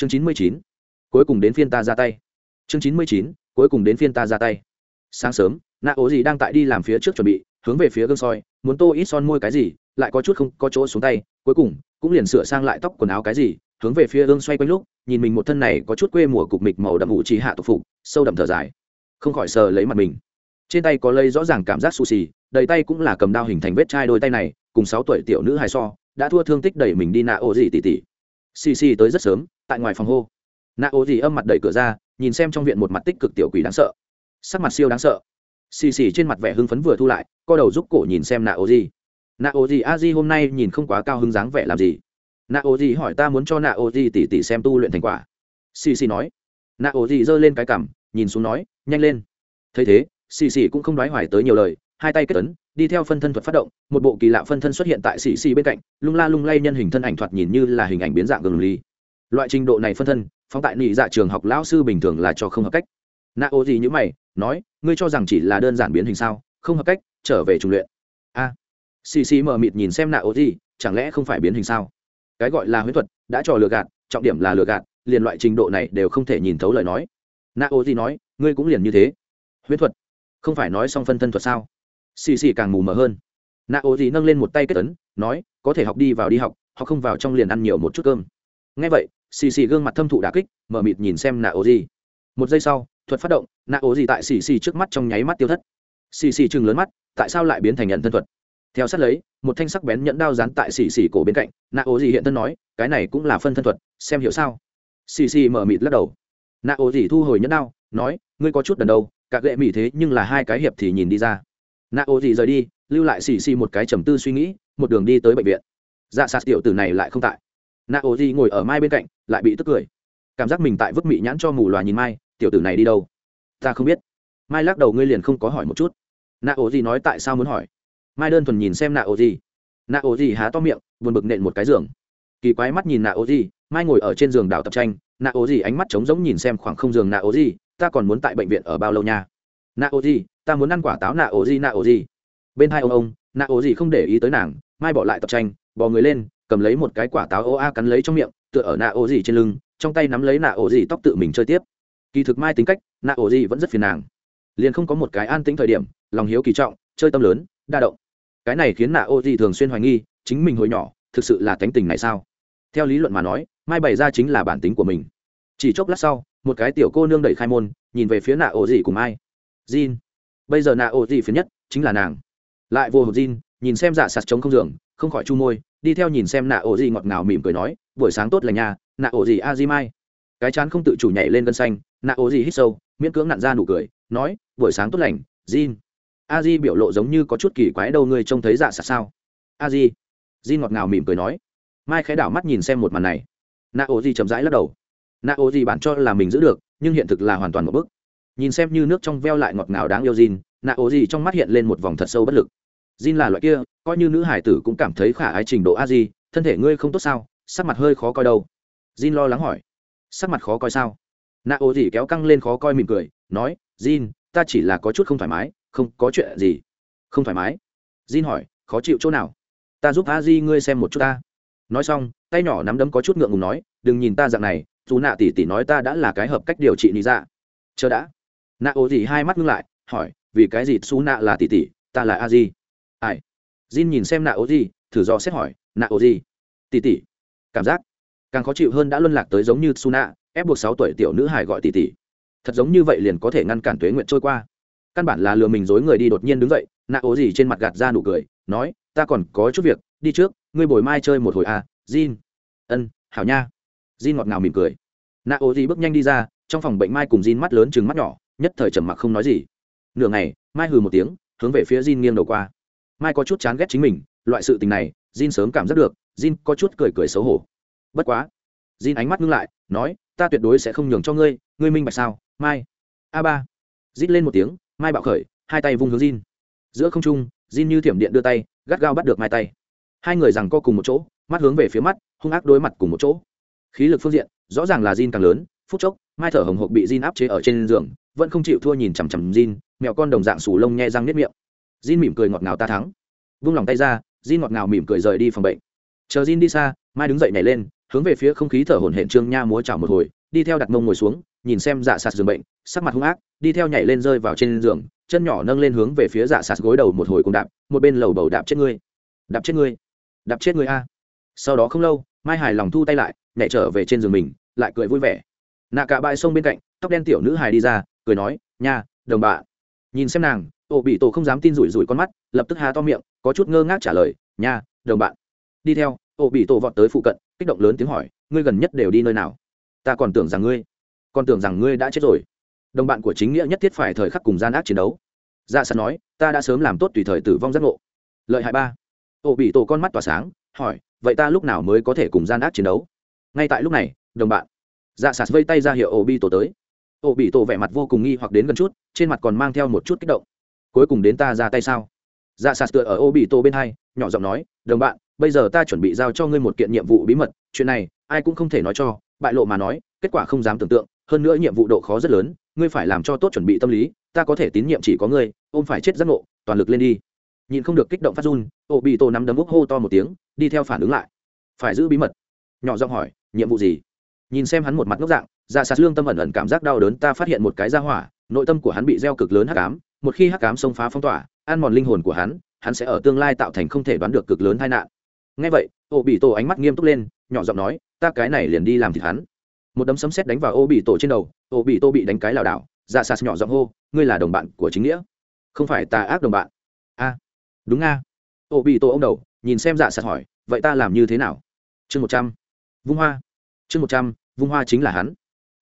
chương chín mươi chín, cuối cùng đến phiên ta ra tay. Chương chín mươi chín, cuối cùng đến phiên ta ra tay. Sáng sớm nạ ố gì đang tại đi làm phía trước chuẩn bị, hướng về phía gương soi, muốn tô ít son môi cái gì, lại có chút không có chỗ xuống tay. Cuối cùng, cũng liền sửa sang lại tóc quần áo cái gì, hướng về phía gương xoay quanh lúc, nhìn mình một thân này có chút quê mùa cục mịch màu đậm ủ trí hạ tục phục, sâu đậm thở dài. Không khỏi sờ lấy mặt mình. Trên tay có lây rõ ràng cảm giác xù xì, đầy tay cũng là cầm đao hình thành vết chai đôi tay này, cùng sáu tuổi tiểu nữ hài so, đã thua thương tích đẩy mình đi nạ ổ gì tỉ tỉ xì xì tới rất sớm, tại ngoài phòng hô. Nạ ô gì âm mặt đẩy cửa ra, nhìn xem trong viện một mặt tích cực tiểu quỷ đáng sợ. Sắc mặt siêu đáng sợ. Xì xì trên mặt vẻ hưng phấn vừa thu lại, co đầu giúp cổ nhìn xem nạ ô gì nạ ô gì a di hôm nay nhìn không quá cao hứng dáng vẻ làm gì? Nạ ô gì hỏi ta muốn cho nạ ô gì tỉ tỉ xem tu luyện thành quả. Xì xì nói. Nạ ô gì giơ lên cái cằm, nhìn xuống nói, nhanh lên. Thấy thế, xì xì cũng không nói hoài tới nhiều lời, hai tay kết tấn đi theo phân thân thuật phát động, một bộ kỳ lạ phân thân xuất hiện tại xì xì bên cạnh, lung la lung lay nhân hình thân ảnh thoạt nhìn như là hình ảnh biến dạng gừng ly loại trình độ này phân thân, phóng tại nị dạ trường học lão sư bình thường là cho không hợp cách. Nạ ô gì như mày, nói, ngươi cho rằng chỉ là đơn giản biến hình sao, không hợp cách, trở về trùng luyện. A. Xì xì mờ mịt nhìn xem nạ ô gì, chẳng lẽ không phải biến hình sao? Cái gọi là huyễn thuật, đã trò lừa gạt, trọng điểm là lừa gạt, liền loại trình độ này đều không thể nhìn thấu lời nói. Nạ ô gì nói, ngươi cũng liền như thế. Huyễn thuật? Không phải nói xong phân thân thuật sao? Xì xì càng mù mờ hơn. Nạ ô gì nâng lên một tay kết tấn nói, có thể học đi vào đi học học không vào trong liền ăn nhiều một chút cơm. Ngay vậy, xì xì gương mặt thâm thụ đà kích, mở mịt nhìn xem nạ ô gì một giây sau, thuật phát động, nạ ô gì tại xì xì trước mắt trong nháy mắt tiêu thất. Xì xì chừng lớn mắt, tại sao lại biến thành nhận thân thuật? Theo sát lấy, một thanh sắc bén nhẫn đao dán tại xì xì cổ bên cạnh, nạ ô gì hiện thân nói, cái này cũng là phân thân thuật, xem hiểu sao? Xì xì mở mịt lắc đầu. Nạ ô gì thu hồi nhẫn đao, nói, ngươi có chút đần đâu cả gệ mỹ thế nhưng là hai cái hiệp thì nhìn đi ra nạ ô gì rời đi, lưu lại xì xì một cái trầm tư suy nghĩ, một đường đi tới bệnh viện. Dạ sạt tiểu tử này lại không tại. Nạ ô gì ngồi ở mai bên cạnh, lại bị tức cười. Cảm giác mình tại vứt mị nhãn cho mù loà nhìn mai, tiểu tử này đi đâu? Ta không biết. Mai lắc đầu ngươi liền không có hỏi một chút. Nạ ô gì nói tại sao muốn hỏi. Mai đơn thuần nhìn xem nạ ô gì nạ ô gì há to miệng, buồn bực nện một cái giường. Kỳ quái mắt nhìn nạ ô gì mai ngồi ở trên giường đảo tập tranh. Nạ ô gì ánh mắt trống rỗng nhìn xem khoảng không giường nạ ô gì ta còn muốn tại bệnh viện ở bao lâu nha? Nạ ô gì ta muốn ăn quả táo nạ ô gì nạ ô gì bên hai ông ông nạ ô gì không để ý tới nàng, mai bỏ lại tập tranh, bò người lên, cầm lấy một cái quả táo ô a cắn lấy trong miệng, tựa ở nạ ô gì trên lưng, trong tay nắm lấy nạ ô gì tóc tự mình chơi tiếp. Kỳ thực mai tính cách nạ ô gì vẫn rất phiền nàng. Liền không có một cái an tĩnh thời điểm, lòng hiếu kỳ trọng, chơi tâm lớn, đa động. Cái này khiến nạ ô gì thường xuyên hoài nghi, chính mình hồi nhỏ, thực sự là tánh tình này sao? Theo lý luận mà nói, mai bày ra chính là bản tính của mình. Chỉ chốc lát sau, một cái tiểu cô nương đẩy khai môn, nhìn về phía nạ ô gì cùng ai jin. Bây giờ nạ ổ gì phiến nhất chính là nàng. Lại vô hộp jin nhìn xem dạ sạt trống không giường không khỏi chu môi đi theo nhìn xem nạ ổ gì ngọt ngào mỉm cười nói buổi sáng tốt lành nha, nạ ổ gì a mai. Cái chán không tự chủ nhảy lên gân xanh nạ ổ gì hít sâu miễn cưỡng nặn ra nụ cười nói buổi sáng tốt lành jin. Aji biểu lộ giống như có chút kỳ quái đâu người trông thấy dạ sạt sao? Aji, jin ngọt ngào mỉm cười nói. Mai khẽ đảo mắt nhìn xem một màn này. Nạ ổ gì chậm rãi lắc đầu. Nạ ổ gì bản cho là mình giữ được nhưng hiện thực là hoàn toàn một bức nhìn xem như nước trong veo lại ngọt ngào đáng yêu Jin, nạ ổ gì trong mắt hiện lên một vòng thật sâu bất lực. Jin là loại kia coi như nữ hải tử cũng cảm thấy khả ái trình độ a gì thân thể ngươi không tốt sao? Sắc mặt hơi khó coi đâu. Jin lo lắng hỏi. Sắc mặt khó coi sao? Nạ ổ gì kéo căng lên khó coi mỉm cười nói Jin, ta chỉ là có chút không thoải mái không có chuyện gì. Không thoải mái? Jin hỏi khó chịu chỗ nào? Ta giúp a di ngươi xem một chút ta. Nói xong tay nhỏ nắm đấm có chút ngượng ngùng nói đừng nhìn ta dạng này dù nạ tỷ tỷ nói ta đã là cái hợp cách điều trị lý dạ. Chờ đã nạ ô gì hai mắt ngưng lại, hỏi, vì cái gì xú nạ là tỷ tỷ, ta là a di? Ai? Jin nhìn xem nạ ô gì thử do xét hỏi, nạ ô gì tỷ tỷ? Cảm giác. Càng khó chịu hơn đã luân lạc tới giống như xú nạ, ép buộc sáu tuổi tiểu nữ hải gọi tỷ tỷ. Thật giống như vậy liền có thể ngăn cản tuế nguyện trôi qua. Căn bản là lừa mình dối người đi đột nhiên đứng dậy, nạ ố gì trên mặt gạt ra nụ cười, nói, ta còn có chút việc, đi trước, ngươi bồi mai chơi một hồi à jin. Ân, hảo nha. Jin ngọt ngào mỉm cười. Nạ ô gì bước nhanh đi ra, trong phòng bệnh mai cùng jin mắt lớn chừng mắt nhỏ nhất thời trầm mặc không nói gì. Nửa ngày, mai hừ một tiếng, hướng về phía jin nghiêng đầu qua. Mai có chút chán ghét chính mình, loại sự tình này, jin sớm cảm giác được, jin có chút cười cười xấu hổ. Bất quá, jin ánh mắt ngưng lại, nói, ta tuyệt đối sẽ không nhường cho ngươi ngươi minh bạch sao, mai? A ba. Rít lên một tiếng, mai bạo khởi, hai tay vung hướng jin. Giữa không trung, jin như thiểm điện đưa tay, gắt gao bắt được mai tay. Hai người rằng co cùng một chỗ, mắt hướng về phía mắt, hung ác đối mặt cùng một chỗ. Khí lực phương diện, rõ ràng là Jin càng lớn, phút chốc, mai thở hồng hộc bị Jin áp chế ở trên giường vẫn không chịu thua nhìn chằm chằm Jin, mèo con đồng dạng sù lông nhe răng niết miệng. Jin mỉm cười ngọt ngào ta thắng. Vung lòng tay ra, Jin ngọt ngào mỉm cười rời đi phòng bệnh. Chờ Jin đi xa, mai đứng dậy nhảy lên, hướng về phía không khí thở hổn hển trương nha múa chảo một hồi, đi theo đặt mông ngồi xuống, nhìn xem dạ sạt giường bệnh, sắc mặt hung ác, đi theo nhảy lên rơi vào trên giường, chân nhỏ nâng lên hướng về phía dạ sạt gối đầu một hồi cùng đạp, một bên lầu bầu đạp chết ngươi. Đạp chết ngươi. Đạp chết ngươi a. Sau đó không lâu, mai hài lòng thu tay lại, nhảy trở về trên giường mình, lại cười vui vẻ. Nạ cả bãi sông bên cạnh, tóc đen tiểu nữ hài đi ra cười nói, nha, đồng bạn. Nhìn xem nàng ô bị tổ không dám tin rủi rủi con mắt, lập tức há to miệng, có chút ngơ ngác trả lời, nha, đồng bạn. Đi theo ô bị tổ vọt tới phụ cận, kích động lớn tiếng hỏi, ngươi gần nhất đều đi nơi nào? Ta còn tưởng rằng ngươi, còn tưởng rằng ngươi đã chết rồi. Đồng bạn của chính nghĩa nhất thiết phải thời khắc cùng gian ác chiến đấu. Dạ sẵn nói, ta đã sớm làm tốt tùy thời tử vong giác ngộ. Lợi hại ba. Ô bị tổ con mắt tỏa sáng, hỏi, vậy ta lúc nào mới có thể cùng gian ác chiến đấu? Ngay tại lúc này, đồng bạn dạ sạt vây tay ra hiệu ô bị tổ tới ổ bị tổ vẻ mặt vô cùng nghi hoặc đến gần chút, trên mặt còn mang theo một chút kích động. Cuối cùng đến ta ra tay sao? Dạ sạt tựa ở ô bị tổ bên hai, nhỏ giọng nói, đồng bạn, bây giờ ta chuẩn bị giao cho ngươi một kiện nhiệm vụ bí mật, chuyện này, ai cũng không thể nói cho, bại lộ mà nói, kết quả không dám tưởng tượng, hơn nữa nhiệm vụ độ khó rất lớn, ngươi phải làm cho tốt chuẩn bị tâm lý, ta có thể tín nhiệm chỉ có ngươi, ôm phải chết giác ngộ, toàn lực lên đi. Nhìn không được kích động phát run, ô bị tổ nắm đấm úp hô to một tiếng, đi theo phản ứng lại. Phải giữ bí mật. Nhỏ giọng hỏi, nhiệm vụ gì? Nhìn xem hắn một mặt ngốc dạng Dạ sạt lương tâm ẩn ẩn cảm giác đau đớn, ta phát hiện một cái ra hỏa, nội tâm của hắn bị gieo cực lớn hắc ám, một khi hắc ám xông phá phong tỏa, ăn mòn linh hồn của hắn hắn sẽ ở tương lai tạo thành không thể đoán được cực lớn tai nạn. Ngay vậy, ô bị tổ ánh mắt nghiêm túc lên, nhỏ giọng nói, ta cái này liền đi làm thịt hắn. Một đấm sấm sét đánh vào ô bị tổ trên đầu, ô bị tổ bị đánh cái lảo đảo. Dạ sạt nhỏ giọng hô, ngươi là đồng bạn của chính nghĩa, không phải ta ác đồng bạn. A, đúng nga. Ô bị tổ ông đầu, nhìn xem dạ sạt hỏi, vậy ta làm như thế nào? Chương một trăm. Vung hoa. Chương một trăm, vung hoa chính là hắn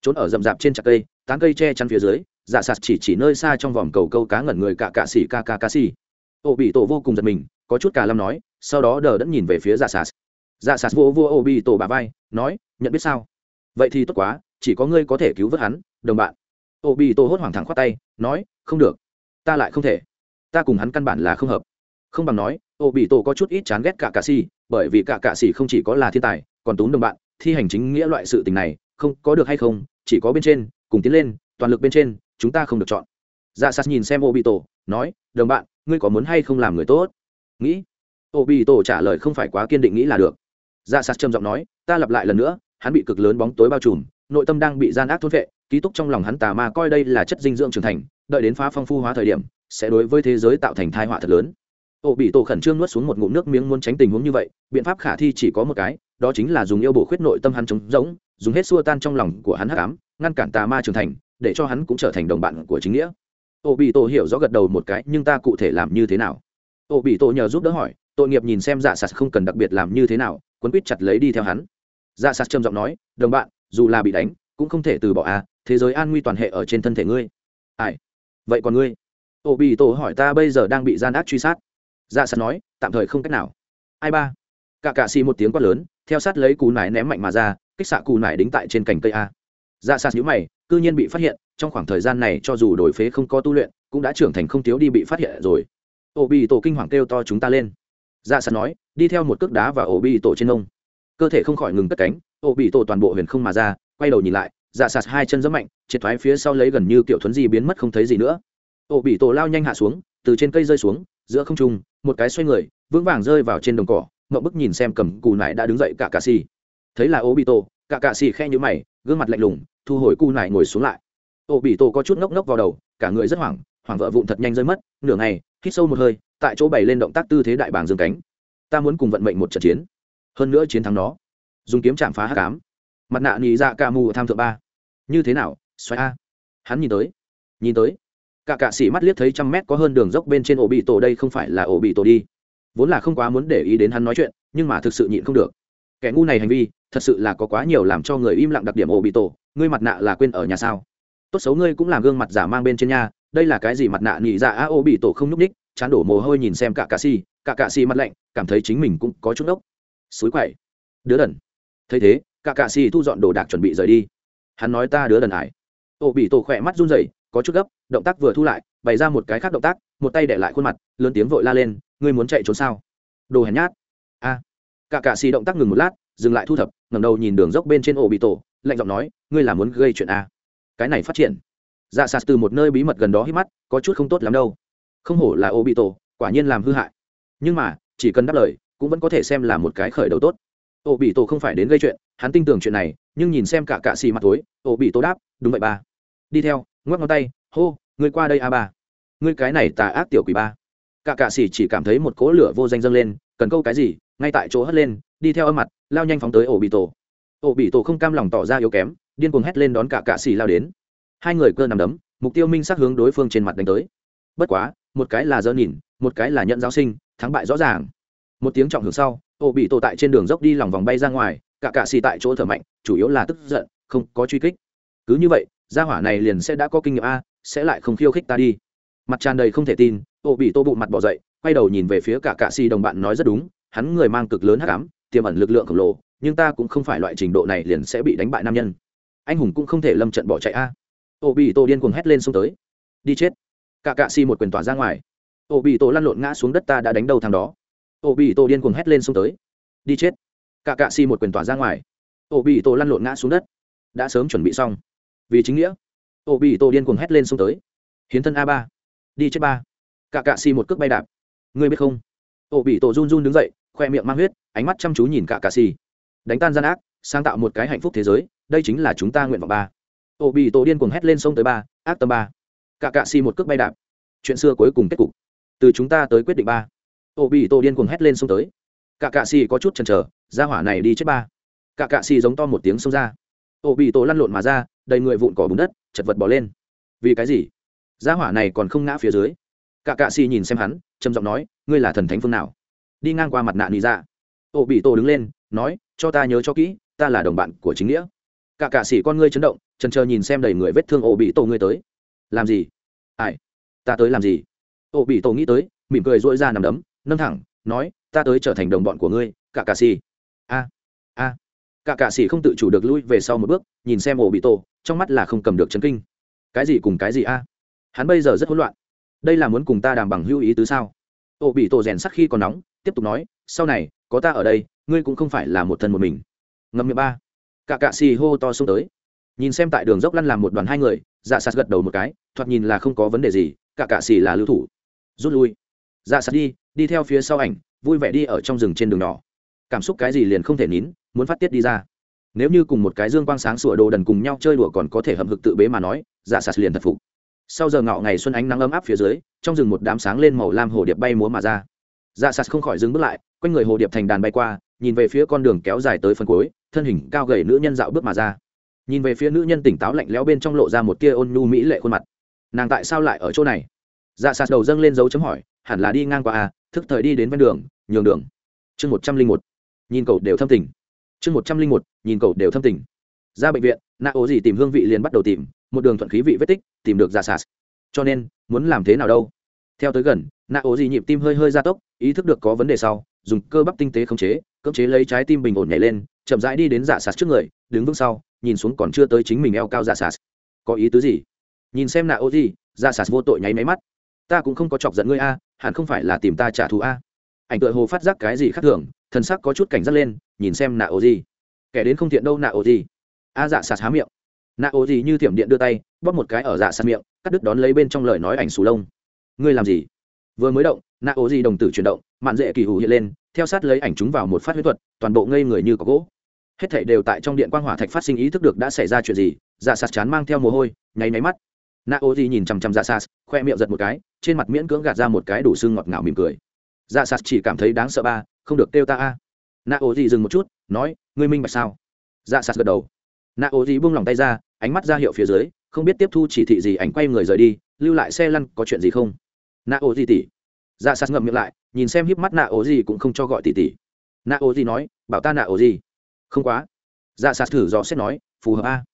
trốn ở rậm rạp trên chặt cây, tán cây che chắn phía dưới dạ sạt chỉ chỉ nơi xa trong vòng cầu câu cá ngẩn người cạ cạ xỉ ca ca ca xỉ. Ô bị tổ vô cùng giật mình, có chút cả lâm nói, sau đó đờ đẫn nhìn về phía dạ sạt. Dạ sạt vô vô ô bị tổ bà vai, nói, nhận biết sao? Vậy thì tốt quá, chỉ có ngươi có thể cứu vớt hắn, đồng bạn. Ô bị tổ hốt hoảng thẳng khoát tay, nói, không được, ta lại không thể. Ta cùng hắn căn bản là không hợp. Không bằng nói, ô bị tổ có chút ít chán ghét cả cạ xỉ, bởi vì cả cạ xỉ không chỉ có là thiên tài, còn tốn đồng bạn, thi hành chính nghĩa loại sự tình này, không có được hay không chỉ có bên trên, cùng tiến lên, toàn lực bên trên, chúng ta không được chọn. Dạ sas nhìn xem ô bị tổ nói, đồng bạn, ngươi có muốn hay không làm người tốt? Nghĩ. Ô bị tổ trả lời, không phải quá kiên định nghĩ là được. Dạ sas trầm giọng nói, ta lặp lại lần nữa, hắn bị cực lớn bóng tối bao trùm, nội tâm đang bị gian ác thốt vệ, ký túc trong lòng hắn tà ma coi đây là chất dinh dưỡng trưởng thành, đợi đến phá phong phu hóa thời điểm, sẽ đối với thế giới tạo thành thai họa thật lớn. Ô bị tổ khẩn trương nuốt xuống một ngụm nước miếng muốn tránh tình huống như vậy, biện pháp khả thi chỉ có một cái, đó chính là dùng yêu bổ khuyết nội tâm hắn trống rỗng dùng hết xua tan trong lòng của hắn hắc ám, ngăn cản tà ma trưởng thành, để cho hắn cũng trở thành đồng bạn của chính nghĩa. Ô bị tổ hiểu rõ gật đầu một cái, nhưng ta cụ thể làm như thế nào? Ô bị tổ nhờ giúp đỡ hỏi, tội nghiệp nhìn xem dạ sạt không cần đặc biệt làm như thế nào, quấn quýt chặt lấy đi theo hắn. Dạ sạt trầm giọng nói, đồng bạn, dù là bị đánh, cũng không thể từ bỏ à thế giới an nguy toàn hệ ở trên thân thể ngươi. Ai? Vậy còn ngươi? Ô bị tổ hỏi ta bây giờ đang bị gian ác truy sát. Dạ sạt nói, tạm thời không cách nào. Ai ba? Cả cạ xì một tiếng quát lớn theo sát lấy cú nải ném mạnh mà ra, kích xạ cù nải đính tại trên cành cây a. Dạ sạt nhữ mày, cư nhiên bị phát hiện, trong khoảng thời gian này cho dù đổi phế không có tu luyện, cũng đã trưởng thành không thiếu đi bị phát hiện rồi. Ổ bị tổ kinh hoàng kêu to chúng ta lên. Dạ sạt nói, đi theo một cước đá và ổ bị tổ trên nông cơ thể không khỏi ngừng cất cánh ổ bị tổ toàn bộ huyền không mà ra, quay đầu nhìn lại dạ sạt hai chân rất mạnh, triệt thoái phía sau lấy gần như kiểu thuấn gì biến mất không thấy gì nữa. Ổ bị tổ lao nhanh hạ xuống, từ trên cây rơi xuống, giữa không trung, một cái xoay người, vững vàng rơi vào trên đồng cỏ ngậm bức nhìn xem cầm cù nải đã đứng dậy cả cà xì. Thấy là ô bị tổ cả cà xì khe nhữ mày, gương mặt lạnh lùng, thu hồi cù nải ngồi xuống lại. Ô bị tổ có chút ngốc ngốc vào đầu, cả người rất hoảng hoảng vợ vụn thật nhanh rơi mất, nửa ngày, hít sâu một hơi, tại chỗ bày lên động tác tư thế đại bàng dương cánh. Ta muốn cùng vận mệnh một trận chiến. Hơn nữa chiến thắng nó. Dùng kiếm chạm phá hát cám mặt nạ nhị dạ ca mù tham thượng ba. Như thế nào xoay a. Hắn nhìn tới nhìn tới. Cả cạ sĩ mắt liếc thấy trăm mét có hơn đường dốc bên trên ổ bị tổ đây không phải là ổ bị tổ đi vốn là không quá muốn để ý đến hắn nói chuyện nhưng mà thực sự nhịn không được. Kẻ ngu này hành vi thật sự là có quá nhiều làm cho người im lặng đặc điểm ổ bị tổ ngươi mặt nạ là quên ở nhà sao? Tốt xấu ngươi cũng làm gương mặt giả mang bên trên nhà đây là cái gì mặt nạ nhị dạ a ô bị tổ không nhúc ních chán đổ mồ hôi nhìn xem cả cạ si, cả cạ si mặt lạnh cảm thấy chính mình cũng có chút ốc. Xối quậy. Đứa đần. Thấy thế cả cạ si thu dọn đồ đạc chuẩn bị rời đi. Hắn nói ta đứa đần ải. Ô bị tổ khỏe mắt run rẩy có chút gấp động tác vừa thu lại bày ra một cái khác động tác một tay để lại khuôn mặt, lớn tiếng vội la lên, ngươi muốn chạy trốn sao? Đồ hèn nhát. A. Cả cạ xì động tác ngừng một lát, dừng lại thu thập, ngẩng đầu nhìn đường dốc bên trên ổ bị tổ, lạnh giọng nói, ngươi là muốn gây chuyện a. Cái này phát triển. Dạ sạt từ một nơi bí mật gần đó hít mắt, có chút không tốt lắm đâu. Không hổ là ổ bị tổ, quả nhiên làm hư hại. Nhưng mà, chỉ cần đáp lời, cũng vẫn có thể xem là một cái khởi đầu tốt. Ổ bị tổ không phải đến gây chuyện, hắn tin tưởng chuyện này, nhưng nhìn xem cả cạ xì mặt tối, ổ bị tổ đáp, đúng vậy ba. Đi theo, ngoắc ngón tay, hô, ngươi qua đây a ba ngươi cái này tà ác tiểu quỷ ba. Cả cạ xỉ chỉ cảm thấy một cỗ lửa vô danh dâng lên, cần câu cái gì, ngay tại chỗ hất lên, đi theo âm mặt, lao nhanh phóng tới ổ bị tổ. Ổ bị tổ không cam lòng tỏ ra yếu kém, điên cuồng hét lên đón cả cạ xỉ lao đến. Hai người cơ nằm đấm, mục tiêu minh sắc hướng đối phương trên mặt đánh tới. Bất quá, một cái là dơ nhìn, một cái là nhận giáo sinh, thắng bại rõ ràng. Một tiếng trọng hưởng sau, ổ bị tổ tại trên đường dốc đi lòng vòng bay ra ngoài, cả cạ xỉ tại chỗ thở mạnh, chủ yếu là tức giận, không có truy kích. Cứ như vậy, gia hỏa này liền sẽ đã có kinh nghiệm a, sẽ lại không khiêu khích ta đi mặt tràn đầy không thể tin ô bị tô bụ mặt bỏ dậy, quay đầu nhìn về phía cả cạ Si đồng bạn nói rất đúng, hắn người mang cực lớn hắc ám, tiềm ẩn lực lượng khổng lồ, nhưng ta cũng không phải loại trình độ này liền sẽ bị đánh bại nam nhân. Anh hùng cũng không thể lâm trận bỏ chạy a. Ô bị tô điên cuồng hét lên xông tới. Đi chết. Cả cạ Si một quyền tỏa ra ngoài. Ô bị tô lăn lộn ngã xuống đất ta đã đánh đầu thằng đó. Ô bị tô điên cuồng hét lên xông tới. Đi chết. Cả cạ Si một quyền tỏa ra ngoài. Ô bị tô lăn lộn ngã xuống đất. Đã sớm chuẩn bị xong. Vì chính nghĩa. Ô bị tô điên cuồng hét lên xông tới. Hiến thân a ba đi chết ba. Cả cạ xì một cước bay đạp. Ngươi biết không? Ổ bị tổ run run đứng dậy, khoe miệng mang huyết, ánh mắt chăm chú nhìn cả cạ xì. Đánh tan gian ác, sáng tạo một cái hạnh phúc thế giới, đây chính là chúng ta nguyện vọng ba. Ổ bị tổ điên cuồng hét lên sông tới ba, ác tâm ba. Cả cạ xì một cước bay đạp. Chuyện xưa cuối cùng kết cục. Từ chúng ta tới quyết định ba. Ổ bị tổ điên cuồng hét lên sông tới. Cả cạ xì có chút chần chờ ra hỏa này đi chết ba. Cả cạ xì giống to một tiếng xông ra. Ổ bị tổ lăn lộn mà ra, đầy người vụn cỏ bùn đất, chật vật bỏ lên. Vì cái gì? Gia hỏa này còn không ngã phía dưới. Cả cạ xì nhìn xem hắn, trầm giọng nói, ngươi là thần thánh phương nào? Đi ngang qua mặt nạ nị ra Ô bị tổ đứng lên, nói, cho ta nhớ cho kỹ, ta là đồng bạn của chính nghĩa. Cả cạ xì con ngươi chấn động trần chờ nhìn xem đầy người vết thương Ô bị tổ ngươi tới. Làm gì? Ai? Ta tới làm gì? Ô bị tổ nghĩ tới, mỉm cười dỗi ra nằm đấm, nâng thẳng, nói, ta tới trở thành đồng bọn của ngươi, cả cạ xì. A a. Cả cạ xì không tự chủ được lui về sau một bước, nhìn xem ổ bị tổ, trong mắt là không cầm được chấn kinh. Cái gì cùng cái gì a? Hắn bây giờ rất hỗn loạn. Đây là muốn cùng ta đàm bằng hữu ý tứ sao? Ô, bị tổ rèn sắc khi còn nóng, tiếp tục nói, sau này, có ta ở đây, ngươi cũng không phải là một thân một mình. Ngâm miệng ba. Cả cạ xì hô to xông tới. Nhìn xem tại đường dốc lăn làm một đoàn hai người dạ sạt gật đầu một cái, thoạt nhìn là không có vấn đề gì, cả cạ xì là lưu thủ. Rút lui. Dạ sạt đi đi theo phía sau ảnh, vui vẻ đi ở trong rừng trên đường nhỏ. Cảm xúc cái gì liền không thể nín, muốn phát tiết đi ra. Nếu như cùng một cái dương quang sáng sủa đồ đần cùng nhau chơi đùa còn có thể hậm hực tự bế mà nói dạ sạt liền thật phục sau giờ ngọ ngày xuân ánh nắng ấm áp phía dưới, trong rừng một đám sáng lên màu lam hồ điệp bay múa mà ra. Dạ sạt không khỏi dừng bước lại, quanh người hồ điệp thành đàn bay qua, nhìn về phía con đường kéo dài tới phần cuối, thân hình cao gầy nữ nhân dạo bước mà ra. Nhìn về phía nữ nhân tỉnh táo lạnh lẽo bên trong lộ ra một tia ôn nhu mỹ lệ khuôn mặt. Nàng tại sao lại ở chỗ này? Dạ sạt đầu dâng lên dấu chấm hỏi, hẳn là đi ngang qua à thức thời đi đến ven đường, nhường đường. Chương một trăm linh một, nhìn cậu đều thâm tình. Chương một trăm linh một, nhìn cậu đều thâm tình. Ra bệnh viện nạ ố gì tìm hương vị liền bắt đầu tìm, một đường thuận khí vị vết tích, tìm được ra sạt. Cho nên, muốn làm thế nào đâu? Theo tới gần nạ ố gì nhịp tim hơi hơi gia tốc, ý thức được có vấn đề sau, dùng cơ bắp tinh tế khống chế, cưỡng chế lấy trái tim bình ổn nhảy lên, chậm rãi đi đến giả sạt trước người, đứng vững sau, nhìn xuống còn chưa tới chính mình eo cao giả sạt. Có ý tứ gì? Nhìn xem nạ ô gì, giả sạt vô tội nháy máy mắt. Ta cũng không có chọc giận ngươi a, hẳn không phải là tìm ta trả thù a. Ảnh tựa hồ phát giác cái gì khác thường, thần sắc có chút cảnh giác lên, nhìn xem nạ ô gì. Kẻ đến không thiện đâu nạ ô gì a dạ sạt há miệng. Nạ ô gì như thiểm điện đưa tay, bóp một cái ở dạ sạt miệng, cắt đứt đón lấy bên trong lời nói ảnh sù lông. Ngươi làm gì? Vừa mới động, nạ ô gì đồng tử chuyển động, mạn dễ kỳ hủ hiện lên, theo sát lấy ảnh chúng vào một phát huyết thuật, toàn bộ ngây người như có gỗ. Hết thảy đều tại trong điện quang hỏa thạch phát sinh ý thức được đã xảy ra chuyện gì dạ sạt chán mang theo mồ hôi, nháy máy mắt. Nạ ô gì nhìn chằm chằm dạ sạt, khoe miệng giật một cái, trên mặt miễn cưỡng gạt ra một cái đủ xương ngọt ngào mỉm cười. Dạ sạt chỉ cảm thấy đáng sợ ba, không được kêu ta a. Nạ ô gì dừng một chút, nói, ngươi minh bạch sao? Dạ sạt gật đầu nạ ô dĩ buông lòng tay ra, ánh mắt ra hiệu phía dưới, không biết tiếp thu chỉ thị gì ảnh quay người rời đi, lưu lại xe lăn, có chuyện gì không? Nạ ô dĩ tỉ dạ sạt ngậm miệng lại, nhìn xem híp mắt nạ ô dĩ cũng không cho gọi tỉ tỉ nạ ô dĩ nói, bảo ta nạ ô dĩ. Không quá. Dạ sạt thử dò xét nói, phù hợp a.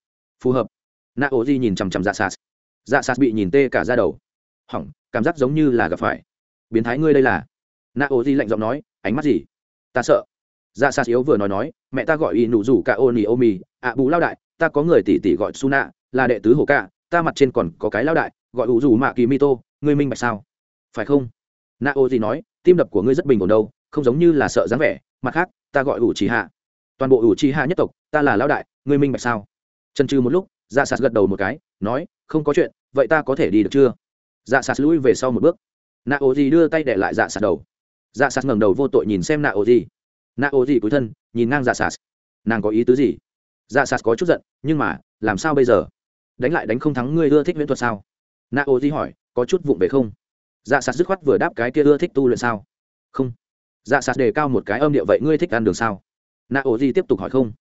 Phù hợp. Nạ ô dĩ nhìn chằm chằm dạ sạt. Dạ sạt bị nhìn tê cả ra đầu. Hỏng, cảm giác giống như là gặp phải. Biến thái ngươi đây là. Nạ ô dĩ lạnh giọng nói, ánh mắt gì? Ta sợ dạ xa yếu vừa nói nói, mẹ ta gọi y nụ rủ cả ô nỉ ô mì, ạ bù lao đại, ta có người tỷ tỷ gọi su nạ là đệ tứ hồ ca ta mặt trên còn có cái lao đại, gọi ủ rủ mạ kỳ mi tô, ngươi minh bạch sao? Phải không? Nạ ô gì nói, tim đập của ngươi rất bình ổn đâu, không giống như là sợ dáng vẻ, mặt khác, ta gọi ủ trì hạ. Toàn bộ ủ trì hạ nhất tộc, ta là lao đại, ngươi minh bạch sao? Chân trừ một lúc dạ sạt gật đầu một cái, nói, không có chuyện, vậy ta có thể đi được chưa? Dạ sạt lùi về sau một bước. Nạ ô gì đưa tay để lại dạ sạt đầu. Dạ sạt ngẩng đầu vô tội nhìn xem nạ ô gì nạ ô gì cúi thân, nhìn ngang dạ sạt. Nàng có ý tứ gì? Dạ sạt có chút giận, nhưng mà, làm sao bây giờ? Đánh lại đánh không thắng ngươi ưa thích viễn thuật sao? Na ô di hỏi, có chút vụng về không? Dạ sạt dứt khoát vừa đáp cái kia ưa thích tu luyện sao? Không. Dạ sạt đề cao một cái âm điệu, vậy ngươi thích ăn đường sao? Na ô di tiếp tục hỏi không?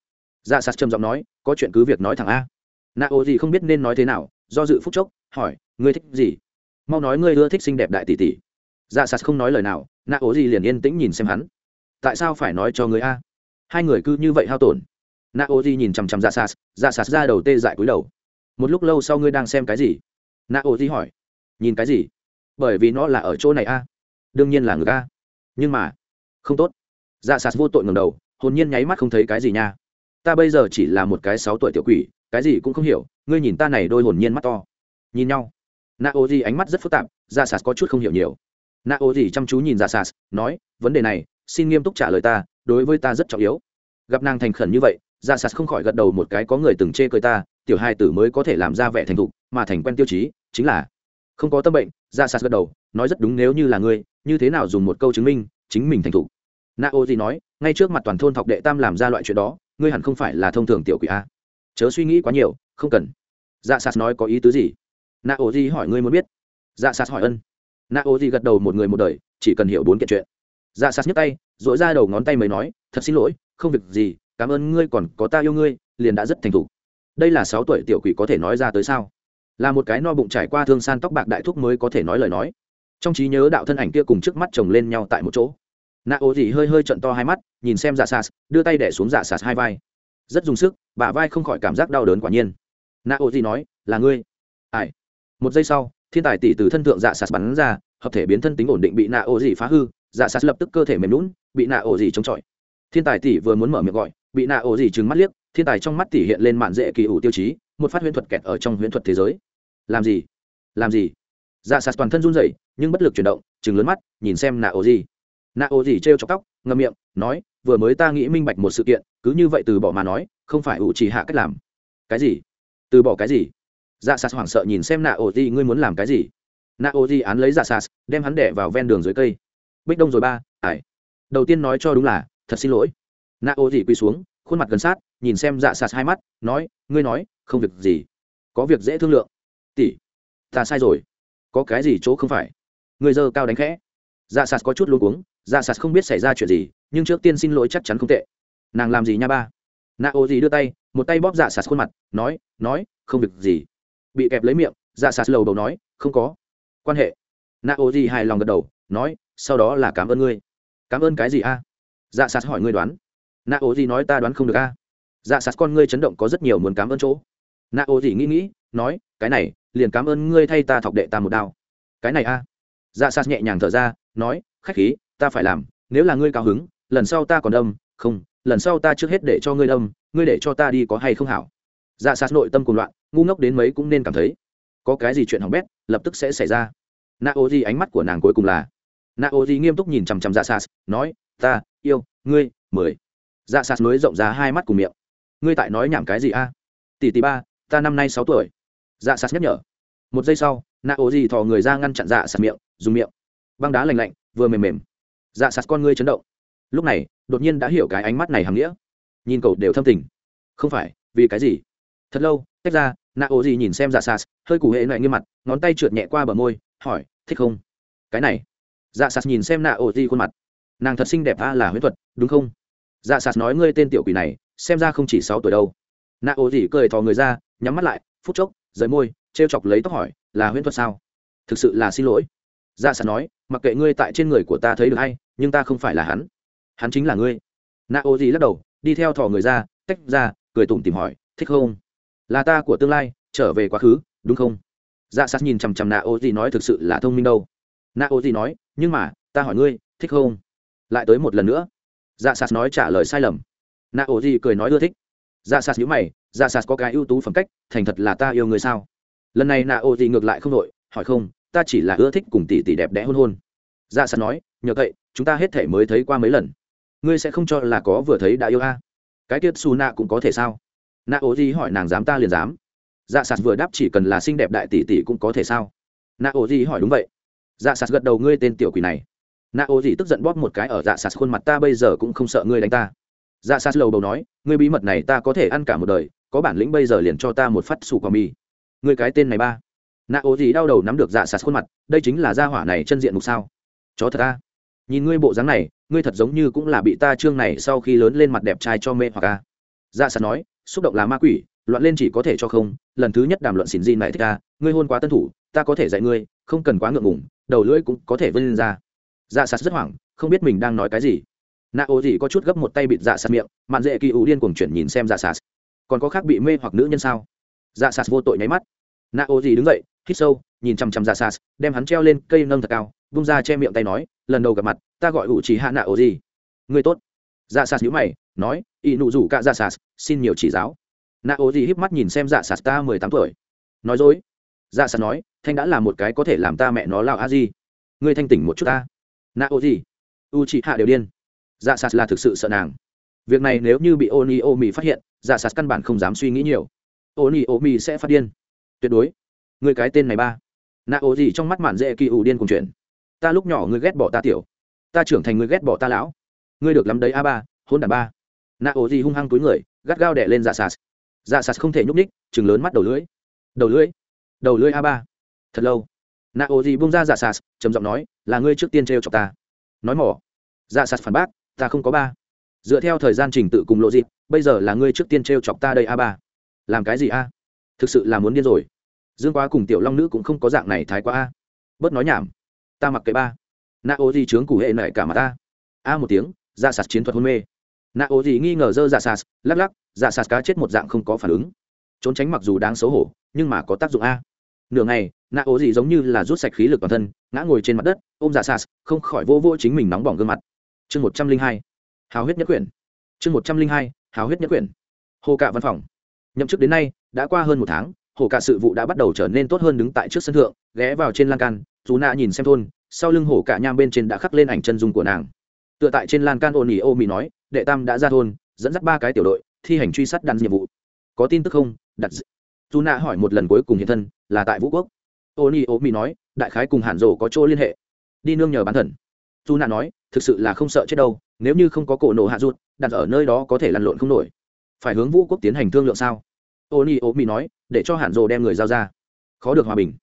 Dạ sạt trầm giọng nói, có chuyện cứ việc nói thẳng a. Na ô di không biết nên nói thế nào, do dự phúc chốc, hỏi, ngươi thích gì? Mau nói ngươi ưa thích xinh đẹp đại tỷ tỷ. Dạ sạt không nói lời nào, na ô di liền yên tĩnh nhìn xem hắn tại sao phải nói cho người a? Hai người cứ như vậy hao tổn. Na ô di nhìn chằm chằm ra sas ra sas ra đầu tê dại cúi đầu. Một lúc lâu sau ngươi đang xem cái gì? Na ô di hỏi. Nhìn cái gì? Bởi vì nó là ở chỗ này a. Đương nhiên là ngược a. Nhưng mà, không tốt. Ra sas vô tội ngầm đầu, hồn nhiên nháy mắt không thấy cái gì nha. Ta bây giờ chỉ là một cái sáu tuổi tiểu quỷ, cái gì cũng không hiểu, ngươi nhìn ta này đôi hồn nhiên mắt to. Nhìn nhau. Na ô di ánh mắt rất phức tạp ra sas có chút không hiểu nhiều. Na ô di chăm chú nhìn ra sas nói, vấn đề này xin nghiêm túc trả lời ta, đối với ta rất trọng yếu. Gặp nàng thành khẩn như vậy Ra sạt không khỏi gật đầu một cái có người từng chê cười ta, tiểu hai tử mới có thể làm ra vẻ thành thục, mà thành quen tiêu chí, chính là không có tâm bệnh Ra sạt gật đầu, nói rất đúng nếu như là ngươi, như thế nào dùng một câu chứng minh, chính mình thành thục. Na ô gì nói, ngay trước mặt toàn thôn thọc đệ tam làm ra loại chuyện đó, ngươi hẳn không phải là thông thường tiểu quỷ a. Chớ suy nghĩ quá nhiều, không cần. Dạ sạt nói có ý tứ gì? Na ô gì hỏi ngươi muốn biết. Dạ sạt hỏi ân. Na ô gì gật đầu một người một đời, chỉ cần hiểu bốn kiện chuyện dạ sạt nhấc tay dội ra đầu ngón tay mới nói, thật xin lỗi, không việc gì, cảm ơn ngươi còn có ta yêu ngươi, liền đã rất thành thục. Đây là sáu tuổi tiểu quỷ có thể nói ra tới sao? Là một cái no bụng trải qua thương san tóc bạc đại thúc mới có thể nói lời nói. Trong trí nhớ đạo thân ảnh kia cùng trước mắt chồng lên nhau tại một chỗ. Nạ ô gì hơi hơi trận to hai mắt, nhìn xem dạ sas đưa tay đẻ xuống dạ sas hai vai. Rất dùng sức, bả vai không khỏi cảm giác đau đớn quả nhiên. Nạ ô gì nói, là ngươi. Ai? Một giây sau, thiên tài tỷ từ thân thượng dạ sas bắn ra, hợp thể biến thân tính ổn định bị nạ ô gì phá hư dạ sas lập tức cơ thể mềm lún bị nạ ổ gì chống chọi. Thiên tài tỷ vừa muốn mở miệng gọi, bị nạ ổ gì trừng mắt liếc, thiên tài trong mắt tỷ hiện lên mạn dễ kỳ ủ tiêu chí, một phát huyễn thuật kẹt ở trong huyễn thuật thế giới. Làm gì? Làm gì? Dạ sạt toàn thân run rẩy, nhưng bất lực chuyển động chừng lớn mắt, nhìn xem nạ ổ gì. Nạ ổ gì trêu chọc tóc, ngậm miệng, nói, vừa mới ta nghĩ minh bạch một sự kiện, cứ như vậy từ bỏ mà nói, không phải ủ chỉ hạ cách làm. Cái gì? Từ bỏ cái gì? Dạ sạt hoảng sợ nhìn xem nạ ổ gì, ngươi muốn làm cái gì? Nạ ổ gì án lấy dạ sạt đem hắn đẻ vào ven đường dưới cây bích đông rồi ba, ải. Đầu tiên nói cho đúng là, thật xin lỗi. Nạ ô gì quỳ xuống, khuôn mặt gần sát, nhìn xem dạ sạt hai mắt, nói, ngươi nói, không việc gì. Có việc dễ thương lượng. Tỷ, ta sai rồi. Có cái gì chỗ không phải? Người dơ cao đánh khẽ. Dạ sạt có chút luôn uống dạ sạt không biết xảy ra chuyện gì, nhưng trước tiên xin lỗi chắc chắn không tệ. Nàng làm gì nha ba? Nạ ô gì đưa tay, một tay bóp dạ sạt khuôn mặt, nói nói, không việc gì. Bị kẹp lấy miệng dạ sạt lầu đầu nói, không có. Quan hệ. Nạ ô gì hài lòng gật đầu, nói sau đó là cảm ơn ngươi. Cảm ơn cái gì a? Dạ sạt hỏi ngươi đoán. Nạ ô gì nói ta đoán không được a. Dạ sạt con ngươi chấn động có rất nhiều muốn cảm ơn chỗ. Nạ ô gì nghĩ nghĩ, nói, cái này, liền cảm ơn ngươi thay ta thọc đệ ta một đao. Cái này a. Dạ sạt nhẹ nhàng thở ra, nói, khách khí, ta phải làm, nếu là ngươi cao hứng, lần sau ta còn đâm, không, lần sau ta trước hết để cho ngươi đâm, ngươi để cho ta đi có hay không hảo. Dạ sạt nội tâm cùng loạn, ngu ngốc đến mấy cũng nên cảm thấy. Có cái gì chuyện hỏng bét, lập tức sẽ xảy ra. Nạ ô gì ánh mắt của nàng cuối cùng là na ô di nghiêm túc nhìn chằm chằm dạ sạt nói, ta yêu ngươi mười. Dạ sạt nối rộng ra hai mắt cùng miệng. Ngươi tại nói nhảm cái gì a? Tỷ tỷ ba, ta năm nay sáu tuổi. Dạ sạt nhắc nhở. Một giây sau nạ ố gì thò người ra ngăn chặn dạ sạt miệng, dùng miệng. Băng đá lành lạnh, vừa mềm mềm. Dạ sạt con ngươi chấn động. Lúc này, đột nhiên đã hiểu cái ánh mắt này hàm nghĩa. Nhìn cậu đều thâm tình. Không phải, vì cái gì? Thật lâu, tách ra nạ ố gì nhìn xem dạ sạt hơi củ hệ lại nghiêm mặt, ngón tay trượt nhẹ qua bờ môi, hỏi, thích không? Cái này dạ sạt nhìn xem nạ ô di khuôn mặt. Nàng thật xinh đẹp a là huyết thuật, đúng không? Dạ sạt nói ngươi tên tiểu quỷ này, xem ra không chỉ sáu tuổi đâu. Nạ ô di cười thò người ra, nhắm mắt lại, phút chốc, rời môi t chọc lấy tóc hỏi, là huyễn thuật sao? Thực sự là xin lỗi. Dạ sạt nói, mặc kệ ngươi tại trên người của ta thấy được hay, nhưng ta không phải là hắn. Hắn chính là ngươi. Nạ ô di lắc đầu, đi theo thò người ra, tách ra, cười tủm tìm hỏi, thích không? Là ta của tương lai, trở về quá khứ, đúng không? Dạ sạt nhìn chằm chằm nạ ô di nói, thực sự là thông minh đâu. Nạ ô di nói nhưng mà, ta hỏi ngươi, thích không? Lại tới một lần nữa. Dạ sạt nói trả lời sai lầm. Nạ ổ gì cười nói ưa thích. Dạ sạt nhữ mày dạ sạt có cái ưu tú phẩm cách, thành thật là ta yêu người sao? Lần này nạ ổ gì ngược lại không đội hỏi không, ta chỉ là ưa thích cùng tỷ tỷ đẹp đẽ hôn hôn. Dạ sạt nói, nhờ vậy, chúng ta hết thể mới thấy qua mấy lần. Ngươi sẽ không cho là có vừa thấy đã yêu a? Cái tiết su nạ cũng có thể sao? Nạ ổ gì hỏi nàng dám ta liền dám. Dạ sạt vừa đáp chỉ cần là xinh đẹp đại tỷ tỷ cũng có thể sao? Nạ ổ gì hỏi đúng vậy dạ sạt gật đầu, ngươi tên tiểu quỷ này. Nạ ô Dị tức giận bóp một cái ở dạ sạt khuôn mặt, ta bây giờ cũng không sợ ngươi đánh ta. Dạ sạt lầu đầu nói, ngươi bí mật này ta có thể ăn cả một đời, có bản lĩnh bây giờ liền cho ta một phát sủ quả mì. Ngươi cái tên này ba. Nạ ô dị đau đầu nắm được dạ sạt khuôn mặt, đây chính là gia hỏa này chân diện mục sao? Chó thật ta nhìn ngươi bộ dáng này, ngươi thật giống như cũng là bị ta trương này sau khi lớn lên mặt đẹp trai cho mê hoặc a. Dạ sạt nói, xúc động là ma quỷ, loạn lên chỉ có thể cho không, lần thứ nhất đàm luận xỉn gì này thích ta ngươi hôn quá tân thủ, ta có thể dạy ngươi, không cần quá ngượng ngủng đầu lưỡi cũng có thể vươn lên ra. Dạ sạt rất hoảng, không biết mình đang nói cái gì. Nạ ô gì có chút gấp một tay bịt dạ sạt miệng, mạn dễ kỳ ủ điên cuồng chuyển nhìn xem dạ sạt. Còn có khác bị mê hoặc nữ nhân sao? Dạ sạt vô tội nháy mắt. Nạ ô gì đứng dậy, hít sâu, nhìn chằm chằm dạ sạt, đem hắn treo lên cây nâng thật cao, vung ra che miệng tay nói, lần đầu gặp mặt, ta gọi ủ chỉ hạ nạ ô gì người tốt. Dạ sạt nhíu mày, nói y nụ rủ cả dạ sạt, xin nhiều chỉ giáo. Nạ ô gì híp mắt nhìn xem dạ sạt ta mười tám tuổi. Nói dối dạ sạt nói, thanh đã là một cái có thể làm ta mẹ nó lao a gì ngươi thanh tỉnh một chút ta. Nạ ô gì u chị hạ đều điên. Dạ sạt là thực sự sợ nàng. Việc này nếu như bị ô ni ô mì phát hiện dạ sạt căn bản không dám suy nghĩ nhiều. Ô ni ô mì sẽ phát điên. Tuyệt đối. Người cái tên này ba. Nạ ô gì trong mắt mạn dễ kỳ ủ điên cùng chuyện ta lúc nhỏ ngươi ghét bỏ ta tiểu. Ta trưởng thành ngươi ghét bỏ ta lão. Ngươi được lắm đấy a ba hôn đàn ba. Nạ ô gì hung hăng túi người, gắt gao đẻ lên dạ sạt dạ sạt không thể nhúc ních chừng lớn mắt đầu lưỡi. Đầu lưỡi đầu lưỡi a ba. Thật lâu. Nạ ô gì bung ra dạ sạt, trầm giọng nói, là ngươi trước tiên trêu chọc ta. Nói mỏ. Dạ sạt phản bác, ta không có ba. Dựa theo thời gian trình tự cùng lộ dịp bây giờ là ngươi trước tiên t r e o chọc ta đây a ba. Làm cái gì a? Thực sự là muốn điên rồi. Dương quá cùng tiểu long nữ cũng không có dạng này thái quá a. Bớt nói nhảm. Ta mặc cái ba. Nạ ô gì trướng củ hệ nại cả mặt ta. A một tiếng dạ sạt chiến thuật hôn mê. Nạ ô gì nghi ngờ dơ dạ sạt, lắc lắc dạ sạt cá chết một dạng không có phản ứng. Trốn tránh mặc dù đáng xấu hổ, nhưng mà có tác dụng a nửa ngày nạ ố gì giống như là rút sạch khí lực toàn thân, ngã ngồi trên mặt đất, ôm dạ giả sas không khỏi vô vô chính mình nóng bỏng gương mặt. Chương một trăm linh hai, hào huyết nhất quyển. Chương một trăm linh hai, hào huyết nhất quyển. Hồ cạ văn phòng. Nhậm chức đến nay, đã qua hơn một tháng, hồ cạ sự vụ đã bắt đầu trở nên tốt hơn đứng tại trước sân thượng, ghé vào trên lan can, dù nạ nhìn xem thôn, sau lưng hồ cạ nham bên trên đã khắc lên ảnh chân dung của nàng. Tựa tại trên lan can ôn ỉ ô mỹ nói, đệ tam đã ra thôn, dẫn dắt ba cái tiểu đội, thi hành truy sát đàn nhiệm vụ. Có tin tức không? đặt dù nạ hỏi một lần cuối cùng hiện thân, là tại vũ quốc. Ô ni ô mi nói, đại khái cùng hàn rổ có chỗ liên hệ. Đi nương nhờ bán thần. Dù nạ nói, thực sự là không sợ chết đâu, nếu như không có cổ nổ hạ rụt, đặt ở nơi đó có thể lăn lộn không nổi. Phải hướng vũ quốc tiến hành thương lượng sao? Ô ni ô mi nói, để cho Hàn rồ đem người giao ra. Khó được hòa bình.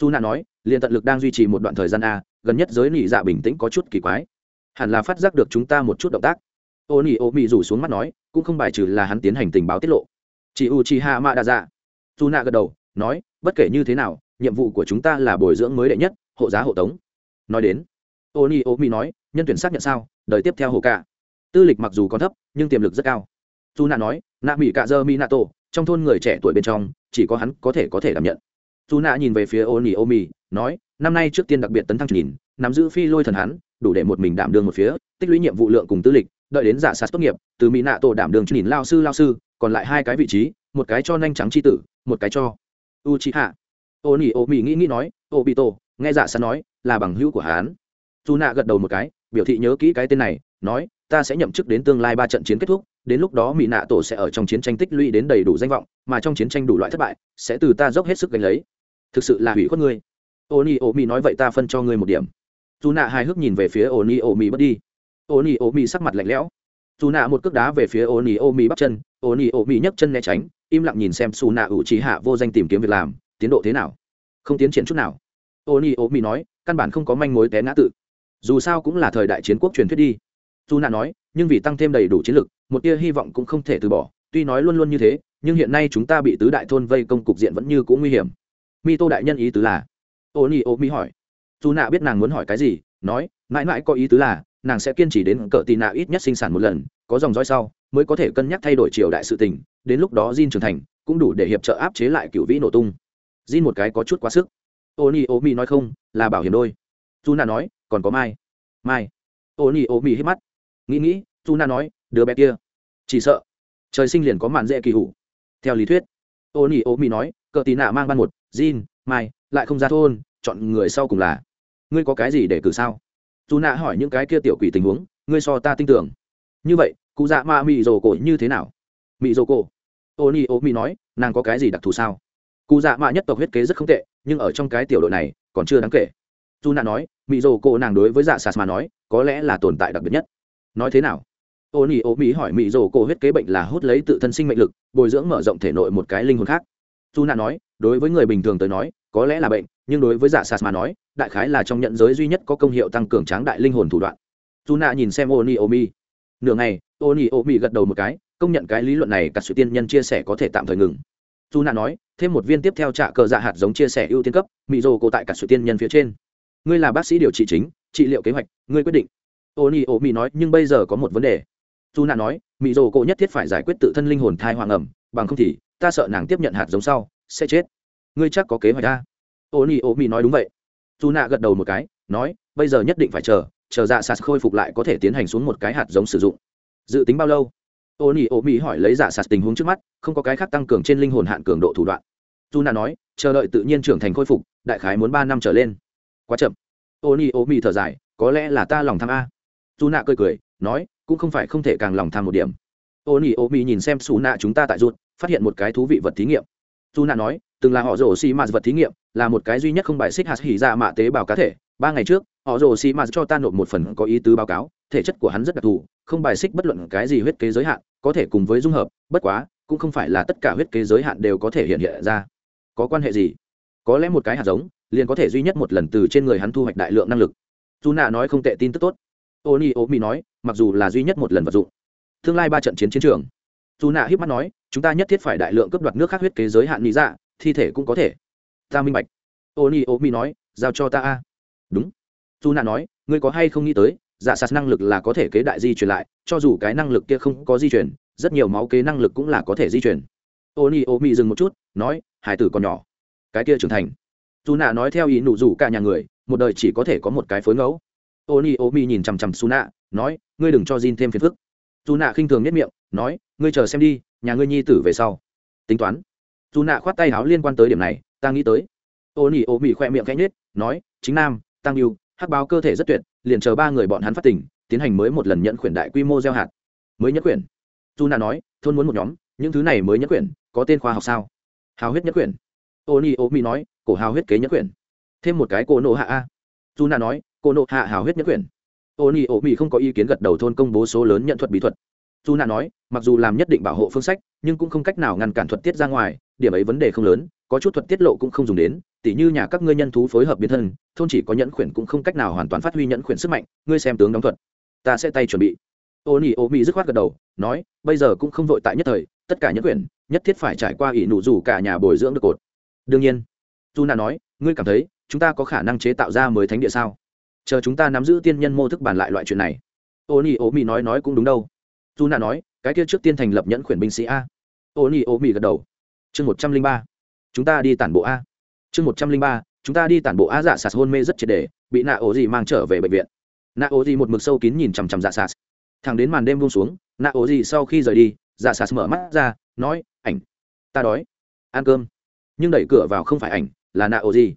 Dù nạ nói liền tận lực đang duy trì một đoạn thời gian a, gần nhất giới nị dạ bình tĩnh có chút kỳ quái. Hẳn là phát giác được chúng ta một chút động tác. Ô nỉ ô mi rủ xuống mắt nói, cũng không bài trừ là hắn tiến hành tình báo tiết lộ. Chị u chi ha ma đa dạ dù nạ gật đầu, nói, bất kể như thế nào, nhiệm vụ của chúng ta là bồi dưỡng mới đệ nhất, hộ giá hộ tống. Nói đến ô ni ô mi nói, nhân tuyển xác nhận sao? Đời tiếp theo hồ cả. Tư lịch mặc dù còn thấp, nhưng tiềm lực rất cao. Dù nạ nói, nạ mỹ cạ dơ mi nato tổ, trong thôn người trẻ tuổi bên trong, chỉ có hắn có thể có thể đảm nhận. Dù nạ nhìn về phía ô nỉ ô mi nói, năm nay trước tiên đặc biệt tấn thăng nhìn nắm giữ phi lôi thần hắn, đủ để một mình đảm đương một phía, tích lũy nhiệm vụ lượng cùng tư lịch, đợi đến giả sát tốt nghiệp, từ mỹ nạ tổ đảm đường nhìn lao sư lao sư, còn lại hai cái vị trí một cái cho nhanh trắng chi tử, một cái cho u chi hạ ô nỉ ô mỹ nghĩ nghĩ nói ô bị tổ nghe dạ giả sát nói, là bằng hữu của Hán. dù nạ gật đầu một cái, biểu thị nhớ kỹ cái tên này, nói, ta sẽ nhậm chức đến tương lai ba trận chiến kết thúc, đến lúc đó mỹ nạ tổ sẽ ở trong chiến tranh tích lũy đến đầy đủ danh vọng, mà trong chiến tranh đủ loại thất bại, sẽ từ ta dốc hết sức gánh lấy. Thực sự là hủy khuất ngươi. Ô nỉ ô mỹ nói, vậy ta phân cho ngươi một điểm. Dù nạ hài hước nhìn về phía ô nỉ ô mỹ bất đi. Ô nỉ ô mỹ sắc mặt lạnh lẽo. Dù nạ một cước đá về phía ô nỉ ô mỹ bắt chân ô nỉ ô mỹ nhấc chân né tránh im lặng nhìn xem xù nạ ủ trí hạ vô danh tìm kiếm việc làm, tiến độ thế nào? Không tiến triển chút nào. Ô ni ô mi nói, căn bản không có manh mối té ngã tự. Dù sao cũng là thời đại chiến quốc truyền thuyết đi. Dù nạ nói, nhưng vì tăng thêm đầy đủ chiến lực, một tia hy vọng cũng không thể từ bỏ. Tuy nói luôn luôn như thế, nhưng hiện nay chúng ta bị tứ đại thôn vây công cục diện vẫn như cũng nguy hiểm. Mi tô đại nhân ý tứ là? Ô nhi ô mi hỏi. Dù nạ biết nàng muốn hỏi cái gì, nói, mãi mãi có ý tứ là, nàng sẽ kiên trì đến cỡ tì nạ ít nhất sinh sản một lần, có dòng dõi sau, mới có thể cân nhắc thay đổi triều đại sự tình đến lúc đó Jin trưởng thành cũng đủ để hiệp trợ áp chế lại cựu vĩ nổ tung. Jin một cái có chút quá sức. Oni Omi nói không là bảo hiểm đôi. Juna nói còn có mai. Mai. Oni Omi hít mắt. Nghĩ nghĩ Juna nói đứa bé kia. Chỉ sợ trời sinh liền có màn dễ kỳ hủ. Theo lý thuyết Oni Omi nói cờ tì nạ mang ban một Jin, mai lại không ra thôn chọn người sau cùng là. Ngươi có cái gì để cử sao? Juna hỏi những cái kia tiểu quỷ tình huống ngươi so ta tin tưởng. Như vậy cụ dạ ma mị rồ cổ như thế nào? Mỹ dô cô ô ni ô mi nói, nàng có cái gì đặc thù sao? Cụ dạ mạ nhất tộc huyết kế rất không tệ, nhưng ở trong cái tiểu đội này, còn chưa đáng kể. Dù nạ nói mỹ dô cô nàng đối với dạ sạt mà nói, có lẽ là tồn tại đặc biệt nhất. Nói thế nào? Ô ni ô mỹ hỏi mỹ dô cô huyết kế bệnh là hút lấy tự thân sinh mệnh lực, bồi dưỡng mở rộng thể nội một cái linh hồn khác. Dù nạ nói, đối với người bình thường tới nói, có lẽ là bệnh, nhưng đối với dạ sas mà nói, đại khái là trong nhận giới duy nhất có công hiệu tăng cường tráng đại linh hồn thủ đoạn. Dù nạ nhìn xem ô ni ô mi nửa ngày ô ni ô mi gật đầu một cái công nhận cái lý luận này cả sự tiên nhân chia sẻ có thể tạm thời ngừng. Dù nạ nói, thêm một viên tiếp theo trạ cờ dạ hạt giống chia sẻ ưu tiên cấp mỹ rồ cổ tại cả sự tiên nhân phía trên. Ngươi là bác sĩ điều trị chính, trị liệu kế hoạch, ngươi quyết định. Ô nhi ô mi nói, nhưng bây giờ có một vấn đề. Dù nạ nói mỹ rồ cổ nhất thiết phải giải quyết tự thân linh hồn thai hoàng ẩm, bằng không thì, ta sợ nàng tiếp nhận hạt giống sau, sẽ chết. Ngươi chắc có kế hoạch ta ô nhi ô mi nói đúng vậy. Dù nạ gật đầu một cái, nói, bây giờ nhất định phải chờ chờ dạ sạt khôi phục lại có thể tiến hành xuống một cái hạt giống sử dụng. Dự tính bao lâu? Ô nhi ô mỹ hỏi lấy giả sạt tình huống trước mắt, không có cái khác tăng cường trên linh hồn hạn cường độ thủ đoạn. Dù nạ nói, chờ đợi tự nhiên trưởng thành khôi phục, đại khái muốn ba năm trở lên. Quá chậm. Ô nhi ô mỹ thở dài, có lẽ là ta lòng tham a. Dù nạ cười cười, nói, cũng không phải không thể càng lòng tham một điểm. Ô nhi ô mỹ nhìn xem xù nạ chúng ta tại rút phát hiện một cái thú vị vật thí nghiệm. Dù nạ nói, từng là họ rổ xi mạt vật thí nghiệm, là một cái duy nhất không bài xích hạt hỉ ra mạ tế bào cá thể. Ba ngày trước, họ rổ xi mạt cho ta nộp một phần có ý tứ báo cáo, thể chất của hắn rất đặc thù không bài xích bất luận cái gì huyết kế giới hạn, có thể cùng với dung hợp, bất quá, cũng không phải là tất cả huyết kế giới hạn đều có thể hiện hiện ra. Có quan hệ gì? Có lẽ một cái hạt giống, liền có thể duy nhất một lần từ trên người hắn thu hoạch đại lượng năng lực. Dù nạ nói không tệ tin tức tốt. Ô ni ô mi nói, mặc dù là duy nhất một lần vật dụng, tương lai ba trận chiến chiến trường. Dù nạ hiếp mắt nói, chúng ta nhất thiết phải đại lượng cấp đoạt nước khác huyết kế giới hạn lý dạ thi thể cũng có thể. Ta minh bạch. Ô ni ô mi nói, giao cho ta a. Đúng. Dù nạ nói, ngươi có hay không nghĩ tới dạ sạt năng lực là có thể kế đại di chuyển lại, cho dù cái năng lực kia không có di chuyển rất nhiều máu kế năng lực cũng là có thể di chuyển ô ni ô mi dừng một chút, nói, hải tử còn nhỏ, cái kia trưởng thành. Dù nạ nói theo ý nụ rủ cả nhà người, một đời chỉ có thể có một cái phối ngẫu. Ô ni ô mi nhìn chằm chằm su nạ nói, ngươi đừng cho Jin thêm phiền phức. Dù nạ khinh thường nhất miệng, nói, ngươi chờ xem đi, nhà ngươi nhi tử về sau. Tính toán. Dù nạ khoát tay áo liên quan tới điểm này, ta nghĩ tới. Ô ni ô mỹ khoe miệng khẽ nhết nói, chính nam tăng yêu hắc báo cơ thể rất tuyệt, liền chờ ba người bọn hắn phát tỉnh tiến hành mới một lần nhận khuyển đại quy mô gieo hạt. Mới nhất quyển. Dù nà nói, thôn muốn một nhóm, những thứ này mới nhất quyển, có tên khoa học sao? Hào huyết nhất quyển. Ô Omi ô nói, cổ hào huyết kế nhất quyển. Thêm một cái cổ nộ hạ a. Dù nà nói, cổ nộ hạ hào huyết nhất quyển. Ô Omi ô không có ý kiến gật đầu thôn công bố số lớn nhận thuật bí thuật. Dù nà nói, mặc dù làm nhất định bảo hộ phương sách, nhưng cũng không cách nào ngăn cản thuật tiết ra ngoài, điểm ấy vấn đề không lớn, có chút thuật tiết lộ cũng không dùng đến tỉ như nhà các ngươi nhân thú phối hợp biến thân, thôn chỉ có nhẫn khuyển cũng không cách nào hoàn toàn phát huy nhẫn khuyển sức mạnh, ngươi xem tướng đóng thuật. Ta sẽ tay chuẩn bị. Ô nỉ ô mỹ dứt khoát gật đầu, nói, bây giờ cũng không vội tại nhất thời, tất cả nhẫn khuyển, nhất thiết phải trải qua ỷ nụ rủ cả nhà bồi dưỡng được cột. Đương nhiên dù nà nói, ngươi cảm thấy, chúng ta có khả năng chế tạo ra mới thánh địa sao? Chờ chúng ta nắm giữ tiên nhân mô thức bàn lại loại chuyện này. Ô nỉ ô mỹ nói nói cũng đúng đâu. Dù nà nói, cái kia trước tiên thành lập nhẫn khuyển binh sĩ a. Ô nỉ ô mỹ gật đầu. Chương một trăm linh ba. Chúng ta đi tản bộ a chương một trăm linh ba, chúng ta đi tản bộ á dạ sạt hôn mê rất triệt đề, bị nạ ổ gì mang trở về bệnh viện. Nạ ổ gì một mực sâu kín nhìn chằm chằm dạ sạt. Thẳng đến màn đêm buông xuống, nạ ổ gì sau khi rời đi dạ sạt mở mắt ra, nói, ảnh, ta đói. Ăn cơm. Nhưng đẩy cửa vào không phải ảnh, là nạ ổ gì.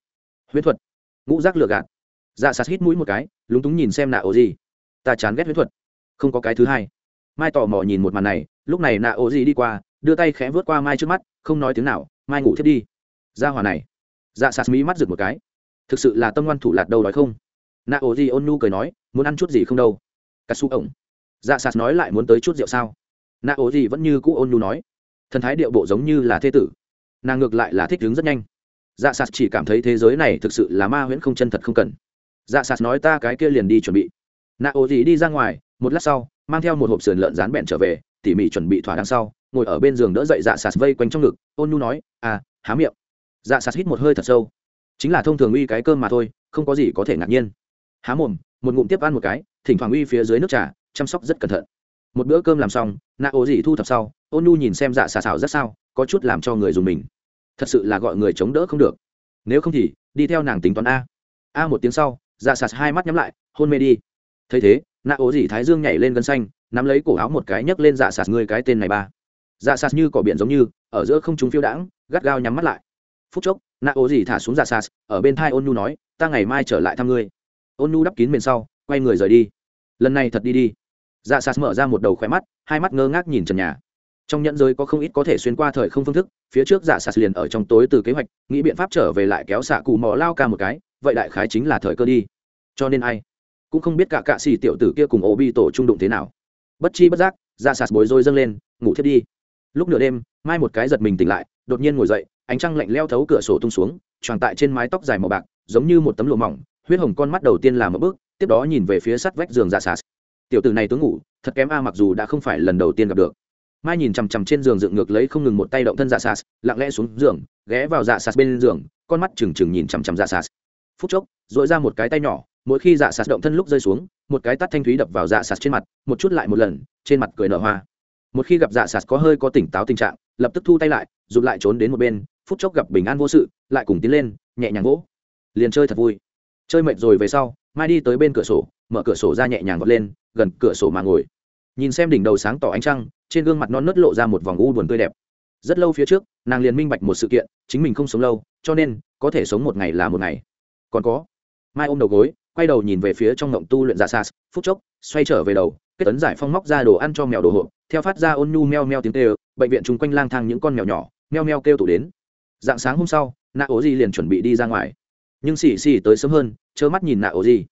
Huyễn thuật. Ngũ rác lừa gạt. Dạ sạt hít mũi một cái, lúng túng nhìn xem nạ ổ gì. Ta chán ghét huyễn thuật. Không có cái thứ hai. Mai tò mò nhìn một màn này, lúc này nạ ổ gì đi qua, đưa tay khẽ vớt qua mai trước mắt, không nói tiếng nào, mai ngủ thiết đi. Ra hòa này dạ sạt mỹ mắt rực một cái. Thực sự là tâm ngoan thủ lạt đâu nói không? Nạ ô di ôn nu cười nói, muốn ăn chút gì không đâu? Cà su ổng. Dạ sạt nói lại muốn tới chút rượu sao? Nạ ô di vẫn như cũ ôn nu nói, thần thái điệu bộ giống như là thế tử. Nàng ngược lại là thích đứng rất nhanh. Dạ sạt chỉ cảm thấy thế giới này thực sự là ma huyễn không chân thật không cần. Dạ sạt nói, ta cái kia liền đi chuẩn bị. Nạ ô gì đi ra ngoài, một lát sau, mang theo một hộp sườn lợn rán bẹn trở về, tỉ mỉ chuẩn bị thỏa đằng sau, ngồi ở bên giường đỡ dậy dạ sạt vây quanh trong ngực. Ôn nu nói à há miệng dạ sạt hít một hơi thật sâu. Chính là thông thường uy cái cơm mà thôi, không có gì có thể ngạc nhiên. Há mồm, một ngụm tiếp ăn một cái, thỉnh thoảng uy phía dưới nước trà, chăm sóc rất cẩn thận. Một bữa cơm làm xong nạ ố gì thu thập sau, ôn nu nhìn xem dạ xà xào rất sao, có chút làm cho người dùng mình. Thật sự là gọi người chống đỡ không được. Nếu không thì, đi theo nàng tính toán a. A một tiếng sau dạ xà hai mắt nhắm lại, hôn mê đi. Thấy thế nạ ố gì thái dương nhảy lên gân xanh, nắm lấy cổ áo một cái nhấc lên dạ sạt người cái tên này ba. Dạ sạt như cỏ biển giống như, ở giữa không chúng phiêu đãng, gắt gao nhắm mắt lại phút chốc nạ ố gì thả xuống dạ giả sas ở bên thai ôn nhu nói, ta ngày mai trở lại thăm ngươi. Ôn nhu đắp kín bên sau, quay người rời đi. Lần này thật đi đi. Dạ sas mở ra một đầu khỏe mắt, hai mắt ngơ ngác nhìn trần nhà. Trong nhẫn giới có không ít có thể xuyên qua thời không phương thức, phía trước dạ sạt liền ở trong tối từ kế hoạch, nghĩ biện pháp trở về lại kéo xạ cù mò lao ca một cái, vậy đại khái chính là thời cơ đi. Cho nên ai cũng không biết cả cạ xì tiểu tử kia cùng ổ bi tổ trung đụng thế nào. Bất chi bất giác dạ sạt bối rối dâng lên, ngủ thiết đi. Lúc nửa đêm, mai một cái giật mình tỉnh lại đột nhiên ngồi dậy, ánh trăng lạnh leo thấu cửa sổ tung xuống tròn tại trên mái tóc dài màu bạc, giống như một tấm lụa mỏng, huyết hồng con mắt đầu tiên là một bước, tiếp đó nhìn về phía sắt vách giường dạ xà tiểu tử này tướng ngủ, thật kém a, mặc dù đã không phải lần đầu tiên gặp được. Mai nhìn chằm chằm trên giường dựng ngược lấy không ngừng một tay động thân dạ xà lặng lẽ xuống giường, ghé vào dạ xà bên giường, con mắt trừng trừng nhìn chằm chằm dạ xà phút chốc dội ra một cái tay nhỏ, mỗi khi dạ sạt động thân lúc rơi xuống, một cái tắt thanh thúy đập vào dạ sạt trên mặt, một chút lại một lần, trên mặt cười nở hoa. Một khi gặp dạ sạt có hơi có tỉnh táo tình trạng, lập tức thu tay lại rụt lại trốn đến một bên, phút chốc gặp bình an vô sự, lại cùng tiến lên, nhẹ nhàng vỗ. Liền chơi thật vui. Chơi mệt rồi về sau, mai đi tới bên cửa sổ, mở cửa sổ ra nhẹ nhàng vọt lên, gần cửa sổ mà ngồi. Nhìn xem đỉnh đầu sáng tỏ ánh trăng, trên gương mặt non nớt lộ ra một vòng u buồn tươi đẹp. Rất lâu phía trước, nàng liền minh bạch một sự kiện, chính mình không sống lâu, cho nên, có thể sống một ngày là một ngày. Còn có, mai ôm đầu gối, quay đầu nhìn về phía trong ngộng tu luyện giả sas, phút chốc, xoay trở về đầu, kết tấn giải phong móc ra đồ ăn cho mèo đồ hộp, theo phát ra ôn nhu meo meo tiếng kêu, bệnh viện chung quanh lang thang những con mèo nhỏ meo meo kêu tụ đến. Dạng sáng hôm sau nạ ố di liền chuẩn bị đi ra ngoài. Nhưng xì xì tới sớm hơn, trơ mắt nhìn nạ ố di.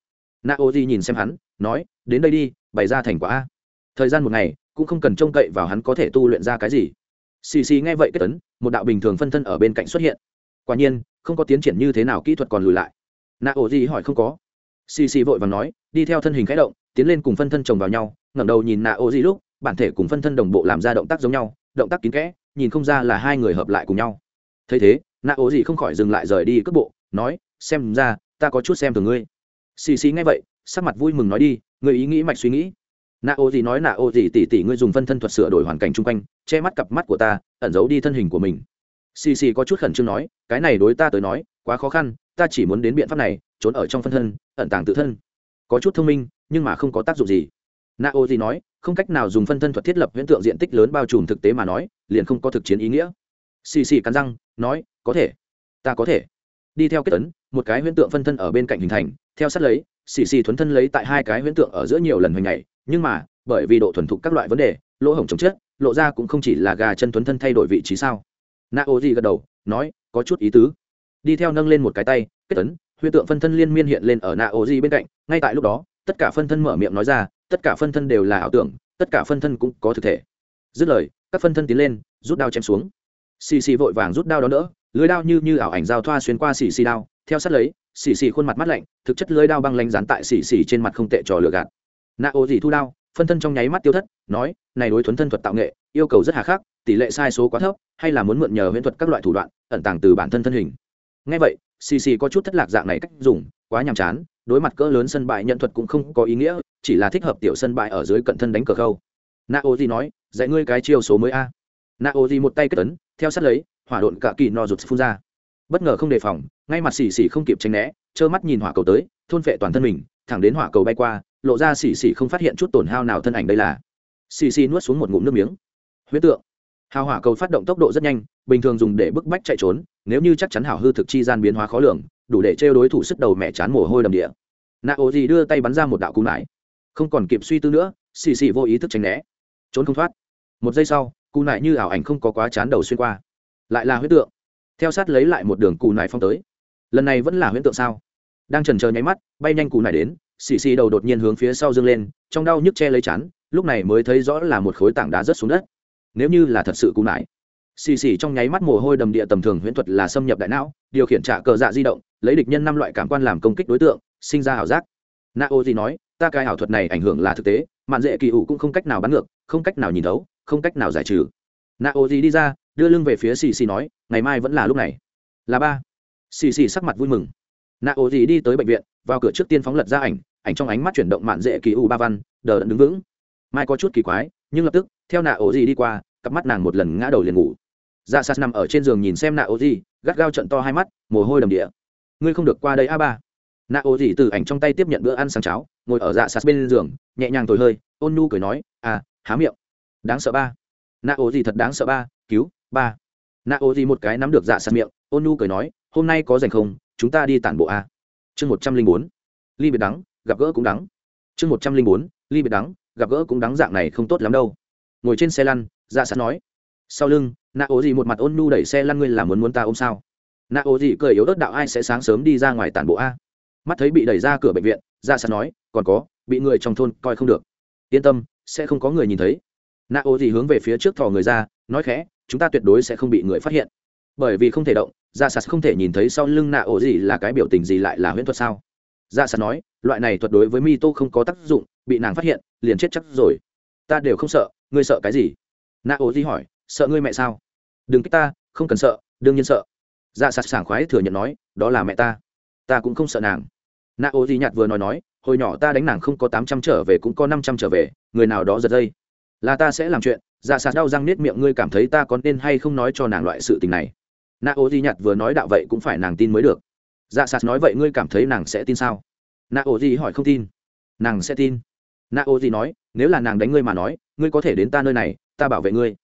Nạ ố di nhìn xem hắn, nói, đến đây đi, bày ra thành quả a. Thời gian một ngày, cũng không cần trông cậy vào hắn có thể tu luyện ra cái gì. Xì xì nghe vậy kết tấn một đạo bình thường phân thân ở bên cạnh xuất hiện. Quả nhiên, không có tiến triển như thế nào kỹ thuật còn lùi lại. Nạ ổ gì hỏi không có. Xì xì vội và nói, đi theo thân hình khẽ động, tiến lên cùng phân thân chồng vào nhau. Ngẩng đầu nhìn nạ ổ gì lúc, bản thể cùng phân thân đồng bộ làm ra động tác giống nhau, động tác kín kẽ nhìn không ra là hai người hợp lại cùng nhau. Thấy thế nạ ố gì không khỏi dừng lại rời đi cước bộ, nói, xem ra, ta có chút xem thường ngươi. Xì xì nghe vậy, sắc mặt vui mừng nói đi người ý nghĩ mạch suy nghĩ. Nạ ô gì nói nạ ô gì tỉ tỉ ngươi dùng phân thân thuật sửa đổi hoàn cảnh chung quanh, che mắt cặp mắt của ta, ẩn giấu đi thân hình của mình. Xì xì có chút khẩn trương nói, cái này đối ta tới nói, quá khó khăn, ta chỉ muốn đến biện pháp này, trốn ở trong phân thân, ẩn tàng tự thân. Có chút thông minh, nhưng mà không có tác dụng gì. Na ô gì nói, không cách nào dùng phân thân thuật thiết lập hiện tượng diện tích lớn bao trùm thực tế mà nói, liền không có thực chiến ý nghĩa. Xì xì cắn răng, nói, có thể. Ta có thể. Đi theo kết tấn một cái huyễn tượng phân thân ở bên cạnh hình thành. Theo sát lấy, xì xì thuấn thân lấy tại hai cái huyễn tượng ở giữa nhiều lần hồi ngày nhưng mà, bởi vì độ thuần thục các loại vấn đề, lỗ hổng chống chết lộ ra cũng không chỉ là gà chân thuấn thân thay đổi vị trí sao. Na ô gì gật đầu, nói, có chút ý tứ. Đi theo nâng lên một cái tay, kết tấn huyễn tượng phân thân liên miên hiện lên ở na ô gì bên cạnh. Ngay tại lúc đó, tất cả phân thân mở miệng nói ra tất cả phân thân đều là ảo tưởng, tất cả phân thân cũng có thực thể. Dứt lời, các phân thân tiến lên, rút đao chém xuống. Xì xì vội vàng rút đao đó nữa lưới đao như như ảo ảnh giao thoa xuyên qua xì xì đao, theo sát lấy, xì xì khuôn mặt mắt lạnh, thực chất lưới đao băng lanh dán tại xì xì trên mặt không tệ trò lừa gạt. Nạ ô gì thu đao, phân thân trong nháy mắt tiêu thất, nói, này đối thuấn thân thuật tạo nghệ, yêu cầu rất hà khắc, tỷ lệ sai số quá thấp, hay là muốn mượn nhờ huyễn thuật các loại thủ đoạn, ẩn tàng từ bản thân thân hình. Ngay vậy, xì xì có chút thất lạc dạng này cách dùng, quá nhàm chán đối mặt cỡ lớn sân bãi nhận thuật cũng không có ý nghĩa, chỉ là thích hợp tiểu sân bãi ở dưới cận thân đánh cờ khâu. Na ô nói, dạy ngươi cái chiêu số mới a. Na ô một tay kết tấn theo sát lấy, hỏa độn cả kỳ no rụt phun ra. Bất ngờ không đề phòng, ngay mặt xì xì không kịp tránh né, trơ mắt nhìn hỏa cầu tới, thôn phệ toàn thân mình, thẳng đến hỏa cầu bay qua, lộ ra xì xì không phát hiện chút tổn hao nào thân ảnh đây là. Xì xì nuốt xuống một ngụm nước miếng. Huyết tượng. Hào hỏa cầu phát động tốc độ rất nhanh, bình thường dùng để bức bách chạy trốn, nếu như chắc chắn hảo hư thực chi gian biến hóa khó lường đủ để trêu đối thủ sức đầu mẹ chán mồ hôi đầm địa. Nạ ô gì đưa tay bắn ra một đạo cung nải. Không còn kịp suy tư nữa, xì xì vô ý thức tránh né. Trốn không thoát. Một giây sau cù nải như ảo ảnh không có quá chán đầu xuyên qua. Lại là huyết tượng. Theo sát lấy lại một đường cù nải phong tới. Lần này vẫn là huyết tượng sao? Đang trần chờ nháy mắt, bay nhanh cù nải đến, xì xì đầu đột nhiên hướng phía sau dâng lên, trong đau nhức che lấy chán, lúc này mới thấy rõ là một khối tảng đá rớt xuống đất. Nếu như là thật sự cù nải xì xì trong nháy mắt mồ hôi đầm địa tầm thường huyễn thuật là xâm nhập đại não, điều khiển trả cờ dạ di động, lấy địch nhân năm loại cảm quan làm công kích đối tượng, sinh ra ảo giác. Na ô gì nói, ta cái ảo thuật này ảnh hưởng là thực tế, mạn dễ kỳ ủ cũng không cách nào bắn ngược, không cách nào nhìn thấu, không cách nào giải trừ. Na ô gì đi ra, đưa lưng về phía xì xì nói, ngày mai vẫn là lúc này. Là ba. Xì xì sắc mặt vui mừng. Na ô gì đi tới bệnh viện, vào cửa trước tiên phóng lật ra ảnh ảnh trong ánh mắt chuyển động mạn dễ kỳ ủ ba văn, đờ đứng vững. Mai có chút kỳ quái, nhưng lập tức, theo nạ ổ gì đi qua, cặp mắt nàng một lần ngã đầu liền ngủ dạ sas nằm ở trên giường nhìn xem nạ ô gì gắt gao trận to hai mắt, mồ hôi đầm địa. Ngươi không được qua đây a ba. Nạ ô gì từ ảnh trong tay tiếp nhận bữa ăn sáng cháo, ngồi ở dạ sas bên giường, nhẹ nhàng thổi hơi, ôn nu cười nói à há miệng. Đáng sợ ba. Nạ ô gì thật đáng sợ ba, cứu, ba. Nạ ô gì một cái nắm được dạ sas miệng, ôn nu cười nói, hôm nay có dành không? Chúng ta đi tản bộ a. Chương một trăm linh bốn. Ly biệt đắng, gặp gỡ cũng đắng. Chương một trăm linh bốn. Ly biệt đắng, gặp gỡ cũng đắng, dạng này không tốt lắm đâu. Ngồi trên xe lăn dạ sẵn nói sau lưng nạ ố gì một mặt ôn nu đẩy xe lăn, ngươi làm muốn muốn ta ôm sao? Nạ ố gì cười yếu ớt, đạo ai sẽ sáng sớm đi ra ngoài tản bộ a? Mắt thấy bị đẩy ra cửa bệnh viện dạ ra sàn nói, còn có, bị người trong thôn coi không được. Yên tâm, sẽ không có người nhìn thấy. Nạ ố gì hướng về phía trước thò người ra, nói khẽ, chúng ta tuyệt đối sẽ không bị người phát hiện. Bởi vì không thể động dạ ra sạt không thể nhìn thấy sau lưng nạ ố gì là cái biểu tình gì lại là huyễn thuật sao? Dạ ra sạt nói, loại này thuật đối với mi tô không có tác dụng, bị nàng phát hiện, liền chết chắc rồi. Ta đều không sợ, ngươi sợ cái gì? Nạ ố gì hỏi sợ ngươi mẹ sao? Đừng kích ta, không cần sợ, đương nhiên sợ. Dạ sạt sảng khoái thừa nhận nói, đó là mẹ ta. Ta cũng không sợ nàng. Nạ ô Di nhạt vừa nói nói, hồi nhỏ ta đánh nàng không có tám trăm trở về cũng có năm trăm trở về, người nào đó giật dây. Là ta sẽ làm chuyện. Dạ sạt đau răng nết miệng, ngươi cảm thấy ta có nên hay không nói cho nàng loại sự tình này? Nạ ô di nhạt vừa nói đạo vậy cũng phải nàng tin mới được. Dạ sạt nói vậy ngươi cảm thấy nàng sẽ tin sao? Nạ ô di hỏi không tin. Nàng sẽ tin. Nạ ô di nói, nếu là nàng đánh ngươi mà nói, ngươi có thể đến ta nơi này, ta bảo vệ ngươi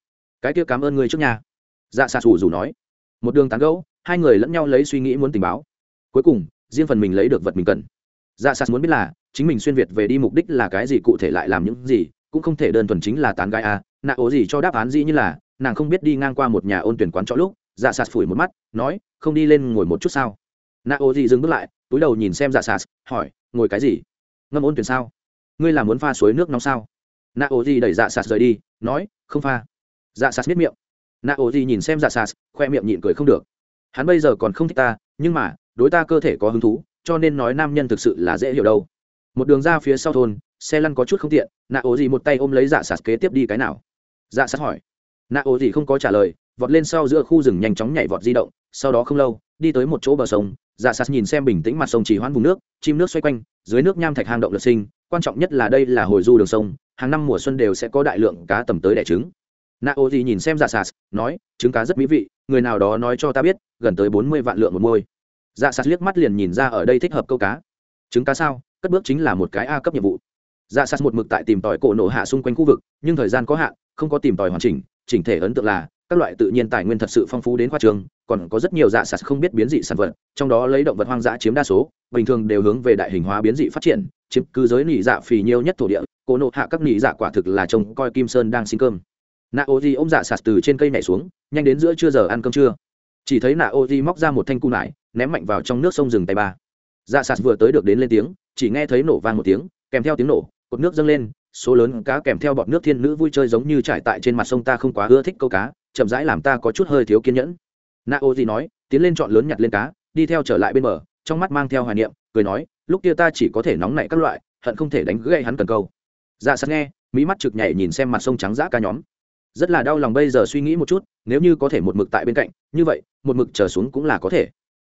cái kia cảm ơn ngươi trước nhà. Dạ sạt xù rủ nói. Một đường tán gẫu, hai người lẫn nhau lấy suy nghĩ muốn tình báo. Cuối cùng, riêng phần mình lấy được vật mình cần. Dạ sạt muốn biết là, chính mình xuyên việt về đi mục đích là cái gì cụ thể lại làm những gì, cũng không thể đơn thuần chính là tán gái a à. nạ ố gì cho đáp án gì như là, nàng không biết đi ngang qua một nhà ôn tuyển quán trọ lúc dạ sạt phủi một mắt, nói, không đi lên ngồi một chút sao? Nạ ố gì dừng bước lại, túi đầu nhìn xem dạ sạt hỏi, ngồi cái gì? Ngâm ôn tuyển sao? Ngươi làm muốn pha suối nước nóng sao? Nạ ố gì đẩy dạ sạt rời đi, nói, không pha dạ sạt miết miệng. Nạ ố gì nhìn xem dạ sạt khoe miệng nhịn cười không được. Hắn bây giờ còn không thích ta, nhưng mà, đối ta cơ thể có hứng thú, cho nên nói nam nhân thực sự là dễ hiểu đâu. Một đường ra phía sau thôn, xe lăn có chút không tiện nạ ố gì một tay ôm lấy dạ sạt kế tiếp đi cái nào? Dạ sạt hỏi. Nạ ố gì không có trả lời, vọt lên sau giữa khu rừng nhanh chóng nhảy vọt di động, sau đó không lâu, đi tới một chỗ bờ sông. Dạ sạt nhìn xem bình tĩnh mặt sông chỉ hoãn vùng nước, chim nước xoay quanh, dưới nước nham thạch hang động lật sinh quan trọng nhất là đây là hồi du đường sông, hàng năm mùa xuân đều sẽ có đại lượng cá tầm tới đẻ trứng nạ ô gì nhìn xem dạ sạt nói, trứng cá rất mỹ vị, người nào đó nói cho ta biết, gần tới bốn mươi vạn lượng một môi. Dạ sạt liếc mắt liền nhìn ra ở đây thích hợp câu cá. Trứng cá sao? Cất bước chính là một cái a cấp nhiệm vụ. Dạ sạt một mực tại tìm tòi cổ nổ hạ xung quanh khu vực, nhưng thời gian có hạn, không có tìm tòi hoàn chỉnh chỉnh thể ấn tượng là, các loại tự nhiên tài nguyên thật sự phong phú đến khoa trường, còn có rất nhiều dạ sạt không biết biến dị sản vật, trong đó lấy động vật hoang dã chiếm đa số, bình thường đều hướng về đại hình hóa biến dị phát triển, chiếm cứ giới nỉ dạ phì nhiêu nhất thổ địa, cổ nộ hạ các nỉ dạ quả thực là trông coi kim sơn đang xin cơm nạ ô di ôm dạ sạt từ trên cây nhảy xuống, nhanh đến giữa trưa giờ ăn cơm trưa. Chỉ thấy nạ ô di móc ra một thanh cung nải, ném mạnh vào trong nước sông rừng tay ba. Dạ sạt vừa tới được đến lên tiếng, chỉ nghe thấy nổ vang một tiếng, kèm theo tiếng nổ, cột nước dâng lên, số lớn cá kèm theo bọt nước thiên nữ vui chơi giống như trải tại trên mặt sông ta không quá ưa thích câu cá, chậm rãi làm ta có chút hơi thiếu kiên nhẫn. Na ô gì nói, tiến lên chọn lớn nhặt lên cá, đi theo trở lại bên bờ, trong mắt mang theo hoài niệm, cười nói, lúc kia ta chỉ có thể nóng nảy các loại, hận không thể đánh gãy hắn cần câu. Dạ sắt nghe mỹ mắt trực nhảy nhìn xem mặt sông trắng dã cá nhóm rất là đau lòng bây giờ suy nghĩ một chút, nếu như có thể một mực tại bên cạnh, như vậy, một mực trở xuống cũng là có thể.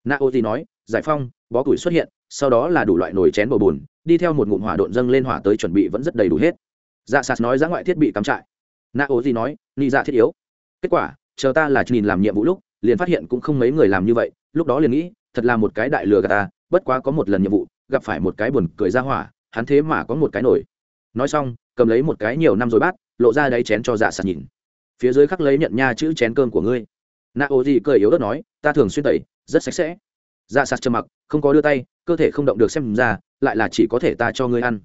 Na ô thì nói, giải phong bó củi xuất hiện, sau đó là đủ loại nồi chén bầu bùn, đi theo một ngụm hỏa độn dâng lên hỏa tới chuẩn bị vẫn rất đầy đủ hết. Dạ sạt nói ra ngoại thiết bị cắm trại. Na ô thì nói ni dạ thiết yếu. Kết quả, chờ ta là nhìn làm nhiệm vụ lúc, liền phát hiện cũng không mấy người làm như vậy, lúc đó liền nghĩ, thật là một cái đại lừa gạt ta, bất quá có một lần nhiệm vụ, gặp phải một cái buồn cười ra hỏa, hắn thế mà có một cái nổi. Nói xong, cầm lấy một cái nhiều năm rồi bát lộ ra đáy chén cho dạ sạt nhìn. Phía dưới khắc lấy nhận nha chữ chén cơm của ngươi. Nạ ô gì cười yếu ớt nói, ta thường xuyên tẩy, rất sạch sẽ. Dạ sạt trầm mặc, không có đưa tay, cơ thể không động được xem ra, lại là chỉ có thể ta cho ngươi ăn.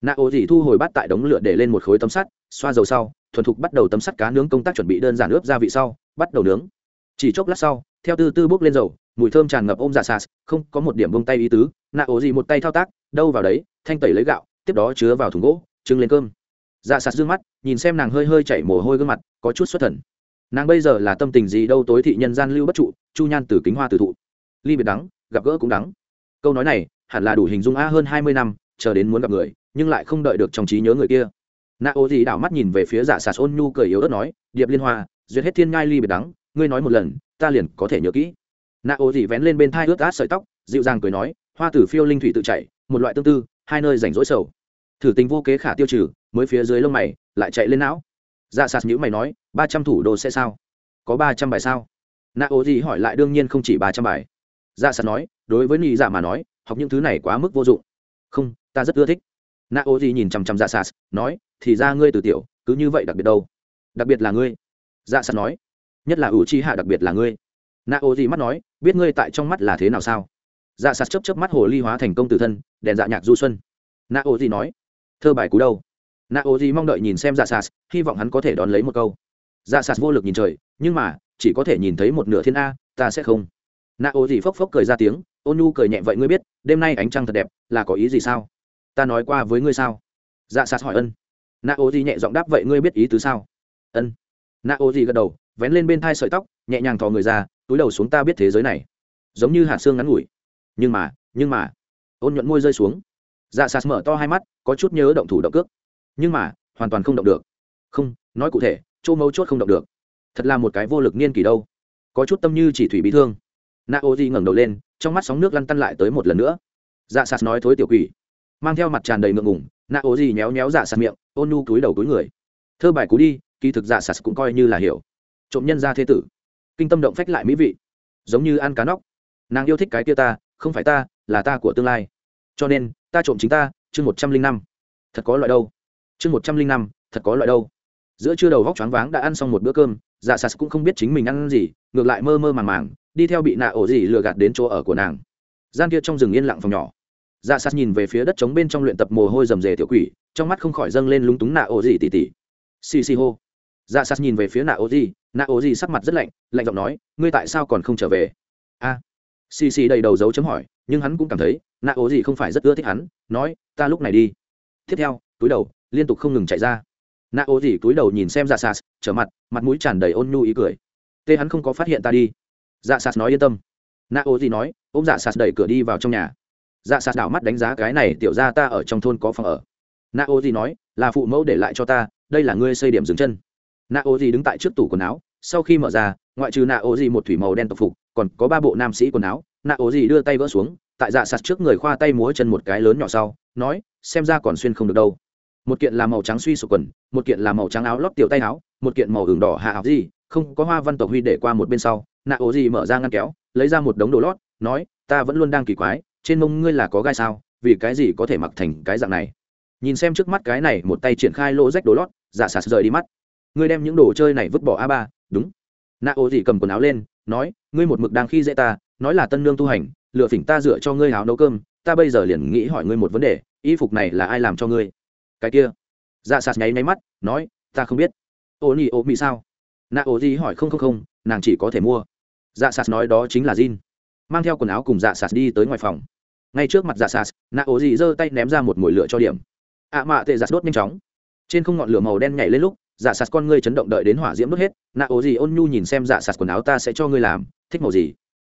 Nạ ô gì thu hồi bát tại đống lửa để lên một khối tấm sắt, xoa dầu sau, thuần thục bắt đầu tấm sắt cá nướng công tác chuẩn bị đơn giản ướp gia vị sau, bắt đầu nướng. Chỉ chốc lát sau, theo từ từ bốc lên dầu, mùi thơm tràn ngập ôm dạ sạt, không có một điểm bông tay ý tứ. Nạ ô gì một tay thao tác, đâu vào đấy, thanh tẩy lấy gạo, tiếp đó chứa vào thùng gỗ, trưng lên cơm. Dạ sạt d mắt nhìn xem nàng hơi hơi chảy mồ hôi gương mặt, có chút xuất thần. Nàng bây giờ là tâm tình gì đâu tối thị nhân gian lưu bất trụ, chu nhan từ kính hoa từ thụ. Ly biệt đắng, gặp gỡ cũng đắng. Câu nói này, hẳn là đủ hình dung a hơn hai mươi năm, chờ đến muốn gặp người, nhưng lại không đợi được trong trí nhớ người kia. Nạ ô gì đảo mắt nhìn về phía giả sạt ôn nhu cười yếu ớt nói, điệp liên hoa, duyệt hết thiên ngai ly biệt đắng, ngươi nói một lần, ta liền có thể nhớ kỹ. Nạ ô gì vén lên bên thai ướt át sợi tóc, dịu dàng cười nói, hoa tử phiêu linh thủy tự chảy một loại tương tư, hai nơi rảnh rỗi sầu. Thử tình vô kế khả tiêu trừ, mới phía dưới lông mày lại chạy lên não. Dạ sạt nhữ mày nói, ba trăm thủ đô sẽ sao? Có ba trăm bài sao? Nạ ô gì hỏi lại đương nhiên không chỉ ba trăm bài. Dạ sạt nói, đối với nị dạ mà nói, học những thứ này quá mức vô dụng. Không, ta rất ưa thích. Nạ ô gì nhìn chằm chằm dạ sạt, nói, thì ra ngươi từ tiểu, cứ như vậy đặc biệt đâu? Đặc biệt là ngươi. Dạ sạt nói, nhất là ủ chi hạ đặc biệt là ngươi. Nạ ô gì mắt nói, biết ngươi tại trong mắt là thế nào sao? Dạ sạt chấp chấp mắt hồ ly hóa thành công tử thân, đèn dạ nhạc du xuân. Nạ ô gì nói, thơ bài cú đâu? Nạ ô gì mong đợi nhìn xem dạ sạt hy vọng hắn có thể đón lấy một câu. Dạ sạt vô lực nhìn trời, nhưng mà, chỉ có thể nhìn thấy một nửa thiên a, ta sẽ không. Nạ ô gì phốc phốc cười ra tiếng ôn nhu cười nhẹ, vậy ngươi biết, đêm nay ánh trăng thật đẹp, là có ý gì sao? Ta nói qua với ngươi sao? Dạ sạt hỏi ân. Nạ ô gì nhẹ giọng đáp, vậy ngươi biết ý tứ sao? Ân. Nạ ô gì gật đầu, vén lên bên thai sợi tóc, nhẹ nhàng thò người ra, túi đầu xuống ta biết thế giới này. Giống như hạt xương ngắn ngủi. Nhưng mà nhưng mà, ôn nhuận môi rơi xuống. Dạ sạt mở to hai mắt, có chút nhớ động thủ động cước nhưng mà, hoàn toàn không động được. Không, nói cụ thể, chỗ mấu chốt không động được. Thật là một cái vô lực niên kỳ đâu. Có chút tâm như chỉ thủy bị thương. Na ô di ngẩng đầu lên, trong mắt sóng nước lăn tăn lại tới một lần nữa. Dạ sạt nói thối tiểu quỷ. Mang theo mặt tràn đầy ngượng ngủng na ô di nhéo nhéo dạ sạt miệng, ôn nu túi đầu túi người. Thơ bài cú đi, kỳ thực dạ sạt cũng coi như là hiểu. Trộm nhân ra thế tử. Kinh tâm động phách lại mỹ vị. Giống như ăn cá nóc. Nàng yêu thích cái kia ta, không phải ta, là ta của tương lai. Cho nên, ta trộm chính ta, chương một trăm linh năm. Thật có loại đâu chương một trăm linh năm, thật có loại đâu. Giữa trưa đầu vóc choáng váng đã ăn xong một bữa cơm dạ sas cũng không biết chính mình ăn gì, ngược lại mơ mơ màng màng, đi theo bị nạ ổ gì lừa gạt đến chỗ ở của nàng. Gian kia trong rừng yên lặng phòng nhỏ. Dạ sas nhìn về phía đất trống bên trong luyện tập mồ hôi rầm rề tiểu quỷ, trong mắt không khỏi dâng lên lúng túng nạ ổ gì tỉ tỉ. Xì xì hô. Dạ sas nhìn về phía nạ ổ gì, nạ ổ gì sắc mặt rất lạnh lạnh giọng nói, ngươi tại sao còn không trở về? A. Xì xì đầy đầu dấu chấm hỏi, nhưng hắn cũng cảm thấy, nạ ổ gì không phải rất ưa thích hắn, nói, ta lúc này đi. Tiếp theo, túi đầu liên tục không ngừng chạy ra. Nạ ô dỉ túi đầu nhìn xem dạ sạt, trở mặt mặt mũi tràn đầy ôn nhu ý cười. Tê hắn không có phát hiện ta đi. Dạ sạt nói yên tâm. Nạ ô dỉ nói ô m dạ sạt đẩy cửa đi vào trong nhà. Dạ sạt đảo mắt đánh giá cái này tiểu ra ta ở trong thôn có phòng ở. Nạ ô dỉ nói, là phụ mẫu để lại cho ta, đây là ngươi xây điểm dừng chân. Nạ ô dỉ đứng tại trước tủ quần áo, sau khi mở ra, ngoại trừ nạ ô dỉ một thủy màu đen tộc phục, còn có ba bộ nam sĩ quần áo. Nạ ô dỉ đưa tay vỡ xuống, tại dạ sạt trước người khoa tay múa chân một cái lớn nhỏ sau, nói, xem ra còn xuyên không được đâu một kiện là màu trắng suy sụp quần, một kiện là màu trắng áo lót tiểu tay áo, một kiện màu hưởng đỏ hạ áo gì, không có hoa văn tộc huy để qua một bên sau, nạ ố gì mở ra ngăn kéo, lấy ra một đống đồ lót, nói, ta vẫn luôn đang kỳ quái, trên mông ngươi là có gai sao, vì cái gì có thể mặc thành cái dạng này? Nhìn xem trước mắt cái này, một tay triển khai lỗ rách đồ lót, giả sạt rời đi mắt. Ngươi đem những đồ chơi này vứt bỏ a ba, đúng. Nạ ô gì cầm quần áo lên, nói, ngươi một mực đang khi dễ ta, nói là tân nương tu hành, lựa phỉnh ta dựa cho ngươi áo nấu cơm, ta bây giờ liền nghĩ hỏi ngươi một vấn đề, y phục này là ai làm cho ngươi? Cái kia. Dạ sạt nháy nháy mắt, nói, ta không biết. Ô nhi ô mỹ sao? Nạ ô gì hỏi, không không không, nàng chỉ có thể mua. Dạ sạt nói đó chính là jean. mang theo quần áo cùng dạ sạt đi tới ngoài phòng. Ngay trước mặt dạ sạt, nạ ố gì giơ tay ném ra một mồi lửa cho điểm. Ạ mạ tệ dạ giặt đốt nhanh chóng. Trên không ngọn lửa màu đen nhảy lên lúc dạ sạt con ngươi chấn động đợi đến hỏa diễm đốt hết. Nạ ố gì ôn nhu nhìn xem dạ sạt quần áo, ta sẽ cho ngươi làm, thích màu gì?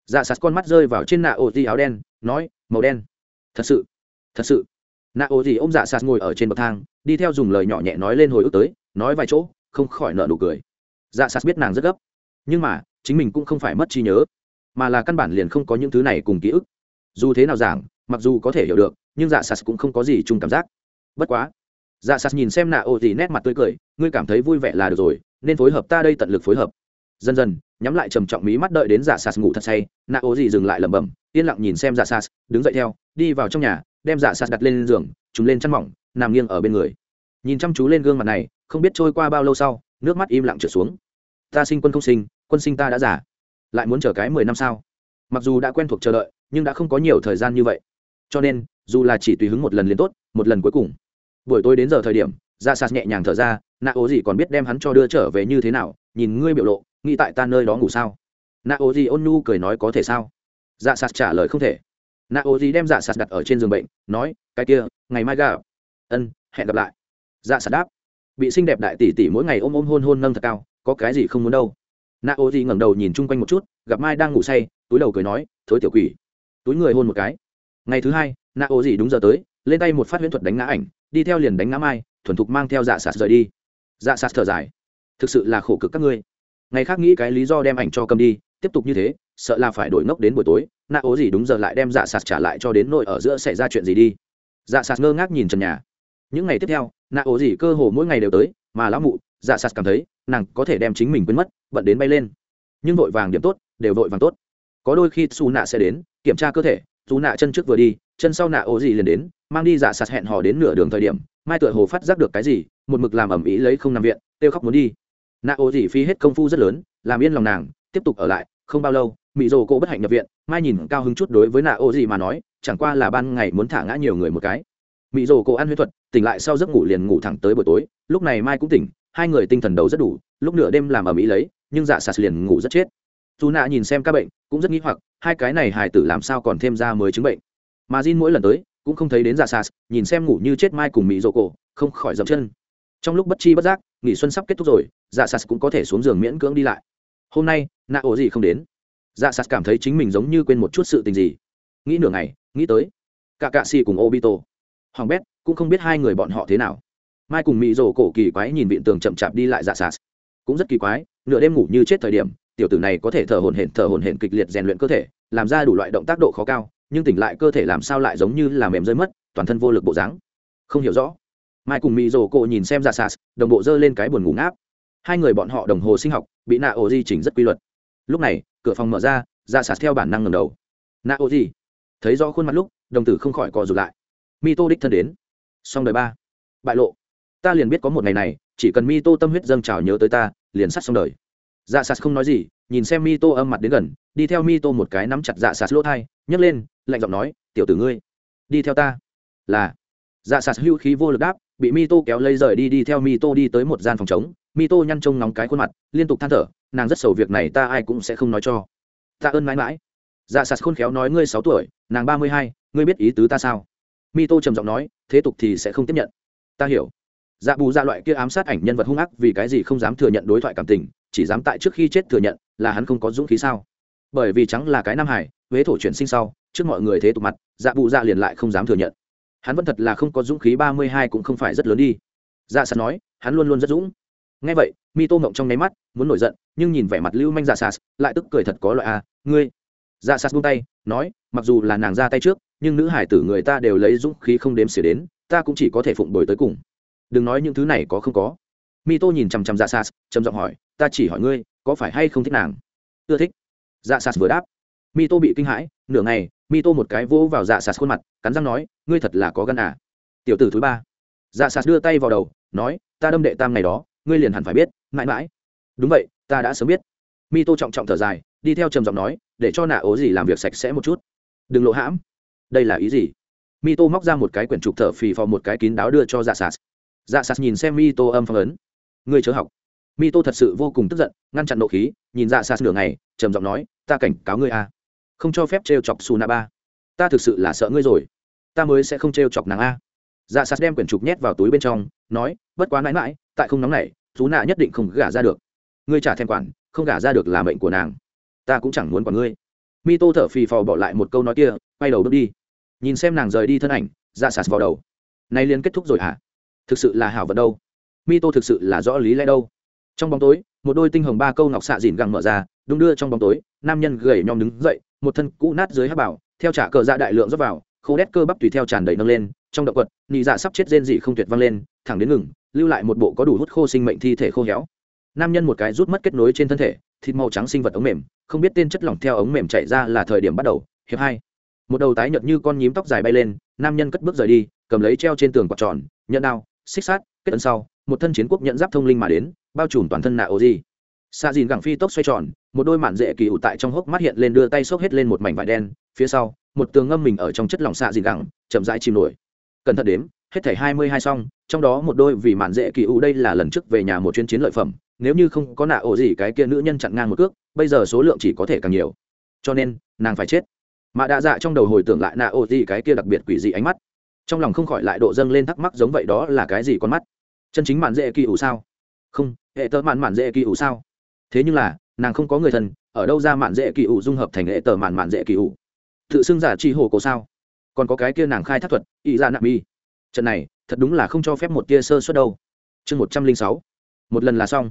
Dạ sạt con mắt rơi vào trên nạ ố gì áo đen, nói, màu đen. Thật sự thật sự nạ ố gì ôm dạ sạt ngồi ở trên bậc thang, đi theo dùng lời nhỏ nhẹ nói lên hồi ức tới, nói vài chỗ, không khỏi nợ nụ cười. Dạ sạt biết nàng rất gấp. Nhưng mà, chính mình cũng không phải mất trí nhớ, mà là căn bản liền không có những thứ này cùng ký ức. Dù thế nào giảng, mặc dù có thể hiểu được, nhưng dạ sạt cũng không có gì chung cảm giác. Bất quá dạ sạt nhìn xem nạ ô gì nét mặt tươi cười, ngươi cảm thấy vui vẻ là được rồi, nên phối hợp ta đây tận lực phối hợp. Dần dần, nhắm lại trầm trọng mí mắt đợi đến dạ sạt ngủ thật say, nạ ô gì dừng lại lẩm bẩm, yên lặng nhìn xem dạ sạt, đứng dậy theo, đi vào trong nhà đem dạ sạt đặt lên giường chúng lên chăn mỏng, nằm nghiêng ở bên người. Nhìn chăm chú lên gương mặt này, không biết trôi qua bao lâu sau, nước mắt im lặng trở xuống. Ta sinh quân không sinh, quân sinh ta đã giả lại muốn chờ cái mười năm sao? Mặc dù đã quen thuộc chờ đợi, nhưng đã không có nhiều thời gian như vậy. Cho nên, dù là chỉ tùy hứng một lần liền tốt, một lần cuối cùng. Buổi tối đến giờ thời điểm ra sạt nhẹ nhàng thở ra nạ ố gì còn biết đem hắn cho đưa trở về như thế nào, nhìn ngươi biểu lộ, nghĩ tại ta nơi đó ngủ sao? Nạ ố gì ôn nhu cười nói có thể sao? Ra sạt trả lời không thể nạ ô gì đem dạ sạt đặt ở trên giường bệnh, nói, cái kia, ngày mai gặp. Ân, hẹn gặp lại. Dạ sạt đáp. Bị xinh đẹp đại tỷ tỷ mỗi ngày ôm ôm hôn hôn nâng thật cao, có cái gì không muốn đâu. Nạ ô gì ngẩng đầu nhìn chung quanh một chút, gặp mai đang ngủ say, túi đầu cười nói, thối tiểu quỷ. Túi người hôn một cái. Ngày thứ hai nạ ô gì đúng giờ tới, lên tay một phát huyễn thuật đánh ngã ảnh, đi theo liền đánh ngã mai, thuần thục mang theo dạ sạt rời đi. Dạ sạt thở dài. Thực sự là khổ cực các ngươi. Ngày khác nghĩ cái lý do đem ảnh cho cầm đi tiếp tục như thế, sợ là phải đổi ngốc đến buổi tối nạ ố gì đúng giờ lại đem dạ sạt trả lại cho đến nội ở giữa xảy ra chuyện gì đi. Dạ sạt ngơ ngác nhìn trần nhà. Những ngày tiếp theo nạ ố gì cơ hồ mỗi ngày đều tới, mà lão mụ dạ sạt cảm thấy, nàng có thể đem chính mình quên mất, bận đến bay lên. Nhưng vội vàng điểm tốt, đều vội vàng tốt. Có đôi khi xù nạ sẽ đến, kiểm tra cơ thể xù nạ chân trước vừa đi, chân sau nạ ố gì liền đến, mang đi dạ sạt hẹn hò đến nửa đường thời điểm, mai tựa hồ phát giác được cái gì, một mực làm ẩm ý lấy không nằm viện têu khóc muốn đi. Nạ ố gì phi hết công phu rất lớn, làm yên lòng nàng, tiếp tục ở lại không bao lâu mỹ rồ cô bất hạnh nhập viện, mai nhìn cao hứng chút đối với nạ ô gì mà nói, chẳng qua là ban ngày muốn thả ngã nhiều người một cái. Mỹ rồ cô ăn huyết thuật, tỉnh lại sau giấc ngủ liền ngủ thẳng tới buổi tối, lúc này mai cũng tỉnh, hai người tinh thần đầu rất đủ, lúc nửa đêm làm ở mỹ lấy, nhưng dạ sạt liền ngủ rất chết. Dù nạ nhìn xem các bệnh, cũng rất nghĩ hoặc, hai cái này hài tử làm sao còn thêm ra mới chứng bệnh. Mà Jin mỗi lần tới, cũng không thấy đến dạ sạt, nhìn xem ngủ như chết mai cùng mỹ rồ cổ, không khỏi dậm chân. Trong lúc bất chi bất giác, nghỉ xuân sắp kết thúc rồi dạ sạt cũng có thể xuống giường miễn cưỡng đi lại hôm nay nạ ổ gì không đến dạ sạt cảm thấy chính mình giống như quên một chút sự tình gì nghĩ nửa ngày nghĩ tới cả cạ xì cùng obito hoàng bét cũng không biết hai người bọn họ thế nào mai cùng mỹ rổ cổ kỳ quái nhìn viện tường chậm chạp đi lại dạ sạt cũng rất kỳ quái nửa đêm ngủ như chết thời điểm tiểu tử này có thể thở hổn hển thở hổn hển kịch liệt rèn luyện cơ thể làm ra đủ loại động tác độ khó cao nhưng tỉnh lại cơ thể làm sao lại giống như là mềm rơi mất toàn thân vô lực bộ dáng không hiểu rõ mai cùng mỹ rổ cổ nhìn xem dạ sạt đồng bộ dơ lên cái buồn ngủ ngáp hai người bọn họ đồng hồ sinh học, bị nạ ô di chỉnh rất quy luật. Lúc này, cửa phòng mở ra dạ Sạt theo bản năng ngầm đầu. Nạ ô di, thấy rõ khuôn mặt lúc, đồng tử không khỏi cò rụt lại. Mi tô đích thân đến. Xong đời ba. Bại lộ. Ta liền biết có một ngày này, chỉ cần mi tô tâm huyết dâng trào nhớ tới ta, liền sắt xong đời. Dạ sạt không nói gì, nhìn xem mi tô âm mặt đến gần, đi theo mi tô một cái nắm chặt dạ sạt lỗ thai, nhấc lên, lạnh giọng nói, tiểu tử ngươi, đi theo ta. Là. Dạ sạt hữu khí vô lực đáp, bị mi tô kéo lấy rời đi đi theo mi tô đi tới một gian phòng trống mi tô nhăn trông nóng cái khuôn mặt, liên tục than thở, nàng rất sầu việc này ta ai cũng sẽ không nói cho. Ta ơn mãi mãi. Dạ sạt khôn khéo nói ngươi sáu tuổi, nàng ba mươi hai, ngươi biết ý tứ ta sao? Mi tô trầm giọng nói, thế tục thì sẽ không tiếp nhận. Ta hiểu. Dạ bù dạ loại kia ám sát ảnh nhân vật hung ác vì cái gì không dám thừa nhận đối thoại cảm tình, chỉ dám tại trước khi chết thừa nhận là hắn không có dũng khí sao? Bởi vì trắng là cái nam hải, huế thổ chuyển sinh sau, trước mọi người thế tục mặt dạ bù dạ liền lại không dám thừa nhận. Hắn vẫn thật là không có dũng khí ba mươi hai cũng không phải rất lớn đi. Dạ sạt nói, hắn luôn luôn rất dũng ngay vậy mi tô mộng trong nháy mắt muốn nổi giận nhưng nhìn vẻ mặt lưu manh dạ sạt lại tức cười thật có loại a à, ngươi. Dạ sạt buông tay nói mặc dù là nàng ra tay trước nhưng nữ hải tử người ta đều lấy dũng khí không đếm xỉa đến ta cũng chỉ có thể phụng bồi tới cùng. Đừng nói những thứ này có không có. Mi tô nhìn chằm chằm dạ sas trầm giọng hỏi ta chỉ hỏi ngươi có phải hay không thích nàng? Ưa thích. Dạ sas vừa đáp. Mi tô bị kinh hãi nửa ngày mi tô một cái vỗ vào dạ sas khuôn mặt cắn răng nói ngươi thật là có gan à. Tiểu tử thứ ba. Dạ sas đưa tay vào đầu nói ta đâm đệ tam ngày đó ngươi liền hẳn phải biết, mãi mãi. Đúng vậy, ta đã sớm biết. Mi tô trọng trọng thở dài, đi theo trầm giọng nói, để cho nạ ố gì làm việc sạch sẽ một chút. Đừng lộ hãm. Đây là ý gì? Mi tô móc ra một cái quyển trục thở phì phò một cái kín đáo đưa cho dạ sạt. Dạ sạt nhìn xem mi tô âm phong ấn. Ngươi chớ học. Mi tô thật sự vô cùng tức giận, ngăn chặn nộ khí, nhìn dạ sạt nửa ngày, trầm giọng nói, ta cảnh cáo ngươi a à. không cho phép t chọc su na ba ta thực sự là sợ ngươi rồi. Ta mới sẽ không t chọc nàng a. Dạ sạt đem quyển trục nhét vào túi bên trong, nói, bất quá mãi mãi tại không nóng này, chú nạ nhất định không gả ra được. Ngươi trả thêm quản, không gả ra được là mệnh của nàng. Ta cũng chẳng muốn quản ngươi. Mi tô thở phì phò bỏ lại một câu nói kia, quay đầu bước đi. Nhìn xem nàng rời đi thân ảnh, ra sạt vào đầu. Nay liên kết thúc rồi hả? Thực sự là hảo vật đâu? Mi tô thực sự là rõ lý lẽ đâu? Trong bóng tối, một đôi tinh hồng ba câu ngọc xạ dìn găng mở ra, đung đưa trong bóng tối, nam nhân gầy nhom đứng dậy, một thân cũ nát dưới hát bảo, theo trả cờ dạ đại lượng rót vào, khô đét cơ bắp tùy theo tràn đầy nâng lên, trong động quật nhị dạ sắp chết rên dị không tuyệt văng lên, thẳng đến ngừng lưu lại một bộ có đủ hút khô sinh mệnh thi thể khô héo. Nam nhân một cái rút mất kết nối trên thân thể, thịt màu trắng sinh vật ống mềm, không biết tên chất lỏng theo ống mềm chạy ra là thời điểm bắt đầu. Hiệp hai. Một đầu tái nhợt như con nhím tóc dài bay lên, nam nhân cất bước rời đi, cầm lấy treo trên tường quạt tròn, nhận đao, xích sát kết ấn sau, một thân chiến quốc nhận giáp thông linh mà đến, bao trùm toàn thân nạ ô di. Xa dìn gẳng phi tốc xoay tròn, một đôi mạn dễ kỳ ủ tại trong hốc mắt hiện lên đưa tay xốc hết lên một mảnh vải đen, phía sau, một tường ngâm mình ở trong chất lỏng xạ dìn gẳng, chậm rãi chìm nổi. Cẩn thận đếm hết thảy hai mươi hai xong, trong đó một đôi vì mạn dễ kỳ u đây là lần trước về nhà một chuyến chiến lợi phẩm, nếu như không có nạ ổ gì cái kia nữ nhân chặn ngang một cước, bây giờ số lượng chỉ có thể càng nhiều. Cho nên, nàng phải chết. Mà đạ dạ trong đầu hồi tưởng lại nạ ổ gì cái kia đặc biệt quỷ dị ánh mắt. Trong lòng không khỏi lại độ dâng lên thắc mắc giống vậy đó là cái gì con mắt? Chân chính mạn dễ kỳ ủ sao? Không, hệ tờ mạn mạn dễ kỳ ủ sao? Thế nhưng là, nàng không có người thân, ở đâu ra mạn dễ kỳ ủ dung hợp thành hệ tờ mạn mạn dễ kỳ ủ tự xưng giả chi hồ cổ sao? Còn có cái kia nàng khai thác thuật ý ra nạp mi trận này, thật đúng là không cho phép một tia sơ suất đâu. Chương một trăm linh sáu, một lần là xong.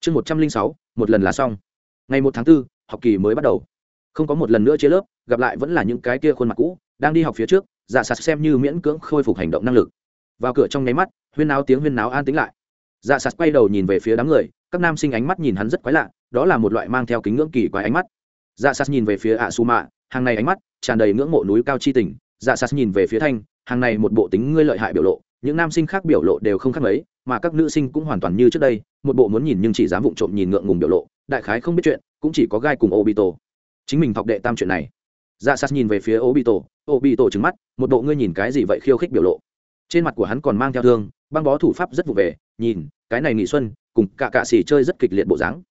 Chương một trăm linh sáu, một lần là xong. Ngày một tháng b ố học kỳ mới bắt đầu. Không có một lần nữa chia lớp, gặp lại vẫn là những cái kia khuôn mặt cũ, đang đi học phía trước, giả sạt xem như miễn cưỡng khôi phục hành động năng lực. Vào cửa trong nháy mắt, huyên náo tiếng huyên náo an tính lại. Dạ sạt quay đầu nhìn về phía đám người, các nam sinh ánh mắt nhìn hắn rất quái lạ, đó là một loại mang theo kính ngưỡng kỳ quái ánh mắt. Dạ sạt nhìn về phía ạ su mạ hàng này ánh mắt tràn đầy ngưỡng mộ núi cao chi tình. Dạ sạt nhìn về phía thanh hàng này một bộ tính ngươi lợi hại biểu lộ, những nam sinh khác biểu lộ đều không khác mấy, mà các nữ sinh cũng hoàn toàn như trước đây, một bộ muốn nhìn nhưng chỉ dám vụng trộm nhìn ngượng ngùng biểu lộ, đại khái không biết chuyện, cũng chỉ có gai cùng obito. Chính mình học đệ tam chuyện này. Dạ sạt nhìn về phía obito obito trứng mắt, một bộ ngươi nhìn cái gì vậy khiêu khích biểu lộ. Trên mặt của hắn còn mang theo thương, băng bó thủ pháp rất vụ về, nhìn, cái này nghỉ xuân, cùng cả cạ xỉ chơi rất kịch liệt bộ dáng.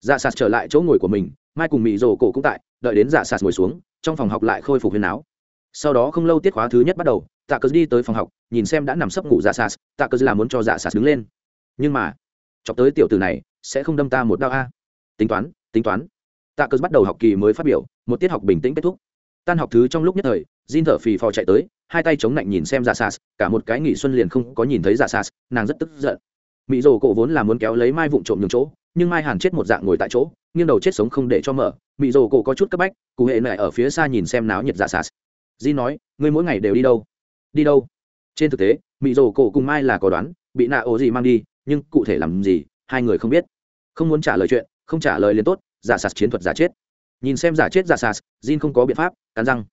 Dạ sạt trở lại chỗ ngồi của mình, mai cùng mỹ rồ cổ cũng tại, đợi đến dạ sạt ngồi xuống, trong phòng học lại khôi phục huyền áo. Sau đó không lâu tiết khóa thứ nhất bắt đầu tạ cớ đi tới phòng học, nhìn xem đã nằm sấp ngủ dạ sạt, tạ cớ là muốn cho dạ sạt đứng lên. Nhưng mà, chọc tới tiểu tử này, sẽ không đâm ta một đau a. Tính toán tính toán. Tạ cơn bắt đầu học kỳ mới phát biểu, một tiết học bình tĩnh kết thúc. Tan học thứ trong lúc nhất thời, Jin thở phì phò chạy tới, hai tay chống lạnh nhìn xem dạ sas cả một cái nghỉ xuân liền không có nhìn thấy dạ sas nàng rất tức giận. Mỹ rồ cổ vốn là muốn kéo lấy mai vụn trộm nhường chỗ, nhưng mai hàn chết một dạng ngồi tại chỗ, nghiêng đầu chết sống không để cho mở. Mỹ rồ cổ có chút cấp bách, cụ hệ lại ở phía xa nhìn xem náo nhiệt dạ sas Jin nói, ngươi mỗi ngày đều đi đâu? Đi đâu? Trên thực tế mỹ rồ cổ cùng mai là có đoán, bị nạ ố gì mang đi, nhưng cụ thể làm gì, hai người không biết. Không muốn trả lời chuyện, không trả lời liền tốt, giả sạt chiến thuật giả chết. Nhìn xem giả chết giả sạt, jin không có biện pháp, cắn răng.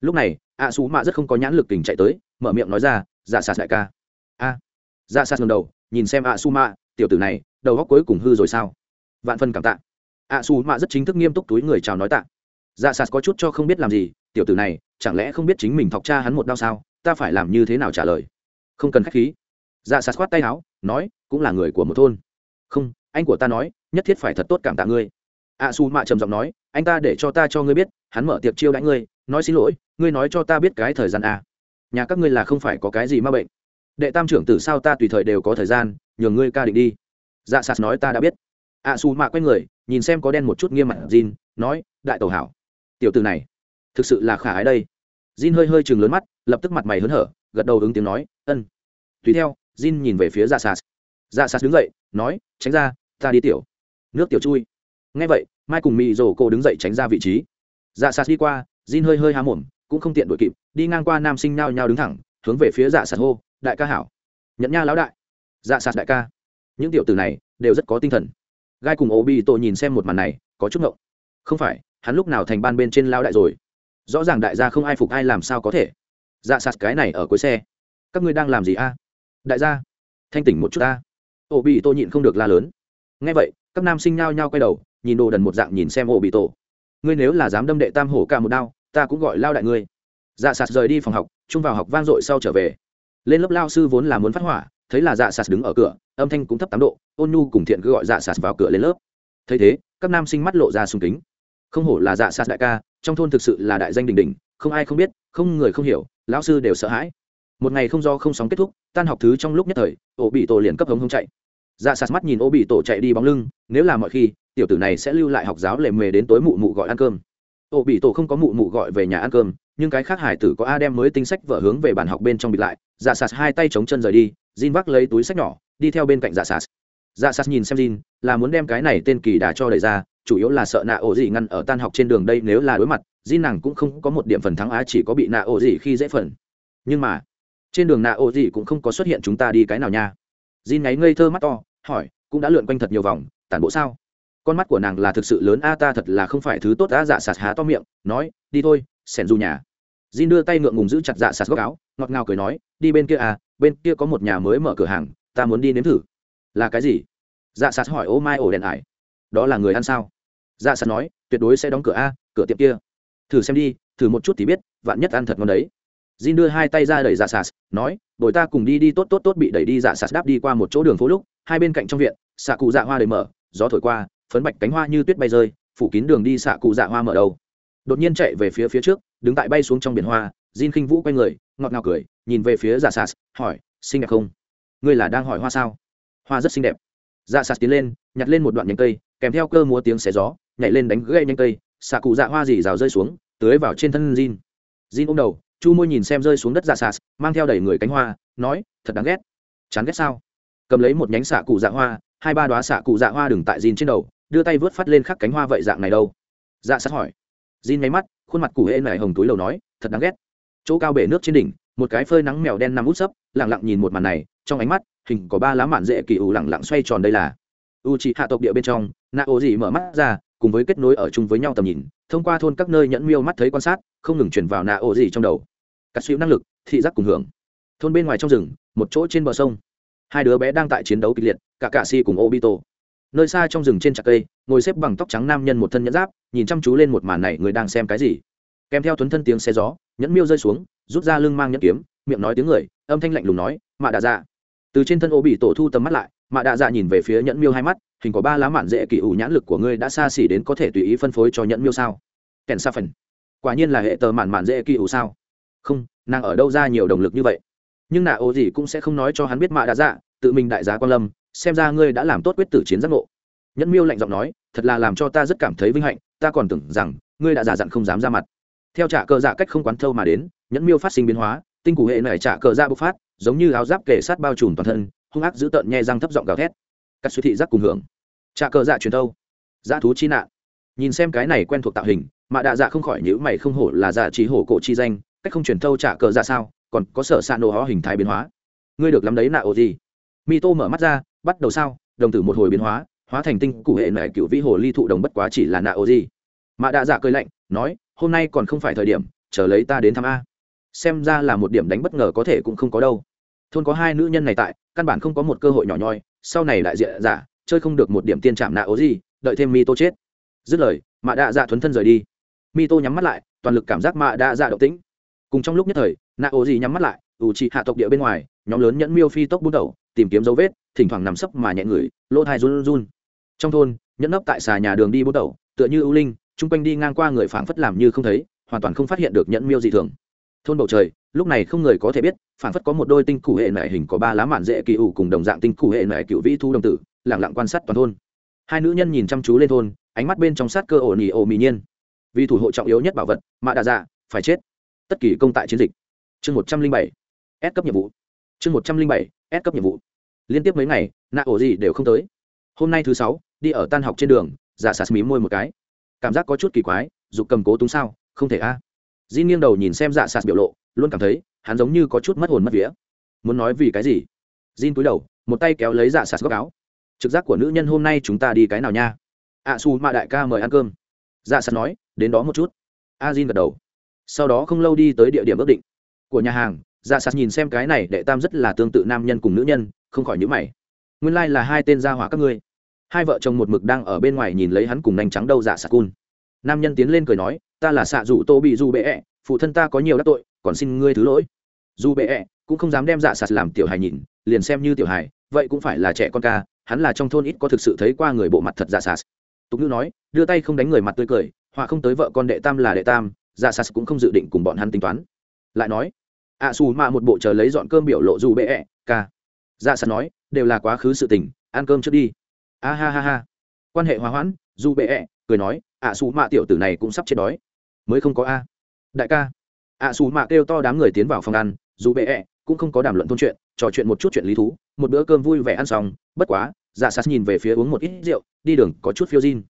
Lúc này ạ xú mạ rất không có nhãn lực tình chạy tới, mở miệng nói ra, giả sạt đại ca. A. Giả sạt ngầm đầu, nhìn xem ạ xú mạ, tiểu tử này, đầu góc cuối cùng hư rồi sao? Vạn phân cảm tạ. Ạ xú mạ rất chính thức nghiêm túc túi người chào nói tạ. Giả sạt có chút cho không biết làm gì, tiểu tử này, chẳng lẽ không biết chính mình thọc cha hắn một đau sao? Ta phải làm như thế nào trả lời? Không cần khách khí. Dạ sạt khoát tay áo, nói, cũng là người của một thôn. Không, anh của ta nói, nhất thiết phải thật tốt cảm tạ ngươi. A su mạ trầm giọng nói, anh ta để cho ta cho ngươi biết, hắn mở tiệc chiêu đãi ngươi, nói xin lỗi, ngươi nói cho ta biết cái thời gian à. nhà các ngươi là không phải có cái gì ma bệnh. Đệ tam trưởng tử sao ta tùy thời đều có thời gian, nhường ngươi ca định đi. Dạ sạt nói ta đã biết. A su mạ quay người, nhìn xem có đen một chút nghiêm mặt Jin, nói, đại tàu hảo. Tiểu từ này, thực sự là khả ái đây. Jin hơi hơi chừng lớn mắt lập tức mặt mày hớn hở, gật đầu ứng tiếng nói, ân. Tùy theo, Jin nhìn về phía dạ sạt dạ sạt đứng dậy, nói, tránh ra, ta đi tiểu. Nước tiểu chui. Ngay vậy mai cùng mị rổ cô đứng dậy tránh ra vị trí. Dạ sạt đi qua, Jin hơi hơi há mồm, cũng không tiện đuổi kịp, đi ngang qua nam sinh nao nhao đứng thẳng, hướng về phía dạ sạt hô, đại ca hảo. Nhận nha lão đại. Dạ sạt đại ca. Những tiểu tử này đều rất có tinh thần. Gai cùng ô bị tội nhìn xem một màn này, có chút ngộng. Không phải, hắn lúc nào thành ban bên trên lao đại rồi? Rõ ràng đại gia không ai phục ai làm sao có thể? Dạ sạt cái này ở cuối xe. Các ngươi đang làm gì a? Đại gia, thanh tỉnh một chút a. ô bị tô nhịn không được la lớn. Ngay vậy, các nam sinh nhao nhao quay đầu, nhìn đồ đần một dạng nhìn xem ô bị tổ ngươi nếu là dám đâm đệ tam hổ ca một đao, ta cũng gọi lao đại ngươi. Dạ sạt rời đi phòng học trung vào học vang dội sau trở về. Lên lớp lao sư vốn là muốn phát hỏa, thấy là dạ sạt đứng ở cửa, âm thanh cũng thấp tám độ, ôn nhu cùng thiện cứ gọi dạ sạt vào cửa lên lớp. Thấy thế, các nam sinh mắt lộ ra sung kính. Không hổ là dạ sạt đại ca, trong thôn thực sự là đại danh đình đình không ai không biết, không người không hiểu lão sư đều sợ hãi. Một ngày không do không sóng kết thúc, tan học thứ trong lúc nhất thời, ổ bị tổ liền cấp hống không chạy. Dạ sạt mắt nhìn ổ bị tổ chạy đi bóng lưng, nếu là mọi khi, tiểu tử này sẽ lưu lại học giáo lề mề đến tối mụ mụ gọi ăn cơm. Ổ bị tổ không có mụ mụ gọi về nhà ăn cơm, nhưng cái khác hải tử có a đem mới tinh sách vở hướng về bàn học bên trong bịt lại. Dạ sạt hai tay chống chân rời đi, jin vác lấy túi sách nhỏ, đi theo bên cạnh dạ sạt. Dạ sạt nhìn xem jin là muốn đem cái này tên kỳ đà cho đẩy ra, chủ yếu là sợ nạ ổ gì ngăn ở tan học trên đường đây nếu là đối mặt di nàng cũng không có một điểm phần thắng á, chỉ có bị nạ ổ gì khi dễ phần. Nhưng mà, trên đường nạ ổ gì cũng không có xuất hiện chúng ta đi cái nào nha. Di ngáy ngây thơ mắt to, hỏi, cũng đã lượn quanh thật nhiều vòng, tản bộ sao? Con mắt của nàng là thực sự lớn a ta thật là không phải thứ tốt đã dạ sạt há to miệng, nói, đi thôi, sẻn du nhà. Jin đưa tay ngượng ngùng giữ chặt dạ sạt góc áo, ngọt ngào cười nói, đi bên kia à bên kia có một nhà mới mở cửa hàng, ta muốn đi nếm thử. Là cái gì? Dạ sạt hỏi, ô mai ổ đèn ải, đó là người ăn sao? Dạ sạt nói, tuyệt đối sẽ đóng cửa a, cửa tiệm kia. Thử xem đi, thử một chút thì biết, vạn nhất ăn thật ngon đấy. Jin đưa hai tay ra đẩy dạ sạt, nói, bồi ta cùng đi đi tốt tốt tốt bị đẩy đi. Dạ sạt đáp đi qua một chỗ đường phố lúc, hai bên cạnh trong viện, xạ cụ dạ hoa đầy mở, gió thổi qua, phấn bạch cánh hoa như tuyết bay rơi, phủ kín đường đi xạ cụ dạ hoa mở đầu. Đột nhiên chạy về phía phía trước, đứng tại bay xuống trong biển hoa, Jin khinh vũ quay người, ngọt ngào cười, nhìn về phía dạ sạt, hỏi, xinh đẹp không? Ngươi là đang hỏi hoa sao? Hoa rất xinh đẹp dạ sạt tiến lên, nhặt lên một đoạn nhánh cây, kèm theo cơ múa tiếng xé gió, nhảy lên đánh gãy nhanh cây, xạ cụ dạ hoa dì rào rơi xuống, tưới vào trên thân Jin. Jin ôm đầu, chu môi nhìn xem rơi xuống đất dạ sạt, mang theo đầy người cánh hoa, nói, thật đáng ghét. Chán ghét sao? Cầm lấy một nhánh xạ cụ dạ hoa, hai ba đoá xạ cụ dạ hoa đừng tại Jin trên đầu, đưa tay vớt phát lên khắc cánh hoa vậy dạng này đâu? Dạ sạt hỏi. Jin nháy mắt, khuôn mặt cụ hễ nảy hồng túi lầu nói, thật đáng ghét. Chỗ cao bể nước trên đỉnh, một cái phơi nắng mèo đen nằm út sấp lẳng lặng nhìn một màn này, trong ánh mắt hình có ba lá mạn dễ kỳ ủ lẳng lặng xoay tròn đây là. U trị hạ tộc địa bên trong nạ ô dị mở mắt ra, cùng với kết nối ở chung với nhau tầm nhìn, thông qua thôn các nơi nhẫn miêu mắt thấy quan sát, không ngừng chuyển vào nạ ô dị trong đầu. Cắt xịu năng lực, thị giác cùng hưởng. Thôn bên ngoài trong rừng, một chỗ trên bờ sông. Hai đứa bé đang tại chiến đấu kịch liệt, cả cạ si cùng obito. Nơi xa trong rừng trên chặt cây, ngồi xếp bằng tóc trắng nam nhân một thân nhẫn giáp, nhìn chăm chú lên một màn này người đang xem cái gì. Kèm theo thuấn thân tiếng xe gió, nhẫn miêu rơi xuống, rút ra lưng mang nhẫn kiếm, miệng nói tiếng người, âm thanh lạnh lùng nói, mạ đà dạ từ trên thân ô bị tổ thu tầm mắt lại mạ đạ dạ nhìn về phía nhẫn miêu hai mắt, hình có ba lá mạn dễ kỳ ủ nhãn lực của ngươi đã xa xỉ đến có thể tùy ý phân phối cho nhẫn miêu sao? Kèn sa phần. Quả nhiên là hệ tờ mạn mạn dễ kỳ ủ sao? Không, nàng ở đâu ra nhiều động lực như vậy? Nhưng nạ ô gì cũng sẽ không nói cho hắn biết mạ đạ dạ tự mình đại giá quan lâm, xem ra ngươi đã làm tốt quyết tử chiến giác ngộ. Nhẫn miêu lạnh giọng nói, thật là làm cho ta rất cảm thấy vinh hạnh, ta còn tưởng rằng ngươi đã giả dặn không dám ra mặt. Theo trả cờ dạ cách không quán thâu mà đến, nhẫn miêu phát sinh biến hóa, tinh cụ hệ này trả cờ dạ bộc phát giống như áo giáp kể sát bao trùm toàn thân, hung ác dữ tợn nhe răng thấp giọng gào thét. Các suy thị giác cùng hưởng. Trả cờ dạ truyền thâu. Dã thú chi nạn. Nhìn xem cái này quen thuộc tạo hình, mà đạ dạ không khỏi nhữ mày không hổ là dạ trí hổ cổ chi danh, cách không truyền thâu trả cờ dạ sao, còn có sở xạ nổ ho hình thái biến hóa. Ngươi được lắm đấy nạ ổ gì? Mi tô mở mắt ra, bắt đầu sao, đồng tử một hồi biến hóa hóa thành tinh cụ hệ mẹ cựu vĩ hồ ly thụ đồng bất quá chỉ là nạ ổ gì. Mà đạ dạ cười lạnh, nói, hôm nay còn không phải thời điểm, chờ lấy ta đến thăm a xem ra là một điểm đánh bất ngờ có thể cũng không có đâu. Thôn có hai nữ nhân này tại, căn bản không có một cơ hội nhỏ nhoi, sau này lại diện giả, chơi không được một điểm tiên chạm nạ ố gì, đợi thêm mi tô chết. Dứt lời, mạ đạ dạ thuấn thân rời đi. Mi tô nhắm mắt lại, toàn lực cảm giác mạ đạ dạ động tĩnh. Cùng trong lúc nhất thời, nạ ố gì nhắm mắt lại, ủ trị hạ tộc địa bên ngoài, nhóm lớn nhẫn miêu phi tốc bút đầu, tìm kiếm dấu vết, thỉnh thoảng nằm sấp mà nhẹ ngửi lỗ thai run run. Trong thôn, nhẫn nấp tại xà nhà đường đi bút đầu, tựa như ưu linh, chung quanh đi ngang qua người phảng phất làm như không thấy, hoàn toàn không phát hiện được nhẫn miêu dị thường thôn bầu trời, lúc này không người có thể biết, phảng phất có một đôi tinh cụ hệ mẹ hình có ba lá mạn dễ kỳ ủ cùng đồng dạng tinh cụ hệ mẹ cựu vĩ thu đồng tử lẳng lặng quan sát toàn thôn. Hai nữ nhân nhìn chăm chú lên thôn, ánh mắt bên trong sát cơ ổn ỉ ổ mì nhiên. Vì thủ hộ trọng yếu nhất bảo vật, mạ đà dạ phải chết. Tất kỳ công tại chiến dịch. Chương một trăm linh bảy, s cấp nhiệm vụ. Chương một trăm linh bảy, s cấp nhiệm vụ. Liên tiếp mấy ngày, nạ ổ gì đều không tới. Hôm nay thứ sáu, đi ở tan học trên đường, giả sạt mí môi một cái. Cảm giác có chút kỳ quái, dục cầm cố túng sao, không thể a. à di nghiêng đầu nhìn xem dạ sạt biểu lộ luôn cảm thấy hắn giống như có chút mất hồn mất vía. Muốn nói vì cái gì? Jin cúi đầu, một tay kéo lấy dạ sạt góc áo. Trực giác của nữ nhân hôm nay chúng ta đi cái nào nha? À, ạ su mạ đại ca mời ăn cơm. Dạ sạt nói đến đó một chút. A jin gật đầu. Sau đó không lâu đi tới địa điểm ước định. Của nhà hàng dạ sạt nhìn xem cái này đệ tam rất là tương tự nam nhân cùng nữ nhân không khỏi nhữ mày. Nguyên lai、like、là hai tên gia hỏa các ngươi. Hai vợ chồng một mực đang ở bên ngoài nhìn lấy hắn cùng nhanh trắng đâu dạ sạt cun. Nam nhân tiến lên cười nói ta là xạ dù tô bị dù bệ ẹ phụ thân ta có nhiều đắc tội còn xin ngươi thứ lỗi. Dù bệ ẹ cũng không dám đem dạ sạt làm tiểu hài nhìn liền xem như tiểu hài vậy cũng phải là trẻ con ca hắn là trong thôn ít có thực sự thấy qua người bộ mặt thật dạ sạt. Tục ngữ nói đưa tay không đánh người mặt tươi cười họa không tới vợ con đệ tam là đệ tam dạ sạt cũng không dự định cùng bọn hắn tính toán. Lại nói ạ à, xù mạ một bộ chờ lấy dọn cơm biểu lộ dù bệ ẹ ca. Dạ sạt nói đều là quá khứ sự tình ăn cơm trước đi. A ha ha ha. Quan hệ hòa hoãn dù bệ ẹ cười nói ạ à, xù mạ tiểu tử này cũng sắp chết đói mới không có a. Đại ca. Ạ à, xù mạ kêu to đám người tiến vào phòng ăn dù bệ ẹ cũng không có đàm luận thôn chuyện trò chuyện một chút chuyện lý thú một bữa cơm vui vẻ ăn xong bất quá dạ sas nhìn về phía uống một ít rượu đi đường có chút phiêu diên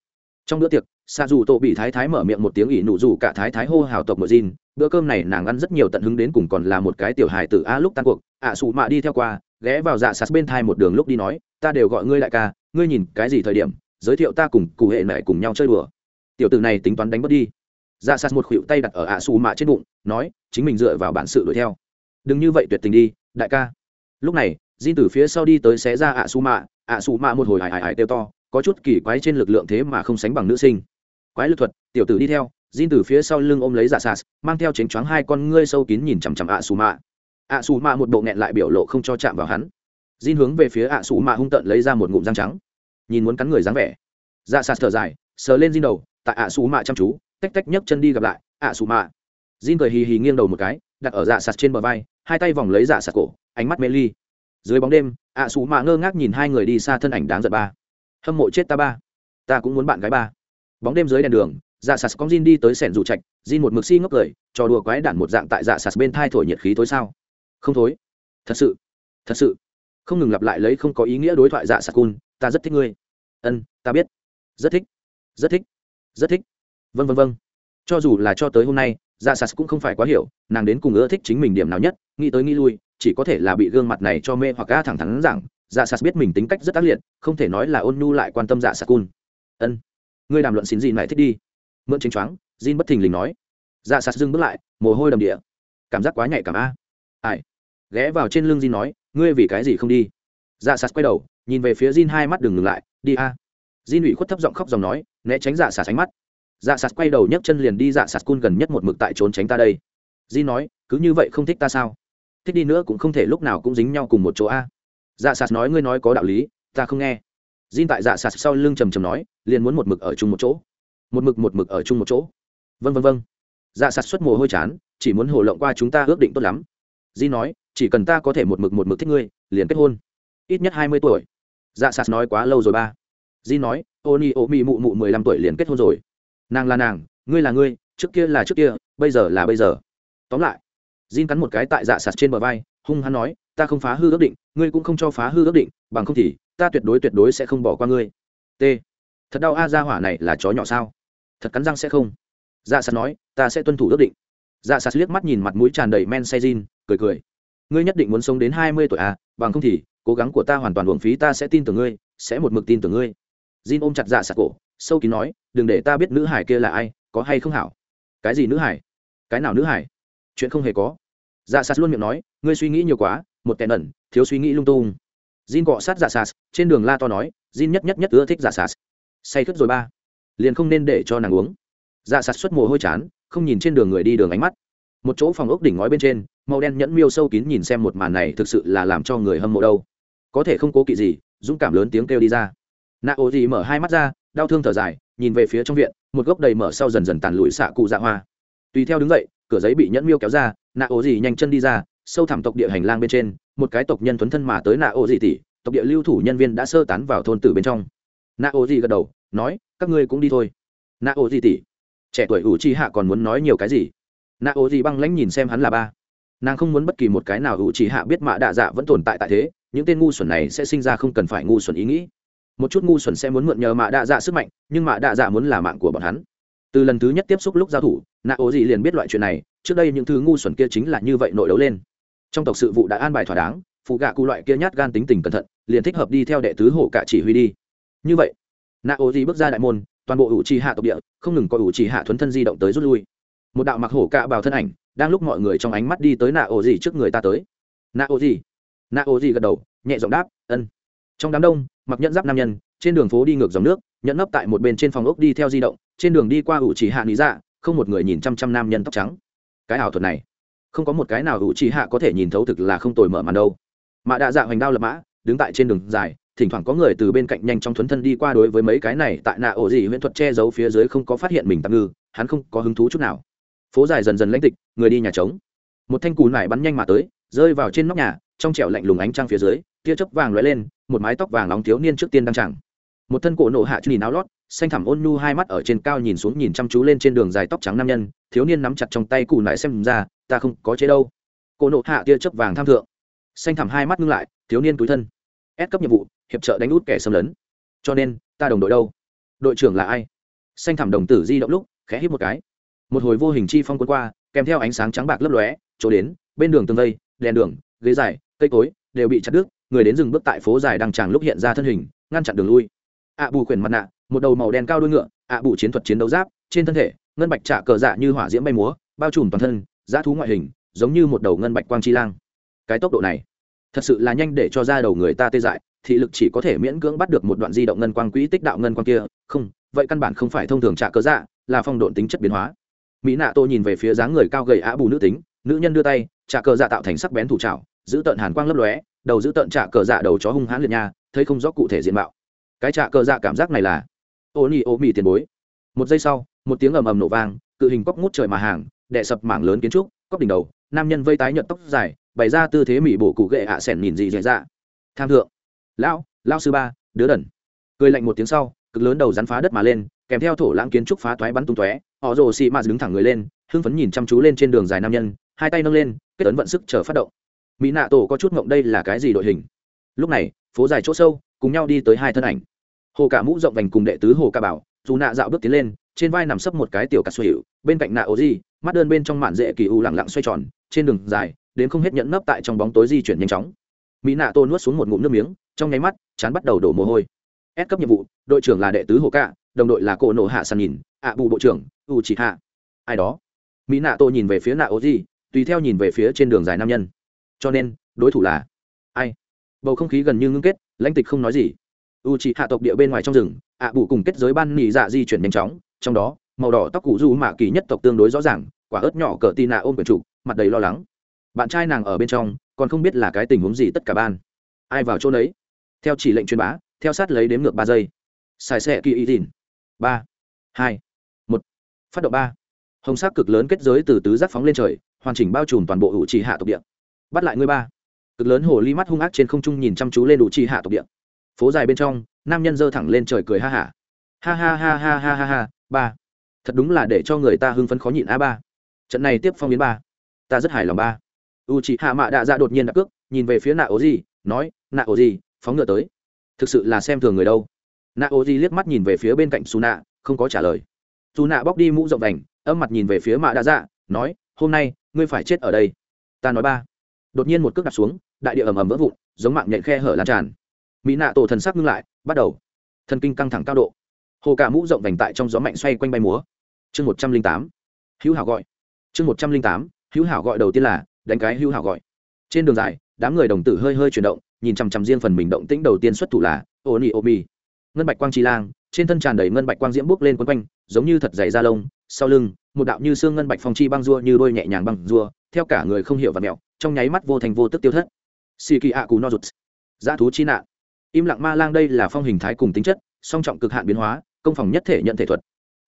trong bữa tiệc xa dù tổ bị thái thái mở miệng một tiếng ỷ nụ dù cả thái thái hô hào tộc một gin bữa cơm này nàng ăn rất nhiều tận hứng đến cùng còn là một cái tiểu hài tử a lúc tan cuộc ạ à, sụ mạ đi theo qua ghé vào dạ sas bên thai một đường lúc đi nói ta đều gọi ngươi đại ca ngươi nhìn cái gì thời điểm giới thiệu ta cùng cụ hệ mẹ cùng nhau chơi đùa. Tiểu tử này tính toán đánh mất đi dạ sạt một khuỷu tay đặt ở ạ à sụ mạ trên bụng nói chính mình dựa vào bản sự đuổi theo. Đừng như vậy tuyệt tình đi đại ca. Lúc này Jin từ phía sau đi tới xé ra ạ su mạ ạ su mạ một hồi hải hải hải teo to có chút kỳ quái trên lực lượng thế mà không sánh bằng nữ sinh. Quái lực thuật tiểu tử đi theo. Jin từ phía sau lưng ôm lấy dạ Sạt, mang theo chánh choáng hai con ngươi sâu kín nhìn chằm chằm ạ su mạ. Ạ su mạ một bộ nghẹn lại biểu lộ không cho chạm vào hắn. Jin hướng về phía ạ su mạ hung tợn lấy ra một ngụm răng trắng. Nhìn muốn cắn người dáng vẻ. Dạ Sạt thở dài sờ lên Jin đầu tại ạ su mạ chăm chú tách tách nhấc chân đi gặp lại, ạ su mạ. Jin cười hì hì nghiêng đầu một cái, đặt ở dạ sạt trên bờ vai, hai tay vòng lấy dạ sạt cổ, ánh mắt mê ly. Dưới bóng đêm, ạ xù mạ ngơ ngác nhìn hai người đi xa thân ảnh đáng giận ba. Hâm mộ chết ta ba. Ta cũng muốn bạn gái ba. Bóng đêm dưới đèn đường dạ sạt con Jin đi tới sẻn dù trạch, Jin một mực si ngốc cười, trò đùa quái đản một dạng tại dạ sạt bên thai thổi nhiệt khí tối sao. Không thối. Thật sự. Thật sự. Không ngừng lặp lại lấy không có ý nghĩa đối thoại dạ sạt cun, ta rất thích ngươi. Ân, ta biết. Rất thích. Rất thích. Rất thích vân vân vân cho dù là cho tới hôm nay dạ sas cũng không phải quá hiểu, nàng đến cùng ưa thích chính mình điểm nào nhất, nghĩ tới nghĩ lui, chỉ có thể là bị gương mặt này cho mê hoặc ga thẳng thắn rằng dạ sas biết mình tính cách rất ác liệt, không thể nói là ôn nhu lại quan tâm dạ sas cun. Ân, ngươi đàm luận xin gì này thích đi. Mượn chính choáng, jin bất thình lình nói. Dạ sas dưng bước lại, mồ hôi đầm địa. Cảm giác quá nhạy cảm a. Ai? Ghé vào trên lưng jin nói, ngươi vì cái gì không đi? Dạ sas quay đầu, nhìn về phía jin hai mắt đừng ngừng lại, đi a. Jin ủy khuất thấp giọng khóc dòng nói, né tránh dạ sas tránh mắt dạ sạt quay đầu nhấc chân liền đi dạ sạt cun gần nhất một mực tại trốn tránh ta đây. Di nói, cứ như vậy không thích ta sao? Thích đi nữa cũng không thể lúc nào cũng dính nhau cùng một chỗ a. Dạ sạt nói, ngươi nói có đạo lý, ta không nghe. Jin tại dạ sạt sau lưng trầm trầm nói, liền muốn một mực ở chung một chỗ. Một mực một mực ở chung một chỗ. Vân vân vân dạ sạt xuất mồ hôi chán, chỉ muốn hồ lộng qua chúng ta ước định tốt lắm. Jin nói, chỉ cần ta có thể một mực một mực thích ngươi, liền kết hôn. Ít nhất hai mươi tuổi. Dạ sạt nói quá lâu rồi ba. Di nói ô ni ô mụ mụ mười lăm tuổi liền kết hôn rồi nàng là nàng ngươi là ngươi trước kia là trước kia bây giờ là bây giờ tóm lại Jin cắn một cái tại dạ sạt trên bờ vai, hung hăng nói, ta không phá hư ước định, ngươi cũng không cho phá hư ước định, bằng không thì ta tuyệt đối tuyệt đối sẽ không bỏ qua ngươi. T. Thật đau a ra hỏa này là chó nhỏ sao? Thật cắn răng sẽ không. Dạ sạt nói, ta sẽ tuân thủ ước định. Dạ sạt liếc mắt nhìn mặt mũi tràn đầy men say Jin, cười cười. Ngươi nhất định muốn sống đến hai mươi tuổi à, bằng không thì cố gắng của ta hoàn toàn uổng phí, ta sẽ tin tưởng ngươi, sẽ một mực tin tưởng ngươi. Jin ôm chặt dạ sạt cổ, sâu kín nói, đừng để ta biết nữ hải kia là ai, có hay không hảo? Cái gì nữ hải? Cái nào nữ hải? Chuyện không hề có. Dạ sas luôn miệng nói ngươi suy nghĩ nhiều quá một tệ ẩn thiếu suy nghĩ lung tung. Jin cọ sát dạ sas trên đường la to nói jin nhất nhất nhất ưa thích dạ sas say khướt rồi ba liền không nên để cho nàng uống. Dạ sas xuất mồ hôi chán không nhìn trên đường người đi đường ánh mắt. Một chỗ phòng ốc đỉnh ngói bên trên màu đen nhẫn miêu sâu kín nhìn xem một màn này thực sự là làm cho người hâm mộ đâu. Có thể không cố kỵ gì dũng cảm lớn tiếng kêu đi ra. Nạ ô gì mở hai mắt ra đau thương thở dài, nhìn về phía trong viện, một gốc đầy mở sau dần dần tàn lụi xạ cụ dạ hoa. Tùy theo đứng dậy, cửa giấy bị nhẫn miêu kéo ra, nạ ố gì nhanh chân đi ra, sâu thẳm tộc địa hành lang bên trên, một cái tộc nhân thuấn thân mà tới nạ ố gì tỷ, tộc địa lưu thủ nhân viên đã sơ tán vào thôn tử bên trong. Nạ ố gì gật đầu, nói, các ngươi cũng đi thôi. Nạ ố gì tỷ, trẻ tuổi ủ chi hạ còn muốn nói nhiều cái gì? Nạ ố gì băng lãnh nhìn xem hắn là ba. Nàng không muốn bất kỳ một cái nào ủ chi hạ biết mạ đạ dạ vẫn tồn tại tại thế, những tên ngu xuẩn này sẽ sinh ra không cần phải ngu xuẩn ý nghĩ một chút ngu xuẩn sẽ muốn mượn nhờ mạ đạ dạ sức mạnh, nhưng mạ đạ dạ muốn là mạng của bọn hắn. Từ lần thứ nhất tiếp xúc lúc giao thủ, nạ ố gì liền biết loại chuyện này, trước đây những thứ ngu xuẩn kia chính là như vậy nội đấu lên. Trong tộc sự vụ đã an bài thỏa đáng, phụ gạ cụ loại kia nhát gan tính tình cẩn thận, liền thích hợp đi theo đệ tứ hộ cả chỉ huy đi. Như vậy, nạ ố gì bước ra đại môn, toàn bộ ủ trì hạ tộc địa, không ngừng có ủ trì hạ thuấn thân di động tới rút lui. Một đạo mặc hổ cạ bào thân ảnh, đang lúc mọi người trong ánh mắt đi tới nạ ố gì trước người ta tới. Nạ ố gì nạ ố gì gật đầu, nhẹ giọng đáp, ân trong đám đông, mặc nhẫn giáp nam nhân, trên đường phố đi ngược dòng nước, nhẫn nấp tại một bên trên phòng ốc đi theo di động, trên đường đi qua ủ chỉ hạ lý dạ không một người nhìn trăm trăm nam nhân tóc trắng. Cái ảo thuật này, không có một cái nào ủ chỉ hạ có thể nhìn thấu thực là không tồi mở màn đâu. Mạ đạ dạ hoành đao lập mã, đứng tại trên đường dài, thỉnh thoảng có người từ bên cạnh nhanh trong thuấn thân đi qua đối với mấy cái này tại nạ ổ gì huyễn thuật che giấu phía dưới không có phát hiện mình tạm ngư, hắn không có hứng thú chút nào. Phố dài dần dần lãnh tịch, người đi nhà trống. Một thanh cù nải bắn nhanh mà tới, rơi vào trên nóc nhà trong trẻo lạnh lùng ánh trăng phía dưới, tia chớp vàng lóe lên, một mái tóc vàng nóng thiếu niên trước tiên đăng chẳng. Một thân cổ nộ hạ nhìn áo lót, xanh thẳm ôn nhu hai mắt ở trên cao nhìn xuống nhìn chăm chú lên trên đường dài tóc trắng nam nhân, thiếu niên nắm chặt trong tay cụ nại xem ra, ta không có chế đâu. Cổ nộ hạ tia chớp vàng tham thượng. Xanh thẳm hai mắt ngưng lại, thiếu niên túi thân. Ép cấp nhiệm vụ, hiệp trợ đánh út kẻ xâm lấn. Cho nên, ta đồng đội đâu? Đội trưởng là ai? Xanh thẳm đồng tử di động lúc, khẽ hít một cái. Một hồi vô hình chi phong quân qua, kèm theo ánh sáng trắng bạc lấp lóe, chỗ đến, bên đường tường vây, đèn đường ghế dài, cây cối đều bị chặt đứt, người đến dừng bước tại phố dài đang tràng lúc hiện ra thân hình, ngăn chặn đường lui. Ạ bù khuyển mặt nạ, một đầu màu đen cao đuôi ngựa ạ bù chiến thuật chiến đấu giáp, trên thân thể, ngân bạch trả cờ dạ như hỏa diễm bay múa, bao trùm toàn thân giá thú ngoại hình, giống như một đầu ngân bạch quang chi lang. Cái tốc độ này, thật sự là nhanh để cho ra đầu người ta tê dại, thị lực chỉ có thể miễn cưỡng bắt được một đoạn di động ngân quang quỹ tích đạo ngân quang kia. Không, vậy căn bản không phải thông thường trả cờ dạ là phong độn tính chất biến hóa. Mỹ nạ tô nhìn về phía dáng người cao gầy ạ bù nữ tính, nữ nhân đưa tay, trả cờ dạ tạo thành sắc bén thủ trào giữ tợn hàn quang lấp lóe, đầu giữ tợn trạ cờ dạ đầu chó hung hãn liệt nha, thấy không rõ cụ thể diện mạo. Cái trạ cờ dạ cảm giác này là ô nhi ô mì tiền bối. Một giây sau, một tiếng ầm ầm nổ vang, cự hình cóc ngút trời mà hàng, đè sập mảng lớn kiến trúc, cóc đỉnh đầu, nam nhân vây tái nhợt tóc dài, bày ra tư thế mỹ bổ cụ ghệ ạ à sẻn nhìn gì dễ dạ. Tham thượng. Lão lão sư ba, đứa đần. Cười lạnh một tiếng sau, cực lớn đầu rắn phá đất mà lên, kèm theo thổ lãng kiến trúc phá toái bắn tung tóe, họ rồ xị mạt đứng thẳng người lên, hưng phấn nhìn chăm chú lên trên đường dài nam nhân, hai tay nâng lên, kết ấn vận sức chờ phát động mỹ nạ tổ có chút ngộng đây là cái gì đội hình? Lúc này, phố dài chỗ sâu, cùng nhau đi tới hai thân ảnh. Hồ cả mũ rộng vành cùng đệ tứ hồ ca bảo, dù nạ dạo bước tiến lên, trên vai nằm sấp một cái tiểu cà suy hữu, bên cạnh nạ ố di, mắt đơn bên trong mạn dễ kỳ u lẳng lặng xoay tròn, trên đường dài, đến không hết nhẫn nấp tại trong bóng tối di chuyển nhanh chóng. Mỹ nạ tô nuốt xuống một ngụm nước miếng, trong nháy mắt, chán bắt đầu đổ mồ hôi. Ép cấp nhiệm vụ, đội trưởng là đệ tứ hồ cạ đồng đội là cổ nổ hạ sàn nhìn, ạ bù bộ trưởng u chỉ hạ. Ai đó? Mỹ nạ tô nhìn về phía nạ ô di, tùy theo nhìn về phía trên đường dài nam nhân cho nên, đối thủ là ai? Bầu không khí gần như ngưng kết, lãnh tịch không nói gì. U c hạ tộc địa bên ngoài trong rừng ạ bù cùng kết giới ban nỉ dạ di chuyển nhanh chóng, trong đó, màu đỏ tóc cụ du mạ kỳ nhất tộc tương đối rõ ràng, quả ớt nhỏ cờ tì nạ ôm quyển trục mặt đầy lo lắng. Bạn trai nàng ở bên trong, còn không biết là cái tình huống gì tất cả ban. Ai vào chỗ đấy theo chỉ lệnh truyền bá, theo sát lấy đếm ngược ba giây. Xài xe kỳ y tìn ba, hai, một. Phát động ba. Hồng sắc cực lớn kết giới từ tứ giác phóng lên trời, hoàn chỉnh bao trùm toàn bộ hữu trì hạ tộc địa bắt lại ngươi ba. Cực lớn hồ ly mắt hung ác trên không trung nhìn chăm chú lên đủ chi hạ tộc địa. Phố dài bên trong, nam nhân giơ thẳng lên trời cười ha hả. Ha. ha ha ha ha ha ha, ba. Thật đúng là để cho người ta hưng phấn khó nhịn a ba. Trận này tiếp phong biến ba. Ta rất hài lòng ba. U chị hạ mạ đạ dạ đột nhiên đặt cước, nhìn về phía nạ ố gì nói, nạ ố gì phóng ngựa tới. Thực sự là xem thường người đâu. Nạ ố gì liếc mắt nhìn về phía bên cạnh xù nạ, không có trả lời. Dù nạ bóc đi mũ rộng đành âm mặt nhìn về phía mạ đạ dạ nói, hôm nay, ngươi phải chết ở đây. Ta nói ba đột nhiên một cước đặt xuống, đại địa ầm ầm vỡ vụn, giống mạng nhện khe hở lan tràn. Mỹ nạ tổ thần sắc ngưng lại, bắt đầu. Thần kinh căng thẳng cao độ. Hồ cả mũ rộng vành tại trong gió mạnh xoay quanh bay múa. Chương một trăm linh tám. Hữu hảo gọi. Chương một trăm linh tám, hữu hảo gọi đầu tiên là, đánh cái hữu hảo gọi. Trên đường dài, đám người đồng tử hơi hơi chuyển động, nhìn chằm chằm riêng phần mình động tĩnh đầu tiên xuất thủ là ô nị ô mi ngân bạch quang chi lang, trên thân tràn đầy ngân bạch quang diễm bước lên quấn quanh, giống như thật dày da lông, sau lưng, một đạo như xương ngân bạch phong chi băng rua như đôi nhẹ nhàng băng rua, theo cả người không hiểu và mẹo trong nháy mắt vô thành vô tức tiêu thất. Xì kỳ ạ cù no rụt. Dã thú chi nạn. Im lặng ma lang đây là phong hình thái cùng tính chất, song trọng cực hạn biến hóa, công phòng nhất thể nhận thể thuật.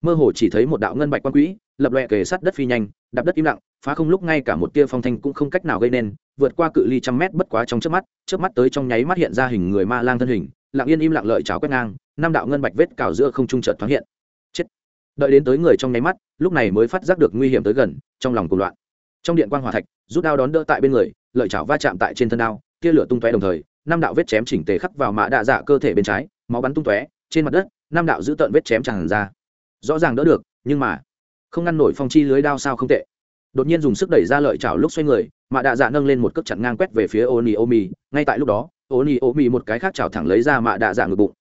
Mơ hồ chỉ thấy một đạo ngân bạch quan quỹ, lập loẹ kề sát đất phi nhanh, đạp đất im lặng, phá không lúc ngay cả một tia phong thanh cũng không cách nào gây nên, vượt qua cự ly trăm mét bất quá trong trước mắt trước mắt tới trong nháy mắt hiện ra hình người ma lang thân hình, lặng yên im lặng lợi cháo quét ngang, năm đạo ngân bạch vết cào giữa không trung chợt thoáng hiện. Chết. Đợi đến tới người trong nháy mắt, lúc này mới phát giác được nguy hiểm tới gần, trong lòng cuộc loạn trong điện quan hòa thạch, rút đao đón đỡ tại bên người, lợi chảo va chạm tại trên thân đao, tia lửa tung tóe đồng thời, năm đạo vết chém chỉnh tề khắc vào mạ đạ dạ cơ thể bên trái, máu bắn tung tóe, trên mặt đất, năm đạo giữ tợn vết chém tràn ra. Rõ ràng đỡ được, nhưng mà, không ngăn nổi phong chi lưới đao sao không tệ. Đột nhiên dùng sức đẩy ra lợi chảo lúc xoay người, mạ đạ dạ nâng lên một cước chặn ngang quét về phía ô nỉ ô ngay tại lúc đó ô nỉ ô một cái khác chảo thẳng lấy ra mạ đạ dạ ngực bụng.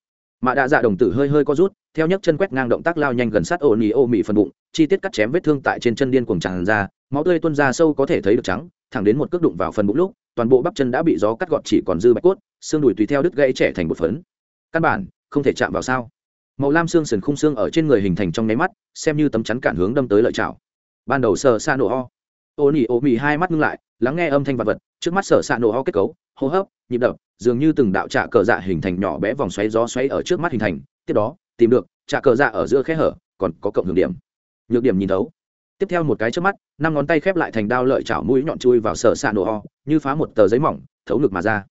Mạ đạ dạ đồng tử hơi hơi co rút, theo nhấc chân quét ngang động tác lao nhanh gần sát ô nỉ ô phần bụng, chi tiết cắt chém vết thương tại trên chân điên cuồng tràn ra máu tươi tuôn ra sâu có thể thấy được trắng, thẳng đến một cước đụng vào phần bụng lúc, toàn bộ bắp chân đã bị gió cắt gọt chỉ còn dư bạch cốt, xương đùi tùy theo đứt gãy trẻ thành một phấn. Căn bản, không thể chạm vào sao? Màu lam xương sườn khung xương ở trên người hình thành trong nháy mắt, xem như tấm chắn cản hướng đâm tới lợi chảo. Ban đầu sờ xa nổ ho. Ô nỉ ô mì hai mắt ngưng lại, lắng nghe âm thanh vật vật, trước mắt sở xạ nổ ho kết cấu, hô hấp, nhịp đập, dường như từng đạo trạ cờ dạ hình thành nhỏ bé vòng xoáy gió xoáy ở trước mắt hình thành. Tiếp đó, tìm được, trạ cờ dạ ở giữa khe hở, còn có cộng hưởng điểm. Nhược điểm nhìn thấu tiếp theo một cái trước mắt, năm ngón tay khép lại thành đao lợi chảo mũi nhọn chui vào sở xạ nổ ho, như phá một tờ giấy mỏng, thấu ngực mà ra.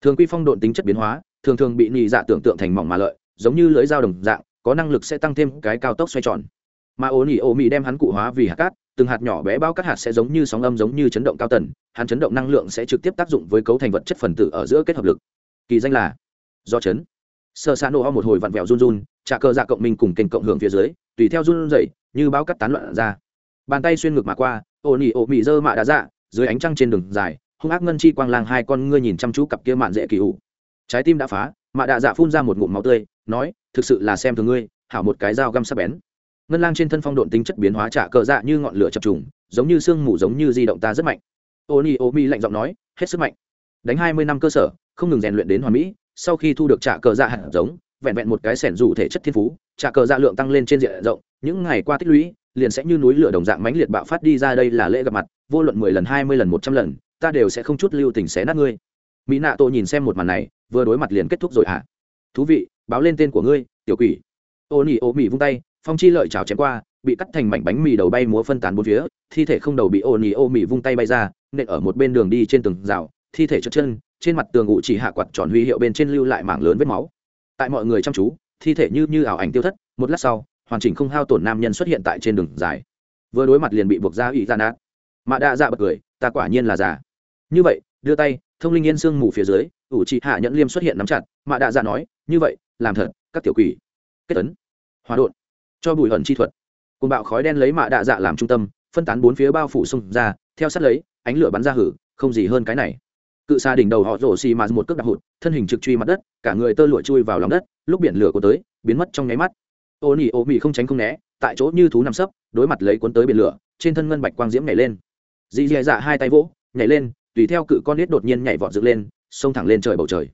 Thường quy phong độn tính chất biến hóa, thường thường bị nhị dạ tưởng tượng thành mỏng mà lợi, giống như lưỡi dao đồng dạng, có năng lực sẽ tăng thêm cái cao tốc xoay tròn. Mà ô nỉ ô mị đem hắn cụ hóa vì hạt cát, từng hạt nhỏ bé bao các hạt sẽ giống như sóng âm giống như chấn động cao tần, hắn chấn động năng lượng sẽ trực tiếp tác dụng với cấu thành vật chất phần tử ở giữa kết hợp lực. Kỳ danh là do chấn. Sơ xa nổ ho một hồi vặn vẹo run run, trả cơ dạ cộng minh cùng kênh cộng hưởng phía dưới, tùy theo run rẩy, như bao cắt tán loạn ra bàn tay xuyên ngực mà qua ô nỉ ô mị dơ mạ đã dạ dưới ánh trăng trên đường dài, hung ác ngân chi quang lang hai con ngươi nhìn chăm chú cặp kia mạn dễ kỳ ủ. Trái tim đã phá, mạ đạ dạ phun ra một ngụm máu tươi, nói, thực sự là xem thường ngươi, hảo một cái dao găm sắc bén. Ngân lang trên thân phong độn tính chất biến hóa trả cờ dạ như ngọn lửa chập trùng, giống như sương mù giống như di động ta rất mạnh. Ô ni ô mi lạnh giọng nói, hết sức mạnh. Đánh hai mươi năm cơ sở, không ngừng rèn luyện đến hoàn mỹ, sau khi thu được trả cờ dạ hạt giống, vẹn vẹn một cái sẻn rủ thể chất thiên phú, trả cờ dạ lượng tăng lên trên diện rộng, những ngày qua tích lũy liền sẽ như núi lửa đồng dạng mãnh liệt bạo phát đi ra đây là lễ gặp mặt, vô luận mười lần, hai mươi lần, một trăm lần, ta đều sẽ không chút lưu tình xé nát ngươi. Mỹ nạ tổ nhìn xem một màn này, vừa đối mặt liền kết thúc rồi hả? Thú vị, báo lên tên của ngươi, tiểu quỷ. Ô nỉ ô mỹ vung tay, phong chi lợi chảo chém qua, bị cắt thành mảnh bánh mì đầu bay múa phân tán bốn phía, thi thể không đầu bị ô nỉ ô mỹ vung tay bay ra, nện ở một bên đường đi trên tường rào, thi thể trượt chân, trên mặt tường ngụ chỉ hạ quạt tròn huy hiệu bên trên lưu lại mảng lớn vết máu. Tại mọi người chăm chú, thi thể như như ảo ảnh tiêu thất, một lát sau hoàn chỉnh không hao tổn nam nhân xuất hiện tại trên đường dài. Vừa đối mặt liền bị buộc ra ủy ra nát. Mạ đa dạ bật cười, ta quả nhiên là già. Như vậy, đưa tay, thông linh yên sương mù phía dưới, ủ trị hạ nhẫn liêm xuất hiện nắm chặt. Mạ đa dạ nói, như vậy, làm thật, các tiểu quỷ. Kết tấn hòa đột cho bùi hận chi thuật. Côn bạo khói đen lấy mạ đa dạ làm trung tâm, phân tán bốn phía bao phủ xung ra, theo sát lấy, ánh lửa bắn ra hử, không gì hơn cái này. Cự xa đỉnh đầu họ rổ xì mà một cước đạp hụt, thân hình trực truy mặt đất, cả người tơ lụa chui vào lòng đất, lúc biển lửa của tới, biến mất trong nháy mắt ô nỉ ô mị không tránh không né, tại chỗ như thú nằm sấp, đối mặt lấy cuốn tới biển lửa, trên thân ngân bạch quang diễm nhảy lên. Dì dì dạ hai tay vỗ, nhảy lên, tùy theo cự con nít đột nhiên nhảy vọt dựng lên, xông thẳng lên trời bầu trời.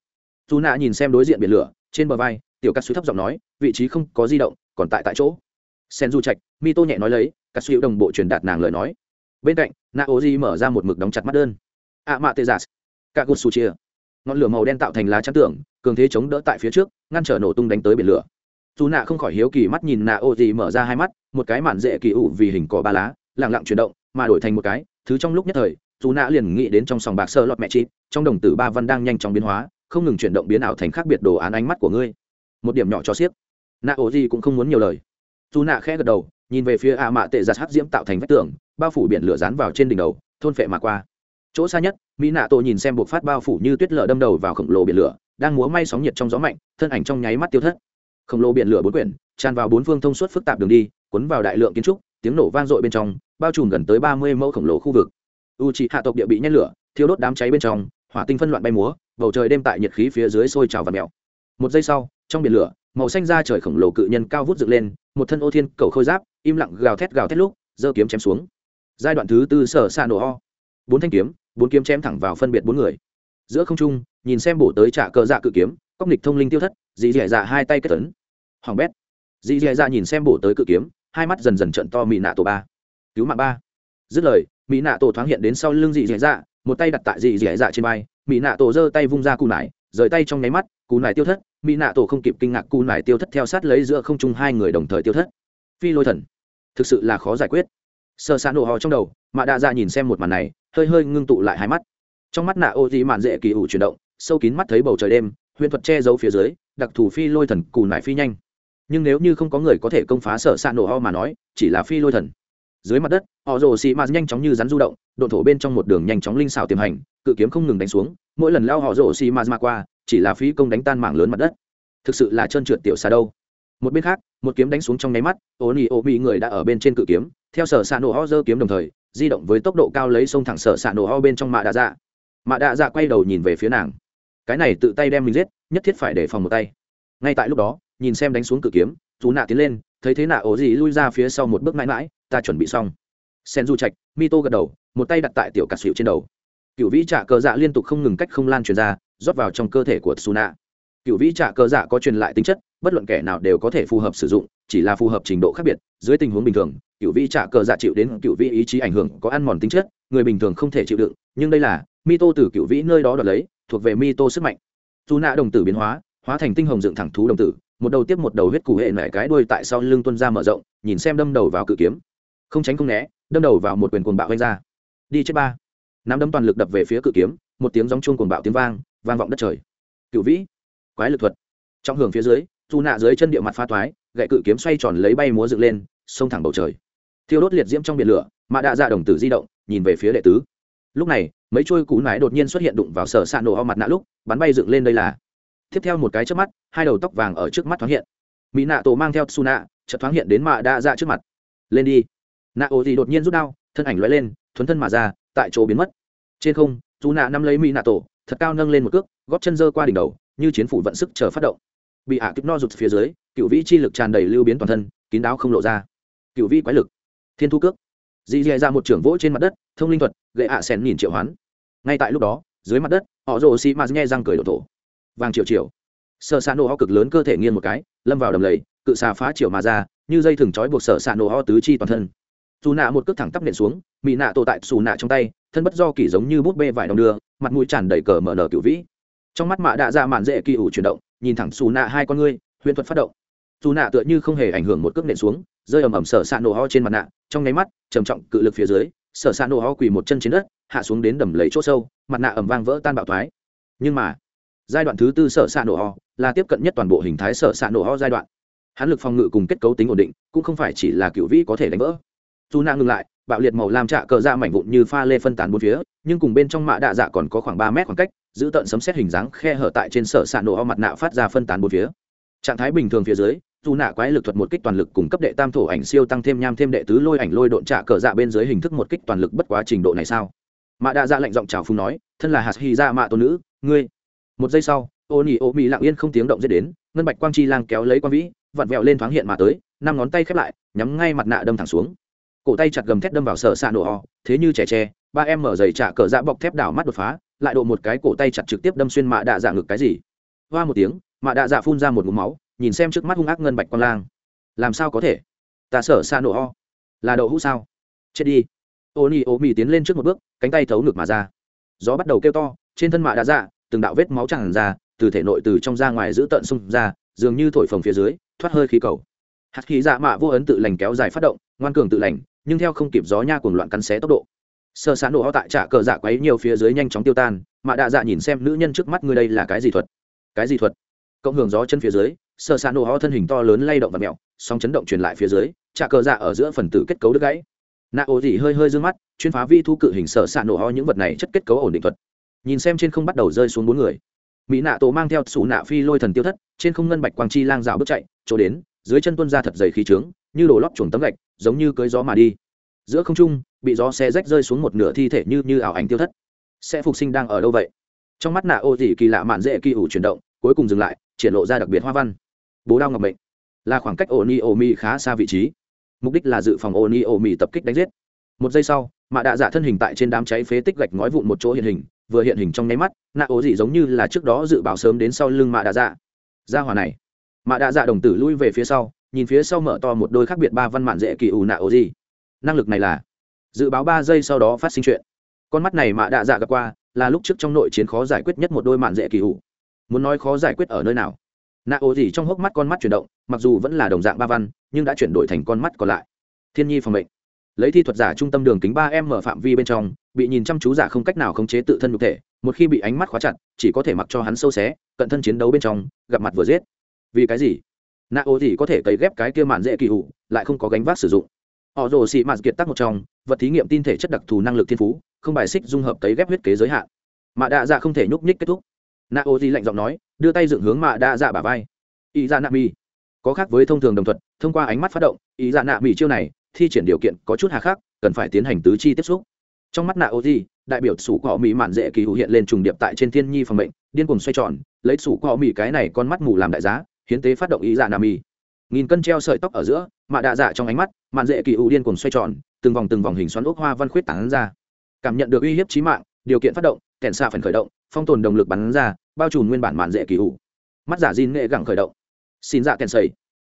Dù nạ nhìn xem đối diện biển lửa, trên bờ vai, tiểu cắt suy thấp giọng nói, vị trí không có di động, còn tại tại chỗ. Sen du trạch mi tô nhẹ nói lấy cắt suy đồng bộ truyền đạt nàng lời nói. Bên cạnh, na ô di mở ra một mực đóng chặt mắt đơn. Ạ mạ tê giả cả gút su chia. Ngọn lửa màu đen tạo thành lá chắn tưởng cường thế chống đỡ tại phía trước, ngăn trở nổ tung đánh tới biển lửa dù nạ không khỏi hiếu kỳ mắt nhìn nạ ô gì mở ra hai mắt, một cái mạn dễ kỳ ủ vì hình cỏ ba lá lẳng lặng chuyển động, mà đổi thành một cái, thứ trong lúc nhất thời, dù nạ liền nghĩ đến trong sòng bạc sơ lọt mẹ chị trong đồng tử ba văn đang nhanh chóng biến hóa, không ngừng chuyển động biến ảo thành khác biệt đồ án ánh mắt của ngươi. Một điểm nhỏ cho xiếc. Nạ ô gì cũng không muốn nhiều lời. Dù nạ khẽ gật đầu, nhìn về phía a mạ tệ giặt hắc diễm tạo thành vách tường, bao phủ biển lửa dán vào trên đỉnh đầu, thôn phệ mà qua. Chỗ xa nhất, mỹ nạ tổ nhìn xem buộc phát bao phủ như tuyết lở đâm đầu vào khổng lồ biển lửa, đang múa may sóng nhiệt trong gió mạnh, thân ảnh trong nháy mắt tiêu thất khổng lồ biển lửa bốn quyển, tràn vào bốn phương thông suốt phức tạp đường đi, cuốn vào đại lượng kiến trúc, tiếng nổ vang dội bên trong, bao trùm gần tới ba mươi mẫu khổng lồ khu vực. U trị hạ tộc địa bị nhét lửa, thiêu đốt đám cháy bên trong, hỏa tinh phân loạn bay múa, bầu trời đêm tại nhiệt khí phía dưới sôi trào và mèo. Một giây sau, trong biển lửa, màu xanh da trời khổng lồ cự nhân cao vút dựng lên, một thân ô thiên cầu khôi giáp, im lặng gào thét gào thét lúc, giơ kiếm chém xuống. Giai đoạn thứ tư sở xa nổ ho. Bốn thanh kiếm, bốn kiếm chém thẳng vào phân biệt bốn người. Giữa không trung, nhìn xem bổ tới trả cờ dạ cự kiếm cóc nịch thông linh tiêu thất, dì dì dạ hai tay kết tấn hoàng bét. Dì dì dạ nhìn xem bổ tới cự kiếm, hai mắt dần dần trận to mỹ nạ tổ ba. Cứu mạng ba. Dứt lời mỹ nạ tổ thoáng hiện đến sau lưng dì dì dạ một tay đặt tại dì dì dạ trên vai mỹ nạ tổ giơ tay vung ra cù nải, rời tay trong nháy mắt, cù nải tiêu thất mỹ nạ tổ không kịp kinh ngạc cù nải tiêu thất theo sát lấy giữa không trung hai người đồng thời tiêu thất. Phi lôi thần. Thực sự là khó giải quyết. Sơ xa nổ hò trong đầu, mạ đa ra nhìn xem một màn này, hơi hơi ngưng tụ lại hai mắt. Trong mắt nạ ô dị mạn dễ kỳ ủ chuyển động, sâu kín mắt thấy bầu trời đêm huyền thuật che giấu phía dưới, đặc thù phi lôi thần cù nải phi nhanh. Nhưng nếu như không có người có thể công phá sở s nổ ho mà nói, chỉ là phi lôi thần. Dưới mặt đất, họ rồ xì mạt nhanh chóng như rắn du động độn thổ bên trong một đường nhanh chóng linh xảo tiềm hành, cự kiếm không ngừng đánh xuống, mỗi lần lao họ rồ xì mạt mà qua, chỉ là phí công đánh tan mảng lớn mặt đất. Thực sự là trơn trượt tiểu xa đâu. Một bên khác, một kiếm đánh xuống trong nháy mắt ô nỉ ô bị người đã ở bên trên cự kiếm, theo sở s nổ ho dơ kiếm đồng thời, di động với tốc độ cao lấy sông thẳng sở s nổ ho bên trong mạ đạ dạ. Mạ đạ dạ quay đầu nhìn về phía nàng cái này tự tay đem mình giết, nhất thiết phải để phòng một tay. Ngay tại lúc đó, nhìn xem đánh xuống cự kiếm chú nạ tiến lên, thấy thế nạ ổ gì lui ra phía sau một bước mãi mãi, ta chuẩn bị xong. Sen du trạch mi tô gật đầu, một tay đặt tại tiểu cà xịu trên đầu. Cựu vĩ trả cờ dạ liên tục không ngừng cách không lan truyền ra, rót vào trong cơ thể của su nạ. Cựu vĩ trả cờ dạ có truyền lại tính chất, bất luận kẻ nào đều có thể phù hợp sử dụng, chỉ là phù hợp trình độ khác biệt, dưới tình huống bình thường, cựu vĩ trả cờ dạ chịu đến cựu vĩ ý chí ảnh hưởng có ăn mòn tính chất, người bình thường không thể chịu đựng, nhưng đây là mi tô từ cựu vĩ nơi đó đoạt lấy thuộc về mi tô sức mạnh. Dù nạ đồng tử biến hóa hóa thành tinh hồng dựng thẳng thú đồng tử, một đầu tiếp một đầu huyết cụ hệ nảy cái đuôi tại sau lưng tuân ra mở rộng, nhìn xem đâm đầu vào cự kiếm. Không tránh không né, đâm đầu vào một quyền cuồng bạo vanh ra. Đi chết ba. Nắm đấm toàn lực đập về phía cự kiếm, một tiếng gióng chuông cuồng bạo tiếng vang vang vọng đất trời. Cựu vĩ, quái lực thuật. Trong hưởng phía dưới, dù nạ dưới chân địa mặt pha thoái, gậy cự kiếm xoay tròn lấy bay múa dựng lên, xông thẳng bầu trời. Thiêu đốt liệt diễm trong biển lửa, mạ đạ dạ đồng tử di động, nhìn về phía đệ tứ. Lúc này mấy trôi cú nái đột nhiên xuất hiện đụng vào sở s ạ nổ o mặt nạ lúc, bắn bay dựng lên đây là. Tiếp theo một cái trước mắt, hai đầu tóc vàng ở trước mắt thoáng hiện. Mỹ nạ tổ mang theo su nạ chợt thoáng hiện đến mạ đa dạ trước mặt. Lên đi. Nạ ô thì đột nhiên rút đao, thân ảnh l lên, thuấn thân mà ra, tại chỗ biến mất. Trên không su nạ nắm lấy mỹ nạ tổ, thật cao nâng lên một cước, góp chân dơ qua đỉnh đầu, như chiến phủ vận sức chờ phát động. Bị hạ à kích no rụt phía dưới, cựu vĩ chi lực tràn đầy lưu biến toàn thân, kín đáo không lộ ra. Cựu vĩ quái lực. Thiên thu cước dì dì ra một trưởng vỗ trên mặt đất, thông linh thuật, gậy ạ à sen nhìn triệu hoán. Ngay tại lúc đó, dưới mặt đất, họ rồ xì ma nghe răng cười đổ thổ. Vàng triệu triệu. Sợ xạ nổ ho cực lớn cơ thể nghiêng một cái, lâm vào đầm lầy, cự xà phá triệu mà ra, như dây thừng trói buộc sợ xạ nổ ho tứ chi toàn thân. Dù nạ một cước thẳng tắp nện xuống mỹ nạ tổ tại xù nạ trong tay, thân bất do kỳ giống như bút bê vải đồng đưa, mặt mũi tràn đầy cờ mở nở cựu vĩ. Trong mắt mạ đạ ra mạn dễ kỳ ủ chuyển động, nhìn thẳng xù nạ hai con ngươi, huyền thuật phát động. Dù nạ tựa như không hề ảnh hưởng một cước nện xuống rơi ầm ầm sở s nổ ho trên mặt nạ, trong nháy mắt, trầm trọng cự lực phía dưới, sở s nổ ho quỳ một chân trên đất, hạ xuống đến đầm lấy chỗ sâu, mặt nạ ẩm vang vỡ tan bạo thoái. Nhưng mà, giai đoạn thứ tư sở s nổ ho là tiếp cận nhất toàn bộ hình thái sở s nổ ho giai đoạn. Hán lực phòng ngự cùng kết cấu tính ổn định, cũng không phải chỉ là cựu vĩ có thể đánh vỡ. Dù nạ ngừng lại, bạo liệt màu làm trạ cờ ra mảnh vụn như pha lê phân tán bốn phía, nhưng cùng bên trong mạ đạ dạ còn có khoảng ba mét khoảng cách, giữ tận sấm xét hình dáng khe hở tại trên sở s nổ ho mặt nạ phát ra phân tán bốn phía. Trạng thái bình thường phía dưới dù nạ quái lực thuật một kích toàn lực cùng cấp đệ tam thổ ảnh siêu tăng thêm nham thêm đệ tứ lôi ảnh lôi độn trạ cờ dạ bên dưới hình thức một kích toàn lực bất quá trình độ này sao? Mạ đạ dạ lệnh giọng chào phung nói, thân là hạt hy ra dạ mạ tôn nữ, ngươi một giây sau ô nỉ ô mỹ lặng yên không tiếng động dễ đến, ngân bạch quang chi lang kéo lấy quang vĩ, vặn vẹo lên thoáng hiện mà tới, năm ngón tay khép lại, nhắm ngay mặt nạ đâm thẳng xuống. Cổ tay chặt gầm thép đâm vào sở xạ nổ ho thế như trẻ tre, ba em mở giày trả cờ dạ bọc thép đảo mắt đột phá, lại độ một cái cổ tay chặt trực tiếp đâm xuyên mạ đạ dạ ngực cái gì? Hoa một tiếng, mạ đạ dạ phun ra một ngụm máu nhìn xem trước mắt hung ác ngân bạch quang lang. Làm sao có thể? Ta sở xa nổ ho là đậu hũ sao? Chết đi. Ô ni ô mỹ tiến lên trước một bước, cánh tay thấu ngực mà ra. Gió bắt đầu kêu to, trên thân mạ đã dạ từng đạo vết máu tràn ra, từ thể nội từ trong ra ngoài giữ tận xung ra, dường như thổi phồng phía dưới, thoát hơi khí cầu. Hạt khí dạ mạ vô ấn tự lành kéo dài phát động, ngoan cường tự lành, nhưng theo không kịp gió nha cuồng loạn cắn xé tốc độ. Sơ sán nổ ho tại trả cờ dạ quấy nhiều phía dưới nhanh chóng tiêu tan, mạ đạ dạ nhìn xem nữ nhân trước mắt ngươi đây là cái gì thuật? Cái gì thuật? Cộng hưởng gió chân phía dưới sợ xạ nổ ho thân hình to lớn lay động và mẹo song chấn động truyền lại phía dưới trà cờ dạ ở giữa phần tử kết cấu đứt gãy. Nạ ổ dị hơi hơi d ư ơ n g mắt, chuyên phá vi thu cự hình sợ xạ nổ ho những vật này chất kết cấu ổn định thuật. Nhìn xem trên không bắt đầu rơi xuống bốn người. Mỹ nạ tổ mang theo sủ nạ phi lôi thần tiêu thất, trên không ngân bạch quang chi lang rào bước chạy, chỗ đến, dưới chân tuân ra thật dày khí trướng, như đổ lóc chuồng tấm gạch, giống như cưới gió mà đi. Giữa không trung, bị gió xe rách rơi xuống một nửa thi thể như như ảo ảnh tiêu thất. Sẽ phục sinh đang ở đâu vậy? Trong mắt nạ ô dị kỳ lạ mạn dễ kỳ ủ chuyển động, cuối cùng dừng lại, triển lộ ra đặc biệt hoa văn bố đao ngọc mệnh. Là khoảng cách ô ni ô mi khá xa vị trí. Mục đích là dự phòng ô ni ô mi tập kích đánh giết. Một giây sau, mạ đạ dạ thân hình tại trên đám cháy phế tích gạch ngói vụn một chỗ hiện hình, vừa hiện hình trong nháy mắt nạ ố dị giống như là trước đó dự báo sớm đến sau lưng mạ đạ dạ ra hòa này. Mạ đạ dạ đồng tử lui về phía sau, nhìn phía sau mở to một đôi khác biệt ba văn mạn dễ kỳ ủ nạ ố dị. Năng lực này là, dự báo ba giây sau đó phát sinh chuyện. Con mắt này mạ đạ dạ gặp qua, là lúc trước trong nội chiến khó giải quyết nhất một đôi mạn dễ kỳ ủ. Muốn nói khó giải quyết ở nơi nào? Nạ ô gì trong hốc mắt con mắt chuyển động, mặc dù vẫn là đồng dạng ba văn, nhưng đã chuyển đổi thành con mắt còn lại. Thiên nhi phòng mệnh. Lấy thi thuật giả trung tâm đường kính ba m mở phạm vi bên trong, bị nhìn chăm chú giả không cách nào khống chế tự thân nhục thể, một khi bị ánh mắt khóa chặt, chỉ có thể mặc cho hắn sâu xé, cận thân chiến đấu bên trong, gặp mặt vừa giết. Vì cái gì? Nạ ô gì có thể cấy ghép cái kia mạn dễ kỳ hụ lại không có gánh vác sử dụng. Họ rồ xị mạn kiệt tắc một trong, vật thí nghiệm tin thể chất đặc thù năng lực thiên phú, không bài xích dung hợp cấy ghép huyết kế giới hạn. Mạ đạ dạ không thể nhúc nhích kết thúc nạ ô di lạnh giọng nói, đưa tay dựng hướng mạ đa dạ bả vai. Ý ra nạ mi có khác với thông thường đồng thuận thông qua ánh mắt phát động, ý ra nạ mi chiêu này, thi triển điều kiện có chút hà khắc, cần phải tiến hành tứ chi tiếp xúc. Trong mắt nạ ô di, đại biểu sủ cọ mỹ mạn dễ kỳ hữu hiện lên trùng điệp tại trên thiên nhi phòng bệnh điên cuồng xoay tròn, lấy sủ cọ mỹ cái này con mắt mù làm đại giá, hiến tế phát động ý dạ nạ mi nghìn cân treo sợi tóc ở giữa mạ đạ dạ trong ánh mắt, mạn dễ kỳ hữu điên cuồng xoay tròn, từng vòng từng vòng hình xoắn ốc hoa văn khuyết tán ra. Cảm nhận được uy hiếp trí mạng, điều kiện phát động, kèn xạ phần khởi động phong tồn động lực bắn ra, bao trùm nguyên bản mạn dễ kỳ ủ mắt giả diên nghệ gẳng khởi động. Xin dạ kèn sầy.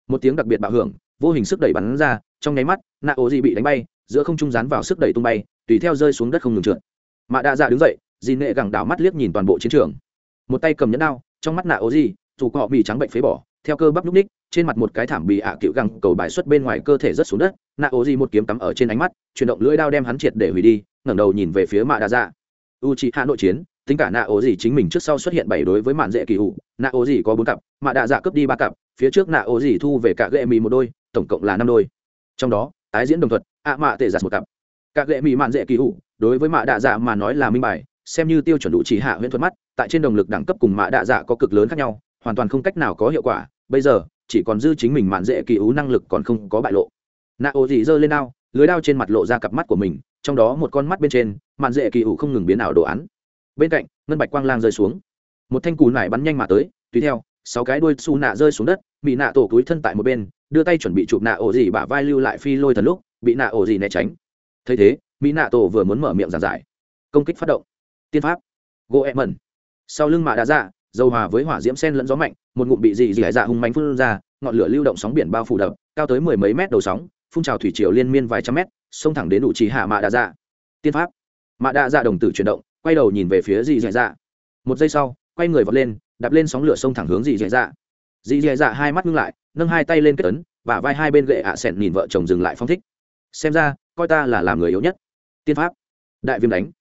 Một tiếng đặc biệt bạo hưởng, vô hình sức đẩy bắn ra, trong nháy mắt nạ ố dị bị đánh bay, giữa không trung rán vào sức đẩy tung bay, tùy theo rơi xuống đất không ngừng trượt. Mạ đa dạ đứng dậy diên nghệ gẳng đảo mắt liếc nhìn toàn bộ chiến trường. Một tay cầm nhẫn đao, trong mắt nạ ố dị dù cọ bị trắng bệnh phế bỏ, theo cơ bắp núp ních trên mặt một cái thảm bị ạ à cựu gẳng cầu bài xuất bên ngoài cơ thể rất xuống đất nạ ố di một kiếm cắm ở trên ánh mắt, chuyển động lưỡi đao đem hắn triệt để hủy đi, ngẩng đầu nhìn về phía mạ đa dạ. U c hạ nội chiến tính cả nạ ố gì chính mình trước sau xuất hiện bảy đối với mạn dễ kỳ hụ nạ ố gì có bốn cặp mạ đạ dạ cướp đi ba cặp, phía trước nạ ố gì thu về cả gệ mì một đôi, tổng cộng là năm đôi. Trong đó, tái diễn đồng thuật ạ mạ tệ giặt một cặp. Cả gệ mì mạn dễ kỳ hụ đối với mạ đạ dạ mà nói là minh bài, xem như tiêu chuẩn đủ chỉ hạ huyễn thuật mắt, tại trên đồng lực đẳng cấp cùng mạ đạ dạ có cực lớn khác nhau, hoàn toàn không cách nào có hiệu quả, bây giờ, chỉ còn dư chính mình mạn dễ kỳ hụ năng lực còn không có bại lộ. Nạ ố gì giơ lên đao, lưới đao trên mặt lộ ra cặp mắt của mình, trong đó một con mắt bên trên, mạn dễ kỳ hụ không ngừng biến ảo đồ án bên cạnh, ngân bạch quang lang rơi xuống. Một thanh cù nải bắn nhanh mà tới, tùy theo, sáu cái đuôi xù nạ rơi xuống đất bị nạ tổ túi thân tại một bên, đưa tay chuẩn bị chụp nạ ổ dỉ bả vai lưu lại phi lôi thần lúc, bị nạ ổ dỉ né tránh. Thấy thế mỹ nạ tổ vừa muốn mở miệng giảng giải. Công kích phát động. Tiên pháp. Gỗ ẹ mẩn. Sau lưng mạ đã ra dạ, dầu hòa với hỏa diễm sen lẫn gió mạnh, một ngụm bị dì dì dạ hung mạnh phun ra, ngọn lửa lưu động sóng biển bao phủ đập, cao tới mười mấy mét đầu sóng, phun trào thủy triều liên miên vài trăm mét, xông thẳng đến đủ trì hạ mạ đa dạ. Tiên pháp. Mạ đa dạ đồng tử chuyển động quay đầu nhìn về phía dị dẹ dạ. Một giây sau, quay người vọt lên, đạp lên sóng lửa sông thẳng hướng dị dẹ dạ. Dị dẹ dạ hai mắt ngưng lại, nâng hai tay lên kết ấn và vai hai bên gậy ạ à sẹn nhìn vợ chồng dừng lại phong thích. Xem ra, coi ta là làm người yếu nhất. Tiên pháp. Đại viêm đánh.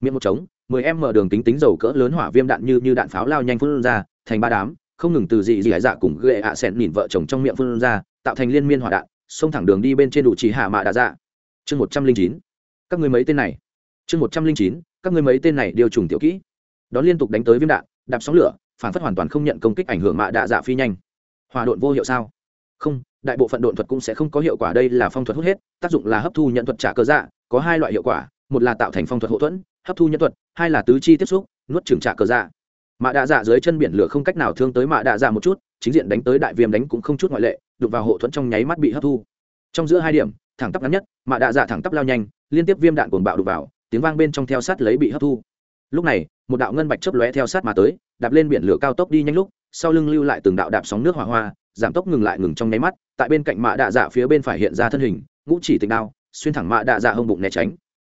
Miệng một trống, mười em mở đường tính tính dầu cỡ lớn hỏa viêm đạn như như đạn pháo lao nhanh phun ra, thành ba đám, không ngừng từ dị dị dạ cùng gậy ạ sẹn nhìn vợ chồng trong miệng phun ra, tạo thành liên miên hỏa đạn, xông thẳng đường đi bên trên đủ chỉ hạ mạ đà dạ. Chương một trăm linh chín. Các người mấy tên này? Chương một trăm linh chín các người mấy tên này điều trùng tiểu kỹ. Đón liên tục đánh tới viêm đạn, đạp sóng lửa, phản phất hoàn toàn không nhận công kích ảnh hưởng mạ đạ dạ phi nhanh. Hòa độn vô hiệu sao? Không, đại bộ phận độn thuật cũng sẽ không có hiệu quả, đây là phong thuật hút hết, tác dụng là hấp thu nhận thuật trả cơ dạ có hai loại hiệu quả, một là tạo thành phong thuật hậu thuẫn, hấp thu nhân thuật, hai là tứ chi tiếp xúc, nuốt trừng trả cờ dạ. Mạ đạ dạ dưới chân biển lửa không cách nào thương tới mạ đạ dạ một chút, chính diện đánh tới đại viêm đánh cũng không chút ngoại lệ đục vào hộ thuẫn trong nháy mắt bị hấp thu. Trong giữa hai điểm, thẳng tắp ngắn nhất, mạ đạ dạ thẳng tắp lao nhanh, liên tiếp viêm đạn cuồng bạo đục vào tiếng vang bên trong theo sát lấy bị hấp thu. Lúc này, một đạo ngân bạch chớp lóe theo sát mà tới, đạp lên biển lửa cao tốc đi nhanh lúc, sau lưng lưu lại từng đạo đạp sóng nước hỏa hoa, giảm tốc ngừng lại ngừng trong nháy mắt, tại bên cạnh mạ đạ dạ phía bên phải hiện ra thân hình, ngũ chỉ tịch đao, xuyên thẳng mạ đạ dạ hông bụng né tránh.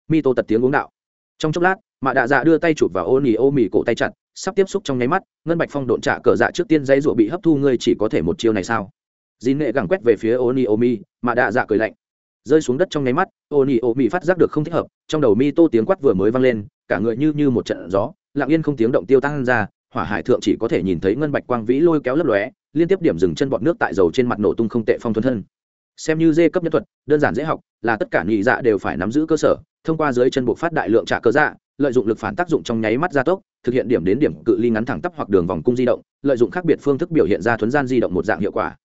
Mi tô tật tiếng uống đạo. Trong chốc lát, mạ đạ dạ đưa tay chụp vào ô nỉ ô cổ tay chặt, sắp tiếp xúc trong nháy mắt, ngân bạch phong độn trả cờ dạ trước tiên dây ruộ bị hấp thu, ngươi chỉ có thể một chiêu này sao? Dì nghệ gẳng quét về phía ô nỉ ô mì, mạ đạ dạ cười lạnh rơi xuống đất trong nháy mắt ô nhi ô bị phát giác được không thích hợp, trong đầu mi tô tiếng quát vừa mới vang lên, cả người như như một trận gió, lặng yên không tiếng động tiêu tăng ra, hỏa hải thượng chỉ có thể nhìn thấy ngân bạch quang vĩ lôi kéo lấp lóe, liên tiếp điểm dừng chân bọt nước tại dầu trên mặt nổ tung không tệ phong thuần thân. Xem như dê cấp nhân thuật, đơn giản dễ học, là tất cả nhị dạ đều phải nắm giữ cơ sở, thông qua dưới chân buộc phát đại lượng trả cơ dạ lợi dụng lực phản tác dụng trong nháy mắt gia tốc, thực hiện điểm đến điểm cự ly ngắn thẳng tắp hoặc đường vòng cung di động, lợi dụng khác biệt phương thức biểu hiện ra thuấn gian di động một dạng hiệu quả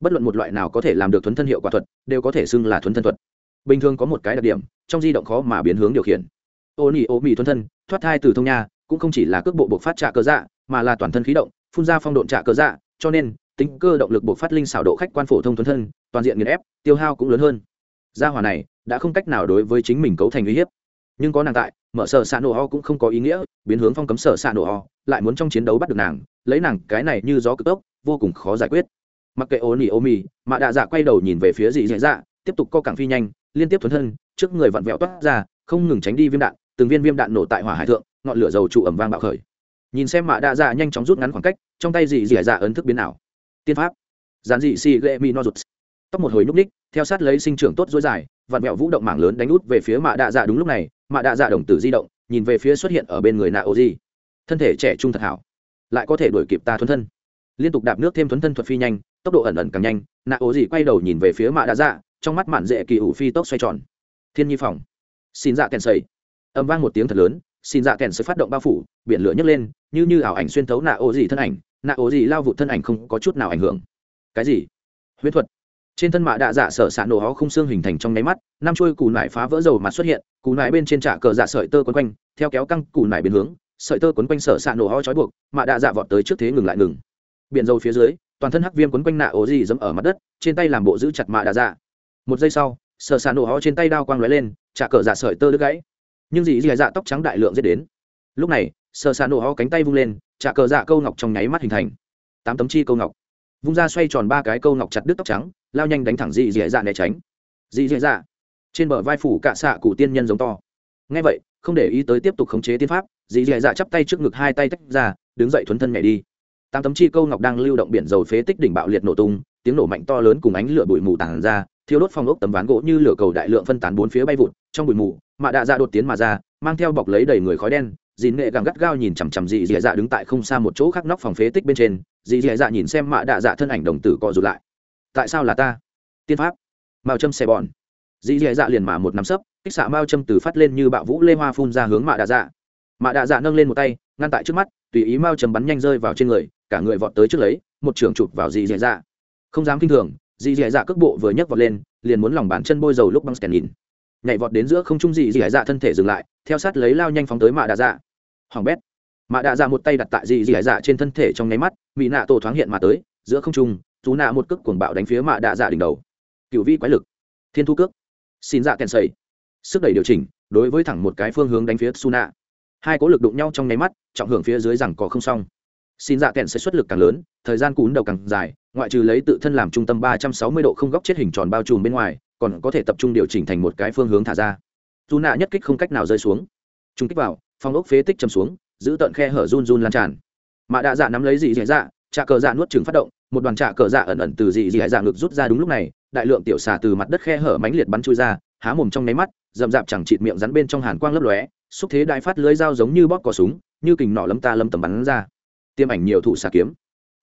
bất luận một loại nào có thể làm được thuấn thân hiệu quả thuật, đều có thể xưng là thuấn thân thuật. Bình thường có một cái đặc điểm, trong di động khó mà biến hướng điều khiển. Ô nỉ ô mì thuấn thân, thoát thai từ thông nha, cũng không chỉ là cước bộ buộc phát trạ cơ dạ mà là toàn thân khí động, phun ra phong độn trạ cơ dạ cho nên, tính cơ động lực buộc phát linh xảo độ khách quan phổ thông thuấn thân, toàn diện nghiền ép, tiêu hao cũng lớn hơn. Gia hỏa này, đã không cách nào đối với chính mình cấu thành uy hiếp. Nhưng có nàng tại, mở sở xạ nổ ho cũng không có ý nghĩa, biến hướng phong cấm sở xạ nổ ho, lại muốn trong chiến đấu bắt được nàng, lấy nàng cái này như gió cực tốc, vô cùng khó giải quyết mặc kệ ô nỉ ô mì mạ đạ dạ quay đầu nhìn về phía dị dạ dạ tiếp tục co cảng phi nhanh, liên tiếp thuấn thân, trước người vặn vẹo toát ra, không ngừng tránh đi viêm đạn, từng viên viêm đạn nổ tại hỏa hải thượng, ngọn lửa dầu trụ ẩm vang bạo khởi. Nhìn xem mạ đạ dạ nhanh chóng rút ngắn khoảng cách, trong tay dị dạ dạ ấn thức biến ảo. Tiên pháp. Giản dị si ghê mi no rụt. Tóc một hồi núp ních theo sát lấy sinh trưởng tốt dối dài, vặn vẹo vũ động mảng lớn đánh út về phía mạ đạ dạ đúng lúc này mạ đạ dạ đồng tử di động, nhìn về phía xuất hiện ở bên người nạ ô di thân thể trẻ trung thật hảo, lại có thể đuổi kịp ta thuấn thân liên tục đạp nước thêm thuấn thân thuật phi nhanh, tốc độ ẩn ẩn càng nhanh, nạ ố gì quay đầu nhìn về phía mạ đã dạ trong mắt mạn dễ kỳ ủ phi tốc xoay tròn. Thiên nhi phòng. Xin dạ kèn sầy. Âm vang một tiếng thật lớn, xin dạ kèn sầy phát động bao phủ, biển lửa nhấc lên, như như ảo ảnh xuyên thấu nạ ố gì thân ảnh, nạ ố gì lao vụ thân ảnh không có chút nào ảnh hưởng. Cái gì? Huyết thuật. Trên thân mạ đạ dạ sở s ạ nổ hó không xương hình thành trong nháy mắt, năm trôi cù nải phá vỡ dầu mặt xuất hiện, cù nải bên trên trả cờ dạ sợi tơ quấn quanh, theo kéo căng cù nải biến hướng, sợi tơ quấn quanh sở s ạ nổ hó trói buộc, mạ đạ dạ vọt tới trước thế ngừng lại ngừng biển dầu phía dưới, toàn thân hắc viêm quấn quanh nạ ố gì dẫm ở mặt đất, trên tay làm bộ giữ chặt mạ đà dạ. Một giây sau sở xà nổ ho trên tay đao quang lóe lên, trả cờ dạ sợi tơ đứt gãy. Nhưng dì dì dạ tóc trắng đại lượng dết đến. Lúc này sở xà nổ ho cánh tay vung lên, trả cờ dạ câu ngọc trong nháy mắt hình thành. Tám tấm chi câu ngọc. Vung ra xoay tròn ba cái câu ngọc chặt đứt tóc trắng, lao nhanh đánh thẳng dị dì dạ né tránh. Dị dì dạ. Trên bờ vai phủ cạ xạ cụ tiên nhân giống to. Ngay vậy, không để ý tới tiếp tục khống chế tiên pháp dị dì dạ chắp tay trước ngực hai tay tách ra, đứng dậy thuấn thân nhảy đi tám tấm chi câu ngọc đang lưu động biển dầu phế tích đỉnh bạo liệt nổ tung, tiếng nổ mạnh to lớn cùng ánh lửa bụi mù tàn ra, thiêu đốt phong ốc tấm ván gỗ như lửa cầu đại lượng phân tán bốn phía bay vụt, trong bụi mù, mạ đạ dạ đột tiến mà ra, mang theo bọc lấy đầy người khói đen, dìn nghệ gàng gắt gao nhìn chằm chằm dị dì dạ đứng tại không xa một chỗ khác nóc phòng phế tích bên trên, dị dì dạ nhìn xem mạ đạ dạ thân ảnh đồng tử co rụt lại. Tại sao là ta? Tiên pháp. Mao châm xe bòn. Dị dì dạ liền mà một nắm sấp, kích xạ mao châm từ phát lên như bạo vũ lê hoa phun ra hướng mạ đạ dạ. Mạ đạ dạ nâng lên một tay, ngăn tại trước mắt, tùy ý mao châm bắn nhanh rơi vào trên người cả người vọt tới trước lấy, một trường chụp vào dì dì dạ. Không dám kinh thường, dì dì dạ cước bộ vừa nhấc vọt lên, liền muốn lòng bàn chân bôi dầu lúc băng scan nhìn. Nhảy vọt đến giữa không trung dì dì dạ thân thể dừng lại, theo sát lấy lao nhanh phóng tới mạ đạ dạ. Hoàng bét. Mạ đạ dạ một tay đặt tại dì dì dạ trên thân thể trong nháy mắt mỹ nạ tổ thoáng hiện mà tới, giữa không trung chú nạ một cước cuồng bạo đánh phía mạ đạ dạ đỉnh đầu. Cựu vi quái lực. Thiên thu cước. Xin dạ kèn sầy sức đẩy điều chỉnh, đối với thẳng một cái phương hướng đánh phía su nạ. Hai cố lực đụng nhau trong nháy mắt, trọng hưởng phía dưới rằng có không xong xin dạ kẹn sẽ xuất lực càng lớn, thời gian cún đầu càng dài, ngoại trừ lấy tự thân làm trung tâm ba trăm sáu mươi độ không góc chết hình tròn bao trùm bên ngoài, còn có thể tập trung điều chỉnh thành một cái phương hướng thả ra. Dù nạ nhất kích không cách nào rơi xuống. Trung kích vào, phong ốc phế tích chầm xuống, giữ tận khe hở run run lan tràn. Mạ đạ dạ nắm lấy dị dị dạ trà cờ dạ nuốt trừng phát động, một đoàn trà cờ dạ ẩn ẩn từ dị dị dạ ngực rút ra đúng lúc này, đại lượng tiểu xà từ mặt đất khe hở mánh liệt bắn chui ra, há mồm trong nháy mắt, rậm rạp chẳng chịt miệng rắn bên trong hàn quang lấp lóe, xúc thế đại phát lưới dao giống như bóp cỏ súng, như kình nọ lấm ta lâm tầm bắn ra tiêm ảnh nhiều thủ xà kiếm.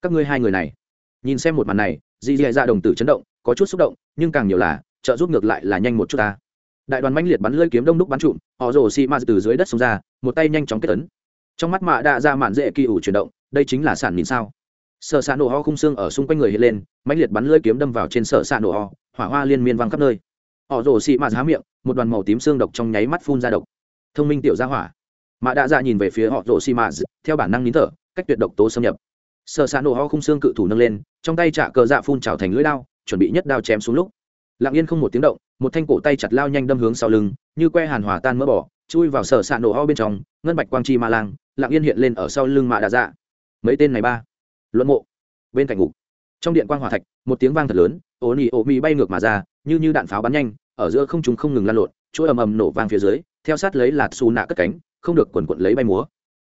Các ngươi hai người này, nhìn xem một màn này dị dì dạ đồng tử chấn động, có chút xúc động, nhưng càng nhiều là, trợ giúp ngược lại là nhanh một chút ta. Đại đoàn mãnh liệt bắn lưỡi kiếm đông đúc bắn trụm, họ rồ xi ma từ dưới đất xông ra, một tay nhanh chóng kết tấn trong mắt mạ đạ ra mạn dễ kỳ ủ chuyển động, đây chính là sản nhìn sao? Sợ xạ nổ ho khung xương ở xung quanh người hiện lên, mãnh liệt bắn lưỡi kiếm đâm vào trên sợ xạ nổ ho, hỏa hoa liên miên văng khắp nơi. Họ rồ xị ma há miệng, một đoàn màu tím xương độc trong nháy mắt phun ra độc. Thông minh tiểu ra hỏa. Mạ đạ ra nhìn về phía họ rồ xị ma, theo bản năng nín thở cách tuyệt độc tố xâm nhập. Sợ xạ nổ ho khung xương cự thủ nâng lên, trong tay trả cờ dạ phun trào thành lưỡi lao chuẩn bị nhất đao chém xuống lúc. Lặng yên không một tiếng động, một thanh cổ tay chặt lao nhanh đâm hướng sau lưng, như que hàn hòa tan mỡ bỏ, chui vào sở xạ nổ ho bên trong, ngân bạch quang chi ma lang, lặng yên hiện lên ở sau lưng mạ đà dạ. Mấy tên này ba. Luận mộ. Bên cạnh ngục. Trong điện quang hỏa thạch, một tiếng vang thật lớn ố nỉ ố mi bay ngược mà ra, như như đạn pháo bắn nhanh, ở giữa không chúng không ngừng lan lộn chỗ ầm ầm nổ vang phía dưới, theo sát lấy lạt xù nạ cất cánh, không được quần quận lấy bay múa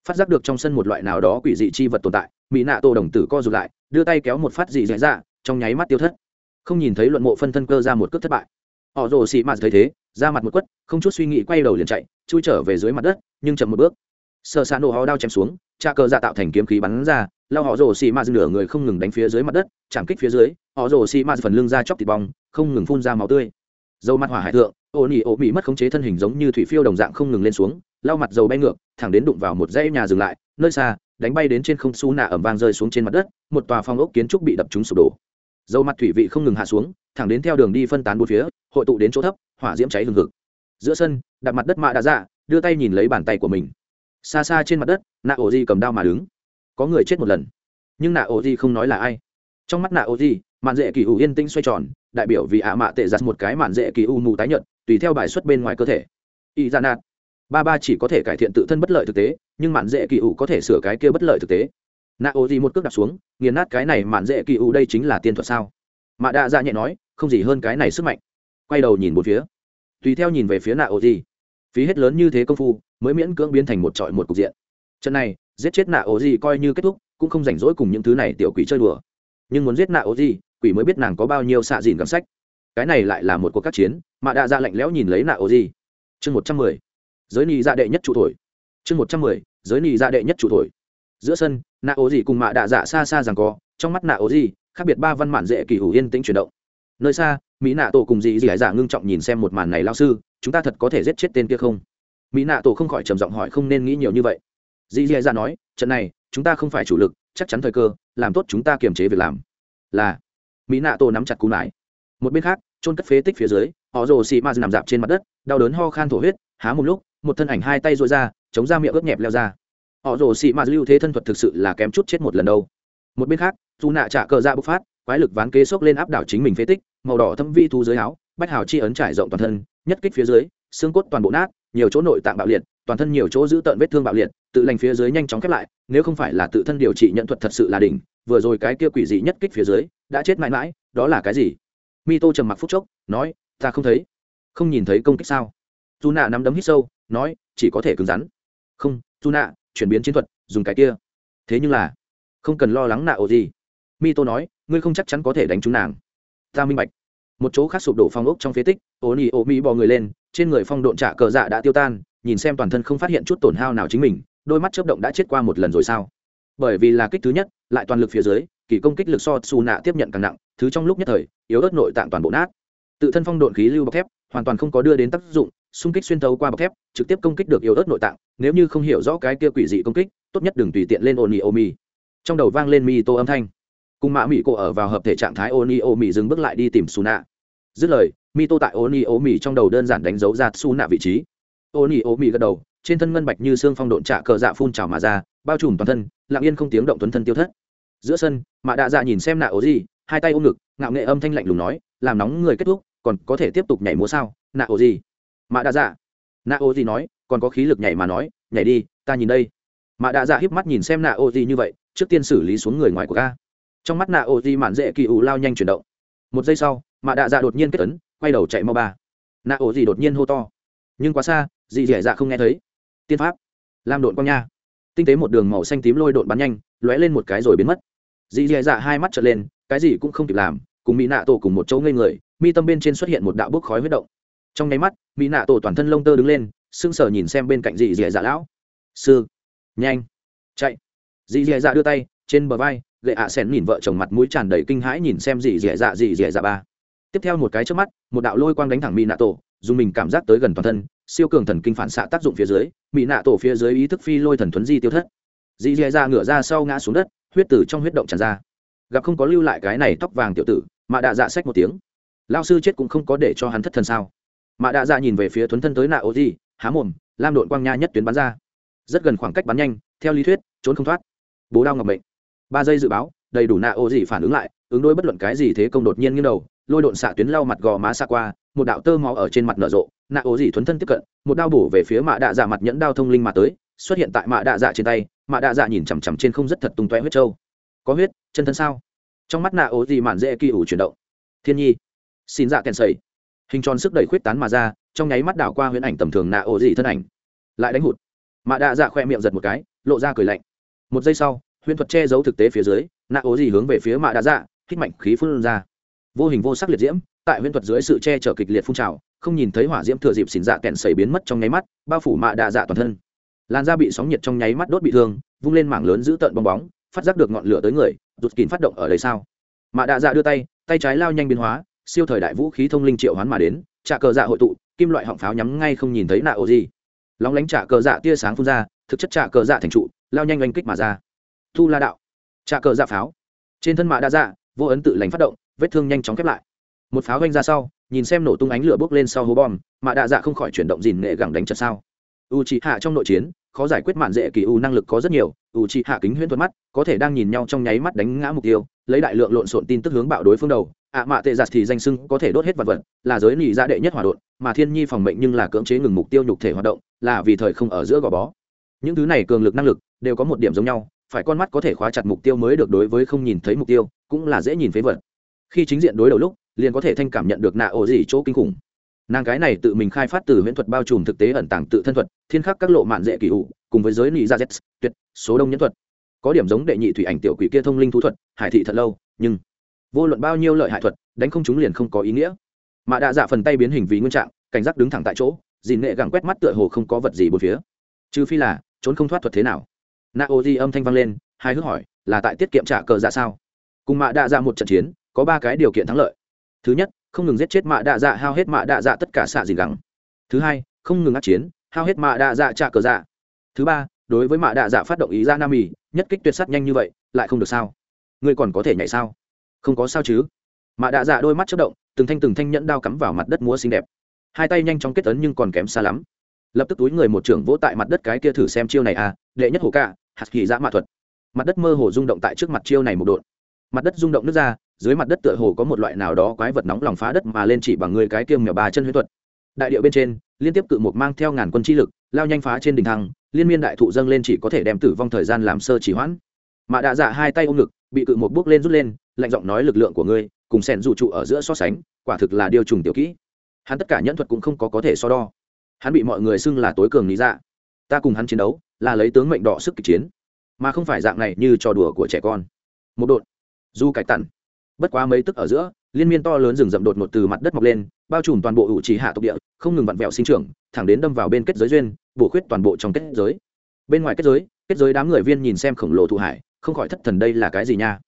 phát giác được trong sân một loại nào đó quỷ dị chi vật tồn tại, mỹ nạ tô đồng tử co rụt lại, đưa tay kéo một phát dị dạy ra trong nháy mắt tiêu thất. Không nhìn thấy luận mộ phân thân cơ ra một cước thất bại. Họ rồ xị mạt thấy thế, ra mặt một quất, không chút suy nghĩ quay đầu liền chạy, chui trở về dưới mặt đất, nhưng chậm một bước. Sợ xa nổ họ đao chém xuống trà cờ ra dạ tạo thành kiếm khí bắn ra, lao họ rồ xì mạt nửa người không ngừng đánh phía dưới mặt đất, chạm kích phía dưới, họ rồ xì mạt phần lưng ra chóc thịt bong, không ngừng phun ra máu tươi. Dâu mặt hỏa hải thượng, ô nỉ ô bị mất khống chế thân hình giống như thủy phiêu đồng dạng không ngừng lên xuống lau mặt dầu bay ngược, thẳng đến đụng vào một dãy nhà dừng lại, nơi xa, đánh bay đến trên không su nạ ẩm vang rơi xuống trên mặt đất, một tòa phong ốc kiến trúc bị đập trúng sụp đổ. Dầu mặt thủy vị không ngừng hạ xuống, thẳng đến theo đường đi phân tán bốn phía, hội tụ đến chỗ thấp, hỏa diễm cháy hừng hực. Giữa sân đặt mặt đất mạ đã dạ đưa tay nhìn lấy bàn tay của mình. Xa xa trên mặt đất, nạ ổ di cầm đao mà đứng. Có người chết một lần. Nhưng nạ ổ di không nói là ai. Trong mắt nạ ổ di, mạn dễ kỳ ủ yên tĩnh xoay tròn, đại biểu vì ạ mạ tệ giặt một cái mạn dễ kỳ u mù tái nhợt, tùy theo bài xuất bên ngoài cơ thể. Y ra nạt ba ba chỉ có thể cải thiện tự thân bất lợi thực tế, nhưng mạn dễ kỳ ủ có thể sửa cái kia bất lợi thực tế. Nạ ô gì một cước đặt xuống, nghiền nát cái này mạn dễ kỳ ủ đây chính là tiên thuật sao? Mạ đạ dạ nhẹ nói, không gì hơn cái này sức mạnh. Quay đầu nhìn một phía. Tùy theo nhìn về phía nạ ô gì. Phí hết lớn như thế công phu, mới miễn cưỡng biến thành một trọi một cục diện. Trận này, giết chết nạ ô gì coi như kết thúc, cũng không rảnh rỗi cùng những thứ này tiểu quỷ chơi đùa. Nhưng muốn giết nạ ô gì, quỷ mới biết nàng có bao nhiêu xạ dìn gắm sách. Cái này lại là một cuộc các chiến, Mạ đạ dạ lạnh lẽo nhìn lấy nạ ô di chương một trăm mười giới nị dạ đệ nhất trụ thổi. Chương một trăm mười giới nị dạ đệ nhất trụ thổi. Giữa sân nạ ố gì cùng mạ đạ dạ xa xa rằng co trong mắt nạ ố gì, khác biệt ba văn mạn dễ kỳ hủ yên tĩnh chuyển động. Nơi xa mỹ nạ tổ cùng dì dì hải dạ ngưng trọng nhìn xem một màn này lao sư chúng ta thật có thể giết chết tên kia không? Mỹ nạ tổ không khỏi trầm giọng hỏi không nên nghĩ nhiều như vậy. Dì dì hải dạ nói trận này chúng ta không phải chủ lực chắc chắn thời cơ làm tốt chúng ta kiềm chế việc làm. Là. Mỹ nạ tổ nắm chặt cú nải. Một bên khác trôn cất phế tích phía dưới họ rồ xì ma nằm dạp trên mặt đất đau đớn ho khan thổ huyết há một lúc một thân ảnh hai tay dội ra, chống ra miệng ướt nhẹp leo ra. Họ rồ xị mạt lưu thế thân thuật thực sự là kém chút chết một lần đâu. Một bên khác, dù nạ trả cờ ra bộc phát, quái lực ván kế xốc lên áp đảo chính mình phế tích, màu đỏ thâm vi thu dưới áo, bách hào chi ấn trải rộng toàn thân, nhất kích phía dưới, xương cốt toàn bộ nát, nhiều chỗ nội tạng bạo liệt, toàn thân nhiều chỗ giữ tợn vết thương bạo liệt, tự lành phía dưới nhanh chóng khép lại, nếu không phải là tự thân điều trị nhận thuật thật sự là đỉnh, vừa rồi cái kia quỷ dị nhất kích phía dưới, đã chết mãi mãi, đó là cái gì? Mi tô trầm mặc phút chốc, nói, ta không thấy, không nhìn thấy công kích sao? Dù nạ nắm đấm hít sâu nói, chỉ có thể cứng rắn. Không dù nạ chuyển biến chiến thuật, dùng cái kia. Thế nhưng là, không cần lo lắng nạ ổ gì mi tô nói, ngươi không chắc chắn có thể đánh trúng nàng. Ta minh bạch. Một chỗ khác sụp đổ phong ốc trong phế tích ô nhi ô mi bò người lên, trên người phong độn trả cờ dạ đã tiêu tan, nhìn xem toàn thân không phát hiện chút tổn hao nào chính mình, đôi mắt chớp động đã chết qua một lần rồi sao? Bởi vì là kích thứ nhất, lại toàn lực phía dưới, kỳ công kích lực so xù nạ tiếp nhận càng nặng, thứ trong lúc nhất thời, yếu ớt nội tạng toàn bộ nát. Tự thân phong độn khí lưu bọc thép, hoàn toàn không có đưa đến tác dụng xung kích xuyên thấu qua bọc thép, trực tiếp công kích được yếu ớt nội tạng, nếu như không hiểu rõ cái kia quỷ dị công kích, tốt nhất đừng tùy tiện lên Oniomi. ô trong đầu vang lên Mito tô âm thanh. Cùng mã mỹ cô ở vào hợp thể trạng thái Oniomi ô dừng bước lại đi tìm xù nạ dứt lời mi tô tại Oniomi ô trong đầu đơn giản đánh dấu ra xù nạ vị trí. Oniomi ô gật đầu, trên thân ngân bạch như xương phong độn trạ cờ dạ phun trào mà ra, bao trùm toàn thân, lặng yên không tiếng động tuấn thân tiêu thất. Giữa sân, mạ đạ dạ nhìn xem nạ ố gì hai tay ôm ngực, ngạo nghệ âm thanh lạnh lùng nói, làm nóng người kết thúc, còn có thể tiếp tục nhảy múa sao, nạ ố gì mạ đạ dạ. Nạ Ô gì nói, còn có khí lực nhảy mà nói, nhảy đi, ta nhìn đây. Mạ đạ dạ híp mắt nhìn xem nạ Ô gì như vậy, trước tiên xử lý xuống người ngoài của ca trong mắt nạ Ô gì mạn dễ kỳ ủ lao nhanh chuyển động. Một giây sau mạ đạ dạ đột nhiên kết ấn, quay đầu chạy mau ba. Nạ Ô gì đột nhiên hô to. Nhưng quá xa dị dẻ dạ không nghe thấy. Tiên pháp. Lam đột quang nha. Tinh tế một đường màu xanh tím lôi đột bắn nhanh, lóe lên một cái rồi biến mất. Dì dẻ dạ hai mắt trở lên, cái gì cũng không kịp làm, cùng mỹ nạ tổ cùng một chỗ ngây người, mi tâm bên trên xuất hiện một đạo bốc khói huyết động trong nháy mắt, mỹ nạ tổ toàn thân lông tơ đứng lên sưng sờ nhìn xem bên cạnh dì dì dạ lão. Sư, nhanh, chạy. Dì dì dạ đưa tay, trên bờ vai, gậy ạ à xẻn nhìn vợ chồng mặt mũi tràn đầy kinh hãi nhìn xem dì dì dạ dì dì dạ ba. Tiếp theo một cái trước mắt, một đạo lôi quang đánh thẳng mỹ nạ tổ, dùng mình cảm giác tới gần toàn thân, siêu cường thần kinh phản xạ tác dụng phía dưới, mỹ nạ tổ phía dưới ý thức phi lôi thần thuấn di tiêu thất. Dì dì ra ngửa ra sau ngã xuống đất, huyết tử trong huyết động tràn ra. Gặp không có lưu lại cái này tóc vàng tiểu tử, mà đạ dạ sách một tiếng. Lao sư chết cũng không có để cho hắn thất thần sao? Mạ đạ dạ nhìn về phía thuấn thân tới nạ ô di, há mồm, lam đội quang nha nhất tuyến bắn ra. Rất gần khoảng cách bắn nhanh, theo lý thuyết, trốn không thoát. Bố đao ngọc mệnh. Ba giây dự báo, đầy đủ nạ ô di phản ứng lại, ứng đối bất luận cái gì thế công đột nhiên nghiêng đầu, lôi độn xạ tuyến lau mặt gò má xa qua, một đạo tơ máu ở trên mặt nở rộ, nạ ô di thuấn thân tiếp cận, một đao bổ về phía mạ đạ dạ mặt nhẫn đao thông linh mà tới, xuất hiện tại mạ đạ dạ trên tay, mạ đạ dạ nhìn chằm chằm trên không rất thật tung toé huyết trâu. Có huyết, chân thân sao? Trong mắt nạ ô di mạn dễ kỳ ủ chuyển động. Thiên nhi, xin dạ kèn sầy hình tròn sức đẩy khuyết tán mà ra, trong nháy mắt đảo qua huyễn ảnh tầm thường nạ ố dị thân ảnh. Lại đánh hụt. Mạ đạ dạ khoe miệng giật một cái, lộ ra cười lạnh. Một giây sau, huyễn thuật che giấu thực tế phía dưới, nạ ố dị hướng về phía mạ đạ dạ hít mạnh khí phun ra. Vô hình vô sắc liệt diễm, tại huyễn thuật dưới sự che chở kịch liệt phun trào, không nhìn thấy hỏa diễm thừa dịp xỉn dạ kẹn sẩy biến mất trong nháy mắt, bao phủ mạ đạ dạ toàn thân. Làn da bị sóng nhiệt trong nháy mắt đốt bị thương, vung lên mảng lớn giữ tợn bong bóng, phát giác được ngọn lửa tới người, rụt kín phát động ở đây sao? Mạ đạ dạ đưa tay tay trái lao nhanh biến hóa siêu thời đại vũ khí thông linh triệu hoán mà đến trả cờ dạ hội tụ, kim loại họng pháo nhắm ngay không nhìn thấy nạ ô gì lóng lánh trả cờ dạ tia sáng phun ra, thực chất trả cờ dạ thành trụ, lao nhanh oanh kích mà ra. Thu la đạo. Trả cờ dạ pháo. Trên thân mạ đã dạ vô ấn tự lành phát động, vết thương nhanh chóng khép lại. Một pháo oanh ra sau, nhìn xem nổ tung ánh lửa bốc lên sau hố bom, mạ đa dạ không khỏi chuyển động dìn nghệ gẳng đánh chật sao. U trị hạ trong nội chiến, khó giải quyết mạn dễ kỳ u năng lực có rất nhiều u trị hạ kính huyễn thuật mắt, có thể đang nhìn nhau trong nháy mắt đánh ngã mục tiêu, lấy đại lượng lộn xộn tin tức hướng bạo đối phương đầu ạ mạ tệ giặt thì danh sưng có thể đốt hết vật vật, là giới nị ra đệ nhất hỏa đột mà thiên nhi phòng mệnh nhưng là cưỡng chế ngừng mục tiêu nhục thể hoạt động, là vì thời không ở giữa gò bó. Những thứ này cường lực năng lực đều có một điểm giống nhau, phải con mắt có thể khóa chặt mục tiêu mới được đối với không nhìn thấy mục tiêu, cũng là dễ nhìn phế vật. Khi chính diện đối đầu lúc, liền có thể thanh cảm nhận được nạ ổ gì chỗ kinh khủng. Nàng cái này tự mình khai phát từ huyễn thuật bao trùm thực tế ẩn tàng tự thân thuật, thiên khắc các lộ mạn dễ kỳ ủ, cùng với giới nị dạ ra z tuyệt, số đông nhân thuật. Có điểm giống đệ nhị thủy ảnh tiểu quỷ kia thông linh thú thuật, hải thị thật lâu, nhưng vô luận bao nhiêu lợi hại thuật, đánh không chúng liền không có ý nghĩa. Mà đạ dạ phần tay biến hình vì nguyên trạng, cảnh giác đứng thẳng tại chỗ dìn nệ gẳng quét mắt tựa hồ không có vật gì bốn phía. Trừ phi là, trốn không thoát thuật thế nào. Na ô di âm thanh vang lên, hai hước hỏi, là tại tiết kiệm trả cờ dạ sao? Cùng mạ đạ dạ một trận chiến, có ba cái điều kiện thắng lợi. Thứ nhất, không ngừng giết chết mạ đạ dạ hao hết mạ đạ dạ tất cả xạ dìn gẳng. Thứ hai, không ngừng át chiến, hao hết mạ đạ dạ trả cờ dạ. Thứ ba, đối với mạ đạ dạ phát động ý ra nam mì, nhất kích tuyệt sắt nhanh như vậy, lại không được sao? Ngươi còn có thể nhảy sao? Không có sao chứ? Mạ đạ dạ đôi mắt chất động, từng thanh từng thanh nhẫn đao cắm vào mặt đất múa xinh đẹp. Hai tay nhanh chóng kết tấn nhưng còn kém xa lắm. Lập tức túi người một trưởng vỗ tại mặt đất cái kia thử xem chiêu này à đệ nhất hồ ca hạt kỳ dã dạ mạ thuật. Mặt đất mơ hồ rung động tại trước mặt chiêu này một đột mặt đất rung động nước ra, dưới mặt đất tựa hồ có một loại nào đó quái vật nóng lòng phá đất mà lên chỉ bằng người cái kiêng nhỏ ba chân huyết thuật. Đại điệu bên trên, liên tiếp cự một mang theo ngàn quân chi lực, lao nhanh phá trên đỉnh thăng, liên miên đại thụ dâng lên chỉ có thể đem tử vong thời gian làm sơ chỉ hoãn. Mạ đạ dạ hai tay ôm ngực, bị cự một bước lên rút lên lạnh giọng nói lực lượng của ngươi, cùng sẻn dù trụ ở giữa so sánh, quả thực là điều trùng tiểu kỹ. Hắn tất cả nhẫn thuật cũng không có có thể so đo. Hắn bị mọi người xưng là tối cường lý dạ. Ta cùng hắn chiến đấu, là lấy tướng mệnh đỏ sức kịch chiến, mà không phải dạng này như trò đùa của trẻ con. Một đột du cải tặn bất quá mấy tức ở giữa, liên miên to lớn rừng rậm đột ngột từ mặt đất mọc lên, bao trùm toàn bộ ủ trì hạ tộc địa, không ngừng vặn vẹo sinh trưởng, thẳng đến đâm vào bên kết giới duyên, bổ khuyết toàn bộ trong kết giới. Bên ngoài kết giới kết giới đám người viên nhìn xem khổng lồ thụ hải, không khỏi thất thần đây là cái gì nha?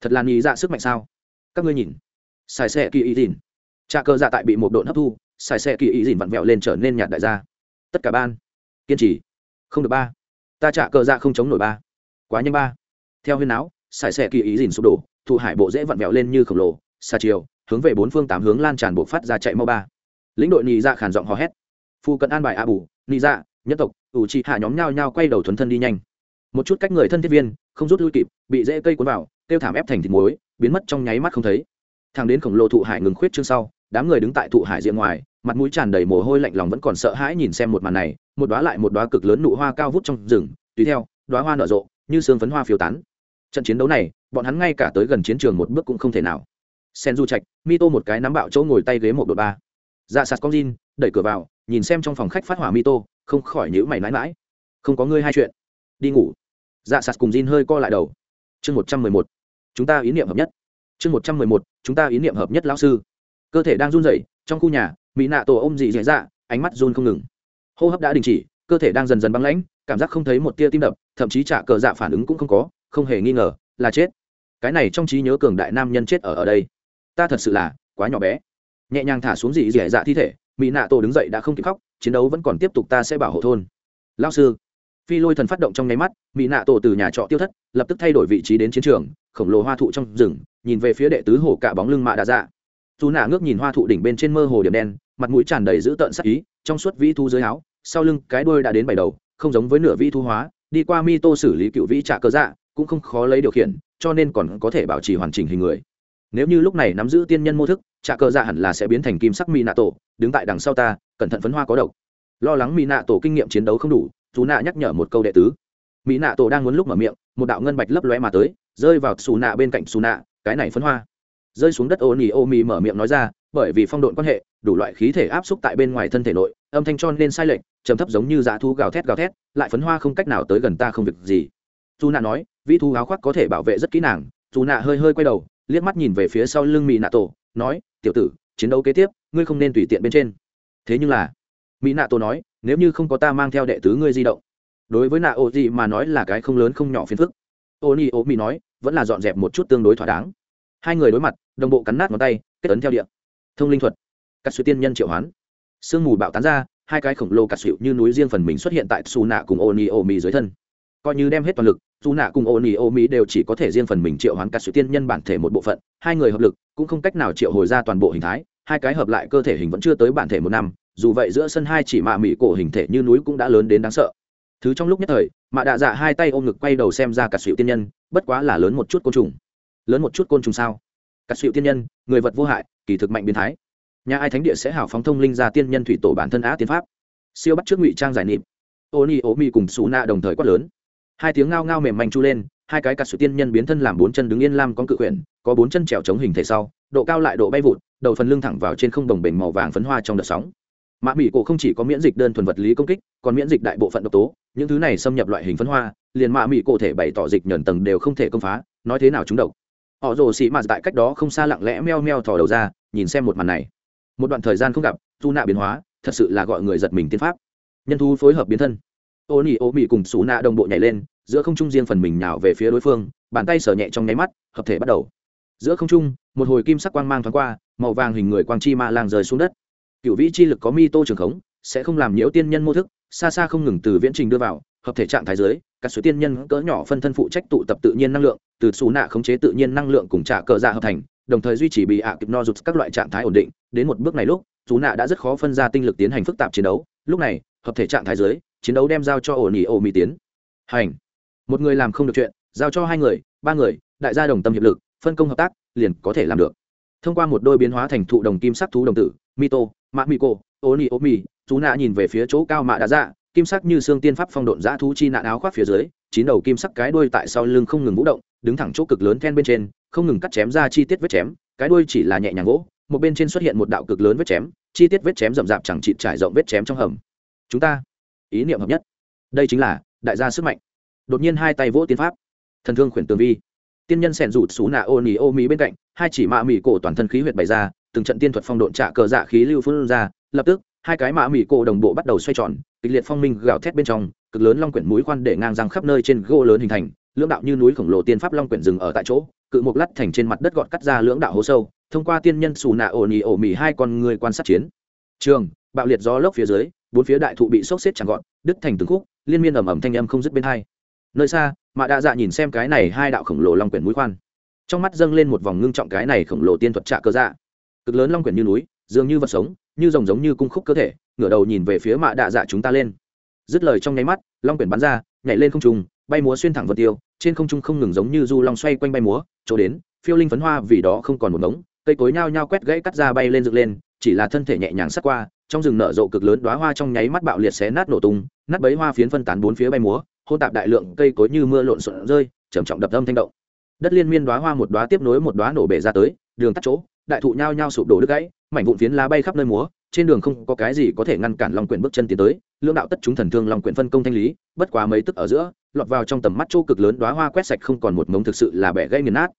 Thật là nghĩ dạ sức mạnh sao? Các ngươi nhìn. Xài xe kỳ ý dìn. Trà cơ dạ tại bị một độn hấp thu, xài xe kỳ ý dìn vặn vẹo lên trở nên nhạt đại gia. Tất cả ban. Kiên trì. Không được ba. Ta trả cờ dạ không chống nổi ba. Quá nhanh ba. Theo huyên áo xài xe kỳ ý dìn sụp đổ, thụ hải bộ dễ vặn vẹo lên như khổng lồ xa chiều, hướng về bốn phương tám hướng lan tràn bộ phát ra chạy mau ba. Lĩnh đội nhị dạ khản giọng hò hét. Phu cận an bài a bù, nhị dạ nhất tộc, ủ trị hạ nhóm nhao nhao quay đầu thuần thân đi nhanh. Một chút cách người thân thiết viên, không rút lui kịp, bị dễ cây cuốn vào tiêu thảm ép thành thịt muối, biến mất trong nháy mắt không thấy. Thằng đến khổng lồ thụ hải ngừng khuyết chương sau, đám người đứng tại thụ hải diện ngoài, mặt mũi tràn đầy mồ hôi lạnh lòng vẫn còn sợ hãi nhìn xem một màn này, một đoá lại một đoá cực lớn nụ hoa cao vút trong rừng, tùy theo đoá hoa nở rộ, như sương phấn hoa phiêu tán. Trận chiến đấu này, bọn hắn ngay cả tới gần chiến trường một bước cũng không thể nào. Sen du trạch mi tô một cái nắm bạo chỗ ngồi tay ghế một đội ba. Dạ sạt con jin, đẩy cửa vào, nhìn xem trong phòng khách phát hỏa mi tô không khỏi nhữ mày mãi mãi. Không có ngươi hai chuyện. Đi ngủ. Dạ sạt cùng jin hơi co lại đầu. Chương một trăm mười một chúng ta ý niệm hợp nhất. Chương một trăm mười một, chúng ta ý niệm hợp nhất lão sư. Cơ thể đang run rẩy, trong khu nhà, mỹ nạ tổ ôm dị dạy dạ ánh mắt run không ngừng. Hô hấp đã đình chỉ, cơ thể đang dần dần băng lãnh, cảm giác không thấy một tia tim đập, thậm chí trả cờ dạ phản ứng cũng không có, không hề nghi ngờ, là chết. Cái này trong trí nhớ cường đại nam nhân chết ở ở đây. Ta thật sự là quá nhỏ bé. Nhẹ nhàng thả xuống dị dẻ dạ thi thể, mỹ nạ tổ đứng dậy đã không kịp khóc, chiến đấu vẫn còn tiếp tục ta sẽ bảo hộ thôn. Lao sư. Phi lôi thần phát động trong nháy mắt, mỹ nạ tổ từ nhà trọ tiêu thất lập tức thay đổi vị trí đến chiến trường, khổng lồ hoa thụ trong rừng, nhìn về phía đệ tứ hồ cả bóng lưng mạ đa dạ. Dù nạ ngước nhìn hoa thụ đỉnh bên trên mơ hồ điểm đen, mặt mũi tràn đầy dữ tợn sắc ý, trong suốt vĩ thu dưới áo, sau lưng cái đuôi đã đến bảy đầu, không giống với nửa vĩ thu hóa, đi qua mi tô xử lý cựu vĩ trả cơ dạ cũng không khó lấy điều khiển, cho nên còn có thể bảo trì hoàn chỉnh hình người. Nếu như lúc này nắm giữ tiên nhân mô thức, trả cơ dạ hẳn là sẽ biến thành kim sắc mỹ nạ tổ đứng tại đằng sau ta, cẩn thận phấn hoa có độc. Lo lắng mỹ nạ tổ kinh nghiệm chiến đấu không đủ, dù nạ nhắc nhở một câu đệ tứ mỹ nạ tổ đang muốn lúc mở miệng, một đạo ngân bạch lấp lóe mà tới, rơi vào xù nạ bên cạnh xù nạ, cái này phấn hoa. Rơi xuống đất ô nỉ ô mì mở miệng nói ra, bởi vì phong độn quan hệ, đủ loại khí thể áp xúc tại bên ngoài thân thể nội, âm thanh tròn nên sai lệch, trầm thấp giống như dã thu gào thét gào thét, lại phấn hoa không cách nào tới gần ta không việc gì. Dù nạ nói, vĩ thu áo khoác có thể bảo vệ rất kỹ nàng. Dù nạ hơi hơi quay đầu, liếc mắt nhìn về phía sau lưng mỹ nạ tổ, nói, tiểu tử, chiến đấu kế tiếp, ngươi không nên tùy tiện bên trên. Thế nhưng là, mỹ nạ tổ nói, nếu như không có ta mang theo đệ tứ ngươi di động đối với nạ ô gì mà nói là cái không lớn không nhỏ phiền phức. Ô ni ô mi nói, vẫn là dọn dẹp một chút tương đối thỏa đáng. Hai người đối mặt, đồng bộ cắn nát ngón tay, kết ấn theo điện thông linh thuật. Các suy tiên nhân triệu hoán. Sương mù bạo tán ra, hai cái khổng lồ cà xịu như núi riêng phần mình xuất hiện tại xù nạ cùng ô ni ô mi dưới thân. Coi như đem hết toàn lực dù nạ cùng ô ni ô mi đều chỉ có thể riêng phần mình triệu hoán cà suy tiên nhân bản thể một bộ phận, hai người hợp lực, cũng không cách nào triệu hồi ra toàn bộ hình thái, hai cái hợp lại cơ thể hình vẫn chưa tới bản thể một năm, dù vậy giữa sân hai chỉ mạ mỹ cổ hình thể như núi cũng đã lớn đến đáng sợ thứ trong lúc nhất thời, mạ đạ dạ hai tay ôm ngực quay đầu xem ra cả sụy tiên nhân, bất quá là lớn một chút côn trùng. Lớn một chút côn trùng sao? Cả sụy tiên nhân, người vật vô hại, kỳ thực mạnh biến thái. Nhà ai thánh địa sẽ hảo phóng thông linh ra tiên nhân thủy tổ bản thân á tiên pháp. Siêu bắt trước ngụy trang giải nịp ô ni ô mi cùng xù Na đồng thời quát lớn. Hai tiếng ngao ngao mềm manh chu lên, hai cái cà sụy tiên nhân biến thân làm bốn chân đứng yên lam con cự quyển, có bốn chân trèo chống hình thể sau, độ cao lại độ bay vụt, đầu phần lưng thẳng vào trên không đồng bình màu vàng phấn hoa trong đợt sóng mạ mỹ cổ không chỉ có miễn dịch đơn thuần vật lý công kích, còn miễn dịch đại bộ phận độc tố, những thứ này xâm nhập loại hình phấn hoa liền mạ mỹ cổ thể bày tỏ dịch nhờn tầng đều không thể công phá, nói thế nào chúng độc? Họ rồ xị mạt tại cách đó không xa lặng lẽ meo meo thò đầu ra, nhìn xem một màn này. Một đoạn thời gian không gặp du nạ biến hóa, thật sự là gọi người giật mình tiên pháp. Nhân thu phối hợp biến thân. Ô nỉ ô mỹ cùng xù nạ đồng bộ nhảy lên, giữa không trung riêng phần mình nhào về phía đối phương, bàn tay sở nhẹ trong nháy mắt, hợp thể bắt đầu. Giữa không trung, một hồi kim sắc quang mang thoáng qua, màu vàng hình người quang chi ma lang rơi xuống đất cựu vĩ chi lực có mi tô trường khống, sẽ không làm nhiễu tiên nhân mô thức, xa xa không ngừng từ viễn trình đưa vào, hợp thể trạng thái giới các suối tiên nhân cỡ nhỏ phân thân phụ trách tụ tập tự nhiên năng lượng, từ xù nạ khống chế tự nhiên năng lượng cùng trả cờ dạ hợp thành, đồng thời duy trì bị ạ kịp no rụt các loại trạng thái ổn định. Đến một bước này lúc, xù nạ đã rất khó phân ra tinh lực tiến hành phức tạp chiến đấu. Lúc này, hợp thể trạng thái giới chiến đấu đem giao cho ổn ỉ ổ mỹ tiến. Hành. Một người làm không được chuyện, giao cho hai người, ba người, đại gia đồng tâm hiệp lực, phân công hợp tác, liền có thể làm được. Thông qua một đôi biến hóa thành thụ đồng kim sắc thú đồng tử mito mạ miko ô mì chú nạ nhìn về phía chỗ cao mạ đã dạ kim sắc như xương tiên pháp phong độn giã thú chi nạn áo khoác phía dưới, chín đầu kim sắc cái đuôi tại sau lưng không ngừng vũ động, đứng thẳng chỗ cực lớn then bên trên, không ngừng cắt chém ra chi tiết vết chém, cái đuôi chỉ là nhẹ nhàng gỗ, một bên trên xuất hiện một đạo cực lớn vết chém, chi tiết vết chém rậm rạp chẳng chịt trải rộng vết chém trong hầm. Chúng ta, ý niệm hợp nhất. Đây chính là, đại gia sức mạnh. Đột nhiên hai tay vỗ tiên pháp. Thần thương khuyển tường vi. Tiên nhân sẻn rụt xú nạ ô nỉ ô mỹ bên cạnh, hai chỉ mạ mỹ cổ toàn thân khí huyệt bày ra từng trận tiên thuật phong độn trả cờ dạ khí lưu phun ra, lập tức, hai cái mạ mỹ cổ đồng bộ bắt đầu xoay tròn, kịch liệt phong minh gào thét bên trong, cực lớn long quyển mũi khoan để ngang răng khắp nơi trên gỗ lớn hình thành, lưỡng đạo như núi khổng lồ tiên pháp long quyển dừng ở tại chỗ, cự mục lắt thành trên mặt đất gọt cắt ra lưỡng đạo hố sâu, thông qua tiên nhân xù nạ ổ nỉ ổ mỉ hai con người quan sát chiến. Trường, bạo liệt gió lốc phía dưới, bốn phía đại thụ bị sốc xếp chẳng gọn, đứt thành từng khúc, liên miên ầm ầm thanh âm không dứt bên hai. Nơi xa, mạ đa dạ nhìn xem cái này hai đạo khổng lồ long quyển mũi khoan. Trong mắt dâng lên một vòng ngưng trọng cái này khổng lồ tiên thuật trạ cơ dạ cực lớn long quyển như núi, dường như vật sống, như rồng giống như cung khúc cơ thể, ngửa đầu nhìn về phía mạ đạ dạ chúng ta lên. Dứt lời trong nháy mắt, long quyển bắn ra, nhảy lên không trung, bay múa xuyên thẳng vật tiêu, trên không trung không ngừng giống như du long xoay quanh bay múa, chỗ đến, phiêu linh phấn hoa vì đó không còn một ngống, cây cối nhao nhao quét gãy cắt ra bay lên dựng lên, chỉ là thân thể nhẹ nhàng sắt qua, trong rừng nở rộ cực lớn đóa hoa trong nháy mắt bạo liệt xé nát nổ tung, nát bấy hoa phiến phân tán bốn phía bay múa hôn tạp đại lượng cây cối như mưa lộn xộn rơi, trầm trọng đập âm thanh động. Đất liên miên đóa hoa một đóa tiếp nối một đóa nổ bể ra tới, đường tắt chỗ đại thụ nhao nhao sụp đổ đứt gãy, mảnh vụn phiến lá bay khắp nơi múa, trên đường không có cái gì có thể ngăn cản long quyển bước chân tiến tới, lưỡng đạo tất chúng thần thương long quyển phân công thanh lý, bất quá mấy tức ở giữa, lọt vào trong tầm mắt chỗ cực lớn đóa hoa quét sạch không còn một mống thực sự là bẻ gãy nghiền nát.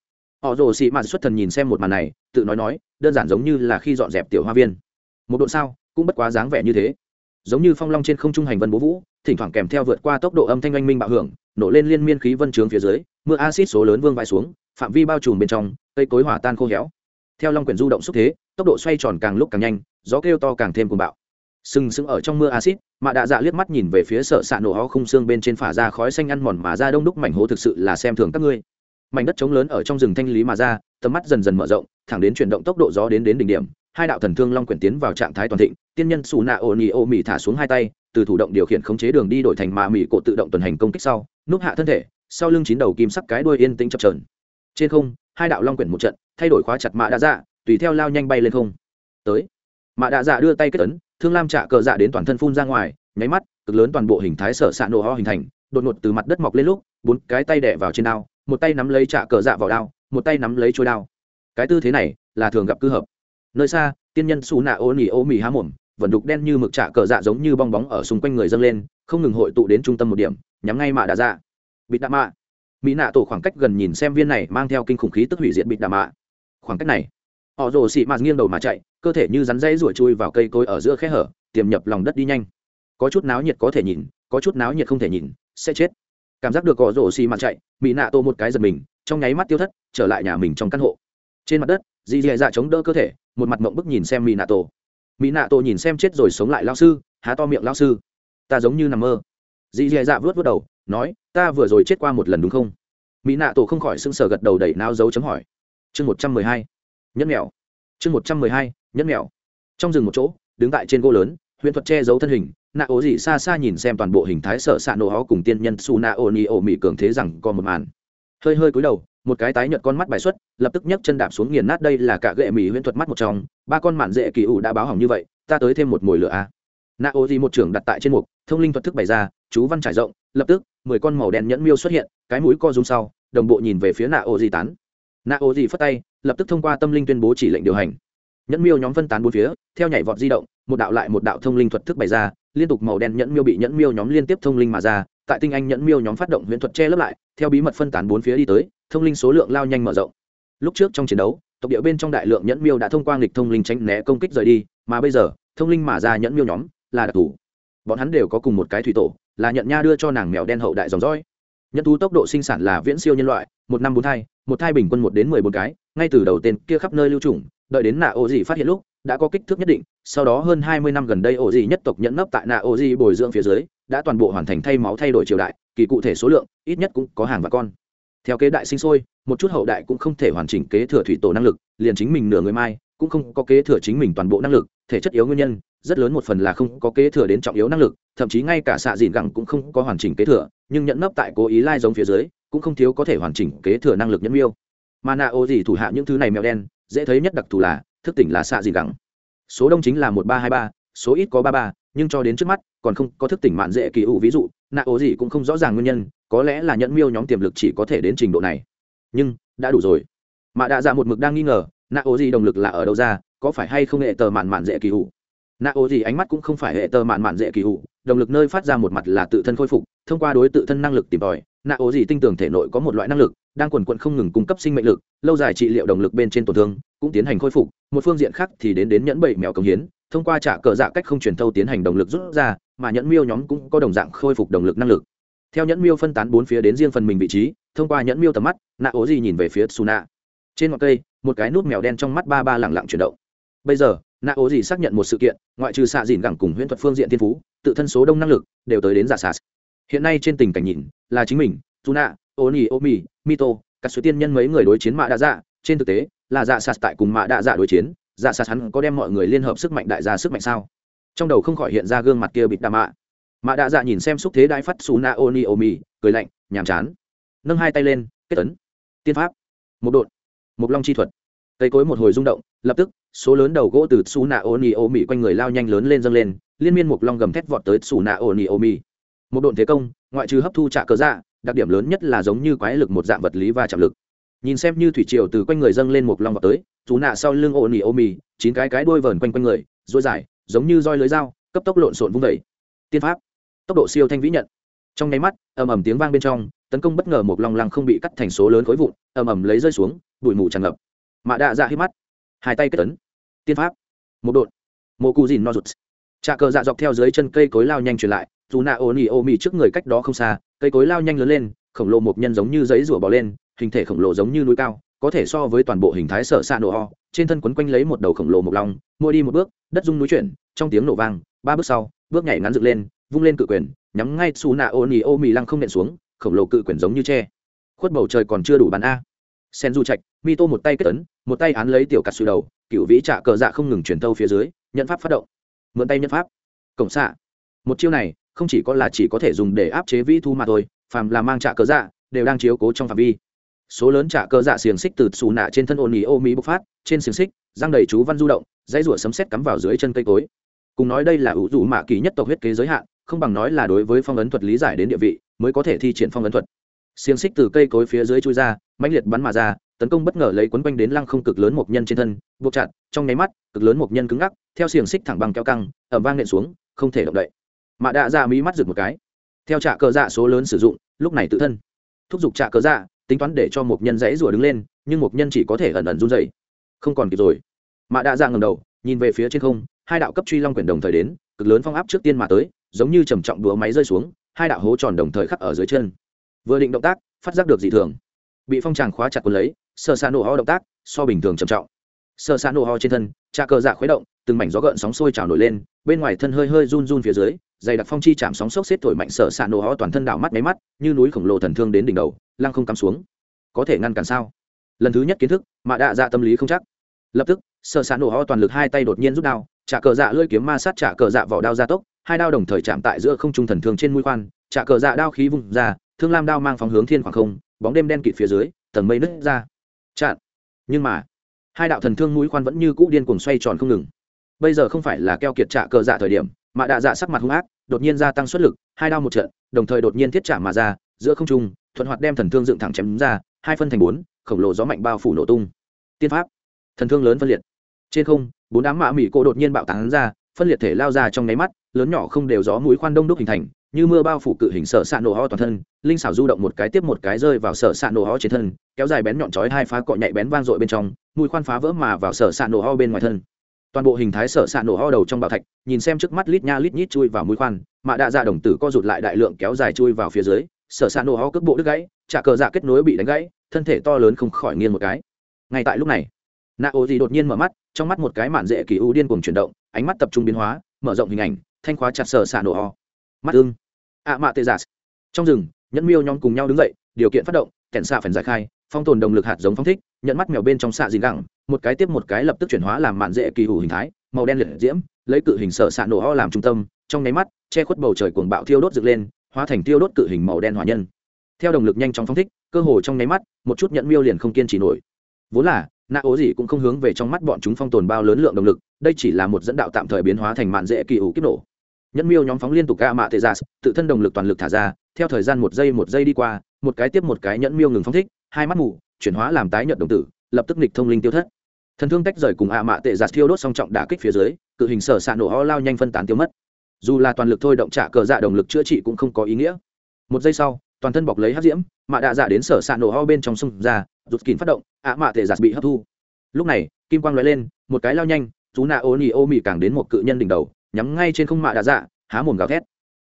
Họ rồ xị mạn xuất thần nhìn xem một màn này, tự nói nói, đơn giản giống như là khi dọn dẹp tiểu hoa viên. Một độ sao, cũng bất quá dáng vẻ như thế. Giống như phong long trên không trung hành vân bố vũ, thỉnh thoảng kèm theo vượt qua tốc độ âm thanh oanh minh bạo hưởng, nổ lên liên miên khí vân trướng phía dưới, mưa acid số lớn vương vãi xuống, phạm vi bao trùm bên trong, cây cối hỏa tan khô héo theo long quyển du động xúc thế, tốc độ xoay tròn càng lúc càng nhanh, gió kêu to càng thêm cuồng bạo. Sừng sững ở trong mưa acid mạ đạ dạ liếc mắt nhìn về phía sợ xạ nổ ho khung xương bên trên phả ra khói xanh ăn mòn mà ra đông đúc mảnh hố thực sự là xem thường các ngươi. Mảnh đất trống lớn ở trong rừng thanh lý mà ra, tầm mắt dần dần mở rộng, thẳng đến chuyển động tốc độ gió đến đến đỉnh điểm, hai đạo thần thương long quyển tiến vào trạng thái toàn thịnh, tiên nhân xù nạ ổ nỉ ô mỉ thả xuống hai tay, từ thủ động điều khiển khống chế đường đi đổi thành mạ mỉ cổ tự động tuần hành công kích sau, núp hạ thân thể, sau lưng chín đầu kim sắc cái đuôi yên tĩnh chập trờn trên không hai đạo long quyển một trận, thay đổi khóa chặt mạ đạ dạ tùy theo lao nhanh bay lên không. Tới mạ đạ dạ đưa tay kết ấn, thương lam trạ cờ dạ đến toàn thân phun ra ngoài, nháy mắt, cực lớn toàn bộ hình thái sở xạ nổ ho hình thành, đột ngột từ mặt đất mọc lên lúc, bốn cái tay đẻ vào trên đao, một tay nắm lấy trạ cờ dạ vào đao, một tay nắm lấy trôi đao. Cái tư thế này là thường gặp cư hợp. Nơi xa, tiên nhân xù nạ ô nỉ ô mì há mồm vẩn đục đen như mực trạ cờ dạ giống như bong bóng ở xung quanh người dâng lên, không ngừng hội tụ đến trung tâm một điểm, nhắm ngay mạ đạ dạ. Bịt đạ mạ mỹ nạ tổ khoảng cách gần nhìn xem viên này mang theo kinh khủng khí tức hủy diệt bịt đà mạ. Khoảng cách này, họ rồ xị mạt nghiêng đầu mà chạy, cơ thể như rắn dây ruổi chui vào cây cối ở giữa khe hở, tiềm nhập lòng đất đi nhanh. Có chút náo nhiệt có thể nhìn, có chút náo nhiệt không thể nhìn, sẽ chết. Cảm giác được họ rồ xị mạt chạy, mỹ nạ tổ một cái giật mình, trong nháy mắt tiêu thất, trở lại nhà mình trong căn hộ. Trên mặt đất, dì dì dạ chống đỡ cơ thể, một mặt mộng bức nhìn xem mỹ nạ tổ. Mỹ nạ tổ nhìn xem chết rồi sống lại lao sư, há to miệng lao sư. Ta giống như nằm mơ dì dì dạ vớt vớt đầu, nói, ta vừa rồi chết qua một lần đúng không? Mỹ nạ tổ không khỏi sưng sờ gật đầu đẩy nao dấu chấm hỏi. Chương một trăm mười hai nhất mèo chương một trăm mười hai nhất mèo trong rừng một chỗ, đứng tại trên gỗ lớn huyễn thuật che giấu thân hình, nạ ố dị xa xa nhìn xem toàn bộ hình thái sợ xạ nổ hó cùng tiên nhân su nạ ô ni ô mỹ cường thế rằng còn một màn. Hơi hơi cúi đầu, một cái tái nhợt con mắt bài xuất, lập tức nhấc chân đạp xuống nghiền nát đây là cả gệ mỹ huyễn thuật mắt một trong. Ba con mạn dễ kỳ ủ đã báo hỏng như vậy, ta tới thêm một mồi lửa a nạ ô gì một trưởng đặt tại trên mục, thông linh thuật thức bày ra, chú văn trải rộng, lập tức, mười con màu đen nhẫn miêu xuất hiện, cái mũi co rúm sau, đồng bộ nhìn về phía nạ ô gì tán. Nạ ô gì phất tay, lập tức thông qua tâm linh tuyên bố chỉ lệnh điều hành. Nhẫn miêu nhóm phân tán bốn phía, theo nhảy vọt di động, một đạo lại một đạo thông linh thuật thức bày ra, liên tục màu đen nhẫn miêu bị nhẫn miêu nhóm liên tiếp thông linh mà ra, tại tinh anh nhẫn miêu nhóm phát động huyễn thuật che lấp lại, theo bí mật phân tán bốn phía đi tới, thông linh số lượng lao nhanh mở rộng. Lúc trước trong chiến đấu, tộc địa bên trong đại lượng nhẫn miêu đã thông qua nghịch thông linh tránh né công kích rời đi, mà bây giờ, thông linh mà ra nhẫn miêu nhóm là đặc thù. Bọn hắn đều có cùng một cái thủy tổ, là nhận nha đưa cho nàng mèo đen hậu đại dòng dõi. Nhận thú tốc độ sinh sản là viễn siêu nhân loại, một năm bốn thai, một thai bình quân một đến mười bốn cái, ngay từ đầu tên kia khắp nơi lưu trùng, đợi đến nạ ô dị phát hiện lúc, đã có kích thước nhất định, sau đó hơn hai mươi năm gần đây ô dị nhất tộc nhẫn nấp tại nạ ô dị bồi dưỡng phía dưới, đã toàn bộ hoàn thành thay máu thay đổi triều đại, kỳ cụ thể số lượng, ít nhất cũng có hàng và con. Theo kế đại sinh sôi, một chút hậu đại cũng không thể hoàn chỉnh kế thừa thủy tổ năng lực, liền chính mình nửa người mai, cũng không có kế thừa chính mình toàn bộ năng lực, thể chất yếu nguyên nhân rất lớn một phần là không có kế thừa đến trọng yếu năng lực, thậm chí ngay cả xạ dìn gẳng cũng không có hoàn chỉnh kế thừa, nhưng nhẫn nấp tại cố ý lai giống phía dưới, cũng không thiếu có thể hoàn chỉnh kế thừa năng lực nhẫn miêu. Mà nạ ô gì thủ hạ những thứ này mèo đen, dễ thấy nhất đặc thù là, thức tỉnh là xạ dìn gẳng. Số đông chính là một ba hai ba, số ít có ba ba, nhưng cho đến trước mắt, còn không có thức tỉnh mạn dễ kỳ ủ ví dụ, nạ ố gì cũng không rõ ràng nguyên nhân, có lẽ là nhẫn miêu nhóm tiềm lực chỉ có thể đến trình độ này. Nhưng, đã đủ rồi. Mà đã dạ một mực đang nghi ngờ, nạ ố gì động lực là ở đâu ra, có phải hay không hệ tờ mạn mạn dễ kỳ ủ? Nạ ố gì ánh mắt cũng không phải hệ tờ mạn mạn dễ kỳ hụ, động lực nơi phát ra một mặt là tự thân khôi phục, thông qua đối tự thân năng lực tìm tòi nạ ố gì tinh tưởng thể nội có một loại năng lực, đang quần quận không ngừng cung cấp sinh mệnh lực, lâu dài trị liệu động lực bên trên tổn thương, cũng tiến hành khôi phục, một phương diện khác thì đến đến nhẫn bảy mèo công hiến, thông qua trả cờ dạ cách không truyền thâu tiến hành động lực rút ra, mà nhẫn miêu nhóm cũng có đồng dạng khôi phục động lực năng lực. Theo nhẫn miêu phân tán bốn phía đến riêng phần mình vị trí, thông qua nhẫn miêu tầm mắt nạ ố gì nhìn về phía suna trên ngọn cây, một cái nút mèo đen trong mắt ba ba lẳng lặng chuyển động. Bây giờ nạ ố gì xác nhận một sự kiện, ngoại trừ xạ dìn gẳng cùng huyễn thuật phương diện thiên phú, tự thân số đông năng lực đều tới đến giả xạ. hiện nay trên tình cảnh nhìn, là chính mình suna ô mi mito các số tiên nhân mấy người đối chiến mạ đa dạ. Trên thực tế, là dạ xạ tại cùng mạ đa dạ đối chiến dạ xạ hắn có đem mọi người liên hợp sức mạnh đại gia sức mạnh sao? Trong đầu không khỏi hiện ra gương mặt kia bịt đà mạ. Mạ đa dạ nhìn xem xúc thế đai phát suna oni, omi, cười lạnh, nhàm chán. Nâng hai tay lên, kết tấn tiên pháp. Một đột một long chi thuật. Cây cối một hồi rung động, lập tức số lớn đầu gỗ từ su nạ ô ni ô mi quanh người lao nhanh lớn lên dâng lên, liên miên một long gầm thét vọt tới su nạ ô ni ô mi một độn thế công, ngoại trừ hấp thu trả cờ dạ đặc điểm lớn nhất là giống như quái lực một dạng vật lý và chạm lực. Nhìn xem như thủy triều từ quanh người dâng lên một long vọt tới su nạ sau lưng ô ni ô mi chín cái cái đuôi vờn quanh quanh người dối dài, giống như roi lưới dao, cấp tốc lộn xộn vung vẩy. Tiên pháp. Tốc độ siêu thanh vĩ nhận. Trong nháy mắt, ầm ầm tiếng vang bên trong, tấn công bất ngờ một long lăng không bị cắt thành số lớn khối vụn, ầm ầm lấy rơi xuống, bụi mù tràn ngập. Mạ đạ dạ hít mắt hai tay kết tấn tiên pháp. Một đột mô cụ dìn no rụt. Trà cờ dạ dọc theo dưới chân cây cối lao nhanh truyền lại, dù nạ ô ni ô mi trước người cách đó không xa, cây cối lao nhanh lớn lên, khổng lồ một nhân giống như giấy rủa bò lên, hình thể khổng lồ giống như núi cao, có thể so với toàn bộ hình thái sở xạ nổ ho, trên thân quấn quanh lấy một đầu khổng lồ mộc lòng mua đi một bước, đất rung núi chuyển, trong tiếng nổ vang, ba bước sau, bước nhảy ngắn dựng lên, vung lên cự quyền, nhắm ngay xù nạ ô ni ô mì lăng không nện xuống, khổng lồ cự quyền giống như tre. Khuất bầu trời còn chưa đủ bàn a sen du trạch mi tô một tay kết tấn một tay án lấy tiểu cắt suy đầu, cựu vĩ trạ cờ dạ không ngừng chuyển thâu phía dưới, nhận pháp phát động. Mượn tay nhân pháp. Cổng xạ. Một chiêu này, không chỉ có là chỉ có thể dùng để áp chế vĩ thu mà thôi, phàm là mang trạ cờ dạ đều đang chiếu cố trong phạm vi. Số lớn trạ cờ dạ xiềng xích từ xù nạ trên thân ôn ý ô mỹ bộc phát, trên xiềng xích giang đầy chú văn du động, dãy rủa sấm xét cắm vào dưới chân cây cối. Cùng nói đây là ủ rủ mạ kỳ nhất tộc huyết kế giới hạn, không bằng nói là đối với phong ấn thuật lý giải đến địa vị, mới có thể thi triển phong ấn thuật xiềng xích từ cây cối phía dưới chui ra, mãnh liệt bắn mà ra, tấn công bất ngờ lấy quấn quanh đến lăng không cực lớn một nhân trên thân, buộc chặt, trong nháy mắt, cực lớn một nhân cứng ngắc, theo xiềng xích thẳng bằng keo căng ẩm vang nện xuống, không thể động đậy. Mạ đạ ra mí mắt rực một cái. Theo trạ cờ dạ số lớn sử dụng, lúc này tự thân. Thúc giục trạ cờ dạ tính toán để cho một nhân dãy rủa đứng lên, nhưng một nhân chỉ có thể ẩn ẩn run dậy không còn kịp rồi. Mạ đạ dạ ra ngầm đầu, nhìn về phía trên không, hai đạo cấp truy long quyển đồng thời đến, cực lớn phong áp trước tiên mà tới, giống như trầm trọng đúa máy rơi xuống, hai đạo hố tròn đồng thời khắc ở dưới chân vừa định động tác, phát giác được dị thường. Bị phong tràng khóa chặt quần lấy sơ xa nổ ho động tác, so bình thường trầm trọng. Sơ xa nổ ho trên thân, trà cờ dạ khuấy động, từng mảnh gió gợn sóng sôi trào nổi lên, bên ngoài thân hơi hơi run run phía dưới, dày đặc phong chi chạm sóng sốc xếp thổi mạnh sở xạ nổ ho toàn thân đảo mắt máy mắt, như núi khổng lồ thần thương đến đỉnh đầu, lăng không cắm xuống. Có thể ngăn cản sao? Lần thứ nhất kiến thức, mà đạ dạ tâm lý không chắc. Lập tức, sở xạ nổ ho toàn lực hai tay đột nhiên rút đao trả cờ dạ lưỡi kiếm ma sát trả cờ dạ vỏ đao gia tốc, hai đao đồng thời chạm tại giữa không trung thần thương trên mũi khoan trả cờ dạ đao khí vùng ra thương lam đao mang phóng hướng thiên khoảng không, bóng đêm đen kịt phía dưới, tầng mây nứt ra. Chặn. Nhưng mà, hai đạo thần thương mũi khoan vẫn như cũ điên cuồng xoay tròn không ngừng. Bây giờ không phải là keo kiệt trả cờ dạ thời điểm, mà đạ dạ sắc mặt hung ác, đột nhiên gia tăng suất lực, hai đao một trận, đồng thời đột nhiên thiết trả mà ra, giữa không trung, thuận hoạt đem thần thương dựng thẳng chém ra, hai phân thành bốn, khổng lồ gió mạnh bao phủ nổ tung. Tiên pháp. Thần thương lớn phân liệt. Trên không, bốn đám mạ mỹ cô đột nhiên bạo tán ra, phân liệt thể lao ra trong nháy mắt, lớn nhỏ không đều gió mũi khoan đông đúc hình thành như mưa bao phủ cự hình sở s nổ ho toàn thân, linh xảo du động một cái tiếp một cái rơi vào sở s nổ ho trên thân, kéo dài bén nhọn chói hai phá cọ nhạy bén vang dội bên trong, mũi khoan phá vỡ mà vào sở s nổ ho bên ngoài thân. Toàn bộ hình thái sở s nổ ho đầu trong bảo thạch, nhìn xem trước mắt lít nha lít nhít chui vào mũi khoan mạ đạ dạ đồng tử co rụt lại đại lượng kéo dài chui vào phía dưới, sở s nổ ho cước bộ đứt gãy, trả cờ dạ kết nối bị đánh gãy, thân thể to lớn không khỏi nghiêng một cái. Ngay tại lúc này nạ ô gì đột nhiên mở mắt, trong mắt một cái mạn dễ kỳ u điên cuồng chuyển động, ánh mắt tập trung biến hóa, mở rộng hình ảnh, thanh khóa chặt sở xạ nổ ho mắt ưng. Ạ mạ tê giả. Trong rừng, nhẫn miêu nhóm cùng nhau đứng dậy, điều kiện phát động kẻn xạ phần giải khai, phong tồn động lực hạt giống phong thích nhận mắt mèo bên trong xạ dính gẳng, một cái tiếp một cái lập tức chuyển hóa làm mạn dễ kỳ hủ hình thái, màu đen liệt diễm, lấy cự hình sở xạ nổ ho làm trung tâm, trong nháy mắt, che khuất bầu trời cuồng bạo thiêu đốt dựng lên, hóa thành thiêu đốt cự hình màu đen hỏa nhân. Theo động lực nhanh chóng phong thích, cơ hồ trong nháy mắt, một chút nhẫn miêu liền không kiên trì nổi. Vốn là nạ ố gì cũng không hướng về trong mắt bọn chúng phong tồn bao lớn lượng động lực, đây chỉ là một dẫn đạo tạm thời biến hóa thành mạn dễ kỳ ủ kiếp nổ nhẫn miêu nhóm phóng liên tục ga mạ tê giả dạ, tự thân động lực toàn lực thả ra, theo thời gian một giây một giây đi qua, một cái tiếp một cái nhẫn miêu ngừng phóng thích, hai mắt mù, chuyển hóa làm tái nhợt đồng tử, lập tức nịch thông linh tiêu thất. Thần thương tách rời cùng ạ mạ tệ giả thiêu đốt song trọng đả kích phía dưới, cự hình sở xạ nổ ho lao nhanh phân tán tiêu mất. Dù là toàn lực thôi động trả cờ dạ động lực chữa trị cũng không có ý nghĩa. Một giây sau, toàn thân bọc lấy hát diễm, mạ đạ dạ đến sở xạ nổ ho bên trong sông ra, rụt kín phát động, ạ mạ tệ giả bị hấp thu. Lúc này, kim quang lóe lên, một cái lao nhanh, chú nạ ô nỉ ô mị càng đến một cự nhân đỉnh đầu nhắm ngay trên không mạ đạ dạ há mồm gào thét.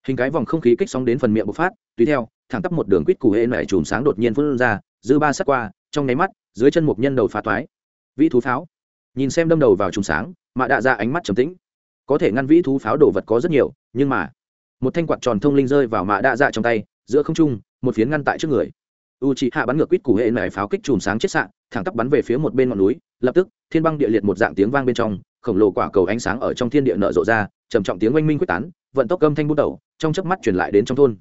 Hình cái vòng không khí kích sóng đến phần miệng bộc phát, tùy theo, thẳng tắp một đường quýt củ hệ mẹ chùm sáng đột nhiên phân ra, dư ba sắt qua, trong nháy mắt, dưới chân một nhân đầu phá toái vĩ thú pháo. Nhìn xem đâm đầu vào chùm sáng, mạ đạ dạ ánh mắt trầm tĩnh. Có thể ngăn vĩ thú pháo đồ vật có rất nhiều, nhưng mà, một thanh quạt tròn thông linh rơi vào mạ đạ dạ trong tay, giữa không trung, một phiến ngăn tại trước người. U c hạ bắn ngược quýt củ hệ mẹ pháo kích chùm sáng chết sạn thẳng tắp bắn về phía một bên ngọn núi lập tức thiên băng địa liệt một dạng tiếng vang bên trong khổng lồ quả cầu ánh sáng ở trong thiên địa nở rộ ra trầm trọng tiếng oanh minh quyết tán vận tốc âm thanh bút đầu trong chớp mắt truyền lại đến trong thôn.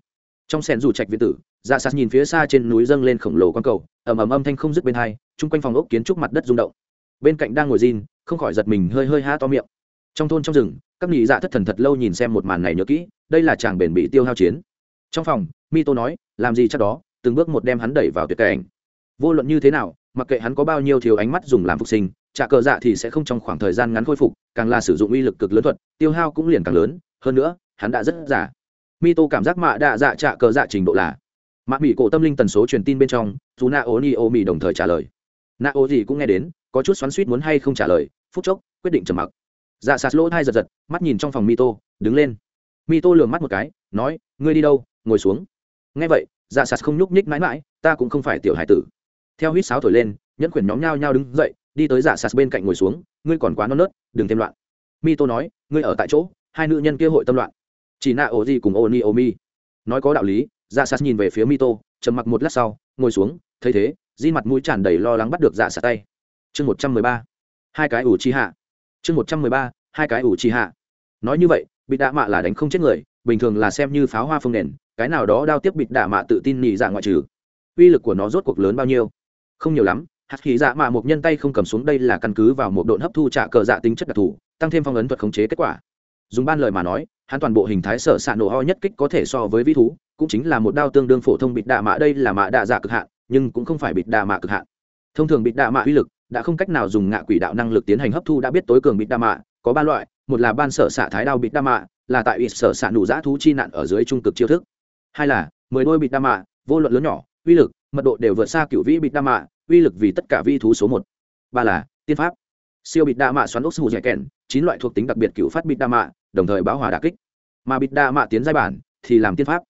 Trong sẻn dù trạch viện tử dạ sát nhìn phía xa trên núi dâng lên khổng lồ con cầu ầm ầm âm thanh không dứt bên hai chung quanh phòng ốc kiến trúc mặt đất rung động. Bên cạnh đang ngồi Jin, không khỏi giật mình hơi hơi há to miệng. Trong thôn trong rừng các nhị dạ thất thần thật lâu nhìn xem một màn này nhớ kỹ đây là chàng bền bị tiêu hao chiến. Trong phòng mito nói làm gì chắc đó? Từng bước một đem hắn đẩy vào tuyệt cảnh. Vô luận như thế nào mặc kệ hắn có bao nhiêu thiếu ánh mắt dùng làm phục sinh, trả cờ dạ thì sẽ không trong khoảng thời gian ngắn khôi phục, càng là sử dụng uy lực cực lớn thuật, tiêu hao cũng liền càng lớn, hơn nữa, hắn đã rất giả mito cảm giác mạ đạ dạ trả cờ dạ trình độ là, mạ mỹ cổ tâm linh tần số truyền tin bên trong, dù na ô ni ô mỹ đồng thời trả lời. Na ô gì cũng nghe đến, có chút xoắn suýt muốn hay không trả lời, phút chốc, quyết định trầm mặc. Dạ sạt lỗ thai giật giật, mắt nhìn trong phòng mito, đứng lên. Mito lường mắt một cái, nói, ngươi đi đâu? Ngồi xuống. Nghe vậy dạ sạt không nhúc nhích mãi mãi, ta cũng không phải tiểu hải tử theo huýt sáo thổi lên, nhẫn quyển nhóm nhao nhao đứng dậy, đi tới giả sạt bên cạnh ngồi xuống, ngươi còn quá non nớt, đừng thêm loạn. Mi tô nói, ngươi ở tại chỗ, hai nữ nhân kia hội tâm loạn. Chỉ nạ ổ gì cùng ô ni ô mi. Nói có đạo lý, Giả sạt nhìn về phía mi tô trầm mặc một lát sau, ngồi xuống, thấy thế, di mặt mũi tràn đầy lo lắng bắt được giả sạt tay. Chương một trăm mười ba. Hai cái ủ chi hạ. Chương một trăm mười ba, hai cái ủ chi hạ. Nói như vậy bị đạ mạ là đánh không chết người, bình thường là xem như pháo hoa phương nền, cái nào đó đao tiếp bịt đạ mạ tự tin nhị dạ ngoại trừ. Uy lực của nó rốt cuộc lớn bao nhiêu? Không nhiều lắm, hạt khí dạ mà một nhân tay không cầm xuống đây là căn cứ vào một độn hấp thu trả cờ dạ tính chất đặc thù, tăng thêm phong ấn thuật khống chế kết quả. Dùng ban lời mà nói, hắn toàn bộ hình thái sở s nổ ho nhất kích có thể so với vĩ thú, cũng chính là một đao tương đương phổ thông bịt đạ mạ đây là mạ đạ dạ cực hạn, nhưng cũng không phải bịt đạ mạ cực hạn. Thông thường bịt đạ mạ uy lực đã không cách nào dùng ngạ quỷ đạo năng lực tiến hành hấp thu đã biết tối cường bịt đạ mạ, có ba loại, một là ban sở xạ thái đao bịt đạ mạ, là tại ít sở xạ nụ giã thú chi nạn ở dưới trung cực chiêu thức. Hai là mười đôi bịt đa mạ, vô luận lớn nhỏ, uy lực mật độ đều vượt xa cựu vĩ bịt đa mạ, uy lực vì tất cả vi thú số một. Ba là, tiên pháp. Siêu bịt đa mạ xoắn ốc sù dẻ kèn chín loại thuộc tính đặc biệt cựu phát bịt đa mạ, đồng thời báo hòa đà kích. Mà bịt đa mạ tiến giai bản thì làm tiên pháp.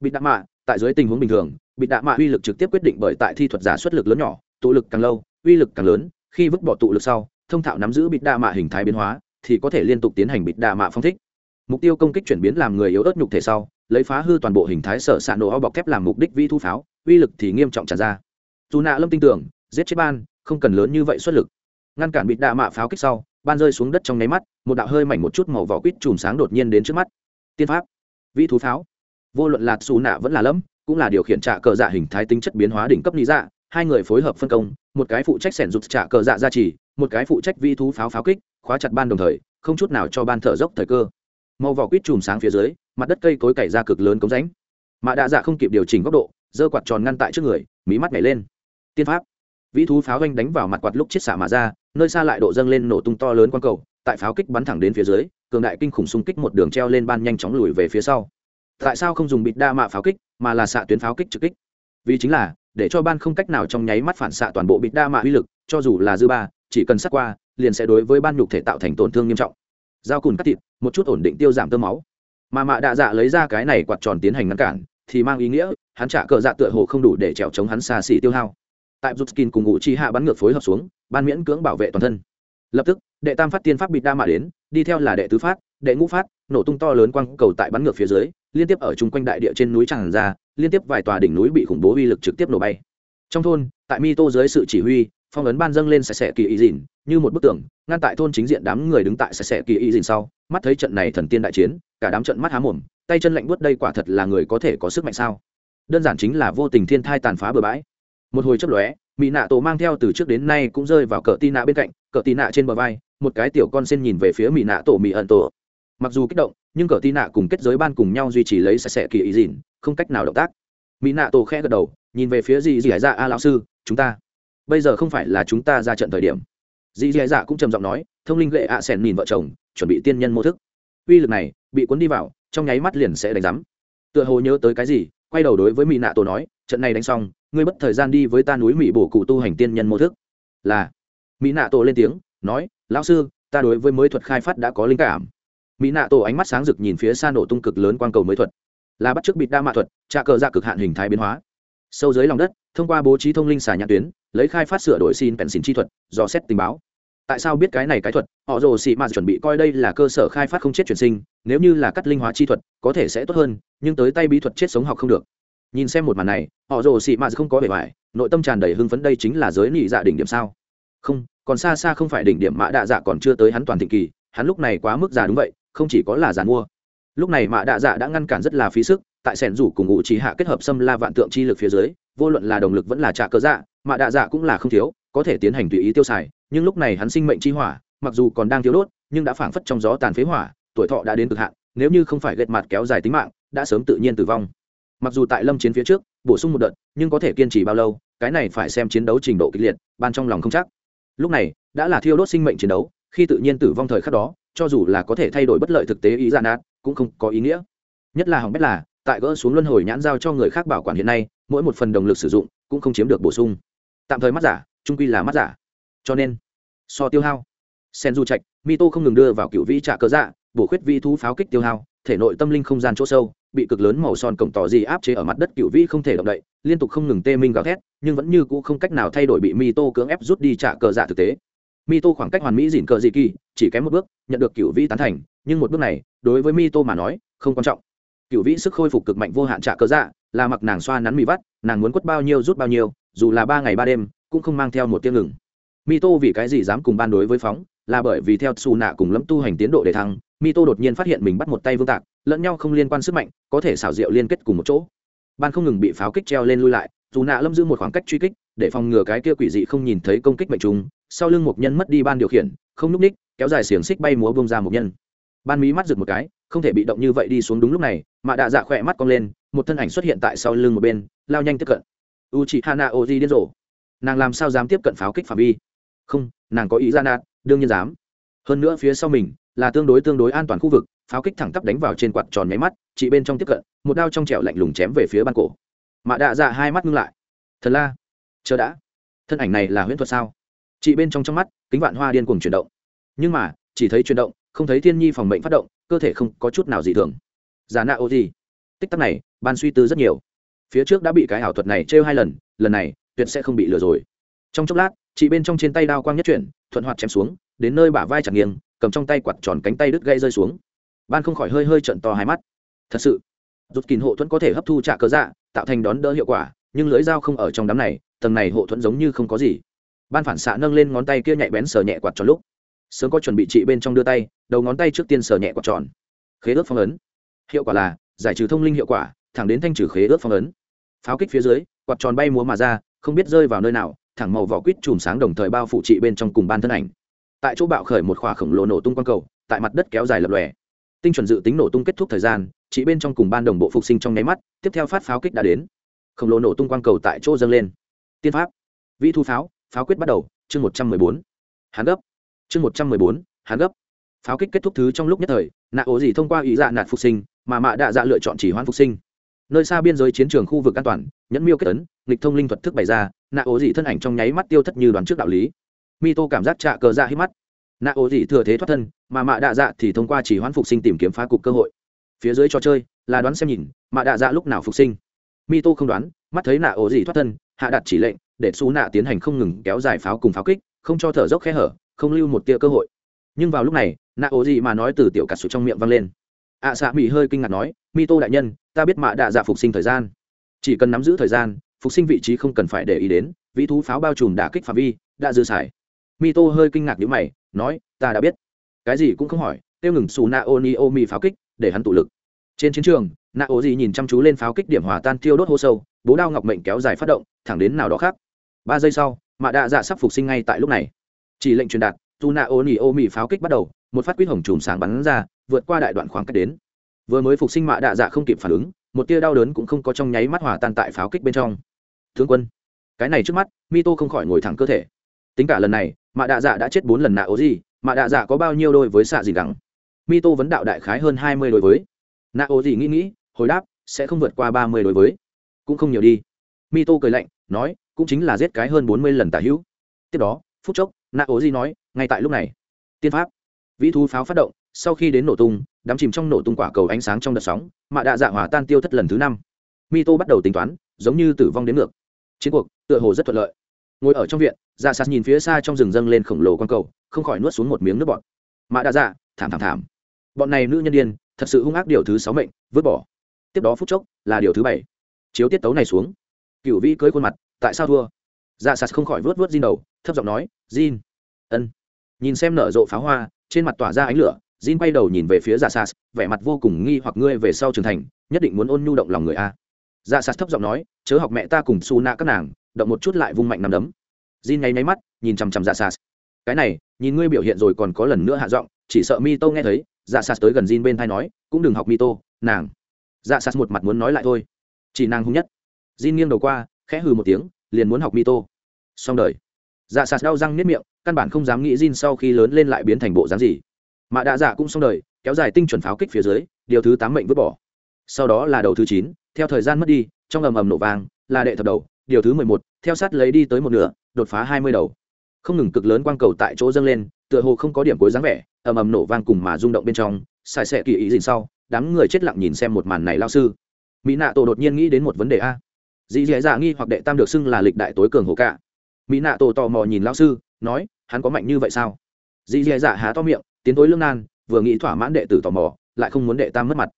Bịt đa mạ, tại dưới tình huống bình thường, bịt đa mạ uy lực trực tiếp quyết định bởi tại thi thuật giả xuất lực lớn nhỏ, tụ lực càng lâu, uy lực càng lớn, khi vứt bỏ tụ lực sau, thông thạo nắm giữ bịt đa mạ hình thái biến hóa, thì có thể liên tục tiến hành bịt đa mạ phong thích. Mục tiêu công kích chuyển biến làm người yếu ớt nhục thể sau, lấy phá hư toàn bộ hình thái sở s ạ nổ ao bọc thép làm mục đích vi thu pháo uy lực thì nghiêm trọng tràn ra. Dù nạ lâm tin tưởng, giết chết ban, không cần lớn như vậy xuất lực. Ngăn cản bịt đạ mạ pháo kích sau, ban rơi xuống đất trong nháy mắt, một đạo hơi mảnh một chút màu vỏ quýt chùm sáng đột nhiên đến trước mắt. Tiên pháp, vĩ thú pháo. Vô luận là xù nạ vẫn là lẫm cũng là điều khiển trạ cờ dạ hình thái tính chất biến hóa đỉnh cấp lý dạ. Hai người phối hợp phân công, một cái phụ trách sẻn rụt trạ cờ dạ gia trì, một cái phụ trách vĩ thú pháo pháo kích, khóa chặt ban đồng thời, không chút nào cho ban thở dốc thời cơ. Màu vỏ quýt chùm sáng phía dưới, mặt đất cây cối cày ra cực lớn cống ránh mạ đạ dạ không kịp điều chỉnh góc độ giơ quạt tròn ngăn tại trước người, mí mắt nhảy lên. Tiên pháp. Vĩ thú pháo anh đánh vào mặt quạt lúc chiết xạ mà ra, nơi xa lại độ dâng lên nổ tung to lớn quang cầu, tại pháo kích bắn thẳng đến phía dưới, cường đại kinh khủng xung kích một đường treo lên ban nhanh chóng lùi về phía sau. Tại sao không dùng bịt đa mạ pháo kích, mà là xạ tuyến pháo kích trực kích? Vì chính là, để cho ban không cách nào trong nháy mắt phản xạ toàn bộ bịt đa mạ uy lực, cho dù là dư ba, chỉ cần sát qua, liền sẽ đối với ban nhục thể tạo thành tổn thương nghiêm trọng. Dao cùn cắt thịt, một chút ổn định tiêu giảm tơ máu. Mà mạ đạ dạ lấy ra cái này quạt tròn tiến hành ngăn cản, thì mang ý nghĩa hắn trả cờ dạ tựa hồ không đủ để trèo chống hắn xa xỉ tiêu hao. Tại Zutskin cùng ngụ chi hạ bắn ngược phối hợp xuống, ban miễn cưỡng bảo vệ toàn thân. Lập tức, đệ tam phát tiên pháp bịt đa mạ đến, đi theo là đệ tứ phát, đệ ngũ phát, nổ tung to lớn quang cầu tại bắn ngược phía dưới, liên tiếp ở chung quanh đại địa trên núi tràn ra, liên tiếp vài tòa đỉnh núi bị khủng bố uy lực trực tiếp nổ bay. Trong thôn, tại mi tô dưới sự chỉ huy, phong ấn ban dâng lên sạch sẽ kỳ ý dìn như một bức tường, ngăn tại thôn chính diện đám người đứng tại sạch sẽ kỳ ý dìn sau, mắt thấy trận này thần tiên đại chiến, cả đám trận mắt há mồm, tay chân lạnh buốt đây quả thật là người có thể có sức mạnh sao? Đơn giản chính là vô tình thiên thai tàn phá bừa bãi. Một hồi chấp lóe mỹ nạ tổ mang theo từ trước đến nay cũng rơi vào cỡ tì nạ bên cạnh cỡ tì nạ trên bờ vai, một cái tiểu con sen nhìn về phía mỹ nạ tổ mỹ ẩn tổ. Mặc dù kích động, nhưng cỡ tì nạ cùng kết giới ban cùng nhau duy trì lấy sạch sẽ kỳ ý dìn không cách nào động tác. Mỹ nạ tổ khẽ gật đầu, nhìn về phía dì dì dạ a lão sư, chúng ta, bây giờ không phải là chúng ta ra trận thời điểm. Dì dì dạ cũng trầm giọng nói, thông linh lệ ạ à nhìn vợ chồng, chuẩn bị tiên nhân mô thức. Uy lực này, bị cuốn đi vào, trong nháy mắt liền sẽ đánh rắm tựa hồ nhớ tới cái gì quay đầu đối với mỹ nạ tổ nói, trận này đánh xong, ngươi mất thời gian đi với ta núi mỹ bổ cụ tu hành tiên nhân mô thức. Là, mỹ nạ tổ lên tiếng, nói, lão sư, ta đối với mới thuật khai phát đã có linh cảm. Mỹ nạ tổ ánh mắt sáng rực nhìn phía xa nổ tung cực lớn quang cầu mới thuật. Là bắt chước bịt đa mạ thuật trà cờ ra cực hạn hình thái biến hóa. Sâu dưới lòng đất, thông qua bố trí thông linh xà nhãn tuyến, lấy khai phát sửa đổi xin bèn xin chi thuật, dò xét tình báo. Tại sao biết cái này cái thuật? Họ rồ xị mà chuẩn bị coi đây là cơ sở khai phát không chết chuyển sinh, nếu như là cắt linh hóa chi thuật, có thể sẽ tốt hơn nhưng tới tay bí thuật chết sống học không được. Nhìn xem một màn này, họ rồ xị mạt không có vẻ vải nội tâm tràn đầy hưng phấn đây chính là giới nị dạ đỉnh điểm sao? Không, còn xa xa không phải đỉnh điểm mã đạ dạ còn chưa tới hắn toàn thịnh kỳ, hắn lúc này quá mức già đúng vậy, không chỉ có là già mua lúc này mã đạ dạ đã ngăn cản rất là phí sức, tại sẻn rủ cùng ngụ trí hạ kết hợp xâm la vạn tượng chi lực phía dưới, vô luận là động lực vẫn là trả cơ dạ mã đạ dạ cũng là không thiếu, có thể tiến hành tùy ý tiêu xài, nhưng lúc này hắn sinh mệnh chi hỏa, mặc dù còn đang thiếu đốt, nhưng đã phảng phất trong gió tàn phế hỏa, tuổi thọ đã đến cực hạn, nếu như không phải gệt mặt kéo dài tính mạng đã sớm tự nhiên tử vong. Mặc dù tại lâm chiến phía trước, bổ sung một đợt, nhưng có thể kiên trì bao lâu, cái này phải xem chiến đấu trình độ kịch liệt, ban trong lòng không chắc. Lúc này, đã là thiêu đốt sinh mệnh chiến đấu, khi tự nhiên tử vong thời khắc đó, cho dù là có thể thay đổi bất lợi thực tế ý gian nát, cũng không có ý nghĩa. Nhất là hỏng bét là, tại gỡ xuống luân hồi nhãn giao cho người khác bảo quản hiện nay, mỗi một phần động lực sử dụng cũng không chiếm được bổ sung. Tạm thời mắt giả, trung quy là mắt giả. Cho nên, so tiêu hao. Sen du trạch mi tô không ngừng đưa vào cựu vĩ trạ cơ dạ bổ khuyết vi thú pháo kích tiêu hao, thể nội tâm linh không gian chỗ sâu bị cực lớn màu son cổng tỏ gì áp chế ở mặt đất cựu vĩ không thể động đậy, liên tục không ngừng tê minh gào thét, nhưng vẫn như cũ không cách nào thay đổi bị mi tô cưỡng ép rút đi trả cờ dạ thực tế. Mi tô khoảng cách hoàn mỹ dỉn cờ dị kỳ, chỉ kém một bước, nhận được cựu vĩ tán thành, nhưng một bước này, đối với mi tô mà nói, không quan trọng. Cựu vĩ sức khôi phục cực mạnh vô hạn trả cờ dạ là mặc nàng xoa nắn mì vắt, nàng muốn quất bao nhiêu rút bao nhiêu, dù là ba ngày ba đêm, cũng không mang theo một tiếng ngừng. Mi tô vì cái gì dám cùng ban đối với phóng, là bởi vì theo xù nạ cùng lẫm tu hành tiến độ để thăng mi tô đột nhiên phát hiện mình bắt một tay vương tạc, lẫn nhau không liên quan sức mạnh, có thể xảo diệu liên kết cùng một chỗ. Ban không ngừng bị pháo kích treo lên lui lại, dù nạ lâm giữ một khoảng cách truy kích, để phòng ngừa cái kia quỷ dị không nhìn thấy công kích mệnh trùng, sau lưng một nhân mất đi ban điều khiển, không núp ních, kéo dài xiềng xích bay múa bông ra một nhân. Ban mí mắt giựt một cái, không thể bị động như vậy đi xuống đúng lúc này, mà đạ dạ khỏe mắt cong lên, một thân ảnh xuất hiện tại sau lưng một bên, lao nhanh tiếp cận. U chị hana oji điên rồ. Nàng làm sao dám tiếp cận pháo kích phạm vi? Không, nàng có ý ra nạt đương nhiên dám. Hơn nữa phía sau mình là tương đối tương đối an toàn khu vực, pháo kích thẳng tắp đánh vào trên quạt tròn máy mắt chị bên trong tiếp cận, một đao trong trẻo lạnh lùng chém về phía ban cổ. Mạ đạ dạ hai mắt ngưng lại. Thần la, chờ đã. Thân ảnh này là huyễn thuật sao? Chị bên trong trong mắt, kính vạn hoa điên cuồng chuyển động. Nhưng mà, chỉ thấy chuyển động, không thấy thiên nhi phòng mệnh phát động, cơ thể không có chút nào dị thường. Giả nạ ô gì? Tích tắc này, ban suy tư rất nhiều. Phía trước đã bị cái ảo thuật này trêu hai lần lần này, tuyệt sẽ không bị lừa rồi. Trong chốc lát chị bên trong trên tay đao quang nhất chuyển, thuận hoạt chém xuống, đến nơi bả vai chẳng nghiêng cầm trong tay quạt tròn cánh tay đứt gây rơi xuống. Ban không khỏi hơi hơi trận to hai mắt. Thật sự, rút kín hộ thuẫn có thể hấp thu trả cớ dạ tạo thành đón đỡ hiệu quả, nhưng lưỡi dao không ở trong đám này, tầng này hộ thuẫn giống như không có gì. Ban phản xạ nâng lên ngón tay kia nhạy bén sờ nhẹ quạt tròn lúc, sớm có chuẩn bị trị bên trong đưa tay, đầu ngón tay trước tiên sờ nhẹ quạt tròn. Khế ước phong ấn. Hiệu quả là, giải trừ thông linh hiệu quả, thẳng đến thanh trừ khế ước phong ấn. Pháo kích phía dưới, quạt tròn bay múa mà ra, không biết rơi vào nơi nào, thẳng màu vỏ quýt chùm sáng đồng thời bao phủ trị bên trong cùng ban thân ảnh tại chỗ bạo khởi một khỏa khổng lồ nổ tung quang cầu, tại mặt đất kéo dài lập lòe. Tinh chuẩn dự tính nổ tung kết thúc thời gian, chỉ bên trong cùng ban đồng bộ phục sinh trong nháy mắt, tiếp theo phát pháo kích đã đến. Khổng lồ nổ tung quang cầu tại chỗ dâng lên. Tiên pháp. Vĩ thu pháo pháo quyết bắt đầu, chương một trăm mười bốn. Hán gấp. Chương một trăm mười bốn, hán gấp. Pháo kích kết thúc thứ trong lúc nhất thời, nạ ố gì thông qua ý dạ nạt phục sinh, mà mạ đạ dạ lựa chọn chỉ hoãn phục sinh. Nơi xa biên giới chiến trường khu vực an toàn, nhẫn miêu kết tấn nghịch thông linh thuật thức bày ra, nạ ố dị thân ảnh trong nháy mắt tiêu thất như đoàn trước đạo lý mi tô cảm giác trạ cờ dạ hít mắt. Nạ ố dị thừa thế thoát thân mà mạ đạ dạ thì thông qua chỉ hoãn phục sinh tìm kiếm phá cục cơ hội. Phía dưới trò chơi là đoán xem nhìn mạ đạ dạ lúc nào phục sinh. Mi tô không đoán mắt thấy nạ ố dị thoát thân hạ đặt chỉ lệnh để xú nạ tiến hành không ngừng kéo dài pháo cùng pháo kích không cho thở dốc khe hở không lưu một tia cơ hội. Nhưng vào lúc này nạ ố dị mà nói từ tiểu cà sụt trong miệng vang lên. Ạ à, xạ mỹ hơi kinh ngạc nói mi tô đại nhân ta biết mạ đạ dạ phục sinh thời gian. Chỉ cần nắm giữ thời gian phục sinh vị trí không cần phải để ý đến vĩ thú pháo bao trùm đả kích phạm vi đã dư xài mi tô hơi kinh ngạc nhữ mày, nói, ta đã biết. Cái gì cũng không hỏi, tiêu ngừng xù na ô ni ô mi pháo kích, để hắn tụ lực. Trên chiến trường, na ô gì nhìn chăm chú lên pháo kích điểm hòa tan tiêu đốt hô sâu, bố đao ngọc mệnh kéo dài phát động, thẳng đến nào đó khác. Ba giây sau, mạ đạ dạ sắp phục sinh ngay tại lúc này. Chỉ lệnh truyền đạt, dù na ô ni ô mi pháo kích bắt đầu, một phát quýt hồng chùm sáng bắn ra, vượt qua đại đoạn khoảng cách đến. Vừa mới phục sinh mạ đạ dạ không kịp phản ứng, một tia đau đớn cũng không có trong nháy mắt hòa tan tại pháo kích bên trong. Tướng quân, cái này trước mắt mi tô không khỏi ngồi thẳng cơ thể. Tính cả lần này mạ đạ dạ đã chết bốn lần nạ ố gì? Mạ đạ dạ có bao nhiêu đôi với xạ gì gắng? Mi tô vấn đạo đại khái hơn hai mươi đôi với. Nạ ố gì nghĩ nghĩ, hồi đáp, sẽ không vượt qua ba mươi đôi với. Cũng không nhiều đi. Mi tô cười lạnh, nói, cũng chính là giết cái hơn bốn mươi lần tả hữu. Tiếp đó, phút chốc, nạ ố gì nói, ngay tại lúc này. Tiên pháp. Vĩ thú pháo phát động, sau khi đến nổ tung đắm chìm trong nổ tung quả cầu ánh sáng trong đợt sóng, mạ đạ dạ hỏa tan tiêu thất lần thứ năm. Mi tô bắt đầu tính toán, giống như tử vong đến ngược. Chiến cuộc, tựa hồ rất thuận lợi ngồi ở trong viện dạ sạt nhìn phía xa trong rừng dâng lên khổng lồ q cầu không khỏi nuốt xuống một miếng nước bọt. Mạ đã dạ thảm thảm thảm. Bọn này nữ nhân đ i ê n thật sự hung ác điều thứ sáu mệnh vứt bỏ. Tiếp đó phút chốc là điều thứ bảy. Chiếu tiết tấu này xuống. Cựu vĩ cưới khuôn mặt tại sao thua? Dạ sạt không khỏi vớt vớt Jin đầu thấp giọng nói Jin. Ân. Nhìn xem nở rộ pháo hoa trên mặt tỏa ra ánh lửa Jin quay đầu nhìn về phía Dạ Sas, vẻ mặt vô cùng nghi hoặc ngươi về sau trưởng thành, nhất định muốn ôn nhu động lòng người a. Dạ Sas thấp giọng nói, chớ học mẹ ta cùng Su Na các nàng, động một chút lại vung mạnh nằm đấm. Jin nháy nháy mắt, nhìn chằm chằm Dạ Sas. Cái này, nhìn ngươi biểu hiện rồi còn có lần nữa hạ giọng, chỉ sợ mi tô nghe thấy, Dạ Sas tới gần Jin bên tai nói, cũng đừng học mi tô nàng. Dạ Sas một mặt muốn nói lại thôi, chỉ nàng hung nhất. Jin nghiêng đầu qua, khẽ hừ một tiếng, liền muốn học mi tô Xong đời. Dạ Sas đau răng niết miệng, căn bản không dám nghĩ Jin sau khi lớn lên lại biến thành bộ dáng gì mà đã dạ cũng xong đời kéo dài tinh chuẩn pháo kích phía dưới điều thứ tám mệnh vứt bỏ sau đó là đầu thứ chín theo thời gian mất đi trong ầm ầm nổ vàng là đệ thập đầu điều thứ mười một theo sát lấy đi tới một nửa, đột phá hai mươi đầu. Không ngừng cực lớn quang cầu tại chỗ dâng lên, tựa hồ không có điểm cuối dáng vẻ, ầm ầm nổ vang cùng mà rung động bên trong xài xẻ kỳ ý dìn sau, đám người chết lặng nhìn xem một màn này lao sư. Mỹ nạ tổ đột nhiên nghĩ đến một vấn đề a. Dì dì dạ nghi hoặc đệ tam được xưng là lịch đại tối cường hồ cả. Mỹ nạ tổ tò mò nhìn lao sư, nói, hắn có mạnh như vậy sao? Dì dì dạ há to miệng, tiến tối lương nan, vừa nghĩ thỏa mãn đệ tử tò mò, lại không muốn đệ tam mất mặt.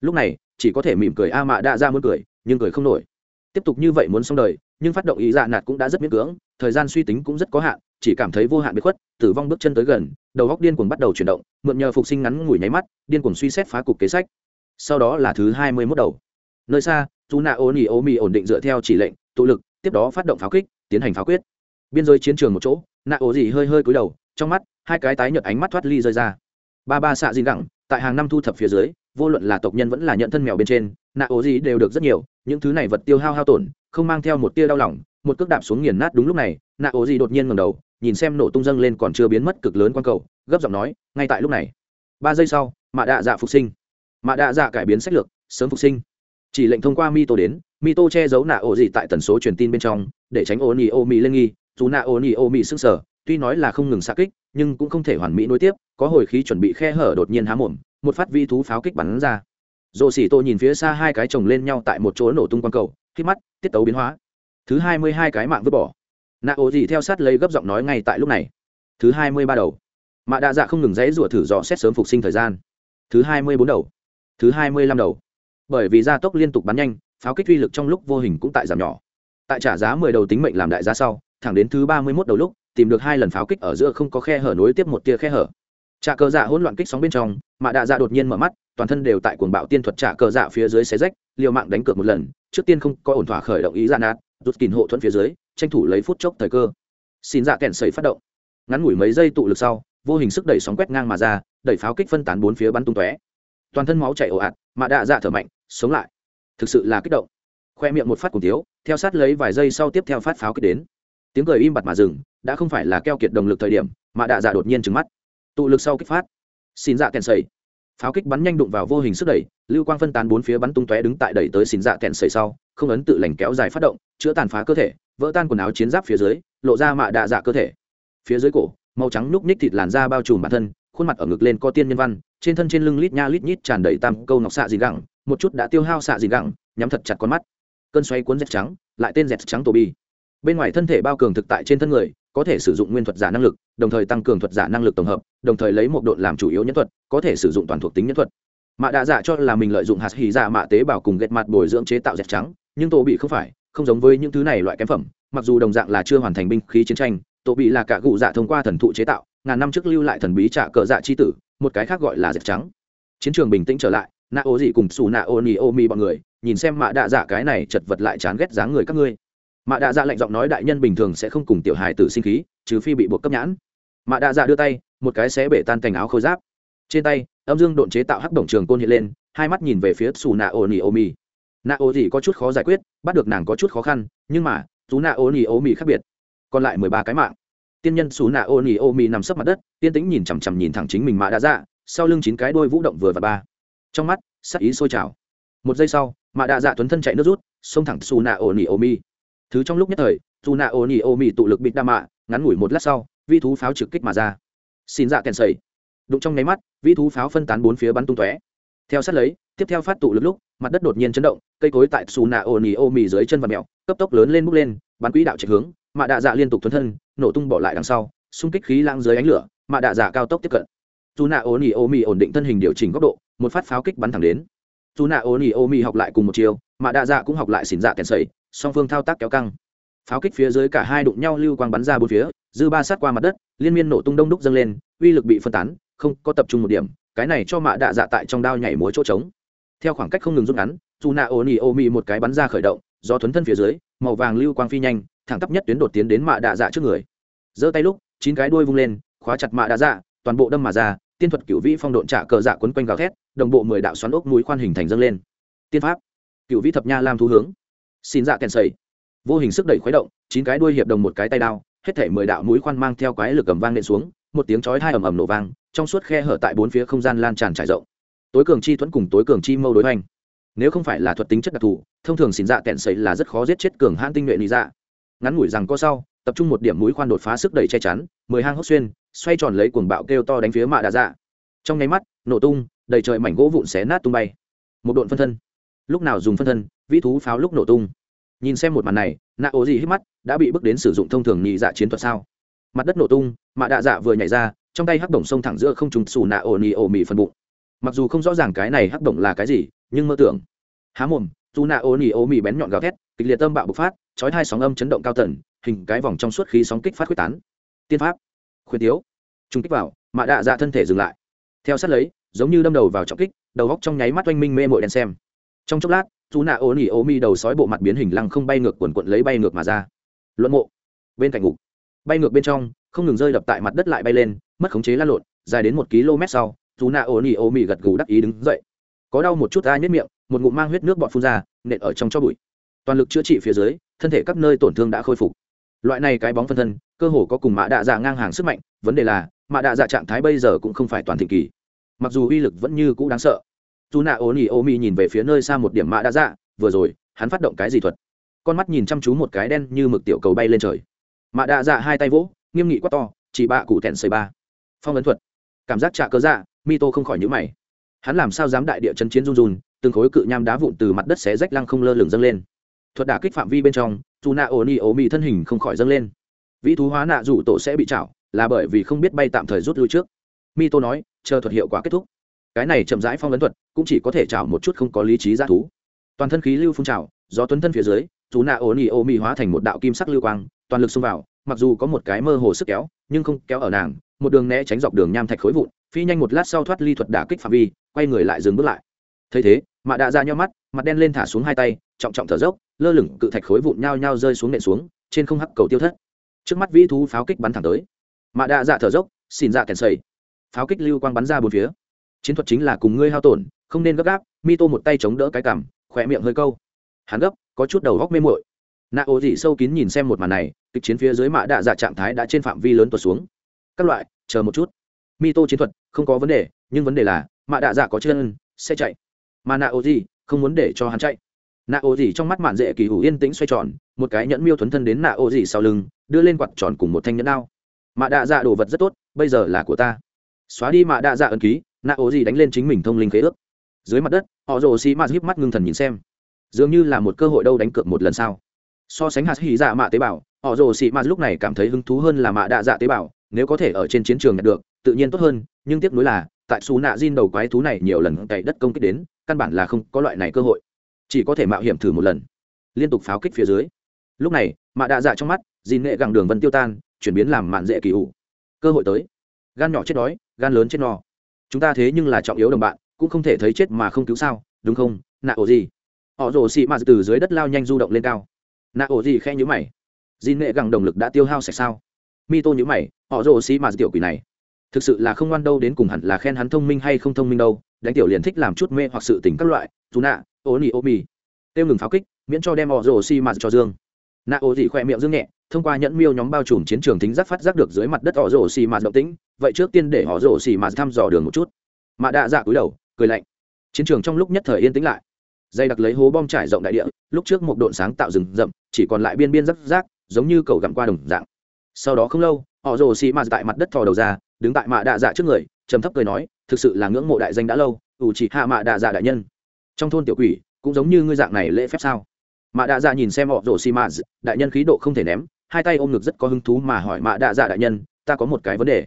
Lúc này, chỉ có thể mỉm cười a mạ đã ra dạ muốn cười, nhưng cười không nổi. Tiếp tục như vậy muốn xong đời nhưng phát động ý dạ nạt cũng đã rất miễn cưỡng, thời gian suy tính cũng rất có hạn, chỉ cảm thấy vô hạn bị khuất, tử vong bước chân tới gần, đầu góc điên cuồng bắt đầu chuyển động, mượn nhờ phục sinh ngắn ngủi nháy mắt, điên cuồng suy xét phá cục kế sách. Sau đó là thứ hai mươi mốt đầu. Nơi xa dù nạ ô nỉ ô mì ổn định dựa theo chỉ lệnh, tụ lực, tiếp đó phát động pháo kích, tiến hành pháo quyết. Biên giới chiến trường một chỗ nạ ô gì hơi hơi cúi đầu, trong mắt, hai cái tái nhợt ánh mắt thoát ly rơi ra. Ba ba xạ dìn đẳng tại hàng năm thu thập phía dưới vô luận là tộc nhân vẫn là nhận thân mèo bên trên, nạ ố gì đều được rất nhiều, những thứ này vật tiêu hao hao tổn, không mang theo một tia đau lòng, một cước đạp xuống nghiền nát đúng lúc này, nạ ố gì đột nhiên ngầm đầu, nhìn xem nổ tung dâng lên còn chưa biến mất cực lớn quan cầu, gấp giọng nói, ngay tại lúc này, ba giây sau, mạ đạ dạ phục sinh. Mạ đạ dạ cải biến sách lược, sớm phục sinh. Chỉ lệnh thông qua mi tô đến mi tô che giấu nạ ổ gì tại tần số truyền tin bên trong, để tránh ô nỉ ô mỹ lên nghi, dù nạ ô nỉ ô mỹ sức sở tuy nói là không ngừng xa kích, nhưng cũng không thể hoàn mỹ nối tiếp, có hồi khí chuẩn bị khe hở đột nhiên há mồm một phát vi thú pháo kích bắn ra. Rồ xỉ tô nhìn phía xa hai cái chồng lên nhau tại một chỗ nổ tung quang cầu khi mắt, tiết tấu biến hóa. Thứ hai mươi hai cái mạng vứt bỏ. Nạ ổ gì theo sát lấy gấp giọng nói ngay tại lúc này. Thứ hai mươi ba đầu. Mạ đạ dạ không ngừng dãy rủa thử dò xét sớm phục sinh thời gian. Thứ hai mươi bốn đầu. Thứ hai mươi lăm đầu. Bởi vì gia tốc liên tục bắn nhanh, pháo kích uy lực trong lúc vô hình cũng tại giảm nhỏ. Tại trả giá mười đầu tính mệnh làm đại giá sau, thẳng đến thứ ba mươi mốt đầu lúc, tìm được hai lần pháo kích ở giữa không có khe hở nối tiếp một tia khe hở trà cờ dạ hỗn loạn kích sóng bên trong mạ đạ dạ đột nhiên mở mắt, toàn thân đều tại cuồng bạo tiên thuật trà cờ dạ phía dưới xé rách, liều mạng đánh cược một lần, trước tiên không có ổn thỏa khởi động ý dạ nát rút kín hộ thuẫn phía dưới, tranh thủ lấy phút chốc thời cơ. Xin dạ kèn sẩy phát động. Ngắn ngủi mấy giây tụ lực sau, vô hình sức đẩy sóng quét ngang mà ra, đẩy pháo kích phân tán bốn phía bắn tung tóe. Toàn thân máu chảy ồ ạt mạ đạ dạ thở mạnh, sống lại. Thực sự là kích động. Khoe miệng một phát cùng tiếu theo sát lấy vài giây sau tiếp theo phát pháo kích đến. Tiếng cười im bặt mà dừng, đã không phải là keo kiệt động lực thời điểm, mà đạ dạ đột nhiên trừng mắt tụ lực sau kích phát. Xin dạ kèn sầy. Pháo kích bắn nhanh đụng vào vô hình sức đẩy, lưu quang phân tán bốn phía bắn tung tóe đứng tại đẩy tới xin dạ kèn sầy sau, không ấn tự lành kéo dài phát động, chữa tàn phá cơ thể, vỡ tan quần áo chiến giáp phía dưới, lộ ra mạ đạ dạ cơ thể. Phía dưới cổ, màu trắng núc ních thịt làn da bao trùm bản thân, khuôn mặt ở ngực lên có tiên nhân văn, trên thân trên lưng lít nha lít nhít tràn đầy tam câu nọc xạ gì gẳng, một chút đã tiêu hao xạ gì gẳng, nhắm thật chặt con mắt. Cơn xoay cuốn dẹt trắng, lại tên dẹt trắng tổ bi bên ngoài thân thể bao cường thực tại trên thân người có thể sử dụng nguyên thuật giả năng lực, đồng thời tăng cường thuật giả năng lực tổng hợp, đồng thời lấy một độn làm chủ yếu nhân thuật, có thể sử dụng toàn thuộc tính nhân thuật. Mạ đạ dạ cho là mình lợi dụng hạt hì dạ mạ tế bào cùng ghét mặt bồi dưỡng chế tạo dẹp trắng, nhưng tổ bị không phải, không giống với những thứ này loại kém phẩm, mặc dù đồng dạng là chưa hoàn thành binh khí chiến tranh tổ bị là cả cụ dạ thông qua thần thụ chế tạo, ngàn năm trước lưu lại thần bí trả cờ dạ chi tử, một cái khác gọi là dẹp trắng. Chiến trường bình tĩnh trở lại nạ ô dị cùng xù nạ ô nì ô mi bọn người, nhìn xem mạ đạ dạ cái này chật vật lại chán ghét dáng người các ngươi mạ đạ dạ lạnh giọng nói đại nhân bình thường sẽ không cùng tiểu hài tử sinh khí, trừ phi bị buộc cấp nhãn. Mạ đạ dạ đưa tay, một cái xé bể tan cành áo khôi giáp. Trên tay, âm dương độn chế tạo hắc động trường côn hiện lên, hai mắt nhìn về phía xù nạ ô nỉ ô mi nạ ô gì có chút khó giải quyết, bắt được nàng có chút khó khăn, nhưng mà chú nạ ô nỉ ô mi khác biệt. Còn lại mười ba cái mạng. Tiên nhân xù nạ ô nỉ ô mi nằm sấp mặt đất tiên tĩnh nhìn chằm chằm nhìn thẳng chính mình mạ đạ dạ sau lưng chín cái đôi vũ động vừa và ba. Trong mắt, sắc ý sôi trào. Một giây sau, mạ đạ dạ tuấn thân chạy nước rút, xông thẳng xù nạ ô nỉ ô mi thứ trong lúc nhất thời dù nạ ô nỉ ô mì tụ lực bịt đa mạ, ngắn ngủi một lát sau, vi thú pháo trực kích mà ra. Xin dạ kèn sầy. Đụng trong nháy mắt, vi thú pháo phân tán bốn phía bắn tung tóe. Theo sát lấy, tiếp theo phát tụ lực lúc, mặt đất đột nhiên chấn động, cây cối tại xù nạ ô nỉ ô mì dưới chân và mẹo, cấp tốc lớn lên bốc lên, bắn quỹ đạo chạy hướng, mạ đạ dạ liên tục thuấn thân, nổ tung bỏ lại đằng sau, xung kích khí lang dưới ánh lửa, mạ đạ dạ cao tốc tiếp cận. Dù nạ ô nỉ ô mì ổn định thân hình điều chỉnh góc độ, một phát pháo kích bắn thẳng đến dù nạ ô nỉ ô mi học lại cùng một chiều, mà đạ dạ cũng học lại xỉn dạ kèn sầy song phương thao tác kéo căng. Pháo kích phía dưới cả hai đụng nhau lưu quang bắn ra bốn phía, dư ba sát qua mặt đất, liên miên nổ tung đông đúc dâng lên, uy lực bị phân tán, không có tập trung một điểm, cái này cho mạ đạ dạ tại trong đao nhảy múa chỗ trống. Theo khoảng cách không ngừng rút ngắn dù nạ ô nỉ ô mi một cái bắn ra khởi động, do thuấn thân phía dưới, màu vàng lưu quang phi nhanh, thẳng tắp nhất tuyến đột tiến đến mạ đạ dạ trước người. Giơ tay lúc, chín cái đuôi vung lên, khóa chặt mạ đạ dạ toàn bộ đâm mà ra tiên thuật cựu vĩ phong độn trả cờ dạ quấn quanh gào thét, đồng bộ mười đạo xoắn ốc núi khoan hình thành dâng lên. Tiên pháp. Cựu vĩ thập nha lam thu hướng. Xin dạ kèn sầy. Vô hình sức đẩy khuấy động, chín cái đuôi hiệp đồng một cái tay đao, hết thể mười đạo mũi khoan mang theo quái lực cầm vang nện xuống, một tiếng chói hai ầm ầm nổ vang, trong suốt khe hở tại bốn phía không gian lan tràn trải rộng. Tối cường chi thuẫn cùng tối cường chi mâu đối hoành. Nếu không phải là thuật tính chất đặc thù, thông thường xin dạ kẹn sấy là rất khó giết chết cường hãn tinh nhuệ lý dạ. Ngắn ngủi rằng có sau tập trung một điểm mũi khoan đột phá sức đẩy che chắn, mười hang hốc xuyên, xoay tròn lấy cuồng bạo kêu to đánh phía mạ đà dạ. Trong nháy mắt, nổ tung, đầy trời mảnh gỗ vụn xé nát tung bay. Một độn phân thân. Lúc nào dùng phân thân, vĩ thú pháo lúc nổ tung. Nhìn xem một màn này nạ ố gì hít mắt, đã bị bước đến sử dụng thông thường nhị dạ chiến thuật sao? Mặt đất nổ tung, mạ đạ dạ vừa nhảy ra, trong tay hắc đồng sông thẳng giữa không trùng xù nạ ổ nhị ổ mì phần bụng. Mặc dù không rõ ràng cái này hắc đồng là cái gì, nhưng mơ tưởng. Há mồm, dù nạ ổ nhị ổ mì bén nhọn gào thét, kịch liệt tâm bạo bộc phát, chói hai sóng âm chấn động cao tần hình cái vòng trong suốt khí sóng kích phát quyết tán. Tiên pháp. Khuyên tiếu. Trung kích vào, mạ đạ dạ thân thể dừng lại. Theo sát lấy, giống như đâm đầu vào trọng kích, đầu góc trong nháy mắt oanh minh mê mội đen xem. Trong chốc lát dù nạ ô nỉ ô mi đầu sói bộ mặt biến hình lăng không bay ngược quần quận lấy bay ngược mà ra. Luận mộ. Bên cạnh ngục. Bay ngược bên trong, không ngừng rơi đập tại mặt đất lại bay lên, mất khống chế lan lộn, dài đến một km sau dù nạ ô nỉ ô mi gật gù đắc ý đứng dậy. Có đau một chút ai nhất miệng, một ngụm mang huyết nước bọt phun ra, nện ở trong cho bụi. Toàn lực chữa trị phía dưới, thân thể các nơi tổn thương đã khôi phục loại này cái bóng phân thân, cơ hồ có cùng mạ đạ dạ ngang hàng sức mạnh, vấn đề là mạ đạ dạ trạng thái bây giờ cũng không phải toàn thịnh kỳ. Mặc dù uy lực vẫn như cũ đáng sợ. Dù nạ ố nỉ ô mi nhìn về phía nơi xa một điểm mạ đạ dạ vừa rồi, hắn phát động cái gì thuật? Con mắt nhìn chăm chú một cái đen như mực tiểu cầu bay lên trời. Mạ đạ dạ hai tay vỗ, nghiêm nghị quát to, chỉ bạ cụ tèn xây ba. Phong ấn thuật. Cảm giác trả cớ dạ mi tô không khỏi nhữ mày. Hắn làm sao dám đại địa chân chiến run run, từng khối cự nham đá vụn từ mặt đất xé rách lăng không lơ lửng dâng lên. Thuật đả kích phạm vi bên trong dù nạ ổ ni ổ mì thân hình không khỏi dâng lên. Vĩ thú hóa nạ rủ tổ sẽ bị chảo, là bởi vì không biết bay tạm thời rút lui trước. Mi tô nói, chờ thuật hiệu quả kết thúc. Cái này chậm rãi phong ấn thuật, cũng chỉ có thể chảo một chút không có lý trí g thú. Toàn thân khí lưu phun trào do tuấn thân phía dưới dù nạ ổ ni ổ mì hóa thành một đạo kim sắc lưu quang, toàn lực xông vào, mặc dù có một cái mơ hồ sức kéo, nhưng không kéo ở nàng, một đường né tránh dọc đường nham thạch khối vụn, phi nhanh một lát sau thoát ly thuật đả kích phạm vi, quay người lại dừng bước lại. Thấy thế, mạ đạ dạ ra nhau mắt, mặt đen lên thả xuống hai tay trọng trọng thở dốc, lơ lửng cự thạch khối vụn nhao nhao rơi xuống nện xuống, trên không hắc cầu tiêu thất. Trước mắt vĩ thú pháo kích bắn thẳng tới. Mạ đạ dạ thở dốc, xin dạ kèn sầy. Pháo kích lưu quang bắn ra bốn phía. Chiến thuật chính là cùng ngươi hao tổn, không nên gấp gáp mi tô một tay chống đỡ cái cằm, khỏe miệng hơi câu. Hắn gấp, có chút đầu góc mê mội nạ ô dị sâu kín nhìn xem một màn này, kịch chiến phía dưới mạ đạ dạ trạng thái đã trên phạm vi lớn tuột xuống. Các loại, chờ một chút. Mi tô chiến thuật, không có vấn đề, nhưng vấn đề là, mạ đạ dạ có chân, sẽ chạy. Mà nạ ô dị không muốn để cho hắn chạy nạ ô dị trong mắt mạn dễ kỳ hủ yên tĩnh xoay tròn, một cái nhẫn miêu thuấn thân đến nạ ô dị sau lưng, đưa lên quạt tròn cùng một thanh nhẫn đao. Mạ đạ dạ đồ vật rất tốt, bây giờ là của ta. Xóa đi mạ đạ dạ ấn ký nạ ô dị đánh lên chính mình thông linh khế ước. Dưới mặt đất, họ rồ xì mạt híp mắt ngưng thần nhìn xem. Dường như là một cơ hội đâu đánh cược một lần sau so sánh hạt hỉ dạ mạ tế bào họ rồ xì mạt lúc này cảm thấy hứng thú hơn là mạ đạ dạ tế bào nếu có thể ở trên chiến trường nhận được, tự nhiên tốt hơn, nhưng tiếc nuối là, tại xù nạ diên đầu quái thú này nhiều lần cày đất công kích đến, căn bản là không có loại này cơ hội chỉ có thể mạo hiểm thử một lần. Liên tục pháo kích phía dưới. Lúc này, mạ đạ dạ trong mắt, dìn nghệ gẳng đường vân tiêu tan, chuyển biến làm mạn dễ kỳ ủ cơ hội tới. Gan nhỏ chết đói, gan lớn chết no. Chúng ta thế nhưng là trọng yếu đồng bạn, cũng không thể thấy chết mà không cứu sao, đúng không? Nạ ổ gì? Họ rồ xị mạ từ dưới đất lao nhanh du động lên cao. Nạ ổ gì khe nhữ mày. Dìn nghệ gẳng đồng lực đã tiêu hao sạch sao? Mi tô nhữ mày, họ rồ xị mạ tiểu quỷ này. Thực sự là không ngoan đâu đến cùng hẳn là khen hắn thông minh hay không thông minh đâu, đánh tiểu liền thích làm chút mê hoặc sự tình các loại, dù nạ ô nỉ ô mì tiêu ngừng pháo kích, miễn cho đem họ rồ xi mạt cho dương. Nạ ô dị khỏe miệng dương nhẹ, thông qua nhẫn miêu nhóm bao trùm chiến trường thính giác phát giác được dưới mặt đất họ rồ xi mạt động tĩnh, vậy trước tiên để họ rồ xi mạt thăm dò đường một chút. Mạ đạ dạ cúi đầu, cười lạnh. Chiến trường trong lúc nhất thời yên tĩnh lại. Dây đặc lấy hố bom trải rộng đại địa, lúc trước một độn sáng tạo rừng rậm, chỉ còn lại biên biên rắc rác, giống như cầu gặm qua đồng dạng. Sau đó không lâu họ rồ xì mạt tại mặt đất thò đầu ra, đứng tại mạ đạ dạ trước người, trầm thấp cười nói, thực sự là ngưỡng mộ đại danh đã lâu ủ chỉ hạ mạ đạ dạ đại nhân trong thôn tiểu quỷ cũng giống như ngươi dạng này lễ phép sao? Mạ đạ dạ nhìn xem họ rổ xi mã đại nhân khí độ không thể ném, hai tay ôm ngực rất có hứng thú mà hỏi mạ đạ dạ đại nhân, ta có một cái vấn đề.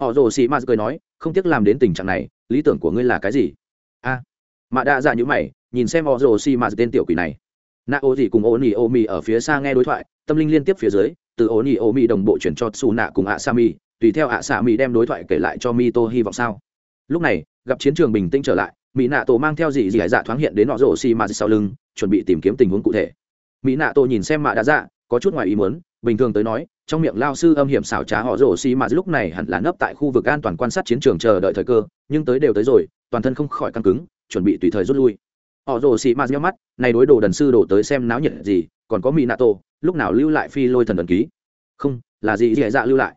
Họ rổ xi mã cười nói, không tiếc làm đến tình trạng này, lý tưởng của ngươi là cái gì? A. Mạ đạ dạ nhữ mày, nhìn xem họ rổ xi mã tên tiểu quỷ này. Nạ ô gì cùng ô nỉ ô Mi ở phía xa nghe đối thoại, tâm linh liên tiếp phía dưới, từ ô nỉ ô Mi đồng bộ chuyển cho xù nạ cùng ạ sa mi tùy theo ạ sa mi đem đối thoại kể lại cho mi tô hy vọng sao. Lúc này, gặp chiến trường bình tĩnh trở lại mỹ nạ tổ mang theo gì dì dạ thoáng hiện đến nọ rổ xì mạt sau lưng, chuẩn bị tìm kiếm tình huống cụ thể. Mỹ nạ tổ nhìn xem mạ đã dạ có chút ngoài ý muốn, bình thường tới nói, trong miệng lao sư âm hiểm xảo trá họ rổ xì mạt lúc này hẳn là nấp tại khu vực an toàn quan sát chiến trường chờ đợi thời cơ, nhưng tới đều tới rồi, toàn thân không khỏi căng cứng, chuẩn bị tùy thời rút lui. Họ rổ xì mạt nhau mắt, này đối đồ đần sư đổ tới xem náo nhiệt gì, còn có mỹ nạ tổ, lúc nào lưu lại phi lôi thần đần ký? Không, là gì dễ dạ lưu lại.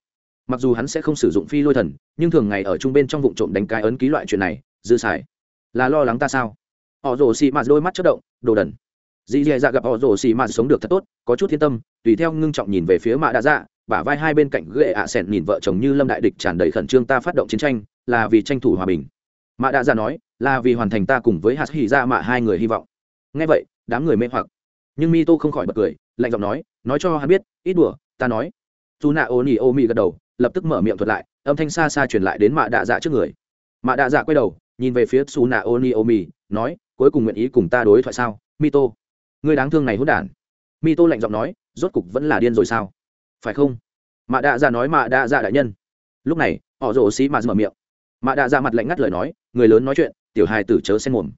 Mặc dù hắn sẽ không sử dụng phi lôi thần, nhưng thường ngày ở trung bên trong vụ trộm đánh cái ấn ký loại chuyện này, dư xài là lo lắng ta sao? Họ rồ xì mạt đôi mắt chất động, đồ đần. Dì dì dạ gặp họ rồ xì mạt sống được thật tốt, có chút thiên tâm, tùy theo ngưng trọng nhìn về phía mạ đã dạ bả vai hai bên cạnh ghệ ạ à sẹn nhìn vợ chồng như lâm đại địch tràn đầy khẩn trương ta phát động chiến tranh, là vì tranh thủ hòa bình. Mạ đã dạ nói, là vì hoàn thành ta cùng với hạt hỉ ra mạ hai người hy vọng. Ngay vậy, đám người mê hoặc. Nhưng mi tô không khỏi bật cười, lạnh giọng nói nói cho hắn biết, ít đùa, ta nói. Dù nạ ô nỉ ô mi gật đầu, lập tức mở miệng thuật lại, âm thanh xa xa truyền lại đến mạ đạ dạ trước người. Mạ đạ dạ quay đầu nhìn về phía su na ô nói cuối cùng nguyện ý cùng ta đối thoại sao? Mito, người đáng thương này hốt đản. Mito lạnh giọng nói rốt cục vẫn là điên rồi sao? Phải không? Mạ đạ ra nói mạ đạ ra đại nhân. Lúc này họ rồ xì mạ mở miệng. Mạ đạ ra mặt lạnh ngắt lời nói người lớn nói chuyện tiểu hài tử chớ xen mồm.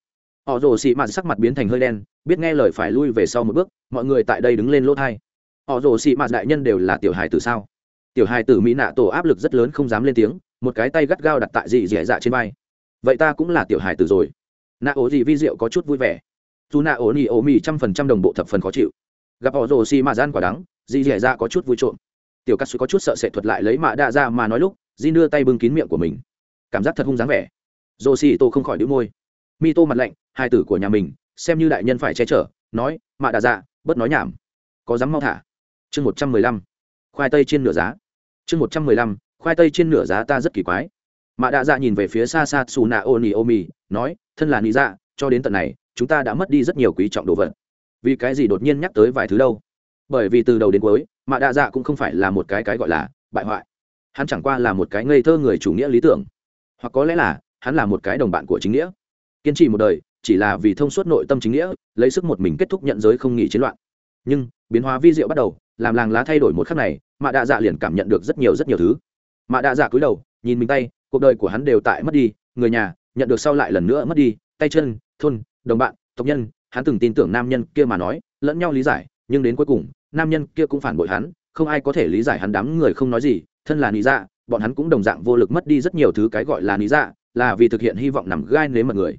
Họ rồ xì mạ sắc mặt biến thành hơi đen biết nghe lời phải lui về sau một bước mọi người tại đây đứng lên lỗ thai. Họ rồ xì mạ đại nhân đều là tiểu hài tử sao? Tiểu hài tử mỹ nạ tổ áp lực rất lớn không dám lên tiếng một cái tay gắt gao đặt tại dị dẻ dạ trên vai vậy ta cũng là tiểu hài tử rồi. Nạ ố gì vi diệu có chút vui vẻ. Dù nạ ố nỉ ố mì trăm phần trăm đồng bộ thập phần khó chịu. Gặp họ rồ xì mạ gian quả đắng dì dẻ ra có chút vui trộm. Tiểu cắt suy có chút sợ sệt thuật lại lấy mạ đa ra mà nói lúc, di đưa tay bưng kín miệng của mình. Cảm giác thật hung dáng vẻ. Rồ xì tô không khỏi đĩu môi. Mi tô mặt lạnh, hai tử của nhà mình, xem như đại nhân phải che chở, nói, mạ đa ra bớt nói nhảm. Có dám mau thả? Chương một trăm mười lăm. Khoai tây trên nửa giá. Chương một trăm mười lăm, khoai tây trên nửa giá ta rất kỳ quái mạ đạ dạ nhìn về phía xa xa xù nạ ô nỉ ô mì nói, thân là nị dạ cho đến tận này, chúng ta đã mất đi rất nhiều quý trọng đồ vật. Vì cái gì đột nhiên nhắc tới vài thứ đâu? Bởi vì từ đầu đến cuối, mạ đa dạ cũng không phải là một cái cái gọi là bại hoại. Hắn chẳng qua là một cái ngây thơ người chủ nghĩa lý tưởng. Hoặc có lẽ là, hắn là một cái đồng bạn của chính nghĩa. Kiên trì một đời, chỉ là vì thông suốt nội tâm chính nghĩa, lấy sức một mình kết thúc nhận giới không nghỉ chiến loạn. Nhưng, biến hóa vi diệu bắt đầu, làm làng lá thay đổi một khắc này, mạ đạ dạ liền cảm nhận được rất nhiều rất nhiều thứ. Mạ đạ dạ cúi đầu, nhìn mình tay cuộc đời của hắn đều tại mất đi, người nhà, nhận được sau lại lần nữa mất đi, tay chân, thôn, đồng bạn, tộc nhân, hắn từng tin tưởng nam nhân kia mà nói, lẫn nhau lý giải, nhưng đến cuối cùng, nam nhân kia cũng phản bội hắn, không ai có thể lý giải hắn đám người không nói gì, thân là lý dạ bọn hắn cũng đồng dạng vô lực mất đi rất nhiều thứ cái gọi là lý dạ là vì thực hiện hy vọng nằm gai nếm mật người.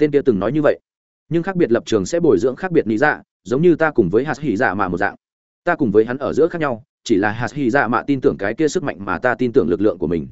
Tên kia từng nói như vậy, nhưng khác biệt lập trường sẽ bồi dưỡng khác biệt lý dạ giống như ta cùng với hạt hỉ dạ mà một dạng. Ta cùng với hắn ở giữa khác nhau, chỉ là hạt hỉ dạ mạ tin tưởng cái kia sức mạnh mà ta tin tưởng lực lượng của mình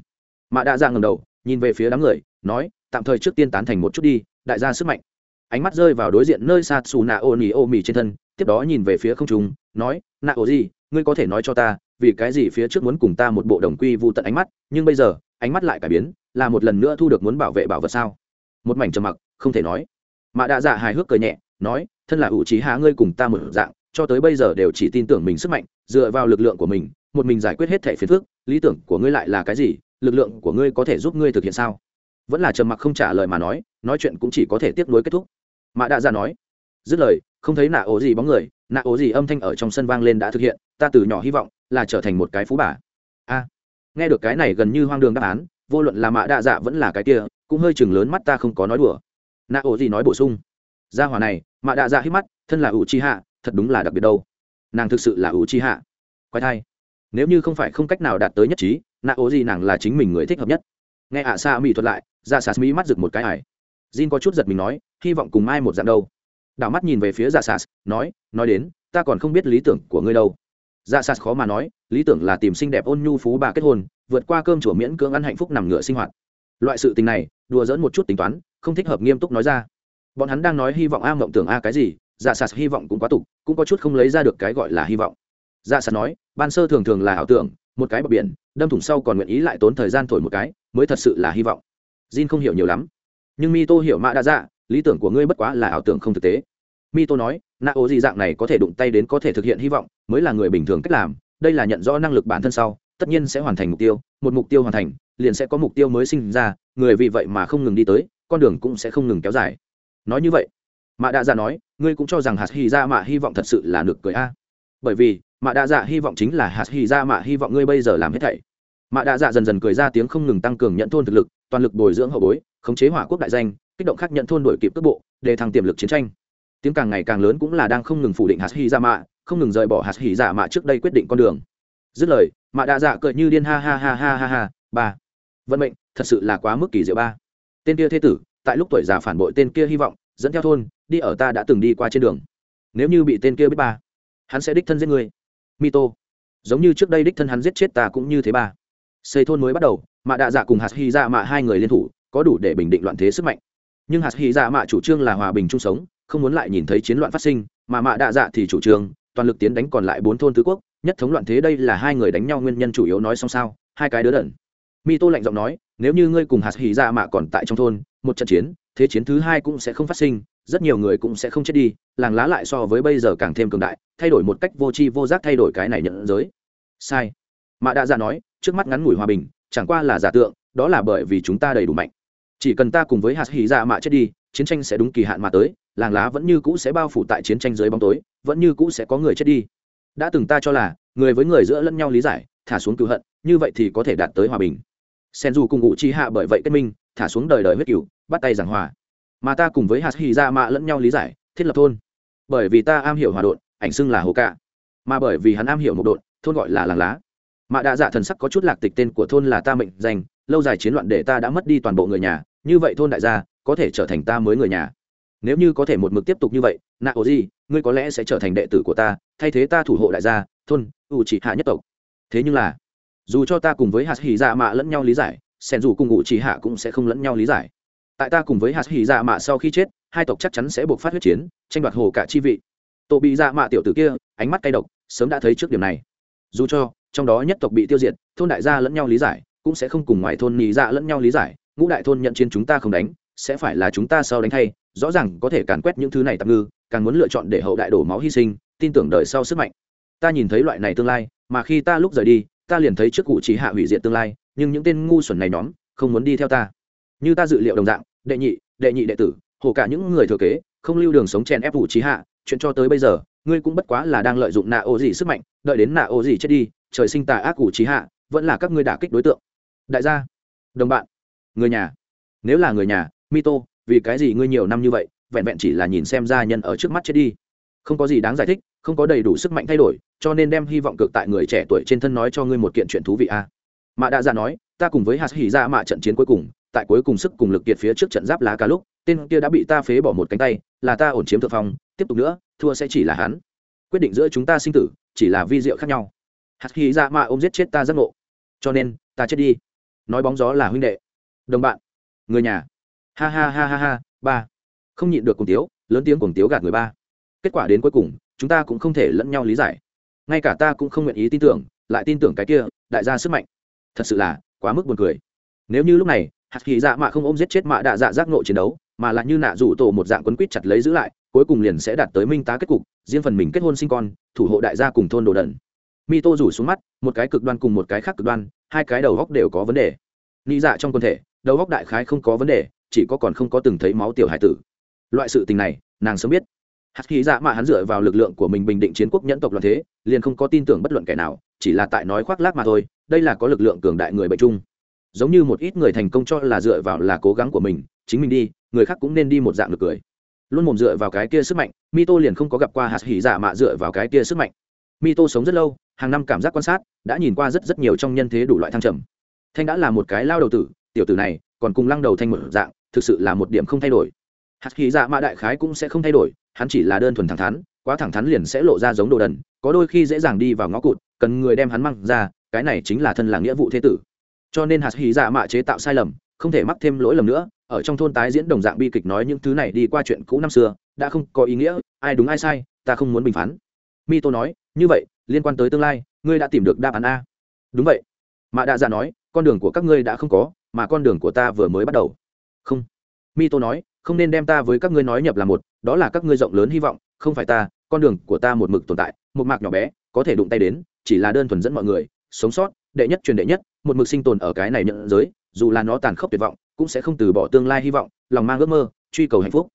mạ đã dạ ngầm đầu, nhìn về phía đám người, nói, tạm thời trước tiên tán thành một chút đi, đại gia sức mạnh. Ánh mắt rơi vào đối diện nơi xa xù nạ ô nỉ ô mì trên thân, tiếp đó nhìn về phía không trung, nói, nạ ô gì, ngươi có thể nói cho ta, vì cái gì phía trước muốn cùng ta một bộ đồng quy vô tận ánh mắt, nhưng bây giờ, ánh mắt lại cải biến, là một lần nữa thu được muốn bảo vệ bảo vật sao? Một mảnh trầm mặc, không thể nói. Mạ đạ dạ hài hước cười nhẹ, nói, thân là ủ trí hạ ngươi cùng ta một dạng, cho tới bây giờ đều chỉ tin tưởng mình sức mạnh, dựa vào lực lượng của mình, một mình giải quyết hết thẻ phiền phức, lý tưởng của ngươi lại là cái gì lực lượng của ngươi có thể giúp ngươi thực hiện sao? Vẫn là trầm mặc không trả lời mà nói nói chuyện cũng chỉ có thể tiếp nối kết thúc. Mạ đạ ra nói, dứt lời, không thấy nạ ố gì bóng người, nạ ố gì âm thanh ở trong sân vang lên đã thực hiện, ta từ nhỏ hy vọng là trở thành một cái phú bà. A, nghe được cái này gần như hoang đường đáp án, vô luận là mạ đạ dạ vẫn là cái kia, cũng hơi chừng lớn mắt ta không có nói đùa. Nạ ố gì nói bổ sung, gia hòa này mạ đạ dạ hít mắt, thân là ủ chi hạ thật đúng là đặc biệt đâu. Nàng thực sự là ủ chi hạ quái thai nếu như không phải không cách nào đạt tới nhất trí nạ ố gì nàng là chính mình người thích hợp nhất. Nghe ạ xa mỹ thuật lại ra xà mỹ mắt rực một cái ải. Jin có chút giật mình nói, hy vọng cùng ai một dạng đâu? Đảo mắt nhìn về phía dạ sas nói nói đến, ta còn không biết lý tưởng của ngươi đâu. Dạ sas khó mà nói, lý tưởng là tìm xinh đẹp ôn nhu phú bà kết hôn, vượt qua cơm chùa miễn cưỡng ăn hạnh phúc nằm ngựa sinh hoạt. Loại sự tình này, đùa dỡn một chút tính toán, không thích hợp nghiêm túc nói ra. Bọn hắn đang nói hy vọng a mộng tưởng a cái gì dạ sas hy vọng cũng quá tục, cũng có chút không lấy ra được cái gọi là hy vọng. Dạ sas nói ban sơ thường thường là ảo tưởng, một cái bờ biển, đâm thủng sau còn nguyện ý lại tốn thời gian thổi một cái, mới thật sự là hy vọng. Jin không hiểu nhiều lắm. Nhưng mi tô hiểu mã đa dạ lý tưởng của ngươi bất quá là ảo tưởng không thực tế. Mi tô nói nạ ô gì dạng này có thể đụng tay đến có thể thực hiện hy vọng, mới là người bình thường cách làm, đây là nhận rõ năng lực bản thân sau, tất nhiên sẽ hoàn thành mục tiêu, một mục tiêu hoàn thành, liền sẽ có mục tiêu mới sinh ra, người vì vậy mà không ngừng đi tới, con đường cũng sẽ không ngừng kéo dài. Nói như vậy, mạ đa dạ nói, ngươi cũng cho rằng hạt hy ra dạ mạ hy vọng thật sự là được cười a. Bởi vì mạ đa dạ hy vọng chính là hạt hy ra mạ hy vọng ngươi bây giờ làm hết thảy. Mạ đa dạ dần dần cười ra tiếng không ngừng tăng cường nhận thôn thực lực, toàn lực bồi dưỡng hậu bối, khống chế hỏa quốc đại danh, kích động khác nhận thôn đổi kịp cước bộ để thăng tiềm lực chiến tranh. Tiếng càng ngày càng lớn cũng là đang không ngừng phủ định hạt hy ra mạ không ngừng rời bỏ hạt hy ra mạ trước đây quyết định con đường. Dứt lời mạ đa dạ cười như điên ha ha ha ha ha ha, ba. Vận mệnh, thật sự là quá mức kỳ diệu ba. Tên kia thế tử, tại lúc tuổi già phản bội tên kia hy vọng, dẫn theo thôn, đi ở ta đã từng đi qua trên đường. Nếu như bị tên kia biết ba, hắn sẽ đích thân giết người mito. Giống như trước đây đích thân hắn giết chết ta cũng như thế ba. Xây thôn mới bắt đầu, mạ đạ dạ cùng hạt hy dạ mạ hai người liên thủ, có đủ để bình định loạn thế sức mạnh. Nhưng hạt hy dạ mạ chủ trương là hòa bình chung sống, không muốn lại nhìn thấy chiến loạn phát sinh, mà mạ đạ dạ thì chủ trương, toàn lực tiến đánh còn lại bốn thôn tứ quốc. Nhất thống loạn thế đây là hai người đánh nhau nguyên nhân chủ yếu nói xong sao, hai cái đứa đẩn mi tô lạnh giọng nói, nếu như ngươi cùng hạt hy dạ mạ còn tại trong thôn, một trận chiến, thế chiến thứ hai cũng sẽ không phát sinh rất nhiều người cũng sẽ không chết đi, làng lá lại so với bây giờ càng thêm cường đại, thay đổi một cách vô tri vô giác thay đổi cái này nhận giới. Sai. Mạ đã dạ nói, trước mắt ngắn ngủi hòa bình, chẳng qua là giả tượng, đó là bởi vì chúng ta đầy đủ mạnh. Chỉ cần ta cùng với hạt hỉ dạ mạ chết đi, chiến tranh sẽ đúng kỳ hạn mà tới, làng lá vẫn như cũ sẽ bao phủ tại chiến tranh dưới bóng tối, vẫn như cũ sẽ có người chết đi. Đã từng ta cho là, người với người giữa lẫn nhau lý giải, thả xuống cựu hận, như vậy thì có thể đạt tới hòa bình. Sen dù cùng ngụ chi hạ bởi vậy kết minh, thả xuống đời đời huyết cựu bắt tay giảng hòa mà ta cùng với hạt hy ra mạ lẫn nhau lý giải, thiết lập thôn. Bởi vì ta am hiểu hòa đột ảnh xưng là hồ cạ. Mà bởi vì hắn am hiểu một đột thôn gọi là làng lá. Mạ đạ dạ thần sắc có chút lạc tịch tên của thôn là ta mệnh danh, lâu dài chiến loạn để ta đã mất đi toàn bộ người nhà, như vậy thôn đại gia, có thể trở thành ta mới người nhà. Nếu như có thể một mực tiếp tục như vậy nạ ổ gì ngươi có lẽ sẽ trở thành đệ tử của ta, thay thế ta thủ hộ đại gia, thôn ủ chỉ hạ nhất tộc. Thế nhưng là, dù cho ta cùng với hạt hỉ dạ mạ lẫn nhau lý giải sen dù cùng ủ chỉ hạ cũng sẽ không lẫn nhau lý giải tại ta cùng với hạt hỉ dạ mạ sau khi chết, hai tộc chắc chắn sẽ buộc phát huyết chiến, tranh đoạt hồ cả chi vị. Tổ bị dạ mạ tiểu tử kia, ánh mắt cay độc, sớm đã thấy trước điểm này. Dù cho, trong đó nhất tộc bị tiêu diệt, thôn đại gia lẫn nhau lý giải, cũng sẽ không cùng ngoài thôn nhì dạ lẫn nhau lý giải, ngũ đại thôn nhận chiến chúng ta không đánh, sẽ phải là chúng ta sau đánh thay, rõ ràng có thể càn quét những thứ này tạm ngư, càng muốn lựa chọn để hậu đại đổ máu hy sinh, tin tưởng đời sau sức mạnh. Ta nhìn thấy loại này tương lai, mà khi ta lúc rời đi, ta liền thấy trước cụ chỉ hạ hủy diệt tương lai, nhưng những tên ngu xuẩn này nhóm, không muốn đi theo ta. Như ta dự liệu đồng dạng đệ nhị đệ nhị đệ tử, hồ cả những người thừa kế, không lưu đường sống chèn ép vụ trí hạ, chuyện cho tới bây giờ, ngươi cũng bất quá là đang lợi dụng nạ ô gì sức mạnh, đợi đến nạ ô gì chết đi, trời sinh tà ác cụ trí hạ, vẫn là các ngươi đả kích đối tượng. Đại gia, đồng bạn, người nhà. Nếu là người nhà, mito, vì cái gì ngươi nhiều năm như vậy, vẹn vẹn chỉ là nhìn xem gia nhân ở trước mắt chết đi? Không có gì đáng giải thích, không có đầy đủ sức mạnh thay đổi, cho nên đem hy vọng cực tại người trẻ tuổi trên thân nói cho ngươi một kiện chuyện thú vị a. À. mạ đa dạ nói, ta cùng với hạt hỉ ra mạ trận chiến cuối cùng tại cuối cùng sức cùng lực kiệt phía trước trận giáp lá cả lúc, tên kia đã bị ta phế bỏ một cánh tay, là ta ổn chiếm thượng phong, tiếp tục nữa, thua sẽ chỉ là hắn. Quyết định giữa chúng ta sinh tử, chỉ là vi diệu khác nhau. Hạt khí ra mà ôm giết chết ta rất ngộ. Cho nên, ta chết đi. Nói bóng gió là huynh đệ. Đồng bạn. Người nhà. Ha ha ha ha ha, ba. Không nhịn được cùng tiếu, lớn tiếng cùng tiếu gạt người ba. Kết quả đến cuối cùng, chúng ta cũng không thể lẫn nhau lý giải. Ngay cả ta cũng không nguyện ý tin tưởng, lại tin tưởng cái kia, đại gia sức mạnh. Thật sự là quá mức buồn cười. Nếu như lúc này hạt kỳ dạ mạ không ôm giết chết mạ đạ dạ giác nộ chiến đấu, mà lại như nạ rủ tổ một dạng quấn quýt chặt lấy giữ lại, cuối cùng liền sẽ đạt tới minh tá kết cục, riêng phần mình kết hôn sinh con, thủ hộ đại gia cùng thôn đồ đần mi tô rủ xuống mắt, một cái cực đoan cùng một cái khác cực đoan, hai cái đầu góc đều có vấn đề. Nghĩ dạ trong quân thể, đầu góc đại khái không có vấn đề, chỉ có còn không có từng thấy máu tiểu hải tử. Loại sự tình này, nàng sớm biết. Hạt khí dạ mạ hắn dựa vào lực lượng của mình bình định chiến quốc nhẫn tộc loạn thế, liền không có tin tưởng bất luận kẻ nào, chỉ là tại nói khoác lác mà thôi, đây là có lực lượng cường đại người bệnh chung giống như một ít người thành công cho là dựa vào là cố gắng của mình, chính mình đi, người khác cũng nên đi một dạng được cười. Luôn mồm dựa vào cái kia sức mạnh mi tô liền không có gặp qua hạt hỉ dạ mạ dựa vào cái kia sức mạnh. Mi tô sống rất lâu, hàng năm cảm giác quan sát, đã nhìn qua rất rất nhiều trong nhân thế đủ loại thăng trầm. Thanh đã là một cái lao đầu tử, tiểu tử này, còn cùng lăng đầu thanh một dạng, thực sự là một điểm không thay đổi. Hạt hỉ dạ mạ đại khái cũng sẽ không thay đổi, hắn chỉ là đơn thuần thẳng thắn, quá thẳng thắn liền sẽ lộ ra giống đồ đần, có đôi khi dễ dàng đi vào ngõ cụt, cần người đem hắn măng ra, cái này chính là thân là nghĩa vụ thế tử cho nên hạt hí dạ mạ chế tạo sai lầm, không thể mắc thêm lỗi lầm nữa, ở trong thôn tái diễn đồng dạng bi kịch nói những thứ này đi qua chuyện cũ năm xưa, đã không có ý nghĩa, ai đúng ai sai, ta không muốn bình phán. Mi tô nói, như vậy, liên quan tới tương lai, ngươi đã tìm được đáp án a. Đúng vậy. Mạ đạ dạ nói, con đường của các ngươi đã không có, mà con đường của ta vừa mới bắt đầu. Không. Mi tô nói, không nên đem ta với các ngươi nói nhập là một, đó là các ngươi rộng lớn hy vọng, không phải ta, con đường của ta một mực tồn tại, một mạc nhỏ bé, có thể đụng tay đến, chỉ là đơn thuần dẫn mọi người, sống sót, đệ nhất truyền đệ nhất một mực sinh tồn ở cái này nhận giới, dù là nó tàn khốc tuyệt vọng, cũng sẽ không từ bỏ tương lai hy vọng, lòng mang ước mơ, truy cầu hạnh phúc.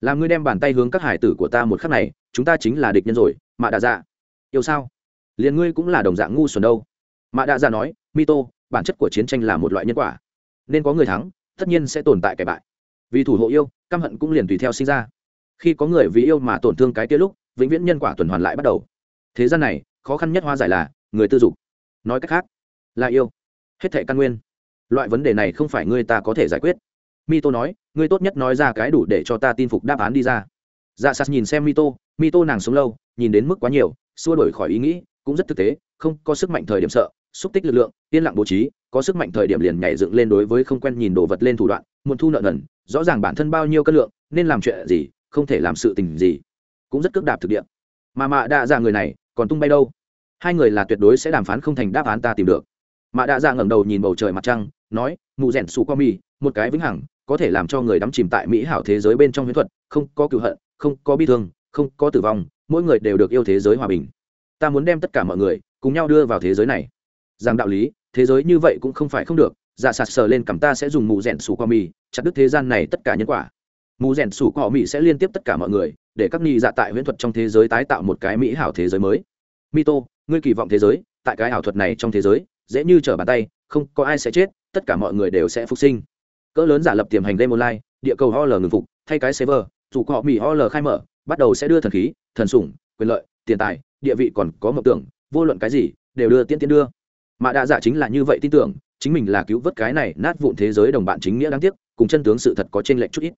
Làm ngươi đem bàn tay hướng các hải tử của ta một khắc này, chúng ta chính là địch nhân rồi, mạ đạ dạ. Yêu sao? Liền ngươi cũng là đồng dạng ngu xuẩn đâu. Mạ đạ dạ nói, mito, bản chất của chiến tranh là một loại nhân quả. Nên có người thắng, tất nhiên sẽ tồn tại kẻ bại. Vì thủ hộ yêu, căm hận cũng liền tùy theo sinh ra. Khi có người vì yêu mà tổn thương cái kia lúc, vĩnh viễn nhân quả tuần hoàn lại bắt đầu. Thế gian này, khó khăn nhất hoa giải là người tư dục. Nói cách khác, là yêu hết thệ căn nguyên. Loại vấn đề này không phải ngươi ta có thể giải quyết. Mito nói, ngươi tốt nhất nói ra cái đủ để cho ta tin phục đáp án đi ra. Dạ sas nhìn xem mito mito nàng sống lâu, nhìn đến mức quá nhiều, xua đổi khỏi ý nghĩ, cũng rất thực tế, không có sức mạnh thời điểm sợ, xúc tích lực lượng, yên lặng bố trí, có sức mạnh thời điểm liền nhảy dựng lên đối với không quen nhìn đồ vật lên thủ đoạn muộn thu nợ nần, rõ ràng bản thân bao nhiêu cân lượng, nên làm chuyện gì, không thể làm sự tình gì. Cũng rất cước đạp thực địa. Mà mạ đa dạ người này, còn tung bay đâu? Hai người là tuyệt đối sẽ đàm phán không thành đáp án ta tìm được mạ đạ dạ ngẩng đầu nhìn bầu trời mặt trăng, nói, mụ rẻn xù qua mi một cái vĩnh hằng, có thể làm cho người đắm chìm tại mỹ hảo thế giới bên trong huyễn thuật, không có cựu hận, không có bi thương, không có tử vong, mỗi người đều được yêu thế giới hòa bình. Ta muốn đem tất cả mọi người cùng nhau đưa vào thế giới này. Rằng đạo lý, thế giới như vậy cũng không phải không được dạ sạt sờ lên cảm ta sẽ dùng mù rẻn sủ qua mì, chặt đứt thế gian này tất cả nhân quả. Mù rẻn sủ qua mì sẽ liên tiếp tất cả mọi người, để các nghi dạ tại huyễn thuật trong thế giới tái tạo một cái mỹ hảo thế giới mới. Mito, ngươi kỳ vọng thế giới, tại cái ảo thuật này trong thế giới dễ như trở bàn tay, không có ai sẽ chết, tất cả mọi người đều sẽ phục sinh. Cỡ lớn giả lập tiềm hành game online, địa cầu ho l ngừng phục, thay cái server, dù họ mỹ ho l khai mở, bắt đầu sẽ đưa thần khí, thần sủng, quyền lợi, tiền tài, địa vị còn có mộng tưởng, vô luận cái gì, đều đưa tiễn tiến đưa. Mà đa giả chính là như vậy tin tưởng, chính mình là cứu vớt cái này nát vụn thế giới đồng bạn chính nghĩa đáng tiếc, cùng chân tướng sự thật có trên lệnh chút ít.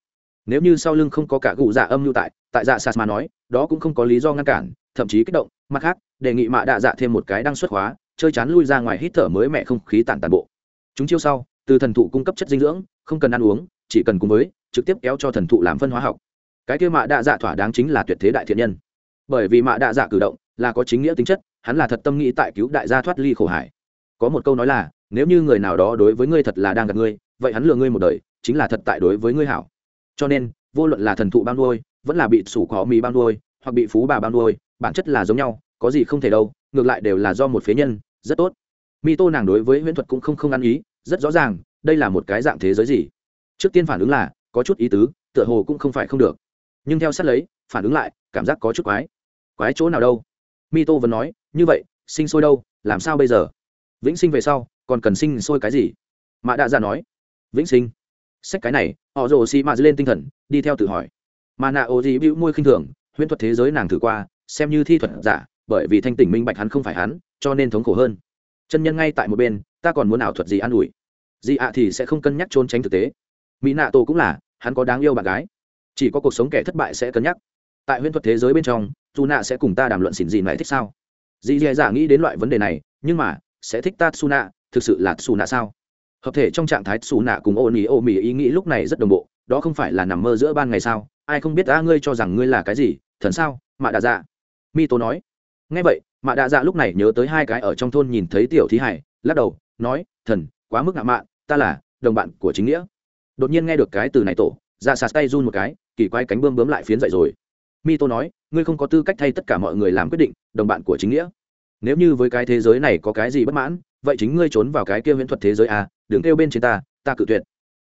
Nếu như sau lưng không có cả cụ giả âm lưu tại tại dạ sas mà nói, đó cũng không có lý do ngăn cản, thậm chí kích động. Mặt khác, đề nghị mạ đạ dạ thêm một cái đăng xuất hóa chơi chán lui ra ngoài hít thở mới mẹ không khí tản tàn bộ. Chúng chiêu sau, từ thần thụ cung cấp chất dinh dưỡng, không cần ăn uống, chỉ cần cùng với, trực tiếp kéo cho thần thụ làm phân hóa học. Cái kia mạ đạ dạ thỏa đáng chính là tuyệt thế đại thiện nhân. Bởi vì mạ đạ dạ cử động, là có chính nghĩa tính chất, hắn là thật tâm nghĩ tại cứu đại gia thoát ly khổ hải có một câu nói là, nếu như người nào đó đối với ngươi thật là đang gặp ngươi, vậy hắn lừa ngươi một đời, chính là thật tại đối với ngươi hảo. Cho nên, vô luận là thần thụ bao nuôi, vẫn là bị sủ khó mì bao nuôi, hoặc bị phú bà bao nuôi, bản chất là giống nhau, có gì không thể đâu, ngược lại đều là do một phế nhân rất tốt. Mỹ tô nàng đối với huyễn thuật cũng không không ăn ý, rất rõ ràng, đây là một cái dạng thế giới gì. Trước tiên phản ứng là, có chút ý tứ, tựa hồ cũng không phải không được. Nhưng theo sát lấy, phản ứng lại, cảm giác có chút quái. Quái chỗ nào đâu? Mi tô vẫn nói, như vậy, sinh sôi đâu, làm sao bây giờ? Vĩnh sinh về sau, còn cần sinh sôi cái gì? Mạ đạ dạ ra nói. Vĩnh sinh. Sách cái này, họ rồ xì mạ lên tinh thần, đi theo tự hỏi. Mà nạ ô gì bĩu môi khinh thường, huyễn thuật thế giới nàng thử qua, xem như thi thuật giả, bởi vì thanh tỉnh minh bạch hắn không phải hắn cho nên thống khổ hơn. Chân nhân ngay tại một bên, ta còn muốn ảo thuật gì an ủi? Dị ạ thì sẽ không cân nhắc trốn tránh thực tế. Mỹ nạ tổ cũng là, hắn có đáng yêu bạn gái. Chỉ có cuộc sống kẻ thất bại sẽ cân nhắc. Tại huyễn thuật thế giới bên trong, dù nạ sẽ cùng ta đàm luận xỉn gì lại thích sao? Dì dì dạ nghĩ đến loại vấn đề này, nhưng mà, sẽ thích ta su nạ thực sự là su nạ sao? Hợp thể trong trạng thái su nạ cùng ô nỉ ô mỉ ý nghĩ lúc này rất đồng bộ, đó không phải là nằm mơ giữa ban ngày sao? Ai không biết, a, ngươi cho rằng ngươi là cái gì? Thần sao? Mạ đà dạ. Mi tô nói ngay vậy, mạ đạ dạ lúc này nhớ tới hai cái ở trong thôn nhìn thấy tiểu thí hải, lắc đầu, nói, thần, quá mức ngạo mạn, ta là đồng bạn của chính nghĩa. Đột nhiên nghe được cái từ này tổ dạ sạt tay run một cái, kỳ quái cánh bướm bướm lại phiến dậy rồi. Mi tô nói, ngươi không có tư cách thay tất cả mọi người làm quyết định, đồng bạn của chính nghĩa. Nếu như với cái thế giới này có cái gì bất mãn, vậy chính ngươi trốn vào cái kia viễn thuật thế giới à đừng kêu bên trên ta ta cự tuyệt.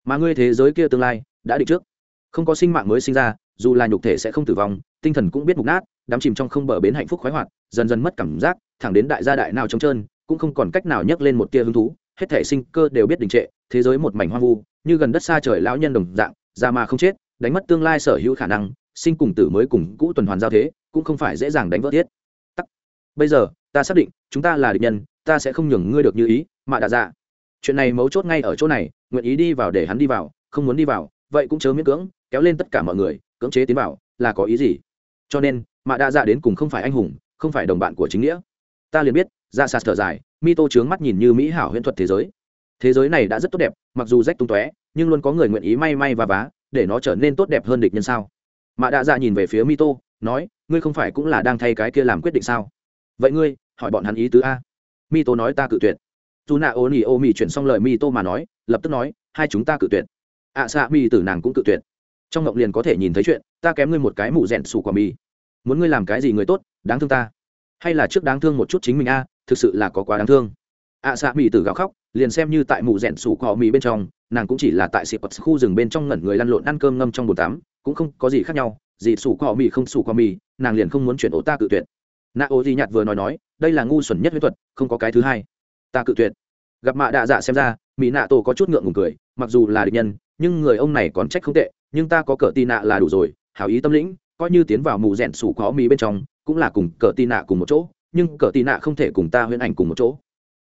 Mà ngươi thế giới kia tương lai, đã định trước. Không có sinh mạng mới sinh ra, dù là nhục thể sẽ không tử vong, tinh thần cũng biết mục nát, đắm chìm trong không bờ bến hạnh phúc khoái hoạt dần dần mất cảm giác, thẳng đến đại gia đại nào trống trơn, cũng không còn cách nào nhấc lên một tia hứng thú, hết thể sinh cơ đều biết đình trệ, thế giới một mảnh hoang vu, như gần đất xa trời lão nhân đồng dạng ra mà không chết, đánh mất tương lai sở hữu khả năng, sinh cùng tử mới cùng cũ tuần hoàn giao thế, cũng không phải dễ dàng đánh vỡ thiết. Tắc. Bây giờ, ta xác định, chúng ta là địch nhân, ta sẽ không nhường ngươi được như ý, mà đã dạ. Chuyện này mấu chốt ngay ở chỗ này, nguyện ý đi vào để hắn đi vào, không muốn đi vào, vậy cũng chớ miễn cưỡng, kéo lên tất cả mọi người, cưỡng chế tiến vào, là có ý gì? Cho nên mạ đa dạ đến cùng không phải anh hùng không phải đồng bạn của chính nghĩa. Ta liền biết ra sạt thở dài mi tô trướng mắt nhìn như mỹ hảo huyễn thuật thế giới. Thế giới này đã rất tốt đẹp mặc dù rách tung tóe nhưng luôn có người nguyện ý may may và vá để nó trở nên tốt đẹp hơn địch nhân sao? Mạ đạ dạ nhìn về phía mi tô nói ngươi không phải cũng là đang thay cái kia làm quyết định sao? Vậy ngươi hỏi bọn hắn ý tứ a. Mi tô nói ta cự tuyệt. Dù nạ ô nỉ ô mi chuyển xong lời mi tô mà nói lập tức nói hai chúng ta cự tuyệt. Ạ à, xạ mi tử nàng cũng cự tuyệt. Trong ngọc liền có thể nhìn thấy chuyện ta kém ngươi một cái mụ rèn xù quả mi muốn ngươi làm cái gì người tốt đáng thương ta. Hay là trước đáng thương một chút chính mình a thực sự là có quá đáng thương. Ạ à, xạ mỹ tử gào khóc liền xem như tại mụ rẽn sủ cỏ mì bên trong nàng cũng chỉ là tại xịp khu rừng bên trong ngẩn người lăn lộn ăn cơm ngâm trong bồn tắm cũng không có gì khác nhau gì sủ cỏ mì không sủ cỏ mì nàng liền không muốn chuyển ổ ta cự tuyệt. Nạ ô di nhạt vừa nói nói đây là ngu xuẩn nhất huyết thuật không có cái thứ hai. Ta cự tuyệt. Gặp mạ đạ dạ xem ra mỹ nạ tổ có chút ngượng ngùng cười mặc dù là địch nhân nhưng người ông này còn trách không tệ nhưng ta có cờ tì nạ là đủ rồi hảo ý tâm lĩnh coi như tiến vào mù rẽn sủ có mì bên trong, cũng là cùng cờ tì nạ cùng một chỗ, nhưng cờ tì nạ không thể cùng ta huyễn ảnh cùng một chỗ.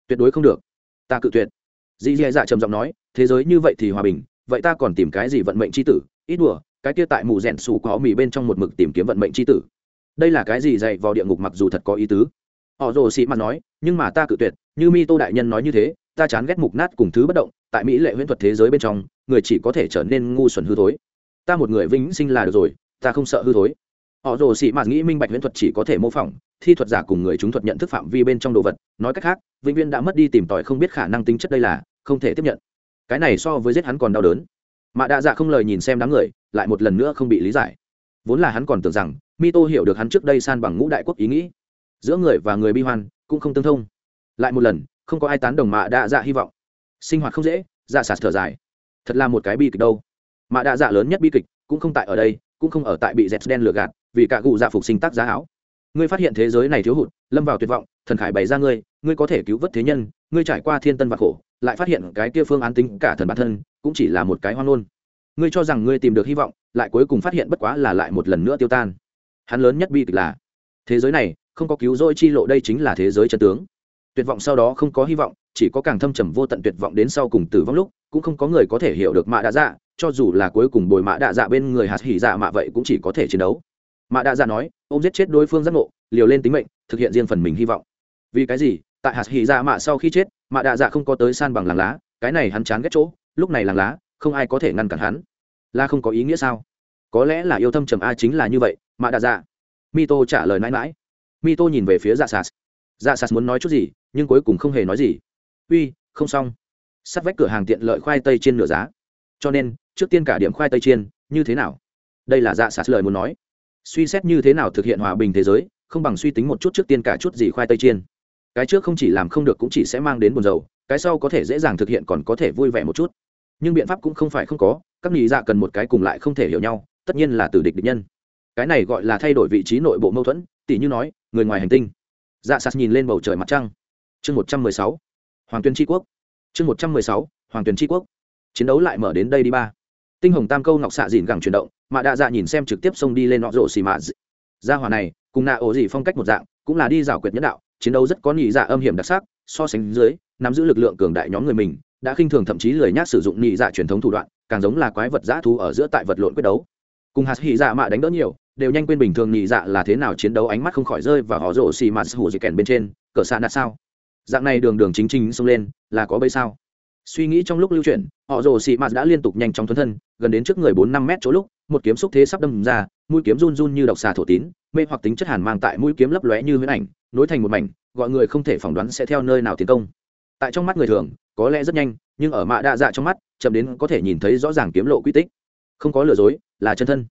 Tuyệt đối không được. Ta cự tuyệt. Dì dì dạ trầm giọng nói, thế giới như vậy thì hòa bình, vậy ta còn tìm cái gì vận mệnh c h i tử? Ít đùa, cái kia tại mù rẽn sủ có mì bên trong một mực tìm kiếm vận mệnh c h i tử. Đây là cái gì dạy vào địa ngục mặc dù thật có ý tứ. Họ rồ sĩ mặt nói, nhưng mà ta cự tuyệt, như mi tô đại nhân nói như thế, ta chán ghét mục nát cùng thứ bất động, tại mỹ lệ huyễn thuật thế giới bên trong, người chỉ có thể trở nên ngu xuẩn hư thối. Ta một người vĩnh sinh là được rồi ta không sợ hư thối. Họ rồ sĩ mạt nghĩ minh bạch huyễn thuật chỉ có thể mô phỏng, thi thuật giả cùng người chúng thuật nhận thức phạm vi bên trong đồ vật. Nói cách khác, vĩnh viên đã mất đi tìm tòi không biết khả năng tính chất đây là không thể tiếp nhận. Cái này so với giết hắn còn đau đớn. Mạ đạ dạ không lời nhìn xem đám người, lại một lần nữa không bị lý giải. Vốn là hắn còn tưởng rằng mi tô hiểu được hắn trước đây san bằng ngũ đại quốc ý nghĩ. Giữa người và người bi hoan cũng không tương thông. Lại một lần, không có ai tán đồng mạ đạ dạ hy vọng. Sinh hoạt không dễ dạ sạt thở dài. Thật là một cái bi kịch đâu. Mạ đạ dạ lớn nhất bi kịch cũng không tại ở đây cũng không ở tại bị dẹt đen lừa gạt, vì cả cụ dạ phục sinh tác giá áo. Ngươi phát hiện thế giới này thiếu hụt, lâm vào tuyệt vọng, thần khải bày ra ngươi ngươi có thể cứu vớt thế nhân, ngươi trải qua thiên tân và khổ, lại phát hiện cái kia phương án tính cả thần bản thân, cũng chỉ là một cái hoang ngôn. Ngươi cho rằng ngươi tìm được hy vọng, lại cuối cùng phát hiện bất quá là lại một lần nữa tiêu tan. Hắn lớn nhất bi kịch là, thế giới này, không có cứu rỗi chi lộ đây chính là thế giới chân tướng. Tuyệt vọng sau đó không có hy vọng, chỉ có càng thâm trầm vô tận tuyệt vọng đến sau cùng tử vong lúc, cũng không có người có thể hiểu được mạ đã dạ cho dù là cuối cùng bồi mạ đạ dạ bên người hạt hỉ dạ mạ vậy cũng chỉ có thể chiến đấu. Mạ đạ dạ nói, ông giết chết đối phương giác ngộ, liều lên tính mệnh, thực hiện riêng phần mình hy vọng. Vì cái gì? Tại hạt hỉ dạ mạ sau khi chết mạ đạ dạ không có tới san bằng làng lá, cái này hắn chán ghét chỗ, lúc này làng lá, không ai có thể ngăn cản hắn. Là không có ý nghĩa sao? Có lẽ là yêu thâm trầm a chính là như vậy mạ đạ dạ. Mi tô trả lời mãi mãi. Mi tô nhìn về phía dạ sas dạ sas muốn nói chút gì, nhưng cuối cùng không hề nói gì. Uy, không xong. Sắt vách cửa hàng tiện lợi khoai tây trên nửa giá cho nên, trước tiên cả điểm khoai tây chiên, như thế nào? Đây là dạ sạt lời muốn nói. Suy xét như thế nào thực hiện hòa bình thế giới, không bằng suy tính một chút trước tiên cả chút gì khoai tây chiên. Cái trước không chỉ làm không được cũng chỉ sẽ mang đến buồn dầu cái sau có thể dễ dàng thực hiện còn có thể vui vẻ một chút. Nhưng biện pháp cũng không phải không có, các nghị dạ cần một cái cùng lại không thể hiểu nhau, tất nhiên là từ địch địch nhân. Cái này gọi là thay đổi vị trí nội bộ mâu thuẫn tỷ như nói, người ngoài hành tinh. Dạ sạt nhìn lên bầu trời mặt trăng. Chương một trăm mười sáu, hoàng tuyên tri quốc. Chương một trăm mười sáu, hoàng tuyên tri quốc chiến đấu lại mở đến đây đi ba. Tinh hồng tam câu ngọc xạ dìn gẳng chuyển động, mà đạ dạ nhìn xem trực tiếp xông đi lên nọ rộ xì mạ ra hòa này, cùng nạ ổ gì phong cách một dạng, cũng là đi rào quyệt nhất đạo, chiến đấu rất có nhị dạ âm hiểm đặc sắc, so sánh dưới, nắm giữ lực lượng cường đại nhóm người mình, đã khinh thường thậm chí lười nhác sử dụng nhị dạ truyền thống thủ đoạn, càng giống là quái vật dã thú ở giữa tại vật lộn quyết đấu. Cùng hạt hỉ dạ mạ đánh đỡ nhiều, đều nhanh quên bình thường nhị dạ là thế nào chiến đấu ánh mắt không khỏi rơi và họ rổ xì mạt hủ dị kèn bên trên cỡ xa nạt sao? Dạng này đường đường chính chính xông lên, là có bây sao? Suy nghĩ trong lúc lưu chuyển, họ rồ xì mạt đã liên tục nhanh chóng thuấn thân, gần đến trước người bốn năm mét chỗ lúc, một kiếm xúc thế sắp đâm ra, mũi kiếm run run như độc xà thổ tín, mê hoặc tính chất hàn mang tại mũi kiếm lấp lóe như huyễn ảnh, nối thành một mảnh, gọi người không thể phỏng đoán sẽ theo nơi nào tiến công. Tại trong mắt người thường, có lẽ rất nhanh, nhưng ở mạ đa dạ trong mắt, chậm đến có thể nhìn thấy rõ ràng kiếm lộ quy tích. Không có lừa dối, là chân thân.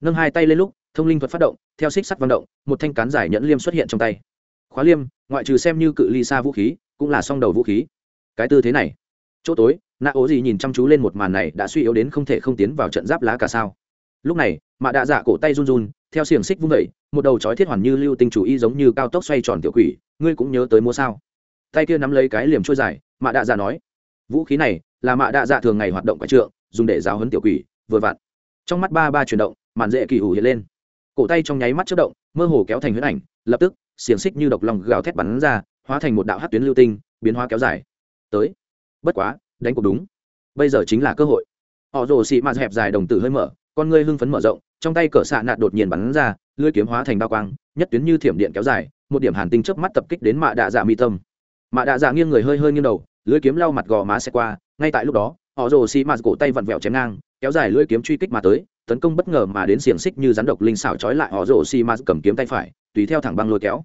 Nâng hai tay lên lúc, thông linh thuật phát động, theo xích sắt vận động, một thanh cán giải nhẫn liêm xuất hiện trong tay. Khóa liêm, ngoại trừ xem như cự ly xa vũ khí, cũng là song đầu vũ khí. Cái tư thế này chỗ tối nạ ố gì nhìn chăm chú lên một màn này đã suy yếu đến không thể không tiến vào trận giáp lá cả sao. Lúc này, mạ đạ dạ cổ tay run run, theo xiềng xích vung vẩy một đầu chói thiết hoàn như lưu tinh chủ y giống như cao tốc xoay tròn tiểu quỷ, ngươi cũng nhớ tới mua sao? Tay kia nắm lấy cái liềm trôi dài, mạ đạ dạ nói, vũ khí này là mạ đạ dạ thường ngày hoạt động quái trượng, dùng để giáo hấn tiểu quỷ, vừa vặn. Trong mắt ba ba chuyển động, màn dễ kỳ hủ hiện lên. Cổ tay trong nháy mắt chất động, mơ hồ kéo thành huyết ảnh, lập tức, xiềng xích như độc lòng gào thét bắn ra, hóa thành một đạo hát tuyến lưu tinh, biến hóa kéo dài. Tới bất quá, đánh cuộc đúng. Bây giờ chính là cơ hội. Họ rồ xị mạt hẹp dài đồng tử hơi mở, con ngươi hưng phấn mở rộng, trong tay cỡ xạ nạt đột nhiên bắn ra, lưỡi kiếm hóa thành bao quang, nhất tuyến như thiểm điện kéo dài, một điểm hàn tinh chớp mắt tập kích đến mạ đạ dạ mi tâm. Mạ đạ dạ nghiêng người hơi hơi nghiêng đầu, lưỡi kiếm lau mặt gò má xe qua, ngay tại lúc đó, họ rồ xị mạt cổ tay vặn vẹo chém ngang, kéo dài lưỡi kiếm truy kích mà tới, tấn công bất ngờ mà đến xiềng xích như rắn độc linh xảo trói lại họ rồ xị mạt cầm kiếm tay phải, tùy theo thẳng băng lôi kéo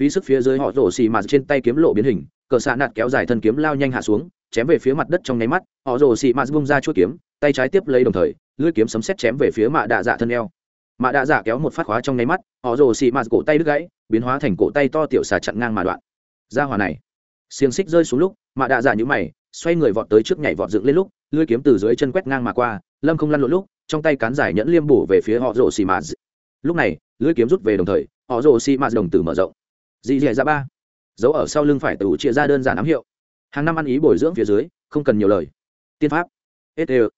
phí sức phía dưới họ rồ xì mạt trên tay kiếm lộ biến hình, cờ xạ nạt kéo dài thân kiếm lao nhanh hạ xuống, chém về phía mặt đất trong nháy mắt, họ rồ xì mạt bung ra chuỗi kiếm, tay trái tiếp lấy đồng thời, lưỡi kiếm sấm xét chém về phía mạ đạ dạ thân eo. Mạ đạ dạ kéo một phát khóa trong nháy mắt, họ rồ xì mạt cổ tay đứt gãy, biến hóa thành cổ tay to tiểu xà chặn ngang mà đoạn. Ra hòa này, xiềng xích rơi xuống lúc, mạ đạ dạ nhũ mày, xoay người vọt tới trước nhảy vọt dựng lên lúc, lưỡi kiếm từ dưới chân quét ngang mà qua, lâm không lăn lộn lúc, trong tay cán giải nhẫn liêm bổ về phía họ rồ xì mạt lúc này, lưỡi kiếm rút về đồng thời, họ rồ xì mạt đồng tử mở rộng dị dì ra dạ ba. Dấu ở sau lưng phải tủ chia ra đơn giản ám hiệu. Hàng năm ăn ý bồi dưỡng phía dưới, không cần nhiều lời. Tiên pháp. Hết đều.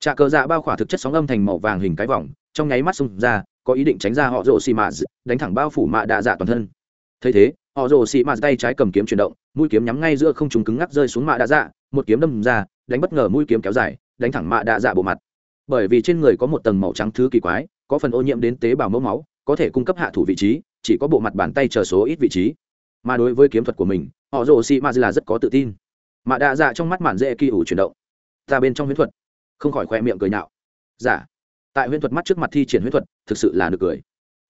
Trà cờ dạ bao khỏa thực chất sóng âm thành màu vàng hình cái vòng, trong nháy mắt xung ra, có ý định tránh ra họ rồ xì mạt đánh thẳng bao phủ mạ đạ dạ toàn thân. Thấy thế, họ rồ xì mạt tay trái cầm kiếm chuyển động, mũi kiếm nhắm ngay giữa không trùng cứng ngắc rơi xuống mạ đạ dạ một kiếm đâm ra, đánh bất ngờ mũi kiếm kéo dài, đánh thẳng mạ đạ dạ bộ mặt. Bởi vì trên người có một tầng màu trắng thứ kỳ quái, có phần ô nhiễm đến tế bào mẫu máu, có thể cung cấp hạ thủ vị trí chỉ có bộ mặt bàn tay chờ số ít vị trí. Mà đối với kiếm thuật của mình, họ rồ xì mạt là rất có tự tin. Mà đạ dạ trong mắt mạn dễ kỳ ủ chuyển động. Ta bên trong huyễn thuật. Không khỏi khoe miệng cười nhạo. Giả dạ. tại huyễn thuật mắt trước mặt thi triển huyễn thuật, thực sự là được cười.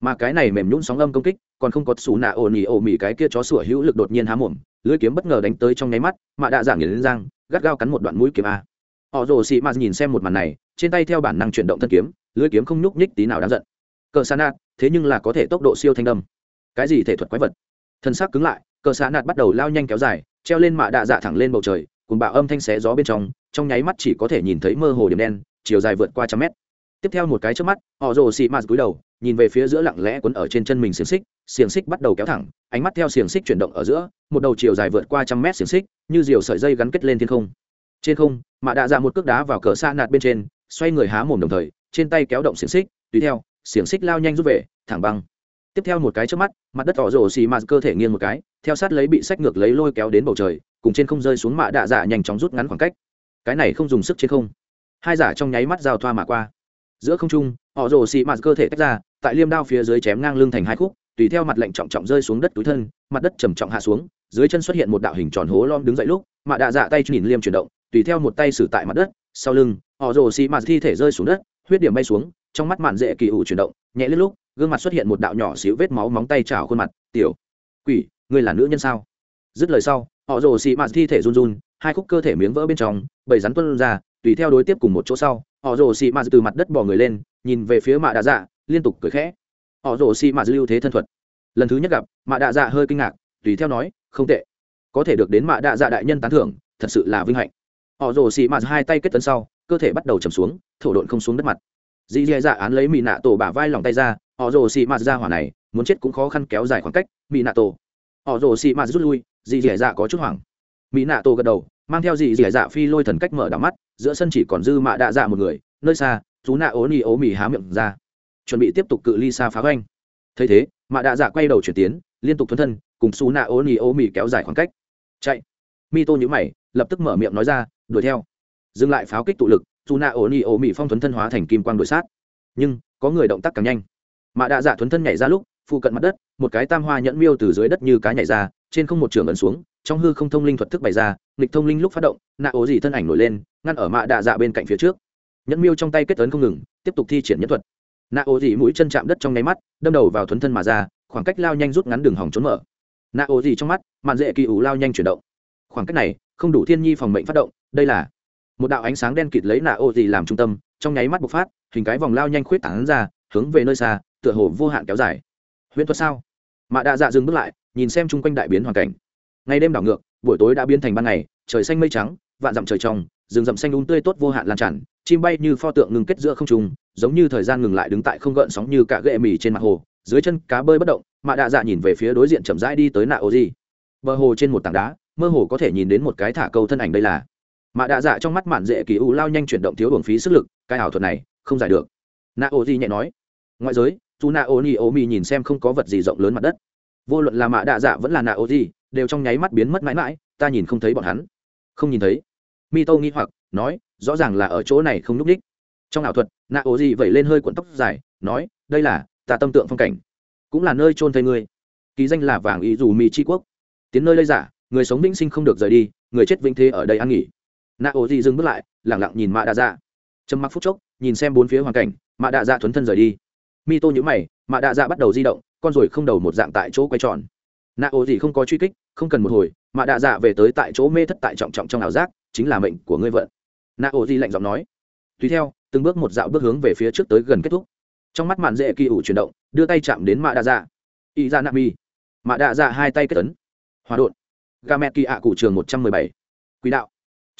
Mà cái này mềm nhũng sóng âm công kích, còn không có xù nạ ồ nỉ ồ mỉ cái kia chó sủa hữu lực đột nhiên há mồm, lưỡi kiếm bất ngờ đánh tới trong nháy mắt, mà đạ dạ nghiền lên răng, gắt gao cắn một đoạn mũi kiếm a. Họ rồ xị mạt nhìn xem một màn này, trên tay theo bản năng chuyển động thân kiếm, lưỡi kiếm không nhúc nhích tí nào đáng giận. Cờ sa nạt thế nhưng là có thể tốc độ siêu thanh đâm. Cái gì thể thuật quái vật? Thân xác cứng lại, cờ sa nạt bắt đầu lao nhanh kéo dài, treo lên mạ đạ dạ thẳng lên bầu trời, cùng bạo âm thanh xé gió bên trong trong nháy mắt chỉ có thể nhìn thấy mơ hồ điểm đen, chiều dài vượt qua trăm mét. Tiếp theo một cái trước mắt, họ rồ xị mạt cúi đầu, nhìn về phía giữa lặng lẽ quấn ở trên chân mình xiềng xích xiềng xích bắt đầu kéo thẳng, ánh mắt theo xiềng xích chuyển động ở giữa, một đầu chiều dài vượt qua trăm mét xiềng xích, như diều sợi dây gắn kết lên thiên không. Trên không, mạ đạ ra một cước đá vào cờ xa nạt bên trên, xoay người há mồm đồng thời, trên tay kéo động xiềng xích, tùy theo xiềng xích lao nhanh rút về, thẳng băng. Tiếp theo một cái trước mắt, mặt đất tỏ rổ xì mạt cơ thể nghiêng một cái, theo sát lấy bị sách ngược lấy lôi kéo đến bầu trời, cùng trên không rơi xuống mạ đạ dạ nhanh chóng rút ngắn khoảng cách. Cái này không dùng sức trên không. Hai giả trong nháy mắt giao thoa mà qua. Giữa không trung họ rồ xị mạt cơ thể tách ra, tại liêm đao phía dưới chém ngang lưng thành hai khúc, tùy theo mặt lệnh trọng trọng rơi xuống đất túi thân, mặt đất trầm trọng hạ xuống, dưới chân xuất hiện một đạo hình tròn hố lom đứng dậy lúc, mạ đạ dạ tay nhìn liêm chuyển động, tùy theo một tay xử tại mặt đất, sau lưng họ rồ xị mạt thi thể rơi xuống đất, huyết điểm bay xuống trong mắt mạn dễ kỳ ủ chuyển động, nhẹ lên lúc, gương mặt xuất hiện một đạo nhỏ xíu vết máu móng tay trào khuôn mặt, tiểu quỷ, ngươi là nữ nhân sao? Dứt lời sau, họ rồ xị mạt thi thể run run, hai khúc cơ thể miếng vỡ bên trong, bầy rắn tuân ra, tùy theo đối tiếp cùng một chỗ sau, họ rồ xì mạt từ mặt đất bỏ người lên, nhìn về phía mạ đạ dạ liên tục cười khẽ. Họ rồ xì mạt lưu thế thân thuật. Lần thứ nhất gặp, mạ đạ dạ hơi kinh ngạc, tùy theo nói, không tệ. Có thể được đến mạ đạ dạ đại nhân tán thưởng, thật sự là vinh hạnh. Họ rồ xì mạt hai tay kết tấn sau, cơ thể bắt đầu chầm xuống, thổ độn không xuống đất mặt dì dì dạ án lấy mỹ nạ tổ bả vai lòng tay ra họ rồ xì mạt ra hỏa này muốn chết cũng khó khăn kéo dài khoảng cách mỹ nạ tổ. Họ rồ xì mạt rút lui dì dì dạ có chút hoảng. Mỹ nạ tổ gật đầu mang theo dì dì dạ phi lôi thần cách mở đắm mắt giữa sân chỉ còn dư mạ đạ dạ một người nơi xa chú nạ ố ni ố mì há miệng ra. Chuẩn bị tiếp tục cự ly xa phá oanh, thấy thế mạ đạ dạ quay đầu chuyển tiến liên tục thuấn thân cùng xú nạ ố ni ố mì kéo dài khoảng cách. Chạy. Mi tô nhữ mày lập tức mở miệng nói ra đuổi theo. Dừng lại pháo kích tụ lực dù nạ ổ nỉ ổ mỹ phong thuấn thân hóa thành kim quang đuổi sát. Nhưng, có người động tác càng nhanh. Mạ đạ dạ thuấn thân nhảy ra lúc, phụ cận mặt đất, một cái tam hoa nhẫn miêu từ dưới đất như cá nhảy ra, trên không một trường ẩn xuống, trong hư không thông linh thuật thức bày ra, nghịch thông linh lúc phát động, nạ ố gì thân ảnh nổi lên, ngăn ở mạ đạ dạ bên cạnh phía trước. Nhẫn miêu trong tay kết ấn không ngừng, tiếp tục thi triển nhẫn thuật. Nạ ố gì mũi chân chạm đất trong nháy mắt, đâm đầu vào thuấn thân mà ra, khoảng cách lao nhanh rút ngắn đường hỏng trốn mở. Nạ ố gì trong mắt, mạn dễ kỳ ủ lao nhanh chuyển động. Khoảng cách này, không đủ thiên nhi phòng mệnh phát động, đây là một đạo ánh sáng đen kịt lấy nạ ô gì làm trung tâm, trong nháy mắt bộc phát, hình cái vòng lao nhanh khuyết tảng ra, hướng về nơi xa, tựa hồ vô hạn kéo dài. Huyễn thuật sao? Mạ đạ dạ dừng bước lại, nhìn xem chung quanh đại biến hoàn cảnh. Ngày đêm đảo ngược, buổi tối đã biến thành ban ngày, trời xanh mây trắng, vạn dặm trời trong, rừng rậm xanh đúng tươi tốt vô hạn lan tràn, chim bay như pho tượng ngừng kết giữa không trung, giống như thời gian ngừng lại đứng tại không gợn sóng như cả ghệ mì trên mặt hồ, dưới chân cá bơi bất động, mạ đạ dạ nhìn về phía đối diện chậm rãi đi tới nạ ô gì. Bờ hồ trên một tảng đá, mơ hồ có thể nhìn đến một cái thả câu thân ảnh đây là mạ đạ dạ trong mắt mạn dễ kỳ u lao nhanh chuyển động thiếu hưởng phí sức lực, cái ảo thuật này không giải được. Na ô di nhẹ nói, ngoại giới, dù na ô ni ô mi nhìn xem không có vật gì rộng lớn mặt đất, vô luận là mạ đạ dạ vẫn là na ô di, đều trong nháy mắt biến mất mãi mãi, ta nhìn không thấy bọn hắn. Không nhìn thấy. Mi tô nghi hoặc, nói, rõ ràng là ở chỗ này không n ú c ních trong ảo thuật, na ô di vẩy lên hơi cuộn tóc dài, nói, đây là, ta tâm tượng phong cảnh, cũng là nơi trôn thây ngươi. Ký danh là vàng ý dù mi tri quốc. Tiến nơi lây giả, người sống vĩnh sinh không được rời đi, người chết vĩnh thế ở đây ăn nghỉ nạ ổ gì dừng bước lại, lẳng lặng nhìn mạ đạ dạ. Trầm mặc phút chốc, nhìn xem bốn phía hoàn cảnh mạ đạ dạ thuấn thân rời đi. Mi tô nhữ mày mạ đạ dạ bắt đầu di động, con rồi không đầu một dạng tại chỗ quay tròn. Nạ ổ gì không có truy kích, không cần một hồi mạ đạ dạ về tới tại chỗ mê thất tại trọng trọng trong ảo giác, chính là mệnh của ngươi vợ nạ ổ gì lạnh giọng nói. Tùy theo, từng bước một dạo bước hướng về phía trước tới gần kết thúc. Trong mắt mạn dễ kỳ ủ chuyển động, đưa tay chạm đến mạ đạ dạ. Y ra nạ mi. Mạ đạ dạ hai tay kết tấn hòa đột ga mẹ kỳ ạ cụ trường một trăm mười bảy. Quỹ đạo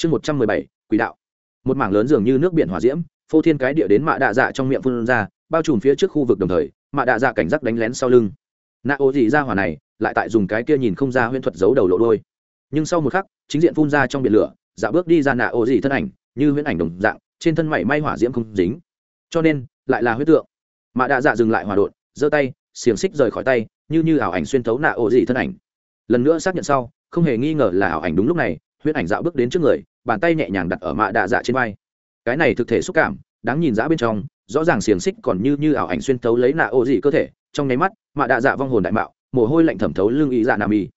chương một trăm mười bảy, quỷ đạo. Một mảng lớn dường như nước biển hỏa diễm, phô thiên cái địa đến mạ đạ dạ trong miệng phun ra, bao trùm phía trước khu vực đồng thời, mạ đạ dạ cảnh giác đánh lén sau lưng. Nạ ô gì ra hỏa này, lại tại dùng cái kia nhìn không ra huyễn thuật giấu đầu lộ đôi. Nhưng sau một khắc, chính diện phun ra trong biển lửa dạ bước đi ra nạ ô gì thân ảnh, như huyễn ảnh đồng dạng, trên thân mảy may hỏa diễm không dính. Cho nên, lại là huyết tượng. Mạ đạ dạ dừng lại hỏa đột giơ tay, xiềng xích rời khỏi tay, như như ảo ảnh xuyên thấu nạ ô gì thân ảnh. Lần nữa xác nhận sau, không hề nghi ngờ là ảo ảnh đúng lúc này, huyễn ảnh dạo bước đến trước người bàn tay nhẹ nhàng đặt ở mạ đạ dạ trên vai. Cái này thực thể xúc cảm, đáng nhìn dã bên trong, rõ ràng xiềng xích còn như như ảo ảnh xuyên thấu lấy nạ ô dị cơ thể. Trong nháy mắt, mạ đạ dạ vong hồn đại mạo, mồ hôi lạnh thẩm thấu lưng ý dạ nà mì.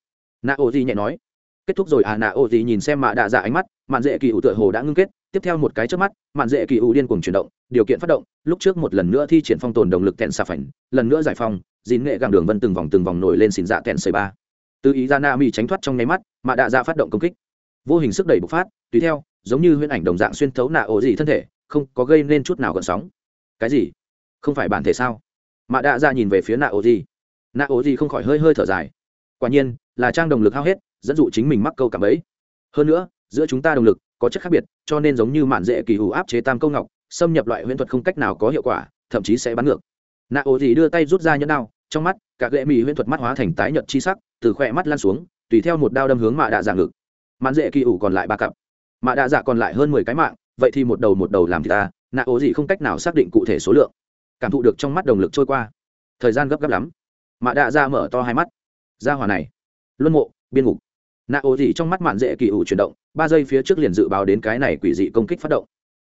Nạ ô dị nhẹ nói, kết thúc rồi à nạ ô dị nhìn xem mạ đạ dạ ánh mắt, mạn dễ kỳ ủ tựa hồ đã ngưng kết. Tiếp theo một cái trước mắt, mạn dễ kỳ ủ điên cuồng chuyển động, điều kiện phát động, lúc trước một lần nữa thi triển phong tồn động lực tẹn xà phảnh, lần nữa giải phong dín nghệ gàng đường vân từng vòng từng vòng nổi lên xin dạ kẹn xầy ba. Từ ý ra na mi tránh thoát trong nháy mắt, mạ đạ dạ phát động công kích vô hình sức đẩy bộc phát, tùy theo, giống như huyễn ảnh đồng dạng xuyên thấu nạ ổ gì thân thể, không có gây nên chút nào gợn sóng. Cái gì? Không phải bản thể sao? Mạ đạ dạ ra nhìn về phía nạ ổ gì. Nạ ổ gì không khỏi hơi hơi thở dài. Quả nhiên, là trang động lực hao hết, dẫn dụ chính mình mắc câu cảm ấy. Hơn nữa, giữa chúng ta động lực có chất khác biệt, cho nên giống như mạn dễ kỳ hủ áp chế tam câu ngọc, xâm nhập loại huyễn thuật không cách nào có hiệu quả, thậm chí sẽ bắn ngược. Nạ ổ gì đưa tay rút ra nhẫn đao, trong mắt, cả gệ mỹ huyễn thuật mắt hóa thành tái nhợt chi sắc, từ khỏe mắt lan xuống, tùy theo một đao đâm hướng mạ đạ dạ giả ngực mạn dễ kỳ ủ còn lại ba cặp. Mạ đạ dạ còn lại hơn mười cái mạng, vậy thì một đầu một đầu làm thì ta, nạ ố gì không cách nào xác định cụ thể số lượng. Cảm thụ được trong mắt đồng lực trôi qua. Thời gian gấp gáp lắm. Mạ đạ dạ mở to hai mắt. Ra hòa này. Luân mộ, biên ngục. Nạ ố gì trong mắt mạn dễ kỳ ủ chuyển động, ba giây phía trước liền dự báo đến cái này quỷ dị công kích phát động.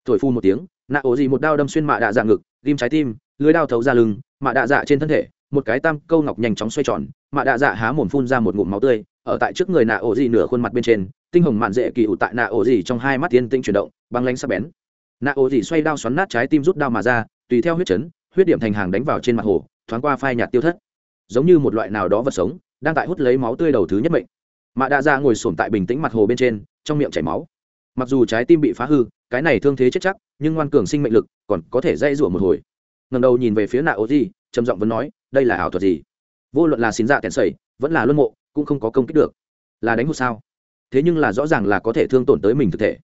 Thổi phu một tiếng, nạ ố gì một đao đâm xuyên mạ đạ dạ ngực, ghim trái tim, lưới đao thấu ra lưng, mạ đạ dạ trên thân thể, một cái tam câu ngọc nhanh chóng xoay tròn, mạ đạ dạ há mồm phun ra một ngụm máu tươi ở tại trước người nạ ổ gì nửa khuôn mặt bên trên, tinh hồng mạn dễ kỳ ủ tại nạ ổ gì trong hai mắt tiên tinh chuyển động, băng lanh sắc bén. Nạ ổ gì xoay đao xoắn nát trái tim rút đao mà ra, tùy theo huyết chấn, huyết điểm thành hàng đánh vào trên mặt hồ, thoáng qua phai nhạt tiêu thất. Giống như một loại nào đó vật sống, đang tại hút lấy máu tươi đầu thứ nhất mệnh. Mạ đa ra ngồi sổm tại bình tĩnh mặt hồ bên trên, trong miệng chảy máu. Mặc dù trái tim bị phá hư, cái này thương thế chết chắc, nhưng ngoan cường sinh mệnh lực còn có thể dây rủa một hồi. Ngầm đầu nhìn về phía nạ ô gì, trầm giọng vẫn nói, đây là ảo thuật gì? Vô luận là xin dạ kèn sầy vẫn là luân mộ cũng không có công kích được. Là đánh hụt sao? Thế nhưng là rõ ràng là có thể thương tổn tới mình thực thể.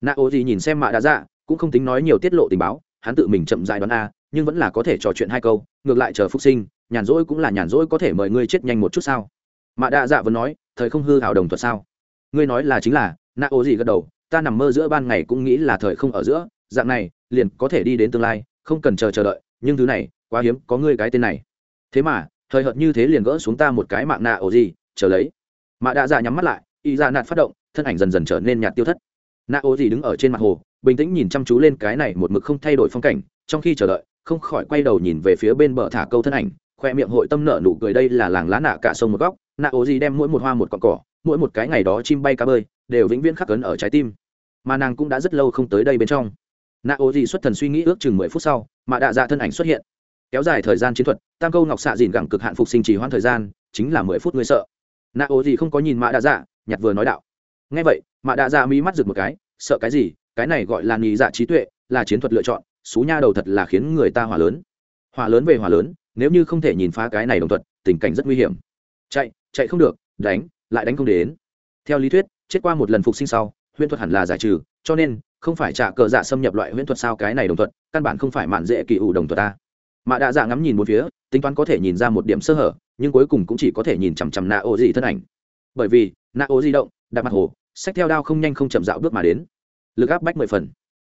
Nạ ô gì nhìn xem mạ đã dạ cũng không tính nói nhiều tiết lộ tình báo, hắn tự mình chậm dài đoán a, nhưng vẫn là có thể trò chuyện hai câu, ngược lại chờ phục sinh, nhàn rỗi cũng là nhàn rỗi có thể mời ngươi chết nhanh một chút sao? Mạ đa dạ vẫn nói, thời không hư hào đồng thuật sao? Ngươi nói là chính là nạ ô gì gật đầu, ta nằm mơ giữa ban ngày cũng nghĩ là thời không ở giữa, dạng này, liền có thể đi đến tương lai, không cần chờ chờ đợi, nhưng thứ này, quá hiếm, có ngươi cái tên này. Thế mà, thời hợt như thế liền gỡ xuống ta một cái mạng nạ ô gì chờ lấy. Mạ đạ dạ nhắm mắt lại, y ra nạt phát động, thân ảnh dần dần trở nên nhạt tiêu thất. Nạ ô gì đứng ở trên mặt hồ, bình tĩnh nhìn chăm chú lên cái này một mực không thay đổi phong cảnh, trong khi chờ đợi, không khỏi quay đầu nhìn về phía bên bờ thả câu thân ảnh, khoe miệng hội tâm nợ nụ cười đây là làng lá nạ cả sông một góc. Nạ ô gì đem mỗi một hoa một cọn cỏ, mỗi một cái ngày đó chim bay cá bơi, đều vĩnh viễn khắc cấn ở trái tim. Mà nàng cũng đã rất lâu không tới đây bên trong. Nạ ô gì xuất thần suy nghĩ ước chừng mười phút sau mà đạ dạ thân ảnh xuất hiện. Kéo dài thời gian chiến thuật, tam câu ngọc xạ dìn gẳng cực hạn phục sinh trì hoãn thời gian, chính là mười phút ngươi sợ nạ ô gì không có nhìn mạ đạ dạ nhặt vừa nói đạo. Ngay vậy mạ đạ dạ mí mắt rực một cái, sợ cái gì? Cái này gọi là nghỉ dạ trí tuệ, là chiến thuật lựa chọn, xú nha đầu thật là khiến người ta hỏa lớn. Hỏa lớn về hỏa lớn, nếu như không thể nhìn phá cái này đồng thuận, tình cảnh rất nguy hiểm. Chạy chạy không được, đánh, lại đánh không đến. Theo lý thuyết, chết qua một lần phục sinh sau, huyễn thuật hẳn là giải trừ, cho nên, không phải trả cờ dạ xâm nhập loại huyễn thuật sao cái này đồng thuận, căn bản không phải mạn dễ kỳ ủ đồng thuật ta. Mạ đạ dạ ngắm nhìn một phía, tính toán có thể nhìn ra một điểm sơ hở nhưng cuối cùng cũng chỉ có thể nhìn chằm chằm nạ ô dị thân ảnh. Bởi vì nạ ô di động, đạp mặt hồ sách theo đao không nhanh không chậm dạo bước mà đến. Lực áp bách mười phần.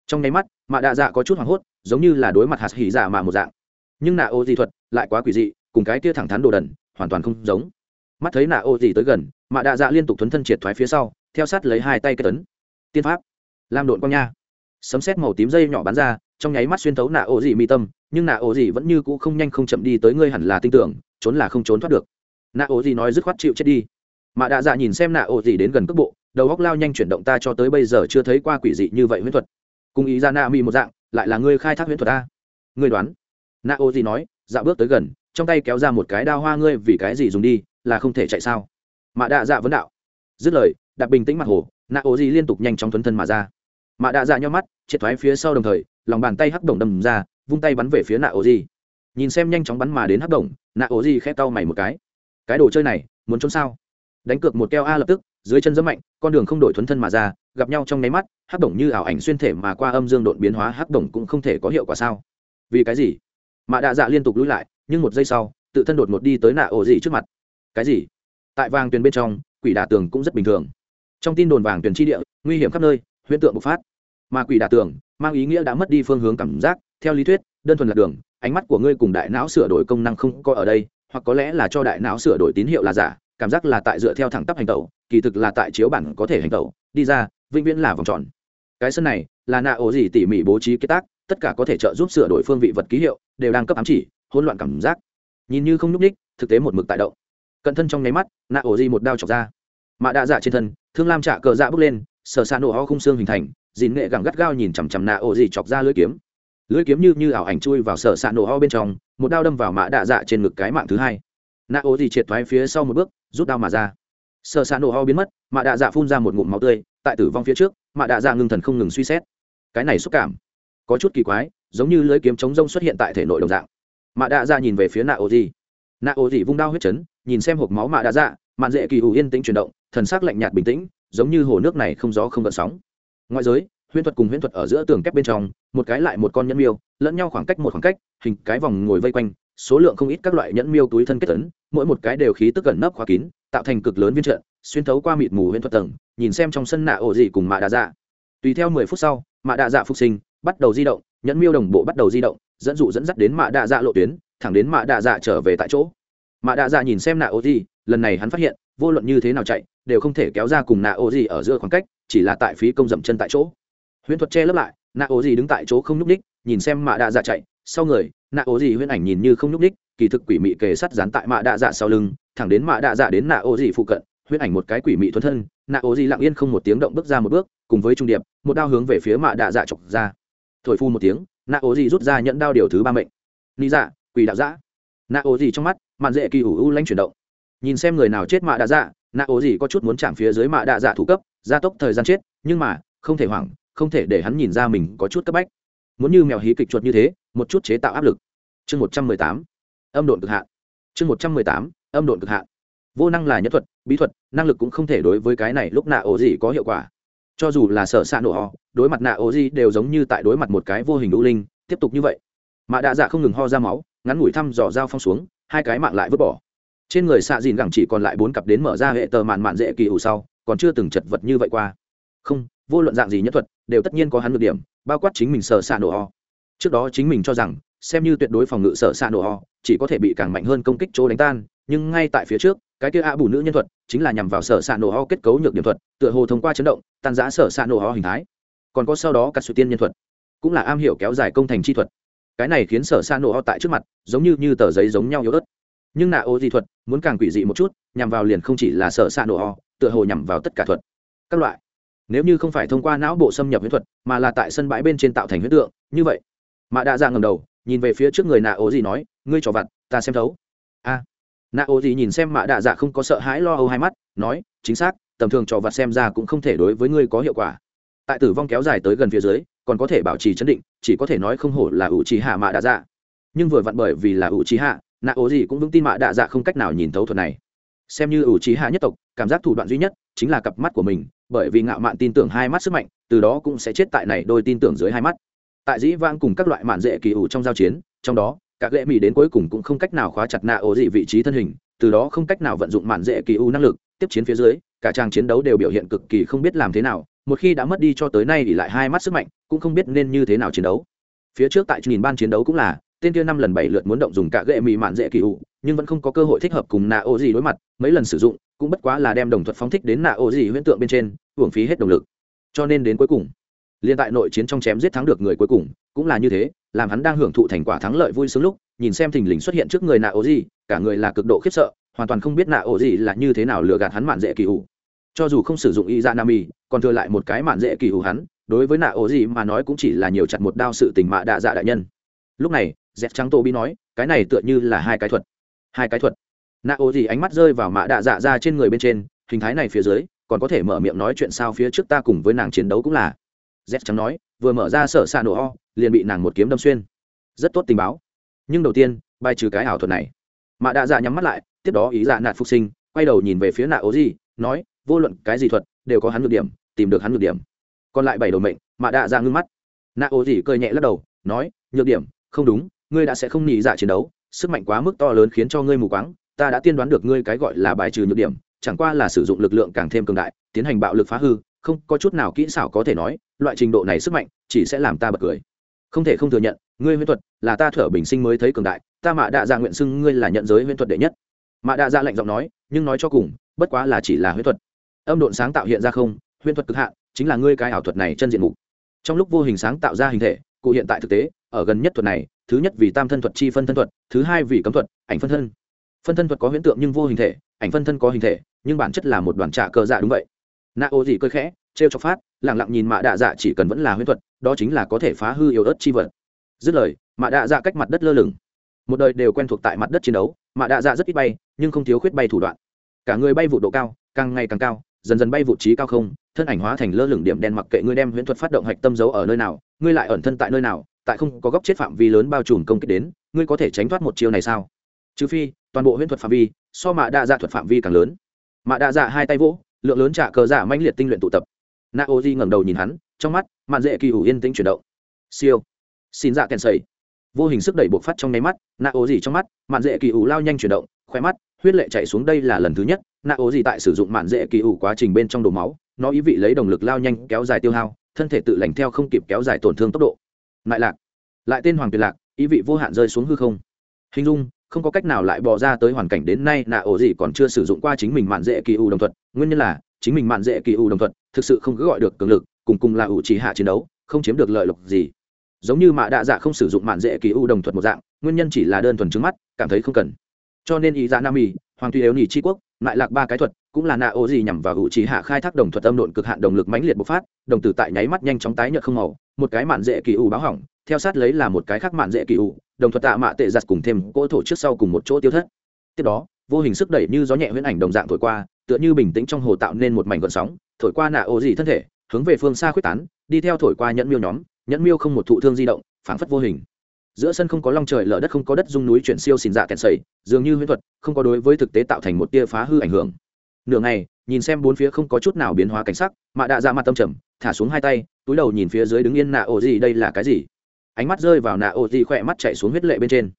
Trong nháy mắt mạ đạ dạ có chút hoảng hốt, giống như là đối mặt hạt hỉ dạ mà một dạng. Nhưng nạ ô di thuật lại quá quỷ dị, cùng cái tia thẳng thắn đồ đần, hoàn toàn không giống. Mắt thấy nạ ô di tới gần mạ đạ dạ liên tục thuấn thân triệt thoái phía sau, theo sát lấy hai tay cái tấn tiên pháp. Lam độn quang nha. Sấm xét màu tím dây nhỏ bắn ra trong nháy mắt xuyên thấu nạ ô dị mi tâm, nhưng nạ ô dị vẫn như cũ không nhanh không chậm đi tới ngươi hẳn là tin tưởng, trốn là không trốn thoát được. Nạ ô dị nói dứt khoát chịu chết đi. Mạ đạ dạ nhìn xem nạ ô dị đến gần cước bộ, đầu góc lao nhanh chuyển động ta cho tới bây giờ chưa thấy qua quỷ dị như vậy huyễn thuật. Cùng ý ra nạ mi một dạng, lại là ngươi khai thác huyễn thuật ta ngươi đoán? Nạ ô dị nói dạ bước tới gần, trong tay kéo ra một cái đao hoa ngươi vì cái gì dùng đi, là không thể chạy sao? Mạ đạ dạ vấn đạo. Dứt lời, đặt bình tĩnh mặt hồ, nạ ô dị liên tục nhanh chóng thuấn thân mà ra. Mạ đạ dạ nhau mắt, triệt thoái phía sau đồng thời lòng bàn tay hắc đồng đâm ra, vung tay bắn về phía nạ ô dị nhìn xem nhanh chóng bắn mà đến hắc đồng, nạ ô dị khẽ cau mày một cái. Cái đồ chơi này, muốn trốn sao? Đánh cược một keo a lập tức, dưới chân giấm mạnh, con đường không đổi thuấn thân mà ra, gặp nhau trong nháy mắt, hắc đồng như ảo ảnh xuyên thể mà qua âm dương đột biến hóa, hắc đồng cũng không thể có hiệu quả sao? Vì cái gì? Mạ đạ dạ liên tục lùi lại, nhưng một giây sau, tự thân đột một đi tới nạ ổ dị trước mặt. Cái gì? Tại vàng tuyền bên trong, quỷ đả tường cũng rất bình thường. Trong tin đồn vàng tuyền tri địa, nguy hiểm khắp nơi, huyễn tượng bộc phát mà quỷ đả tường, mang ý nghĩa đã mất đi phương hướng cảm giác. Theo lý thuyết, đơn thuần là đường ánh mắt của ngươi cùng đại não sửa đổi công năng không có ở đây, hoặc có lẽ là cho đại não sửa đổi tín hiệu là giả, cảm giác là tại dựa theo thẳng tắp hành tẩu, kỳ thực là tại chiếu bản có thể hành tẩu. Đi ra, vĩnh viễn là vòng tròn. Cái sân này, là nạ ổ gì tỉ mỉ bố trí kế tác, tất cả có thể trợ giúp sửa đổi phương vị vật ký hiệu, đều đang cấp ám chỉ, hỗn loạn cảm giác. Nhìn như không nhúc ních thực tế một mực tại động. Cận thân trong nháy mắt, nạ ổ gì một đao chọc ra. Mạ đạ dạ trên thân, thương lam trả cờ dạ bước lên sờ xa nổ ho khung xương hình thành dìn nghệ gẳng gắt gao nhìn chằm chằm nạ ô gì chọc ra lưỡi kiếm. Lưỡi kiếm như như ảo ảnh chui vào sở xạ nổ ho bên trong một đao đâm vào mã đạ dạ trên ngực cái mạng thứ hai. Nạ ô gì triệt thoái phía sau một bước rút đao mà ra. Sở xạ nổ ho biến mất mạ đạ dạ phun ra một ngụm máu tươi tại tử vong phía trước mạ đạ dạ ngưng thần không ngừng suy xét. Cái này xúc cảm có chút kỳ quái giống như lưỡi kiếm chống rông xuất hiện tại thể nội đồng dạng. Mạ đạ dạ nhìn về phía nạ ô gì, nạ ô gì vung đao huyết chấn nhìn xem hộp máu mạ đạ dạ mạn dễ kỳ hủ yên tĩnh chuyển động thần sắc lạnh nhạt bình tĩnh giống như hồ nước này không gió không gợn sóng ngoại giới, huyễn thuật cùng huyễn thuật ở giữa tường kép bên trong, một cái lại một con nhẫn miêu, lẫn nhau khoảng cách một khoảng cách, hình cái vòng ngồi vây quanh, số lượng không ít các loại nhẫn miêu túi thân kết tấn, mỗi một cái đều khí tức gần nấp khóa kín, tạo thành cực lớn viên trận, xuyên thấu qua mịt mù huyễn thuật tầng, nhìn xem trong sân nạ ổ gì cùng mạ đạ dạ. Tùy theo mười phút sau, mạ đạ dạ phục sinh, bắt đầu di động, nhẫn miêu đồng bộ bắt đầu di động, dẫn dụ dẫn dắt đến mạ đạ dạ lộ tuyến, thẳng đến mạ đạ dạ trở về tại chỗ. Mạ đạ dạ nhìn xem nạ ô gì, lần này hắn phát hiện, vô luận như thế nào chạy, đều không thể kéo ra cùng nạ ô gì ở giữa khoảng cách chỉ là tại phí công dậm chân tại chỗ. Huyễn thuật che lấp lại nạ ố gì đứng tại chỗ không nhúc ních nhìn xem mạ đạ dạ chạy. Sau người nạ ố gì huyễn ảnh nhìn như không nhúc ních kỳ thực quỷ mị kề sắt dán tại mạ đạ dạ sau lưng thẳng đến mạ đạ dạ đến nạ ố gì phụ cận huyễn ảnh một cái quỷ mị thuần thân nạ ố gì lặng yên không một tiếng động bước ra một bước cùng với trung điệp một đao hướng về phía mạ đạ dạ chọc ra. Thổi phu một tiếng nạ ố gì rút ra nhận đao điều thứ ba mệnh. Ni dạ quỷ đạo dã, nạ ố gì trong mắt mạn dễ kỳ ủ u lanh chuyển động. Nhìn xem người nào chết mạ đạ dạ nạ ố gì có chút muốn chạm phía dưới mạ đạ dạ thủ cấp, gia tốc thời gian chết, nhưng mà, không thể hoảng, không thể để hắn nhìn ra mình có chút cấp bách. Muốn như mèo hí kịch chuột như thế, một chút chế tạo áp lực. Chương một trăm mười tám. Âm độn cực hạn. Chương một trăm mười tám. Âm độn cực hạn. Vô năng là nhất thuật, bí thuật, năng lực cũng không thể đối với cái này lúc nạ ố gì có hiệu quả. Cho dù là sở xạ nổ ho đối mặt nạ ố gì đều giống như tại đối mặt một cái vô hình đũ linh, tiếp tục như vậy. Mạ đạ dạ không ngừng ho ra máu, ngắn ngủi thăm dò dao phong xuống, hai cái mạng lại vứt bỏ trên người xạ dìn gẳng chỉ còn lại bốn cặp đến mở ra hệ tờ mạn mạn dễ kỳ ủ sau, còn chưa từng chật vật như vậy qua. Không, vô luận dạng gì nhất thuật, đều tất nhiên có hắn được điểm, bao quát chính mình sợ xạ nổ ho. Trước đó chính mình cho rằng, xem như tuyệt đối phòng ngự sợ xạ nổ ho, chỉ có thể bị càng mạnh hơn công kích chỗ đánh tan, nhưng ngay tại phía trước, cái kia a bù nữ nhân thuật chính là nhằm vào sở xạ nổ ho kết cấu nhược điểm thuật, tựa hồ thông qua chấn động, tan giã sở xạ nổ ho hình thái. Còn có sau đó các sự tiên nhân thuật, cũng là am hiểu kéo dài công thành chi thuật. Cái này khiến sở xạ nổ ho tại trước mặt, giống như như tờ giấy giống nhau yếu ớt nhưng nạ ô di thuật muốn càng quỷ dị một chút nhằm vào liền không chỉ là sở xạ nổ ho tựa hồ nhằm vào tất cả thuật các loại. Nếu như không phải thông qua não bộ xâm nhập huyết thuật mà là tại sân bãi bên trên tạo thành huyết tượng như vậy. Mạ đạ dạ ra ngầm đầu nhìn về phía trước người nạ ố di nói ngươi trò vặt ta xem thấu. A. À, nạ ố di nhìn xem mạ đạ dạ không có sợ hãi lo âu hai mắt nói chính xác tầm thường trò vặt xem ra cũng không thể đối với ngươi có hiệu quả. Tại tử vong kéo dài tới gần phía dưới còn có thể bảo trì chấn định chỉ có thể nói không hổ là ủ trì hạ mạ đạ dạ. Nhưng vừa vặn bởi vì là ủ trì hạ nạ ố gì cũng vững tin mạ đạ dạ không cách nào nhìn thấu thuật này. Xem như ủ trí hạ nhất tộc, cảm giác thủ đoạn duy nhất chính là cặp mắt của mình, bởi vì ngạo mạn tin tưởng hai mắt sức mạnh, từ đó cũng sẽ chết tại này đôi tin tưởng dưới hai mắt. Tại dĩ vang cùng các loại mạn dễ kỳ ủ trong giao chiến, trong đó các lệ mỹ đến cuối cùng cũng không cách nào khóa chặt nạ ố dị vị trí thân hình, từ đó không cách nào vận dụng mạn dễ kỳ ủ năng lực, tiếp chiến phía dưới, cả trang chiến đấu đều biểu hiện cực kỳ không biết làm thế nào, một khi đã mất đi cho tới nay thì lại hai mắt sức mạnh, cũng không biết nên như thế nào chiến đấu. Phía trước tại nhìn ban chiến đấu cũng là tên kia năm lần bảy lượt muốn động dùng cả gệ mì mạn dễ kỳ ủ, nhưng vẫn không có cơ hội thích hợp cùng nạ ô gì đối mặt, mấy lần sử dụng, cũng bất quá là đem đồng thuật phóng thích đến nạ ô gì huyễn tượng bên trên, hưởng phí hết động lực. Cho nên đến cuối cùng, liên tại nội chiến trong chém giết thắng được người cuối cùng, cũng là như thế, làm hắn đang hưởng thụ thành quả thắng lợi vui sướng lúc, nhìn xem thình lình xuất hiện trước người nạ ô gì, cả người là cực độ khiếp sợ, hoàn toàn không biết nạ ô gì là như thế nào lừa gạt hắn mạn dễ kỳ ủ. Cho dù không sử dụng y ra nami còn thừa lại một cái mạn dễ kỳ ủ hắn, đối với nạ ô gì mà nói cũng chỉ là nhiều chặt một đao sự tình mạ đạ dạ đại nhân. Lúc này dép trắng tô bi nói, cái này tựa như là hai cái thuật. Hai cái thuật? Nạ ô gì ánh mắt rơi vào mạ đạ dạ ra trên người bên trên, hình thái này phía dưới, còn có thể mở miệng nói chuyện sao phía trước ta cùng với nàng chiến đấu cũng là. Dép trắng nói, vừa mở ra sở xạ nổ ho liền bị nàng một kiếm đâm xuyên. Rất tốt tình báo. Nhưng đầu tiên, bài trừ cái ảo thuật này. Mạ đạ dạ nhắm mắt lại, tiếp đó ý dạ nạt phục sinh, quay đầu nhìn về phía nạ ô gì nói, vô luận cái gì thuật, đều có hắn nhược điểm, tìm được hắn nhược điểm. Còn lại bảy đầu mệnh mạ đạ dạ ngưng mắt. Nạ ô gì cười nhẹ lắc đầu, nói, nhược điểm, không đúng ngươi đã sẽ không nhị dạ chiến đấu, sức mạnh quá mức to lớn khiến cho ngươi mù quáng, ta đã tiên đoán được ngươi cái gọi là bài trừ nhược điểm, chẳng qua là sử dụng lực lượng càng thêm cường đại, tiến hành bạo lực phá hư, không có chút nào kỹ xảo có thể nói, loại trình độ này sức mạnh chỉ sẽ làm ta bật cười. Không thể không thừa nhận, ngươi huyễn thuật là ta thở bình sinh mới thấy cường đại, ta mạ đạ dạ nguyện xưng ngươi là nhận giới huyễn thuật đệ nhất. Mạ đạ dạ lạnh giọng nói, nhưng nói cho cùng, bất quá là chỉ là huyễn thuật. Âm độn sáng tạo hiện ra không, huyễn thuật cực hạn, chính là ngươi cái ảo thuật này chân diện mục. Trong lúc vô hình sáng tạo ra hình thể, cụ hiện tại thực tế, ở gần nhất thuật này thứ nhất vì tam thân thuật chi phân thân thuật, thứ hai vì cấm thuật, ảnh phân thân. Phân thân thuật có huyễn tượng nhưng vô hình thể, ảnh phân thân có hình thể, nhưng bản chất là một đoàn trạ cờ dạ đúng vậy. Nạ ô gì cơi khẽ, trêu cho phát lẳng lặng nhìn mạ đạ dạ chỉ cần vẫn là huyễn thuật, đó chính là có thể phá hư yếu ớt chi vật. Dứt lời, mạ đạ dạ cách mặt đất lơ lửng. Một đời đều quen thuộc tại mặt đất chiến đấu, mạ đạ dạ rất ít bay, nhưng không thiếu khuyết bay thủ đoạn. Cả người bay vụ độ cao, càng ngày càng cao, dần dần bay vụ trí cao không, thân ảnh hóa thành lơ lửng điểm đen mặc kệ ngươi đem huyễn thuật phát động hạch tâm dấu ở nơi nào, ngươi lại ẩn thân tại nơi nào tại không có góc chết phạm vi lớn bao trùm công kích đến, ngươi có thể tránh thoát một chiêu này sao? Trừ phi, toàn bộ huyễn thuật phạm vi, so mạ đa dạ thuật phạm vi càng lớn. Mạ đa dạ hai tay vỗ, lượng lớn trả cờ dạ giả manh liệt tinh luyện tụ tập. Na ô di ngẩng đầu nhìn hắn, trong mắt, mạn dễ kỳ ủ yên tĩnh chuyển động. Siêu. Xin dạ kèn sầy vô hình sức đẩy bộc phát trong nháy mắt na ô di trong mắt, mạn dễ kỳ ủ lao nhanh chuyển động khoe mắt, huyết lệ chạy xuống đây là lần thứ nhất. Na ô di tại sử dụng mạn dễ kỳ ủ quá trình bên trong đổ máu, nó ý vị lấy động lực lao nhanh kéo dài tiêu hao, thân thể tự lành theo không kịp kéo dài tổn thương tốc độ lại lạc. Lại tên hoàng tuyệt lạc, ý vị vô hạn rơi xuống hư không. Hình dung, không có cách nào lại bỏ ra tới hoàn cảnh đến nay nạ ổ gì còn chưa sử dụng qua chính mình mạn dễ kỳ u đồng thuật. Nguyên nhân là, chính mình mạn dễ kỳ u đồng thuật thực sự không cứ gọi được cường lực, cùng cùng là ủ chỉ hạ chiến đấu, không chiếm được lợi lộc gì. Giống như mạ đạ dạ không sử dụng mạn dễ kỳ u đồng thuật một dạng, nguyên nhân chỉ là đơn thuần trước mắt, cảm thấy không cần. Cho nên ý dạ nam mì, hoàng tuy yếu nhì tri quốc lại lạc ba cái thuật, cũng là nạ ổ gì nhằm vào ủ chỉ hạ khai thác đồng thuật âm độn cực hạn đồng lực mãnh liệt bộc phát, đồng tử tại nháy mắt nhanh chóng tái nhợt không màu một cái mạn dễ kỳ u báo hỏng, theo sát lấy là một cái khác mạn dễ kỳ u, đồng thuật tạ mạ tệ giặt cùng thêm cỗ thổ trước sau cùng một chỗ tiêu thất. Tiếp đó, vô hình sức đẩy như gió nhẹ huyễn ảnh đồng dạng thổi qua, tựa như bình tĩnh trong hồ tạo nên một mảnh gọn sóng, thổi qua nạ ô gì thân thể, hướng về phương xa quyết tán, đi theo thổi qua nhẫn miêu nhóm, nhẫn miêu không một thụ thương di động, phảng phất vô hình. Giữa sân không có long trời lở đất, không có đất dung núi chuyển siêu xìn dạ kẹn sầy, dường như huyễn thuật, không có đối với thực tế tạo thành một tia phá hư ảnh hưởng. Nửa ngày, nhìn xem bốn phía không có chút nào biến hóa cảnh sắc, mạ đạ ra mặt tâm trầm, thả xuống hai tay túi đầu nhìn phía dưới đứng yên nạ ổ gì đây là cái gì? Ánh mắt rơi vào nạ ổ gì khỏe mắt chạy xuống huyết lệ bên trên.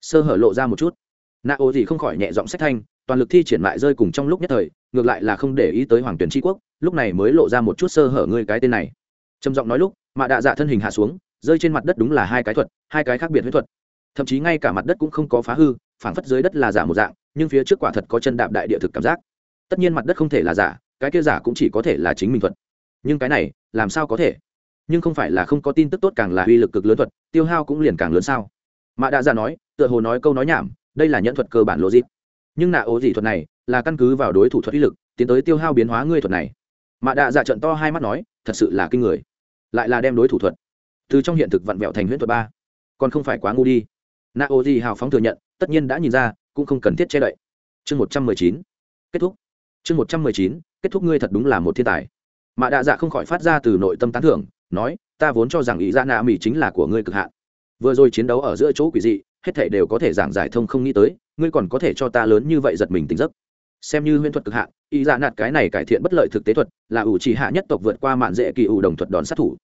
Sơ hở lộ ra một chút. Nạ ổ gì không khỏi nhẹ giọng sách thanh, toàn lực thi triển lại rơi cùng trong lúc nhất thời, ngược lại là không để ý tới hoàng tuyển tri quốc, lúc này mới lộ ra một chút sơ hở ngươi cái tên này. Trầm giọng nói lúc, mạ đạ dạ thân hình hạ xuống, rơi trên mặt đất đúng là hai cái thuật, hai cái khác biệt huyết thuật. Thậm chí ngay cả mặt đất cũng không có phá hư phản phất dưới đất là giả một dạng, nhưng phía trước quả thật có chân đạp đại địa thực cảm giác. Tất nhiên mặt đất không thể là giả, cái kia giả cũng chỉ có thể là chính mình thuật. Nhưng cái này làm sao có thể? Nhưng không phải là không có tin tức tốt càng là uy lực cực lớn thuật, tiêu hao cũng liền càng lớn sao? Mạ đạ dạ nói, tựa hồ nói câu nói nhảm, đây là nhẫn thuật cơ bản logic. Nhưng nạ ố gì thuật này, là căn cứ vào đối thủ thuật uy lực, tiến tới tiêu hao biến hóa ngươi thuật này. Mạ đạ dạ trận to hai mắt nói, thật sự là kinh người. Lại là đem đối thủ thuật từ trong hiện thực vặn vẹo thành huyễn thuật ba. Còn không phải quá ngu đi. Nạ ô gì hào phóng thừa nhận, tất nhiên đã nhìn ra, cũng không cần thiết che đậy. Chương một trăm mười chín, kết thúc. Chương một trăm mười chín, kết thúc ngươi thật đúng là một thiên tài mạ đạ dạ không khỏi phát ra từ nội tâm tán thưởng, nói, ta vốn cho rằng ý ra nạ mỹ chính là của ngươi cực hạn. Vừa rồi chiến đấu ở giữa chỗ quỷ dị, hết thể đều có thể giảng giải thông không nghĩ tới, ngươi còn có thể cho ta lớn như vậy giật mình tỉnh giấc. Xem như huyễn thuật cực hạn, ý dạ ra nạt cái này cải thiện bất lợi thực tế thuật, là ủ chỉ hạ nhất tộc vượt qua mạn dễ kỳ ủ đồng thuật đòn sát thủ.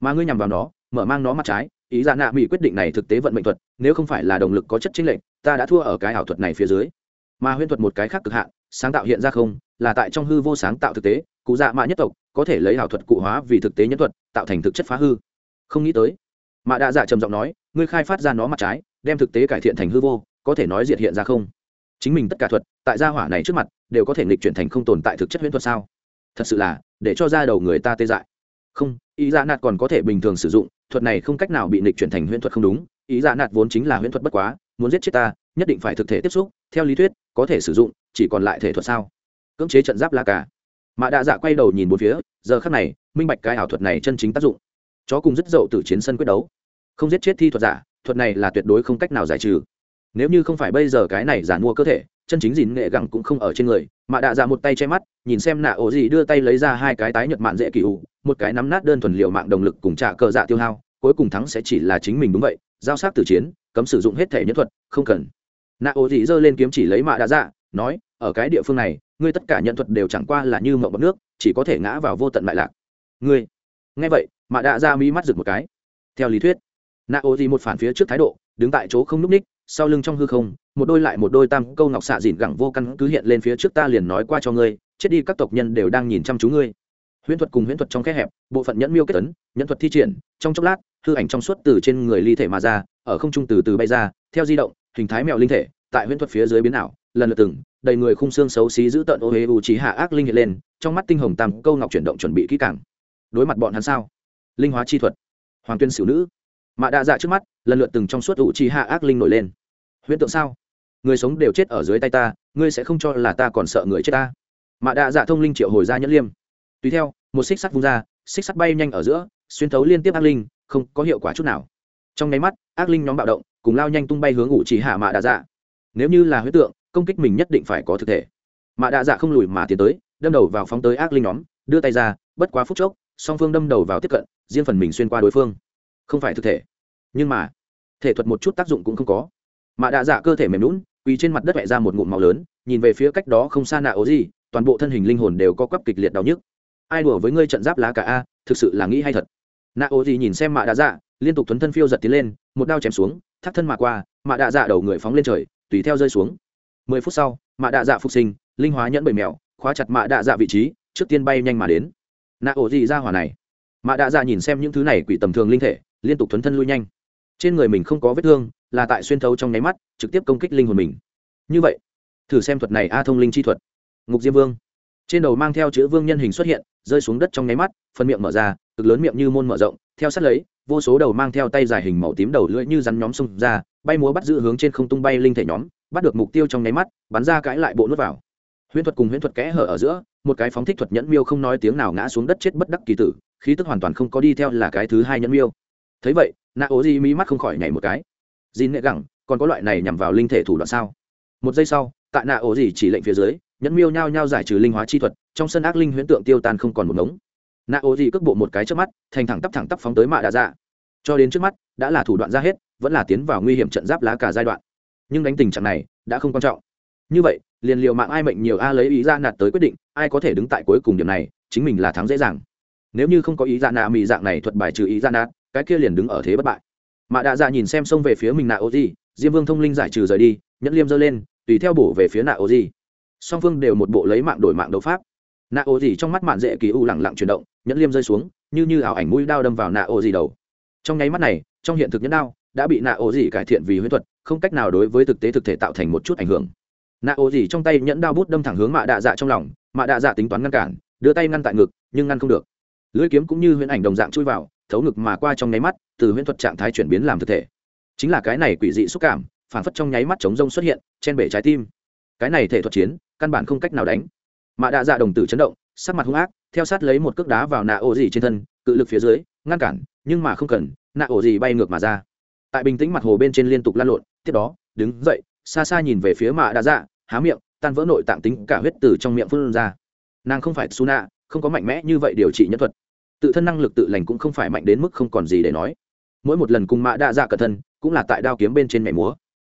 Mà ngươi nhằm vào nó, mở mang nó mặt trái, ý ra nạ mỹ quyết định này thực tế vận mệnh thuật, nếu không phải là động lực có chất chính lệnh ta đã thua ở cái ảo thuật này phía dưới. Mà huyễn thuật một cái khác cực hạn, sáng tạo hiện ra không, là tại trong hư vô sáng tạo thực tế, cụ dạ mạ nhất tộc có thể lấy ảo thuật cụ hóa vì thực tế nhân thuật, tạo thành thực chất phá hư. Không nghĩ tới mạ đạ dạ trầm giọng nói, ngươi khai phát ra nó mặt trái, đem thực tế cải thiện thành hư vô, có thể nói diệt hiện ra không? Chính mình tất cả thuật, tại gia hỏa này trước mặt, đều có thể nghịch chuyển thành không tồn tại thực chất huyễn thuật sao? Thật sự là, để cho ra đầu người ta tê dại. Không, ý dạ nạt còn có thể bình thường sử dụng, thuật này không cách nào bị nghịch chuyển thành huyễn thuật không đúng. Ý dạ nạt vốn chính là huyễn thuật bất quá, muốn giết chết ta, nhất định phải thực thể tiếp xúc, theo lý thuyết, có thể sử dụng, chỉ còn lại thể thuật sao? Cưỡng chế trận giáp la cả mạ đạ dạ quay đầu nhìn một phía, giờ khắc này, minh bạch cái ảo thuật này chân chính tác dụng. Chó cùng rất dậu từ chiến sân quyết đấu. Không giết chết thi thuật giả, thuật này là tuyệt đối không cách nào giải trừ. Nếu như không phải bây giờ cái này giả mua cơ thể, chân chính dìn nghệ gẳng cũng không ở trên người mạ đạ dạ một tay che mắt, nhìn xem nạ ổ gì đưa tay lấy ra hai cái tái nhật mạn dễ kỳ ủ, một cái nắm nát đơn thuần liệu mạng động lực cùng trả cờ dạ tiêu hao, cuối cùng thắng sẽ chỉ là chính mình đúng vậy, giao sát tử chiến, cấm sử dụng hết thể nhân thuật, không cần. Nạ ổ gì giơ lên kiếm chỉ lấy mạ đạ dạ nói, ở cái địa phương này ngươi tất cả nhận thuật đều chẳng qua là như mộng bọc nước, chỉ có thể ngã vào vô tận bại lạc. Ngươi. Nghe vậy, mạ đạ ra mi mắt rực một cái. Theo lý thuyết nạ ô gì một phản phía trước thái độ, đứng tại chỗ không n ú c ních, sau lưng trong hư không, một đôi lại một đôi tam câu ngọc xạ dịn gẳng vô căn cứ hiện lên phía trước ta liền nói qua cho ngươi, chết đi các tộc nhân đều đang nhìn chăm chú ngươi. Huyễn thuật cùng huyễn thuật trong khe hẹp, bộ phận nhẫn miêu kết tấn nhẫn thuật thi triển, trong chốc lát, hư ảnh trong suốt từ trên người ly thể mà ra, ở không trung từ từ bay ra, theo di động, hình thái mèo linh thể tại huyễn thuật phía dưới biến ảo, lần lượt từng, đầy người khung xương xấu xí giữ tận ô hế u trí hạ ác linh hiện lên, trong mắt tinh hồng tam câu ngọc chuyển động chuẩn bị kỹ càng. Đối mặt bọn hắn sao? Linh hóa chi thuật. Hoàng tuyên xỉu nữ. Mạ đa dạ trước mắt, lần lượt từng trong suốt u trí hạ ác linh nổi lên. Huyễn tượng sao? Người sống đều chết ở dưới tay ta, ngươi sẽ không cho là ta còn sợ người chết ta. Mạ đa dạ thông linh triệu hồi ra nhẫn liêm. Tùy theo, một xích sắt vung ra, xích sắt bay nhanh ở giữa, xuyên thấu liên tiếp ác linh, không có hiệu quả chút nào. Trong nháy mắt, ác linh nhóm bạo động, cùng lao nhanh tung bay hướng ủ chỉ hạ mạ đa dạ nếu như là huyết tượng, công kích mình nhất định phải có thực thể. Mạ đạ dạ không lùi mà tiến tới, đâm đầu vào phóng tới ác linh nhóm, đưa tay ra, bất quá phút chốc, song phương đâm đầu vào tiếp cận, riêng phần mình xuyên qua đối phương. Không phải thực thể. Nhưng mà, thể thuật một chút tác dụng cũng không có. Mạ đạ dạ cơ thể mềm lún quỳ trên mặt đất vẽ ra một ngụm màu lớn, nhìn về phía cách đó không xa nạ ố gì toàn bộ thân hình linh hồn đều có quắp kịch liệt đau nhức. Ai đùa với ngươi trận giáp lá cả a, thực sự là nghĩ hay thật. Nạ ố gì nhìn xem mạ đạ dạ liên tục thuấn thân phiêu giật tiến lên, một đao chém xuống, thắt thân mạ qua mạ đạ dạ đầu người phóng lên trời tùy theo rơi xuống. Mười phút sau, mạ đạ dạ phục sinh, linh hóa nhẫn bầy mèo, khóa chặt mạ đạ dạ vị trí, trước tiên bay nhanh mà đến. Nạ ổ gì ra hỏa này? Mạ đạ dạ nhìn xem những thứ này quỷ tầm thường linh thể, liên tục thuấn thân lui nhanh. Trên người mình không có vết thương, là tại xuyên thấu trong nháy mắt, trực tiếp công kích linh hồn mình. Như vậy, thử xem thuật này a thông linh chi thuật. Ngục diêm vương. Trên đầu mang theo chữ vương nhân hình xuất hiện, rơi xuống đất trong nháy mắt, phần miệng mở ra, cực lớn miệng như môn mở rộng, theo sát lấy, vô số đầu mang theo tay dài hình màu tím đầu lưỡi như rắn nhóm xông ra bay múa bắt giữ hướng trên không tung bay linh thể nhóm, bắt được mục tiêu trong nháy mắt, bắn ra cãi lại bộ nuốt vào. Huyễn thuật cùng huyễn thuật kẽ hở ở giữa, một cái phóng thích thuật nhẫn miêu không nói tiếng nào ngã xuống đất chết bất đắc kỳ tử, khí tức hoàn toàn không có đi theo là cái thứ hai nhẫn miêu. Thấy vậy nạ ố di mí mắt không khỏi nhảy một cái. Di nệ gẳng, còn có loại này nhằm vào linh thể thủ đoạn sao? Một giây sau, tại nạ ố di chỉ lệnh phía dưới, nhẫn miêu nhao nhao giải trừ linh hóa chi thuật, trong sân ác linh huyễn tượng tiêu tan không còn một ngống. Nạ ố di cước bộ một cái trước mắt, thành thẳng tắp thẳng tắp phóng tới mạ đạ dạ. Cho đến trước mắt, đã là thủ đoạn ra hết vẫn là tiến vào nguy hiểm trận giáp lá cả giai đoạn. Nhưng đánh tình trạng này đã không quan trọng. Như vậy, liền liệu mạng ai mệnh nhiều a lấy ý ra nạt tới quyết định, ai có thể đứng tại cuối cùng điểm này, chính mình là thắng dễ dàng. Nếu như không có ý ra nạ mị dạng này thuật bài trừ ý ra nạt, cái kia liền đứng ở thế bất bại. Mạ đạ dạ nhìn xem xông về phía mình nạ ô gì diêm vương thông linh giải trừ rời đi, nhẫn liêm giơ lên, tùy theo bổ về phía nạ ô gì song phương đều một bộ lấy mạng đổi mạng đấu pháp. Nạ ô gì trong mắt mạn dễ kỳ u lẳng lặng chuyển động, nhẫn liêm rơi xuống, như như ảo ảnh mũi đao đâm vào nạ ô gì đầu. Trong nháy mắt này, trong hiện thực nhẫn đao đã bị nạ ô gì cải thiện vì huyễn thuật, không cách nào đối với thực tế thực thể tạo thành một chút ảnh hưởng. Nạ ô gì trong tay nhẫn đao bút đâm thẳng hướng mạ đạ dạ trong lòng, mạ đạ dạ tính toán ngăn cản, đưa tay ngăn tại ngực, nhưng ngăn không được. Lưỡi kiếm cũng như huyễn ảnh đồng dạng chui vào, thấu ngực mà qua trong nháy mắt, từ huyễn thuật trạng thái chuyển biến làm thực thể. Chính là cái này quỷ dị xúc cảm, phản phất trong nháy mắt chống rông xuất hiện trên bể trái tim. Cái này thể thuật chiến, căn bản không cách nào đánh. Mạ đạ dạ đồng tử chấn động, sắc mặt hung ác, theo sát lấy một cước đá vào nạ ổ gì trên thân, cự lực phía dưới, ngăn cản, nhưng mà không cần, nạ ổ gì bay ngược mà ra tại bình tĩnh mặt hồ bên trên liên tục lan lộn, tiếp đó, đứng dậy, xa xa nhìn về phía mạ Đa dạ há miệng, tan vỡ nội tạng tính cả huyết từ trong miệng phun ra. Nàng không phải su nạ không có mạnh mẽ như vậy điều trị nhân thuật. Tự thân năng lực tự lành cũng không phải mạnh đến mức không còn gì để nói. Mỗi một lần cùng mạ Đa dạ cẩn thân, cũng là tại đao kiếm bên trên mẹ múa.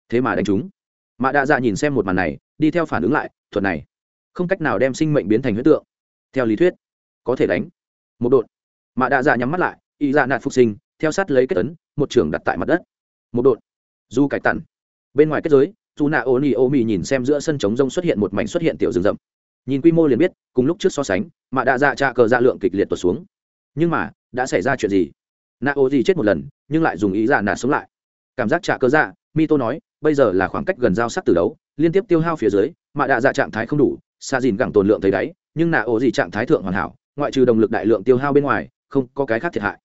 Thế mà đánh chúng. Mạ Đa dạ nhìn xem một màn này, đi theo phản ứng lại, thuật này, không cách nào đem sinh mệnh biến thành huyết tượng. Theo lý thuyết, có thể đánh. Một đột. Mạ Đa dạ nhắm mắt lại, y dạ nạt phục sinh, theo sát lấy kết ấn một trường đặt tại mặt đất. Một đột. Du cải tặn bên ngoài kết giới, dù nạ ô ni ô mì nhìn xem giữa sân trống rông xuất hiện một mảnh xuất hiện tiểu rừng rậm. Nhìn quy mô liền biết, cùng lúc trước so sánh mạ đạ dạ trạ cờ dạ lượng kịch liệt tuột xuống. Nhưng mà, đã xảy ra chuyện gì? Nạ ô gì chết một lần, nhưng lại dùng ý dạ nạ sống lại. Cảm giác trạ cờ dạ mi tô nói, bây giờ là khoảng cách gần giao sắc từ đấu, liên tiếp tiêu hao phía dưới mạ đạ dạ trạng thái không đủ xa dìn gẳng tồn lượng thấy đáy, nhưng nạ ô gì trạng thái thượng hoàn hảo, ngoại trừ động lực đại lượng tiêu hao bên ngoài, không có cái khác thiệt hại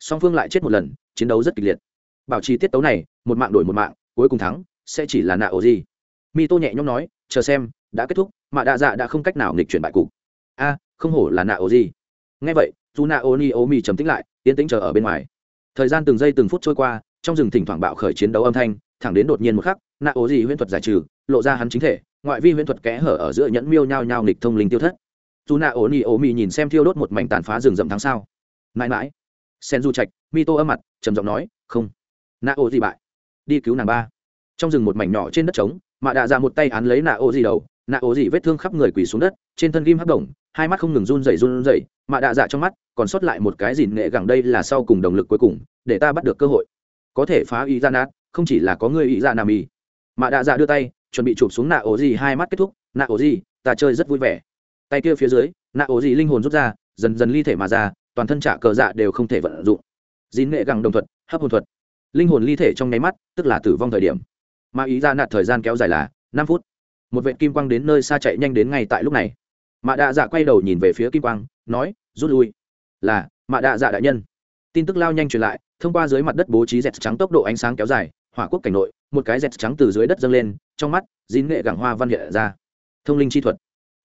song phương lại chết một lần, chiến đấu rất kịch liệt. Bảo trì tiết tấu này, một mạng đổi một mạng, cuối cùng thắng, sẽ chỉ là nạ ổ gì mi tô nhẹ nhõm nói, chờ xem, đã kết thúc, mà đạ dạ đã không cách nào nghịch chuyển bại cục. A, không hổ là nạ ổ gì ngay vậy, dù nạ ô ni ô mi trầm tính lại, yên tĩnh chờ ở bên ngoài. Thời gian từng giây từng phút trôi qua, trong rừng thỉnh thoảng bạo khởi chiến đấu âm thanh, thẳng đến đột nhiên một khắc, nạ ố gì huyễn thuật giải trừ, lộ ra hắn chính thể, ngoại vi huyễn thuật kẽ hở ở giữa nhẫn miêu nhao nhao nghịch thông linh tiêu thất. Dù nạ ố ni ố mi nhìn xem thiêu đốt một mảnh tàn phá rừng rậm tháng sau. Mãi mãi sen du trạch mi tô âm mặt, trầm giọng nói, không nạ ố gì bại. Đi cứu nàng ba. Trong rừng một mảnh nhỏ trên đất trống, mạ đạ ra một tay án lấy nạ ố gì đầu nạ ố gì vết thương khắp người quỳ xuống đất, trên thân ghim hấp đồng hai mắt không ngừng run rẩy run rẩy. Mạ đạ dạ trong mắt còn sót lại một cái gìn nghệ gẳng đây là sau cùng động lực cuối cùng, để ta bắt được cơ hội. Có thể phá ý ra dạ nát, không chỉ là có người ý ra nam y dạ mạ đạ dạ đưa tay, chuẩn bị chụp xuống nạ ổ gì hai mắt kết thúc. Nạ ổ gì ta chơi rất vui vẻ. Tay kia phía dưới nạ ổ gì linh hồn rút ra, dần dần ly thể mà ra toàn thân trả cờ dạ đều không thể vận dụng. Dín nghệ gẳng đồng thuật, hấp hồn thuật. Linh hồn ly thể trong nháy mắt, tức là tử vong thời điểm. Mà ý ra nạt thời gian kéo dài là năm phút. Một vệ kim quang đến nơi xa chạy nhanh đến ngay tại lúc này. Mạ đạ dạ quay đầu nhìn về phía kim quang, nói, rút lui. Là, mạ đạ dạ đại nhân. Tin tức lao nhanh truyền lại, thông qua dưới mặt đất bố trí dẹt trắng tốc độ ánh sáng kéo dài, hỏa quốc cảnh nội, một cái dẹt trắng từ dưới đất dâng lên, trong mắt dín nghệ gẳng hoa văn hiện ra. Thông linh chi thuật.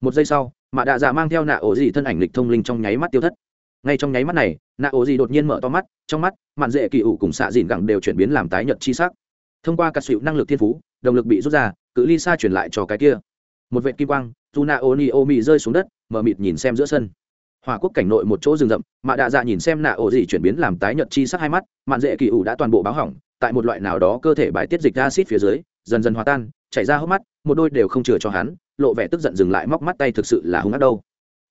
Một giây sau, mạ đạ dạ mang theo nạ ổ dị thân ảnh lịch thông linh trong nháy mắt tiêu thất ngay trong nháy mắt này nạ ổ gì đột nhiên mở to mắt, trong mắt, mạn dễ kỳ ủ cùng xạ dìn gẳng đều chuyển biến làm tái nhật chi sắc. Thông qua cắt xịu năng lực thiên phú, động lực bị rút ra, cự ly xa chuyển lại cho cái kia. Một vệ kim quang, dù nạ ô ni ô mị rơi xuống đất, mờ mịt nhìn xem giữa sân. Hòa quốc cảnh nội một chỗ rừng rậm mạ đạ dạ nhìn xem nạ ổ gì chuyển biến làm tái nhật chi sắc hai mắt, mạn dễ kỳ ủ đã toàn bộ báo hỏng, tại một loại nào đó cơ thể bài tiết dịch acid phía dưới, dần dần hòa tan, chảy ra hốc mắt, một đôi đều không chừa cho hắn, lộ vẻ tức giận dừng lại móc mắt tay thực sự là hung ác đâu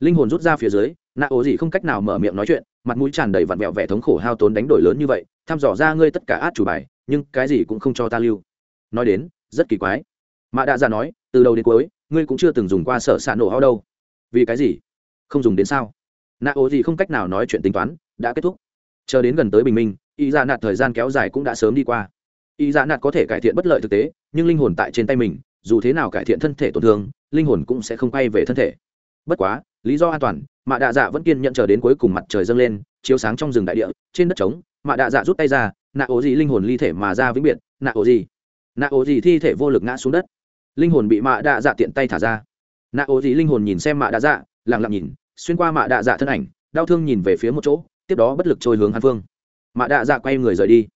linh hồn rút ra phía dưới nạ ổ gì không cách nào mở miệng nói chuyện, mặt mũi tràn đầy vặn vẹo vẻ thống khổ hao tốn đánh đổi lớn như vậy, thăm dò ra ngươi tất cả át chủ bài, nhưng cái gì cũng không cho ta lưu. Nói đến, rất kỳ quái. Mạ đạ ra nói, từ đầu đến cuối, ngươi cũng chưa từng dùng qua sở xạ nổ hao đâu. Vì cái gì? Không dùng đến sao? Nạ ố gì không cách nào nói chuyện tính toán, đã kết thúc. Chờ đến gần tới bình minh, y dạ nạt thời gian kéo dài cũng đã sớm đi qua. Y dạ nạt có thể cải thiện bất lợi thực tế, nhưng linh hồn tại trên tay mình, dù thế nào cải thiện thân thể tổn thương, linh hồn cũng sẽ không quay về thân thể bất quá, lý do an toàn, mạ đạ dạ vẫn kiên nhận chờ đến cuối cùng mặt trời dâng lên, chiếu sáng trong rừng đại địa, trên đất trống, mạ đạ dạ rút tay ra, nạ ố gì linh hồn ly thể mà ra vĩnh biệt, nạ ố gì? Nạ ố gì thi thể vô lực ngã xuống đất. Linh hồn bị mạ đạ dạ tiện tay thả ra. Nạ ố gì linh hồn nhìn xem mạ đạ dạ lẳng lặng nhìn, xuyên qua mạ đạ dạ thân ảnh, đau thương nhìn về phía một chỗ, tiếp đó bất lực trôi hướng hàn phương mạ đạ dạ quay người rời đi.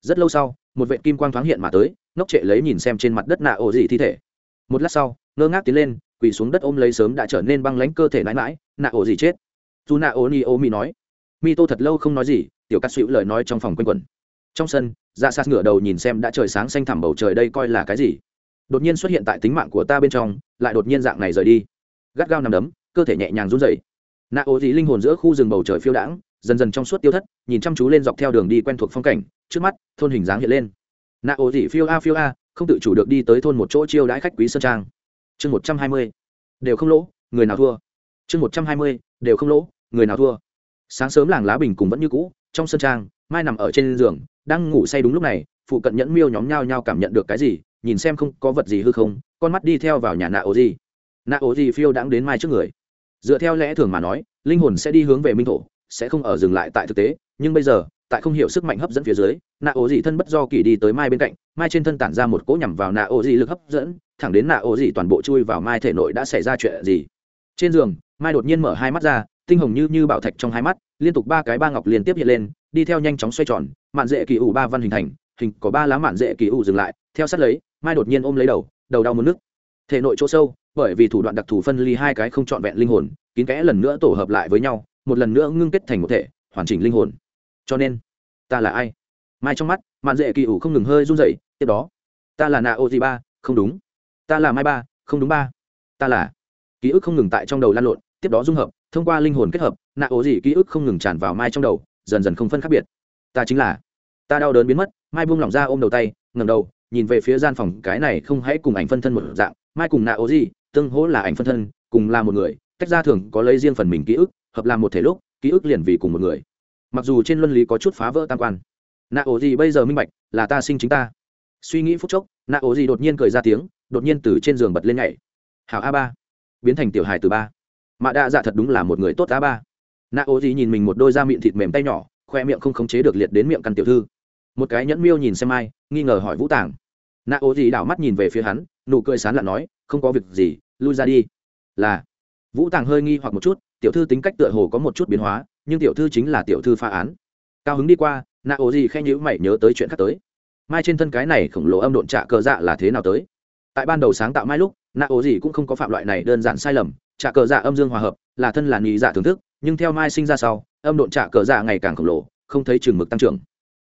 Rất lâu sau, một vệ kim quang thoáng hiện mà tới, ngốc trệ lấy nhìn xem trên mặt đất nạ ổ dị thi thể. Một lát sau, ngơ ngác tiến lên quỳ xuống đất ôm lấy sớm đã trở nên băng lánh cơ thể nãi mãi, nạ ổ gì chết? Dù nạ ổ ni ô mi nói. Mi tô thật lâu không nói gì, tiểu cắt xịu lời nói trong phòng quanh quẩn. Trong sân dạ sạt ngửa đầu nhìn xem đã trời sáng xanh thẳm bầu trời đây coi là cái gì. Đột nhiên xuất hiện tại tính mạng của ta bên trong, lại đột nhiên dạng này rời đi. Gắt gao nằm đấm, cơ thể nhẹ nhàng run rẩy. Nạ ô gì linh hồn giữa khu rừng bầu trời phiêu đãng, dần dần trong suốt tiêu thất, nhìn chăm chú lên dọc theo đường đi quen thuộc phong cảnh, trước mắt, thôn hình dáng hiện lên. Nạ ô gì phiêu a phiêu a, không tự chủ được đi tới thôn một chỗ chiêu đãi khách quý sơn trang chương một trăm hai mươi, đều không lỗ, người nào thua? Chương một trăm hai mươi, đều không lỗ, người nào thua? Sáng sớm làng lá bình cùng vẫn như cũ, trong sân trang, mai nằm ở trên giường, đang ngủ say đúng lúc này, phụ cận nhẫn miêu nhóm nhao nhao cảm nhận được cái gì, nhìn xem không có vật gì hư không, con mắt đi theo vào nhà nạ ố gì nạ ố gì phiêu đãng đến mai trước người. Dựa theo lẽ thường mà nói, linh hồn sẽ đi hướng về minh thổ, sẽ không ở dừng lại tại thực tế, nhưng bây giờ tại không hiểu sức mạnh hấp dẫn phía dưới nạ ố gì thân bất do kỳ đi tới mai bên cạnh, mai trên thân tản ra một cỗ nhằm vào nạ ố gì lực hấp dẫn, thẳng đến nạ ố gì toàn bộ chui vào mai thể nội đã xảy ra chuyện gì. Trên giường, mai đột nhiên mở hai mắt ra, tinh hồng như như bảo thạch trong hai mắt, liên tục ba cái ba ngọc liên tiếp hiện lên, đi theo nhanh chóng xoay tròn, mạn dễ kỳ ủ ba văn hình thành, hình có ba lá mạn dễ kỳ ủ dừng lại, theo sát lấy, mai đột nhiên ôm lấy đầu đầu đau muốn nước thể nội chỗ sâu, bởi vì thủ đoạn đặc thù phân ly hai cái không trọn vẹn linh hồn, kín kẽ lần nữa tổ hợp lại với nhau, một lần nữa ngưng kết thành một thể, hoàn chỉnh linh hồn cho nên, ta là ai? Mai trong mắt, mạn dễ kỳ ủ không ngừng hơi run rẩy, tiếp đó, ta là nạ ô gì ba, không đúng. Ta là mai ba, không đúng ba. Ta là, ký ức không ngừng tại trong đầu lan lộn, tiếp đó dung hợp, thông qua linh hồn kết hợp, nạ ô gì ký ức không ngừng tràn vào mai trong đầu, dần dần không phân khác biệt. Ta chính là, ta đau đớn biến mất, mai buông lỏng ra ôm đầu tay ngầm đầu, nhìn về phía gian phòng, cái này không hãy cùng ảnh phân thân một dạng, mai cùng nạ ô gì tương hỗ là ảnh phân thân, cùng là một người, tách ra thường có lấy riêng phần mình ký ức, hợp làm một thể lúc, ký ức liền vì cùng một người mặc dù trên luân lý có chút phá vỡ tam quan nạ ổ gì bây giờ minh bạch là ta sinh chính ta. Suy nghĩ phút chốc nạ ổ gì đột nhiên cười ra tiếng, đột nhiên từ trên giường bật lên nhảy. Hảo a ba, biến thành tiểu hài từ ba. Mạ đa dạ thật đúng là một người tốt a ba. Nạ ổ gì nhìn mình một đôi da miệng thịt mềm tay nhỏ, khoe miệng không khống chế được liệt đến miệng căn tiểu thư. Một cái nhẫn miêu nhìn xem ai, nghi ngờ hỏi vũ tàng. Nạ ổ gì đảo mắt nhìn về phía hắn, nụ cười sán lặn nói, không có việc gì, lui ra đi. Là, vũ tàng hơi nghi hoặc một chút, tiểu thư tính cách tựa hồ có một chút biến hóa nhưng tiểu thư chính là tiểu thư phá án. Cao hứng đi qua nạ ố gì khen nhữ mày nhớ tới chuyện khác tới. Mai trên thân cái này khổng lồ âm độn trạ cờ dạ là thế nào tới? Tại ban đầu sáng tạo mai lúc nạ ố gì cũng không có phạm loại này đơn giản sai lầm trạ cờ dạ âm dương hòa hợp, là thân là nghĩ dạ thưởng thức, nhưng theo mai sinh ra sau, âm độn trạ cờ dạ ngày càng khổng lồ, không thấy chừng mực tăng trưởng.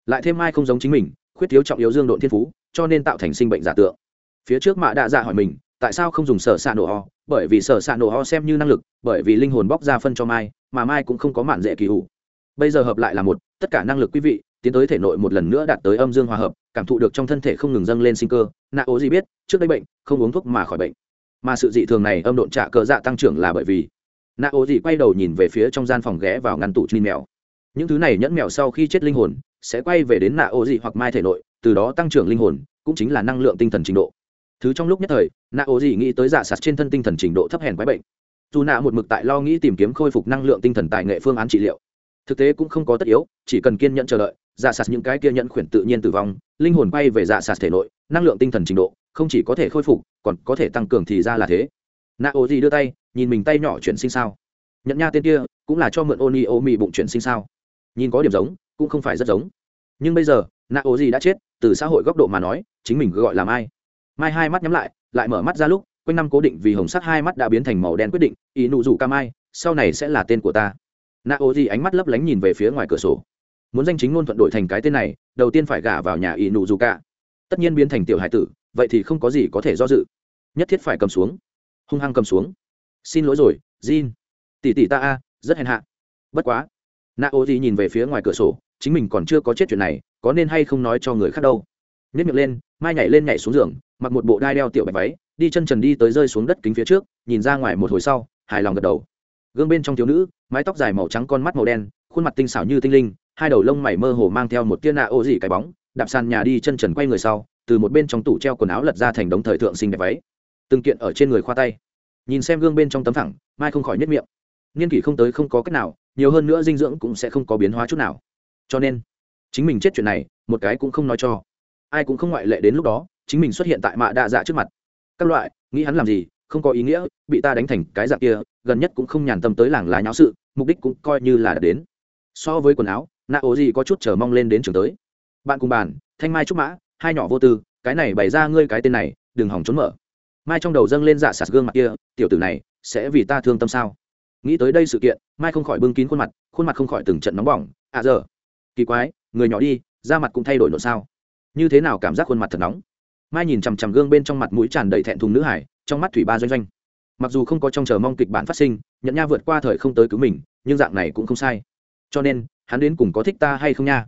Lại thêm mai không giống chính mình, khuyết thiếu trọng yếu dương độn thiên phú, cho nên tạo thành sinh bệnh giả tượng. Phía trước mạ đạ dạ hỏi mình, tại sao không dùng sở xạ nổ ho? Bởi vì sở xạ nổ ho xem như năng lực, bởi vì linh hồn bóc ra phân cho mai mà mai cũng không có mạn dễ kỳ hủ. Bây giờ hợp lại là một, tất cả năng lực quý vị, tiến tới thể nội một lần nữa đạt tới âm dương hòa hợp, cảm thụ được trong thân thể không ngừng dâng lên sinh cơ, nạ ố gì biết, trước đây bệnh, không uống thuốc mà khỏi bệnh. Mà sự dị thường này âm độn trả cờ dạ tăng trưởng là bởi vì, nạ ố gì quay đầu nhìn về phía trong gian phòng ghé vào ngăn tủ chin mèo. Những thứ này nhẫn mèo sau khi chết linh hồn, sẽ quay về đến nạ ố gì hoặc mai thể nội, từ đó tăng trưởng linh hồn, cũng chính là năng lượng tinh thần trình độ. Thứ trong lúc nhất thời, nạ ố gì nghĩ tới giả sạt trên thân tinh thần trình độ thấp hèn quái bệnh dù nạ một mực tại lo nghĩ tìm kiếm khôi phục năng lượng tinh thần tài nghệ phương án trị liệu. Thực tế cũng không có tất yếu, chỉ cần kiên nhẫn chờ đợi, giả sạt những cái kia nhẫn khuyển tự nhiên tử vong, linh hồn bay về giả sạt thể nội, năng lượng tinh thần trình độ không chỉ có thể khôi phục, còn có thể tăng cường thì ra là thế. Nạ ô gì đưa tay, nhìn mình tay nhỏ chuyển sinh sao. Nhận nha tên kia, cũng là cho mượn ô ni ô mị bụng chuyển sinh sao. Nhìn có điểm giống, cũng không phải rất giống. Nhưng bây giờ, nạ ô gì đã chết, từ xã hội góc độ mà nói, chính mình gọi là mai. Mai hai mắt nhắm lại lại mở mắt ra lúc quanh năm cố định vì hồng sắt hai mắt đã biến thành màu đen quyết định, ý nụ rủ ca mai sau này sẽ là tên của ta. Nạ ô gì ánh mắt lấp lánh nhìn về phía ngoài cửa sổ. Muốn danh chính ngôn thuận đổi thành cái tên này, đầu tiên phải gả vào nhà ý nụ rủ ca tất nhiên biến thành tiểu hải tử, vậy thì không có gì có thể do dự. Nhất thiết phải cầm xuống. Hung hăng cầm xuống. Xin lỗi rồi, jin. Tỷ tỷ ta a, rất hèn hạ. Bất quá. Nạ ô gì nhìn về phía ngoài cửa sổ, chính mình còn chưa có chết chuyện này, có nên hay không nói cho người khác đâu. Nhất miệng lên, mai nhảy lên nhảy xuống giường, mặc một bộ đai đeo tiểu bạch váy đi chân trần đi tới rơi xuống đất kính phía trước, nhìn ra ngoài một hồi sau, hài lòng gật đầu. Gương bên trong thiếu nữ, mái tóc dài màu trắng con mắt màu đen, khuôn mặt tinh xảo như tinh linh, hai đầu lông mày mơ hồ mang theo một tia nạ ô dị cái bóng, đạp sàn nhà đi chân trần quay người sau, từ một bên trong tủ treo quần áo lật ra thành đống thời thượng xinh đẹp váy. Từng kiện ở trên người khoa tay. Nhìn xem gương bên trong tấm thẳng, mai không khỏi nhất miệng. Niên kỷ không tới không có cách nào, nhiều hơn nữa dinh dưỡng cũng sẽ không có biến hóa chút nào. Cho nên, chính mình chết chuyện này, một cái cũng không nói cho. Ai cũng không ngoại lệ đến lúc đó, chính mình xuất hiện tại mạ đa dạ trước mặt các loại, nghĩ hắn làm gì, không có ý nghĩa, bị ta đánh thành cái dạng kia, gần nhất cũng không nhàn tâm tới làng lá nháo sự, mục đích cũng coi như là đã đến. So với quần áo nạ ố gì có chút chờ mong lên đến trường tới. Bạn cùng bàn, thanh mai trúc mã, hai nhỏ vô tư, cái này bày ra ngươi cái tên này, đừng hỏng trốn mở. Mai trong đầu dâng lên dạ sạt gương mặt kia, tiểu tử này, sẽ vì ta thương tâm sao? Nghĩ tới đây sự kiện, mai không khỏi bưng kín khuôn mặt khuôn mặt không khỏi từng trận nóng bỏng. À giờ, kỳ quái, người nhỏ đi, da mặt cũng thay đổi nộn sao? Như thế nào cảm giác khuôn mặt thật nóng? Mai nhìn chằm chằm gương bên trong mặt mũi tràn đầy thẹn thùng nữ hải, trong mắt thủy ba doanh doanh. Mặc dù không có trong chờ mong kịch bản phát sinh, nhận nha vượt qua thời không tới cứu mình, nhưng dạng này cũng không sai. Cho nên, hắn đến cùng có thích ta hay không nha?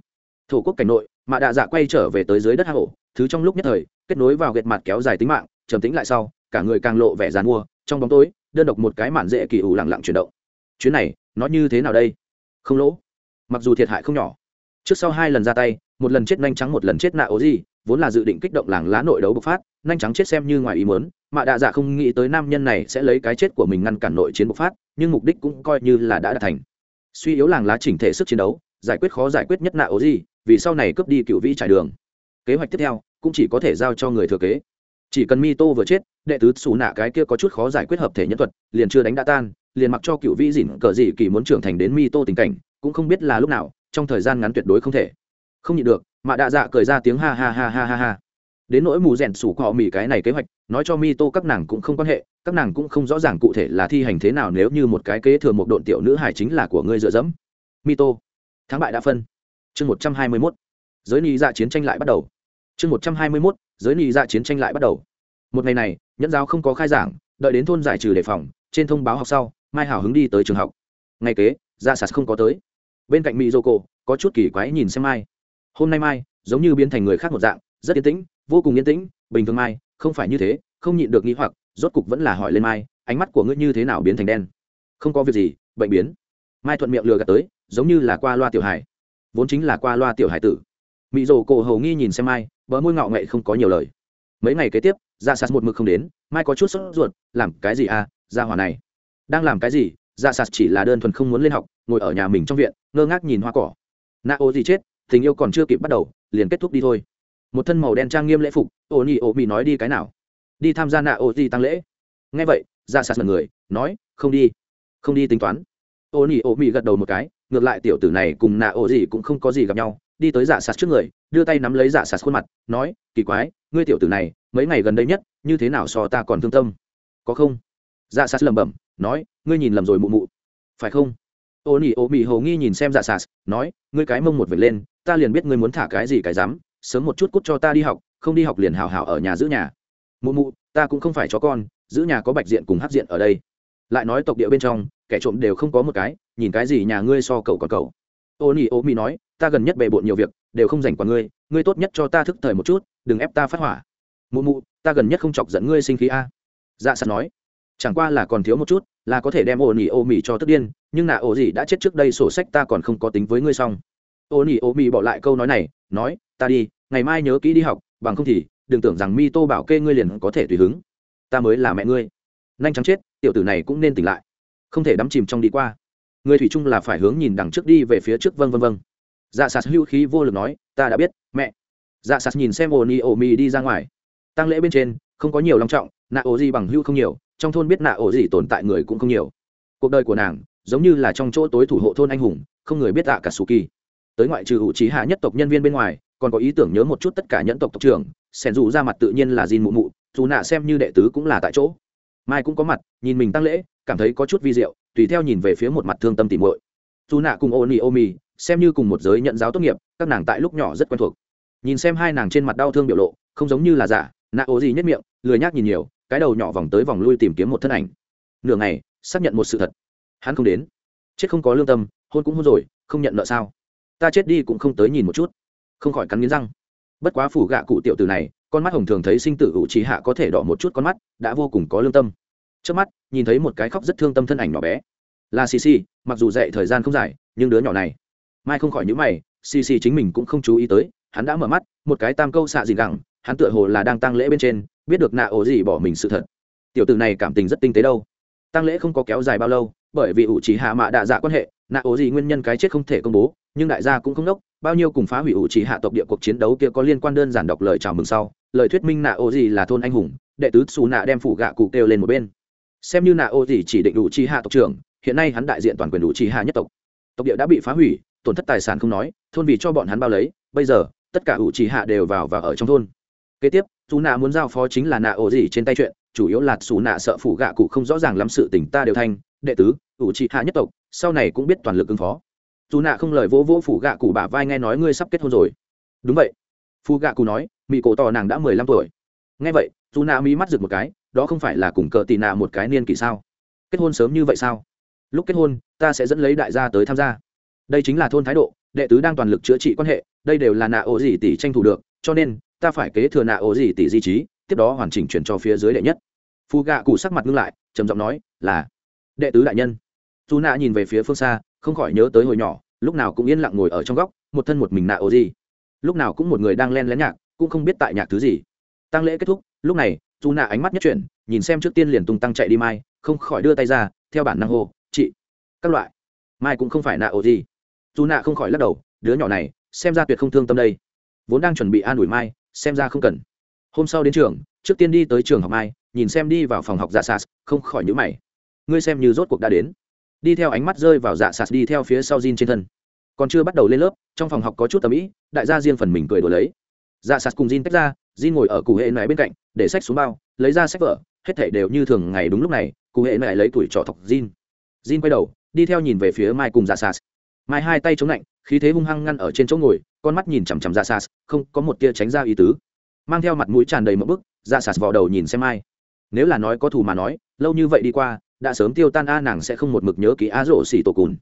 Thổ quốc cảnh nội, mạ đạ dạ quay trở về tới dưới đất hạ hổ thứ trong lúc nhất thời, kết nối vào gệt mặt kéo dài tính mạng, trầm tính lại sau, cả người càng lộ vẻ dàn mua, trong bóng tối, đơn độc một cái mạn dễ kỳ ủ lẳng lặng chuyển động. Chuyến này, nó như thế nào đây? Không lỗ. Mặc dù thiệt hại không nhỏ trước sau hai lần ra tay, một lần chết nhanh trắng, một lần chết nạ ố gì vốn là dự định kích động làng lá nội đấu bộc phát, nhanh trắng chết xem như ngoài ý muốn mạ đạ dạ không nghĩ tới nam nhân này sẽ lấy cái chết của mình ngăn cản nội chiến bộc phát, nhưng mục đích cũng coi như là đã đạt thành. Suy yếu làng lá chỉnh thể sức chiến đấu, giải quyết khó giải quyết nhất nạ ố gì vì sau này cướp đi cựu vĩ trải đường. Kế hoạch tiếp theo, cũng chỉ có thể giao cho người thừa kế. Chỉ cần mi tô vừa chết, đệ tứ xù nạ cái kia có chút khó giải quyết hợp thể nhân thuật, liền chưa đánh đã tan, liền mặc cho cựu vĩ dỉn cờ gì kỳ muốn trưởng thành đến mi tô tình cảnh, cũng không biết là lúc nào trong thời gian ngắn tuyệt đối không thể. Không nhịn được, mạ đạ dạ cười ra tiếng ha ha ha ha ha ha. Đến nỗi mù rèn sủ cọ mì cái này kế hoạch, nói cho mi tô các nàng cũng không quan hệ, các nàng cũng không rõ ràng cụ thể là thi hành thế nào nếu như một cái kế thừa một độn tiểu nữ hài chính là của ngươi dựa dẫm. Mi tô thắng bại đã phân. Chương một trăm hai mươi mốt, giới ni dạ chiến tranh lại bắt đầu. Chương một trăm hai mươi mốt, giới ni dạ chiến tranh lại bắt đầu. Một ngày này, nhẫn giáo không có khai giảng, đợi đến thôn giải trừ đề phòng, trên thông báo học sau, mai hào hứng đi tới trường học. Ngày kế ra sạt không có tới bên cạnh mỹ dô cổ có chút kỳ quái nhìn xem mai. Hôm nay mai, giống như biến thành người khác một dạng, rất yên tĩnh, vô cùng yên tĩnh, bình thường mai, không phải như thế, không nhịn được nghĩ hoặc, rốt cục vẫn là hỏi lên mai, ánh mắt của ngươi như thế nào biến thành đen? Không có việc gì, bệnh biến. Mai thuận miệng lừa gạt tới, giống như là qua loa tiểu hải vốn chính là qua loa tiểu hải tử. Mỹ rồ cổ hầu nghi nhìn xem mai, bờ môi ngạo nghệ không có nhiều lời. Mấy ngày kế tiếp dạ ra sạt một mực không đến, mai có chút sốt ruột, làm cái gì à ra hỏa này? Đang làm cái gì? Dạ ra sạt chỉ là đơn thuần không muốn lên học ngồi ở nhà mình trong viện, ngơ ngác nhìn hoa cỏ. Nạ ô gì chết, tình yêu còn chưa kịp bắt đầu, liền kết thúc đi thôi. Một thân màu đen trang nghiêm lễ phục, ô nhi ô mi nói đi cái nào? Đi tham gia nạ ô gì tăng lễ. Nghe vậy ra sạt mật người, nói, không đi không đi tính toán. Ô nhi ô mi gật đầu một cái, ngược lại tiểu tử này cùng nạ ô gì cũng không có gì gặp nhau. Đi tới giả sạt trước người, đưa tay nắm lấy giả sạt khuôn mặt, nói, kỳ quái, ngươi tiểu tử này, mấy ngày gần đây nhất, như thế nào so ta còn thương tâm? Có không? Giả sạt lẩm bẩm, nói, ngươi nhìn lầm rồi mụ mụ. Phải không? Ô nỉ ô mị hồ nghi nhìn xem giả sạt, nói, ngươi cái mông một vệt lên, ta liền biết ngươi muốn thả cái gì cái dám, sớm một chút cút cho ta đi học, không đi học liền hào hào ở nhà giữ nhà. Mụ mụ, ta cũng không phải chó con, giữ nhà có bạch diện cùng hát diện ở đây. Lại nói tộc địa bên trong, kẻ trộm đều không có một cái, nhìn cái gì nhà ngươi so cậu còn cậu. Ô nỉ ô mi nói, ta gần nhất bề bộn nhiều việc, đều không dành qua ngươi ngươi tốt nhất cho ta thức thời một chút, đừng ép ta phát hỏa. Mụ mụ, ta gần nhất không chọc dẫn ngươi sinh khí a. Dạ sạt nói, chẳng qua là còn thiếu một chút là có thể đem ô nỉ ô mì cho tức điên, nhưng nạ ô gì đã chết trước đây sổ sách ta còn không có tính với ngươi xong. Ô nỉ ô mì bỏ lại câu nói này, nói, ta đi, ngày mai nhớ kỹ đi học, bằng không thì, đừng tưởng rằng mi tô bảo kê ngươi liền có thể tùy hứng. Ta mới là mẹ ngươi. Nhanh chóng chết, tiểu tử này cũng nên tỉnh lại. Không thể đắm chìm trong đi qua. Người thủy chung là phải hướng nhìn đằng trước đi về phía trước vân vân vân dạ sạt hữu khí vô lực nói, ta đã biết, mẹ. Dạ sạt nhìn xem ồ ni ồ mi đi ra ngoài. Tăng lễ bên trên, không có nhiều long trọng nạ ổ gì bằng hưu không nhiều trong thôn biết nạ ổ gì tồn tại người cũng không nhiều. Cuộc đời của nàng giống như là trong chỗ tối thủ hộ thôn anh hùng, không người biết tạ cả su kỳ tới ngoại trừ hữu trí hạ nhất tộc nhân viên bên ngoài, còn có ý tưởng nhớ một chút tất cả nhẫn tộc tộc trưởng sẻn dù ra mặt tự nhiên là Jin mụ mụ, dù nạ xem như đệ tứ cũng là tại chỗ. Mai cũng có mặt, nhìn mình tăng lễ, cảm thấy có chút vi diệu, tùy theo nhìn về phía một mặt thương tâm tìm muội. Dù nạ cùng ô ni ô mi xem như cùng một giới nhận giáo tốt nghiệp, các nàng tại lúc nhỏ rất quen thuộc. Nhìn xem hai nàng trên mặt đau thương biểu lộ, không giống như là giả, nạ ố gì nhất miệng, lười nhác nhìn nhiều cái đầu nhỏ vòng tới vòng lui tìm kiếm một thân ảnh. Nửa ngày, xác nhận một sự thật. Hắn không đến. Chết không có lương tâm, hôn cũng hôn rồi, không nhận nợ sao? Ta chết đi cũng không tới nhìn một chút. Không khỏi cắn nghiến răng. Bất quá phủ gạ cụ tiểu tử này, con mắt hồng thường thấy sinh tử ủ trí hạ có thể đỏ một chút con mắt, đã vô cùng có lương tâm. Trước mắt, nhìn thấy một cái khóc rất thương tâm thân ảnh nhỏ bé. Là xì xì mặc dù dạy thời gian không dài, nhưng đứa nhỏ này, mai không khỏi nhữ mày xì xì chính mình cũng không chú ý tới, hắn đã mở mắt, một cái tam câu xạ gì gẳng, hắn tựa hồ là đang tăng lễ bên trên biết được nạ ổ gì bỏ mình sự thật. Tiểu tử này cảm tình rất tinh tế đâu. Tăng lễ không có kéo dài bao lâu, bởi vì ủ trì hạ mạ đạ dạ quan hệ, nạ ổ gì nguyên nhân cái chết không thể công bố, nhưng đại gia cũng không đốc, bao nhiêu cùng phá hủy ủ trì hạ tộc địa cuộc chiến đấu kia có liên quan đơn giản đọc lời chào mừng sau, lời thuyết minh nạ ổ gì là thôn anh hùng, đệ tứ xù nạ đem phủ gạ cụ kêu lên một bên. Xem như nạ ổ gì chỉ định ủ trì hạ tộc trưởng, hiện nay hắn đại diện toàn quyền ủ trì hạ nhất tộc. Tộc địa đã bị phá hủy, tổn thất tài sản không nói, thôn vì cho bọn hắn bao lấy, bây giờ, tất cả ủ trì hạ đều vào và ở trong thôn kế tiếp dù nạ muốn giao phó chính là nạ ổ gì trên tay chuyện, chủ yếu là xù nạ sợ phủ gạ cụ không rõ ràng lắm sự tình ta đều thanh, đệ tứ, ủ trị hạ nhất tộc, sau này cũng biết toàn lực ứng phó. Dù nạ không lời vỗ vỗ phủ gạ cụ bả vai nghe nói ngươi sắp kết hôn rồi. Đúng vậy. Phu gạ cụ nói mỹ cổ tỏ nàng đã mười lăm tuổi. Nghe vậy dù nạ mỹ mắt rực một cái, đó không phải là cùng cờ tì nạ một cái niên kỷ sao? Kết hôn sớm như vậy sao? Lúc kết hôn, ta sẽ dẫn lấy đại gia tới tham gia. Đây chính là thôn thái độ, đệ tứ đang toàn lực chữa trị quan hệ, đây đều là nạ ổ gì tỷ tranh thủ được, cho nên ta phải kế thừa nạ ổ gì tỷ di trí, tiếp đó hoàn chỉnh chuyển cho phía dưới đệ nhất. Phù gạ cụ sắc mặt ngưng lại, trầm giọng nói, là đệ tứ đại nhân. Dù nạ nhìn về phía phương xa, không khỏi nhớ tới hồi nhỏ, lúc nào cũng yên lặng ngồi ở trong góc, một thân một mình nạ ổ gì. Lúc nào cũng một người đang len lén nhạc, cũng không biết tại nhạc thứ gì. Tăng lễ kết thúc, lúc này, dù nạ ánh mắt nhất chuyển, nhìn xem trước tiên liền tung tăng chạy đi mai, không khỏi đưa tay ra, theo bản năng hô, chị, các loại. Mai cũng không phải nạ ổ gì. Dù nạ không khỏi lắc đầu, đứa nhỏ này, xem ra tuyệt không thương tâm đây. Vốn đang chuẩn bị an ủi mai xem ra không cần. Hôm sau đến trường, trước tiên đi tới trường học mai, nhìn xem đi vào phòng học dạ sas, không khỏi nhữ mày. Ngươi xem như rốt cuộc đã đến. Đi theo ánh mắt rơi vào dạ sas đi theo phía sau Jin trên thân. Còn chưa bắt đầu lên lớp, trong phòng học có chút tầm ĩ đại gia riêng phần mình cười đùa lấy. Dạ sas cùng Jin tách ra, Jin ngồi ở cụ hệ này bên cạnh, để sách xuống bao, lấy ra sách vở, hết thảy đều như thường ngày đúng lúc này, cụ hệ này lấy tuổi trọ thọc Jin. Jin quay đầu, đi theo nhìn về phía mai cùng dạ sas. Mai hai tay chống lạnh khí thế hung hăng ngăn ở trên chỗ ngồi, con mắt nhìn chằm chằm ra sas, không có một tia tránh ra ý tứ mang theo mặt mũi tràn đầy một bức ra sas vào đầu nhìn xem ai. nếu là nói có thù mà nói, lâu như vậy đi qua, đã sớm tiêu tan a nàng sẽ không một mực nhớ ký a rổ xỉ tổ cùn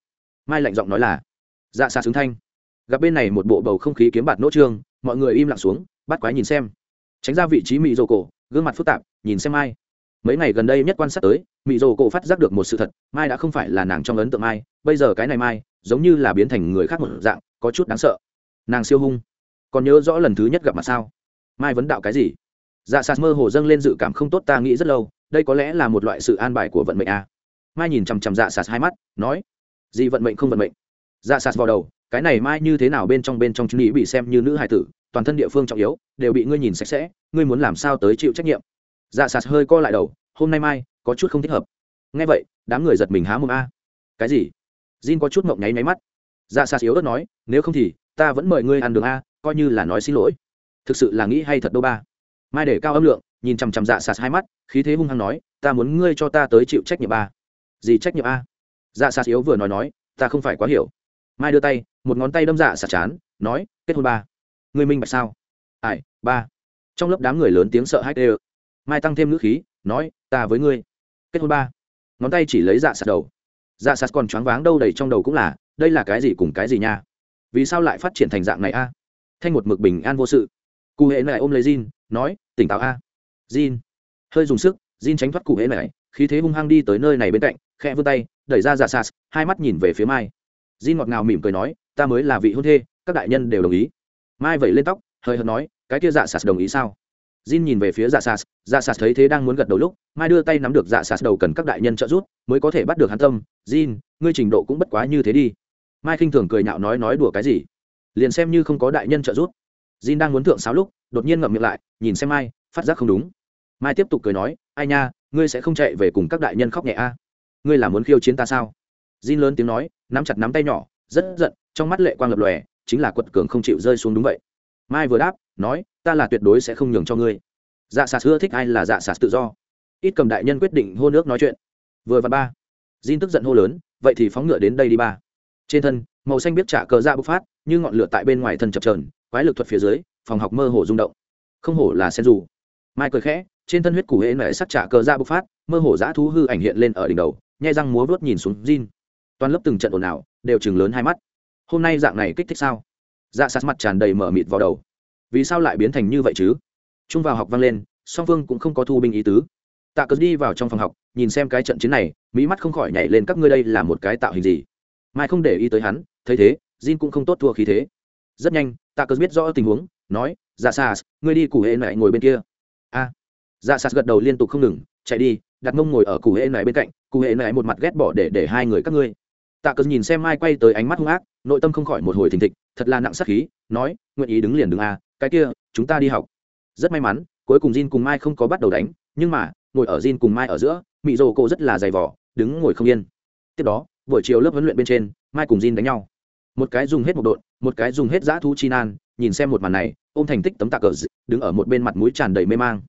mai lạnh giọng nói là dạ sas xứng thanh gặp bên này một bộ bầu không khí kiếm bạt nỗ trương, mọi người im lặng xuống, bắt quái nhìn xem tránh ra vị trí mị rồ cổ, gương mặt phức tạp, nhìn xem ai. mấy ngày gần đây nhất quan sát tới, mị rồ cổ phát giác được một sự thật, mai đã không phải là nàng trong ấn tượng mai bây giờ cái này mai giống như là biến thành người khác một dạng, có chút đáng sợ. Nàng siêu hung. Còn nhớ rõ lần thứ nhất gặp mặt sao? Mai vấn đạo cái gì? Dạ sạt mơ hồ dâng lên dự cảm không tốt ta nghĩ rất lâu, đây có lẽ là một loại sự an bài của vận mệnh a à. mai nhìn chằm chằm dạ sạt hai mắt, nói, gì vận mệnh không vận mệnh? Dạ sạt vào đầu, cái này mai như thế nào bên trong bên trong chú ý bị xem như nữ hài tử, toàn thân địa phương trọng yếu, đều bị ngươi nhìn sạch sẽ, ngươi muốn làm sao tới chịu trách nhiệm? Dạ sạt hơi co lại đầu, hôm nay mai, có chút không thích hợp. Nghe vậy, đám người giật mình há mồm a. Cái gì? Jin có chút mộng nháy máy mắt. Dạ sạt yếu ớt nói, nếu không thì, ta vẫn mời ngươi ăn đường a, coi như là nói xin lỗi. Thực sự là nghĩ hay thật đâu ba. Mai để cao âm lượng, nhìn chằm chằm dạ sạt hai mắt, khí thế hung hăng nói, ta muốn ngươi cho ta tới chịu trách nhiệm ba. Gì trách nhiệm a? Dạ sạt yếu vừa nói nói, ta không phải quá hiểu. Mai đưa tay, một ngón tay đâm dạ sạt chán, nói, kết hôn ba. Ngươi minh bạch sao? Ai, ba. Trong lớp đám người lớn tiếng sợ hãi đều. mai tăng thêm ngữ khí, nói, ta với ngươi. Kết hôn ba. Ngón tay chỉ lấy dạ sạt đầu dạ sạt còn choáng váng đâu đầy trong đầu cũng là đây là cái gì cùng cái gì nha? Vì sao lại phát triển thành dạng này a? Thanh một mực bình an vô sự. Cụ hệ này ôm lấy Jin, nói tỉnh táo a. Jin hơi dùng sức Jin tránh thoát cụ hệ này khí thế hung hăng đi tới nơi này bên cạnh khẽ vươn tay đẩy ra dạ sạt hai mắt nhìn về phía mai. Jin ngọt ngào mỉm cười nói ta mới là vị hôn thê các đại nhân đều đồng ý. Mai vẩy lên tóc hơi hợt nói cái kia dạ sạt đồng ý sao? Jin nhìn về phía dạ sạt dạ sạt thấy thế đang muốn gật đầu lúc, mai đưa tay nắm được dạ sạt đầu cần các đại nhân trợ giúp, mới có thể bắt được hắn tâm. Jin, ngươi trình độ cũng bất quá như thế đi. Mai khinh thường cười nhạo nói nói đùa cái gì? Liền xem như không có đại nhân trợ giúp. Jin đang muốn thượng sáo lúc, đột nhiên ngậm miệng lại, nhìn xem mai, phát giác không đúng. Mai tiếp tục cười nói, ai nha, ngươi sẽ không chạy về cùng các đại nhân khóc nhẹ a? Ngươi là muốn khiêu chiến ta sao? Jin lớn tiếng nói, nắm chặt nắm tay nhỏ, rất giận, trong mắt lệ quang lập lòe, chính là quật cường không chịu rơi xuống đúng vậy mai vừa đáp, nói, ta là tuyệt đối sẽ không nhường cho ngươi. Dạ sạt ưa thích ai là dạ sạt tự do. Ít cầm đại nhân quyết định hô nước nói chuyện. Vừa và ba. Jin tức giận hô lớn, vậy thì phóng ngựa đến đây đi ba. Trên thân, màu xanh biết trả cờ ra bộc phát, như ngọn lửa tại bên ngoài thân chập trờn quái lực thuật phía dưới, phòng học mơ hồ rung động. Không hổ là sen dù mai cười khẽ, trên thân huyết củ hễ nảy sắc trả cờ ra bộc phát, mơ hồ dã thú hư ảnh hiện lên ở đỉnh đầu, nhai răng múa vớt nhìn xuống Jin. Toàn lớp từng trận ồn ào, đều chừng lớn hai mắt. Hôm nay dạng này kích thích sao? Dạ sát mặt tràn đầy mở mịt vào đầu. Vì sao lại biến thành như vậy chứ? Trung vào học vang lên song phương cũng không có thu binh ý tứ. Tạ cớ đi vào trong phòng học nhìn xem cái trận chiến này mỹ mắt không khỏi nhảy lên các ngươi đây là một cái tạo hình gì. Mai không để ý tới hắn thấy thế jin cũng không tốt thua khí thế. Rất nhanh tạ cớ biết rõ tình huống nói dạ xa ngươi đi cụ hệ mẹ ngồi bên kia. A. À, dạ xa gật đầu liên tục không ngừng chạy đi đặt mông ngồi ở cụ hệ mẹ bên cạnh cụ hệ mẹ một mặt ghét bỏ để để hai người các ngươi tạ cớ nhìn xem mai quay tới ánh mắt hung ác nội tâm không khỏi một hồi thình thịch thật là nặng sắc khí nói nguyện ý đứng liền đứng a cái kia chúng ta đi học rất may mắn cuối cùng Jin cùng Mai không có bắt đầu đánh, nhưng mà, ngồi ở Jin cùng Mai ở giữa, Mị rồ cô rất là dày vỏ, đứng ngồi không yên. Tiếp đó, buổi chiều lớp huấn luyện bên trên, Mai cùng Jin đánh nhau. Một cái dùng hết một độn, một cái dùng hết dã thú chi nan, nhìn xem một màn này, ôm thành tích tấm tạ cờ đứng ở một bên mặt mũi tràn đầy mê mang.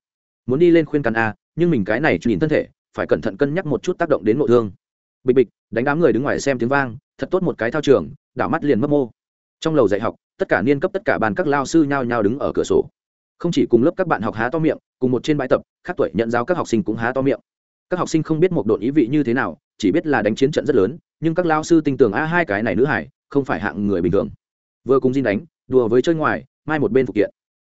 Muốn đi lên khuyên can a, nhưng mình cái này nhìn thân thể, phải cẩn thận cân nhắc một chút tác động đến nội thương bịch bịch, đánh đám người đứng ngoài xem tiếng vang, thật tốt một cái thao trường, đảo mắt liền mất mô. Trong lầu dạy học, tất cả niên cấp tất cả bàn các lao sư nhao nhao đứng ở cửa sổ. Không chỉ cùng lớp các bạn học há to miệng, cùng một trên bãi tập, khác tuổi nhận giáo các học sinh cũng há to miệng. Các học sinh không biết một độn ý vị như thế nào, chỉ biết là đánh chiến trận rất lớn, nhưng các lao sư tin tưởng a hai cái này nữ hải, không phải hạng người bình thường. Vừa cùng xin đánh, đùa với chơi ngoài, mai một bên phụ kiện.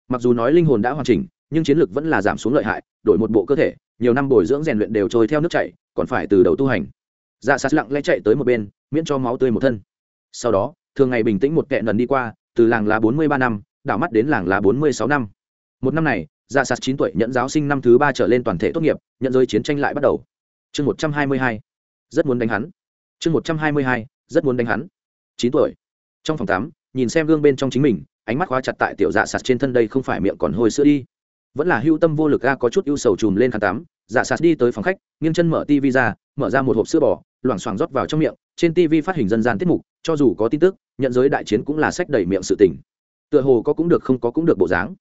Mặc dù nói linh hồn đã hoàn chỉnh, nhưng chiến lược vẫn là giảm xuống lợi hại, đổi một bộ cơ thể, nhiều năm bồi dưỡng rèn luyện đều trôi theo nước chảy, còn phải từ đầu tu hành dạ sạt lặng lẽ chạy tới một bên, miễn cho máu tươi một thân. Sau đó, thường ngày bình tĩnh một kẹ lần đi qua, từ làng lá bốn mươi ba năm, đảo mắt đến làng lá bốn mươi sáu năm. Một năm này dạ sạt chín tuổi nhận giáo sinh năm thứ ba trở lên toàn thể tốt nghiệp, nhận giới chiến tranh lại bắt đầu. Chương một trăm hai mươi hai, rất muốn đánh hắn. Chương một trăm hai mươi hai, rất muốn đánh hắn. Chín tuổi. Trong phòng tắm, nhìn xem gương bên trong chính mình, ánh mắt khóa chặt tại tiểu dạ sạt trên thân đây không phải miệng còn hôi sữa đi. Vẫn là hưu tâm vô lực ga có chút ưu sầu chùm lên khăn tắm dạ sạt đi tới phòng khách, nghiêng chân mở tv ra, mở ra một hộp sữa bò loảng xoảng rót vào trong miệng, trên tv phát hình dân gian tiết mục, cho dù có tin tức, nhận giới đại chiến cũng là sách đầy miệng sự tình. Tựa hồ có cũng được không có cũng được bộ dáng.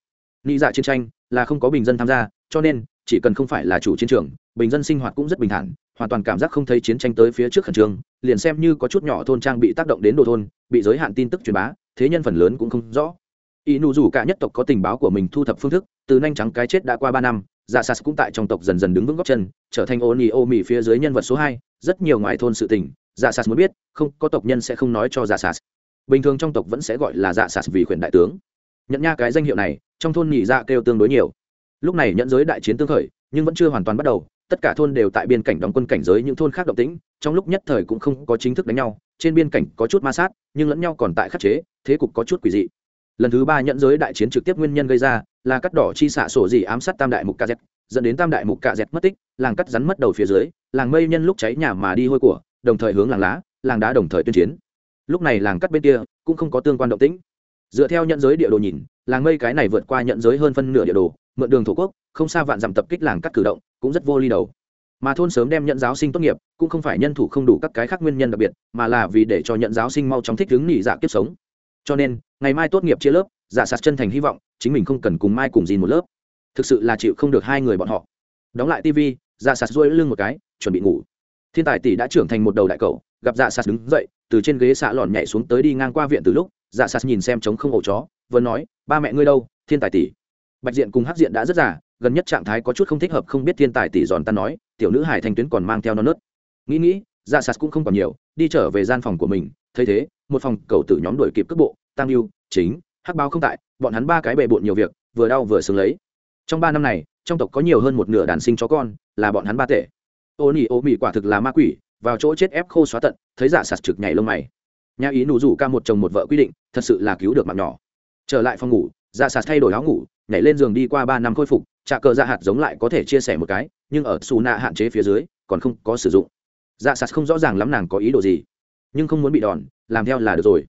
Nghĩ dạ chiến tranh là không có bình dân tham gia, cho nên chỉ cần không phải là chủ chiến trường, bình dân sinh hoạt cũng rất bình thản, hoàn toàn cảm giác không thấy chiến tranh tới phía trước khẩn trương, liền xem như có chút nhỏ thôn trang bị tác động đến đồ thôn, bị giới hạn tin tức truyền bá, thế nhân phần lớn cũng không rõ. Y nụ dù cả nhất tộc có tình báo của mình thu thập phương thức, từ nhanh trắng cái chết đã qua ba năm dạ sas cũng tại trong tộc dần dần đứng vững góc chân, trở thành ô nỉ ô mì phía dưới nhân vật số hai, rất nhiều ngoài thôn sự tình dạ sas muốn biết, không, có tộc nhân sẽ không nói cho dạ sas. Bình thường trong tộc vẫn sẽ gọi là dạ sas vì quyền đại tướng. Nhận nha cái danh hiệu này, trong thôn nhị dạ kêu tương đối nhiều. Lúc này nhận giới đại chiến tương khởi, nhưng vẫn chưa hoàn toàn bắt đầu, tất cả thôn đều tại biên cảnh đóng quân cảnh giới những thôn khác động tĩnh, trong lúc nhất thời cũng không có chính thức đánh nhau, trên biên cảnh có chút ma sát, nhưng lẫn nhau còn tại khắc chế, thế cục có chút quỷ dị. Lần thứ ba nhận giới đại chiến trực tiếp nguyên nhân gây ra là cắt đỏ chi xạ sổ dị ám sát tam đại mục cà dẹt, dẫn đến tam đại mục cà dẹt mất tích, làng cắt rắn mất đầu phía dưới, làng mây nhân lúc cháy nhà mà đi hôi của, đồng thời hướng làng lá, làng đá đồng thời tuyên chiến. Lúc này làng cắt bên kia cũng không có tương quan động tĩnh. Dựa theo nhận giới địa đồ nhìn, làng mây cái này vượt qua nhận giới hơn phân nửa địa đồ, mượn đường thổ quốc, không xa vạn dặm tập kích làng cắt cử động, cũng rất vô ly đầu. Mà thôn sớm đem nhận giáo sinh tốt nghiệp, cũng không phải nhân thủ không đủ các cái khác nguyên nhân đặc biệt, mà là vì để cho nhận giáo sinh mau chóng thích ứng nghỉ dạ kiếp sống. Cho nên, ngày mai tốt nghiệp chia lớp giả sạt chân thành hy vọng, chính mình không cần cùng mai cùng dìn một lớp. Thực sự là chịu không được hai người bọn họ. Đóng lại tv giả sạt duỗi lưng một cái, chuẩn bị ngủ. Thiên tài tỷ đã trưởng thành một đầu đại cậu, gặp dạ sạt đứng dậy, từ trên ghế xạ lòn nhảy xuống tới đi ngang qua viện từ lúc dạ sạt nhìn xem trống không ổ chó vừa nói, ba mẹ ngươi đâu, thiên tài tỷ. Bạch diện cùng hắc diện đã rất già, gần nhất trạng thái có chút không thích hợp, không biết thiên tài tỷ giòn ta nói, tiểu nữ hải thanh tuyến còn mang theo non nớt. Nghĩ nghĩ dạ sạt cũng không còn nhiều, đi trở về gian phòng của mình, thấy thế, một phòng cầu tử nhóm đuổi kịp cước bộ tăng yêu chính hắc báo không tại, bọn hắn ba cái bề bộn nhiều việc, vừa đau vừa sướng lấy. Trong ba năm này, trong tộc có nhiều hơn một nửa đàn sinh chó con, là bọn hắn ba tể. ô nỉ ô mỉ quả thực là ma quỷ, vào chỗ chết ép khô xóa tận, thấy giả sạt trực nhảy lông mày. Nhà ý nụ rủ ca một chồng một vợ quy định, thật sự là cứu được mạng nhỏ. Trở lại phòng ngủ giả sạt thay đổi áo ngủ, nhảy lên giường đi qua ba năm khôi phục, trà cờ dạ hạt giống lại có thể chia sẻ một cái, nhưng ở xù nạ hạn chế phía dưới, còn không có sử dụng. Dạ sạt không rõ ràng lắm nàng có ý đồ gì, nhưng không muốn bị đòn, làm theo là được rồi.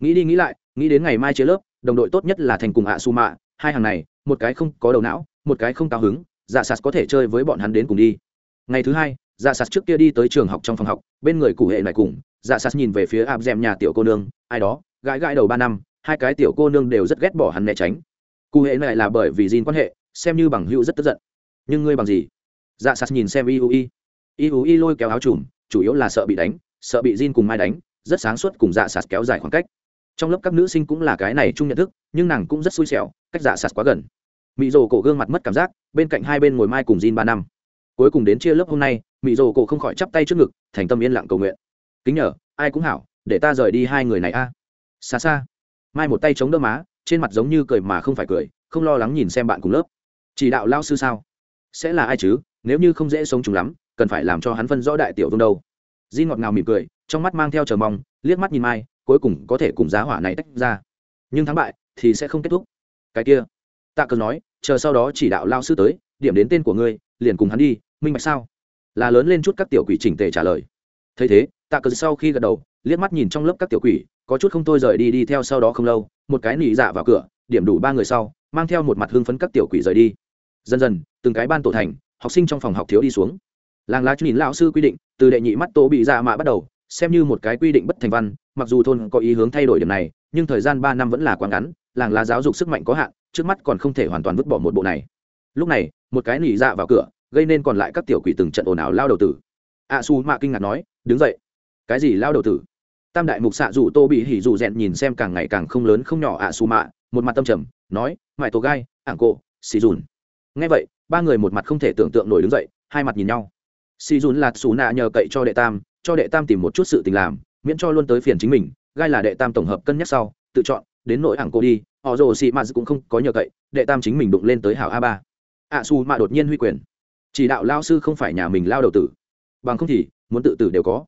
Nghĩ đi nghĩ lại, nghĩ đến ngày mai chế lớp đồng đội tốt nhất là thành cùng ạ su mạ hai hàng này, một cái không có đầu não, một cái không cao hứng dạ sạt có thể chơi với bọn hắn đến cùng đi. Ngày thứ hai dạ sạt trước kia đi tới trường học trong phòng học, bên người cụ hệ này cùng dạ sạt nhìn về phía áp d nhà tiểu cô nương, ai đó, gãi gãi đầu ba năm, hai cái tiểu cô nương đều rất ghét bỏ hắn né tránh. Cụ hệ này là bởi vì gìn quan hệ, xem như bằng hữu rất tức giận. Nhưng ngươi bằng gì? Dạ sạt nhìn xem iui. Iui lôi kéo áo trùm, chủ yếu là sợ bị đánh, sợ bị gìn cùng mai đánh, rất sáng suốt cùng dạ sạt kéo dài khoảng cách trong lớp các nữ sinh cũng là cái này chung nhận thức, nhưng nàng cũng rất xui xẻo, cách giả sạt quá gần. Mị rồ cổ gương mặt mất cảm giác, bên cạnh hai bên ngồi mai cùng Jin ba năm. Cuối cùng đến chia lớp hôm nay, mị rồ cổ không khỏi chắp tay trước ngực, thành tâm yên lặng cầu nguyện. Kính nhờ, ai cũng hảo, để ta rời đi hai người này a. Xa xa. Mai một tay chống đỡ má, trên mặt giống như cười mà không phải cười, không lo lắng nhìn xem bạn cùng lớp. Chỉ đạo lao sư sao? Sẽ là ai chứ? Nếu như không dễ sống chúng lắm, cần phải làm cho hắn phân rõ đại tiểu vương đâu. Di ngọt ngào mỉm cười, trong mắt mang theo chờ mong, liếc mắt nhìn mai cuối cùng có thể cùng giá hỏa này tách ra. Nhưng thắng bại thì sẽ không kết thúc. Cái kia, tạ cờ nói, chờ sau đó chỉ đạo lao sư tới, điểm đến tên của ngươi, liền cùng hắn đi, minh bạch sao? Là lớn lên chút các tiểu quỷ chỉnh tề trả lời. Thấy thế, tạ cờ sau khi gật đầu, liếc mắt nhìn trong lớp các tiểu quỷ, có chút không thôi rời đi đi theo sau đó không lâu, một cái nỉ dạ vào cửa, điểm đủ ba người sau, mang theo một mặt hưng phấn các tiểu quỷ rời đi. Dần dần, từng cái ban tổ thành, học sinh trong phòng học thiếu đi xuống. Làng lá nhìn lão sư quy định, từ đệ nhị mắt tổ bị dạ mạ bắt đầu, xem như một cái quy định bất thành văn mặc dù thôn có ý hướng thay đổi điểm này, nhưng thời gian ba năm vẫn là quá ngắn, làng lá giáo dục sức mạnh có hạn, trước mắt còn không thể hoàn toàn vứt bỏ một bộ này. Lúc này, một cái nỉ dạ vào cửa, gây nên còn lại các tiểu quỷ từng trận ồn ào lao đầu tử. A su mạ kinh ngạc nói, đứng dậy. Cái gì lao đầu tử? Tam đại mục xạ dù tô bị hỉ dù rèn nhìn xem càng ngày càng không lớn không nhỏ a à su mạ, một mặt tâm trầm, nói mãi tổ gai, ảng cô xì dùn. Ngay vậy, ba người một mặt không thể tưởng tượng nổi đứng dậy, hai mặt nhìn nhau. Xì dùn là xù nạ nhờ cậy cho đệ tam, cho đệ tam tìm một chút sự tình làm miễn cho luôn tới phiền chính mình, gai là đệ tam tổng hợp cân nhắc sau, tự chọn, đến nỗi ảng cô đi, họ rồ xì mạt cũng không có nhờ cậy, đệ tam chính mình đụng lên tới hảo a ba. Ạ xù mạ đột nhiên huy quyền. Chỉ đạo lao sư không phải nhà mình lao đầu tử. Bằng không thì, muốn tự tử đều có.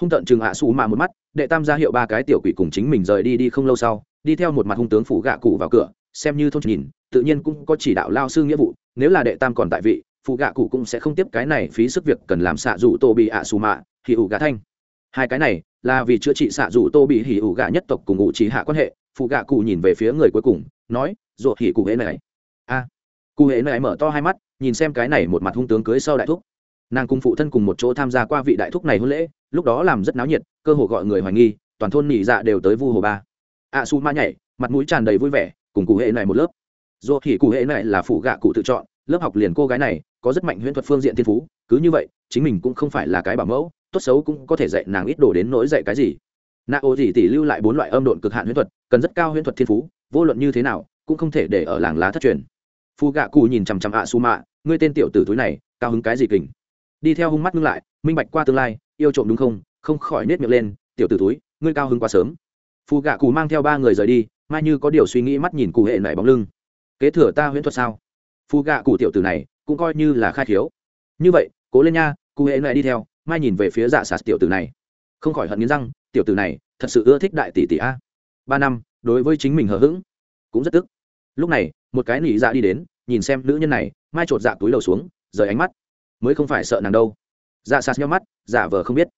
Hung tận chừng ạ xù mạ một mắt, đệ tam ra hiệu ba cái tiểu quỷ cùng chính mình rời đi đi không lâu sau, đi theo một mặt hung tướng phủ gạ cụ vào cửa, xem như thôn nhìn tự nhiên cũng có chỉ đạo lao sư nghĩa vụ, nếu là đệ tam còn tại vị phụ gạ cụ cũng sẽ không tiếp cái này phí sức việc cần làm xạ rủ tô bị ạ xù mạ thì ủ gạ thanh. Hai cái này là vì chữa trị xạ rủ tô bị hỉ ủ gạ nhất tộc cùng ngụ trí hạ quan hệ, phụ gạ cụ nhìn về phía người cuối cùng, nói ruột hỉ cụ hễ này. A. Cụ hễ này mở to hai mắt, nhìn xem cái này một mặt hung tướng cưới sau đại thúc. Nàng cùng phụ thân cùng một chỗ tham gia qua vị đại thúc này hôn lễ, lúc đó làm rất náo nhiệt, cơ hồ gọi người hoài nghi, toàn thôn nỉ dạ đều tới vu hồ ba. A su ma nhảy, mặt mũi tràn đầy vui vẻ, cùng cụ hệ này một lớp. Ruột hỉ cụ hệ này là phụ gạ cụ tự chọn, lớp học liền cô gái này, có rất mạnh huyễn thuật phương diện thiên phú, cứ như vậy, chính mình cũng không phải là cái bảo mẫu tốt xấu cũng có thể dạy nàng ít đồ đến nỗi dạy cái gì. Nạ ô gì tỷ lưu lại bốn loại âm độn cực hạn huyễn thuật, cần rất cao huyễn thuật thiên phú, vô luận như thế nào, cũng không thể để ở làng lá thất truyền. Phu gạ cụ nhìn chằm chằm ạ su mạ, ngươi tên tiểu tử túi này, cao hứng cái gì kình? Đi theo hung mắt ngưng lại, minh bạch qua tương lai, yêu trộm đúng không? Không khỏi nết miệng lên, tiểu tử túi ngươi cao hứng quá sớm. Phu gạ cụ mang theo ba người rời đi, mai như có điều suy nghĩ mắt nhìn cụ hệ nảy bóng lưng. Kế thừa ta huyễn thuật sao? Phu gạ cụ tiểu tử này, cũng coi như là khai thiếu như vậy, cố lên nha, cụ hệ nảy đi theo mai nhìn về phía dạ sạt tiểu tử này. Không khỏi hận nghiến răng, tiểu tử này, thật sự ưa thích đại tỷ tỷ a. Ba năm, đối với chính mình hờ hững, cũng rất tức. Lúc này, một cái nỉ dạ đi đến, nhìn xem nữ nhân này, mai chột dạ túi đầu xuống, rời ánh mắt. Mới không phải sợ nàng đâu. Dạ sạt nhau mắt, giả vờ không biết.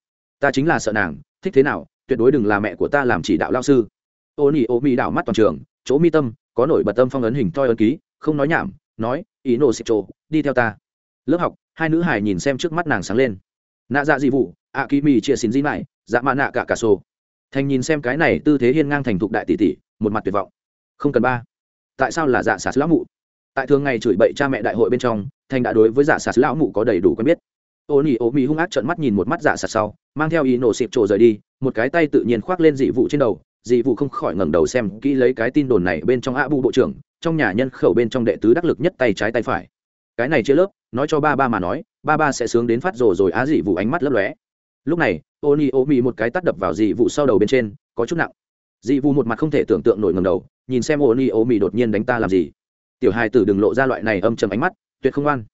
Ta chính là sợ nàng, thích thế nào, tuyệt đối đừng là mẹ của ta làm chỉ đạo lao sư. Ô nỉ ô mi đảo mắt toàn trường, chỗ mi tâm, có nổi bật tâm phong ấn hình toi ấn ký, không nói nhảm, nói, ý nổ xịt trộ đi theo ta. Lớp học, hai nữ hải nhìn xem trước mắt nàng sáng lên nạ dạ dị vụ, ạ kỳ mì chia xin dĩ mãi dạ mạ nạ cả cả sổ. Thành nhìn xem cái này tư thế hiên ngang thành thục đại tỷ tỷ, một mặt tuyệt vọng. Không cần ba. Tại sao là dạ sạt lão mụ? Tại thường ngày chửi bậy cha mẹ đại hội bên trong, thành đã đối với dạ sạt lão mụ có đầy đủ quen biết. Ô nỉ ô mỹ hung ác trợn mắt nhìn một mắt dạ sạt sau, mang theo ý nổ xịp trộ rời đi, một cái tay tự nhiên khoác lên dị vụ trên đầu, dị vụ không khỏi ngẩng đầu xem kỹ lấy cái tin đồn này bên trong ạ bu bộ trưởng, trong nhà nhân khẩu bên trong đệ tứ đắc lực nhất tay trái tay phải. Cái này chia lớp, nói cho ba ba mà nói ba ba sẽ sướng đến phát rồ rồi á dị vụ ánh mắt lấp lóe. Lúc này ô ni ô mị một cái tắt đập vào dị vụ sau đầu bên trên, có chút nặng. Dị vụ một mặt không thể tưởng tượng nổi ngầm đầu, nhìn xem ô ni ô mị đột nhiên đánh ta làm gì. Tiểu hai tử đừng lộ ra loại này âm trầm ánh mắt, tuyệt không oan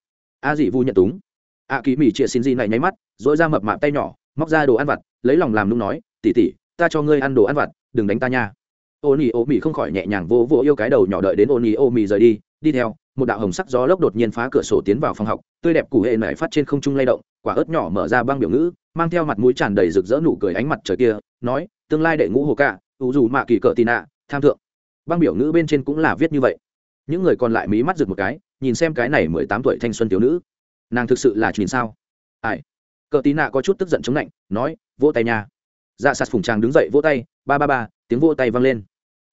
a dị vụ nhận túng. A kỳ mị chĩa xin dị này nháy mắt dỗi ra mập mạp tay nhỏ, móc ra đồ ăn vặt, lấy lòng làm nung nói tỉ tỉ ta cho ngươi ăn đồ ăn vặt, đừng đánh ta nha. Ô ni ô mị không khỏi nhẹ nhàng vô vô yêu cái đầu nhỏ đợi đến ô ni ô mị rời đi đi theo một đạo hồng sắc gió lốc đột nhiên phá cửa sổ tiến vào phòng học tươi đẹp củ hệ nảy phát trên không trung lay động quả ớt nhỏ mở ra băng biểu ngữ mang theo mặt mũi tràn đầy rực rỡ nụ cười ánh mặt trời kia nói tương lai đệ ngũ hồ cả, ủ dù mạ kỳ cỡ tì nạ tham thượng. Băng biểu ngữ bên trên cũng là viết như vậy. Những người còn lại mí mắt rực một cái nhìn xem cái này mười tám tuổi thanh xuân thiếu nữ. Nàng thực sự là truyền sao? Ai? Cờ tì nạ có chút tức giận chống lạnh nói vỗ tay nha. Dạ sạt phùng tràng đứng dậy vỗ tay ba ba ba tiếng vỗ tay vang lên.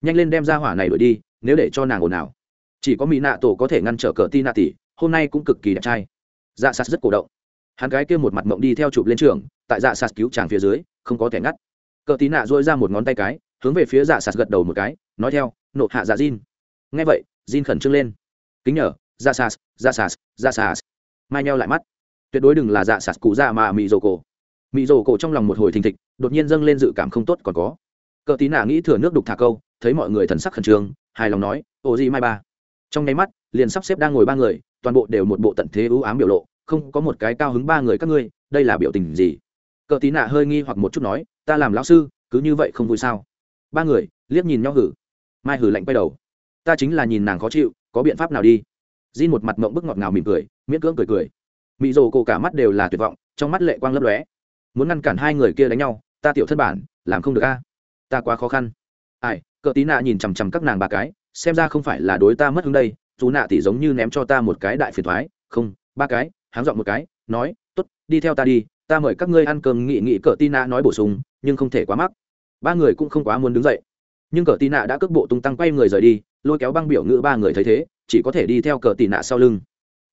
Nhanh lên đem ra hỏa này đuổi đi nếu để cho nàng ồn ào chỉ có mỹ nạ tổ có thể ngăn trở cờ tí nạ tỷ hôm nay cũng cực kỳ đẹp trai dạ sạt rất cổ động hắn gái kia một mặt mộng đi theo chụp lên trường tại dạ sạt cứu chàng phía dưới không có thể ngắt cờ tí nạ dôi ra một ngón tay cái hướng về phía dạ sạt gật đầu một cái nói theo nộ hạ dạ Jin. nghe vậy Jin khẩn trương lên. Kính nhở dạ sạt dạ sạt dạ sạt Mai nheo lại mắt. Tuyệt đối đừng là dạ sạt cụ dạ mà mị rồ cổ. Mị rồ cổ trong lòng một hồi thình thịch, đột nhiên dâng lên dự cảm không tốt còn có. Cờ tí nạ nghĩ thừa nước đục thả câu, thấy mọi người thần sắc khẩn trương, hài lòng nói, ô gì mai ba." Trong nháy mắt, liền sắp xếp đang ngồi ba người, toàn bộ đều một bộ tận thế ưu ám biểu lộ, không có một cái cao hứng ba người các ngươi, đây là biểu tình gì? Cờ tí nạ hơi nghi hoặc một chút nói, "Ta làm lão sư, cứ như vậy không vui sao?" Ba người liếc nhìn nhau hử. Mai hử lạnh quay đầu. Ta chính là nhìn nàng khó chịu có biện pháp nào đi? Jin một mặt mộng bức ngọt ngào mỉm cười miễn cưỡng cười cười. Mị rồ cổ cả mắt đều là tuyệt vọng trong mắt lệ quang lấp lóe. Muốn ngăn cản hai người kia đánh nhau ta tiểu thân bản làm không được a. Ta quá khó khăn. Ai? Cờ tí nạ nhìn chằm chằm các nàng ba cái xem ra không phải là đối ta mất hứng đây chú nạ tỷ giống như ném cho ta một cái đại phiền thoái. Không, ba cái, háng dọn một cái, nói t ố t đi theo ta đi, ta mời các ngươi ăn cơm nghị nghị cờ tí nạ nói bổ sung, nhưng không thể quá mắc. Ba người cũng không quá muốn đứng dậy. Nhưng cờ tí nạ đã cước bộ tung tăng quay người rời đi, lôi kéo băng biểu ngữ ba người thấy thế, chỉ có thể đi theo cờ tì nạ sau lưng.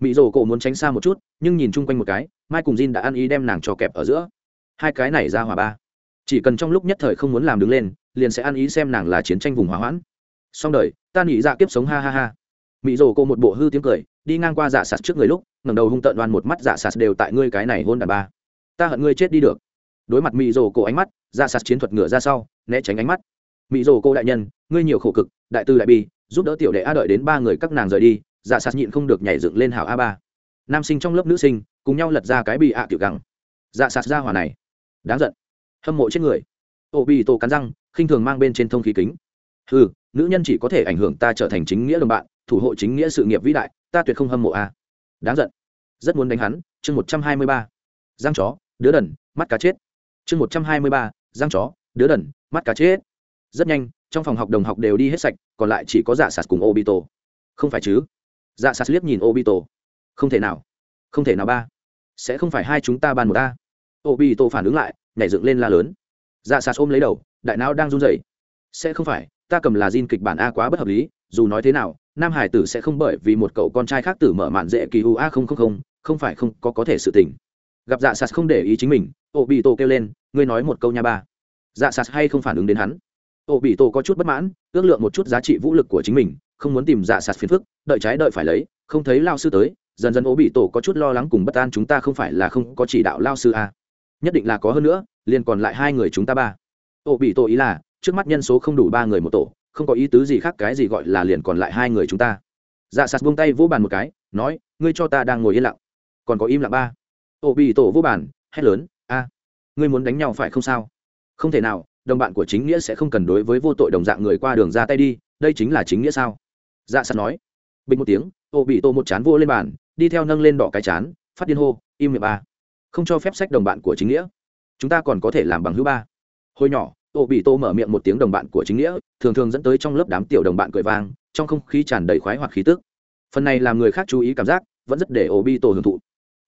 Mỹ rồ cổ muốn tránh xa một chút, nhưng nhìn chung quanh một cái, mai cùng Jin đã ăn ý đem nàng cho kẹp ở giữa. Hai cái này ra hòa ba. Chỉ cần trong lúc nhất thời không muốn làm đứng lên, liền sẽ ăn ý xem nàng là chiến tranh vùng hỏa hoãn. Xong đời ta nghĩ dạ kiếp sống ha ha ha. Mỹ rồ cô một bộ hư tiếng cười, đi ngang qua dạ sạt trước người lúc, ngẩng đầu hung tợn đoan một mắt dạ sạt đều tại ngươi cái này hôn đàn ba. Ta hận ngươi chết đi được. Đối mặt mỹ rồ cô ánh mắt dạ sạt chiến thuật ngửa ra sau, né tránh ánh mắt. Mỹ rồ cô đại nhân, ngươi nhiều khổ cực, đại tư đại bi, giúp đỡ tiểu đệ a đợi đến ba người các nàng rời đi dạ sạt nhịn không được nhảy dựng lên hảo a ba. Nam sinh trong lớp nữ sinh, cùng nhau lật ra cái bị ạ à tiểu gắng dạ sạt ra hỏa này. Đáng giận. Hâm mộ chết người. Ô bị tổ cắn răng, khinh thường mang bên trên thông khí kính. Ừ nữ nhân chỉ có thể ảnh hưởng ta trở thành chính nghĩa đồng bạn, thủ hộ chính nghĩa sự nghiệp vĩ đại, ta tuyệt không hâm mộ a. Đáng giận. Rất muốn đánh hắn. Chương một trăm hai mươi ba. Giang chó, đứa đần, mắt cá chết. Chương một trăm hai mươi ba. Giang chó, đứa đần, mắt cá chết. Rất nhanh, trong phòng học đồng học đều đi hết sạch, còn lại chỉ có dạ sạt cùng obito. Không phải chứ? Dạ sạt liếc nhìn obito. Không thể nào. Không thể nào ba. Sẽ không phải hai chúng ta ban một ta obito phản ứng lại, nhảy dựng lên la lớn. Dạ sạt ôm lấy đầu, đại não đang run rẩy. Sẽ không phải ta cầm là zin kịch bản a quá bất hợp lý, dù nói thế nào, nam hải tử sẽ không bởi vì một cậu con trai khác tử mở mạn dễ kỳ u a không không không không phải không có có thể sự tình. Gặp dạ sạt không để ý chính mình, ô bị tổ kêu lên, ngươi nói một câu nha ba. Dạ sạt hay không phản ứng đến hắn? Ô bị tổ có chút bất mãn, ước lượng một chút giá trị vũ lực của chính mình, không muốn tìm dạ sạt phiền phức, đợi trái đợi phải lấy, không thấy lao sư tới, dần dần ô bị tổ có chút lo lắng cùng bất an chúng ta không phải là không có chỉ đạo lao sư a. Nhất định là có hơn nữa, liền còn lại hai người chúng ta ba. Ô bị tổ ý là trước mắt nhân số không đủ ba người một tổ, không có ý tứ gì khác, cái gì gọi là liền còn lại hai người chúng ta. Dạ sạt buông tay vỗ bàn một cái, nói, ngươi cho ta đang ngồi yên lặng, còn có im lặng ba. Ô bị tổ vô bàn, hét lớn, a, ngươi muốn đánh nhau phải không sao? Không thể nào, đồng bạn của chính nghĩa sẽ không cần đối với vô tội đồng dạng người qua đường ra tay đi, đây chính là chính nghĩa sao? Dạ sạt nói. Bình một tiếng, ô bị tổ một chán vô lên bàn, đi theo nâng lên đỏ cái chán, phát điên hô, im miệng ba, không cho phép sách đồng bạn của chính nghĩa, chúng ta còn có thể làm bằng hữu ba. Hồi nhỏ ô bị tô mở miệng một tiếng đồng bạn của chính nghĩa, thường thường dẫn tới trong lớp đám tiểu đồng bạn cười vang, trong không khí tràn đầy khoái hoặc khí tức. Phần này làm người khác chú ý cảm giác, vẫn rất để ô bị tổ hưởng thụ.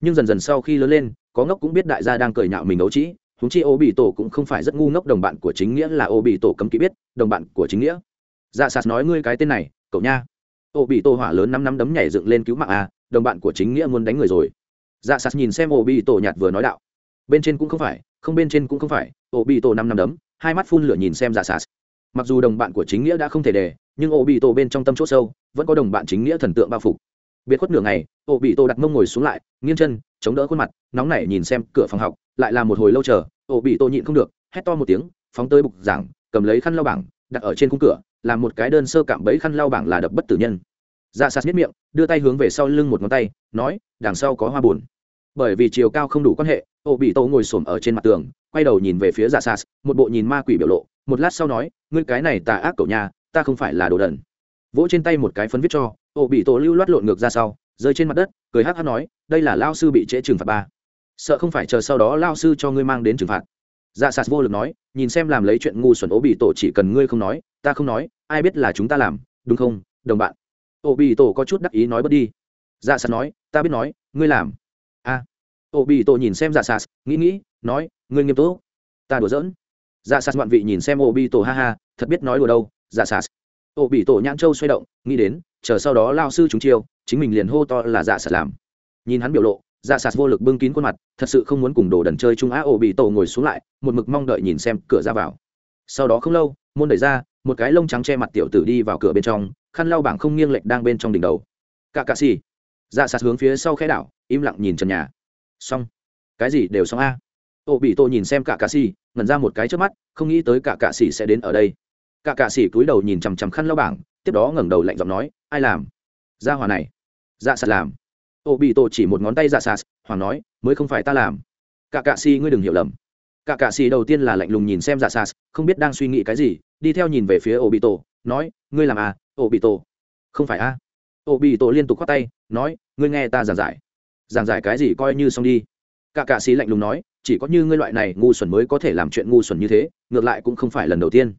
Nhưng dần dần sau khi lớn lên, có ngốc cũng biết đại gia đang cười nhạo mình ấu trĩ húng chi ô bị tổ cũng không phải rất ngu ngốc đồng bạn của chính nghĩa là ô bị tổ cấm kỹ biết, đồng bạn của chính nghĩa. Dạ sạt nói ngươi cái tên này, cậu nha. Ô bị tổ hỏa lớn năm năm đấm nhảy dựng lên cứu mạng à đồng bạn của chính nghĩa muốn đánh người rồi. Dạ sạt nhìn xem ô bị tổ nhạt vừa nói đạo. Bên trên cũng không phải, không bên trên cũng không phải, ô bị tổ năm năm đấm hai mắt phun lửa nhìn xem dạ giả sạt mặc dù đồng bạn của chính nghĩa đã không thể đề, nhưng ô bị tổ bên trong tâm c h ỗ sâu, vẫn có đồng bạn chính nghĩa thần tượng bao phục biệt khuất nửa ngày ô bị tổ đặt mông ngồi xuống lại, nghiêng chân, chống đỡ khuôn mặt, nóng nảy nhìn xem cửa phòng học, lại là một hồi lâu chờ ô bị tổ nhịn không được, hét to một tiếng, phóng tới bục giảng, cầm lấy khăn lau bảng, đặt ở trên khung cửa làm một cái đơn sơ cảm bẫy khăn lau bảng là đập bất tử nhân. Dạ sạt miết miệng, đưa tay hướng về sau lưng một ngón tay, nói, đằng sau có hoa bùn bởi vì chiều cao không đủ quan hệ, ô bị tổ ngồi xổm ở trên mặt tường, quay đầu nhìn về phía dạ sas, một bộ nhìn ma quỷ biểu lộ, một lát sau nói, ngươi cái này tà ác cậu nhà ta không phải là đồ đần. Vỗ trên tay một cái phấn viết cho, ô bị tổ lưu loát lộn ngược ra sau, rơi trên mặt đất, cười hát hát nói, đây là lao sư bị trễ trừng phạt ba. Sợ không phải chờ sau đó lao sư cho ngươi mang đến trừng phạt. Dạ sas vô lực nói, nhìn xem làm lấy chuyện ngu xuẩn ô bị tổ chỉ cần ngươi không nói, ta không nói, ai biết là chúng ta làm, đúng không, đồng bạn? Ô bị tổ có chút đắc ý nói bớt đi. Dạ sas nói, ta biết nói, ngươi làm ô, bị tổ nhìn xem dạ sas nghĩ nghĩ, nói, ngươi nghiêm túc. Ta đùa giỡn. Dạ sas ngoạn vị nhìn xem ô, bị tổ, ha ha, thật biết nói đùa đâu dạ sas ô, bị tổ nhãn châu xoay động, nghĩ đến, chờ sau đó lao sư chúng chiêu, chính mình liền hô to là dạ sas làm. Nhìn hắn biểu lộ dạ sas vô lực bưng kín khuôn mặt, thật sự không muốn cùng đồ đần chơi trung á, ô, bị tổ ngồi xuống lại, một mực mong đợi nhìn xem cửa ra vào. Sau đó không lâu, môn đẩy ra, một cái lông trắng che mặt tiểu tử đi vào cửa bên trong, khăn lau bảng không nghiêng lệch đang bên trong đỉnh đầu. Cả cà xì. Dạ sạt hướng phía sau khe đảo, im lặng nhìn trần nhà xong. Cái gì đều xong a? Ô bị tôi nhìn xem cả cà xì ngẩn ra một cái trước mắt, không nghĩ tới cả cà xì sẽ đến ở đây. Cả cà xì cúi đầu nhìn chằm chằm khăn lau bảng, tiếp đó ngẩng đầu lạnh giọng nói, ai làm? Ra hòa này. Dạ sạt làm. Ô bị tôi chỉ một ngón tay dạ sạt hoàng nói, mới không phải ta làm. Cả cà xì ngươi đừng hiểu lầm. Cả cà xì đầu tiên là lạnh lùng nhìn xem dạ sạt, không biết đang suy nghĩ cái gì, đi theo nhìn về phía ô bị tổ nói, ngươi làm à ô bị tổ không phải a. Ô bị tổ liên tục khoát tay, nói, ngươi nghe ta giảng giải giảng giải cái gì coi như xong đi. Cả cạ sĩ lạnh lùng nói, chỉ có như ngươi loại này ngu xuẩn mới có thể làm chuyện ngu xuẩn như thế, ngược lại cũng không phải lần đầu tiên.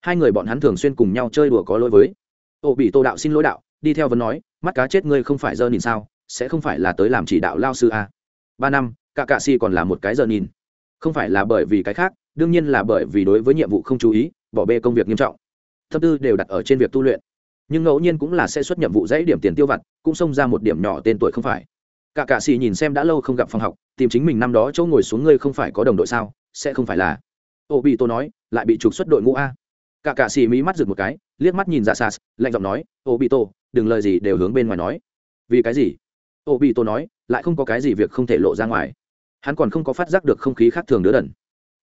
Hai người bọn hắn thường xuyên cùng nhau chơi đùa có lỗi với. Ô bị tô đạo xin lỗi đạo, đi theo vấn nói, mắt cá chết ngươi không phải dơ nhìn sao, sẽ không phải là tới làm chỉ đạo lao sư a ba năm, cả cạ sĩ còn là một cái giờ nhìn. Không phải là bởi vì cái khác, đương nhiên là bởi vì đối với nhiệm vụ không chú ý, bỏ bê công việc nghiêm trọng. Thâm tư đều đặt ở trên việc tu luyện. Nhưng ngẫu nhiên cũng là sẽ xuất nhiệm vụ dãy điểm tiền tiêu vặt, cũng xông ra một điểm nhỏ tên tuổi không phải cả cạ xì nhìn xem đã lâu không gặp phòng học, tìm chính mình năm đó chỗ ngồi xuống ngươi không phải có đồng đội sao? Sẽ không phải là. Ô bị tôi nói, lại bị trục xuất đội ngũ a. Cả cạ xì mỹ mắt rực một cái, liếc mắt nhìn dạ ra sas lạnh giọng nói, ô bị tô, đừng lời gì đều hướng bên ngoài nói. Vì cái gì? Ô bị tô nói, lại không có cái gì việc không thể lộ ra ngoài. Hắn còn không có phát giác được không khí khác thường đứa đần.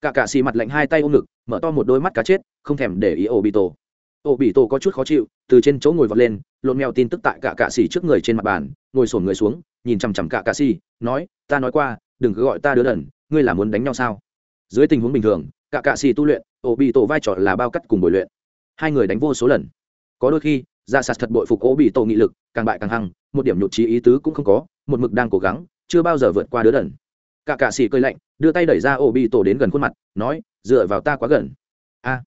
Cả cạ xì mặt lạnh hai tay ôm ngực, mở to một đôi mắt cá chết, không thèm để ý ô bị tô ô bị tổ có chút khó chịu, từ trên chỗ ngồi vọt lên lộn mèo tin tức tại cả cạ xì trước người trên mặt bàn, ngồi sổn người xuống, nhìn chằm chằm cả cạ xì nói, ta nói qua, đừng cứ gọi ta đứa đần, ngươi là muốn đánh nhau sao? Dưới tình huống bình thường, cả cạ xì tu luyện ô bị tổ vai trò là bao cắt cùng bồi luyện. Hai người đánh vô số lần. Có đôi khi, ra sạt thật bội phục ô bị tổ nghị lực, càng bại càng hăng, một điểm nhụt trí ý tứ cũng không có, một mực đang cố gắng, chưa bao giờ vượt qua đứa đần. Cả cạ xì cơi lạnh, đưa tay đẩy ra ô bị tổ đến gần khuôn mặt, nói, dựa vào ta quá gần. A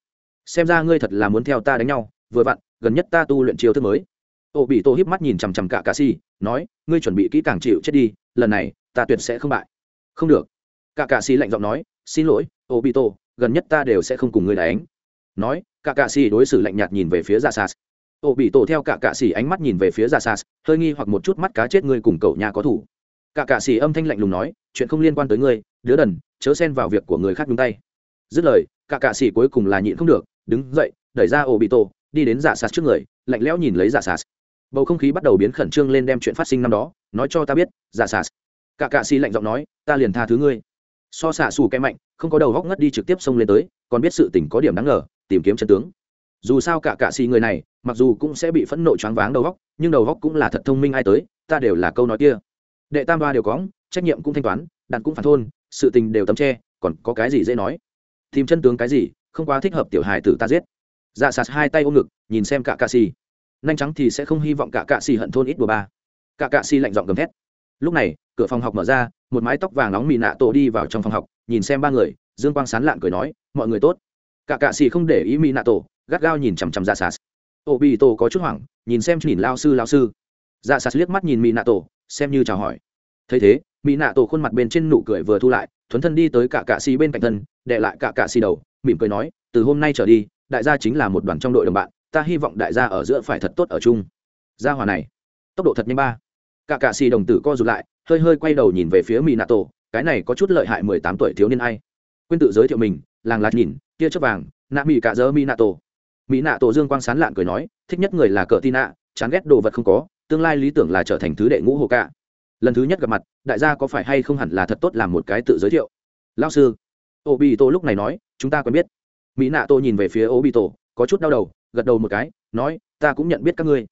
xem ra ngươi thật là muốn theo ta đánh nhau, vừa vặn, gần nhất ta tu luyện chiêu thức mới. Ô bị tô híp mắt nhìn chằm chằm cả cà si, nói, ngươi chuẩn bị kỹ càng chịu chết đi, lần này, ta tuyệt sẽ không bại. Không được. Cả cà si lạnh giọng nói, xin lỗi ô bị tô, gần nhất ta đều sẽ không cùng ngươi đánh. Nói cả cà si đối xử lạnh nhạt nhìn về phía Ra sas ô bị tổ theo cả cạ xì ánh mắt nhìn về phía Ra sas hơi nghi hoặc một chút mắt cá chết ngươi cùng cậu nhà có thủ. Cả cạ xì âm thanh lạnh lùng nói, chuyện không liên quan tới ngươi, đứa đần, chớ xen vào việc của người khác nhúng tay. Dứt lời cả cạ xì cuối cùng là nhịn không được đứng dậy, đẩy ra ô bị tổ đi đến giả sạt trước người, lạnh lẽo nhìn lấy giả sạt. Bầu không khí bắt đầu biến khẩn trương lên đem chuyện phát sinh năm đó, nói cho ta biết, giả sạt. Cả cạ xì lạnh giọng nói, ta liền tha thứ ngươi. So xạ xù kém mạnh, không có đầu góc ngất đi trực tiếp xông lên tới, còn biết sự tình có điểm đáng ngờ, tìm kiếm chân tướng. Dù sao cả cạ xì người này, mặc dù cũng sẽ bị phẫn nộ choáng váng đầu góc, nhưng đầu góc cũng là thật thông minh ai tới, ta đều là câu nói kia. Đệ tam ba đều có, trách nhiệm cũng thanh toán, đạn cũng phản thôn, sự tình đều tấm tre còn có cái gì dễ nói? Tìm chân tướng cái gì? Không quá thích hợp tiểu hài tử ta giết. Dạ sạt hai tay ôm ngực, nhìn xem cả cạ xì. Nhanh trắng thì sẽ không hy vọng cả cạ xì hận thôn ít bùa ba. Cả cạ xì lạnh giọng gầm thét. Lúc này, cửa phòng học mở ra, một mái tóc vàng nóng mì nạ tổ đi vào trong phòng học, nhìn xem ba người, dương quang sán lạn cười nói, mọi người tốt. Cả cạ xì không để ý mì nạ tổ, gắt gao nhìn chằm chằm dạ sạt. Ô bị tổ có chút hoảng, nhìn xem nhìn lao sư lao sư. Dạ sạt liếc mắt nhìn mì nạ tổ, xem như chào hỏi. Thấy thế mỹ nạ tổ khuôn mặt bên trên nụ cười vừa thu lại, thuấn thân đi tới cả cạ xì bên cạnh thân đệ lại cả cạ xì đầu mỉm cười nói, từ hôm nay trở đi, đại gia chính là một đoàn trong đội đồng bạn, ta hy vọng đại gia ở giữa phải thật tốt ở chung. Gia hòa này, tốc độ thật nhanh ba. Cả cạ xì đồng tử co rụt lại, hơi hơi quay đầu nhìn về phía mỹ nạ tổ cái này có chút lợi hại mười tám tuổi thiếu niên ai? Quên tự giới thiệu mình, làng lạt nhìn, tia chớp vàng, nạ mỹ cả dơ mỹ nạ tổ mỹ nạ tổ dương quang sán lạn cười nói, thích nhất người là cờ tin nạ chán ghét đồ vật không có, tương lai lý tưởng là trở thành thứ đệ ngũ hồ cạ. lần thứ nhất gặp mặt, đại gia có phải hay không hẳn là thật tốt làm một cái tự giới thiệu? Lao sư ô bị tổ lúc này nói, chúng ta quen biết. Mỹ nạ tổ nhìn về phía ô bị tổ có chút đau đầu, gật đầu một cái, nói, ta cũng nhận biết các ngươi.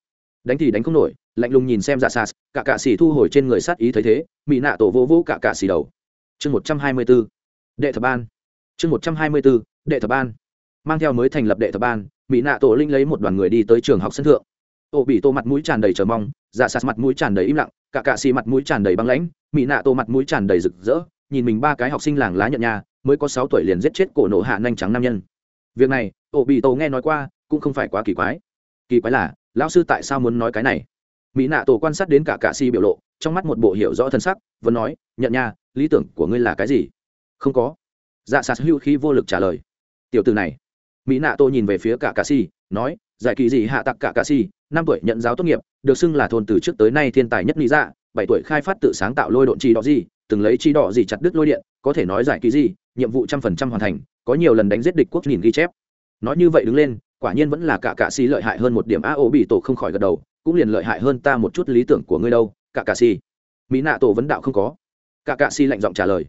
Đánh thì đánh không nổi, lạnh lùng nhìn xem dạ sas, cả cạ xỉ thu hồi trên người sát ý thấy thế mỹ nạ tổ vô vô cả cạ xỉ đầu. Chương một trăm hai mươi b ố đệ thập ban. Chương một trăm hai mươi b ố đệ thập ban. Mang theo mới thành lập đệ thập ban mỹ nạ tổ linh lấy một đoàn người đi tới trường học sân thượng. Ô bị tô mặt mũi tràn đầy chờ mong dạ sas mặt mũi tràn đầy im lặng, cả cạ xỉ mặt mũi tràn đầy băng lãnh mỹ nạ tổ mặt mũi tràn đầy rực rỡ, nhìn mình ba cái học sinh làng lá nhận nhà mới có sáu tuổi liền giết chết cổ nổ hạ nhanh trắng nam nhân. Việc này ổ bị tổ nghe nói qua, cũng không phải quá kỳ quái. Kỳ quái là, lão sư tại sao muốn nói cái này? Mỹ nạ tổ quan sát đến cả cạ si biểu lộ, trong mắt một bộ hiểu rõ thân sắc, vẫn nói, nhận nha, lý tưởng của ngươi là cái gì? Không có. Dạ sạt hữu khi vô lực trả lời. Tiểu từ này. Mỹ nạ tổ nhìn về phía cả cạ si nói, giải kỳ gì hạ tặc cả cạ si năm tuổi nhận giáo tốt nghiệp, được xưng là thôn từ trước tới nay thiên tài nhất lý dạ bảy tuổi khai phát tự sáng tạo lôi độn chi đỏ gì, từng lấy chi đỏ gì chặt đứt lôi điện, có thể nói giải kỳ gì nhiệm vụ trăm phần trăm hoàn thành, có nhiều lần đánh giết địch quốc nhìn ghi chép. Nói như vậy đứng lên, quả nhiên vẫn là cả cạ xì lợi hại hơn một điểm. A, ô bị tổ không khỏi gật đầu, cũng liền lợi hại hơn ta một chút lý tưởng của ngươi đâu, cả cạ xì mỹ nạ tổ vấn đạo không có. Cả cạ xì lạnh giọng trả lời.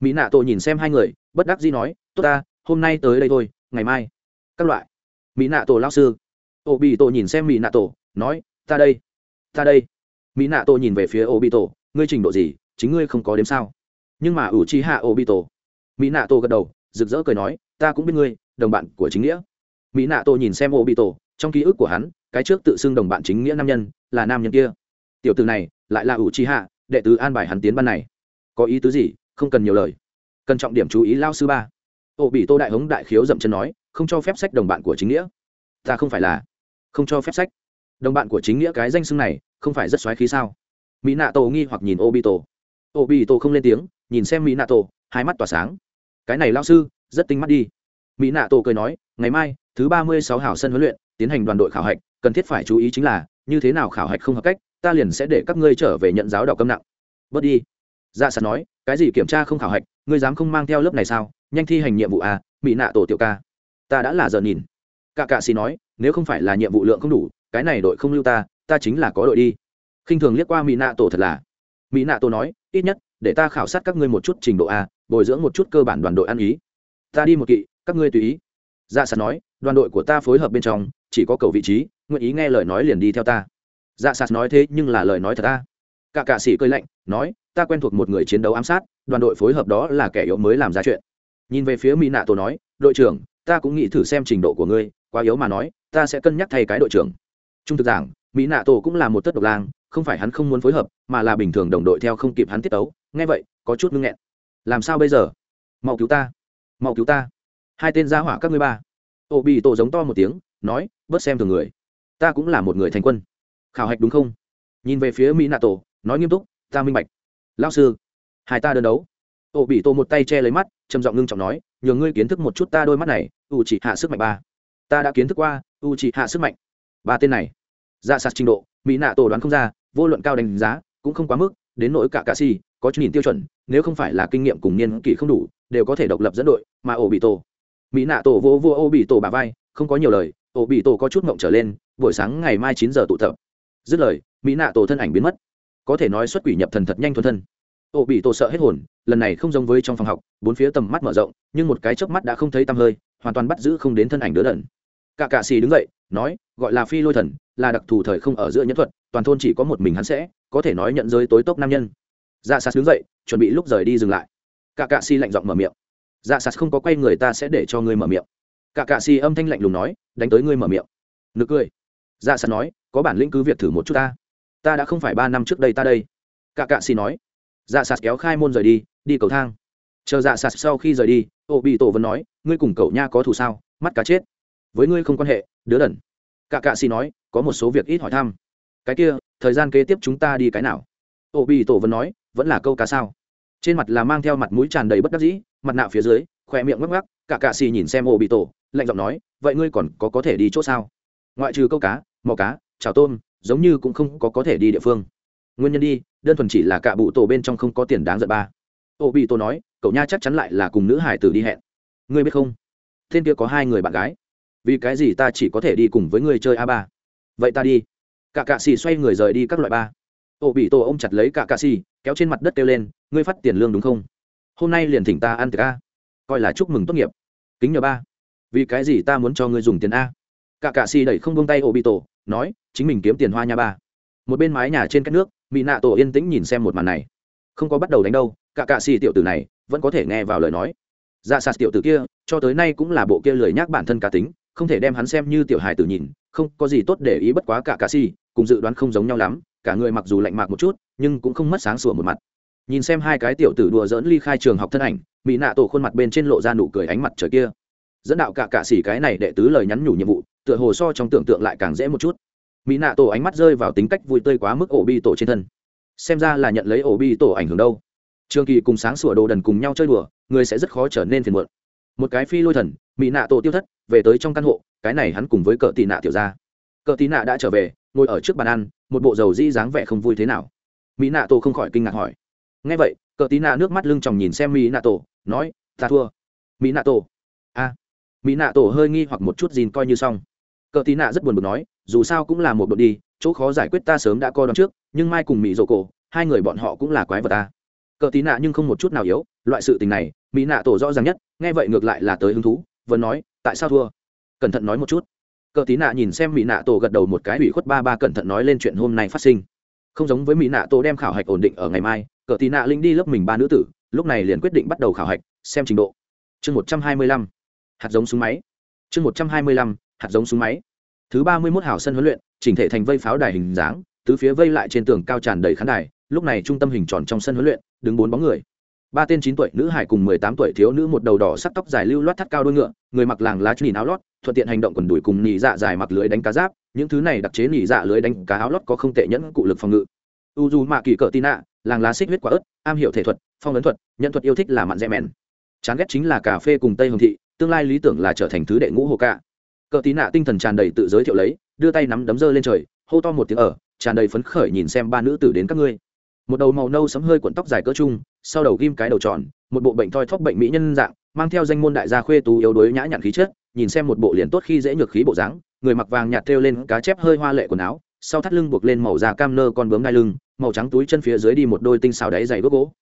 Mỹ nạ tổ nhìn xem hai người, bất đắc dĩ nói, tốt ta, hôm nay tới đây thôi, ngày mai. Các loại. Mỹ nạ tổ lao sư. Ô bị tổ nhìn xem mỹ nạ tổ, nói, ta đây ta đây. Mỹ nạ tổ nhìn về phía ô bị tổ, ngươi trình độ gì, chính ngươi không có đếm sao? Nhưng mà ủ chi hạ ô bị tổ mỹ nạ tổ gật đầu, rực rỡ cười nói, ta cũng biết ngươi, đồng bạn của chính nghĩa. Mỹ nạ tổ nhìn xem ô bị tổ trong ký ức của hắn, cái trước tự xưng đồng bạn chính nghĩa nam nhân là nam nhân kia. Tiểu từ này lại là ủ chi hạ đệ tứ an bài hắn tiến ban này. Có ý tứ gì? Không cần nhiều lời. Cần trọng điểm chú ý lao sư ba. Ô bị tô đại hống đại khiếu dậm chân nói, không cho phép sách đồng bạn của chính nghĩa. Ta không phải là. Không cho phép sách. Đồng bạn của chính nghĩa cái danh xưng này, không phải rất xoáy khí sao? Mỹ nạ tổ nghi hoặc nhìn ô bị tổ ô bị tổ không lên tiếng, nhìn xem mỹ nạ tổ hai mắt tỏa sáng. Cái này lao sư, rất tinh mắt đi. Mỹ nạ tổ cười nói, ngày mai, thứ ba mươi sáu hảo sân huấn luyện, tiến hành đoàn đội khảo hạch, cần thiết phải chú ý chính là, như thế nào khảo hạch không hợp cách, ta liền sẽ để các ngươi trở về nhận giáo đọc câm nặng. Bớt đi. Dạ sạt nói, cái gì kiểm tra không khảo hạch, ngươi dám không mang theo lớp này sao? Nhanh thi hành nhiệm vụ à Mỹ nạ tổ tiểu ca. Ta đã là giờ nhìn. Cả cạ xì nói, nếu không phải là nhiệm vụ lượng không đủ, cái này đội không lưu ta ta chính là có đội đi. Khinh thường liếc qua mỹ nạ tổ thật là. Mỹ nạ tổ nói, ít nhất, để ta khảo sát các ngươi một chút trình độ a bồi dưỡng một chút cơ bản đoàn đội ăn ý. Ta đi một kỵ, các ngươi tùy ý. Dạ sạt nói, đoàn đội của ta phối hợp bên trong, chỉ có cầu vị trí, nguyện ý nghe lời nói liền đi theo ta. Dạ sạt nói thế, nhưng là lời nói thật ta. Cả cạ sĩ cơi lạnh, nói, ta quen thuộc một người chiến đấu ám sát, đoàn đội phối hợp đó là kẻ yếu mới làm ra chuyện. Nhìn về phía mỹ nạ tổ nói, đội trưởng, ta cũng nghĩ thử xem trình độ của ngươi, quá yếu mà nói, ta sẽ cân nhắc thay cái đội trưởng. Trung thực giảng mỹ nạ tổ cũng là một tất độc lang, không phải hắn không muốn phối hợp, mà là bình thường đồng đội theo không kịp hắn tiết tấu. Nghe vậy, có chút ngưng nghẹn làm sao bây giờ? Mau cứu ta. Mau cứu ta. Hai tên gia hỏa các ngươi ba. Ô, bị tổ giống to một tiếng, nói, bớt xem thường người. Ta cũng là một người thành quân. Khảo hạch đúng không? Nhìn về phía mỹ nạ tổ nói nghiêm túc, ta minh bạch. Lao sư, hai ta đơn đấu. Ô, bị tổ một tay che lấy mắt, trầm giọng ngưng trọng nói, nhờ ngươi kiến thức một chút ta đôi mắt này u chỉ hạ sức mạnh ba. Ta đã kiến thức qua u chỉ hạ sức mạnh. Ba tên này. Ra sạt trình độ mỹ nạ tổ đoán không ra, vô luận cao đánh giá, cũng không quá mức, đến nỗi cả cà si có chút nhìn tiêu chuẩn nếu không phải là kinh nghiệm cùng niên kỷ không đủ, đều có thể độc lập dẫn đội, mà ổ bị tổ mỹ nạ tổ vô vô ô bị tổ bà vai, không có nhiều lời ổ bị tổ có chút mộng trở lên, buổi sáng ngày mai chín giờ tụ tập. Dứt lời, mỹ nạ tổ thân ảnh biến mất. Có thể nói xuất quỷ nhập thần thật nhanh thuần thân. Ổ bị tổ sợ hết hồn, lần này không giống với trong phòng học, bốn phía tầm mắt mở rộng, nhưng một cái chớp mắt đã không thấy tăm hơi, hoàn toàn bắt giữ không đến thân ảnh đứa đần. Cả cạ xì đứng dậy, nói, gọi là phi lôi thần, là đặc thù thời không ở giữa nhân thuật, toàn thôn chỉ có một mình hắn sẽ, có thể nói nhận giới tối tốc nam nhân dạ sạt đứng dậy, chuẩn bị lúc rời đi dừng lại. Cả cạ si lạnh giọng mở miệng. Dạ sạt không có quay người ta sẽ để cho ngươi mở miệng. Cả cạ si âm thanh lạnh lùng nói, đánh tới ngươi mở miệng. Nực cười. Dạ sạt nói, có bản lĩnh cứ việc thử một chút ta. Ta đã không phải ba năm trước đây ta đây. Cả cạ si nói. Dạ sạt kéo khai môn rời đi đi cầu thang. Chờ dạ sạt sau khi rời đi, ô bị tổ vẫn nói, ngươi cùng cậu nha có thù sao, mắt cá chết. Với ngươi không quan hệ, đứa đần. Cả cạ si nói, có một số việc ít hỏi thăm. Cái kia, thời gian kế tiếp chúng ta đi cái nào? Ô bị tổ vẫn nói vẫn là câu cá sao? Trên mặt là mang theo mặt mũi tràn đầy bất đắc dĩ, mặt nạ phía dưới, khỏe miệng ngắc ngắc, cả cạ xì nhìn xem ô bị tổ lạnh giọng nói, vậy ngươi còn có có thể đi chỗ sao? Ngoại trừ câu cá, mò cá chào tôm, giống như cũng không có có thể đi địa phương. Nguyên nhân đi, đơn thuần chỉ là cả bụ tổ bên trong không có tiền đáng giận ba. Ô bị tổ nói, cậu nha chắc chắn lại là cùng nữ hải tử đi hẹn. Ngươi biết không? Tên kia có hai người bạn gái. Vì cái gì ta chỉ có thể đi cùng với người chơi a ba? Vậy ta đi. Cả cạ xì xoay người rời đi các loại ba. Ô bị tổ ôm chặt lấy cả cạ xì kéo trên mặt đất kêu lên, ngươi phát tiền lương đúng không? Hôm nay liền thỉnh ta ăn tiệc a. Coi là chúc mừng tốt nghiệp. Kính nhờ ba. Vì cái gì ta muốn cho ngươi dùng tiền a? Cả cạ xì đẩy không buông tay ô bị tổ nói, chính mình kiếm tiền hoa nha ba. Một bên mái nhà trên các nước mỹ nạ tổ yên tĩnh nhìn xem một màn này. Không có bắt đầu đánh đâu, cả cạ xì tiểu tử này vẫn có thể nghe vào lời nói. Dạ sạt tiểu tử kia, cho tới nay cũng là bộ kia lười nhác bản thân cá tính, không thể đem hắn xem như tiểu hài tử nhìn, không có gì tốt để ý bất quá cả cạ xì, cùng dự đoán không giống nhau lắm cả người mặc dù lạnh mạc một chút, nhưng cũng không mất sáng sủa một mặt. Nhìn xem hai cái tiểu tử đùa dỡn ly khai trường học thân ảnh, mỹ nạ tổ khuôn mặt bên trên lộ ra nụ cười ánh mặt trời kia. Dẫn đạo cả cạ xỉ cái này đệ tứ lời nhắn nhủ nhiệm vụ, tựa hồ so trong tưởng tượng lại càng dễ một chút. Mỹ nạ tổ ánh mắt rơi vào tính cách vui tươi quá mức ổ bi tổ trên thân. Xem ra là nhận lấy ổ bi tổ ảnh hưởng đâu. Trường kỳ cùng sáng sủa đồ đần cùng nhau chơi đùa, người sẽ rất khó trở nên phiền muộn. Một cái phi lôi thần, mỹ nạ tổ tiêu thất, về tới trong căn hộ, cái này hắn cùng với cờ tị nạ tiểu ra cờ tị nạ đã trở về, ngồi ở trước bàn ăn một bộ dầu di dáng vẻ không vui thế nào. Mỹ nạ tổ không khỏi kinh ngạc hỏi. Ngay vậy, cờ tí nạ nước mắt lưng chòng nhìn xem mỹ nạ tổ, nói, ta thua. Mỹ nạ tổ. A. Mỹ nạ tổ hơi nghi hoặc một chút gìn coi như xong. Cờ tí nạ rất buồn bực nói, dù sao cũng là một đội đi, chỗ khó giải quyết ta sớm đã coi đón trước, nhưng mai cùng mỹ rổ cổ, hai người bọn họ cũng là quái vật ta. Cờ tí nạ nhưng không một chút nào yếu, loại sự tình này, mỹ nạ tổ rõ ràng nhất, nghe vậy ngược lại là tới hứng thú, vẫn nói, tại sao thua? Cẩn thận nói một chút cờ tí nạ nhìn xem mỹ nạ tổ gật đầu một cái ủy khuất ba ba cẩn thận nói lên chuyện hôm nay phát sinh. Không giống với mỹ nạ tổ đem khảo hạch ổn định ở ngày mai, cờ tí nạ linh đi lớp mình ba nữ tử, lúc này liền quyết định bắt đầu khảo hạch, xem trình độ. Chương một trăm hai mươi lăm, hạt giống súng máy. Chương một trăm hai mươi lăm, hạt giống súng máy. Thứ ba mươi mốt hào sân huấn luyện, chỉnh thể thành vây pháo đài hình dáng, tứ phía vây lại trên tường cao tràn đầy khán đài, lúc này trung tâm hình tròn trong sân huấn luyện, đứng bốn bóng người. Ba tên chín tuổi, nữ hải cùng mười tám tuổi thiếu nữ một đầu đỏ sắc tóc dài lưu loát thắt cao đôi ngựa, người mặc làng lá nhìn áo lót thuận tiện hành động quần đùi cùng nhị dạ dài mặc lưới đánh cá giáp, những thứ này đặc chế nhị dạ lưới đánh cá áo lót có không tệ nhẫn cụ lực phòng ngự. U dù mạ kỳ cỡ tin ạ, làng lá xích huyết quả ớt, am hiểu thể thuật, phong ấn thuật, nhận thuật yêu thích là mặn rẽ mèn chán ghét chính là cà phê cùng tây hồng thị, tương lai lý tưởng là trở thành thứ đệ ngũ hồ ca. Cỡ tí nạ tinh thần tràn đầy tự giới thiệu lấy, đưa tay nắm đấm dơ lên trời, hô to một tiếng ở, tràn đầy phấn khởi nhìn xem ba nữ tử đến các ngươi. Một đầu màu nâu sấm hơi cuộn tóc dài cỡ trung, sau đầu ghim cái đầu tròn, một bộ bệnh thoi thóp bệnh mỹ nhân dạng, mang theo danh môn đại gia khuê tú yếu đuối nhã nhặn khí chất nhìn xem một bộ liền tốt khi dễ nhược khí bộ dáng, người mặc vàng nhạt thêu lên cá chép hơi hoa lệ quần áo, sau thắt lưng buộc lên màu da cam nơ con bướm ngai lưng, màu trắng túi chân phía dưới đi một đôi tinh xào đáy dày gốc gỗ.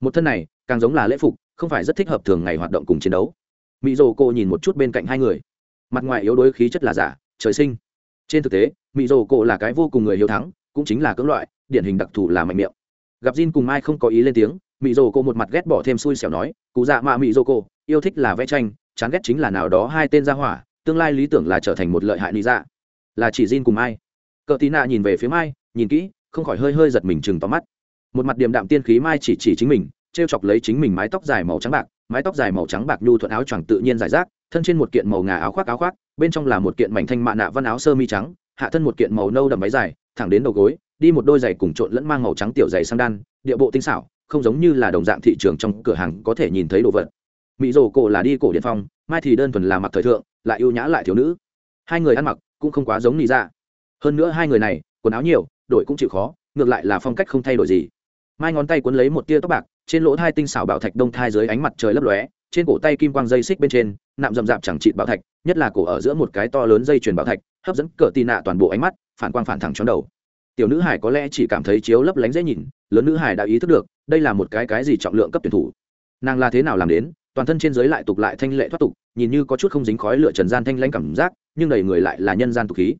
Một thân này, càng giống là lễ phục, không phải rất thích hợp thường ngày hoạt động cùng chiến đấu. Mỹ dô cô nhìn một chút bên cạnh hai người. Mặt ngoài yếu đuối khí chất là giả, trời sinh. Trên thực tế mỹ dô cô là cái vô cùng người hiếu thắng, cũng chính là cưỡng loại, điển hình đặc thù là mạnh miệng. Gặp Jin cùng mai không có ý lên tiếng mỹ dồ cô một mặt ghét bỏ thêm xui xẻo nói, cụ dạ mạ mỹ dồ cô, yêu thích là vẽ tranh chán ghét chính là nào đó hai tên gia hỏa, tương lai lý tưởng là trở thành một lợi hại lý dạ. Là chỉ Jin cùng ai cờ tí nạ nhìn về phía mai, nhìn kỹ, không khỏi hơi hơi giật mình chừng tóm mắt. Một mặt điềm đạm tiên khí mai chỉ chỉ chính mình t r e o chọc lấy chính mình mái tóc dài màu trắng bạc, mái tóc dài màu trắng bạc nhu thuận áo choàng tự nhiên giải rác, thân trên một kiện màu ngà áo khoác áo khoác, bên trong là một kiện mảnh thanh mạ nạ văn áo sơ mi trắng, hạ thân một kiện màu nâu đầm váy dài, thẳng đến đầu gối, đi một đôi giày cùng trộn lẫn mang màu trắng tiểu giày sang đan, địa bộ tinh xảo, không giống như là đồng dạng thị trường trong cửa hàng có thể nhìn thấy đồ vật mỹ rồ cổ là đi cổ điện phong, mai thì đơn thuần là mặc thời thượng, lại ưu nhã lại thiếu nữ. Hai người ăn mặc cũng không quá giống nị dạ. Hơn nữa hai người này, quần áo nhiều, đổi cũng chịu khó, ngược lại là phong cách không thay đổi gì. Mai ngón tay cuốn lấy một tia tóc bạc, trên lỗ thai tinh xảo bảo thạch đông thai dưới ánh mặt trời lấp lóe, trên cổ tay kim quang dây xích bên trên, nạm rậm rạp chẳng trị bảo thạch, nhất là cổ ở giữa một cái to lớn dây chuyền bảo thạch, hấp dẫn cỡ tì nạ toàn bộ ánh mắt, phản quang phản thẳng trong đầu. Tiểu nữ hải có lẽ chỉ cảm thấy chiếu lấp lánh dễ nhìn, lớn nữ hải đã ý thức được, đây là một cái cái gì trọng lượng cấp tuyển thủ. Nàng là thế nào làm đến toàn thân trên giới lại tục lại thanh lệ thoát tục nhìn như có chút không dính khói lửa trần gian thanh lãnh cảm giác nhưng đầy người lại là nhân gian tục khí.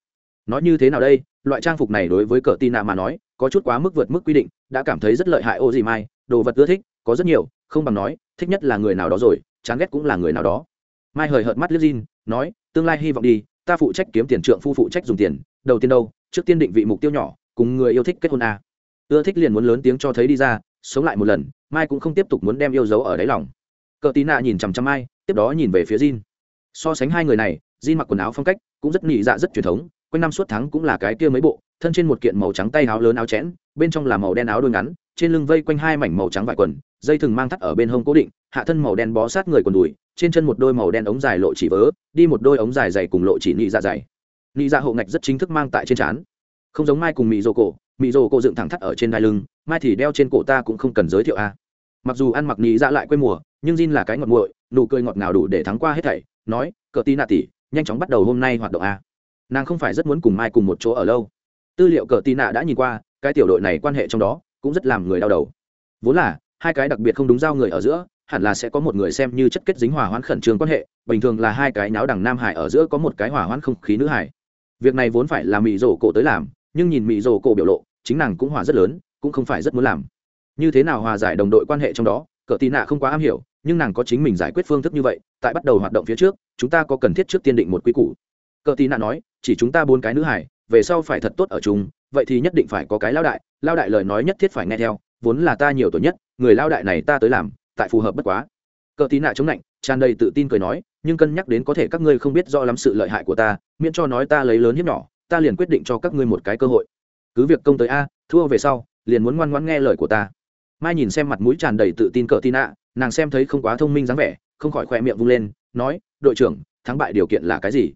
Nói như thế nào đây? Loại trang phục này đối với cờ tin nạ mà nói có chút quá mức vượt mức quy định đã cảm thấy rất lợi hại ô gì mai đồ vật ưa thích có rất nhiều không bằng nói thích nhất là người nào đó rồi chán ghét cũng là người nào đó. Mai hời hợt mắt liếc Jin, nói tương lai hy vọng đi ta phụ trách kiếm tiền trượng phu phụ trách dùng tiền đầu tiên đâu trước tiên định vị mục tiêu nhỏ cùng người yêu thích kết hôn a. À. ưa thích liền muốn lớn tiếng cho thấy đi ra sống lại một lần mai cũng không tiếp tục muốn đem yêu dấu ở đáy lòng cờ tí nạ nhìn chằm chằm ai, tiếp đó nhìn về phía Jin. so sánh hai người này Jin mặc quần áo phong cách cũng rất nhị dạ rất truyền thống quanh năm suốt tháng cũng là cái kia mấy bộ thân trên một kiện màu trắng tay áo lớn áo chẽn bên trong là màu đen áo đôi ngắn trên lưng vây quanh hai mảnh màu trắng vải quần dây thừng mang thắt ở bên hông cố định hạ thân màu đen bó sát người quần đùi trên chân một đôi màu đen ống dài lộ chỉ vớ đi một đôi ống dài dày cùng lộ chỉ nhị dạ dày. Nhị dạ hộ ngạch rất chính thức mang tại trên trán. Không giống mai cùng mị rồ cổ mị rồ cổ dựng thẳng thắt ở trên đai lưng mai thì đeo trên cổ ta cũng không cần giới thiệu a. Mặc dù ăn mặc nhị dạ lại quê mùa nhưng Jin là cái ngọt nguội nụ cười ngọt ngào đủ để thắng qua hết thảy nói cờ tí Na tỷ, nhanh chóng bắt đầu hôm nay hoạt động a. Nàng không phải rất muốn cùng mai cùng một chỗ ở lâu. Tư liệu cờ tì Na đã nhìn qua cái tiểu đội này quan hệ trong đó cũng rất làm người đau đầu. Vốn là hai cái đặc biệt không đúng giao người ở giữa hẳn là sẽ có một người xem như chất kết dính hòa hoãn khẩn trương quan hệ bình thường là hai cái náo đằng nam hải ở giữa có một cái hòa hoãn không khí nữ hải. Việc này vốn phải là mị rổ cổ tới làm nhưng nhìn mị rổ cổ biểu lộ chính nàng cũng hòa rất lớn cũng không phải rất muốn làm. Như thế nào hòa giải đồng đội quan hệ trong đó cờ tì nạ không quá am hiểu nhưng nàng có chính mình giải quyết phương thức như vậy, tại bắt đầu hoạt động phía trước, chúng ta có cần thiết trước tiên định một quy củ. Cờ tí nạ nói, chỉ chúng ta bốn cái nữ hải, về sau phải thật tốt ở chung, vậy thì nhất định phải có cái lao đại lao đại lời nói nhất thiết phải nghe theo, vốn là ta nhiều tuổi nhất, người lao đại này ta tới làm, tại phù hợp bất quá. Cờ tí nạ chống lạnh, tràn đầy tự tin cười nói, nhưng cân nhắc đến có thể các ngươi không biết rõ lắm sự lợi hại của ta, miễn cho nói ta lấy lớn hiếp nhỏ, ta liền quyết định cho các ngươi một cái cơ hội. Cứ việc công tới a, thua về sau, liền muốn ngoan ngoãn nghe lời của ta. Mai nhìn xem mặt mũi tràn đầy tự tin cờ tí nạ nàng xem thấy không quá thông minh dáng vẻ, không khỏi khoe miệng vung lên, nói, đội trưởng, thắng bại điều kiện là cái gì?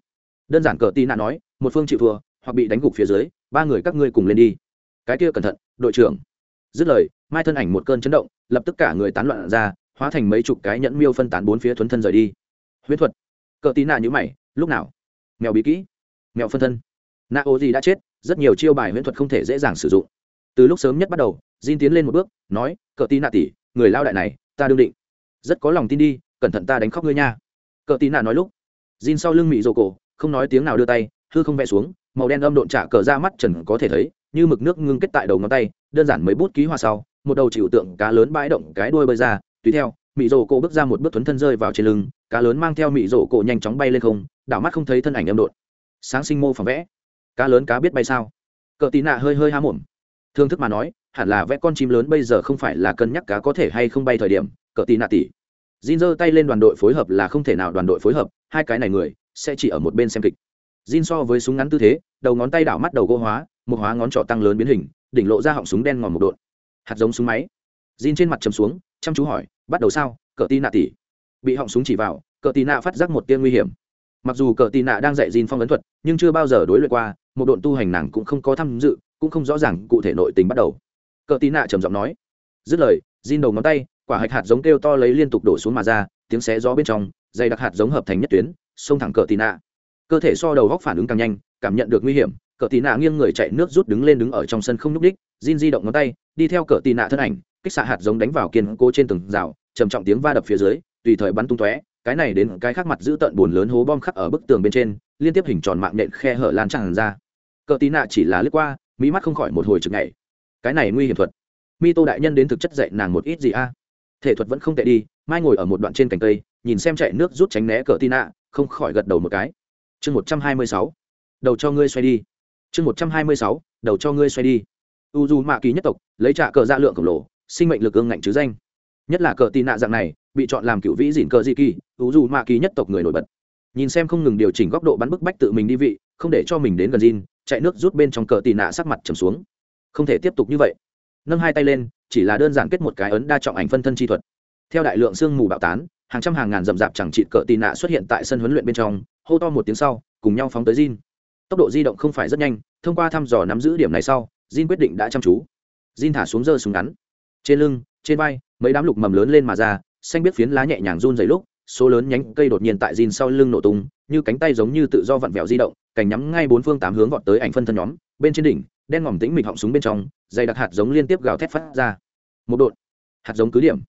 Đơn giản cờ tì nạn nói, một phương chịu thua, hoặc bị đánh gục phía dưới, ba người các ngươi cùng lên đi. Cái kia cẩn thận, đội trưởng. Dứt lời, mai thân ảnh một cơn chấn động, lập tức cả người tán loạn ra, hóa thành mấy chục cái nhẫn miêu phân tán bốn phía thuấn thân rời đi. Huyết thuật. Cờ tí nạ nhữ mày, lúc nào? Mèo bí kỹ. Mèo phân thân. Nạ ô gì đã chết, rất nhiều chiêu bài huyễn thuật không thể dễ dàng sử dụng. Từ lúc sớm nhất bắt đầu, Jin tiến lên một bước, nói, cờ tí nạ tỉ người lao đại này ta đương định. Rất có lòng tin đi, cẩn thận ta đánh khóc ngươi nha. Cờ tí nạ nói lúc, Jin sau lưng mị rồ cổ, không nói tiếng nào đưa tay, hư không vẽ xuống, màu đen âm độn trả cờ ra mắt trần có thể thấy, như mực nước ngưng kết tại đầu ngón tay, đơn giản mấy bút ký hoa sau, một đầu chịu tượng cá lớn bãi động cái đuôi bơi ra, tùy theo, mị rồ cổ bước ra một bước thuấn thân rơi vào trên lưng, cá lớn mang theo mị rồ cổ nhanh chóng bay lên không, đảo mắt không thấy thân ảnh âm độn. Sáng sinh mô phỏng vẽ. Cá lớn cá biết bay sao? Cờ tí nạ hơi hơi há mồm thương thức mà nói hẳn là vẽ con chim lớn bây giờ không phải là cân nhắc cá có thể hay không bay thời điểm cờ tì nạ tỉ Jin giơ tay lên đoàn đội phối hợp là không thể nào đoàn đội phối hợp hai cái này người sẽ chỉ ở một bên xem kịch Jin so với súng ngắn tư thế, đầu ngón tay đảo mắt đầu gỗ hóa, một hóa ngón trỏ tăng lớn biến hình, đỉnh lộ ra họng súng đen ngòm một độn. Hạt giống súng máy. Jin trên mặt trầm xuống, chăm chú hỏi, bắt đầu sao? Cờ tì nạ tỷ. Bị họng súng chỉ vào, Cờ tì nạ phát giác một tia nguy hiểm. Mặc dù Cờ Tí nạ đang dạy Jin phong ấn thuật, nhưng chưa bao giờ đối luyện qua, một độn tu hành nàng cũng không có tham dự, cũng không rõ ràng cụ thể nội tình bắt đầu. cờ tí nạ trầm giọng nói, dứt lời, Jin đầu ngón tay, quả hạch hạt giống kêu to lấy liên tục đổ xuống mà ra, tiếng xé gió bên trong dây đặc hạt giống hợp thành nhất tuyến, xông thẳng cờ tí nạ cơ thể so đầu góc phản ứng càng nhanh, cảm nhận được nguy hiểm, cờ tí nạ nghiêng người chạy nước rút đứng lên đứng ở trong sân không nhúc đích Jin di động ngón tay, đi theo cờ tí nạ thân ảnh, kích xạ hạt giống đánh vào kiên cố trên từng rào, trầm trọng tiếng va đập phía dưới, tùy thời bắn tung tóe, cái này đến cái khác mặt giữ tận buồn lớn hố bom khắc ở bức tường bên trên, liên tiếp hình tròn mạng nện khe hở lan tràn ra cờ tí nạ chỉ là lướt qua mỹ mắt không khỏi một hồi chực nhảy. Cái này nguy hiểm thuật. Mi tô đại nhân đến thực chất dạy nàng một ít gì a? Thể thuật vẫn không tệ đi, mai ngồi ở một đoạn trên cành cây, nhìn xem chạy nước rút tránh né cờ tin ạ không khỏi gật đầu một cái. Chương một trăm hai mươi sáu. Đầu cho ngươi xoay đi. Chương một trăm hai mươi sáu. Đầu cho ngươi xoay đi. U dù mạ kỳ nhất tộc, lấy trạ cờ ra lượng khổng lồ, sinh mệnh lực ương ngạnh chứ danh. Nhất là cờ tì nạ dạng này, bị chọn làm cựu vĩ dìn cờ dị kỳ u dù mạ kỳ nhất tộc người nổi bật. Nhìn xem không ngừng điều chỉnh góc độ bắn bức bách tự mình đi vị, không để cho mình đến gần dìn chạy nước rút bên trong cờ tì nạ sắc mặt trầm xuống. Không thể tiếp tục như vậy. Nâng hai tay lên, chỉ là đơn giản kết một cái ấn đa trọng ảnh phân thân chi thuật. Theo đại lượng sương mù bạo tán, hàng trăm hàng ngàn rậm rạp chẳng trị cờ tì nạ xuất hiện tại sân huấn luyện bên trong, hô to một tiếng sau, cùng nhau phóng tới Jin. tốc độ di động không phải rất nhanh, thông qua thăm dò nắm giữ điểm này sau, Jin quyết định đã chăm chú. Jin thả xuống giơ súng ngắn. Trên lưng, trên vai, mấy đám lục mầm lớn lên mà ra, xanh biết phiến lá nhẹ nhàng run dày lúc số lớn nhánh cây đột nhiên tại Jin sau lưng nổ tung, như cánh tay giống như tự do vặn vẹo di động cảnh nhắm ngay bốn phương tám hướng vọt tới ảnh phân thân nhóm, bên trên đỉnh, đen ngòm tĩnh mịch họng súng bên trong, dày đặc hạt giống liên tiếp gào thét phát ra. Một đột, hạt giống cứ điểm.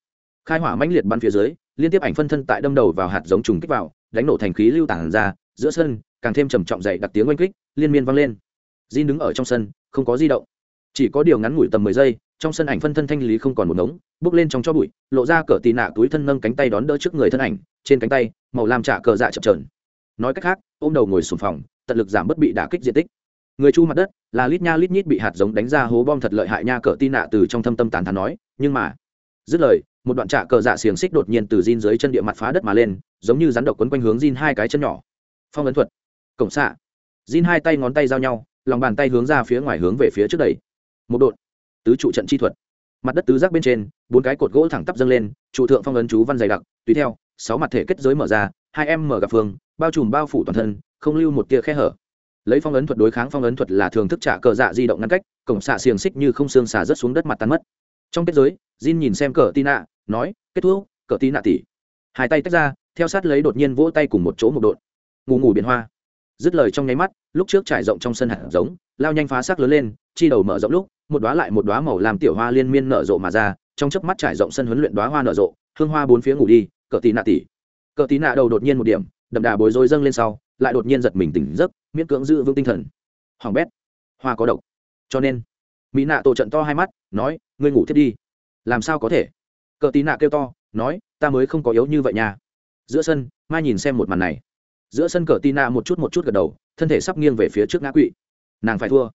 Khai hỏa mãnh liệt bắn phía dưới, liên tiếp ảnh phân thân tại đâm đầu vào hạt giống trùng kích vào, đánh nổ thành khí lưu tản ra, giữa sân, càng thêm trầm trọng dày đặc tiếng oanh kích, liên miên vang lên. Jin đứng ở trong sân, không có di động. Chỉ có điều ngắn ngủi tầm mười giây trong sân ảnh phân thân thanh lý không còn một ngống, bước lên trong cho bụi, lộ ra cờ tì nạ túi thân nâng cánh tay đón đỡ trước người thân ảnh, trên cánh tay, màu làm trả cờ dạ chập trờn nói cách khác, ôm đầu ngồi sùng phòng, tận lực giảm bất bị đả kích diện tích. Người chu mặt đất, là lít nha lít nhít bị hạt giống đánh ra hố bom thật lợi hại nha cờ tì nạ từ trong thâm tâm tàn thán nói, nhưng mà, dứt lời, một đoạn trả cờ dạ xiềng xích đột nhiên từ Jin dưới chân địa mặt phá đất mà lên, giống như rắn độc quấn quanh hướng Jin hai cái chân nhỏ. Phong ấn thuật. Cổng xạ. Jin hai tay ngón tay giao nhau, lòng bàn tay hướng ra phía ngoài hướng về phía trước đầy một đột tứ trụ trận chi thuật. Mặt đất tứ giác bên trên, bốn cái cột gỗ thẳng tắp dâng lên, trụ thượng phong ấn chú văn dày đặc, tùy theo, sáu mặt thể kết giới mở ra, hai em mở gặp phương, bao trùm bao phủ toàn thân, không lưu một tia khe hở. Lấy phong ấn thuật đối kháng phong ấn thuật là thường thức trả cờ dạ di động ngăn cách, cổng xạ xiềng xích như không xương xả rớt xuống đất mặt tan mất. Trong kết giới, Jin nhìn xem cờ tin nạ nói, kết thúc, cờ tin nạ tỉ hai tay tách ra, theo sát lấy đột nhiên vỗ tay cùng một chỗ một đột ngủ ngủ biển hoa. Dứt lời trong nháy mắt, lúc trước trải rộng trong sân hạt giống lao nhanh phá xác lớn lên, chi đầu mở rộng lúc, một đóa lại một đóa màu làm tiểu hoa liên miên nở rộ mà ra, trong chớp mắt trải rộng sân huấn luyện đóa hoa nở rộ, hương hoa bốn phía ngủ đi, cờ tí nạ tỉ. Cờ tí nạ đầu đột nhiên một điểm, đậm đà bối rối dâng lên sau, lại đột nhiên giật mình tỉnh giấc, miễn cưỡng giữ vững tinh thần. Hoàng bét, hoa có độc. Cho nên, mỹ nạ tổ trận to hai mắt, nói, ngươi ngủ thiết đi. Làm sao có thể? Cờ tí nạ kêu to, nói, ta mới không có yếu như vậy nha. Giữa sân, mai nhìn xem một màn này. Giữa sân cờ tí nạ một chút một chút gật đầu, thân thể sắp nghiêng về phía trước ngã quỵ nàng phải thua.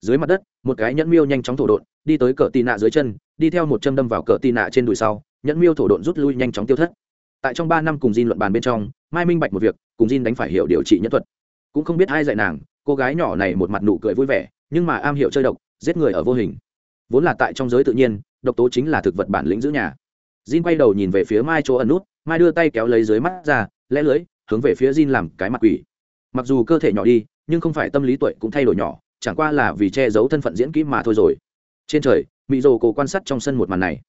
Dưới mặt đất, một cái nhẫn miêu nhanh chóng thổ đột đi tới cờ tì nạ dưới chân, đi theo một châm đâm vào cờ tì nạ trên đùi sau, nhẫn miêu thổ đột rút lui nhanh chóng tiêu thất. Tại trong ba năm cùng Jin luận bàn bên trong, mai minh bạch một việc, cùng Jin đánh phải hiểu điều trị nhân thuật. Cũng không biết ai dạy nàng, cô gái nhỏ này một mặt nụ cười vui vẻ, nhưng mà am hiểu chơi độc, giết người ở vô hình. Vốn là tại trong giới tự nhiên, độc tố chính là thực vật bản lĩnh giữ nhà. Jin quay đầu nhìn về phía mai chỗ ẩn nút, mai đưa tay kéo lấy dưới mắt ra, lẽ lưới, hướng về phía Jin làm cái mặt quỷ. Mặc dù cơ thể nhỏ đi nhưng không phải tâm lý tuổi cũng thay đổi nhỏ, chẳng qua là vì che giấu thân phận diễn kỹ mà thôi rồi. Trên trời mỹ rồ cổ quan sát trong sân một màn này.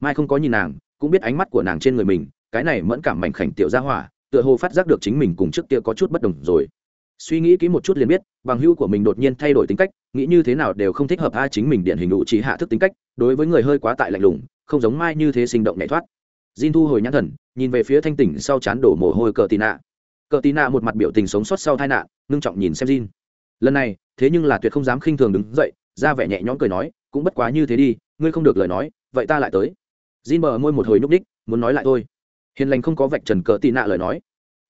Mai không có nhìn nàng, cũng biết ánh mắt của nàng trên người mình, cái này mẫn cảm mảnh khảnh tiểu ra hỏa, tựa hồ phát giác được chính mình cùng trước kia có chút bất đồng rồi. Suy nghĩ kỹ một chút liền biết, bằng hưu của mình đột nhiên thay đổi tính cách, nghĩ như thế nào đều không thích hợp hai chính mình điện hình đủ trí hạ thức tính cách, đối với người hơi quá tại lạnh lùng, không giống mai như thế sinh động nhảy thoát. Jin thu hồi nhãn thần, nhìn về phía thanh tỉnh sau chán đổ mồ hôi cờ tì nạ cờ Tí nạ một mặt biểu tình sống sót sau tai nạn, ngưng trọng nhìn xem Jin. Lần này, thế nhưng là tuyệt không dám khinh thường đứng dậy, ra vẻ nhẹ nhõm cười nói, cũng bất quá như thế đi, ngươi không được lời nói, vậy ta lại tới. Jin bờ môi một hồi nhúc đích muốn nói lại thôi. Hiền lành không có vạch trần cờ Tí nạ lời nói.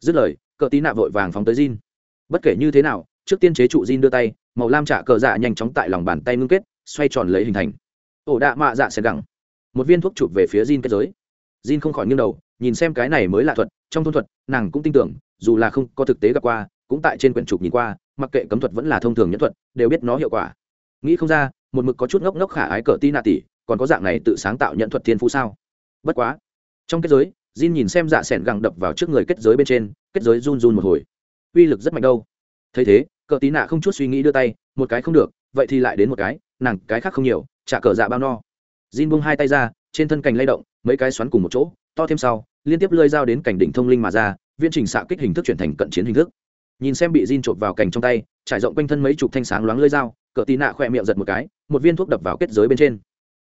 Dứt lời, cờ Tí nạ vội vàng phóng tới Jin. Bất kể như thế nào, trước tiên chế trụ Jin đưa tay, màu lam trả cờ dạ nhanh chóng tại lòng bàn tay ngưng kết, xoay tròn lấy hình thành. Ổ đạ mạ dạ sẽ gẳng. Một viên thuốc chụp về phía Jin kết giới. Jin không khỏi nghiêng đầu, nhìn xem cái này mới là thuật trong thôn thuật nàng cũng tin tưởng dù là không có thực tế gặp qua cũng tại trên quyển trục nhìn qua mặc kệ cấm thuật vẫn là thông thường nhất thuật đều biết nó hiệu quả. Nghĩ không ra một mực có chút ngốc ngốc khả ái cỡ ti nạ tỷ còn có dạng này tự sáng tạo nhận thuật thiên phú sao? Bất quá trong kết giới Jin nhìn xem dạ sẻn gẳng đập vào trước người kết giới bên trên kết giới run run một hồi. Uy lực rất mạnh đâu. Thấy thế cỡ tí nạ không chút suy nghĩ đưa tay một cái không được vậy thì lại đến một cái nàng cái khác không nhiều trả cờ dạ bao no. Jin buông hai tay ra, trên thân cành lay động, mấy cái xoắn cùng một chỗ, to thêm sau, liên tiếp lơi dao đến cảnh đỉnh thông linh mà ra, viên trình xạ kích hình thức chuyển thành cận chiến hình thức. Nhìn xem bị Jin trộn vào cành trong tay, trải rộng quanh thân mấy chục thanh sáng loáng lơi dao, cỡ tì nạ khỏe miệng giật một cái, một viên thuốc đập vào kết giới bên trên.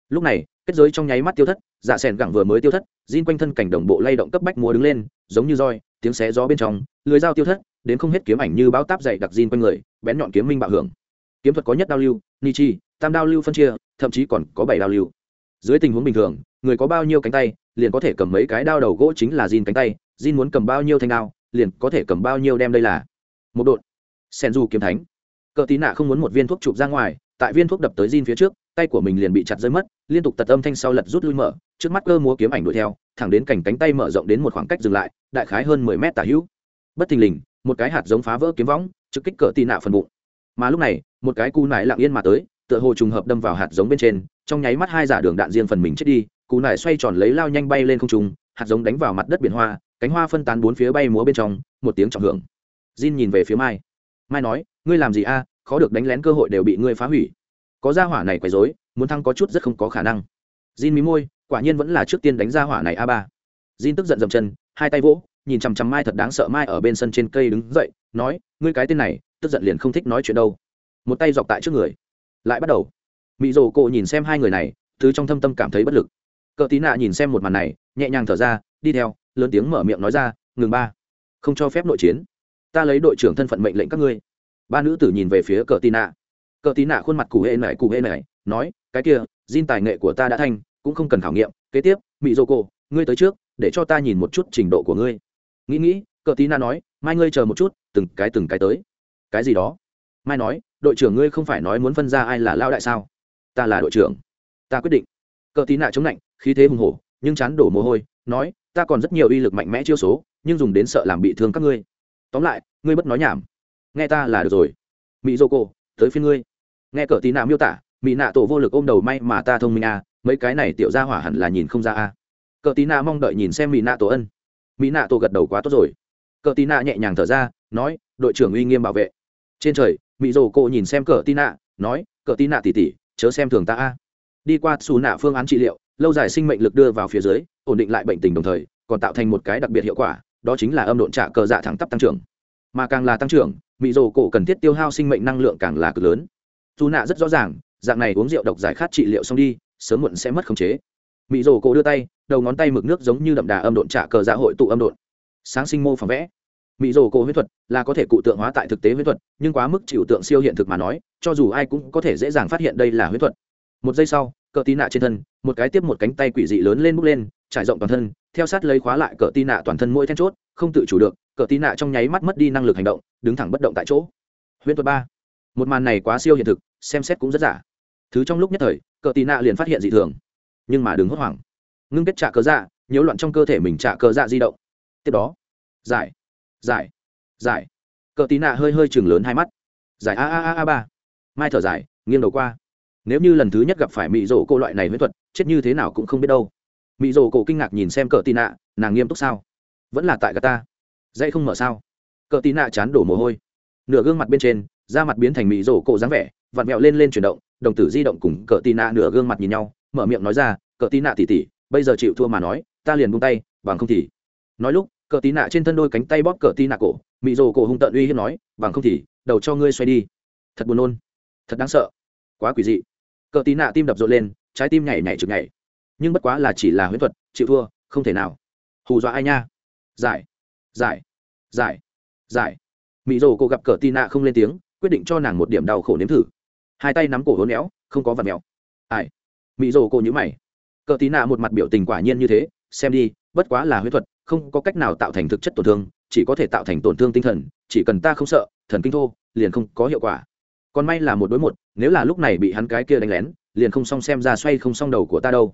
Lúc này, kết giới trong nháy mắt tiêu thất, dạ sèn gẳng vừa mới tiêu thất, Jin quanh thân cảnh đồng bộ lay động cấp bách múa đứng lên, giống như roi, tiếng xé gió bên trong, lưới dao tiêu thất, đến không hết kiếm ảnh như báo táp dày đặc Jin quanh người, bén nhọn kiếm minh bạo hưởng. Kiếm thuật có nhất đao lưu, ni chi, tam đao lưu phân chia, thậm chí còn có bảy đao lưu dưới tình huống bình thường người có bao nhiêu cánh tay, liền có thể cầm mấy cái đao đầu gỗ chính là Jin cánh tay, Jin muốn cầm bao nhiêu thanh đao, liền có thể cầm bao nhiêu đem đây là. Một đột. Sen du kiếm thánh. Cờ tí nạ không muốn một viên thuốc chụp ra ngoài, tại viên thuốc đập tới Jin phía trước, tay của mình liền bị chặt rơi mất, liên tục tật âm thanh sau lật rút lui mở, trước mắt cơ múa kiếm ảnh đuổi theo, thẳng đến cảnh cánh tay mở rộng đến một khoảng cách dừng lại, đại khái hơn mười mét tả hữu. Bất thình lình, một cái hạt giống phá vỡ kiếm võng, trực kích cờ tí nạ phần bụng. Mà lúc này, một cái cu nải lặng yên mà tới, tựa hồ trùng hợp đâm vào hạt giống bên trên, trong nháy mắt hai giả đường đạn riêng phần mình chết đi cú nải xoay tròn lấy lao nhanh bay lên không trung, hạt giống đánh vào mặt đất biển hoa, cánh hoa phân tán bốn phía bay múa bên trong, một tiếng trọng hưởng. Jin nhìn về phía mai. Mai nói, ngươi làm gì a? Khó được đánh lén cơ hội đều bị ngươi phá hủy. Có gia hỏa này quấy rối, muốn thăng có chút rất không có khả năng. Jin mí môi, quả nhiên vẫn là trước tiên đánh gia hỏa này a ba. Jin tức giận dầm chân, hai tay vỗ, nhìn chằm chằm mai thật đáng sợ mai ở bên sân trên cây đứng dậy, nói, ngươi cái tên này, tức giận liền không thích nói chuyện đâu. Một tay dọc tại trước người, lại bắt đầu. Mỹ rồ cộ nhìn xem hai người này thứ trong thâm tâm cảm thấy bất lực cờ tí nạ nhìn xem một màn này, nhẹ nhàng thở ra, đi theo, lớn tiếng mở miệng nói ra, ngừng ba. Không cho phép nội chiến. Ta lấy đội trưởng thân phận mệnh lệnh các ngươi. Ba nữ tử nhìn về phía cờ tí nạ. Cờ tí nạ khuôn mặt cụ hê này cụ hê này nói, cái kia diên tài nghệ của ta đã thanh cũng không cần khảo nghiệm. Kế tiếp mỹ dô cô ngươi tới trước, để cho ta nhìn một chút trình độ của ngươi. Nghĩ nghĩ, cờ tí nạ nói, mai ngươi chờ một chút, từng cái từng cái tới. Cái gì đó? Mai nói, đội trưởng ngươi không phải nói muốn phân ra ai là lao đại sao? Ta là đội trưởng. Ta quyết định cờ tí nạ chống lạnh, khí thế hùng hổ, nhưng chán đổ mồ hôi, nói, ta còn rất nhiều uy lực mạnh mẽ chiêu số, nhưng dùng đến sợ làm bị thương các ngươi. Tóm lại, ngươi bất nói nhảm. Nghe ta là được rồi. Mỹ dô cô tới phiên ngươi. Nghe cờ tí nạ miêu tả mỹ nạ tổ vô lực ôm đầu, may mà ta thông minh à mấy cái này tiểu ra hỏa hẳn là nhìn không ra à cờ tí nạ mong đợi nhìn xem mỹ nạ tổ ân. Mỹ nạ tổ gật đầu, quá tốt rồi. Cờ tí nạ nhẹ nhàng thở ra, nói, đội trưởng uy nghiêm bảo vệ. Trên trời mỹ dô cô nhìn xem cờ tí nạ, nói, cờ tí nạ tỉ tỉ chớ xem thường ta a đi qua xù nạ phương án trị liệu, lâu dài sinh mệnh lực đưa vào phía dưới, ổn định lại bệnh tình đồng thời, còn tạo thành một cái đặc biệt hiệu quả, đó chính là âm độn trả cờ dạ thẳng tắp tăng trưởng. Mà càng là tăng trưởng mỹ rồ cổ cần thiết tiêu hao sinh mệnh năng lượng càng là cực lớn. Dù nạ rất rõ ràng, dạng này uống rượu độc giải khát trị liệu xong đi, sớm muộn sẽ mất khống chế. Mỹ rồ cổ đưa tay, đầu ngón tay mực nước giống như đậm đà âm độn trả cờ dạ hội tụ âm độn. Sáng sinh mô phỏng vẽ. Mỹ rồ cổ huyết thuật là có thể cụ tượng hóa tại thực tế huyết thuật, nhưng quá mức chịu tượng siêu hiện thực mà nói, cho dù ai cũng có thể dễ dàng phát hiện đây là huyết thuật một giây sau, cờ tí nạ trên thân, một cái tiếp một cánh tay quỷ dị lớn lên bốc lên, trải rộng toàn thân, theo sát lấy khóa lại cờ tí nạ toàn thân mỗi then chốt, không tự chủ được, cờ tí nạ trong nháy mắt mất đi năng lực hành động, đứng thẳng bất động tại chỗ. Huyễn thuật ba. Một màn này quá siêu hiện thực, xem xét cũng rất giả. Thứ trong lúc nhất thời, cờ tí nạ liền phát hiện dị thường. Nhưng mà đừng hốt hoảng. Ngưng kết trả cờ dạ nhiễu loạn trong cơ thể mình trả cờ dạ di động. Tiếp đó, giải giải giải. Cờ tí nạ hơi hơi chừng lớn hai mắt. Giải a a a a ba. Mai thở dài, nghiêng đầu qua nếu như lần thứ nhất gặp phải mỹ rổ cô loại này huyễn thuật, chết như thế nào cũng không biết đâu. Mỹ rổ cổ kinh ngạc nhìn xem cờ tị nạ, nàng nghiêm túc sao? Vẫn là tại gà ta. Dây không mở sao? Cờ tị nạ chán đổ mồ hôi. Nửa gương mặt bên trên, da mặt biến thành mỹ rổ cổ dáng vẻ, vặn mẹo lên lên chuyển động, đồng tử di động cùng cờ tị nạ nửa gương mặt nhìn nhau, mở miệng nói ra, cờ tị nạ tỉ tỉ, bây giờ chịu thua mà nói, ta liền buông tay, bằng không thì nói lúc, cờ tị nạ trên thân đôi cánh tay bóp cờ tị nạ cổ mỹ rổ cổ hung tận uy hiếp nói, bằng không thì, đầu cho ngươi xoay đi. Thật buồn nôn. Thật đáng sợ. Quá quỷ dị cờ tí nạ tim đập rộn lên, trái tim nhảy nhảy chực nhảy. Nhưng bất quá là chỉ là huyễn thuật, chịu thua, không thể nào. Hù dọa ai nha? Giải giải giải giải. Mỹ rồ cô gặp cờ tí nạ không lên tiếng, quyết định cho nàng một điểm đau khổ nếm thử. Hai tay nắm cổ hốn éo không có vật mèo. Ai? Mỹ rồ cô nhữ mày. Cờ tí nạ một mặt biểu tình quả nhiên như thế, xem đi, bất quá là huyễn thuật, không có cách nào tạo thành thực chất tổn thương, chỉ có thể tạo thành tổn thương tinh thần, chỉ cần ta không sợ, thần kinh thô, liền không có hiệu quả còn may là một đối một, nếu là lúc này bị hắn cái kia đánh lén, liền không xong xem ra xoay không xong đầu của ta đâu.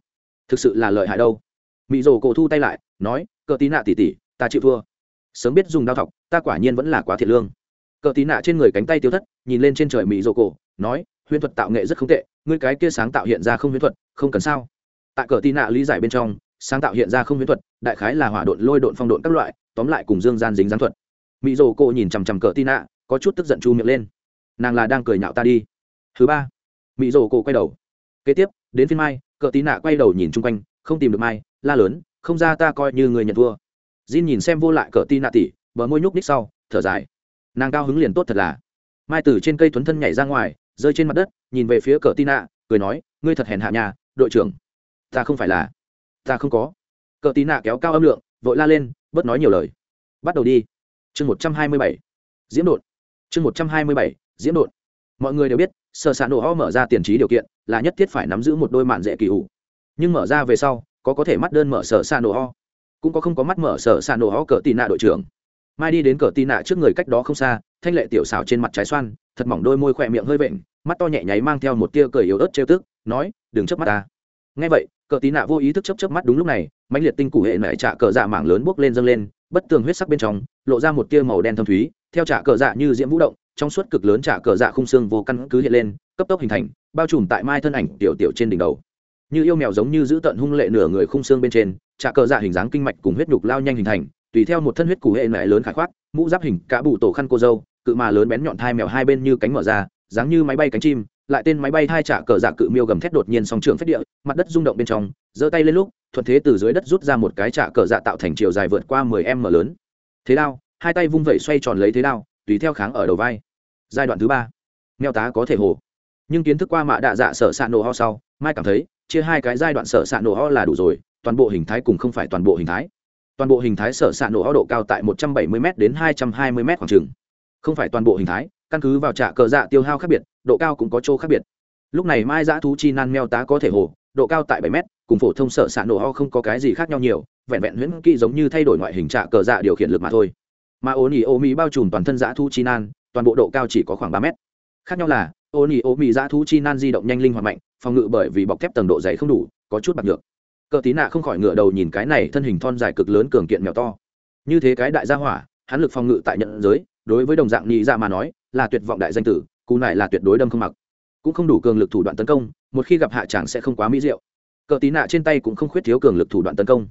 Thực sự là lợi hại đâu. Mỹ rồ cổ thu tay lại, nói, cờ tí nạ tỉ tỉ ta chịu thua. Sớm biết dùng đao thọc, ta quả nhiên vẫn là quá thiệt lương. Cờ tí nạ trên người cánh tay tiêu thất, nhìn lên trên trời mỹ rồ cổ, nói, huyễn thuật tạo nghệ rất không tệ, ngươi cái kia sáng tạo hiện ra không huyễn thuật, không cần sao? Tại cờ tí nạ lý giải bên trong, sáng tạo hiện ra không huyễn thuật, đại khái là hỏa độn, lôi độn, phong độn các loại, tóm lại cùng dương gian dính gián thuật. Mỹ rồ cổ nhìn chằm chằm cờ tí nạ, có chút tức giận chu miệng lên nàng là đang cười nhạo ta đi. Thứ ba mỹ rồ cổ quay đầu. Kế tiếp, đến phiên mai, cờ tí nạ quay đầu nhìn chung quanh, không tìm được mai, la lớn, không ra ta coi như người nhận thua. Jin nhìn xem vô lại cờ tí nạ tỉ, bờ môi nhúc ních sau, thở dài. Nàng cao hứng liền tốt thật là. Mai từ trên cây thuấn thân nhảy ra ngoài, rơi trên mặt đất, nhìn về phía cờ tí nạ, cười nói, ngươi thật hèn hạ nhà đội trưởng. Ta không phải là. Ta không có. Cờ tí nạ kéo cao âm lượng, vội la lên, bớt nói nhiều lời. Bắt đầu đi. Chương một trăm hai mươi bảy. Diễm đột chương một trăm hai mươi bảy diễm đột. Mọi người đều biết, sở s ạ nổ ho mở ra tiền trí điều kiện là nhất thiết phải nắm giữ một đôi mạn dễ kỳ hủ. Nhưng mở ra về sau, có có thể mắt đơn mở sở s ạ nổ ho, cũng có không có mắt mở sở s ạ nổ ho cờ tì nạ đội trưởng. Mai đi đến cờ tì nạ trước người cách đó không xa, thanh lệ tiểu xảo trên mặt trái xoan, thật mỏng đôi môi khỏe miệng hơi vện, mắt to nhẹ nháy mang theo một tia cười yếu ớt trêu tức, nói, đừng chớp mắt ta. Ngay vậy cờ tí nạ vô ý thức chấp chấp mắt đúng lúc này, mãnh liệt tinh củ hệ mẹ trạ cờ dạ mảng lớn bốc lên dâng lên bất tường huyết sắc bên trong, lộ ra một tia màu đen thâm thúy, theo trả cờ dạ như diễm vũ động, trong suốt cực lớn trả cờ dạ khung xương vô căn cứ hiện lên, cấp tốc hình thành, bao trùm tại mai thân ảnh tiểu tiểu trên đỉnh đầu. Như yêu mèo giống như giữ tận hung lệ nửa người khung xương bên trên, trả cờ dạ hình dáng kinh mạch cùng huyết nhục lao nhanh hình thành, tùy theo một thân huyết củ hệ mẹ lớn khải khoác, mũ giáp hình, cả bụ tổ khăn cô dâu, cự mà lớn bén nhọn thai mèo hai bên như cánh mở ra, dáng như máy bay cánh chim, lại tên máy bay thai trả cờ dạ cự miêu gầm thét đột nhiên song trường phết địa, mặt đất rung động bên trong, giơ tay lên lúc thuận thế từ dưới đất rút ra một cái trạ cờ dạ tạo thành chiều dài vượt qua mười m lớn. Thế đao, hai tay vung vẩy xoay tròn lấy thế đao, tùy theo kháng ở đầu vai. Giai đoạn thứ ba. Nghèo tá có thể hồ nhưng kiến thức qua mạ đạ dạ sở s nổ ho sau, mai cảm thấy, chia hai cái giai đoạn sở s nổ ho là đủ rồi, toàn bộ hình thái cùng không phải toàn bộ hình thái. Toàn bộ hình thái sở s nổ ho độ cao tại một trăm bảy mươi m đến hai trăm hai mươi m khoảng trừng không phải toàn bộ hình thái, căn cứ vào trạ cờ dạ tiêu hao khác biệt, độ cao cũng có chỗ khác biệt. Lúc này mai dã thú chi nan meo tá có thể hồ độ cao tại bảy m cùng phổ thông sở s nổ ho không có cái gì khác nhau nhiều, vẹn vẹn huyễn kỹ giống như thay đổi ngoại hình trả cờ dạ điều khiển lực mà thôi. Mà ô nỉ ô mỹ bao trùm toàn thân giã thú chi nan, toàn bộ độ cao chỉ có khoảng ba mét. Khác nhau là ô nỉ ô mỹ giã thú chi nan di động nhanh linh hoạt mạnh, phòng ngự bởi vì bọc thép tầng độ dày không đủ, có chút bạc được cờ tí nạ không khỏi ngựa đầu nhìn cái này thân hình thon dài cực lớn cường kiện mèo to. Như thế cái đại gia hỏa, hắn lực phòng ngự tại nhận giới, đối với đồng dạng nhị dạ mà nói, là tuyệt vọng đại danh tử, cú này là tuyệt đối đâm không mặc. Cũng không đủ cường lực thủ đoạn tấn công một khi gặp hạ chẳng sẽ không quá mỹ diệu. Cờ tí nạ trên tay cũng không khuyết thiếu cường lực thủ đoạn tấn công.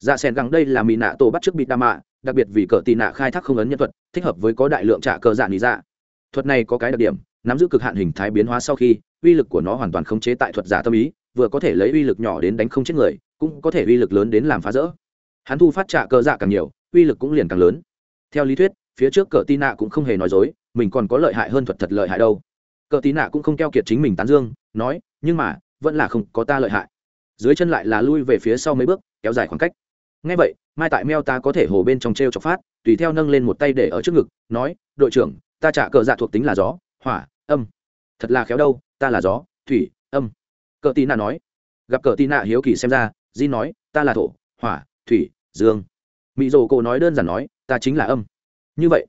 Dạ sen gắng đây là mỹ nạ tổ bắt trước bị đa mạ, đặc biệt vì cờ tì nạ khai thác không ấn nhân thuật, thích hợp với có đại lượng trả cờ dạ lý dạ. Thuật này có cái đặc điểm, nắm giữ cực hạn hình thái biến hóa sau khi, uy lực của nó hoàn toàn khống chế tại thuật giả tâm ý, vừa có thể lấy uy lực nhỏ đến đánh không chết người, cũng có thể uy lực lớn đến làm phá rỡ. Hắn thu phát trả cờ dạ càng nhiều, uy lực cũng liền càng lớn. Theo lý thuyết, phía trước cờ tì nạ cũng không hề nói dối, mình còn có lợi hại hơn thuật thật lợi hại đâu cờ tí nạ cũng không keo kiệt chính mình tán dương, nói, nhưng mà, vẫn là không có ta lợi hại. Dưới chân lại là lui về phía sau mấy bước, kéo dài khoảng cách. Ngay vậy, mai tại meo ta có thể hồ bên trong t r e o chọc phát, tùy theo nâng lên một tay để ở trước ngực, nói, đội trưởng, ta trả cờ dạ thuộc tính là gió, hỏa, âm. Thật là khéo đâu, ta là gió, thủy, âm. Cờ tí nạ nói. Gặp cờ tí nạ hiếu kỳ xem ra di nói, ta là thổ, hỏa, thủy, dương. Mỹ dồ cổ nói đơn giản nói, ta chính là âm. Như vậy,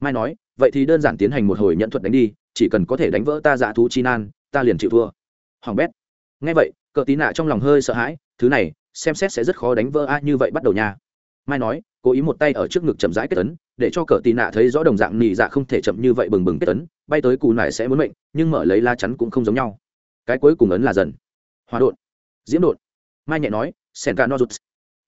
mai nói, vậy thì đơn giản tiến hành một hồi nhận thuật đánh đi chỉ cần có thể đánh vỡ ta dã thú chi nan, ta liền chịu thua. Hoàng bét. Ngay vậy, cờ tí nạ trong lòng hơi sợ hãi, thứ này, xem xét sẽ rất khó đánh vỡ a, như vậy bắt đầu nha. Mai nói, cố ý một tay ở trước ngực chậm rãi kết tấn để cho cờ tì nạ thấy rõ đồng dạng nỉ dạ không thể chậm như vậy bừng bừng kết tấn bay tới cù nải sẽ muốn mệnh, nhưng mở lấy la chắn cũng không giống nhau. Cái cuối cùng ấn là dần. Hòa đột. Diễm đột. Mai nhẹ nói sen ca no rút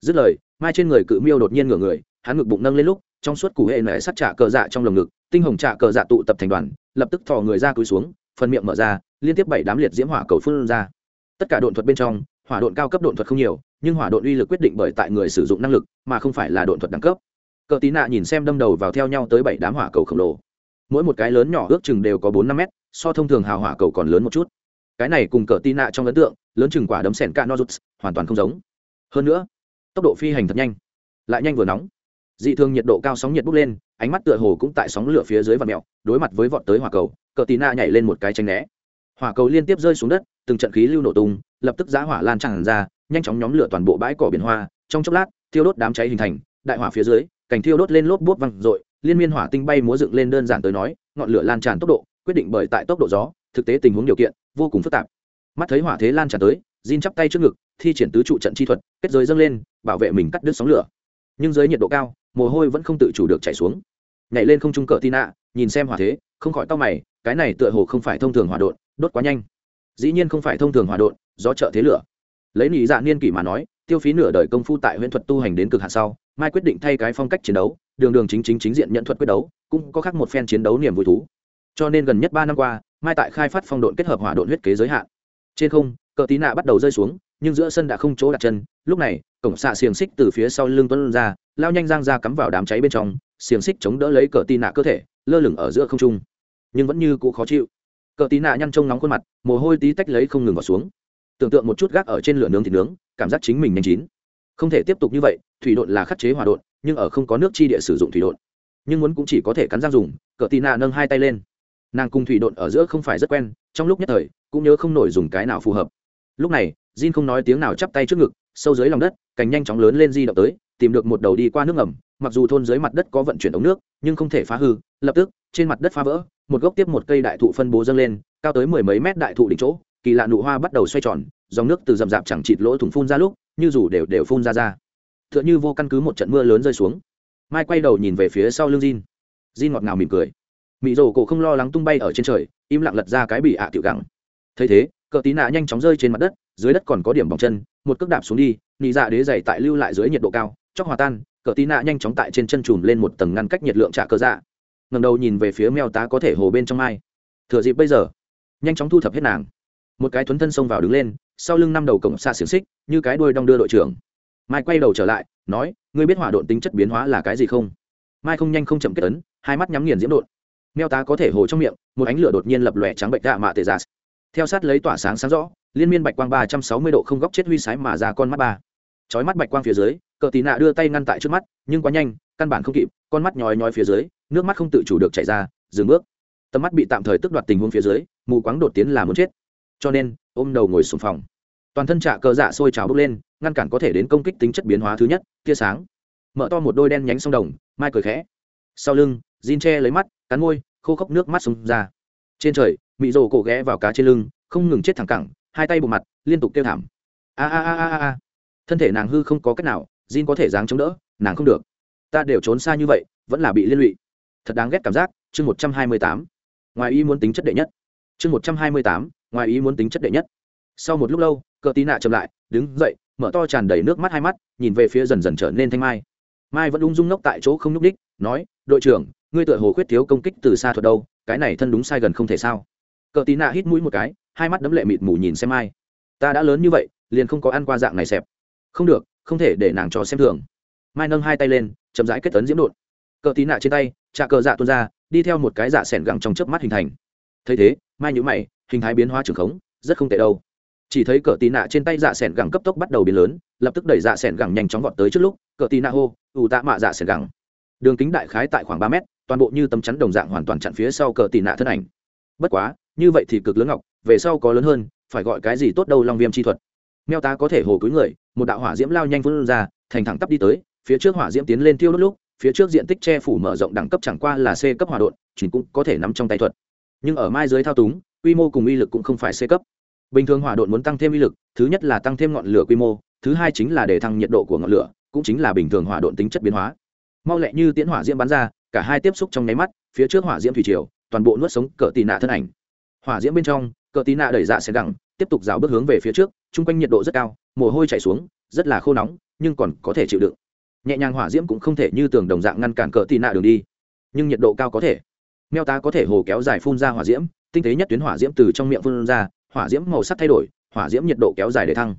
dứt lời, mai trên người cự miêu đột nhiên ngửa người, hắn ngực bụng nâng lên lúc, trong suốt củ hệ nảy sắt trả cờ dạ trong lồng ngực, tinh hồng trả cờ dạ tụ tập thành đoàn lập tức thò người ra cúi xuống, phần miệng mở ra, liên tiếp bảy đám liệt diễm hỏa cầu phun ra. Tất cả độn thuật bên trong, hỏa độn cao cấp độn thuật không nhiều, nhưng hỏa độn uy lực quyết định bởi tại người sử dụng năng lực, mà không phải là độn thuật đẳng cấp. Cờ tí nạ nhìn xem đâm đầu vào theo nhau tới bảy đám hỏa cầu khổng lồ. Mỗi một cái lớn nhỏ ước chừng đều có bốn năm mét, so thông thường hào hỏa cầu còn lớn một chút. Cái này cùng cờ tí nạ trong ấn tượng, lớn chừng quả đấm sẻn ca nozuts, hoàn toàn không giống. Hơn nữa, tốc độ phi hành thật nhanh, lại nhanh vừa nóng. Dị thường nhiệt độ cao sóng nhiệt bốc lên ánh mắt tựa hồ cũng tại sóng lửa phía dưới và mẹo đối mặt với vọt tới hỏa cầu cờ tí na nhảy lên một cái tranh né. Hỏa cầu liên tiếp rơi xuống đất từng trận khí lưu nổ tung lập tức giá hỏa lan tràn ra nhanh chóng nhóm lửa toàn bộ bãi cỏ biển hoa trong chốc lát thiêu đốt đám cháy hình thành đại hỏa phía dưới cảnh thiêu đốt lên lốp bút văng rội, liên miên hỏa tinh bay múa dựng lên đơn giản tới nói ngọn lửa lan tràn tốc độ quyết định bởi tại tốc độ gió thực tế tình huống điều kiện vô cùng phức tạp. Mắt thấy hỏa thế lan tràn tới Jin chắp tay trước ngực thi triển tứ trụ trận chi thuật kết giới dâng lên bảo vệ mình cắt đứt sóng lửa. Nhưng dưới nhiệt độ cao mồ hôi vẫn không tự chủ được chảy xuống. Nhảy lên không trung cỡ tina, nhìn xem hỏa thế, không khỏi tao mày, cái này tựa hồ không phải thông thường hỏa đột đốt quá nhanh. Dĩ nhiên không phải thông thường hỏa đột do trợ thế lửa. Lấy nị dạ niên kỷ mà nói, tiêu phí nửa đời công phu tại huyễn thuật tu hành đến cực hạn sau, mai quyết định thay cái phong cách chiến đấu, đường đường chính chính chính diện nhận thuật quyết đấu, cũng có khác một phen chiến đấu niềm vui thú. Cho nên gần nhất ba năm qua, mai tại khai phát phong độn kết hợp hỏa độn huyết kế giới hạn. Trên không cờ tí nạ bắt đầu rơi xuống nhưng giữa sân đã không chỗ đặt chân. Lúc này cổng xạ xiềng xích từ phía sau lưng tuấn ra lao nhanh giang ra cắm vào đám cháy bên trong xiềng xích chống đỡ lấy cờ tì nạ cơ thể lơ lửng ở giữa không trung. Nhưng vẫn như cũ khó chịu. Cờ tì nạ nhăn trông nóng khuôn mặt mồ hôi tí tách lấy không ngừng vào xuống. Tưởng tượng một chút gác ở trên lửa nướng thịt nướng cảm giác chính mình nhanh chín. Không thể tiếp tục như vậy thủy đột là khắc chế hòa đột, nhưng ở không có nước chi địa sử dụng thủy đột. nhưng muốn cũng chỉ có thể cắn răng dùng cờ tì nạ nâng hai tay lên. Nàng cùng thủy đột ở giữa không phải rất quen trong lúc nhất thời cũng nhớ không nổi dùng cái nào phù hợp. Lúc này Jin không nói tiếng nào chắp tay trước ngực, sâu dưới lòng đất, cành nhanh chóng lớn lên di động tới, tìm được một đầu đi qua nước ngầm, mặc dù thôn dưới mặt đất có vận chuyển ống nước, nhưng không thể phá hư, lập tức, trên mặt đất phá vỡ, một gốc tiếp một cây đại thụ phân bố dâng lên, cao tới mười mấy mét đại thụ đỉnh chỗ, kỳ lạ nụ hoa bắt đầu xoay tròn, dòng nước từ rậm rạp chẳng chịt lỗ thủng phun ra lúc, như dù đều đều phun ra ra. T như vô căn cứ một trận mưa lớn rơi xuống. Mai quay đầu nhìn về phía sau lưng Jin. Jin ngọt ngào mỉm cười. Mị rồ cổ không lo lắng tung bay ở trên trời, im lặng lật ra cái bị ạ tiểu gặng. thấy thế, cờ tí nạ nhanh chóng rơi trên mặt đất dưới đất còn có điểm bỏng chân, một cước đạp xuống đi, nị dạ đế dày tại lưu lại dưới nhiệt độ cao, chóc hòa tan, cờ tí nạ nhanh chóng tại trên chân chùm lên một tầng ngăn cách nhiệt lượng trả cơ dạ. Ngầm đầu nhìn về phía mèo tá có thể hồ bên trong mai thừa dịp bây giờ, nhanh chóng thu thập hết nàng. Một cái thuấn thân xông vào đứng lên, sau lưng năm đầu cổng xa xiềng xích, như cái đuôi đong đưa đội trưởng. Mai quay đầu trở lại, nói, ngươi biết hỏa độn tính chất biến hóa là cái gì không? Mai không nhanh không chậm kết ấn, hai mắt nhắm nghiền diễm độn. Meo tá có thể hồ trong miệng, một ánh lửa đột nhiên lập lòe trắng bệnh đạ mạ tê giả dạ theo sát lấy tỏa sáng sáng rõ, liên miên bạch quang ba trăm sáu mươi độ không góc chết huy sái mà ra con mắt ba. Chói mắt bạch quang phía dưới, cờ tì nạ đưa tay ngăn tại trước mắt, nhưng quá nhanh, căn bản không kịp, con mắt nhói nhói phía dưới, nước mắt không tự chủ được chảy ra, dừng bước. Tầm mắt bị tạm thời tức đoạt tình huống phía dưới, mù quáng đột tiến là muốn chết. Cho nên, ôm đầu ngồi xuống phòng. Toàn thân trạ cờ dạ sôi trào bốc lên, ngăn cản có thể đến công kích tính chất biến hóa thứ nhất, tia sáng. Mở to một đôi đen nhánh sông đồng, mai cười khẽ. Sau lưng, Jin che lấy mắt, cắn môi, khô khốc nước mắt xông ra. Trên trời mị rồ cổ ghé vào cá trên lưng, không ngừng chết thẳng cẳng, hai tay bộ mặt, liên tục kêu thảm. A a a a a thân thể nàng hư không có cách nào, Jin có thể dáng chống đỡ, nàng không được. Ta đều trốn xa như vậy, vẫn là bị liên lụy. Thật đáng ghét cảm giác, chương một trăm hai mươi tám. Ngoài ý muốn tính chất đệ nhất. Chương một trăm hai mươi tám, ngoài ý muốn tính chất đệ nhất. Sau một lúc lâu, cờ tí nạ chậm lại, đứng dậy, mở to tràn đầy nước mắt hai mắt, nhìn về phía dần dần trở nên thanh mai. Mai vẫn ung dung ngốc tại chỗ không nhúc đích nói, đội trưởng, ngươi tựa hồ khuyết thiếu công kích từ xa thuật đâu, cái này thân đúng sai gần không thể sao? Cờ tí nạ hít mũi một cái, hai mắt đấm lệ mịt mù nhìn xem ai. ta đã lớn như vậy, liền không có ăn qua dạng này xẹp. Không được, không thể để nàng cho xem thường. Mai nâng hai tay lên, chậm rãi kết tấn diễm đột cờ tí nạ trên tay trà cờ dạ tuôn ra, đi theo một cái dạ s ẻ n gẳng trong chớp mắt hình thành. Thấy thế, mai nhữ mày, hình thái biến hóa trường khống, rất không tệ đâu. Chỉ thấy cờ tí nạ trên tay dạ s ẻ n gẳng cấp tốc bắt đầu biến lớn, lập tức đẩy dạ s ẻ n gẳng nhanh chóng vọt tới trước lúc, cờ tí nạ hô ủ tạ mạ dạ s ẻ n gẳng. Đường kính đại khái tại khoảng ba mét, toàn bộ như tấm chắn đồng dạng hoàn toàn chặn phía sau cờ tì nạ thân ảnh. Bất quá như vậy thì cực lớn ngọc, về sau có lớn hơn, phải gọi cái gì tốt đâu long viêm chi thuật. Meo tá có thể hồ cúi người, một đạo hỏa diễm lao nhanh vươn ra, thành thẳng tắp đi tới, phía trước hỏa diễm tiến lên tiêu đốt lúc, phía trước diện tích che phủ mở rộng đẳng cấp chẳng qua là c cấp hỏa đột chỉ cũng có thể nắm trong tay thuật. Nhưng ở mai dưới thao túng, quy mô cùng uy lực cũng không phải c cấp. Bình thường hỏa độn muốn tăng thêm uy lực, thứ nhất là tăng thêm ngọn lửa quy mô, thứ hai chính là để thăng nhiệt độ của ngọn lửa, cũng chính là bình thường hỏa độn tính chất biến hóa. Mau lẹ như tiễn hỏa diễm bắn ra, cả hai tiếp xúc trong nháy mắt, phía trước hỏa diễm thủy triều, toàn bộ nuốt sống cỡ tì nạ thân ảnh hỏa diễm bên trong, cờ tì nạ đẩy dạ xe gẳng, tiếp tục rào bước hướng về phía trước, chung quanh nhiệt độ rất cao, mồ hôi chảy xuống, rất là khô nóng, nhưng còn có thể chịu đựng. Nhẹ nhàng hỏa diễm cũng không thể như tường đồng dạng ngăn cản cờ tì nạ đường đi. Nhưng nhiệt độ cao có thể. Meo tá có thể hồ kéo dài phun ra hỏa diễm, tinh tế nhất tuyến hỏa diễm từ trong miệng phun ra, hỏa diễm màu sắc thay đổi, hỏa diễm nhiệt độ kéo dài để thăng.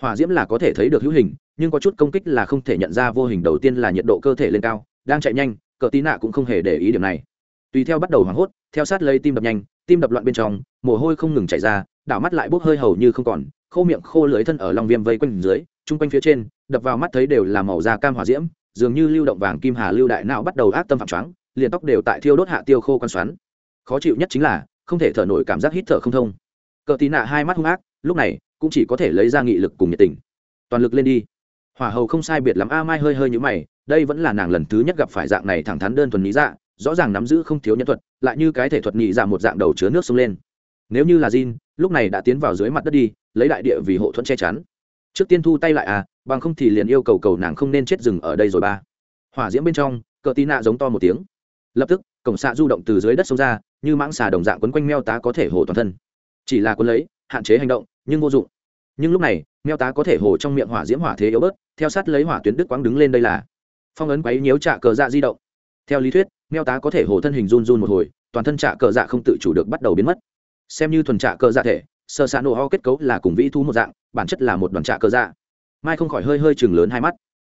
Hỏa diễm là có thể thấy được hữu hình, nhưng có chút công kích là không thể nhận ra vô hình đầu tiên là nhiệt độ cơ thể lên cao, đang chạy nhanh, cờ tí nạ cũng không hề để ý điểm này. Tùy theo bắt đầu hoảng hốt, theo sát lây tim đập nhanh tim đập loạn bên trong, mồ hôi không ngừng chảy ra, đảo mắt lại bốc hơi hầu như không còn, khô miệng khô lưới thân ở lòng viêm vây quanh dưới, chung quanh phía trên, đập vào mắt thấy đều là màu da cam hỏa diễm, dường như lưu động vàng kim hà lưu đại não bắt đầu ác tâm phạm choáng, liền tóc đều tại thiêu đốt hạ tiêu khô quan xoắn. Khó chịu nhất chính là, không thể thở nổi cảm giác hít thở không thông. Cờ tí nạ hai mắt hung ác, lúc này, cũng chỉ có thể lấy ra nghị lực cùng nhiệt tình. Toàn lực lên đi. Hỏa hầu không sai biệt lắm, a mai hơi hơi như mày, đây vẫn là nàng lần thứ nhất gặp phải dạng này thẳng thắn đơn thuần lý dạ rõ ràng nắm giữ không thiếu nhân thuật lại như cái thể thuật nhị dạ một dạng đầu chứa nước sông lên. Nếu như là Jin, lúc này đã tiến vào dưới mặt đất đi lấy đại địa vì hộ thuẫn che chắn. Trước tiên thu tay lại à bằng không thì liền yêu cầu cầu nàng không nên chết rừng ở đây rồi ba. Hỏa diễm bên trong cờ tí nạ giống to một tiếng. Lập tức cổng xạ du động từ dưới đất xông ra như mãng xà đồng dạng quấn quanh meo tá có thể hồ toàn thân. Chỉ là quấn lấy hạn chế hành động nhưng vô dụng. Nhưng lúc này meo tá có thể hồ trong miệng hỏa diễm hỏa thế yếu bớt theo sát lấy hỏa tuyến đức quáng đứng lên đây là. Phong ấn quấy nhiễu trạ cờ dạ di động. Theo lý thuyết meo tá có thể hồ thân hình run run một hồi toàn thân trạ cờ dạ không tự chủ được bắt đầu biến mất. Xem như thuần trạ cờ dạ thể sơ xạ nổ ho kết cấu là cùng vĩ thú một dạng bản chất là một đoàn trạ cơ dạ. Mai không khỏi hơi hơi chừng lớn hai mắt.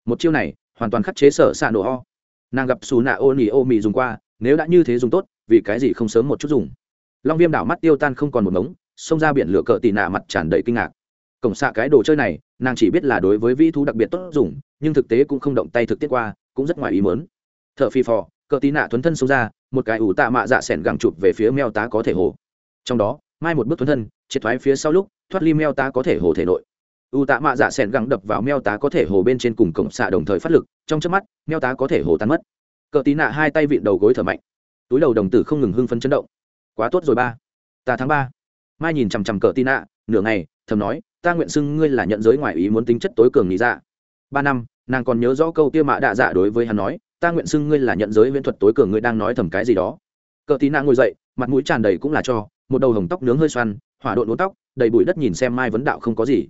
Một chiêu này hoàn toàn khắc chế sở xạ nổ ho. Nàng gặp xù nạ ô nỉ ô mị dùng qua nếu đã như thế dùng tốt vì cái gì không sớm một chút dùng? Long viêm đảo mắt tiêu tan không còn một mống, xông ra biển lửa cờ tì nạ mặt tràn đầy kinh ngạc. Cổng xạ cái đồ chơi này nàng chỉ biết là đối với vĩ thú đặc biệt tốt dùng nhưng thực tế cũng không động tay thực tiết qua cũng rất ngoài ý mớn t h ở phi phò cờ tí nạ thuấn thân xông ra, một cái ủ tạ mạ dạ s ẻ n gẳng chụp về phía meo tá có thể hồ. Trong đó, mai một bước thuấn thân, triệt thoái phía sau lúc, thoát ly meo tá có thể hồ thể nội. U tạ mạ dạ s ẻ n gẳng đập vào meo tá có thể hồ bên trên cùng cổng xạ đồng thời phát lực, trong trước mắt, meo tá có thể hồ tan mất. Cờ tí nạ hai tay vịn đầu gối thở mạnh. Túi đầu đồng tử không ngừng hưng phấn chấn động. Quá tốt rồi ba. Ta tháng ba. Mai nhìn chằm chằm cờ tí nạ, nửa ngày, thầm nói, ta nguyện xưng ngươi là nhận giới ngoài ý muốn tính chất tối cường nghĩ ra dạ. ba năm, nàng còn nhớ rõ câu tiêu mạ đạ dạ đối với hắn nói ta nguyện xưng ngươi là nhận giới viễn thuật tối cường ngươi đang nói thầm cái gì đó. Cờ tí nạ ngồi dậy, mặt mũi tràn đầy cũng là cho, một đầu hồng tóc nướng hơi xoăn, hỏa độn uốn tóc, đầy bụi đất nhìn xem mai vấn đạo không có gì.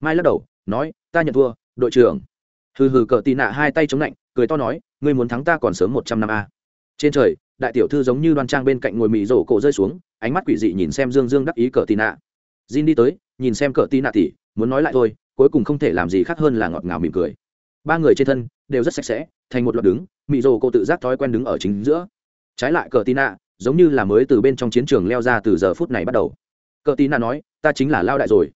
Mai lắc đầu, nói, ta nhận thua, đội trưởng. Hừ hừ, cờ tì nạ hai tay chống lạnh, cười to nói, ngươi muốn thắng ta còn sớm một trăm năm a. Trên trời, đại tiểu thư giống như đoan trang bên cạnh ngồi mị rổ cổ rơi xuống, ánh mắt quỷ dị nhìn xem dương dương đắc ý cờ tì nạ. Jin đi tới, nhìn xem cờ tì nạ tỉ muốn nói lại thôi, cuối cùng không thể làm gì khác hơn là ngọt ngào mỉm cười. Ba người trên thân, đều rất sạch sẽ thành một loạt đứng, mị rồ cô tự giác thói quen đứng ở chính giữa. Trái lại cờ tì nạ, giống như là mới từ bên trong chiến trường leo ra từ giờ phút này bắt đầu. Cờ tì nạ nói, ta chính là lao đại rồi.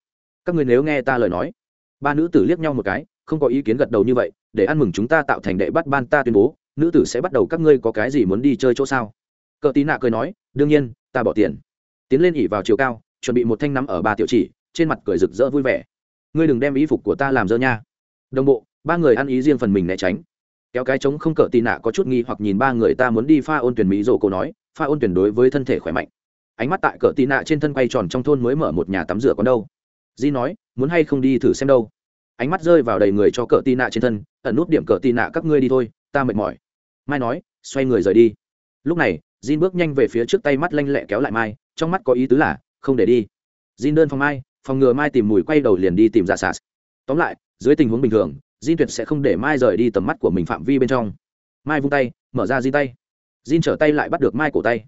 Các người nếu nghe ta lời nói. Ba nữ tử liếc nhau một cái, không có ý kiến gật đầu như vậy, để ăn mừng chúng ta tạo thành đệ bắt ban ta tuyên bố, nữ tử sẽ bắt đầu các ngươi có cái gì muốn đi chơi chỗ sao? Cờ tí nạ cười nói, đương nhiên, ta bỏ tiền. Tiến lên ỉ vào chiều cao, chuẩn bị một thanh nắm ở ba tiểu chỉ, trên mặt cười rực rỡ vui vẻ. Ngươi đừng đem ý phục của ta làm dơ nha. Đồng bộ, ba người ăn ý riêng phần mình né tránh kéo cái trống không cỡ tì nạ có chút nghi hoặc nhìn ba người ta muốn đi pha ôn tuyển mỹ rồ cổ nói pha ôn tuyển đối với thân thể khỏe mạnh. Ánh mắt tại cỡ tì nạ trên thân quay tròn trong thôn mới mở một nhà tắm rửa còn đâu. Di nói muốn hay không đi thử xem đâu. Ánh mắt rơi vào đầy người cho cỡ tì nạ trên thân ẩn nút điểm cỡ tì nạ các ngươi đi thôi ta mệt mỏi. Mai nói xoay người rời đi. Lúc này Jin bước nhanh về phía trước tay mắt lanh lẹ kéo lại Mai, trong mắt có ý tứ là không để đi. Jin đơn phòng Mai, phòng ngừa Mai tìm mùi quay đầu liền đi tìm Dạ Sạt. Tóm lại, dưới tình huống bình thường, Jin tuyệt sẽ không để Mai rời đi tầm mắt của mình phạm vi bên trong. Mai vung tay, mở ra Jin tay. Jin trở tay lại bắt được Mai cổ tay.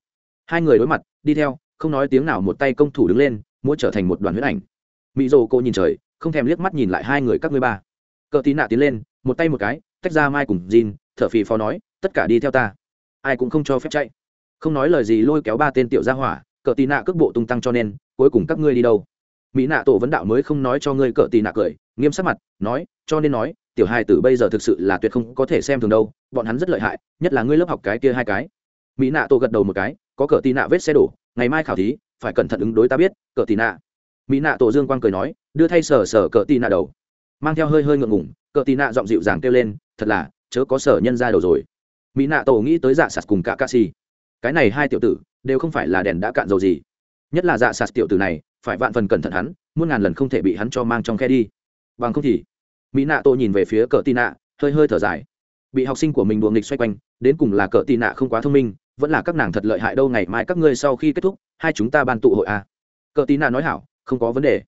Hai người đối mặt, đi theo, không nói tiếng nào một tay công thủ đứng lên, muốn trở thành một đoàn huyết ảnh. Mỹ Dụ cô nhìn trời, không thèm liếc mắt nhìn lại hai người các ngươi ba. Cờ tí nạ tiến lên, một tay một cái, tách ra Mai cùng Jin, thở phì phò nói, tất cả đi theo ta. Ai cũng không cho phép chạy không nói lời gì lôi kéo ba tên tiểu gia hỏa cờ Tí nạ cước bộ tung tăng cho nên cuối cùng các ngươi đi đâu mỹ nạ tổ vấn đạo mới không nói cho ngươi cỡ tì nạ cười, nghiêm sắc mặt, nói, cho nên nói, tiểu hai tử bây giờ thực sự là tuyệt không có thể xem thường đâu, bọn hắn rất lợi hại, nhất là ngươi lớp học cái kia hai cái. Mỹ nạ tổ gật đầu một cái, có cỡ tì nạ vết xe đổ, ngày mai khảo thí, phải cẩn thận ứng đối ta biết, cỡ tì nạ. Mỹ nạ tổ dương quang cười nói, đưa thay sở sở cỡ tì nạ đầu. Mang theo hơi hơi ngượng ngủng cỡ tì nạ giọng dịu dàng kêu lên, thật là, chớ có sở nhân ra đầu rồi. Mỹ nạ tổ nghĩ tới dạ sạt cùng cả ca si cái này hai tiểu tử, đều không phải là đèn đã cạn dầu gì. Nhất là dạ sạt tiểu tử này phải vạn phần cẩn thận hắn, muôn ngàn lần không thể bị hắn cho mang trong khe đi. Bằng không thì, mỹ nạ tô nhìn về phía cờ tì nạ, hơi hơi thở dài. Bị học sinh của mình đuồng nghịch xoay quanh, đến cùng là cờ tì nạ không quá thông minh, vẫn là các nàng thật lợi hại đâu, ngày mai các ngươi sau khi kết thúc, hai chúng ta ban tụ hội a. À. cờ tì nạ nói hảo, không có vấn đề.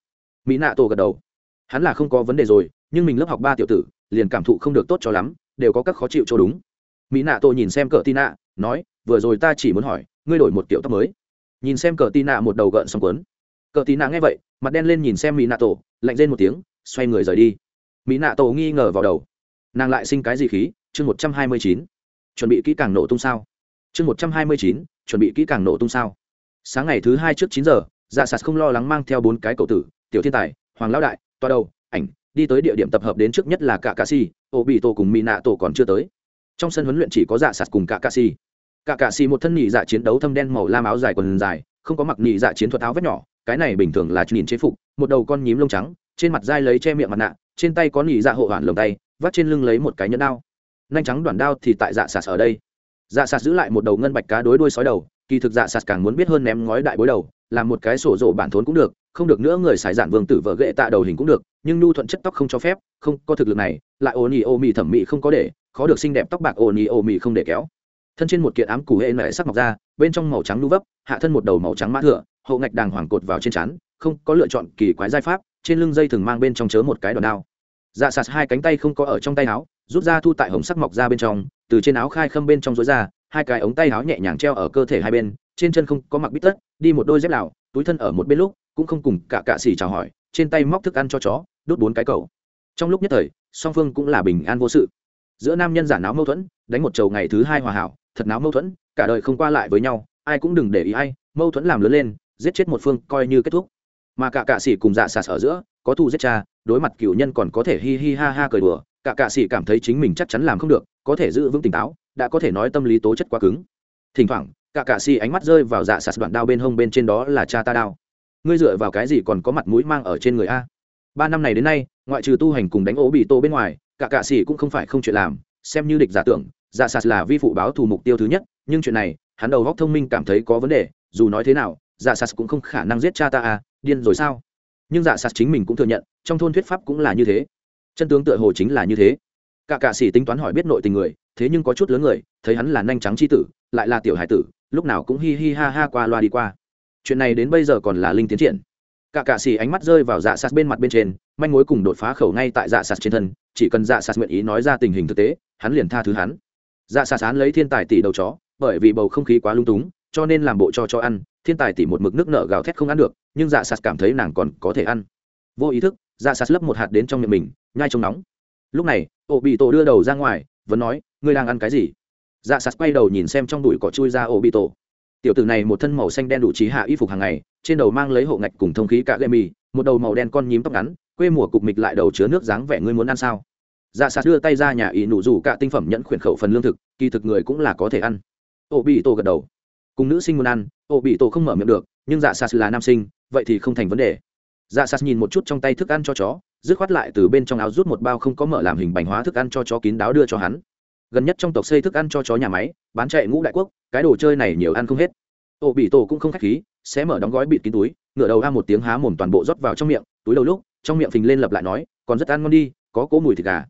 Mỹ nạ tô gật đầu. Hắn là không có vấn đề rồi, nhưng mình lớp học ba tiểu tử, liền cảm thụ không được tốt cho lắm, đều có các khó chịu cho đúng. Mỹ nạ tô nhìn xem cờ tì nạ, nói, vừa rồi ta chỉ muốn hỏi, ngươi đổi một kiểu tóc mới. Nhìn xem cờ tì nạ một đầu gợn xong quấn cờ tí nạ nghe vậy, mặt đen lên nhìn xem mỹ nạ tổ, lạnh lên một tiếng, xoay người rời đi. Mỹ nạ tổ nghi ngờ vào đầu. Nàng lại sinh cái gì khí? Chương một trăm hai mươi chín. Chuẩn bị kỹ càng nổ tung sao? Chương một trăm hai mươi chín, chuẩn bị kỹ càng nổ tung sao? Sáng ngày thứ hai trước chín giờ dạ sạt không lo lắng mang theo bốn cái cậu tử, tiểu thiên tài, hoàng lão đại, toa đầu, ảnh, đi tới địa điểm tập hợp đến trước nhất là cả cà si ô bị tổ cùng mỹ nạ tổ còn chưa tới. Trong sân huấn luyện chỉ có dạ sạt cùng cả cà si. Cả cạ si một thân nhị dạ chiến đấu thâm đen màu lam áo dài quần dài, không có mặc nhị dạ chiến thuật áo vét nhỏ cái này bình thường là nhìn chế phục, một đầu con nhím lông trắng, trên mặt dai lấy che miệng mặt nạ, trên tay có nỉ dạ hộ hoàn lồng tay, vắt trên lưng lấy một cái nhẫn đao. Nhanh trắng đoạn đao thì tại dạ sạt ở đây. Dạ sạt giữ lại một đầu ngân bạch cá đối đuôi sói đầu, kỳ thực dạ sạt càng muốn biết hơn ném ngói đại bối đầu, làm một cái sổ rổ bản thốn cũng được, không được nữa người xài giản vương tử vợ ghệ tạ đầu hình cũng được, nhưng nhu thuận chất tóc không cho phép, không có thực lực này, lại ô nhi ô mì thẩm mỹ không có để, khó được xinh đẹp tóc bạc ô nhi ô mì không để kéo. Thân trên một kiện ám củ hệ mẹ sắc mọc ra bên trong màu trắng nu vấp, hạ thân một đầu màu trắng mã thựa hậu ngạch đàng hoàng cột vào trên chắn không có lựa chọn kỳ quái giai pháp, trên lưng dây thường mang bên trong chớ một cái đòn đao. Dạ sạt hai cánh tay không có ở trong tay áo, rút ra thu tại hồng sắc mọc ra bên trong, từ trên áo khai khâm bên trong rối ra, hai cái ống tay áo nhẹ nhàng treo ở cơ thể hai bên, trên chân không có mặc bít tất, đi một đôi dép lào, túi thân ở một bên lúc, cũng không cùng cả cạ xỉ chào hỏi, trên tay móc thức ăn cho chó đốt bốn cái cầu. Trong lúc nhất thời, song phương cũng là bình an vô sự. Giữa nam nhân giả náo mâu thuẫn, đánh một chầu ngày thứ hai hòa hảo, thật náo mâu thuẫn cả đời không qua lại với nhau, ai cũng đừng để ý ai, mâu thuẫn làm lớn lên, giết chết một phương coi như kết thúc. Mà cả cạ sĩ cùng dạ sạt sở giữa, có thù giết cha, đối mặt cựu nhân còn có thể hi hi ha ha cười đùa, cả cạ sĩ cảm thấy chính mình chắc chắn làm không được, có thể giữ vững tỉnh táo, đã có thể nói tâm lý tố chất quá cứng. Thỉnh thoảng, cả cạ sĩ ánh mắt rơi vào dạ sạt đoạn đao bên hông bên trên đó là cha ta đao. Ngươi dựa vào cái gì còn có mặt mũi mang ở trên người a? Ba năm này đến nay, ngoại trừ tu hành cùng đánh ố bị tô bên ngoài, cả cạ sĩ cũng không phải không chuyện làm, xem như địch giả tưởng dạ sạt là vi phụ báo thù mục tiêu thứ nhất nhưng chuyện này, hắn đầu góc thông minh cảm thấy có vấn đề, dù nói thế nào dạ sạt cũng không khả năng giết cha ta à điên rồi sao? Nhưng dạ sạt chính mình cũng thừa nhận, trong thôn thuyết pháp cũng là như thế. Chân tướng tựa hồ chính là như thế. Cả cạ sĩ tính toán hỏi biết nội tình người, thế nhưng có chút lớn người, thấy hắn là nhanh trắng c h i tử, lại là tiểu hải tử, lúc nào cũng hi hi ha ha qua loa đi qua. Chuyện này đến bây giờ còn là linh tiến triển. Cả cạ sĩ ánh mắt rơi vào dạ sạt bên mặt bên trên, manh mối cùng đột phá khẩu ngay tại dạ sạt trên thân, chỉ cần dạ sạt nguyện ý nói ra tình hình thực tế, hắn liền tha thứ hắn. Dạ sạt án lấy thiên tài tỷ đầu chó bởi vì bầu không khí quá lung túng, cho nên làm bộ cho cho ăn, thiên tài tỉ một mực nước nợ gào thét không ăn được, nhưng dạ sạt cảm thấy nàng còn có thể ăn. Vô ý thức dạ sạt lấp một hạt đến trong miệng mình, nhai trong nóng. Lúc này ổ bị tổ đưa đầu ra ngoài, vẫn nói, ngươi đang ăn cái gì? Dạ sạt quay đầu nhìn xem trong đùi cỏ chui ra ổ bị tổ. Tiểu tử này một thân màu xanh đen đủ trí hạ y phục hàng ngày, trên đầu mang lấy hộ ngạch cùng thông khí cả gây mì, một đầu màu đen con nhím tóc ngắn, quê mùa cục mịch lại đầu chứa nước dáng vẻ ngươi muốn ăn sao? Dạ sạt đưa tay ra nhà ý nụ rủ cả tinh phẩm nhẫn khuyển khẩu phần lương thực, kỳ thực người cũng là có thể ăn ổ bị tổ gật đầu. Cùng nữ sinh muốn ăn ổ bị tổ không mở miệng được, nhưng dạ sạt là nam sinh, vậy thì không thành vấn đề. Dạ sạt nhìn một chút trong tay thức ăn cho chó, dứt khoát lại từ bên trong áo rút một bao không có mở làm hình bánh hóa thức ăn cho chó kín đáo đưa cho hắn. Gần nhất trong tộc xây thức ăn cho chó nhà máy, bán chạy ngũ đại quốc, cái đồ chơi này nhiều ăn không hết. Ổ bị tổ cũng không khách khí, sẽ mở đóng gói bịt kín túi, ngửa đầu a một tiếng há mồm toàn bộ rót vào trong miệng, túi đầu lúc, trong miệng phình lên lập lại nói, còn rất ăn ngon đi, có cỗ mùi thịt gà.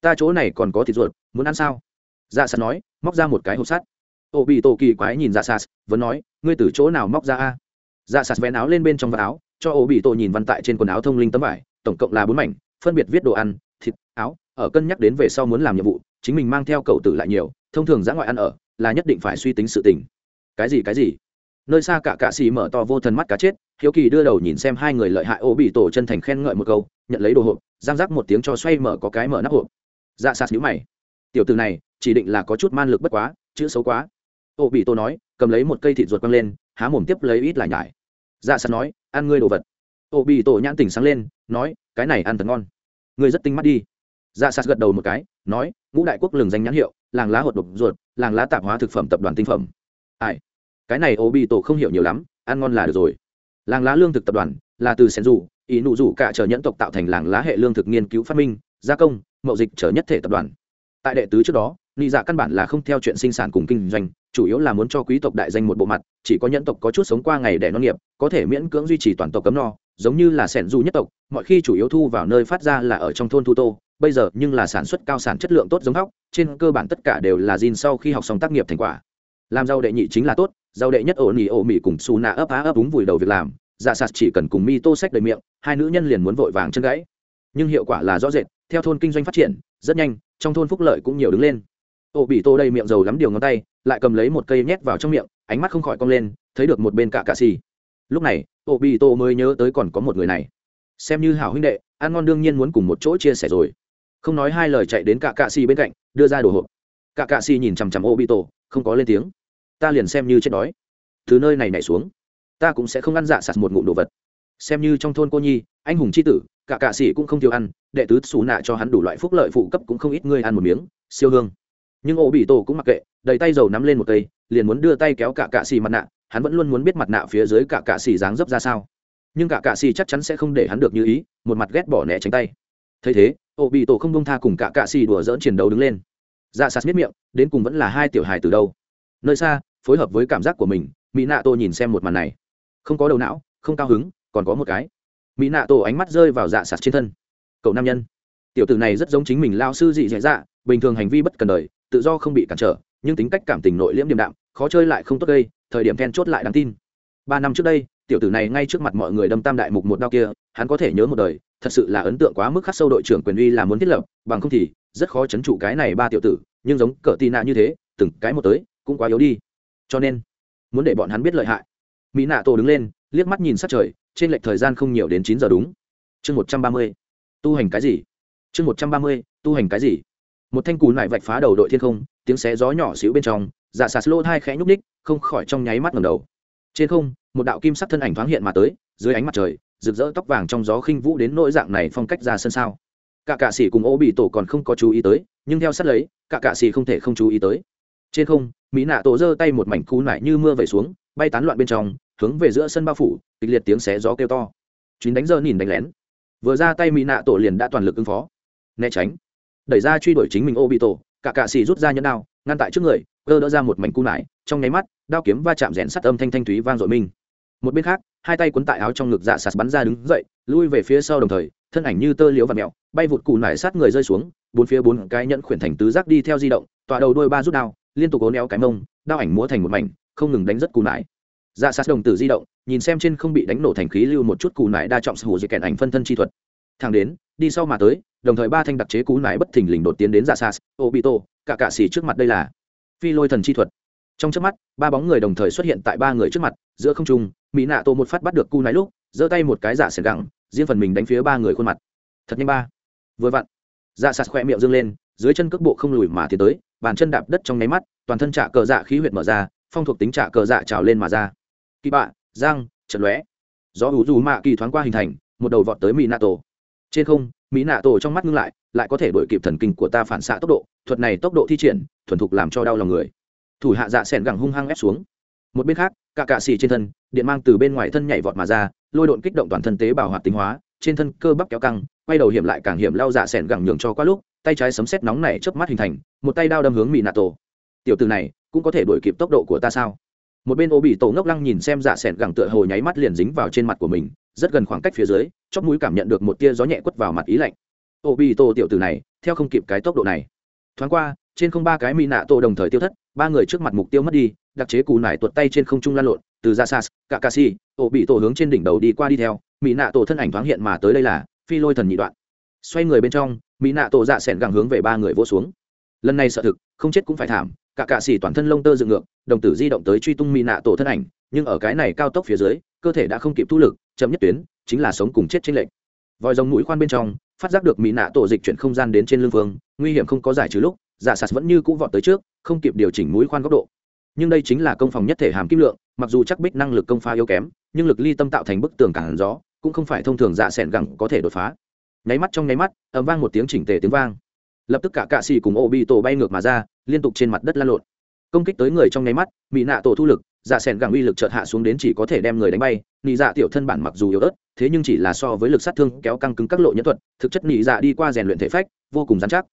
Ta chỗ này còn có thịt ruột, muốn ăn sao? Dạ sạt nói, móc ra một cái hộp sắt ô bị tổ kỳ quái nhìn dạ sas vẫn nói, ngươi từ chỗ nào móc ra a? Dạ sas vén áo lên bên trong vạt áo, cho ô bị tổ nhìn văn tại trên quần áo thông linh tấm vải, tổng cộng là bốn mảnh, phân biệt viết đồ ăn, thịt, áo, ở cân nhắc đến về sau muốn làm nhiệm vụ, chính mình mang theo cậu tử lại nhiều, thông thường giã ngoại ăn ở, là nhất định phải suy tính sự tình. Cái gì cái gì? Nơi xa cả cạ xì mở to vô thần mắt cá chết, hiếu kỳ đưa đầu nhìn xem hai người lợi hại ô bị tổ chân thành khen ngợi một câu, nhận lấy đồ hộp, giang giác một tiếng cho xoay mở có cái mở nắp hộp. Dạ sạt nhíu mày. Tiểu từ này, chỉ định là có chút man lực bất quá, chữ xấu quá ô bị tô nói, cầm lấy một cây thịt ruột quăng lên, há mồm tiếp lấy ít lại nhải. Dạ sắt nói, ăn ngươi đồ vật. Ô bị tổ nhãn tỉnh sáng lên, nói, cái này ăn thật ngon. Ngươi rất tinh mắt đi. Dạ sắt gật đầu một cái, nói, ngũ đại quốc lừng danh nhãn hiệu, làng lá hột đục ruột, làng lá tạp hóa thực phẩm tập đoàn tinh phẩm. Ai? Cái này ô bị tổ không hiểu nhiều lắm, ăn ngon là được rồi. Làng lá lương thực tập đoàn, là từ sen dù, ý nụ rủ cả chờ nhẫn tộc tạo thành làng lá hệ lương thực nghiên cứu phát minh, gia công, mậu dịch trở nhất thể tập đoàn. Tại đệ tứ trước đó nị dạ căn bản là không theo chuyện sinh sản cùng kinh doanh, chủ yếu là muốn cho quý tộc đại danh một bộ mặt, chỉ có nhẫn tộc có chút sống qua ngày để non nghiệp, có thể miễn cưỡng duy trì toàn tộc cấm no, giống như là sẻn du nhất tộc, mọi khi chủ yếu thu vào nơi phát ra là ở trong thôn thu tô, bây giờ nhưng là sản xuất cao sản chất lượng tốt giống hóc trên cơ bản tất cả đều là gin sau khi học xong tác nghiệp thành quả. Làm giàu đệ nhị chính là tốt, giàu đệ nhất ổ nỉ ổ mỉ cùng xù nạ ấp á ấp đúng vùi đầu việc làm dạ sạt chỉ cần cùng mi tô sách đầy miệng, hai nữ nhân liền muốn vội vàng chân gãy. Nhưng hiệu quả là rõ rệt, theo thôn kinh doanh phát triển, rất nhanh, trong thôn phúc lợi cũng nhiều đứng lên ô bị tô đầy miệng dầu lắm điều ngón tay, lại cầm lấy một cây nhét vào trong miệng, ánh mắt không khỏi cong lên, thấy được một bên cả cà xì. Lúc này ô bị tô mới nhớ tới còn có một người này. Xem như hảo huynh đệ, ăn ngon đương nhiên muốn cùng một chỗ chia sẻ rồi. Không nói hai lời chạy đến cả cạ xì bên cạnh, đưa ra đồ hộp. Cả cạ xì nhìn chằm chằm ô bị tô, không có lên tiếng. Ta liền xem như chết đói. Từ nơi này nhảy xuống, ta cũng sẽ không ăn dạ sạt một ngụm đồ vật. Xem như trong thôn cô nhi, anh hùng c h i tử, cả cạ sĩ cũng không thiếu ăn, đệ tứ xù nạ cho hắn đủ loại phúc lợi phụ cấp cũng không ít ngươi ăn một miếng, siêu hương nhưng ô bị tổ cũng mặc kệ, đầy tay dầu nắm lên một cây, liền muốn đưa tay kéo cả cạ xì mặt nạ, hắn vẫn luôn muốn biết mặt nạ phía dưới cả cạ xì dáng dấp ra sao. Nhưng cả cạ xì chắc chắn sẽ không để hắn được như ý, một mặt ghét bỏ né tránh tay. Thấy thế, ô bị tổ không bông tha cùng cả cạ xì đùa dỡn chiến đấu đứng lên. Dạ sạt miết miệng, đến cùng vẫn là hai tiểu hài từ đâu? Nơi xa, phối hợp với cảm giác của mình, mỹ nạ tô nhìn xem một màn này. Không có đầu não, không cao hứng, còn có một cái. Mỹ nạ tổ ánh mắt rơi vào dạ sạt trên thân. Cậu nam nhân. Tiểu tử này rất giống chính mình lao sư dị dạ dạ bình thường hành vi bất cần đời tự do không bị cản trở, nhưng tính cách cảm tình nội liễm điềm đạm, khó chơi lại không tốt gây, thời điểm then chốt lại đáng tin. Ba năm trước đây, tiểu tử này ngay trước mặt mọi người đâm tam đại mục một đao kia, hắn có thể nhớ một đời, thật sự là ấn tượng quá mức khắc sâu đội trưởng quyền uy là muốn thiết lập, bằng không thì rất khó chấn trụ cái này ba tiểu tử, nhưng giống cỡ tì nạ như thế, từng cái một tới, cũng quá yếu đi. Cho nên, muốn để bọn hắn biết lợi hại. Mỹ nạ tổ đứng lên, liếc mắt nhìn sát trời, trên lệch thời gian không nhiều đến chín giờ đúng. Chương một trăm ba mươi, tu hành cái gì? Chương một trăm ba mươi, tu hành cái gì? Một thanh cù nải vạch phá đầu đội thiên không, tiếng xé gió nhỏ xíu bên trong dạ sạt lô hai khẽ nhúc ních không khỏi trong nháy mắt ngầm đầu. Trên không, một đạo kim sắc thân ảnh thoáng hiện mà tới, dưới ánh mặt trời, rực rỡ tóc vàng trong gió khinh vũ đến nỗi dạng này phong cách ra sân sao. Cả cạ sĩ cùng ô bị tổ còn không có chú ý tới, nhưng theo sát lấy, cả cạ sĩ không thể không chú ý tới. Trên không, mỹ nạ tổ giơ tay một mảnh cú nải như mưa về xuống, bay tán loạn bên trong, hướng về giữa sân bao phủ, kịch liệt tiếng xé gió kêu to. Chuyến đánh dơ nhìn đánh lén. Vừa ra tay, mỹ nạ tổ liền đã toàn lực ứng phó. Né tránh đẩy ra truy đuổi chính mình ô bị tổ cả cạ xì rút ra nhẫn đao, ngăn tại trước người, cơ đỡ ra một mảnh cú nải trong nháy mắt, đao kiếm va chạm rèn sắt âm thanh thanh thúy vang dội minh. Một bên khác, hai tay cuốn tại áo trong ngực dạ sạt bắn ra đứng dậy, lui về phía sau đồng thời, thân ảnh như tơ liễu và mẹo, bay vụt cù nải sát người rơi xuống, bốn phía bốn cái nhẫn khuyển thành tứ giác đi theo di động, tọa đầu đôi ba rút đao, liên tục cố néo cái mông, đao ảnh múa thành một mảnh, không ngừng đánh rất cù nải. Dạ sạt đồng tử di động, nhìn xem trên không bị đánh nổ thành khí lưu một chút cù nải đa trọng sở hữu di kẹn ảnh phân thân chi thuật. Thang đến, đi sau mà tới đồng thời ba thanh đặc chế cú nải bất thình lình đột tiến đến dạ sạt obito, cả cạ xỉ trước mặt đây là phi lôi thần chi thuật. Trong trước mắt, ba bóng người đồng thời xuất hiện tại ba người trước mặt, giữa không trung, mỹ nạ tổ một phát bắt được cu nái lúc, giơ tay một cái dạ giả sẻng gẳng, riêng phần mình đánh phía ba người khuôn mặt. Thật nhanh ba. Vừa vặn dạ sạt khỏe miệng dâng lên, dưới chân cước bộ không lùi mà tiến tới, bàn chân đạp đất trong nháy mắt, toàn thân trả cờ dạ khí huyệt mở ra, phong thuộc tính trả cờ dạ trào lên mà ra. Kỳ bạ giang trận lóe. Gió ủ dù mạ kỳ thoáng qua hình thành, một đầu vọt tới mỹ nạ tổ trên không mỹ nạ tổ trong mắt ngưng lại lại có thể đổi kịp thần kinh của ta phản xạ tốc độ, thuật này tốc độ thi triển, thuần thục làm cho đau lòng người. Thủ hạ dạ s gẳng hung hăng ép xuống. Một bên khác, cả cạ xì trên thân, điện mang từ bên ngoài thân nhảy vọt mà ra, lôi độn kích động toàn thân tế bào hoạt tính hóa, trên thân cơ bắp kéo căng, quay đầu hiểm lại càng hiểm lao dạ s gẳng nhường cho qua lúc, tay trái sấm sét nóng này chớp mắt hình thành, một tay đao đâm hướng mỹ nạ tổ. Tiểu từ này, cũng có thể đổi kịp tốc độ của ta sao? Một bên ô bị tổ ngốc lăng nhìn xem dạ s gẳng tựa hồ nháy mắt liền dính vào trên mặt của mình rất gần khoảng cách phía dưới, chóp mũi cảm nhận được một tia gió nhẹ quất vào mặt ý lạnh. Ô bi tô tiểu từ này, theo không kịp cái tốc độ này. Thoáng qua, trên không ba cái mỹ nạ tổ đồng thời tiêu thất, ba người trước mặt mục tiêu mất đi, đặc chế cù nải tuột tay trên không trung lan lộn, từ ra sas cả ca si ô bị tổ hướng trên đỉnh đầu đi qua đi theo mỹ nạ tổ thân ảnh thoáng hiện mà tới đây là, phi lôi thần nhị đoạn. Xoay người bên trong mỹ nạ tổ dạ s ẻ n gẳng hướng về ba người vỗ xuống. Lần này sợ thực, không chết cũng phải thảm, cả cạ xỉ toàn thân lông tơ dựng ngược, đồng tử di động tới truy tung mỹ nạ tổ thân ảnh, nhưng ở cái này cao tốc phía dưới cơ thể đã không kịp thu lực, chậm nhất tuyến, chính là sống cùng chết trên lệnh vòi rồng mũi khoan bên trong, phát giác được mỹ nạ tổ dịch chuyển không gian đến trên lưng phương nguy hiểm không có giải trừ lúc, giả sạt vẫn như cũ vọt tới trước, không kịp điều chỉnh mũi khoan góc độ. Nhưng đây chính là công phòng nhất thể hàm kim lượng, mặc dù chắc bích năng lực công phá yếu kém, nhưng lực ly tâm tạo thành bức tường cản gió, cũng không phải thông thường dạ s ẻ n gẳng có thể đột phá. Nháy mắt trong nháy mắt ấm vang một tiếng chỉnh tề tiếng vang. Lập tức cả cạ xì cùng ô bị tổ bay ngược mà ra, liên tục trên mặt đất lan lộn. Công kích tới người trong nháy mắt bị nạ tổ thu lực dạ s ẻ n gẳng uy lực chợt hạ xuống đến chỉ có thể đem người đánh bay, nị dạ tiểu thân bản mặc dù yếu ớt, thế nhưng chỉ là so với lực sát thương kéo căng cứng các lộ nhẫn thuật, thực chất nị dạ đi qua rèn luyện thể phách, vô cùng dán chắc.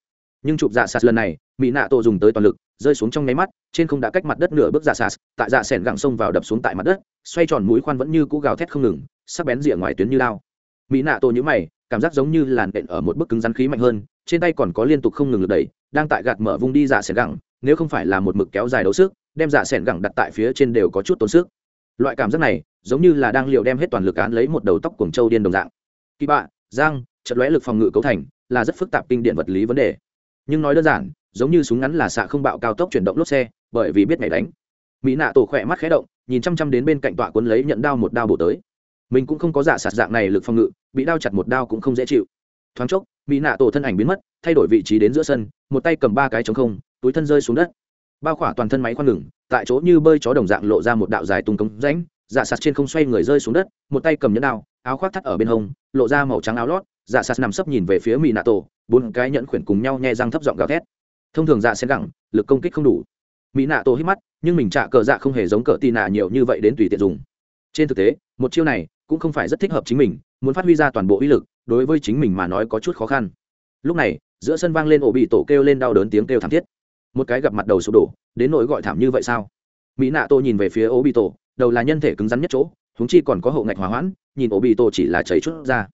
Nhưng chụp dạ sạt lần này mỹ nạ tổ dùng tới toàn lực, rơi xuống trong nháy mắt, trên không đã cách mặt đất nửa bước dạ sạt tại dạ sẻn gẳng xông vào đập xuống tại mặt đất, xoay tròn mũi khoan vẫn như cũ gào thét không ngừng, sắc bén rìa ngoài tuyến như lao. Mỹ nạ tổ nhữ mày, cảm giác giống như làn đện ở một bức cứng rắn khí mạnh hơn, trên tay còn có liên tục không ngừng lực đẩy, đang tại gạt mở vung đi dạ sẻn gẳng, nếu không phải là một mực kéo dài đấu sức đem dạ sẻn gẳng đặt tại phía trên đều có chút tốn sức. Loại cảm giác này, giống như là đang liệu đem hết toàn lực án lấy một đầu tóc cuồng trâu điên đồng dạng. Kỳ bạ, giang trận lóe lực phòng ngự cấu thành, là rất phức tạp kinh điện vật lý vấn đề. Nhưng nói đơn giản, giống như súng ngắn là xạ không bạo cao tốc chuyển động lốp xe, bởi vì biết ngày đánh. Mỹ nạ tổ khỏe mắt khé động, nhìn chăm chăm đến bên cạnh tọa cuốn lấy nhận đao một đao bổ tới. Mình cũng không có giả sạt dạng này lực phòng ngự, bị đao chặt một đao cũng không dễ chịu. Thoáng chốc, mỹ nạ tổ thân ảnh biến mất, thay đổi vị trí đến giữa sân, một tay cầm ba cái trống không, túi thân rơi xuống đất bao khỏa toàn thân máy khoan ngừng, tại chỗ như bơi chó đồng dạng lộ ra một đạo dài tung cống rãnh giả sạt trên không xoay người rơi xuống đất, một tay cầm nhẫn đao, áo khoác thắt ở bên hông, lộ ra màu trắng áo lót giả sạt nằm sấp nhìn về phía mỹ nạ tổ, bốn cái nhẫn khuyển cùng nhau nhẹ răng thấp giọng gào thét. Thông thường dạ sẽ gẳng, lực công kích không đủ. Mỹ nạ tổ hít mắt, nhưng mình trả cờ dạ không hề giống cờ tì nạ nhiều như vậy đến tùy tiện dùng. Trên thực tế, một chiêu này cũng không phải rất thích hợp chính mình, muốn phát huy ra toàn bộ uy lực, đối với chính mình mà nói có chút khó khăn. Lúc này, giữa sân vang lên ổ bị tổ kêu lên đau đớn tiếng kêu thảm thiết một cái gặp mặt đầu sụp đổ, đến nỗi gọi thảm như vậy sao? Mỹ nạ tô nhìn về phía ô bị tổ đầu là nhân thể cứng rắn nhất chỗ húng chi còn có hậu ngạch hòa hoãn, nhìn ô bị tổ chỉ là chảy chút ra.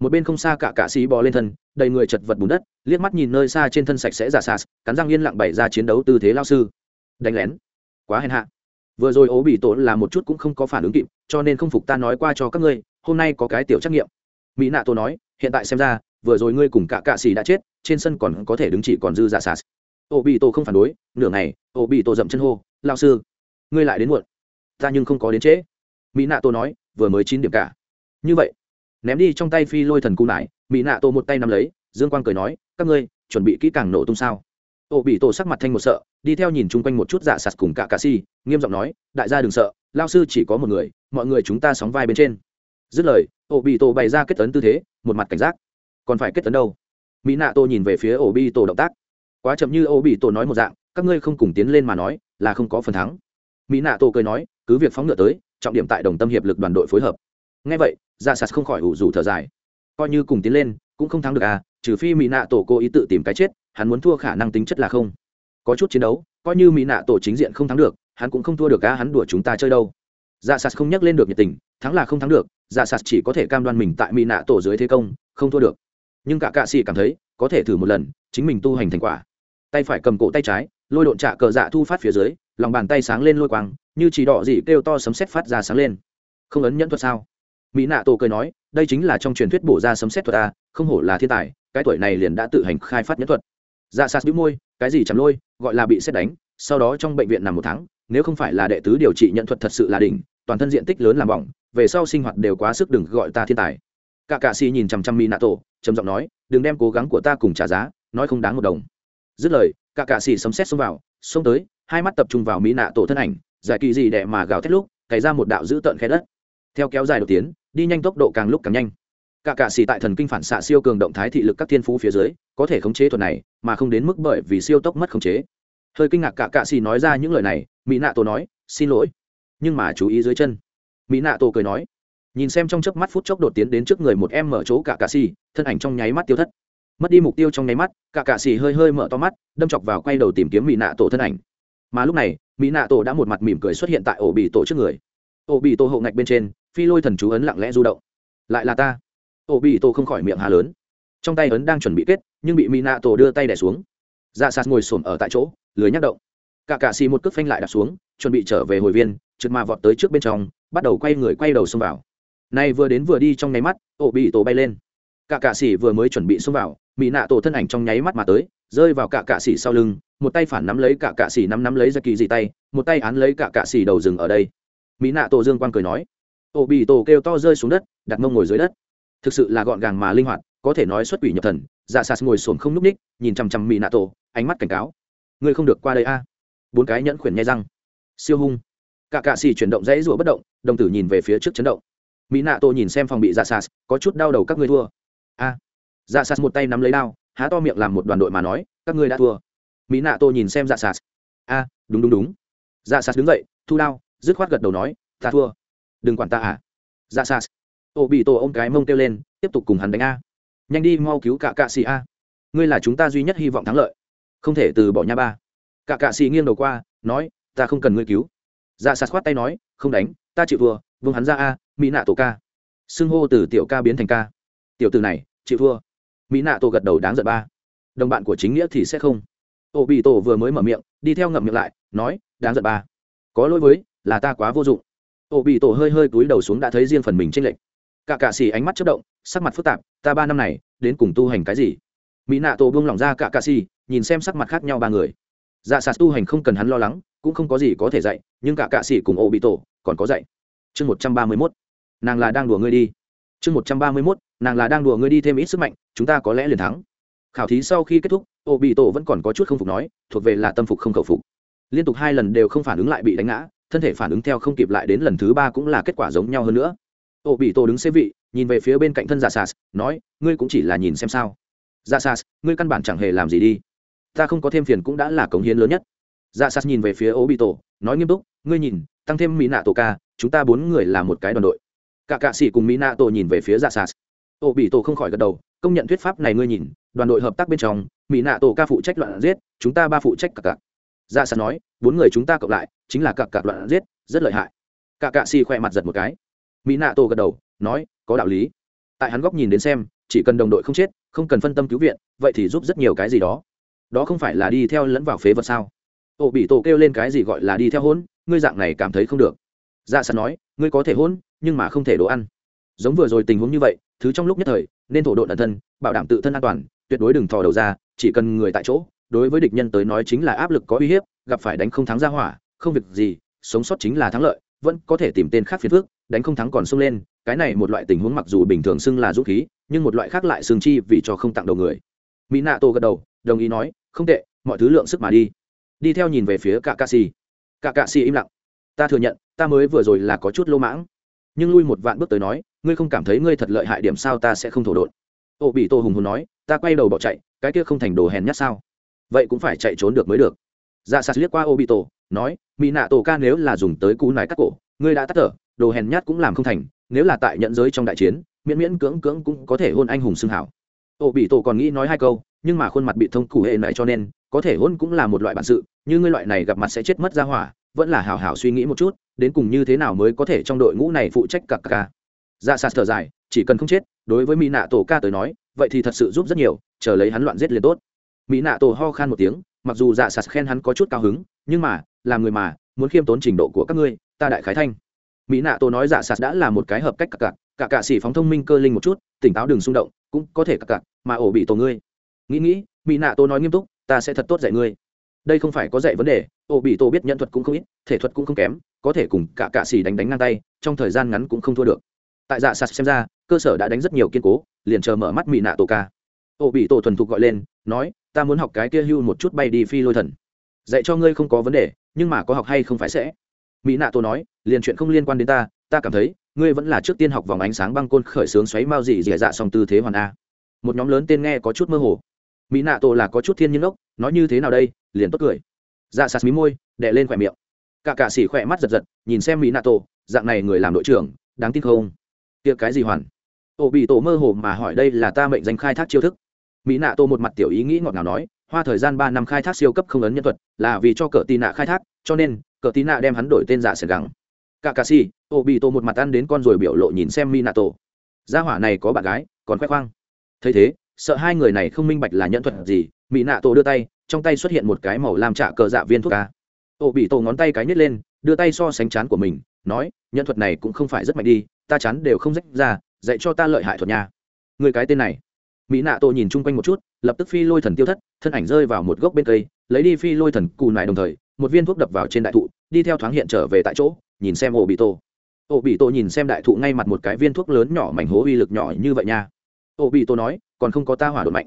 Một bên không xa cả cạ xí bò lên thân, đầy người chật vật bùn đất, liếc mắt nhìn nơi xa trên thân sạch sẽ giả sạt, cắn răng yên lặng bày ra chiến đấu tư thế lao sư. Đánh lén. Quá hèn hạ. Vừa rồi ố bị tổ là một chút cũng không có phản ứng kịp, cho nên không phục ta nói qua cho các ngươi, hôm nay có cái tiểu trắc nghiệm. Mỹ nạ tổ nói, hiện tại xem ra, vừa rồi ngươi cùng cả cạ xì đã chết, trên sân còn có thể đứng chỉ còn dư giả sạt ô bị tổ không phản đối, nửa ngày ô bị tổ dậm chân hô lao sư, ngươi lại đến muộn. Ta nhưng không có đến trễ. Mỹ nạ tổ nói, vừa mới chín điểm cả. Như vậy, ném đi trong tay phi lôi thần cung lại. Mỹ nạ tổ một tay nắm lấy, dương quang cười nói, các ngươi chuẩn bị kỹ càng nổ tung sao? Ô bị tổ sắc mặt thanh một sợ, đi theo nhìn chung quanh một chút dạ sạt cùng cả cà si, nghiêm giọng nói, đại gia đừng sợ lao sư chỉ có một người, mọi người chúng ta sóng vai bên trên. Dứt lời ô bị tổ bày ra kết tấn tư thế, một mặt cảnh giác. Còn phải kết tấn đâu? Mỹ nạ tô nhìn về phía ô bị tổ động tác quá chậm như ô bị tổ nói một dạng, các ngươi không cùng tiến lên mà nói, là không có phần thắng. Mỹ nạ tổ cười nói, cứ việc phóng ngựa tới, trọng điểm tại đồng tâm hiệp lực đoàn đội phối hợp. Ngay vậy dạ sạt không khỏi ủ rủ thở dài. Coi như cùng tiến lên, cũng không thắng được à trừ phi mỹ nạ tổ cố ý tự tìm cái chết, hắn muốn thua khả năng tính chất là không. Có chút chiến đấu, coi như mỹ nạ tổ chính diện không thắng được, hắn cũng không thua được cá hắn đùa chúng ta chơi đâu. Dạ sạt không nhắc lên được nhiệt tình, thắng là không thắng được dạ sạt chỉ có thể cam đoan mình tại mỹ nạ tổ dưới thế công, không thua được. Nhưng cả cạ xì cảm thấy, có thể thử một lần, chính mình tu hành thành quả tay phải cầm cổ tay trái, lôi độn trạ cờ dạ thu phát phía dưới, lòng bàn tay sáng lên lôi quang, như chỉ đỏ dị kêu to sấm sét phát ra sáng lên. Không ấn nhẫn thuật sao? Mỹ nạ tổ cười nói, đây chính là trong truyền thuyết bổ ra sấm sét thuật ta không hổ là thiên tài, cái tuổi này liền đã tự hành khai phát nhẫn thuật. Dạ sạt bĩu môi, cái gì chằm lôi, gọi là bị xét đánh, sau đó trong bệnh viện nằm một tháng, nếu không phải là đệ tứ điều trị nhận thuật thật sự là đỉnh, toàn thân diện tích lớn làm bỏng, về sau sinh hoạt đều quá sức đừng gọi ta thiên tài. Cả cạ xì nhìn chằm chằm mỹ nạ tổ, trầm giọng nói, đừng đem cố gắng của ta cùng trả giá, nói không đáng một đồng dứt lời, cả cạ xì sấm xét xông vào, xông tới, hai mắt tập trung vào mỹ nạ tổ thân ảnh, giải kỳ gì đẻ mà gào thét lúc, cày ra một đạo dữ tợn khe đất. Theo kéo dài đột tiến, đi nhanh tốc độ càng lúc càng nhanh. Cả cạ xì tại thần kinh phản xạ siêu cường động thái thị lực các thiên phú phía dưới, có thể khống chế thuật này, mà không đến mức bởi vì siêu tốc mất khống chế. Hơi kinh ngạc cả cạ xì nói ra những lời này, mỹ nạ tổ nói, xin lỗi. Nhưng mà chú ý dưới chân, mỹ nạ tổ cười nói, nhìn xem trong chớp mắt phút chốc đột tiến đến trước người một em mở chỗ cả cạ xì, thân ảnh trong nháy mắt tiêu thất mất đi mục tiêu trong nháy mắt, cả cạ xì hơi hơi mở to mắt, đâm chọc vào quay đầu tìm kiếm mỹ nạ tổ thân ảnh. Mà lúc này mỹ nạ tổ đã một mặt mỉm cười xuất hiện tại ổ bị tổ trước người. Ổ bị tổ hậu ngạch bên trên, phi lôi thần chú ấn lặng lẽ du động. Lại là ta. Ổ bị tổ không khỏi miệng hà lớn. Trong tay ấn đang chuẩn bị kết, nhưng bị mỹ nạ tổ đưa tay đẻ xuống. Dạ sạt ngồi xổm ở tại chỗ lưới nhắc động. Cả cạ xì một cước phanh lại đặt xuống, chuẩn bị trở về hồi viên, trực mà vọt tới trước bên trong, bắt đầu quay người quay đầu xông vào. Nay vừa đến vừa đi trong nháy mắt, ổ bị tổ bay lên. Cả cạ xì vừa mới chuẩn bị xông vào mỹ nạ tổ thân ảnh trong nháy mắt mà tới, rơi vào cả cạ xì sau lưng, một tay phản nắm lấy cả cạ xì nắm nắm lấy ra kỳ dị tay, một tay án lấy cả cạ xì đầu rừng ở đây. Mỹ nạ tổ dương quan cười nói ổ bị tổ kêu to rơi xuống đất, đặt mông ngồi dưới đất. Thực sự là gọn gàng mà linh hoạt, có thể nói xuất quỷ nhập thần. Dạ sạt ngồi xổm không n ú c ních nhìn chằm chằm mỹ nạ tổ, ánh mắt cảnh cáo, ngươi không được qua đây a. Bốn cái nhẫn khuyển nhai răng. Siêu hung. Cả cạ xì chuyển động dãy rủa bất động, đồng tử nhìn về phía trước chấn động. Mỹ nạ tổ nhìn xem phòng bị dạ sạt, có chút đau đầu các ngươi thua. A dạ sạt một tay nắm lấy đao, há to miệng làm một đoàn đội mà nói, các ngươi đã thua. Mỹ nạ tô nhìn xem dạ sạt a, đúng đúng đúng. Dạ sạt đứng dậy, thu đao, dứt khoát gật đầu nói, ta thua. Đừng quản ta à. Dạ sạt ô bị tổ ô m cái mông kêu lên, tiếp tục cùng hắn đánh a. Nhanh đi, mau cứu cả cạ xì a. Ngươi là chúng ta duy nhất hy vọng thắng lợi, không thể từ bỏ nha ba. Cả cạ xì nghiêng đầu qua, nói, ta không cần ngươi cứu. Dạ sạt khoát tay nói, không đánh, ta chịu thua, vương hắn ra a, mỹ nạ tổ ca. Xưng hô từ tiểu ca biến thành ca. Tiểu từ này, chịu thua mỹ nạ tổ gật đầu đáng giận ba. Đồng bạn của chính nghĩa thì sẽ không. Ô bị tổ vừa mới mở miệng, đi theo ngậm miệng lại, nói, đáng giận ba. Có lỗi với, là ta quá vô dụng. Ô bị tổ hơi hơi cúi đầu xuống đã thấy riêng phần mình tranh lệch. Cả cạ xì ánh mắt chất động, sắc mặt phức tạp, ta ba năm này, đến cùng tu hành cái gì? Mỹ nạ tổ buông lỏng ra cả cạ xì, nhìn xem sắc mặt khác nhau ba người. Dạ sạt tu hành không cần hắn lo lắng, cũng không có gì có thể dạy, nhưng cả cạ xì cùng ô bị tổ còn có dạy. Chương một trăm ba mươi mốt, nàng là đang đùa ngươi đi. Chương một trăm ba mươi mốt, nàng là đang đùa ngươi đi thêm ít sức mạnh chúng ta có lẽ liền thắng. Khảo thí sau khi kết thúc ô bị tổ vẫn còn có chút không phục nói, thuộc về là tâm phục không khẩu phục. Liên tục hai lần đều không phản ứng lại bị đánh ngã, thân thể phản ứng theo không kịp lại đến lần thứ ba cũng là kết quả giống nhau hơn nữa. Ô bị tổ đứng xế vị, nhìn về phía bên cạnh thân giả sas nói, ngươi cũng chỉ là nhìn xem sao. Giả sas ngươi căn bản chẳng hề làm gì đi. Ta không có thêm phiền cũng đã là cống hiến lớn nhất. Giả sas nhìn về phía ô bị tổ nói nghiêm túc, ngươi nhìn, tăng thêm mỹ nạ tổ ca, chúng ta bốn người là một cái đoàn đội. Cả cạ sĩ cùng mỹ nạ tổ nhìn về phía giả sas ô bị tổ không khỏi gật đầu công nhận thuyết pháp này ngươi nhìn, đoàn đội hợp tác bên trong, mỹ nạ tổ ca phụ trách loạn giết, chúng ta ba phụ trách cả cạ. Dạ sàn nói, bốn người chúng ta cộng lại, chính là cặp cặp loạn giết, rất lợi hại. Cả cạ xì khoe mặt giật một cái. Mỹ nạ tổ gật đầu, nói, có đạo lý. Tại hắn góc nhìn đến xem, chỉ cần đồng đội không chết, không cần phân tâm cứu viện, vậy thì giúp rất nhiều cái gì đó. Đó không phải là đi theo lẫn vào phế vật sao? Ô bị tổ kêu lên cái gì gọi là đi theo hôn, ngươi dạng này cảm thấy không được. Dạ sàn nói, ngươi có thể hôn, nhưng mà không thể đồ ăn giống vừa rồi tình huống như vậy, thứ trong lúc nhất thời, nên thổ độ ẩn thân, bảo đảm tự thân an toàn, tuyệt đối đừng thò đầu ra, chỉ cần người tại chỗ, đối với địch nhân tới nói chính là áp lực có uy hiếp, gặp phải đánh không thắng ra hỏa, không việc gì, sống sót chính là thắng lợi, vẫn có thể tìm tên khác phiền phước đánh không thắng còn xông lên, cái này một loại tình huống mặc dù bình thường xưng là dũng khí, nhưng một loại khác lại xương chi vì cho không tặng đầu người. Mỹ nạ tô gật đầu, đồng ý nói, không tệ, mọi thứ lượng sức mà đi. Đi theo nhìn về phía cả cạ xì cả cạ xì im lặng. Ta thừa nhận, ta mới vừa rồi là có chút lô mãng nhưng lui một vạn bước tới nói, ngươi không cảm thấy ngươi thật lợi hại điểm sao ta sẽ không thổ đột ô bị tô hùng hồn nói, ta quay đầu bỏ chạy, cái kia không thành đồ hèn nhát sao? Vậy cũng phải chạy trốn được mới được. Dạ sạt liếc qua ô bị tổ nói mỹ nạ tổ ca nếu là dùng tới cú nải cắt cổ, ngươi đã tắt thở, đồ hèn nhát cũng làm không thành, nếu là tại nhận giới trong đại chiến, miễn miễn cưỡng cưỡng cũng có thể hôn anh hùng xưng hảo. Ô bị tổ còn nghĩ nói hai câu, nhưng mà khuôn mặt bị thông cụ hệ lại cho nên, có thể hôn cũng là một loại bản sự, như ngươi loại này gặp mặt sẽ chết mất ra hỏa, vẫn là hào hào suy nghĩ một chút đến cùng như thế nào mới có thể trong đội ngũ này phụ trách cả ca dạ sạt thở dài, chỉ cần không chết, đối với mỹ nạ tổ ca tới nói, vậy thì thật sự giúp rất nhiều, chờ lấy hắn loạn giết liền tốt. Mỹ nạ tổ ho khan một tiếng, mặc dù dạ sạt khen hắn có chút cao hứng, nhưng mà, làm người mà, muốn khiêm tốn trình độ của các ngươi, ta đại khái thanh. Mỹ nạ tổ nói dạ sạt đã là một cái hợp cách cặp cặp cả cạ xỉ phóng thông minh cơ linh một chút, tỉnh táo đừng xung động, cũng có thể cặp cặp mà ổ bị tổ ngươi. Nghĩ nghĩ, mỹ nạ tổ nói nghiêm túc, ta sẽ thật tốt dạy ngươi đây không phải có dạy vấn đề, ô bị tổ biết nhân thuật cũng không ít, thể thuật cũng không kém, có thể cùng cả cạ xì đánh đánh ngang tay, trong thời gian ngắn cũng không thua được. Tại dạ sạt xem ra, cơ sở đã đánh rất nhiều kiên cố, liền chờ mở mắt mỹ nạ tổ ca. Ô bị tổ thuần thục gọi lên, nói, ta muốn học cái kia hưu một chút bay đi phi lôi thần. Dạy cho ngươi không có vấn đề, nhưng mà có học hay không phải sẽ. Mỹ nạ tổ nói, liền chuyện không liên quan đến ta ta cảm thấy, ngươi vẫn là trước tiên học vòng ánh sáng băng côn khởi xướng xoáy mao dị dẻ dạ song tư thế hoàn a. Một nhóm lớn tên nghe có chút mơ hồ mỹ nạ tổ là có chút thiên nhiên ốc nói như thế nào đây, liền tốt cười. Dạ sạt mí môi, đè lên khỏe miệng. Cả cà xỉ khỏe mắt giật giật, nhìn xem mỹ nạ tổ, dạng này người làm đội trưởng, đáng tin không? Tiệc cái gì hoàn? Tổ bị tổ mơ hồ mà hỏi đây là ta mệnh danh khai thác chiêu thức. Mỹ nạ tổ một mặt tiểu ý nghĩ ngọt ngào nói, hoa thời gian ba năm khai thác siêu cấp không ấn nhân thuật, là vì cho cờ tì nạ khai thác, cho nên, cờ tì nạ đem hắn đổi tên dạ giả sệt gắng. Cả cà si ô bị tổ một mặt ăn đến con rồi biểu lộ nhìn xem mi nạ tổ. Gia hỏa này có bạn gái, còn khoe khoang. Thấy thế sợ hai người này không minh bạch là nhận thuật gì mỹ nạ tổ đưa tay, trong tay xuất hiện một cái màu làm trả cờ dạ viên thuốc ca ô bị tổ ngón tay cái nhét lên, đưa tay so sánh chán của mình, nói nhận thuật này cũng không phải rất mạnh đi, ta chán đều không rách ra, dạy cho ta lợi hại thuật nha. Người cái tên này. Mỹ nạ tổ nhìn chung quanh một chút, lập tức phi lôi thần tiêu thất, thân ảnh rơi vào một gốc bên cây, lấy đi phi lôi thần cù nải đồng thời, một viên thuốc đập vào trên đại thụ, đi theo thoáng hiện trở về tại chỗ, nhìn xem ổ bị tổ. Ổ bị tổ nhìn xem đại thụ ngay mặt một cái viên thuốc lớn nhỏ mảnh hố uy lực nhỏ như vậy nha. Ổ bị tổ nói còn không có ta hỏa đột mạnh.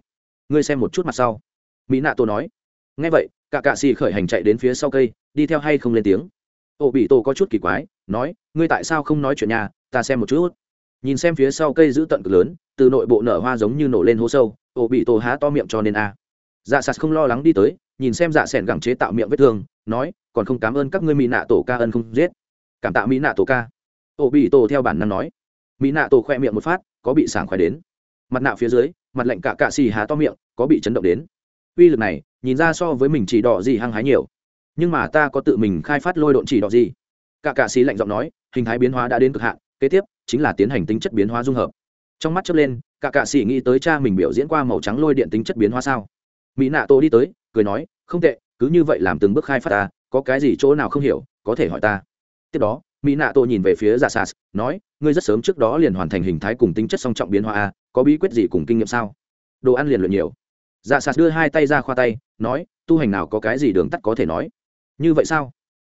Ngươi xem một chút mặt sau. Mỹ nạ tổ nói. Ngay vậy cả cạ xì khởi hành chạy đến phía sau cây, đi theo hay không lên tiếng. Ô bị tổ có chút kỳ quái, nói, ngươi tại sao không nói chuyện nhà? Ta xem một chút. Nhìn xem phía sau cây giữ tận cực lớn, từ nội bộ nở hoa giống như nổ lên hố sâu, ô bị tổ há to miệng cho nên a. Dạ sạt không lo lắng đi tới, nhìn xem dạ sẻn gẳng chế tạo miệng vết thương, nói, còn không cảm ơn các ngươi mỹ nạ tổ ca ân không giết. Cảm tạ mỹ nạ tổ ca. Ô bị tổ theo bản năng nói. Mỹ nạ tổ khoe miệng một phát, có bị sảng khoái đến mặt nạ phía dưới, mặt lạnh cả cạ xì há to miệng, có bị chấn động đến. Uy lực này, nhìn ra so với mình chỉ đỏ gì hăng hái nhiều. Nhưng mà ta có tự mình khai phát lôi độn chỉ đỏ gì? Cả cạ xì lạnh giọng nói, hình thái biến hóa đã đến cực hạn, kế tiếp chính là tiến hành tính chất biến hóa dung hợp. Trong mắt chớp lên, cả cạ xì nghĩ tới cha mình biểu diễn qua màu trắng lôi điện tính chất biến hóa sao? Mỹ nạ tô đi tới, cười nói, không tệ, cứ như vậy làm từng bước khai phát ta, có cái gì chỗ nào không hiểu, có thể hỏi ta. Tiếp đó, mỹ nạ tô nhìn về phía giả sas, nói, ngươi rất sớm trước đó liền hoàn thành hình thái cùng tính chất song trọng biến hóa a có bí quyết gì cùng kinh nghiệm sao? Đồ ăn liền luyện nhiều. Dạ sạt đưa hai tay ra khoa tay, nói, tu hành nào có cái gì đường tắt có thể nói. Như vậy sao?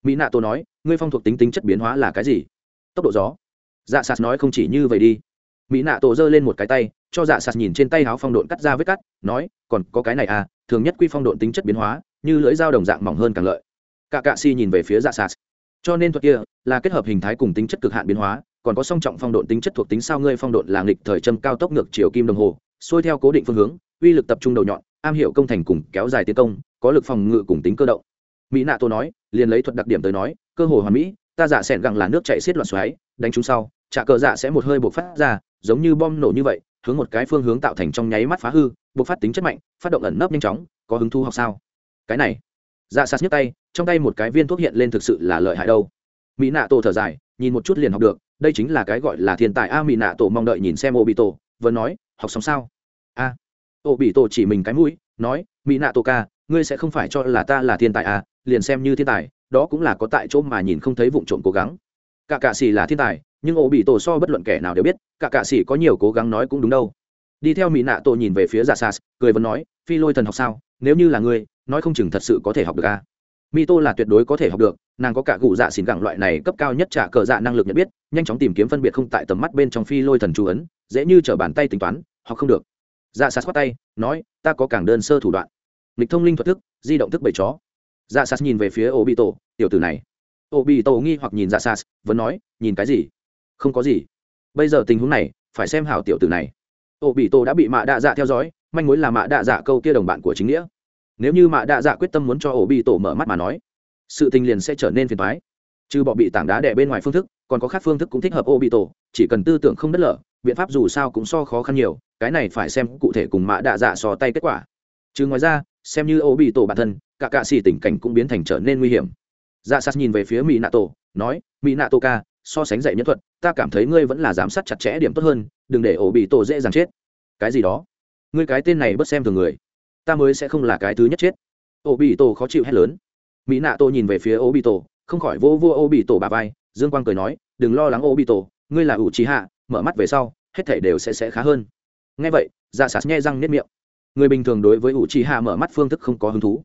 Mỹ nạ tổ nói, ngươi phong thuộc tính tính chất biến hóa là cái gì? Tốc độ gió. Dạ sạt nói, không chỉ như vậy đi. Mỹ nạ tổ giơ lên một cái tay, cho dạ sạt nhìn trên tay áo phong độn cắt ra vết cắt, nói, còn có cái này à thường nhất quy phong độn tính chất biến hóa, như lưỡi dao đồng dạng mỏng hơn càng lợi. Cả cạ si nhìn về phía dạ sạt. Cho nên thuật kia là kết hợp hình thái cùng tính chất cực hạn biến hóa còn có song trọng phong độn tính chất thuộc tính sao ngươi phong độn là nghịch thời châm cao tốc ngược chiều kim đồng hồ, xuôi theo cố định phương hướng, uy lực tập trung đầu nhọn, am hiểu công thành cùng kéo dài tiến công, có lực phòng ngự cùng tính cơ động. Mỹ nạ tô nói, liền lấy thuật đặc điểm tới nói, cơ hồ hoàn mỹ, ta giả sẻn gặng là nước chạy xiết loạn xoáy, đánh chúng sau trả cờ dạ sẽ một hơi bộc phát ra, giống như bom nổ như vậy, hướng một cái phương hướng tạo thành trong nháy mắt phá hư bộc phát tính chất mạnh, phát động ẩn nấp nhanh chóng, có hứng thu học sao? Cái này. Dạ sạt nhấc tay, trong tay một cái viên thuốc hiện lên thực sự là lợi hại đâu. Mỹ nạ tô thở dài, nhìn một chút liền học được đây chính là cái gọi là thiên tài a mỹ nạ tổ mong đợi nhìn xem ô bị tổ vẫn nói, học xong sao? A. Ô bị tổ chỉ mình cái mũi, nói mỹ nạ tổ ca, ngươi sẽ không phải cho là ta là thiên tài à liền xem như thiên tài, đó cũng là có tại chỗ mà nhìn không thấy vụ trộm cố gắng. Cả cạ xỉ là thiên tài, nhưng ô bị tổ so bất luận kẻ nào đều biết, cả cạ xỉ có nhiều cố gắng nói cũng đúng đâu. Đi theo mỹ nạ tổ nhìn về phía giả sas cười vẫn nói, phi lôi thần học sao? Nếu như là ngươi, nói không chừng thật sự có thể học được a mi tô là tuyệt đối có thể học được, nàng có cả cụ dạ xỉn gẳng loại này cấp cao nhất trả cờ dạ năng lực nhận biết, nhanh chóng tìm kiếm phân biệt không tại tầm mắt bên trong phi lôi thần chú ấn, dễ như t bàn tay tính toán hoặc không được. Dạ sạt khoát tay, nói, ta có cảng đơn sơ thủ đoạn. Lịch thông linh thuật thức, di động thức bầy chó. Dạ sạt nhìn về phía ô bị tổ tiểu tử này. Ô bị tổ nghi hoặc nhìn dạ sạt vẫn nói, nhìn cái gì? Không có gì. Bây giờ tình huống này, phải xem hảo tiểu tử này. Ô bị tổ đã bị mạ đạ dạ theo dõi, manh mối là mạ đạ dạ câu kia đồng bạn của chính nghĩa nếu như mạ đạ dạ quyết tâm muốn cho ổ bị tổ mở mắt mà nói, sự tình liền sẽ trở nên phiền thoái trừ bỏ bị tảng đá đẻ bên ngoài phương thức, còn có khác phương thức cũng thích hợp ổ bị tổ, chỉ cần tư tưởng không đất lở, biện pháp dù sao cũng so khó khăn nhiều, cái này phải xem cụ thể cùng mạ đạ dạ so tay kết quả. Chứ ngoài ra, xem như ổ bị tổ bản thân, cả cạ xỉ tình cảnh cũng biến thành trở nên nguy hiểm. Dạ sas nhìn về phía mỹ nạ tổ, nói mỹ nạ tổ ca, so sánh dạy nhân thuật, ta cảm thấy ngươi vẫn là giám sát chặt chẽ điểm tốt hơn, đừng để ổ bị tổ dễ dàng chết. Cái gì đó? Ngươi cái tên này bất xem thường người ta mới sẽ không là cái thứ nhất chết. Ô bị tổ khó chịu hết lớn. Mỹ nạ tô nhìn về phía ô bị tổ không khỏi vô vô ô bị tổ bà vai, dương quang cười nói, đừng lo lắng ô bị tổ ngươi là ủ trí hạ mở mắt về sau, hết thể đều sẽ sẽ khá hơn. Ngay vậy dạ sạt nghe răng nếp miệng. Người bình thường đối với ủ trí hạ mở mắt phương thức không có hứng thú.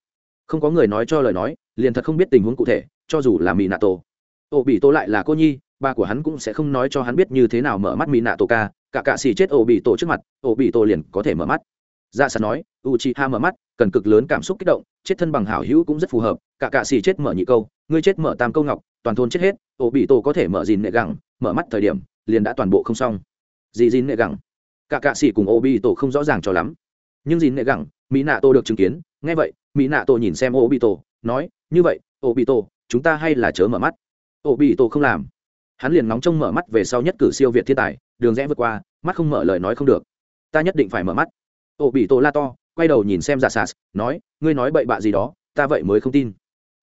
Không có người nói cho lời nói, liền thật không biết tình huống cụ thể, cho dù là mỹ nạ tổ ô bị tổ lại là cô nhi ba của hắn cũng sẽ không nói cho hắn biết như thế nào mở mắt mỹ nạ tổ ca, cả cạ xì chết ô bị tổ trước mặt ô bị tổ liền có thể mở mắt dạ sạt nói u chi ha mở mắt, cần cực lớn cảm xúc kích động, chết thân bằng hảo hữu cũng rất phù hợp, cả cạ xì chết mở nhị câu, ngươi chết mở tam câu ngọc, toàn thôn chết hết, ổ bị tổ có thể mở dìn nệ gẳng, mở mắt thời điểm, liền đã toàn bộ không xong. Dì dìn nệ gẳng? Cả cạ xì cùng ổ bị tổ không rõ ràng cho lắm. Nhưng dìn nệ gẳng, mỹ nạ tổ được chứng kiến, nghe vậy, mỹ nạ tổ nhìn xem ổ bị tổ, nói, như vậy, ổ bị tổ, chúng ta hay là chớ mở mắt. Ổ bị tổ không làm. Hắn liền nóng trông mở mắt về sau nhất cử siêu việt thiên tài, đường rẽ vượt qua, mắt không mở lời nói không được. Ta nhất định phải mở mắt ổ bị tổ la to, quay đầu nhìn xem dạ sạt, nói, ngươi nói bậy bạ gì đó, ta vậy mới không tin.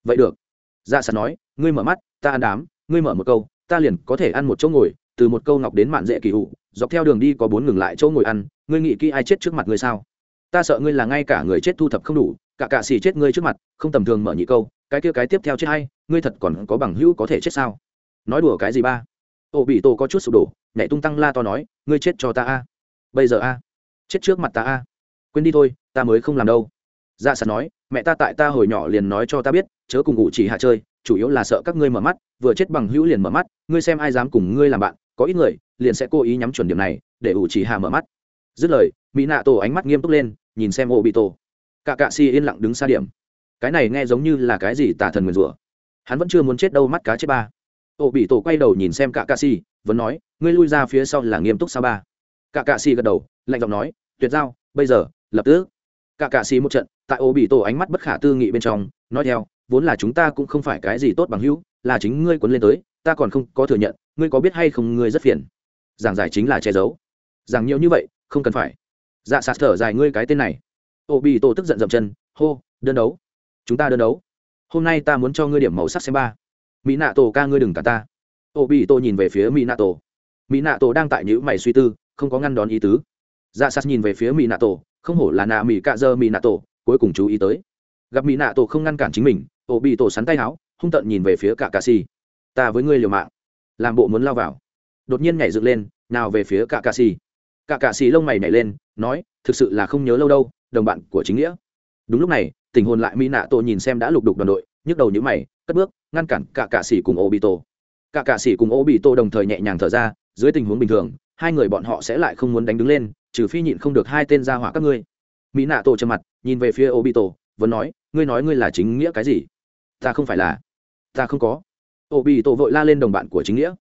Vậy được. Dạ sạt nói, ngươi mở mắt, ta ăn đám, ngươi mở một câu, ta liền có thể ăn một chỗ ngồi, từ một câu ngọc đến mạn dễ kỳ hụ dọc theo đường đi có bốn ngừng lại chỗ ngồi ăn, ngươi nghĩ kỹ ai chết trước mặt ngươi sao? Ta sợ ngươi là ngay cả người chết thu thập không đủ, cả cạ xì chết ngươi trước mặt, không tầm thường mở nhị câu, cái kia cái tiếp theo chết hay, ngươi thật còn có bằng hữu có thể chết sao? Nói đùa cái gì ba? Ô bị tổ có chút sụp đổ, nhảy tung tăng la to nói, ngươi chết cho ta a, bây giờ a chết trước mặt ta a. Quên đi thôi, ta mới không làm đâu. Dạ sạt nói, mẹ ta tại ta hồi nhỏ liền nói cho ta biết, chớ cùng ngủ chỉ hạ chơi, chủ yếu là sợ các ngươi mở mắt, vừa chết bằng hữu liền mở mắt, ngươi xem ai dám cùng ngươi làm bạn, có ít người liền sẽ cố ý nhắm chuẩn điểm này, để ủ chỉ hạ mở mắt. Dứt lời, mỹ nạ tổ ánh mắt nghiêm túc lên, nhìn xem ô bị tổ. Cả cạ si yên lặng đứng xa điểm. Cái này nghe giống như là cái gì tà thần nguyền rủa. Hắn vẫn chưa muốn chết đâu mắt cá chết ba. Ô bị tổ quay đầu nhìn xem cả cạ si, vẫn nói, ngươi lui ra phía sau là nghiêm túc sao ba cả cạ xì gật đầu, lạnh giọng nói, tuyệt giao, bây giờ, lập tức. Cả cạ xì một trận, tại ô bị tổ ánh mắt bất khả tư nghị bên trong, nói theo, vốn là chúng ta cũng không phải cái gì tốt bằng hữu, là chính ngươi quấn lên tới, ta còn không có thừa nhận, ngươi có biết hay không ngươi rất phiền. Giảng giải chính là che giấu. Giảng nhiều như vậy, không cần phải. Dạ sạt thở dài, ngươi cái tên này. Ô bị tổ tức giận dậm chân, hô, đơn đấu. Chúng ta đơn đấu. Hôm nay ta muốn cho ngươi điểm màu sắc xem ba. Mỹ nạ tổ ca ngươi đừng cả ta. Ô bị tổ nhìn về phía mỹ nạ tổ. Mỹ nạ tổ đang tại nhữ mày suy tư không có ngăn đón ý tứ. Dạ sạt nhìn về phía mỹ nạ tổ không hổ là nạ mỹ cạ dơ mỹ nạ tổ cuối cùng chú ý tới. Gặp mỹ nạ tổ không ngăn cản chính mình, ổ bị tổ sắn tay áo, hung tợn nhìn về phía cả cà xì ta với ngươi liều mạng. Làm bộ muốn lao vào. Đột nhiên nhảy dựng lên, nào về phía cả cà xì cả cà xì lông mày nhảy lên, nói, thực sự là không nhớ lâu đâu, đồng bạn của chính nghĩa. Đúng lúc này, tình hồn lại mỹ nạ tổ nhìn xem đã lục đục đoàn đội, nhức đầu nhữ mày, cất bước, ngăn cản cả cà xì cùng ổ bị tổ cả cà xì cùng ổ bị tổ đồng thời nhẹ nhàng thở ra, dưới tình huống bình thường hai người bọn họ sẽ lại không muốn đánh đứng lên, trừ phi nhịn không được hai tên ra hỏa các ngươi. Mỹ nạ tổ trầm mặt, nhìn về phía obito, vẫn nói, ngươi nói ngươi là chính nghĩa cái gì? Ta không phải là. Ta không có. Obito vội la lên đồng bạn của chính nghĩa.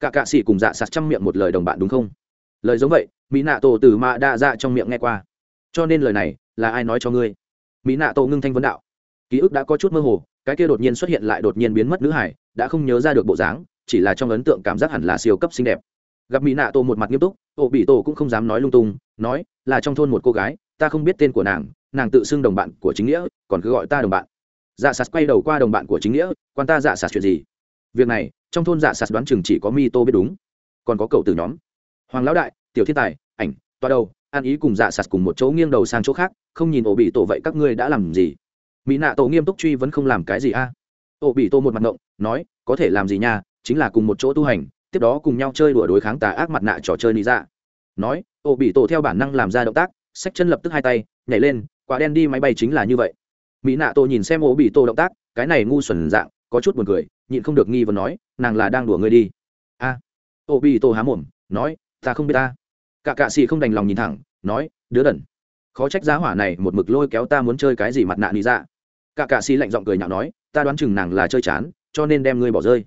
Cả cạ sĩ cùng dạ sạt trong miệng một lời đồng bạn đúng không? Lời giống vậy, mỹ nạ tổ từ mạ đa dạ trong miệng nghe qua. Cho nên lời này là ai nói cho ngươi? Mỹ nạ tổ ngưng thanh vấn đạo. Ký ức đã có chút mơ hồ, cái kia đột nhiên xuất hiện lại đột nhiên biến mất nữ hải, đã không nhớ ra được bộ dáng, chỉ là trong ấn tượng cảm giác hẳn là siêu cấp xinh đẹp gặp mỹ nạ tổ một mặt nghiêm túc ổ bị tổ cũng không dám nói lung tung, nói, là trong thôn một cô gái, ta không biết tên của nàng nàng tự xưng đồng bạn của chính nghĩa, còn cứ gọi ta đồng bạn. Dạ sạt quay đầu qua đồng bạn của chính nghĩa, quan ta dạ sạt chuyện gì? Việc này, trong thôn dạ sạt đoán chừng chỉ có mi tô biết đúng. Còn có cậu từ nhóm. Hoàng lão đại, tiểu thiên tài, ảnh, toa đầu, an ý cùng dạ sạt cùng một chỗ nghiêng đầu sang chỗ khác, không nhìn ổ bị tổ vậy các ngươi đã làm gì? Mỹ nạ tổ nghiêm túc truy vẫn không làm cái gì a. À? ổ bị tổ một mặt động nói, có thể làm gì nha, chính là cùng một chỗ tu hành tiếp đó cùng nhau chơi đùa đối kháng tà ác mặt nạ trò chơi nị dạ. nói ô bị tổ theo bản năng làm ra động tác xách chân lập tức hai tay nhảy lên quả đen đi máy bay chính là như vậy. Mỹ nạ tổ nhìn xem ô bị tổ động tác cái này ngu xuẩn dạng có chút buồn cười nhịn không được nghi vấn nói nàng là đang đùa ngươi đi. A. À, ô bị tổ há mồm nói ta không biết ta. Cả cạ xì không đành lòng nhìn thẳng nói đứa đần khó trách giá hỏa này một mực lôi kéo ta muốn chơi cái gì mặt nạ nị dạ cả cạ xì lạnh giọng cười nhạo nói ta đoán chừng nàng là chơi chán cho nên đem ngươi bỏ rơi.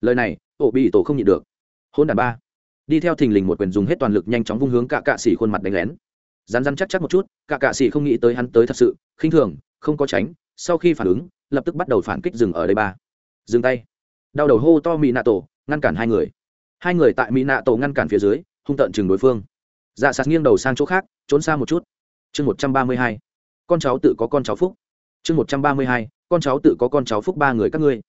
Lời này ổ bị tổ không nhịn được hôn đàn ba. Đi theo thình lình một quyền dùng hết toàn lực nhanh chóng vung hướng cả cạ xỉ khuôn mặt đánh lén. Rán rán chắc chắc một chút, cả cạ xỉ không nghĩ tới hắn tới thật sự, khinh thường, không có tránh, sau khi phản ứng, lập tức bắt đầu phản kích dừng ở đây ba. Dừng tay. Đau đầu hô to mỹ nạ tổ ngăn cản hai người. Hai người tại mỹ nạ tổ ngăn cản phía dưới, hung tận chừng đối phương. Dạ sạt nghiêng đầu sang chỗ khác, trốn xa một chút. Chương một trăm ba mươi hai. Con cháu tự có con cháu phúc. Chương một trăm ba mươi hai. Con cháu tự có con cháu phúc ba người các ngươi.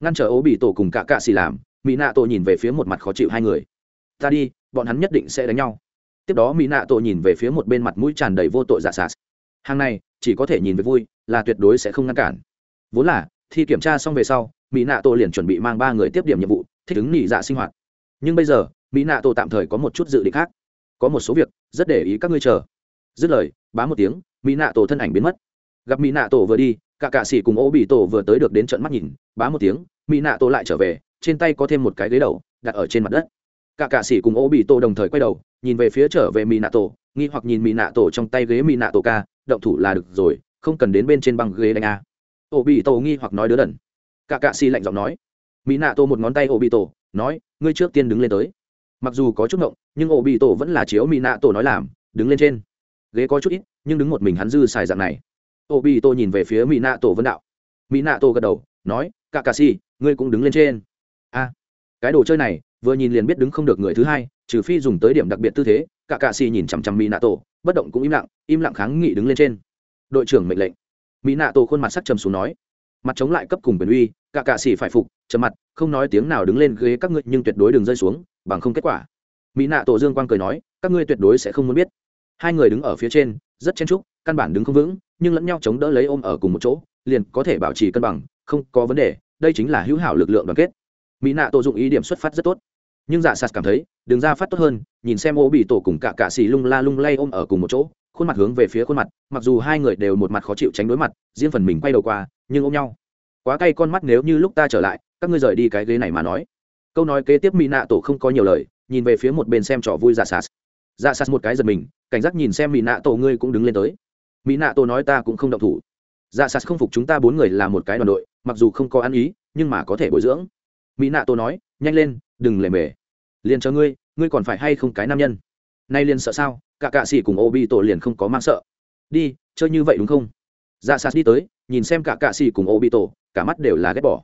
Ngăn trở ố bị tổ cùng cả cạ xì làm mỹ nạ tổ nhìn về phía một mặt khó chịu hai người ta đi bọn hắn nhất định sẽ đánh nhau tiếp đó mỹ nạ tổ nhìn về phía một bên mặt mũi tràn đầy vô tội dạ giả sạt hàng này chỉ có thể nhìn về vui là tuyệt đối sẽ không ngăn cản vốn là thi kiểm tra xong về sau mỹ nạ tổ liền chuẩn bị mang ba người tiếp điểm nhiệm vụ thích ứng nghỉ dạ sinh hoạt nhưng bây giờ mỹ nạ tổ tạm thời có một chút dự định khác có một số việc rất để ý các ngươi chờ dứt lời bá một tiếng mỹ nạ tổ thân ảnh biến mất gặp mỹ nạ tổ vừa đi cả cạ sĩ cùng ô bị tổ vừa tới được đến trận mắt nhìn bá một tiếng mỹ nạ tổ lại trở về trên tay có thêm một cái ghế đầu, đặt ở trên mặt đất. Cả cạ sĩ cùng ô bị tổ đồng thời quay đầu, nhìn về phía trở về mỹ nạ tổ nghi hoặc nhìn mỹ nạ tổ trong tay ghế mỹ nạ tổ ca, động thủ là được rồi, không cần đến bên trên băng ghế đánh a. Ô bị tổ nghi hoặc nói đứa đần. Cả cạ sĩ lạnh giọng nói. Mỹ nạ tổ một ngón tay ô bị tổ nói, ngươi trước tiên đứng lên tới. Mặc dù có chút ngộng, nhưng ô bị tổ vẫn là chiếu mỹ nạ tổ nói làm, đứng lên trên. Ghế có chút ít, nhưng đứng một mình hắn dư xài dạng này. Ô bị tổ nhìn về phía mỹ nạ tổ vân đạo. Mỹ nạ tổ gật đầu, nói, cả cạ sĩ, ngươi cũng đứng lên trên a cái đồ chơi này, vừa nhìn liền biết đứng không được người thứ hai, trừ phi dùng tới điểm đặc biệt tư thế, cả cạ xì nhìn chằm chằm mỹ nạ tổ bất động cũng im lặng im lặng kháng nghị đứng lên trên. Đội trưởng mệnh lệnh. Mỹ nạ tổ khuôn mặt sắc trầm xuống nói. Mặt chống lại cấp cùng quyền uy, cả cạ xì phải phục, trầm mặt, không nói tiếng nào đứng lên ghế các ngươi, nhưng tuyệt đối đừng rơi xuống, bằng không kết quả. Mỹ nạ tổ dương quang cười nói, các ngươi tuyệt đối sẽ không muốn biết. Hai người đứng ở phía trên, rất chen trúc căn bản đứng không vững, nhưng lẫn nhau chống đỡ lấy ôm ở cùng một chỗ, liền có thể bảo trì cân bằng, không có vấn đề, đây chính là hữu hảo lực lượng đoàn kết mỹ nạ tổ dụng ý điểm xuất phát rất tốt. Nhưng dạ sạt cảm thấy đường ra phát tốt hơn, nhìn xem ô bị tổ cùng cả cạ xì lung la lung lay ôm ở cùng một chỗ, khuôn mặt hướng về phía khuôn mặt, mặc dù hai người đều một mặt khó chịu tránh đối mặt, riêng phần mình quay đầu qua, nhưng ôm nhau. Quá cay con mắt nếu như lúc ta trở lại, các ngươi rời đi cái ghế này mà nói. Câu nói kế tiếp mỹ nạ tổ không có nhiều lời, nhìn về phía một bên xem trò vui dạ sạt. Dạ sạt một cái giật mình, cảnh giác nhìn xem mỹ nạ tổ ngươi cũng đứng lên tới. Mỹ nạ tổ nói ta cũng không động thủ. Dạ sạt không phục chúng ta bốn người là một cái đoàn đội, mặc dù không có ăn ý, nhưng mà có thể bồi dưỡng mỹ nạ tổ nói, nhanh lên, đừng lề mề. Liền cho ngươi ngươi còn phải hay không cái nam nhân? Nay liền sợ sao? Cả cạ xỉ cùng ô bi tổ liền không có mang sợ. Đi, chơi như vậy đúng không? Dạ sạt đi tới, nhìn xem cả cạ xỉ cùng ô bi tổ cả mắt đều là ghét bỏ.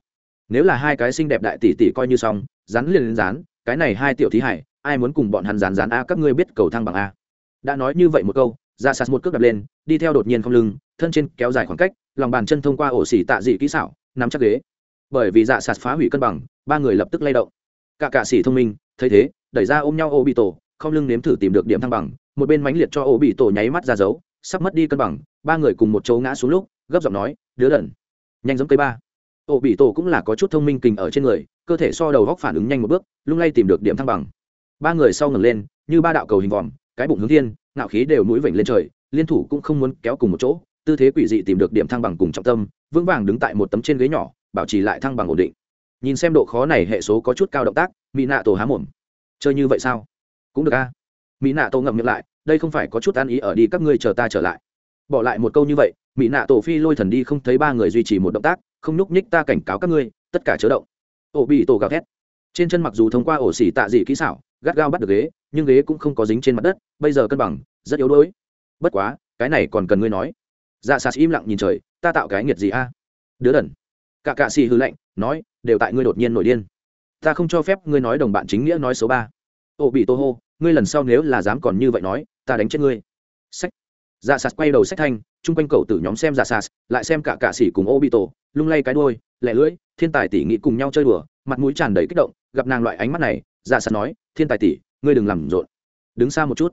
Nếu là hai cái xinh đẹp đại tỷ tỷ coi như xong, rắn liền lên rán, cái này hai tiểu thí hải, ai muốn cùng bọn hắn rán rán a, các ngươi biết cầu thang bằng a. Đã nói như vậy một câu ra sạt một cước đập lên, đi theo đột nhiên không lưng, thân trên kéo dài khoảng cách, lòng bàn chân thông qua ổ xỉ tạ dị kỹ xảo, nắm chắc ghế. Bởi vì dạ sạt phá hủy cân bằng ba người lập tức lay động. Cả cạ xỉ thông minh, thấy thế, đẩy ra ôm nhau ô bị tổ không lưng nếm thử tìm được điểm thăng bằng, một bên mánh liệt cho ô bị tổ nháy mắt ra dấu, sắp mất đi cân bằng, ba người cùng một chỗ ngã xuống lúc, gấp giọng nói, đứa đần, nhanh giống cây ba. Ô bị tổ cũng là có chút thông minh kình ở trên người, cơ thể so đầu góc phản ứng nhanh một bước, lung lay tìm được điểm thăng bằng. Ba người sau ngẩng lên, như ba đạo cầu hình vòm, cái bụng hướng thiên, ngạo khí đều mũi vểnh lên trời, liên thủ cũng không muốn kéo cùng một chỗ, tư thế quỷ dị tìm được điểm thăng bằng cùng trọng tâm, vững vàng đứng tại một tấm trên ghế nhỏ, bảo trì lại thăng bằng ổn định nhìn xem độ khó này hệ số có chút cao động tác, mỹ nạ tổ há mồm. Chơi như vậy sao? Cũng được a. Mỹ nạ tổ ngậm miệng lại, đây không phải có chút an ý ở đi, các ngươi chờ ta trở lại. Bỏ lại một câu như vậy, mỹ nạ tổ phi lôi thần đi không thấy ba người duy trì một động tác, không nhúc nhích ta cảnh cáo các ngươi, tất cả chớ động. Ổ bị tổ gào thét. Trên chân mặc dù thông qua ổ xỉ tạ dị kỹ xảo, gắt gao bắt được ghế, nhưng ghế cũng không có dính trên mặt đất, bây giờ cân bằng, rất yếu đuối. Bất quá, cái này còn cần ngươi nói. Dạ sạt im lặng nhìn trời, ta tạo cái nghiệt gì a? Đứa đần cả cạ xì hư lệnh nói, đều tại ngươi đột nhiên nổi điên. Ta không cho phép ngươi nói đồng bạn chính nghĩa nói số ba. Ô bị tô hô, ngươi lần sau nếu là dám còn như vậy nói, ta đánh chết ngươi. Sách. Dạ sạt quay đầu sách thanh, chung quanh cậu tử nhóm xem dạ sạt, lại xem cả cạ xỉ cùng ô bị tổ lung lay cái đôi lẹ lưỡi, thiên tài tỷ nghĩ cùng nhau chơi đùa, mặt mũi tràn đầy kích động, gặp nàng loại ánh mắt này dạ sạt nói, thiên tài tỷ, ngươi đừng làm rộn. Đứng xa một chút.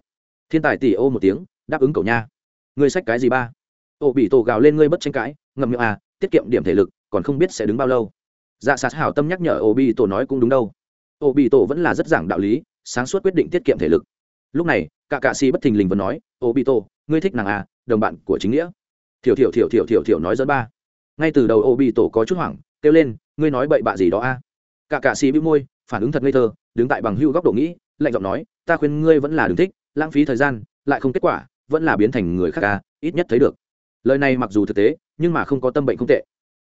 Thiên tài tỷ ô một tiếng, đáp ứng cậu nha. Ngươi sách cái gì ba? Ô bị tổ gào lên ngươi bất tranh cãi, ngậm miệng à tiết kiệm điểm thể lực còn không biết sẽ đứng bao lâu. Dạ sạt hảo tâm nhắc nhở ô tổ nói cũng đúng đâu. Ô tổ vẫn là rất giảng đạo lý, sáng suốt quyết định tiết kiệm thể lực. Lúc này cả cạ si bất thình lình vẫn nói ô tổ ngươi thích nàng à đồng bạn của chính nghĩa. Thiểu thiểu thiểu thiểu thiểu thiểu nói dẫn ba. Ngay từ đầu ô tổ có chút hoảng, kêu lên, ngươi nói bậy bạ gì đó a? Cả cạ Si bĩu môi, phản ứng thật ngây thơ, đứng tại bằng hưu góc độ nghĩ, lạnh giọng nói, ta khuyên ngươi vẫn là đừng thích, lãng phí thời gian, lại không kết quả, vẫn là biến thành người khác ca ít nhất thấy được. Lời này mặc dù thực tế, nhưng mà không có tâm bệnh không tệ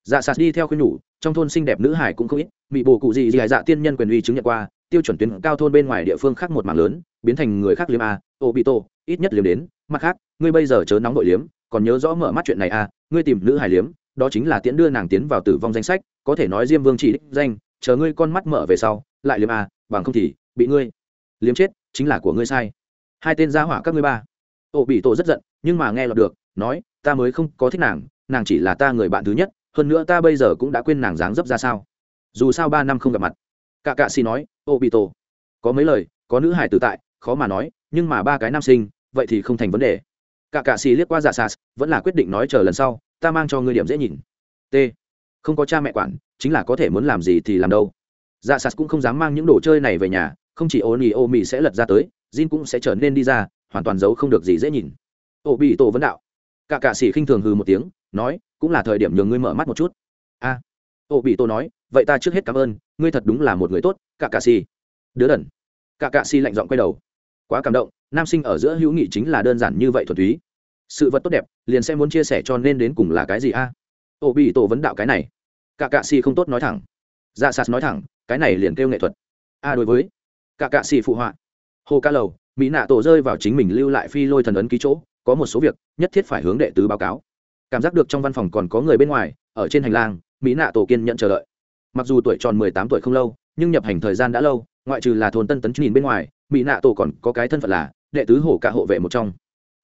dạ sạt đi theo khuyên nhủ, trong thôn xinh đẹp nữ hải cũng không ít bị bồ cụ gì gì dạ tiên nhân quyền uy chứng nhận qua, tiêu chuẩn tuyến cao thôn bên ngoài địa phương khác một mảng lớn, biến thành người khác liếm a ô bị tô ít nhất liếm đến, mặt khác, ngươi bây giờ chớ nóng nội liếm, còn nhớ rõ mở mắt chuyện này a, ngươi tìm nữ hải liếm, đó chính là tiễn đưa nàng tiến vào tử vong danh sách, có thể nói diêm vương chỉ đích danh, chờ ngươi con mắt mở về sau, lại liếm a, bằng không thì bị ngươi liếm chết, chính là của ngươi sai. Hai tên gia hỏa các ngươi ba. Ô bị tổ rất giận, nhưng mà nghe lọt được, nói, ta mới không có thích nàng nàng chỉ là ta người bạn thứ nhất hơn nữa ta bây giờ cũng đã quên nàng dáng dấp ra sao. Dù sao ba năm không gặp mặt. Cả cạ xì nói, ô, bị tổ. Có mấy lời, có nữ hải tử tại, khó mà nói, nhưng mà ba cái nam sinh, vậy thì không thành vấn đề. Cả cạ xì liếc qua dạ sas vẫn là quyết định nói chờ lần sau, ta mang cho ngươi điểm dễ nhìn. T. Không có cha mẹ quản, chính là có thể muốn làm gì thì làm đâu. Dạ sas cũng không dám mang những đồ chơi này về nhà, không chỉ ô nỉ ô mì sẽ lật ra tới, jin cũng sẽ trở nên đi ra, hoàn toàn giấu không được gì dễ nhìn. Ô, bị tổ vấn đạo. Cả cạ xì khinh thường hừ một tiếng nói cũng là thời điểm nhường ngươi mở mắt một chút. A à, ô bị tổ nói vậy ta trước hết cảm ơn ngươi thật đúng là một người tốt cả cạ si đứa đần. Cả cạ si lạnh giọng quay đầu. Quá cảm động nam sinh ở giữa hữu nghị chính là đơn giản như vậy thuần túy. Sự vật tốt đẹp liền sẽ muốn chia sẻ cho nên đến cùng là cái gì a? À? ô bị tổ vấn đạo cái này. Cả cạ si không tốt nói thẳng. Dạ sạt nói thẳng cái này liền kêu nghệ thuật. A đối với. Cả cạ si phụ họa. Hồ ca lầu mỹ nạ tổ rơi vào chính mình lưu lại phi lôi thần ấn ký chỗ có một số việc nhất thiết phải hướng đệ tứ báo cáo cảm giác được trong văn phòng còn có người bên ngoài, ở trên hành lang, mỹ nạ tổ kiên nhận chờ đợi. Mặc dù tuổi tròn mười tám tuổi không lâu, nhưng nhập hành thời gian đã lâu, ngoại trừ là thôn tân tấn nhìn bên ngoài, mỹ nạ tổ còn có cái thân phận là đệ tứ hổ cả hộ vệ một trong.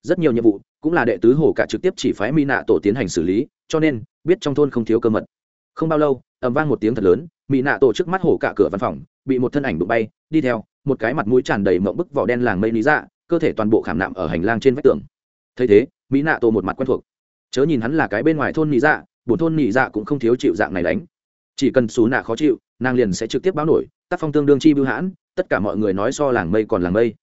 Rất nhiều nhiệm vụ cũng là đệ tứ hổ cả trực tiếp chỉ phái mỹ nạ tổ tiến hành xử lý, cho nên biết trong thôn không thiếu cơ mật. Không bao lâu, ầm vang một tiếng thật lớn, mỹ nạ tổ trước mắt hổ cả cửa văn phòng, bị một thân ảnh đụng bay, đi theo, một cái mặt mũi tràn đầy mộng bức vỏ đen làng mây lý dạ cơ thể toàn bộ khảm nạm ở hành lang trên vách tường. Thấy thế, mỹ nạ tổ một mặt quen thuộc chớ nhìn hắn là cái bên ngoài thôn nị dạ bổn thôn nị dạ cũng không thiếu chịu dạng này đánh. Chỉ cần xú nạ khó chịu, nàng liền sẽ trực tiếp báo nổi, tác phong tương đương chi bưu hãn, tất cả mọi người nói so làng mây còn làng mây.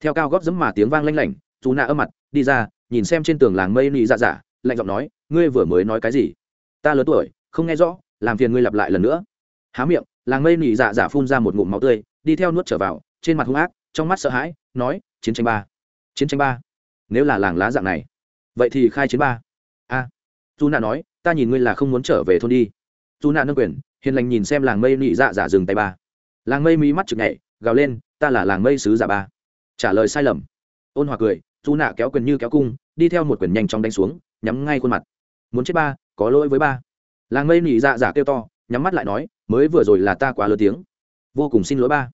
Theo cao góp dẫm mà tiếng vang lanh lảnh, xú nạ âm mặt, đi ra, nhìn xem trên tường làng mây nị dạ dạ lạnh giọng nói, ngươi vừa mới nói cái gì? Ta lớn tuổi, không nghe rõ, làm phiền ngươi lặp lại lần nữa. Há miệng, làng mây nị dạ dạ phun ra một ngụm máu tươi, đi theo nuốt trở vào, trên mặt hung ác, trong mắt sợ hãi, nói, chiến tranh ba, chiến tranh ba, nếu là làng lá dạng này, vậy thì khai chiến ba a dù nạ nói, ta nhìn ngươi là không muốn trở về thôn đi. Dù nạ nâng quyền, hiền lành nhìn xem làng mây nị dạ giả dừng tay ba. Làng mây mí mắt chực nhảy, gào lên, ta là làng mây sứ giả ba. Trả lời sai lầm. Ôn hòa cười, dù nạ kéo quyền như kéo cung, đi theo một quyền nhanh chóng đánh xuống, nhắm ngay khuôn mặt. Muốn chết ba, có lỗi với ba. Làng mây nị dạ giả kêu to, nhắm mắt lại nói, mới vừa rồi là ta quá lớn tiếng. Vô cùng xin lỗi ba.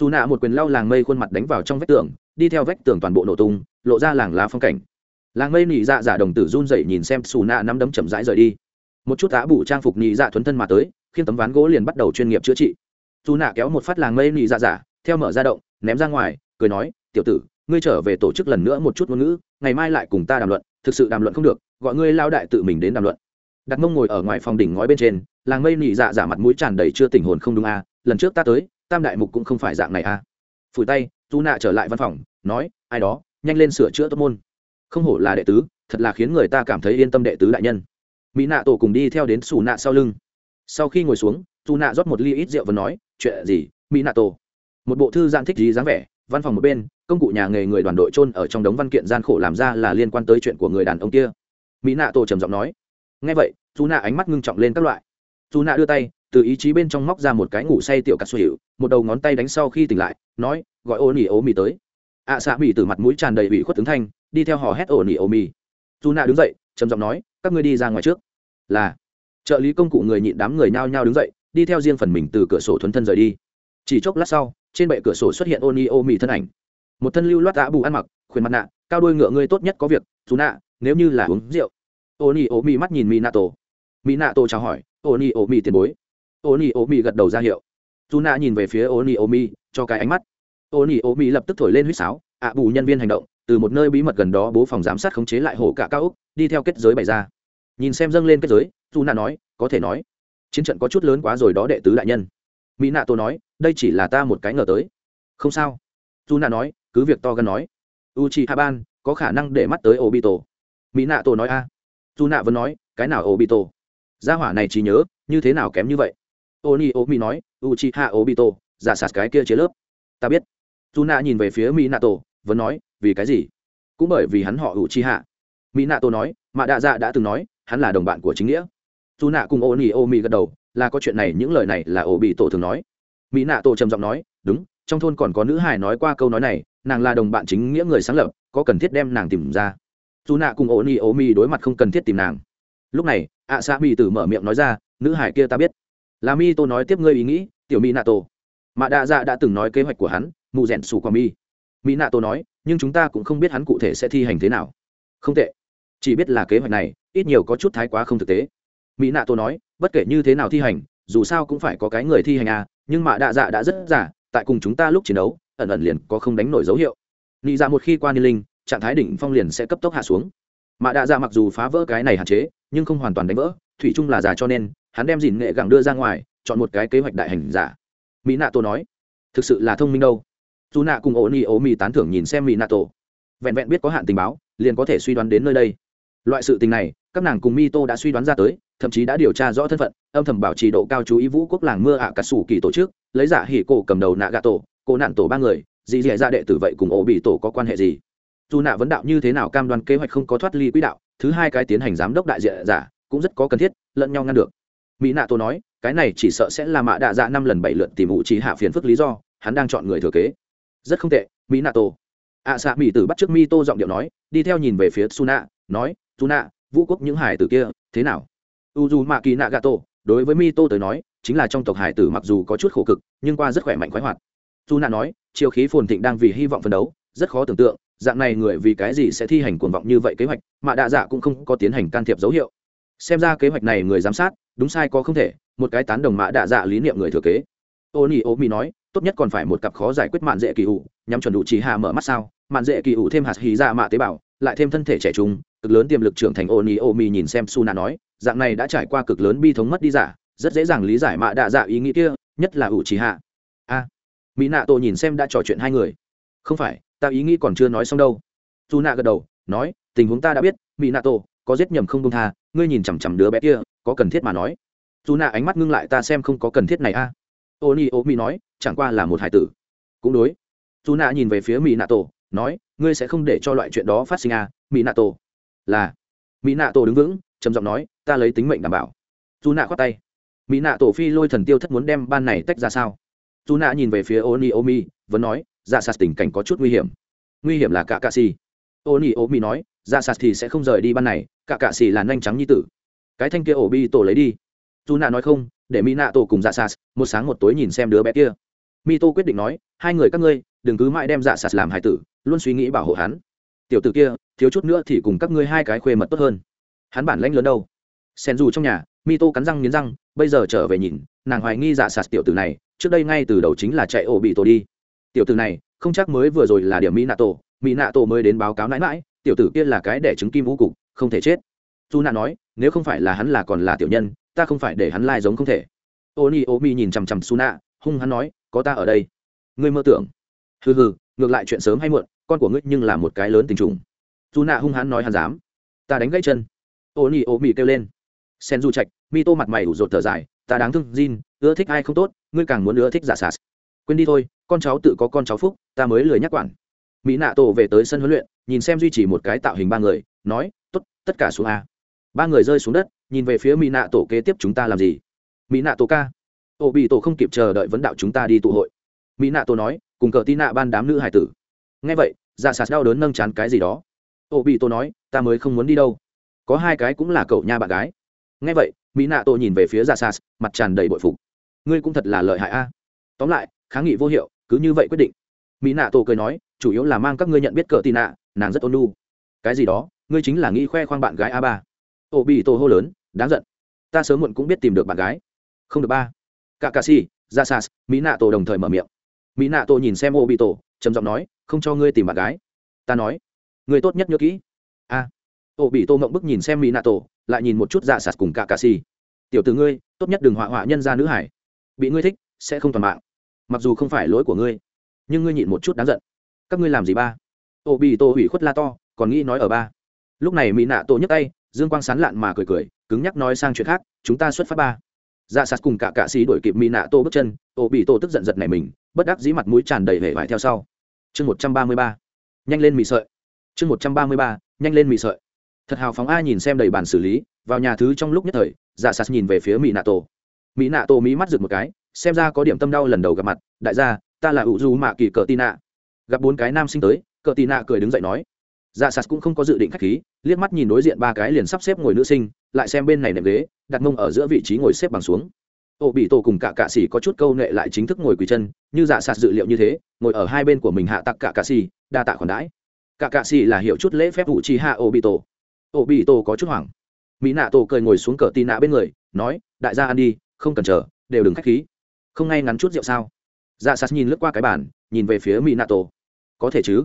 Dù nạ một quyền lau làng mây khuôn mặt đánh vào trong vách tường, đi theo vách tường toàn bộ nổ tung, lộ ra làng lá phong cảnh làng mây nị dạ giả đồng tử run dậy nhìn xem xù nạ nắm đấm chậm rãi rời đi một chút á bụ trang phục nị dạ thuấn thân mà tới khiến tấm ván gỗ liền bắt đầu chuyên nghiệp chữa trị dù nạ kéo một phát làng mây nị dạ giả, theo mở ra động, ném ra ngoài, cười nói, tiểu tử, ngươi trở về tổ chức lần nữa một chút ngôn ngữ, ngày mai lại cùng ta đàm luận, thực sự đàm luận không được, gọi ngươi lao đại tự mình đến đàm luận đặt mông ngồi ở ngoài phòng đỉnh ngói bên trên, làng mây nị dạ giả mặt mũi tràn đầy chưa tình hồn không đúng a à. lần trước ta tới, tam đại mục cũng không phải dạng này a à. phủi tay dù nạ trở lại văn phòng, nói, ai đó, nhanh lên sửa chữa tốt môn không hổ là đệ tứ, thật là khiến người ta cảm thấy yên tâm đệ tứ đại nhân. Mỹ nạ tổ cùng đi theo đến xù nạ sau lưng. Sau khi ngồi xuống dù nạ rót một ly ít rượu và nói, chuyện gì, mỹ nạ tổ? Một bộ thư gian thích gì dáng vẻ, văn phòng một bên, công cụ nhà nghề người đoàn đội trôn ở trong đống văn kiện gian khổ làm ra là liên quan tới chuyện của người đàn ông kia. Mỹ nạ tổ trầm giọng nói ngay vậy dù nạ ánh mắt ngưng trọng lên các loại. Dù nạ đưa tay, từ ý chí bên trong móc ra một cái ngủ say tiểu cà sủi, một đầu ngón tay đánh sau khi tỉnh lại, nói, gọi ô nỉ ố mì tới ạ xạ mỹ từ mặt mũi tràn đầy ủy khuất tướng thanh, đi theo họ hét ổ nỉ ổ mì. Dù nạ đứng dậy, trầm giọng nói, các ngươi đi ra ngoài trước. Là. Trợ lý công cụ người nhịn đám người nhao nhao đứng dậy, đi theo riêng phần mình từ cửa sổ thuấn thân rời đi. Chỉ chốc lát sau, trên bệ cửa sổ xuất hiện ô ni ô mì thân ảnh. Một thân lưu loát đã bù ăn mặc khuyên mặt nạ, cao đôi ngựa ngươi tốt nhất có việc, dù nạ, nếu như là uống rượu. Ô ni ô mì mắt nhìn mỹ nạ tổ. Mỹ nạ tổ chào hỏi ô ni ô mì tiền bối. Ô ni ô mì gật đầu ra hiệu. Dù nạ nhìn về phía ô ni ô mì, cho cái ánh mắt ô nỉ ô mỹ lập tức thổi lên huýt sáo, ạ bù nhân viên hành động, từ một nơi bí mật gần đó bố phòng giám sát khống chế lại hổ cả cao úc đi theo kết giới bày ra. Nhìn xem dâng lên kết giới, dù nạ nói, có thể nói, chiến trận có chút lớn quá rồi đó đệ tứ đại nhân. Mỹ nạ tô nói, đây chỉ là ta một cái ngờ tới. Không sao. Dù nạ nói, cứ việc to gần nói. U chi hạ ban có khả năng để mắt tới ô bị tổ mỹ nạ tô nói, a. Dù nạ vẫn nói, cái nào ô tổ gia hỏa này chỉ nhớ, như thế nào kém như vậy? Ô ni ô nói u chi ha obito, giả sạt cái kia chế lớp. Ta biết dù nạ nhìn về phía mỹ nạ tổ vẫn nói, vì cái gì? Cũng bởi vì hắn họ hữu chi hạ. Mỹ nạ tổ nói, mà đạ dạ đã từng nói, hắn là đồng bạn của chính nghĩa. Dù nạ cùng ô nỉ ô mi gật đầu, là có chuyện này, những lời này là ổ bị tổ thường nói. Mỹ nạ tổ trầm giọng nói, đúng, trong thôn còn có nữ hài nói qua câu nói này, nàng là đồng bạn chính nghĩa người sáng lập, có cần thiết đem nàng tìm ra. Dù nạ cùng ổ nỉ ô mi đối mặt không cần thiết tìm nàng. Lúc này ạ xã mỹ tử mở miệng nói ra, nữ hải kia ta biết. Là mi tô nói tiếp ngươi ý nghĩ, tiểu Mỹ nạ tổ mạ Đạ dạ đã từng nói kế hoạch của hắn mụ rèn xù qua mi. Mỹ nạ tô nói, nhưng chúng ta cũng không biết hắn cụ thể sẽ thi hành thế nào. Không tệ. Chỉ biết là kế hoạch này, ít nhiều có chút thái quá không thực tế. Mỹ nạ tô nói, bất kể như thế nào thi hành, dù sao cũng phải có cái người thi hành à nhưng mạ đạ dạ đã rất giả, tại cùng chúng ta lúc chiến đấu, ẩn ẩn liền có không đánh nổi dấu hiệu. Nghĩ ra dạ một khi qua niên linh, trạng thái đỉnh phong liền sẽ cấp tốc hạ xuống. Mạ đạ dạ mặc dù phá vỡ cái này hạn chế, nhưng không hoàn toàn đánh vỡ, thủy chung là giả cho nên, hắn đem dìn nghệ gẳng đưa ra ngoài, chọn một cái kế hoạch đại hành giả. Mỹ nạ tổ nói, thực sự là thông minh đâu dù nạ cùng ổ ni ổ mì tán thưởng nhìn xem mỹ nạ tổ. Vẹn vẹn biết có hạn tình báo, liền có thể suy đoán đến nơi đây. Loại sự tình này, các nàng cùng mi tô đã suy đoán ra tới, thậm chí đã điều tra rõ thân phận, âm thầm bảo trì độ cao chú ý vũ quốc làng mưa ạ à cà sủ kỳ tổ chức, lấy giả hỉ cổ cầm đầu nạ gà tổ, cô nạn tổ ba người, dì dì ra đệ tử vậy cùng ổ bị tổ có quan hệ gì? Dù nạ vấn đạo như thế nào cam đoan kế hoạch không có thoát ly quỹ đạo, thứ hai cái tiến hành giám đốc đại diện giả, cũng rất có cần thiết, lẫn nhau ngăn được. Mỹ nạ tổ nói, cái này chỉ sợ sẽ là mạ đạ dạ năm lần bảy lượt tìm ủ trí hạ phiền phức lý do, hắn đang chọn người thừa kế rất không tệ, mỹ Nato. ạ xạ mỹ tử bắt trước mi tô giọng điệu nói, đi theo nhìn về phía suna, nói, suna, vũ quốc những hải tử kia, thế nào? U dù mạ kỳ nạ gà tổ đối với mi tô tới nói, chính là trong tộc hải tử mặc dù có chút khổ cực, nhưng qua rất khỏe mạnh khoái hoạt. Dù nạ nói chiều khí phồn thịnh đang vì hy vọng phấn đấu, rất khó tưởng tượng, dạng này người vì cái gì sẽ thi hành cuồng vọng như vậy kế hoạch, mà đạ dạ cũng không có tiến hành can thiệp dấu hiệu. Xem ra kế hoạch này người giám sát, đúng sai có không thể, một cái tán đồng mã đạ dạ lý niệm người thừa kế. Ô nhi ô mi nói tốt nhất còn phải một cặp khó giải quyết mạn dễ kỳ ủ nhằm chuẩn đủ chỉ hạ mở mắt sao? Mạn dễ kỳ ủ thêm hạt hì ra mạ tế bào, lại thêm thân thể trẻ trung, cực lớn tiềm lực trưởng thành ô ni ô mi nhìn xem su na nói, dạng này đã trải qua cực lớn bi thống mất đi giả, rất dễ dàng lý giải mạ đạ dạ ý nghĩ kia, nhất là ủ chỉ hạ. A. Mỹ nạ tổ nhìn xem đã trò chuyện hai người. Không phải, ta ý nghĩ còn chưa nói xong đâu. Su na gật đầu, nói, tình huống ta đã biết mỹ nạ tổ có giết nhầm không công tha, ngươi nhìn chằm chằm đứa bé kia, có cần thiết mà nói. Dù nạ ánh mắt ngưng lại, ta xem không có cần thiết này a. à ô ni ô mi nói chẳng qua là một hải tử. Cũng đối. Dù nạ nhìn về phía mỹ nạ tổ nói ngươi sẽ không để cho loại chuyện đó phát sinh à, mỹ nạ tổ là. Mỹ nạ tổ đứng vững trầm giọng nói ta lấy tính mệnh đảm bảo. Dù nạ khoát tay. Mỹ nạ tổ phi lôi thần tiêu thất muốn đem ban này tách ra sao? Dù nạ nhìn về phía ô ni ô mi vẫn nói ra sạt tình cảnh có chút nguy hiểm. Nguy hiểm là cả cạ xì. Ô ni ô mi nói ra sạt thì sẽ không rời đi ban này cả cạ xì là nhanh trắng như tử. Cái thanh kia ổ bi tổ lấy đi. Dù nạ nói không để mỹ nạ tổ cùng dạ sas một sáng một tối nhìn xem đứa bé kia mi tô quyết định nói hai người các ngươi đừng cứ mãi đem dạ sas làm hải tử luôn suy nghĩ bảo hộ hắn tiểu tử kia thiếu chút nữa thì cùng các ngươi hai cái khuê mật tốt hơn hắn bản lãnh lớn đâu sen dù trong nhà mi tô cắn răng nghiến răng bây giờ trở về nhìn nàng hoài nghi dạ sas tiểu tử này trước đây ngay từ đầu chính là chạy ổ bị tổ đi tiểu tử này không chắc mới vừa rồi là điểm mỹ nạ tổ mỹ nạ tổ mới đến báo cáo mãi mãi tiểu tử kia là cái để chứng kim vũ cục không thể chết dù nạ nói nếu không phải là hắn là còn là tiểu nhân ta không phải để hắn lai giống không thể. Ô ni ô mi nhìn chằm chằm su nạ hung hắn nói có ta ở đây. Ngươi mơ tưởng. Hừ hừ ngược lại chuyện sớm hay muộn con của ngươi nhưng là một cái lớn tình trùng. Su nạ hung hắn nói hắn dám. Ta đánh gãy chân. Ô ni ô mi kêu lên. Sen du trạch mi tô mặt mày ủ rột thở dài ta đáng thương Jin, ưa thích ai không tốt ngươi càng muốn ưa thích giả sạt. Quên đi thôi con cháu tự có con cháu phúc ta mới lười nhắc quản. Mỹ nạ tổ về tới sân huấn luyện nhìn xem duy trì một cái tạo hình ba người nói t ố t tất cả xuống a. Ba người rơi xuống đất nhìn về phía mỹ nạ tổ kế tiếp chúng ta làm gì? mỹ nạ tổ ca. Ô bị tổ không kịp chờ đợi vấn đạo chúng ta đi tụ hội. mỹ nạ tổ nói, cùng cờ tin nạ ban đám nữ hải tử. Nghe vậy ra sạt đau đớn nâng chán cái gì đó. Ô bị tổ nói, ta mới không muốn đi đâu. Có hai cái cũng là cậu nha bạn gái. Nghe vậy, mỹ nạ tổ nhìn về phía ra sạt, mặt tràn đầy bội phục. Ngươi cũng thật là lợi hại a. Tóm lại, kháng nghị vô hiệu, cứ như vậy quyết định. Mỹ nạ tổ cười nói, chủ yếu là mang các ngươi nhận biết cờ tin nạ nàng rất ôn lu cái gì đó, ngươi chính là nghĩ khoe khoang bạn gái a ba. Ô bị tổ hô lớn đáng giận. Ta sớm muộn cũng biết tìm được bạn gái. Không được ba. Cả cà si ra sas mỹ nạ tổ đồng thời mở miệng. Mỹ nạ tổ nhìn xem ô bị tổ trầm giọng nói, không cho ngươi tìm bạn gái. Ta nói người tốt nhất nhớ kỹ. A. À. ô bị tổ mộng bức nhìn xem mỹ nạ tổ lại nhìn một chút ra sas cùng cả cà si tiểu từ ngươi, tốt nhất đừng họa họa nhân ra nữ hải. Bị ngươi thích, sẽ không toàn mạng. Mặc dù không phải lỗi của ngươi, nhưng ngươi nhịn một chút đáng giận. Các ngươi làm gì ba? Ô bị tổ hủy khuất la to, còn nghĩ nói ở ba. Lúc này mỹ nạ tổ nhấc tay dương quang sán lạn mà cười cười, cứng nhắc nói sang chuyện khác, chúng ta xuất phát ba. Dạ sạt cùng cả cạ sĩ đổi kịp mỹ nạ tô bước chân ô bị tô tức giận giật này mình, bất đắc dĩ mặt mũi tràn đầy vẻ vải theo sau. Chương một trăm ba mươi ba. Nhanh lên mì sợi. Chương một trăm ba mươi ba, nhanh lên mì sợi. Thật hào phóng a nhìn xem đầy bàn xử lý, vào nhà thứ trong lúc nhất thời dạ sạt nhìn về phía mỹ nạ tô. Mỹ nạ tô mỹ mắt rực một cái, xem ra có điểm tâm đau lần đầu gặp mặt. Đại gia, ta là ủ du mạ kỳ cờ tì nạ. Gặp bốn cái nam sinh tới, cờ tì nạ cười đứng dậy nói dạ sạt cũng không có dự định khách khí, liếc mắt nhìn đối diện ba cái liền sắp xếp ngồi nữ sinh, lại xem bên này nệm ghế, đặt mông ở giữa vị trí ngồi xếp bằng xuống. Ô bị tổ cùng cả cạ xỉ có chút câu nệ lại chính thức ngồi quỳ chân, như dạ sạt dự liệu như thế, ngồi ở hai bên của mình hạ tặc cả cạ xỉ, đa tạ khoản đãi. Cả cạ xỉ là hiểu chút lễ phép vụ chi hạ ô bị tổ. Ô bị tổ có chút hoảng. Mỹ nạ tổ cười ngồi xuống cờ tì nạ bên người, nói, đại gia ăn đi, không cần chờ, đều đừng khách khí. Không ngay ngắn chút rượu sao? Dạ sạt nhìn lướt qua cái bàn, nhìn về phía mỹ nạ tổ. Có thể chứ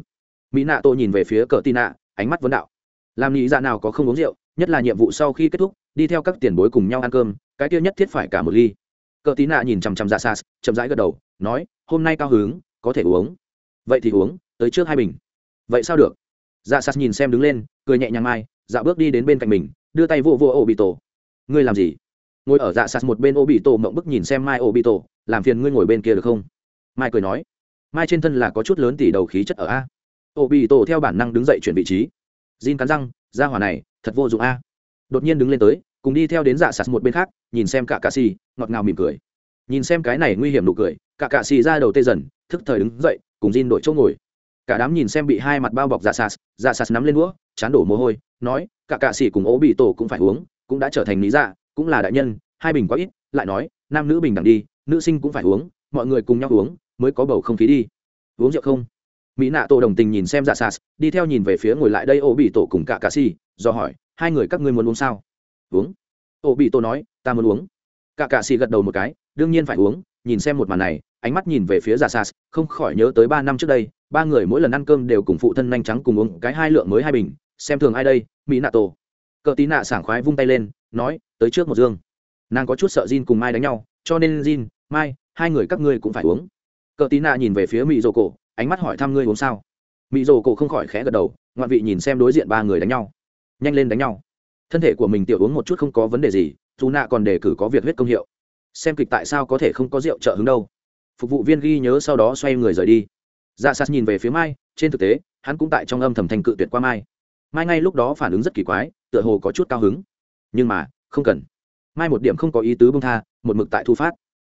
mỹ nạ tô nhìn về phía cờ tì nạ ánh mắt vấn đạo. Làm nghĩ dạ nào có không uống rượu, nhất là nhiệm vụ sau khi kết thúc, đi theo các tiền bối cùng nhau ăn cơm, cái kia nhất thiết phải cả một ly. Cờ tí nạ nhìn chằm chằm dạ ra xa chậm rãi gật đầu, nói, hôm nay cao hứng, có thể uống. Vậy thì uống, tới trước hai bình. Vậy sao được? Dạ sas nhìn xem đứng lên, cười nhẹ nhàng mai dạ bước đi đến bên cạnh mình, đưa tay vô vô ô bị tổ ngươi làm gì? Ngồi ở dạ sas một bên ô bị tổ mộng bức nhìn xem mai ô bị tổ làm phiền ngươi ngồi bên kia được không? Mai cười nói, mai trên thân là có chút lớn tỷ đầu khí chất ở a ô bị tổ theo bản năng đứng dậy chuyển vị trí. Jin cắn răng ra hỏa này, thật vô dụng a. Đột nhiên đứng lên tới, cùng đi theo đến dạ sạt một bên khác, nhìn xem cả cạ xì, ngọt ngào mỉm cười. Nhìn xem cái này nguy hiểm nụ cười cả cạ xì ra đầu tê dần, thức thời đứng dậy, cùng Jin đổi chỗ ngồi. Cả đám nhìn xem bị hai mặt bao bọc dạ sạt dạ sạt nắm lên đũa, chán đổ mồ hôi, nói cả cạ xì cùng ố bị tổ cũng phải uống, cũng đã trở thành lý dạ cũng là đại nhân, hai bình quá ít. Lại nói, nam nữ bình đẳng đi, nữ sinh cũng phải uống, mọi người cùng nhau uống, mới có bầu không khí đi. Uống rượu không? Mỹ nạ tổ đồng tình nhìn xem dạ sas, đi theo nhìn về phía ngồi lại đây ô bị tổ cùng cả cà si do hỏi, hai người các ngươi muốn uống sao? Uống. Ô bị tổ nói, ta muốn uống. Cả cà si gật đầu một cái, đương nhiên phải uống. Nhìn xem một màn này, ánh mắt nhìn về phía dạ sas, không khỏi nhớ tới ba năm trước đây, ba người mỗi lần ăn cơm đều cùng phụ thân nhanh trắng cùng uống cái hai lượng mới hai bình, xem thường ai đây, mỹ nạ tổ. Cờ tí nạ sảng khoái vung tay lên, nói, tới trước một dương. Nàng có chút sợ Jin cùng mai đánh nhau, cho nên Jin, mai, hai người các ngươi cũng phải uống. Cờ tí nạ nhìn về phía mỹ rô cổ ánh mắt hỏi thăm ngươi uống sao? Mỹ rồ cổ không khỏi khẽ gật đầu, ngoạn vị nhìn xem đối diện ba người đánh nhau. Nhanh lên đánh nhau. Thân thể của mình tiểu uống một chút không có vấn đề gì, dù nạ còn đề cử có việc huyết công hiệu. Xem kịch tại sao có thể không có rượu trợ hứng đâu. Phục vụ viên ghi nhớ sau đó xoay người rời đi. Dạ sas nhìn về phía mai, trên thực tế, hắn cũng tại trong âm thầm thành cự tuyệt qua mai. Mai ngay lúc đó phản ứng rất kỳ quái, tựa hồ có chút cao hứng. Nhưng mà, không cần. Mai một điểm không có ý tứ bông tha, một mực tại thu phát.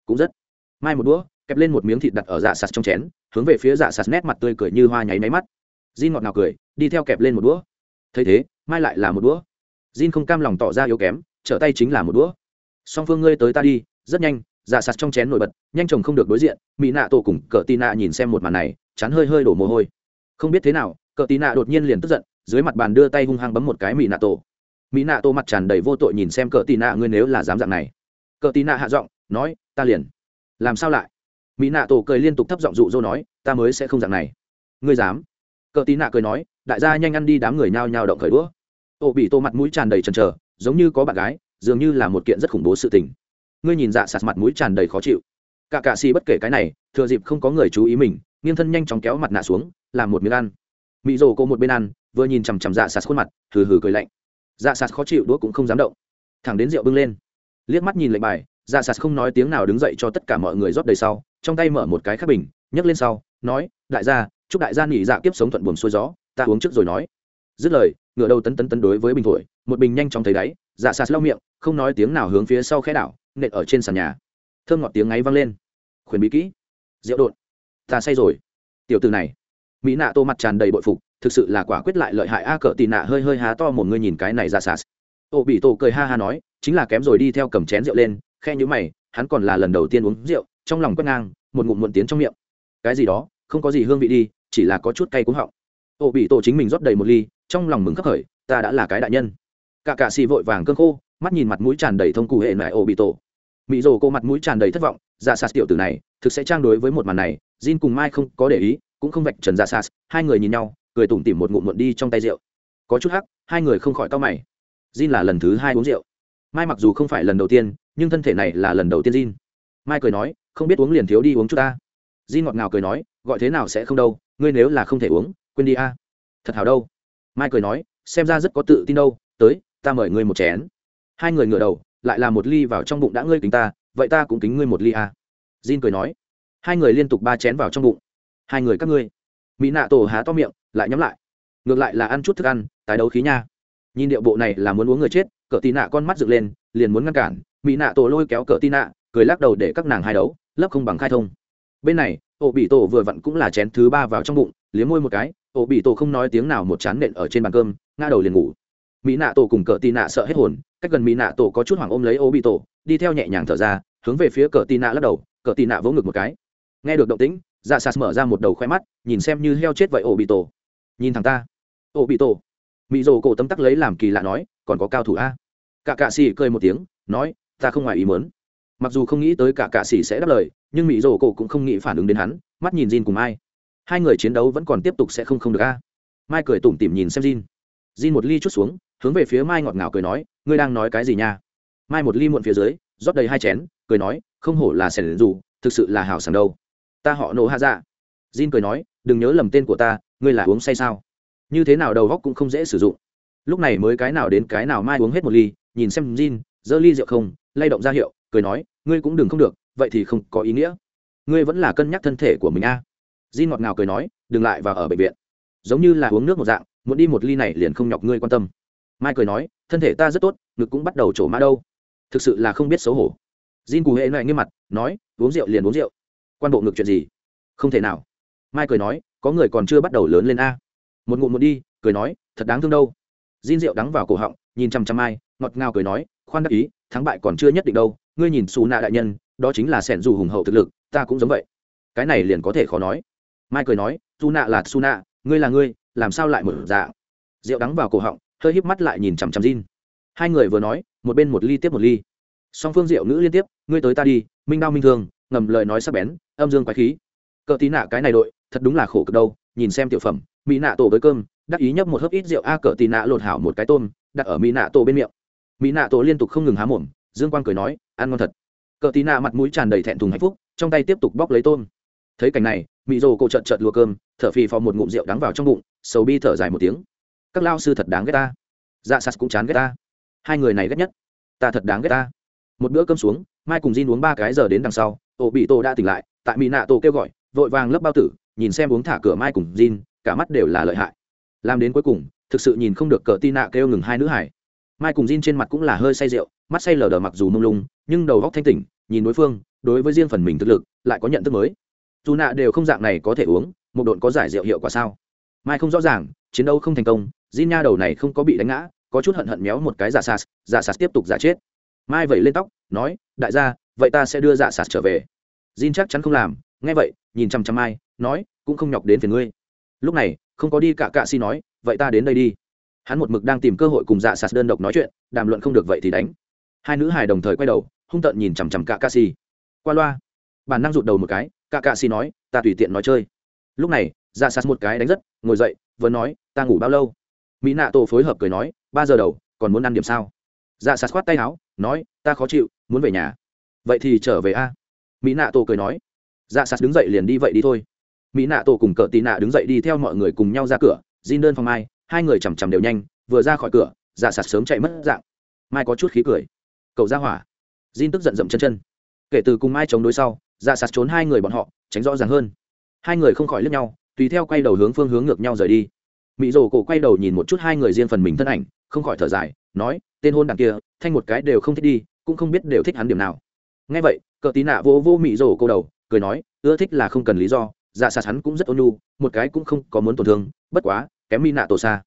Cũng rất. Mai một đũa kẹp lên một miếng thịt đặt ở dạ sạt trong chén, hướng về phía dạ sạt nét mặt tươi cười như hoa nháy máy mắt. Jin ngọt ngào cười, đi theo kẹp lên một đũa. Thấy thế, mai lại là một đũa. Jin không cam lòng tỏ ra yếu kém, trở tay chính là một đũa. Song phương ngươi tới ta đi, rất nhanh dạ sạt trong chén nổi bật, nhanh chồng không được đối diện, mỹ nạ tổ cùng cờ tì nạ nhìn xem một màn này, chán hơi hơi đổ mồ hôi. Không biết thế nào, cờ tì nạ đột nhiên liền tức giận, dưới mặt bàn đưa tay hung hăng bấm một cái mỹ nạ tổ. Mỹ nạ tổ mặt tràn đầy vô tội nhìn xem cờ tì nạ, ngươi nếu là dám dạng này. Cờ tì nạ hạ giọng, nói, ta liền. Làm sao lại? Mỹ nạ tổ cười liên tục thấp giọng dụ dỗ nói, ta mới sẽ không dạng này. Ngươi dám? Cờ tí nạ cười nói, đại gia nhanh ăn đi đám người nhao nhao động khởi đũa. Ô bị tô mặt mũi tràn đầy trần trờ giống như có bạn gái, dường như là một kiện rất khủng bố sự tình. Ngươi nhìn dạ sạt mặt mũi tràn đầy khó chịu. Cả cạ xì bất kể cái này, thừa dịp không có người chú ý mình, nghiêng thân nhanh chóng kéo mặt nạ xuống, làm một miếng ăn. Mỹ rồ cô một bên ăn, vừa nhìn chằm chằm dạ sạt khuôn mặt, hừ hừ cười lạnh. Dạ sạt khó chịu đũa cũng không dám động. Thẳng đến rượu bưng lên. Liếc mắt nhìn lệnh bài dạ sạt không nói tiếng nào đứng dậy cho tất cả mọi người rót đầy sau trong tay mở một cái khắc bình, nhấc lên sau, nói, đại gia, chúc đại gia nghỉ dạ kiếp sống thuận buồm xuôi gió, ta uống trước rồi nói. Dứt lời, ngựa đầu tấn tấn tấn đối với bình thổi, một bình nhanh chóng thấy đáy dạ sạt lau miệng, không nói tiếng nào hướng phía sau khẽ đảo, nện ở trên sàn nhà. Thơm ngọt tiếng ngáy vang lên. Khuyển bí kỹ, rượu đột ta say rồi. Tiểu từ này, mỹ nạ tô mặt tràn đầy bội phục, thực sự là quả quyết lại lợi hại a, cỡ tì nạ hơi hơi há to một người nhìn cái này dạ ra sạt ô bị tổ cười ha ha nói, chính là kém rồi đi theo cầm chén rượu lên. Khe nhữ mày, hắn còn là lần đầu tiên uống rượu trong lòng quét ngang một ngụm muộn tiến trong miệng cái gì đó không có gì hương vị đi chỉ là có chút cay cúng họng ô bị tổ chính mình rót đầy một ly trong lòng mừng khắc khởi ta đã là cái đại nhân cả cạ xì vội vàng cơn khô mắt nhìn mặt mũi tràn đầy thông cụ hệ mẹ ô bị tổ mỹ rồ cô mặt mũi tràn đầy thất vọng dạ sạt tiểu tử này thực sẽ trang đối với một màn này Jin cùng Mai không có để ý, cũng không vạch trần dạ sạt, hai người nhìn nhau, cười tủm tỉm một ngụm muộn đi trong tay rượu. Có chút hắc, hai người không khỏi cau mày. Jin là lần thứ hai uống rượu. Mai mặc dù không phải lần đầu tiên, nhưng thân thể này là lần đầu tiên Jin. Mai cười nói, không biết uống liền thiếu đi uống chút ta. Di ngọt ngào cười nói gọi thế nào sẽ không đâu ngươi nếu là không thể uống quên đi a. Thật hào đâu. Mai cười nói xem ra rất có tự tin đâu tới ta mời ngươi một chén. Hai người ngửa đầu lại là một ly vào trong bụng đã ngươi kính ta vậy ta cũng kính ngươi một ly à. jin cười nói hai người liên tục ba chén vào trong bụng. Hai người các ngươi. Mỹ nạ tổ há to miệng lại nhắm lại. Ngược lại là ăn chút thức ăn tái đấu khí nha. Nhìn điệu bộ này là muốn uống người chết cỡ tì nạ con mắt dựng lên liền muốn ngăn cản. Mỹ nạ tổ lôi kéo cỡ tì nạ cười lắc đầu để các nàng hai đấu lấp không bằng khai thông. Bên này, ổ bị tổ vừa vặn cũng là chén thứ ba vào trong bụng, liếm môi một cái, ổ bị tổ không nói tiếng nào một chán nện ở trên bàn cơm, ngã đầu liền ngủ. Mỹ nạ tổ cùng cờ tì nạ sợ hết hồn, cách gần mỹ nạ tổ có chút hoảng ôm lấy ổ bị tổ, đi theo nhẹ nhàng thở ra, hướng về phía cờ tì nạ lắc đầu, cờ tì nạ vỗ ngực một cái. Nghe được động tĩnh dạ sạt mở ra một đầu khoe mắt, nhìn xem như heo chết vậy ổ bị tổ. Nhìn thằng ta. Ổ bị tổ. Mỹ rồ cổ tấm tắc lấy làm kỳ lạ nói, còn có cao thủ a? Cả cạ xì cười một tiếng, nói, ta không ngoài ý mớn mặc dù không nghĩ tới cả cạ sĩ sẽ đáp lời, nhưng mỹ rổ cổ cũng không nghĩ phản ứng đến hắn, mắt nhìn Jin cùng mai. Hai người chiến đấu vẫn còn tiếp tục sẽ không không được a. Mai cười tủm tỉm nhìn xem Jin. Jin một ly chút xuống, hướng về phía mai ngọt ngào cười nói, ngươi đang nói cái gì nha? Mai một ly muộn phía dưới, rót đầy hai chén, cười nói, không hổ là sẻn dù thực sự là hào sảng đâu. Ta họ nổ hạ dạ. Jin cười nói, đừng nhớ lầm tên của ta, ngươi là uống say sao? Như thế nào đầu góc cũng không dễ sử dụng. Lúc này mới cái nào đến cái nào mai uống hết một ly, nhìn xem Jin, giơ ly rượu không, lay động ra hiệu, cười nói ngươi cũng đừng không được vậy thì không có ý nghĩa. Ngươi vẫn là cân nhắc thân thể của mình a. À. Jin ngọt ngào cười nói đừng lại vào ở bệnh viện. Giống như là uống nước một dạng muốn đi một ly này liền không nhọc ngươi quan tâm. Mai cười nói thân thể ta rất tốt ngực cũng bắt đầu trổ mã đâu. Thực sự là không biết xấu hổ. Jin cù hệ lại nghiêm mặt nói uống rượu liền uống rượu. Quan bộ ngực chuyện gì? Không thể nào. Mai cười nói có người còn chưa bắt đầu lớn lên a. Một ngụm một đi cười nói thật đáng thương đâu. Jin rượu đắng vào cổ họng nhìn chăm chăm Mai, ngọt ngào cười nói khoan đắc ý thắng bại còn chưa nhất định đâu ngươi nhìn xù nạ đại nhân đó chính là sẻn dù hùng hậu thực lực ta cũng giống vậy. Cái này liền có thể khó nói. Mai cười nói su nạ là su nạ ngươi là ngươi làm sao lại mở dạ rượu đắng vào cổ họng hơi híp mắt lại nhìn chằm chằm Jin. Hai người vừa nói một bên một ly tiếp một ly. Song phương rượu nữ liên tiếp ngươi tới ta đi minh đao minh thường, ngầm lời nói sắc bén âm dương quái khí. Cờ tí nạ cái này đội thật đúng là khổ cực đâu nhìn xem tiểu phẩm mỹ nạ tổ với cơm đắc ý nhấp một hớp ít rượu a cờ tì nạ lột hảo một cái tôm đặt ở mỹ nạ tổ bên miệng. Mỹ nạ tổ liên tục không ngừng há mồm dương quang cười nói, ăn ngon thật. Cờ tí nạ mặt mũi tràn đầy thẹn thùng hạnh phúc, trong tay tiếp tục bóc lấy tôm. Thấy cảnh này mỹ rồ cổ trợt trợt lùa cơm, thở phì phò một ngụm rượu đắng vào trong bụng, sầu bi thở dài một tiếng. Các lao sư thật đáng ghét ta. Dạ sas cũng chán ghét ta. Hai người này ghét nhất. Ta thật đáng ghét ta. Một bữa cơm xuống, mai cùng Jin uống ba cái giờ đến đằng sau, ổ bị tổ đã tỉnh lại, tại mỹ nạ tổ kêu gọi, vội vàng lấp bao tử, nhìn xem uống thả cửa mai cùng Jin, cả mắt đều là lợi hại. Làm đến cuối cùng, thực sự nhìn không được cờ tin nạ kêu ngừng hai nữ hải mai cùng Jin trên mặt cũng là hơi say rượu, mắt say lờ đờ mặc dù mông lung, nhưng đầu góc thanh tỉnh, nhìn đối phương, đối với riêng phần mình thực lực, lại có nhận thức mới. Dù nạ đều không dạng này có thể uống, một độn có giải rượu hiệu quả sao? Mai không rõ ràng, chiến đấu không thành công, Jin nha đầu này không có bị đánh ngã, có chút hận hận méo một cái giả sạt giả sạt tiếp tục giả chết. Mai vẩy lên tóc, nói, đại gia, vậy ta sẽ đưa giả sạt trở về. Jin chắc chắn không làm, nghe vậy, nhìn chăm chăm mai, nói, cũng không nhọc đến phiền ngươi. Lúc này, không có đi cả cạ si nói, vậy ta đến đây đi hắn một mực đang tìm cơ hội cùng dạ sạt đơn độc nói chuyện, đàm luận không được vậy thì đánh. Hai nữ hài đồng thời quay đầu, hung tợn nhìn chằm chằm cả ca si qua loa. Bản năng rụt đầu một cái cả ca si nói, ta tùy tiện nói chơi. Lúc này dạ sạt một cái đánh rất, ngồi dậy, vừa nói, ta ngủ bao lâu? Mỹ nạ tổ phối hợp cười nói, ba giờ đầu, còn muốn ăn điểm sao? Dạ sạt khoát tay áo, nói, ta khó chịu, muốn về nhà. Vậy thì trở về a. Mỹ nạ tổ cười nói. Dạ sạt đứng dậy liền đi vậy đi thôi. Mỹ nạ tổ cùng cờ tì nạ đứng dậy đi theo mọi người cùng nhau ra cửa, Jin đơn phòng mai hai người chằm chằm đều nhanh, vừa ra khỏi cửa dạ sạt sớm chạy mất dạng. Mai có chút khí cười. Cậu ra hỏa. Jin tức giận dậm chân chân. Kể từ cùng mai chống đối sau dạ sạt trốn hai người bọn họ, tránh rõ ràng hơn. Hai người không khỏi lướt nhau, tùy theo quay đầu hướng phương hướng ngược nhau rời đi. Mỹ rồ cổ quay đầu nhìn một chút hai người riêng phần mình thân ảnh, không khỏi thở dài, nói, tên hôn đằng kia, thanh một cái đều không thích đi, cũng không biết đều thích hắn điểm nào. Ngay vậy, cờ tí nạ vô vô mỹ rồ cô đầu, cười nói, ưa thích là không cần lý do dạ sạt hắn cũng rất ôn nhu, một cái cũng không có muốn tổn thương, bất quá kém mi nạ tổ xa.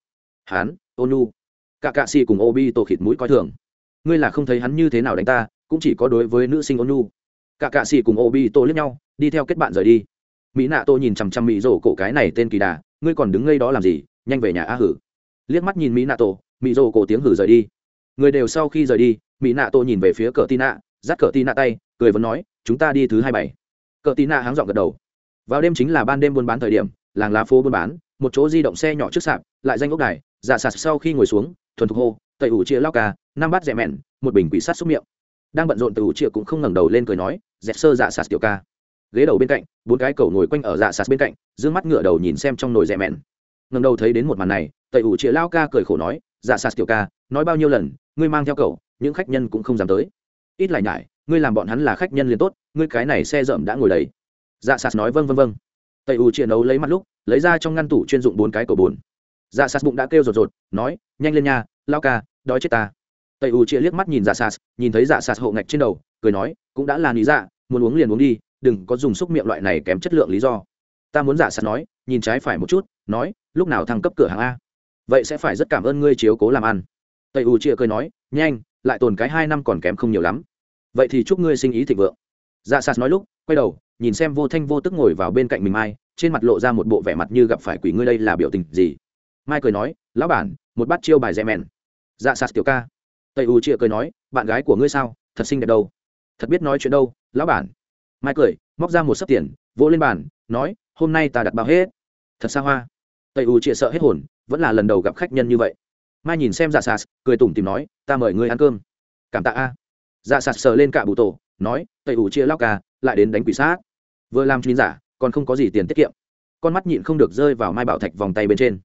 Hắn ôn cả cạ xì cùng ô bi tổ khịt mũi coi thường. Ngươi là không thấy hắn như thế nào đánh ta, cũng chỉ có đối với nữ sinh ôn cả cạ xì cùng ô bi tổ liếc nhau, đi theo kết bạn rời đi. Mỹ nạ tô nhìn chằm chằm mỹ rổ cổ cái này tên kỳ đà, ngươi còn đứng ngay đó làm gì, nhanh về nhà a hử. Liếc mắt nhìn mỹ nạ tổ mỹ rổ cổ tiếng hử rời đi. Người đều sau khi rời đi mỹ nạ tô nhìn về phía cờ tin nạ dắt cờ tin nạ tay, cười vẫn nói, chúng ta đi thứ hai bảy. Cờ tin nạ háng dọn gật đầu. Vào đêm chính là ban đêm buôn bán thời điểm, làng lá phố buôn bán một chỗ di động xe nhỏ trước sạp, lại danh ốc đài dạ sạt sau khi ngồi xuống, thuần thục hô, tẩy ủ chia lao ca, năm bát rẻ mẹn, một bình quỷ sát xúc miệng. Đang bận rộn tẩy ủ chia cũng không ngẩng đầu lên cười nói, dẹp sơ dạ sạt tiểu ca. Ghế đầu bên cạnh, bốn cái cầu ngồi quanh ở dạ sạt bên cạnh d mắt ngựa đầu nhìn xem trong nồi rẻ mẹn. Ngẩng đầu thấy đến một màn này, tẩy ủ chia lao ca cười khổ nói dạ sạt tiểu ca, nói bao nhiêu lần, ngươi mang theo cậu, những khách nhân cũng không dám tới. Ít lại nhải, ngươi làm bọn hắn là khách nhân liền tốt, ngươi cái này xe rợm đã ngồi đấy dạ sạt nói vâng vâng vâng. Tẩy ủ chia nấu lấy mặt lúc lấy ra trong ngăn tủ chuyên dụng bốn cái cổ bồn dạ sạt bụng đã kêu rột rột, nói, nhanh lên nha, lao ca, đói chết ta. Tây u chia liếc mắt nhìn dạ sạt nhìn thấy dạ sạt hộ ngạch trên đầu, cười nói, cũng đã là lý dạ muốn uống liền uống đi, đừng có dùng xúc miệng loại này kém chất lượng lý do. Ta muốn dạ sạt nói, nhìn trái phải một chút, nói, lúc nào thăng cấp cửa hàng a? Vậy sẽ phải rất cảm ơn ngươi chiếu cố làm ăn. Tây u chia cười nói, nhanh, lại tồn cái hai năm còn kém không nhiều lắm. Vậy thì chúc ngươi sinh ý thịnh vượng. Dạ sạt nói lúc, quay đầu nhìn xem vô thanh vô tức ngồi vào bên cạnh mình mai, trên mặt lộ ra một bộ vẻ mặt như gặp phải quỷ ngươi đây là biểu tình gì? Mai cười nói, lão bản, một bát chiêu bài rẽ mèn dạ sạt tiểu ca. Tây u chia cười nói, bạn gái của ngươi sao? Thật xinh đẹp đâu. Thật biết nói chuyện đâu, lão bản. Mai cười, móc ra một sấp tiền, vỗ lên bàn, nói, hôm nay ta đặt bao hết. Thật xa hoa. Tây u chia sợ hết hồn, vẫn là lần đầu gặp khách nhân như vậy. Mai nhìn xem dạ sạt, cười tủm tìm nói, ta mời ngươi ăn cơm. Cảm tạ a. Dạ sạt sờ lên cả bụ tổ, nói, tây U chia lao ca lại đến đánh quỷ sát. Vừa làm chuyên giả, còn không có gì tiền tiết kiệm. Con mắt nhịn không được rơi vào mai bảo thạch vòng tay bên trên.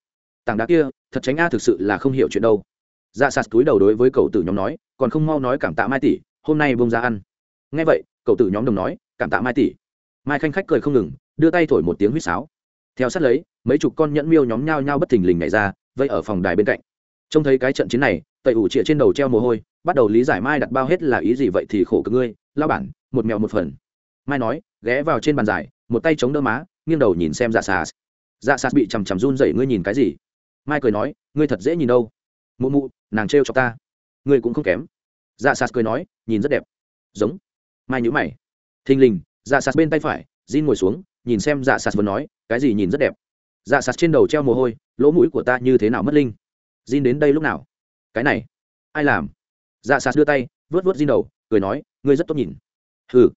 Tảng đá kia, thật tránh a, thực sự là không hiểu chuyện đâu. Dạ sạt túi đầu đối với cậu tử nhóm nói, còn không mau nói cảm tạ mai tỷ, hôm nay bông ra ăn. Ngay vậy, cậu tử nhóm đồng nói, cảm tạ mai tỷ. Mai khanh khách cười không ngừng, đưa tay thổi một tiếng huýt sáo. Theo sát lấy, mấy chục con nhẫn miêu nhóm nhao nhao bất thình lình nhảy ra, vây ở phòng đài bên cạnh. Trông thấy cái trận chiến này, tẩy ủ trịa trên đầu treo mồ hôi, bắt đầu lý giải mai đặt bao hết là ý gì vậy thì khổ cực ngươi lao bản, một mèo một phần mai nói, ghé vào trên bàn giải, một tay chống đỡ má, nghiêng đầu nhìn xem dạ xà. Dạ xà bị chằm chằm run dậy ngươi nhìn cái gì? Mai cười nói, ngươi thật dễ nhìn đâu. Mụ mụ, nàng trêu cho ta. Ngươi cũng không kém. Dạ xà cười nói, nhìn rất đẹp. Giống. Mai nhữ mày. Thình lình dạ xà bên tay phải, Jin ngồi xuống, nhìn xem dạ xà vừa nói, cái gì nhìn rất đẹp. Dạ xà trên đầu treo mồ hôi, lỗ mũi của ta như thế nào mất linh? Jin đến đây lúc nào? Cái này, ai làm? Dạ xà đưa tay vớt vớt Jin đầu, cười nói, ngươi rất tốt nhìn. Hừ.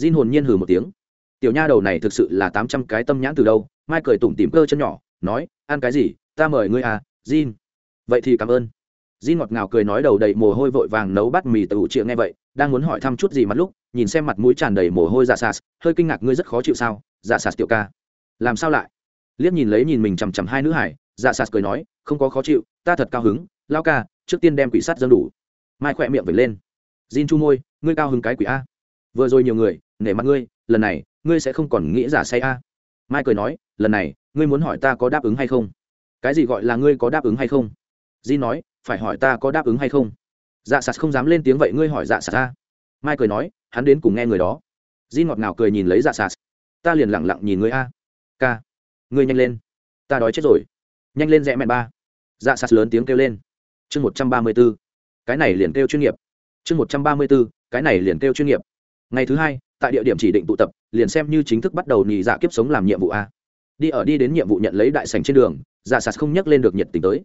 Jin hồn nhiên hừ một tiếng. Tiểu nha đầu này thực sự là tám trăm cái tâm nhãn từ đâu? Mai cười tủm tỉm cơ chân nhỏ, nói, ăn cái gì? Ta mời ngươi à Jin. Vậy thì cảm ơn. Jin ngọt ngào cười nói đầu đầy mồ hôi vội vàng nấu bát mì từ triệu nghe vậy, đang muốn hỏi thăm chút gì mặt lúc, nhìn xem mặt mũi tràn đầy mồ hôi dạ sạt, hơi kinh ngạc, ngươi rất khó chịu sao dạ sạt tiểu ca? Làm sao lại? Liếc nhìn lấy nhìn mình chằm chằm hai nữ hải dạ sạt cười nói, không có khó chịu, ta thật cao hứng, lao ca, trước tiên đem quỷ sắt dâng đủ. Mai khỏe miệng vệt lên. Jin chu môi, ngươi cao hứng cái quỷ a? Vừa rồi nhiều người, nể mặt ngươi, lần này, ngươi sẽ không còn nghĩ giả say a. Mai cười nói, lần này, ngươi muốn hỏi ta có đáp ứng hay không? Cái gì gọi là ngươi có đáp ứng hay không? Di nói, phải hỏi ta có đáp ứng hay không? Dạ sạt không dám lên tiếng vậy ngươi hỏi dạ sạt ta mai cười nói, hắn đến cùng nghe người đó. Di ngọt ngào cười nhìn lấy dạ sạt. Ta liền lẳng lặng nhìn ngươi a. Ca, ngươi nhanh lên. Ta đói chết rồi. Nhanh lên rẽ mẹ ba. Dạ sạt lớn tiếng kêu lên. Chương một trăm ba mươi b ố cái này liền kêu chuyên nghiệp. Chương một trăm ba mươi b ố cái này liền kêu chuyên nghiệp ngày thứ hai, tại địa điểm chỉ định tụ tập, liền xem như chính thức bắt đầu nhị dạ kiếp sống làm nhiệm vụ a. Đi ở đi đến nhiệm vụ nhận lấy đại sành trên đường dạ sạt không nhắc lên được nhiệt tình tới.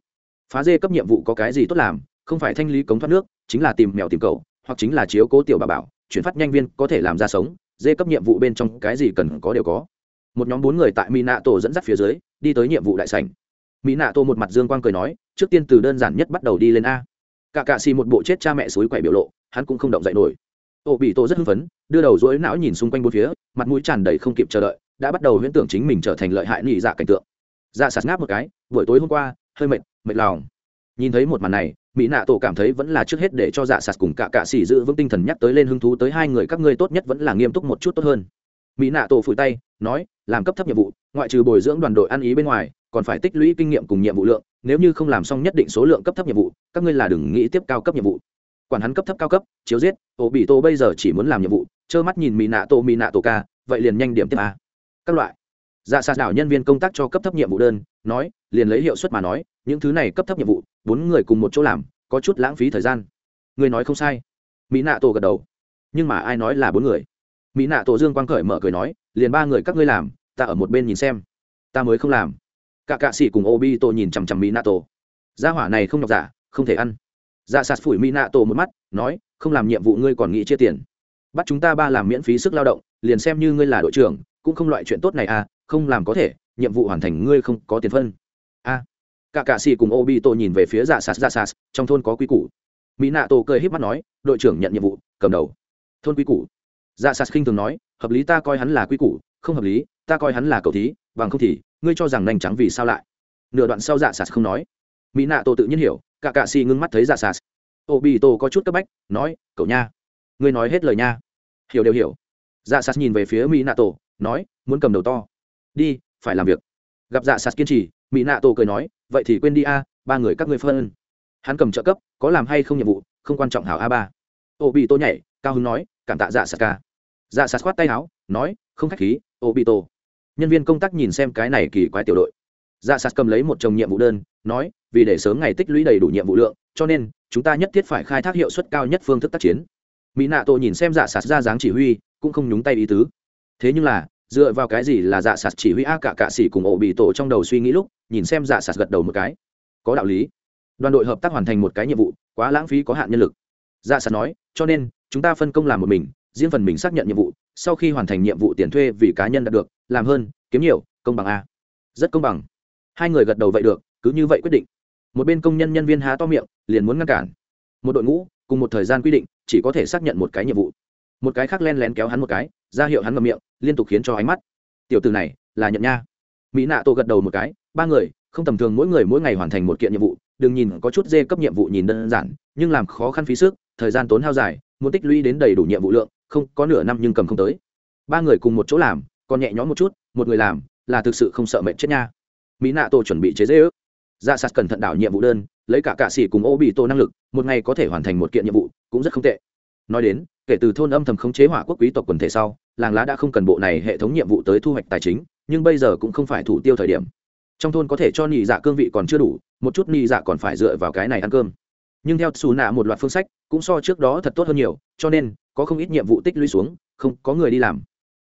Phá dê cấp nhiệm vụ có cái gì tốt làm, không phải thanh lý cống thoát nước, chính là tìm mèo tìm cầu hoặc chính là chiếu cố tiểu bà bảo, chuyển phát nhanh viên có thể làm ra sống, dê cấp nhiệm vụ bên trong cái gì cần có đều có. Một nhóm bốn người tại mỹ nạ tổ dẫn dắt phía dưới, đi tới nhiệm vụ đại sảnh. Mỹ nạ tổ một mặt dương quang cười nói, trước tiên từ đơn giản nhất bắt đầu đi lên a. Cả cạ xì một bộ chết cha mẹ suối quậy biểu lộ, hắn cũng không động dậy nổi ô bị tổ rất hưng phấn, đưa đầu dối não nhìn xung quanh bốn phía, mặt mũi tràn đầy không kịp chờ đợi, đã bắt đầu huyễn tưởng chính mình trở thành lợi hại nhị dạ cảnh tượng. Dạ sạt ngáp một cái, buổi tối hôm qua, hơi mệt mệt lòng. Nhìn thấy một màn này, mỹ nạ tổ cảm thấy vẫn là trước hết để cho dạ sạt cùng cả cạ xỉ giữ vững tinh thần nhắc tới lên hứng thú tới hai người các ngươi tốt nhất vẫn là nghiêm túc một chút tốt hơn. Mỹ nạ tổ phủi tay, nói, làm cấp thấp nhiệm vụ, ngoại trừ bồi dưỡng đoàn đội ăn ý bên ngoài, còn phải tích lũy kinh nghiệm cùng nhiệm vụ lượng, nếu như không làm xong nhất định số lượng cấp thấp nhiệm vụ, các ngươi là đừng nghĩ tiếp cao cấp nhiệm vụ quản hắn cấp thấp cao cấp, chiếu giết ổ bị tô bây giờ chỉ muốn làm nhiệm vụ, trơ mắt nhìn mỹ nạ Tô mỹ nạ Tô ca, vậy liền nhanh điểm tiếp a. Các loại. Dạ sạt đảo nhân viên công tác cho cấp thấp nhiệm vụ đơn, nói, liền lấy hiệu suất mà nói, những thứ này cấp thấp nhiệm vụ, bốn người cùng một chỗ làm, có chút lãng phí thời gian. Người nói không sai. Mỹ nạ tổ gật đầu. Nhưng mà ai nói là bốn người? Mỹ nạ tổ dương quang Khởi mở cười nói, liền ba người các ngươi làm, ta ở một bên nhìn xem. Ta mới không làm. Cả cạ sĩ cùng obi tổ nhìn chằm chằm mỹ nạ tổ gia hỏa này không nhọc giả không thể ăn dạ sạt phủi mỹ nạ tổ một mắt, nói, không làm nhiệm vụ ngươi còn nghĩ chia tiền. Bắt chúng ta ba làm miễn phí sức lao động, liền xem như ngươi là đội trưởng, cũng không loại chuyện tốt này à không làm có thể, nhiệm vụ hoàn thành ngươi không có tiền phân. A. Cả cạ xì cùng obi tổ nhìn về phía dạ sạt dạ sạt, trong thôn có quy củ. Mỹ nạ tổ cười h í p mắt nói, đội trưởng nhận nhiệm vụ, cầm đầu. Thôn quy củ. Dạ sạt khinh thường nói, hợp lý ta coi hắn là quy củ, không hợp lý, ta coi hắn là cầu thí, bằng không thì, ngươi cho rằng nành trắng vì sao lại? Nửa đoạn sau dạ sạt không nói. Mỹ nạ tổ tự nhiên hiểu cả cạ xì ngưng mắt thấy dạ sạt ô bị tổ có chút cấp bách, nói, cậu nha, ngươi nói hết lời nha. Hiểu, đều hiểu. Dạ sạt nhìn về phía mỹ nạ tổ nói, muốn cầm đầu to. Đi, phải làm việc. Gặp dạ sạt kiên trì mỹ nạ tổ cười nói, vậy thì quên đi a, ba người các ngươi phân. Hắn cầm trợ cấp, có làm hay không nhiệm vụ, không quan trọng hảo a ba. Ô bị tô nhảy, cao hứng nói, cảm tạ dạ sạt ca. Dạ sạt khoát tay áo, nói, không khách khí ô bị tô nhân viên công tác nhìn xem cái này kỳ quái tiểu đội. Dạ sạt cầm lấy một chồng nhiệm vụ đơn nói, vì để sớm ngày tích lũy đầy đủ nhiệm vụ lượng, cho nên, chúng ta nhất thiết phải khai thác hiệu suất cao nhất phương thức tác chiến. Mỹ nạ tổ nhìn xem dạ sạt ra dáng chỉ huy, cũng không nhúng tay ý tứ. Thế nhưng là, dựa vào cái gì là dạ sạt chỉ huy a cả cạ xỉ cùng ổ bị tổ trong đầu suy nghĩ lúc, nhìn xem dạ sạt gật đầu một cái. Có đạo lý. Đoàn đội hợp tác hoàn thành một cái nhiệm vụ, quá lãng phí có hạn nhân lực. Dạ sạt nói, cho nên, chúng ta phân công làm một mình, riêng phần mình xác nhận nhiệm vụ, sau khi hoàn thành nhiệm vụ tiền thuê vì cá nhân đạt được, làm hơn, kiếm nhiều, công bằng a. Rất công bằng. Hai người gật đầu vậy được cứ như vậy quyết định. Một bên công nhân nhân viên há to miệng, liền muốn ngăn cản. Một đội ngũ, cùng một thời gian quy định, chỉ có thể xác nhận một cái nhiệm vụ. Một cái khác len lén kéo hắn một cái, ra hiệu hắn ngậm miệng, liên tục khiến cho ánh mắt. Tiểu từ này, là nhận nha. Mỹ nạ tổ gật đầu một cái, ba người, không tầm thường mỗi người mỗi ngày hoàn thành một kiện nhiệm vụ, đừng nhìn có chút dê cấp nhiệm vụ nhìn đơn giản, nhưng làm khó khăn phí sức, thời gian tốn hao dài, muốn tích lũy đến đầy đủ nhiệm vụ lượng, không, có nửa năm nhưng cầm không tới. Ba người cùng một chỗ làm, còn nhẹ nhõm một chút, một người làm, là thực sự không sợ mệt chết nha. Mỹ nạ tổ chuẩn bị chế dễ ước ra sạt cẩn thận đảo nhiệm vụ đơn, lấy cả cạ xỉ cùng ô bị tô năng lực, một ngày có thể hoàn thành một kiện nhiệm vụ, cũng rất không tệ. Nói đến, kể từ thôn âm thầm khống chế hỏa quốc quý tộc quần thể sau, làng lá đã không cần bộ này hệ thống nhiệm vụ tới thu hoạch tài chính, nhưng bây giờ cũng không phải thủ tiêu thời điểm. Trong thôn có thể cho nhị dạ cương vị còn chưa đủ, một chút nhị dạ còn phải dựa vào cái này ăn cơm. Nhưng theo xù nạ một loạt phương sách, cũng so trước đó thật tốt hơn nhiều, cho nên, có không ít nhiệm vụ tích lũy xuống, không có người đi làm.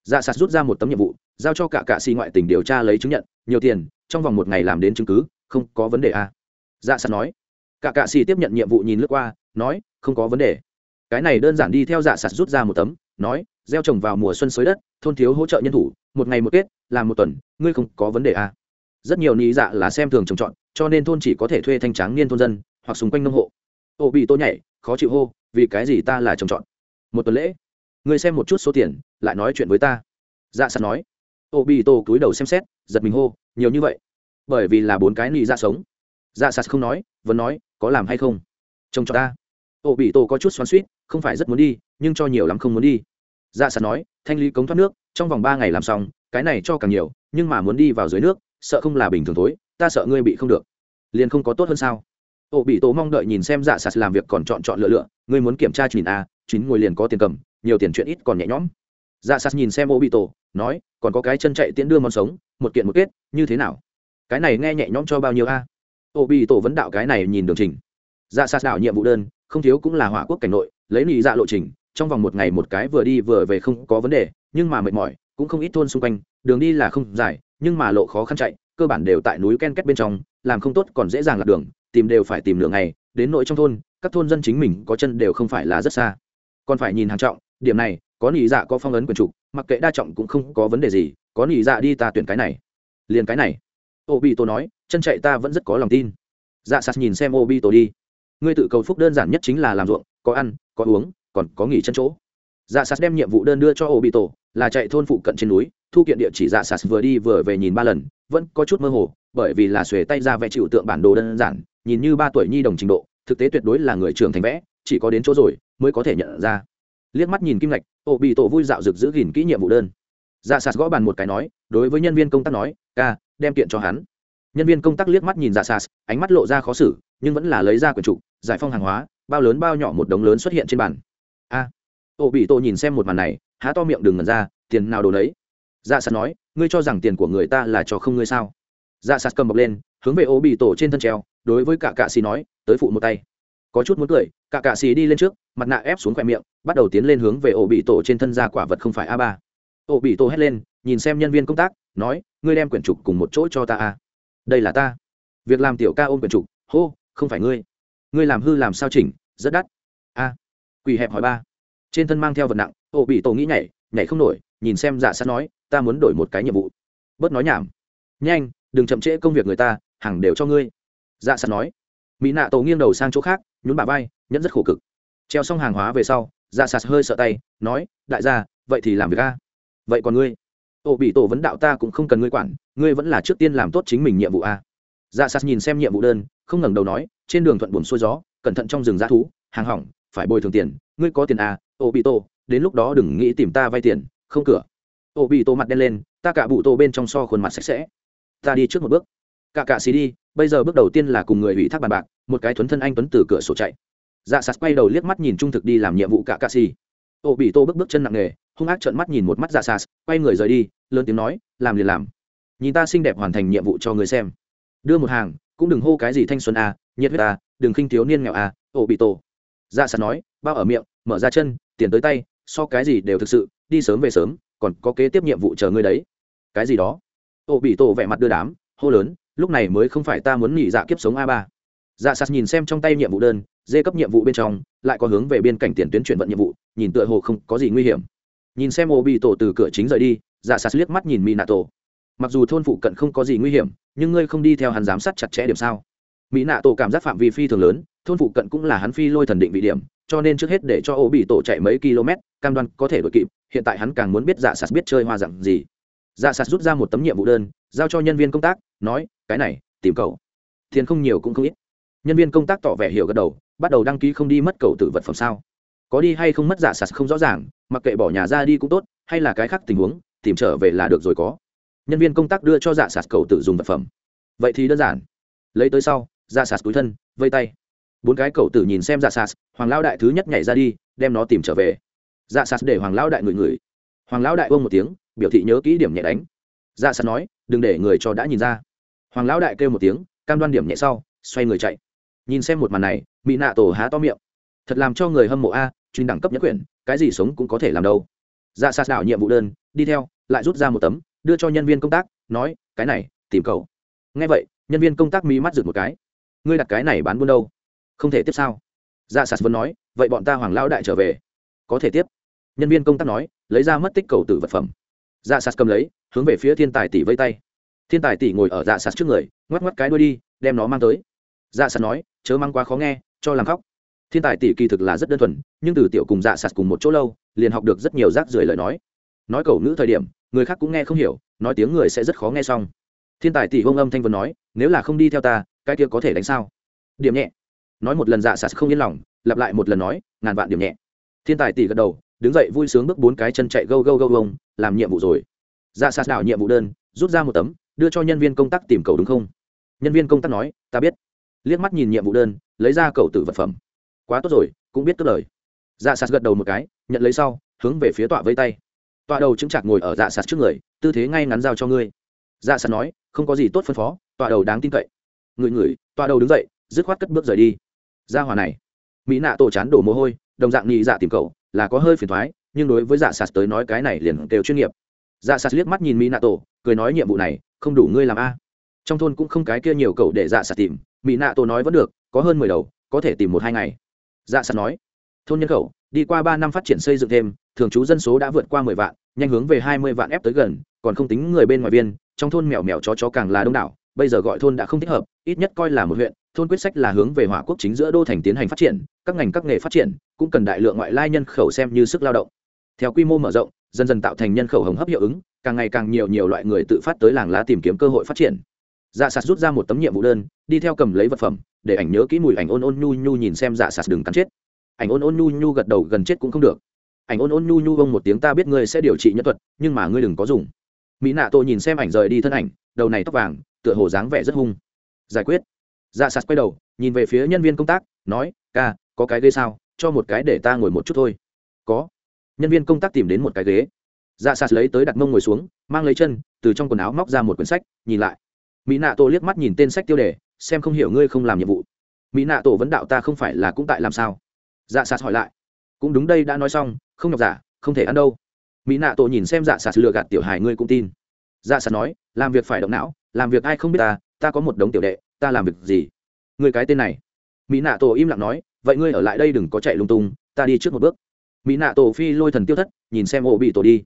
Dạ sạt rút ra một tấm nhiệm vụ, giao cho cả cạ xì ngoại tỉnh điều tra lấy chứng nhận, nhiều tiền, trong vòng một ngày làm đến chứng cứ không có vấn đề à. dạ sạt nói. Cả cạ xì tiếp nhận nhiệm vụ nhìn lướt qua, nói, không có vấn đề. Cái này đơn giản đi theo dạ sạt rút ra một tấm, nói, gieo trồng vào mùa xuân xới đất, thôn thiếu hỗ trợ nhân thủ, một ngày một kết, làm một tuần, ngươi không có vấn đề à. rất nhiều lý dạ là xem thường trồng trọt, cho nên thôn chỉ có thể thuê thanh tráng niên thôn dân, hoặc xung quanh nông hộ. Ô bị tô nhảy, khó chịu hô, vì cái gì ta là trồng trọt? Một tuần lễ, ngươi xem một chút số tiền, lại nói chuyện với ta. Dạ sạt nói. Ô bị tô cúi đầu xem xét, giật mình hô, nhiều như vậy bởi vì là bốn cái nị dạ sống. Dạ sạt không nói, vẫn nói, có làm hay không? Trông cho ta. Ô bị tổ có chút xoắn suýt không phải rất muốn đi, nhưng cho nhiều lắm không muốn đi. Dạ sạt nói, thanh lý cống thoát nước, trong vòng ba ngày làm xong, cái này cho càng nhiều, nhưng mà muốn đi vào dưới nước, sợ không là bình thường tối ta sợ ngươi bị không được. Liền không có tốt hơn sao? Ô bị tổ mong đợi nhìn xem dạ sạt làm việc còn chọn chọn lựa lựa, ngươi muốn kiểm tra chín a, chín ngồi liền có tiền cầm, nhiều tiền chuyện ít còn nhẹ nhõm. Dạ sạt nhìn xem ô bị tổ, nói, còn có cái chân chạy tiễn đưa món sống, một kiện một kết, như thế nào? Cái này nghe nhẹ nhõm cho bao nhiêu a? Ô, bị tổ vấn đạo cái này nhìn đường trình. Dạ sạt đạo nhiệm vụ đơn, không thiếu cũng là hỏa quốc cảnh nội, lấy lì dạ lộ trình, trong vòng một ngày một cái vừa đi vừa về không có vấn đề, nhưng mà mệt mỏi, cũng không ít thôn xung quanh, đường đi là không dài, nhưng mà lộ khó khăn chạy, cơ bản đều tại núi ken kết bên trong, làm không tốt còn dễ dàng lạc đường, tìm đều phải tìm nửa ngày, đến nội trong thôn, các thôn dân chính mình có chân đều không phải là rất xa. Còn phải nhìn hàng trọng, điểm này, có nỉ dạ có phong ấn quyền trục, mặc kệ đa trọng cũng không có vấn đề gì, có nỉ dạ đi ta tuyển cái này. Liền cái này ô bị tổ nói, chân chạy ta vẫn rất có lòng tin. Dạ sạt nhìn xem ô bị tổ đi. Ngươi tự cầu phúc đơn giản nhất chính là làm ruộng, có ăn, có uống, còn có nghỉ chân chỗ. Dạ sạt đem nhiệm vụ đơn đưa cho ô bị tổ là chạy thôn phụ cận trên núi, thu kiện địa chỉ dạ sạt vừa đi vừa về nhìn ba lần, vẫn có chút mơ hồ, bởi vì là xuề tay ra vẽ chịu tượng bản đồ đơn giản, nhìn như ba tuổi nhi đồng trình độ, thực tế tuyệt đối là người trưởng thành vẽ, chỉ có đến chỗ rồi mới có thể nhận ra. Liếc mắt nhìn kim lạch ô bị tổ vui dạo rực giữ gìn kỹ nhiệm vụ đơn dạ sạt gõ bàn một cái nói, đối với nhân viên công tác nói, ca, đem kiện cho hắn. Nhân viên công tác liếc mắt nhìn dạ sạt, ánh mắt lộ ra khó xử, nhưng vẫn là lấy ra quyển trục, giải phong hàng hóa, bao lớn bao nhỏ một đống lớn xuất hiện trên bàn. A. Ô bị tổ nhìn xem một màn này, há to miệng đừng ngần ra, tiền nào đồ đấy? Dạ sạt nói, ngươi cho rằng tiền của người ta là cho không ngươi sao? Dạ sạt cầm bọc lên, hướng về ô bị tổ trên thân treo, đối với cả cạ xì nói, tới phụ một tay. Có chút muốn cười cả cạ xì đi lên trước, mặt nạ ép xuống khoe miệng, bắt đầu tiến lên hướng về ô bị tổ trên thân ra quả vật không phải a ba ổ bị tô hét lên, nhìn xem nhân viên công tác, nói, ngươi đem quyển trục cùng một chỗ cho ta a đây là ta. Việc làm tiểu ca ôm quyển trục, hô, không phải ngươi. Ngươi làm hư làm sao chỉnh, rất đắt. A, quỳ hẹp hỏi ba. Trên thân mang theo vật nặng ổ bị tổ nghĩ nhảy nhảy không nổi, nhìn xem giả sát nói, ta muốn đổi một cái nhiệm vụ. Bớt nói nhảm. Nhanh, đừng chậm trễ công việc người ta, hàng đều cho ngươi. Dạ sát nói. Mỹ nạ tổ nghiêng đầu sang chỗ khác, nhún bà vai, nhẫn rất khổ cực. Treo xong hàng hóa về sau dạ sạt hơi sợ tay, nói, đại gia, vậy thì làm việc a vậy còn ngươi? Ô bị tổ vấn đạo ta cũng không cần ngươi quản, ngươi vẫn là trước tiên làm tốt chính mình nhiệm vụ a. Dạ sạt nhìn xem nhiệm vụ đơn, không ngẩng đầu nói, trên đường thuận buồn xuôi gió, cẩn thận trong rừng g thú, hàng hỏng, phải bồi thường tiền, ngươi có tiền à, a ô bị tổ, đến lúc đó đừng nghĩ tìm ta vay tiền, không cửa. Ô bị tổ mặt đen lên, ta cả bụ tô bên trong so khuôn mặt sạch sẽ. Ta đi trước một bước. Cả cả xì đi, bây giờ bước đầu tiên là cùng người ủy thác bàn bạc, một cái thuấn thân anh tuấn từ cửa sổ chạy. Dạ sạt quay đầu liếc mắt nhìn trung thực đi làm nhiệm vụ cả cả xì ô bị tô bước bước chân nặng nề hung ác trợn mắt nhìn một mắt dạ sạt quay người rời đi lớn tiếng nói làm liền làm. Nhìn ta xinh đẹp hoàn thành nhiệm vụ cho người xem. Đưa một hàng cũng đừng hô cái gì thanh xuân a à, nhiệt huyết a à, đừng khinh thiếu niên nghèo a à, ô bị tô. Dạ sạt nói bao ở miệng mở ra chân tiền tới tay so cái gì đều thực sự đi sớm về sớm còn có kế tiếp nhiệm vụ chờ ngươi đấy. Cái gì đó? Ô bị tổ vẻ mặt đưa đám hô lớn lúc này mới không phải ta muốn nghỉ dạ kiếp sống a ba dạ sạt nhìn xem trong tay nhiệm vụ đơn, dê cấp nhiệm vụ bên trong, lại có hướng về biên cảnh tiền tuyến chuyển vận nhiệm vụ, nhìn tựa hồ không có gì nguy hiểm. Nhìn xem ô bị tổ từ cửa chính rời đi dạ sạt liếc mắt nhìn mỹ nạ tổ mặc dù thôn phụ cận không có gì nguy hiểm, nhưng ngươi không đi theo hắn giám sát chặt chẽ điểm sao? Mỹ nạ tổ cảm giác phạm vi phi thường lớn, thôn phụ cận cũng là hắn phi lôi thần định vị điểm, cho nên trước hết để cho ô bị tổ chạy mấy km, cam đoan có thể đuổi kịp, hiện tại hắn càng muốn biết dạ sạt biết chơi hoa dặn gì. Dạ sạt rút ra một tấm nhiệm vụ đơn, giao cho nhân viên công tác, nói, cái này, tìm cậu. Tiền không nhiều cũng không ít nhân viên công tác tỏ vẻ hiểu gật đầu, bắt đầu đăng ký không đi mất cầu tử vật phẩm sao. Có đi hay không mất giả sạt không rõ ràng, mặc kệ bỏ nhà ra đi cũng tốt, hay là cái khác tình huống, tìm trở về là được rồi có. Nhân viên công tác đưa cho giả sạt cầu tử dùng vật phẩm. Vậy thì đơn giản. Lấy tới sau, giả sạt túi thân, vây tay. Bốn cái cầu tử nhìn xem giả sạt, hoàng lao đại thứ nhất nhảy ra đi, đem nó tìm trở về. Giả sạt để hoàng lao đại ngửi ngửi. Hoàng lao đại ôm một tiếng, biểu thị nhớ kỹ điểm nhẹ đánh. Giả sạt nói, đừng để người cho đã nhìn ra. Hoàng lão đại kêu một tiếng, cam đoan điểm nhẹ sau, xoay người chạy nhìn xem một màn này mỹ nạ tổ há to miệng. Thật làm cho người hâm mộ a, chuyên đẳng cấp nhất quyển cái gì sống cũng có thể làm đâu. Dạ sạt đảo nhiệm vụ đơn, đi theo, lại rút ra một tấm, đưa cho nhân viên công tác, nói, cái này, tìm cầu ngay vậy, nhân viên công tác mỹ mắt rực một cái. Ngươi đặt cái này bán buôn đâu? Không thể tiếp sao? Dạ sạt vẫn nói, vậy bọn ta hoàng lão đại trở về. Có thể tiếp. Nhân viên công tác nói, lấy ra mất tích cầu tử vật phẩm. Dạ sạt cầm lấy, hướng về phía thiên tài tỷ vây tay. Thiên tài tỷ ngồi ở dạ sạt trước người, ngoắc ngoắc cái đuôi đi, đem nó mang tới. Dạ sạt nói chớ mang quá khó nghe, cho làm khóc. Thiên tài tỷ kỳ thực là rất đơn thuần, nhưng từ tiểu cùng dạ sạt cùng một chỗ lâu, liền học được rất nhiều rác rưởi lời nói. Nói cầu ngữ thời điểm, người khác cũng nghe không hiểu, nói tiếng người sẽ rất khó nghe xong. Thiên tài tỷ hông âm thanh vân nói, nếu là không đi theo ta, cái kia có thể đánh sao? Điểm nhẹ. Nói một lần dạ sạt không yên lòng, lặp lại một lần nói, ngàn vạn điểm nhẹ. Thiên tài tỷ gật đầu, đứng dậy vui sướng bước bốn cái chân chạy gâu gâu gâu gông làm nhiệm vụ rồi. Dạ sạt đảo nhiệm vụ đơn, rút ra một tấm, đưa cho nhân viên công tác tìm cầu đúng không? Nhân viên công tác nói, ta biết liếc mắt nhìn nhiệm vụ đơn, lấy ra cầu tử vật phẩm. Quá tốt rồi, cũng biết cất lời. Dạ sạt gật đầu một cái, nhận lấy sau, hướng về phía tọa vây tay. Tọa đầu chững chạc ngồi ở dạ sạt trước người, tư thế ngay ngắn giao cho ngươi. Dạ sạt nói, không có gì tốt phân phó, tọa đầu đáng tin cậy. Người người, tọa đầu đứng dậy, dứt khoát cất bước rời đi. Ra hòa này, mỹ nạ tổ chán đổ mồ hôi, đồng dạng nghị dạ tìm cậu, là có hơi phiền thoái, nhưng đối với dạ sạt tới nói cái này liền đều chuyên nghiệp. Dạ sạt liếc mắt nhìn mỹ nạ tổ, cười nói nhiệm vụ này, không đủ ngươi làm a. Trong thôn cũng không cái kia nhiều cậu để dạ sạt tìm mỹ nạ tổ nói vẫn được, có hơn mười đầu, có thể tìm một hai ngày. Dạ sạt nói, thôn nhân khẩu, đi qua ba năm phát triển xây dựng thêm, thường trú dân số đã vượt qua mười vạn, nhanh hướng về hai mươi vạn ép tới gần, còn không tính người bên ngoài viên, trong thôn mèo mèo chó chó càng là đông đảo, bây giờ gọi thôn đã không thích hợp, ít nhất coi là một huyện, thôn quyết sách là hướng về hỏa quốc chính giữa đô thành tiến hành phát triển, các ngành các nghề phát triển, cũng cần đại lượng ngoại lai nhân khẩu xem như sức lao động. Theo quy mô mở rộng, dần dần tạo thành nhân khẩu hồng hấp hiệu ứng, càng ngày càng nhiều nhiều loại người tự phát tới làng lá tìm kiếm cơ hội phát triển dạ sạt rút ra một tấm nhiệm vụ đơn, đi theo cầm lấy vật phẩm, để ảnh nhớ kỹ mùi ảnh ôn ôn nhu nhu nhìn xem dạ sạt đừng cắn chết. Ảnh ôn ôn nhu nhu gật đầu, gần chết cũng không được. Ảnh ôn ôn nhu nhu bông một tiếng, ta biết ngươi sẽ điều trị nhân thuật, nhưng mà ngươi đừng có dùng. Mỹ nạ tô nhìn xem ảnh rời đi thân ảnh, đầu này tóc vàng, tựa hồ dáng vẻ rất hung. Giải quyết. Dạ sạt quay đầu, nhìn về phía nhân viên công tác, nói, ca, có cái ghế sao? Cho một cái để ta ngồi một chút thôi. Có. Nhân viên công tác tìm đến một cái ghế. Dạ sạt lấy tới đặt mông ngồi xuống, mang lấy chân, từ trong quần áo móc ra một quyển sách, nhìn lại mỹ nạ tổ liếc mắt nhìn tên sách tiêu đề, xem không hiểu ngươi không làm nhiệm vụ. Mỹ nạ tổ vấn đạo ta không phải là cũng tại làm sao? Dạ sạt hỏi lại. Cũng đúng đây đã nói xong, không nhọc giả không thể ăn đâu. Mỹ nạ tổ nhìn xem dạ sạt lừa gạt tiểu hài ngươi cũng tin. Dạ sạt nói, làm việc phải động não, làm việc ai không biết ta ta có một đống tiểu đệ, ta làm việc gì? Người cái tên này. Mỹ nạ tổ im lặng nói, vậy ngươi ở lại đây đừng có chạy lung tung, ta đi trước một bước. Mỹ nạ tổ phi lôi thần tiêu thất, nhìn xem ô bị tổ đi.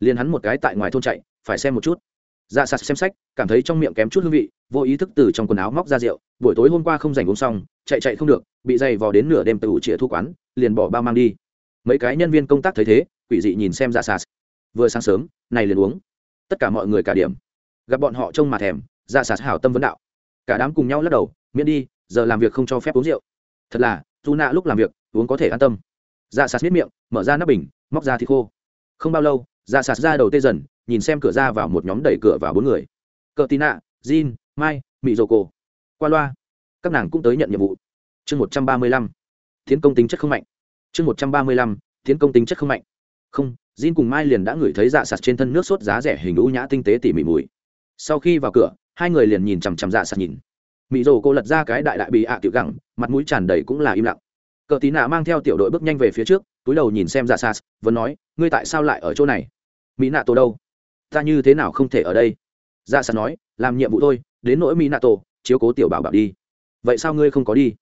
Liền hắn một cái tại ngoài thôn chạy, phải xem một chút dạ sạt xem sách, cảm thấy trong miệng kém chút hương vị, vô ý thức từ trong quần áo móc ra rượu, buổi tối hôm qua không dành uống xong, chạy chạy không được, bị dày vò đến nửa đêm từ chĩa thu quán, liền bỏ bao mang đi. Mấy cái nhân viên công tác thấy thế, quỷ dị nhìn xem dạ sạt. Vừa sáng sớm, này liền uống. Tất cả mọi người cả điểm. Gặp bọn họ trông mà thèm dạ sạt hảo tâm vấn đạo. Cả đám cùng nhau lắc đầu, miễn đi, giờ làm việc không cho phép uống rượu. Thật là dù nạ lúc làm việc, uống có thể an tâm. Dạ sạt biết miệng, mở ra nắp bình, móc ra thì khô. Không bao lâu dạ sạt ra đầu tê dần nhìn xem cửa ra vào một nhóm đẩy cửa vào bốn người. Cờ tì nạ jin mai mỹ dô cô, qua loa. Các nàng cũng tới nhận nhiệm vụ. Chương một trăm ba mươi lăm. Tiến công tính chất không mạnh. Chương một trăm ba mươi lăm. Tiến công tính chất không mạnh. Không jin cùng mai liền đã ngửi thấy dạ sạt trên thân nước sốt giá rẻ hình ưu nhã tinh tế tỉ mỉ mùi. Sau khi vào cửa hai người liền nhìn chằm chằm dạ sạt nhìn. Mỹ dô cô lật ra cái đại đại bị ạ tiểu gẳng mặt mũi tràn đầy cũng là im lặng. Cờ tí nạ mang theo tiểu đội bước nhanh về phía trước túi đầu nhìn xem dạ sạt vẫn nói ngươi tại sao lại ở chỗ này? Mỹ nạ tổ đâu? Ta như thế nào không thể ở đây? Dạ ra sàn nói, làm nhiệm vụ thôi, đến nỗi mỹ nạ tổ, chiếu cố tiểu bảo bảo đi. Vậy sao ngươi không có đi?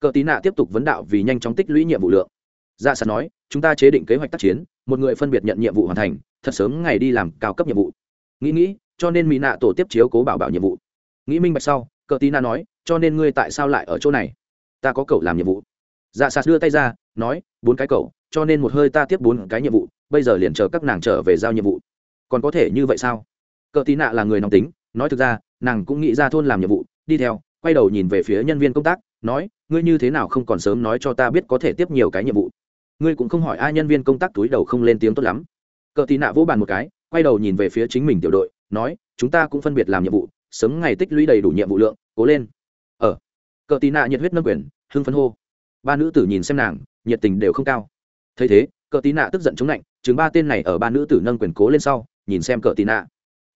Cờ tí nạ tiếp tục vấn đạo vì nhanh chóng tích lũy nhiệm vụ lượng. Dạ ra sàn nói, chúng ta chế định kế hoạch tác chiến, một người phân biệt nhận nhiệm vụ hoàn thành, thật sớm ngày đi làm cao cấp nhiệm vụ. Nghĩ nghĩ, cho nên mỹ nạ tổ tiếp chiếu cố bảo bảo nhiệm vụ. Nghĩ minh bạch sau, cờ tí nạ nói, cho nên ngươi tại sao lại ở chỗ này? Ta có cậu làm nhiệm vụ. Dạ sạt đưa tay ra, nói, bốn cái cậu cho nên một hơi ta tiếp bốn cái nhiệm vụ, bây giờ liền chờ các nàng trở về giao nhiệm vụ. Còn có thể như vậy sao? Cờ tí nạ là người nóng tính, nói thực ra, nàng cũng nghĩ ra thôn làm nhiệm vụ, đi theo, quay đầu nhìn về phía nhân viên công tác, nói, ngươi như thế nào không còn sớm nói cho ta biết có thể tiếp nhiều cái nhiệm vụ? Ngươi cũng không hỏi ai nhân viên công tác túi đầu không lên tiếng tốt lắm. Cờ tí nạ vỗ bàn một cái, quay đầu nhìn về phía chính mình tiểu đội, nói, chúng ta cũng phân biệt làm nhiệm vụ, sớm ngày tích lũy đầy đủ nhiệm vụ lượng, cố lên. Ở ờ. cờ tí nạ nhiệt huyết nâng quyền, hưng phấn hô. Ba nữ tử nhìn xem nàng, nhiệt tình đều không cao thấy thế, cờ tí nạ tức giận chống lạnh chứng ba tên này ở ba nữ tử nâng quyền cố lên sau, nhìn xem cờ tí nạ.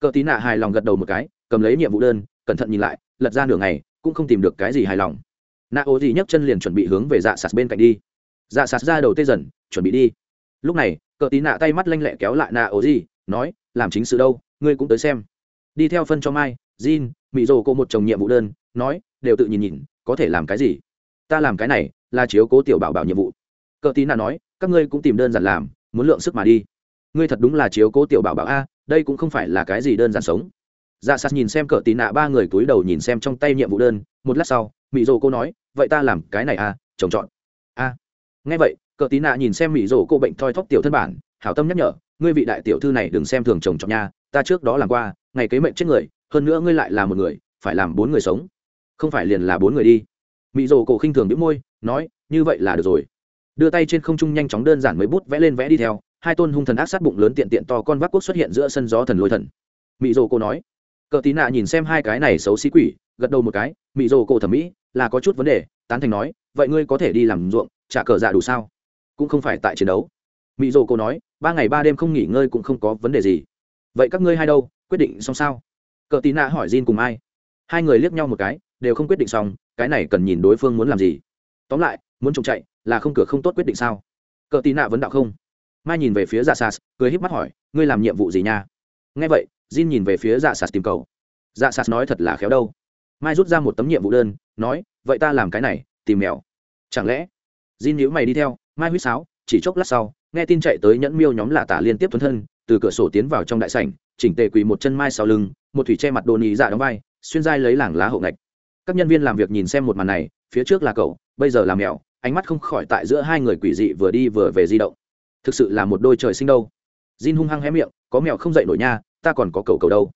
Cờ tí nạ hài lòng gật đầu một cái, cầm lấy nhiệm vụ đơn, cẩn thận nhìn lại, lật ra nửa ngày, cũng không tìm được cái gì hài lòng. Nạ ô gì nhấc chân liền chuẩn bị hướng về dạ sạt bên cạnh đi. Dạ sạt ra đầu tê dần, chuẩn bị đi. Lúc này, cờ tí nạ tay mắt lanh lẹ kéo lại nạ ô gì, nói, làm chính sự đâu, ngươi cũng tới xem. Đi theo phân cho mai, jin mỹ rồ cô một chồng nhiệm vụ đơn, nói, đều tự nhìn nhìn, có thể làm cái gì? Ta làm cái này, là chiếu cố tiểu bảo bảo nhiệm vụ. Cờ tí nạ nói các ngươi cũng tìm đơn giản làm, muốn lượng sức mà đi. Ngươi thật đúng là chiếu cố tiểu bảo bảo a, đây cũng không phải là cái gì đơn giản sống. Dạ sạt nhìn xem cờ tí nạ ba người cúi đầu nhìn xem trong tay nhiệm vụ đơn, một lát sau mỹ rồ cô nói, vậy ta làm cái này a trồng trọt a. Nghe vậy, cờ tí nạ nhìn xem mỹ rồ cô bệnh thoi thóp tiểu thân bản, hảo tâm nhắc nhở, ngươi vị đại tiểu thư này đừng xem thường trồng trọt nha, ta trước đó làm qua, ngày kế mệnh chết người, hơn nữa ngươi lại là một người, phải làm bốn người sống. Không phải liền là bốn người đi. Mỹ rồ cổ khinh thường đĩu môi, nói, như vậy là được rồi đưa tay trên không trung nhanh chóng đơn giản mấy bút vẽ lên vẽ đi theo, hai tôn hung thần ác sát bụng lớn tiện tiện to con vác quốc xuất hiện giữa sân gió thần lôi thần. Mỹ rồ cô nói, cờ tí nạ nhìn xem hai cái này xấu xí quỷ, gật đầu một cái mỹ rồ cô thẩm mỹ, là có chút vấn đề. Tán thành nói, vậy ngươi có thể đi làm ruộng, trả cờ dạ đủ sao? Cũng không phải tại chiến đấu. Mỹ rồ cô nói, ba ngày ba đêm không nghỉ ngơi cũng không có vấn đề gì. Vậy các ngươi hai đâu, quyết định xong sao? Cờ tí nạ hỏi Jin cùng ai hai người liếc nhau một cái, đều không quyết định xong, cái này cần nhìn đối phương muốn làm gì. Tóm lại, muốn trông chạy là không cửa không tốt quyết định sao? Cờ tí nạ vấn đạo không. Mai nhìn về phía dạ sas cười híp mắt hỏi, ngươi làm nhiệm vụ gì nha? Nghe vậy, Jin nhìn về phía dạ sas tìm cầu. Dạ sas nói thật là khéo đâu. Mai rút ra một tấm nhiệm vụ đơn, nói, vậy ta làm cái này, tìm mèo. Chẳng lẽ? Jin nhữ mày đi theo, mai huýt sáo, chỉ chốc lát sau, nghe tin chạy tới nhẫn miêu nhóm lạ tả liên tiếp thuần thân, từ cửa sổ tiến vào trong đại sảnh, chỉnh tề quỳ một chân mai sau lưng, một thủy che mặt đồ nị dạ đóng vai, xuyên dai lấy làng lá hậu ngạch. Các nhân viên làm việc nhìn xem một màn này, phía trước là cậu, bây giờ là mèo ánh mắt không khỏi tại giữa hai người quỷ dị vừa đi vừa về di động. Thực sự là một đôi trời sinh đâu. Jin hung hăng hé miệng, có mèo không dậy nổi nha, ta còn có cầu cầu đâu.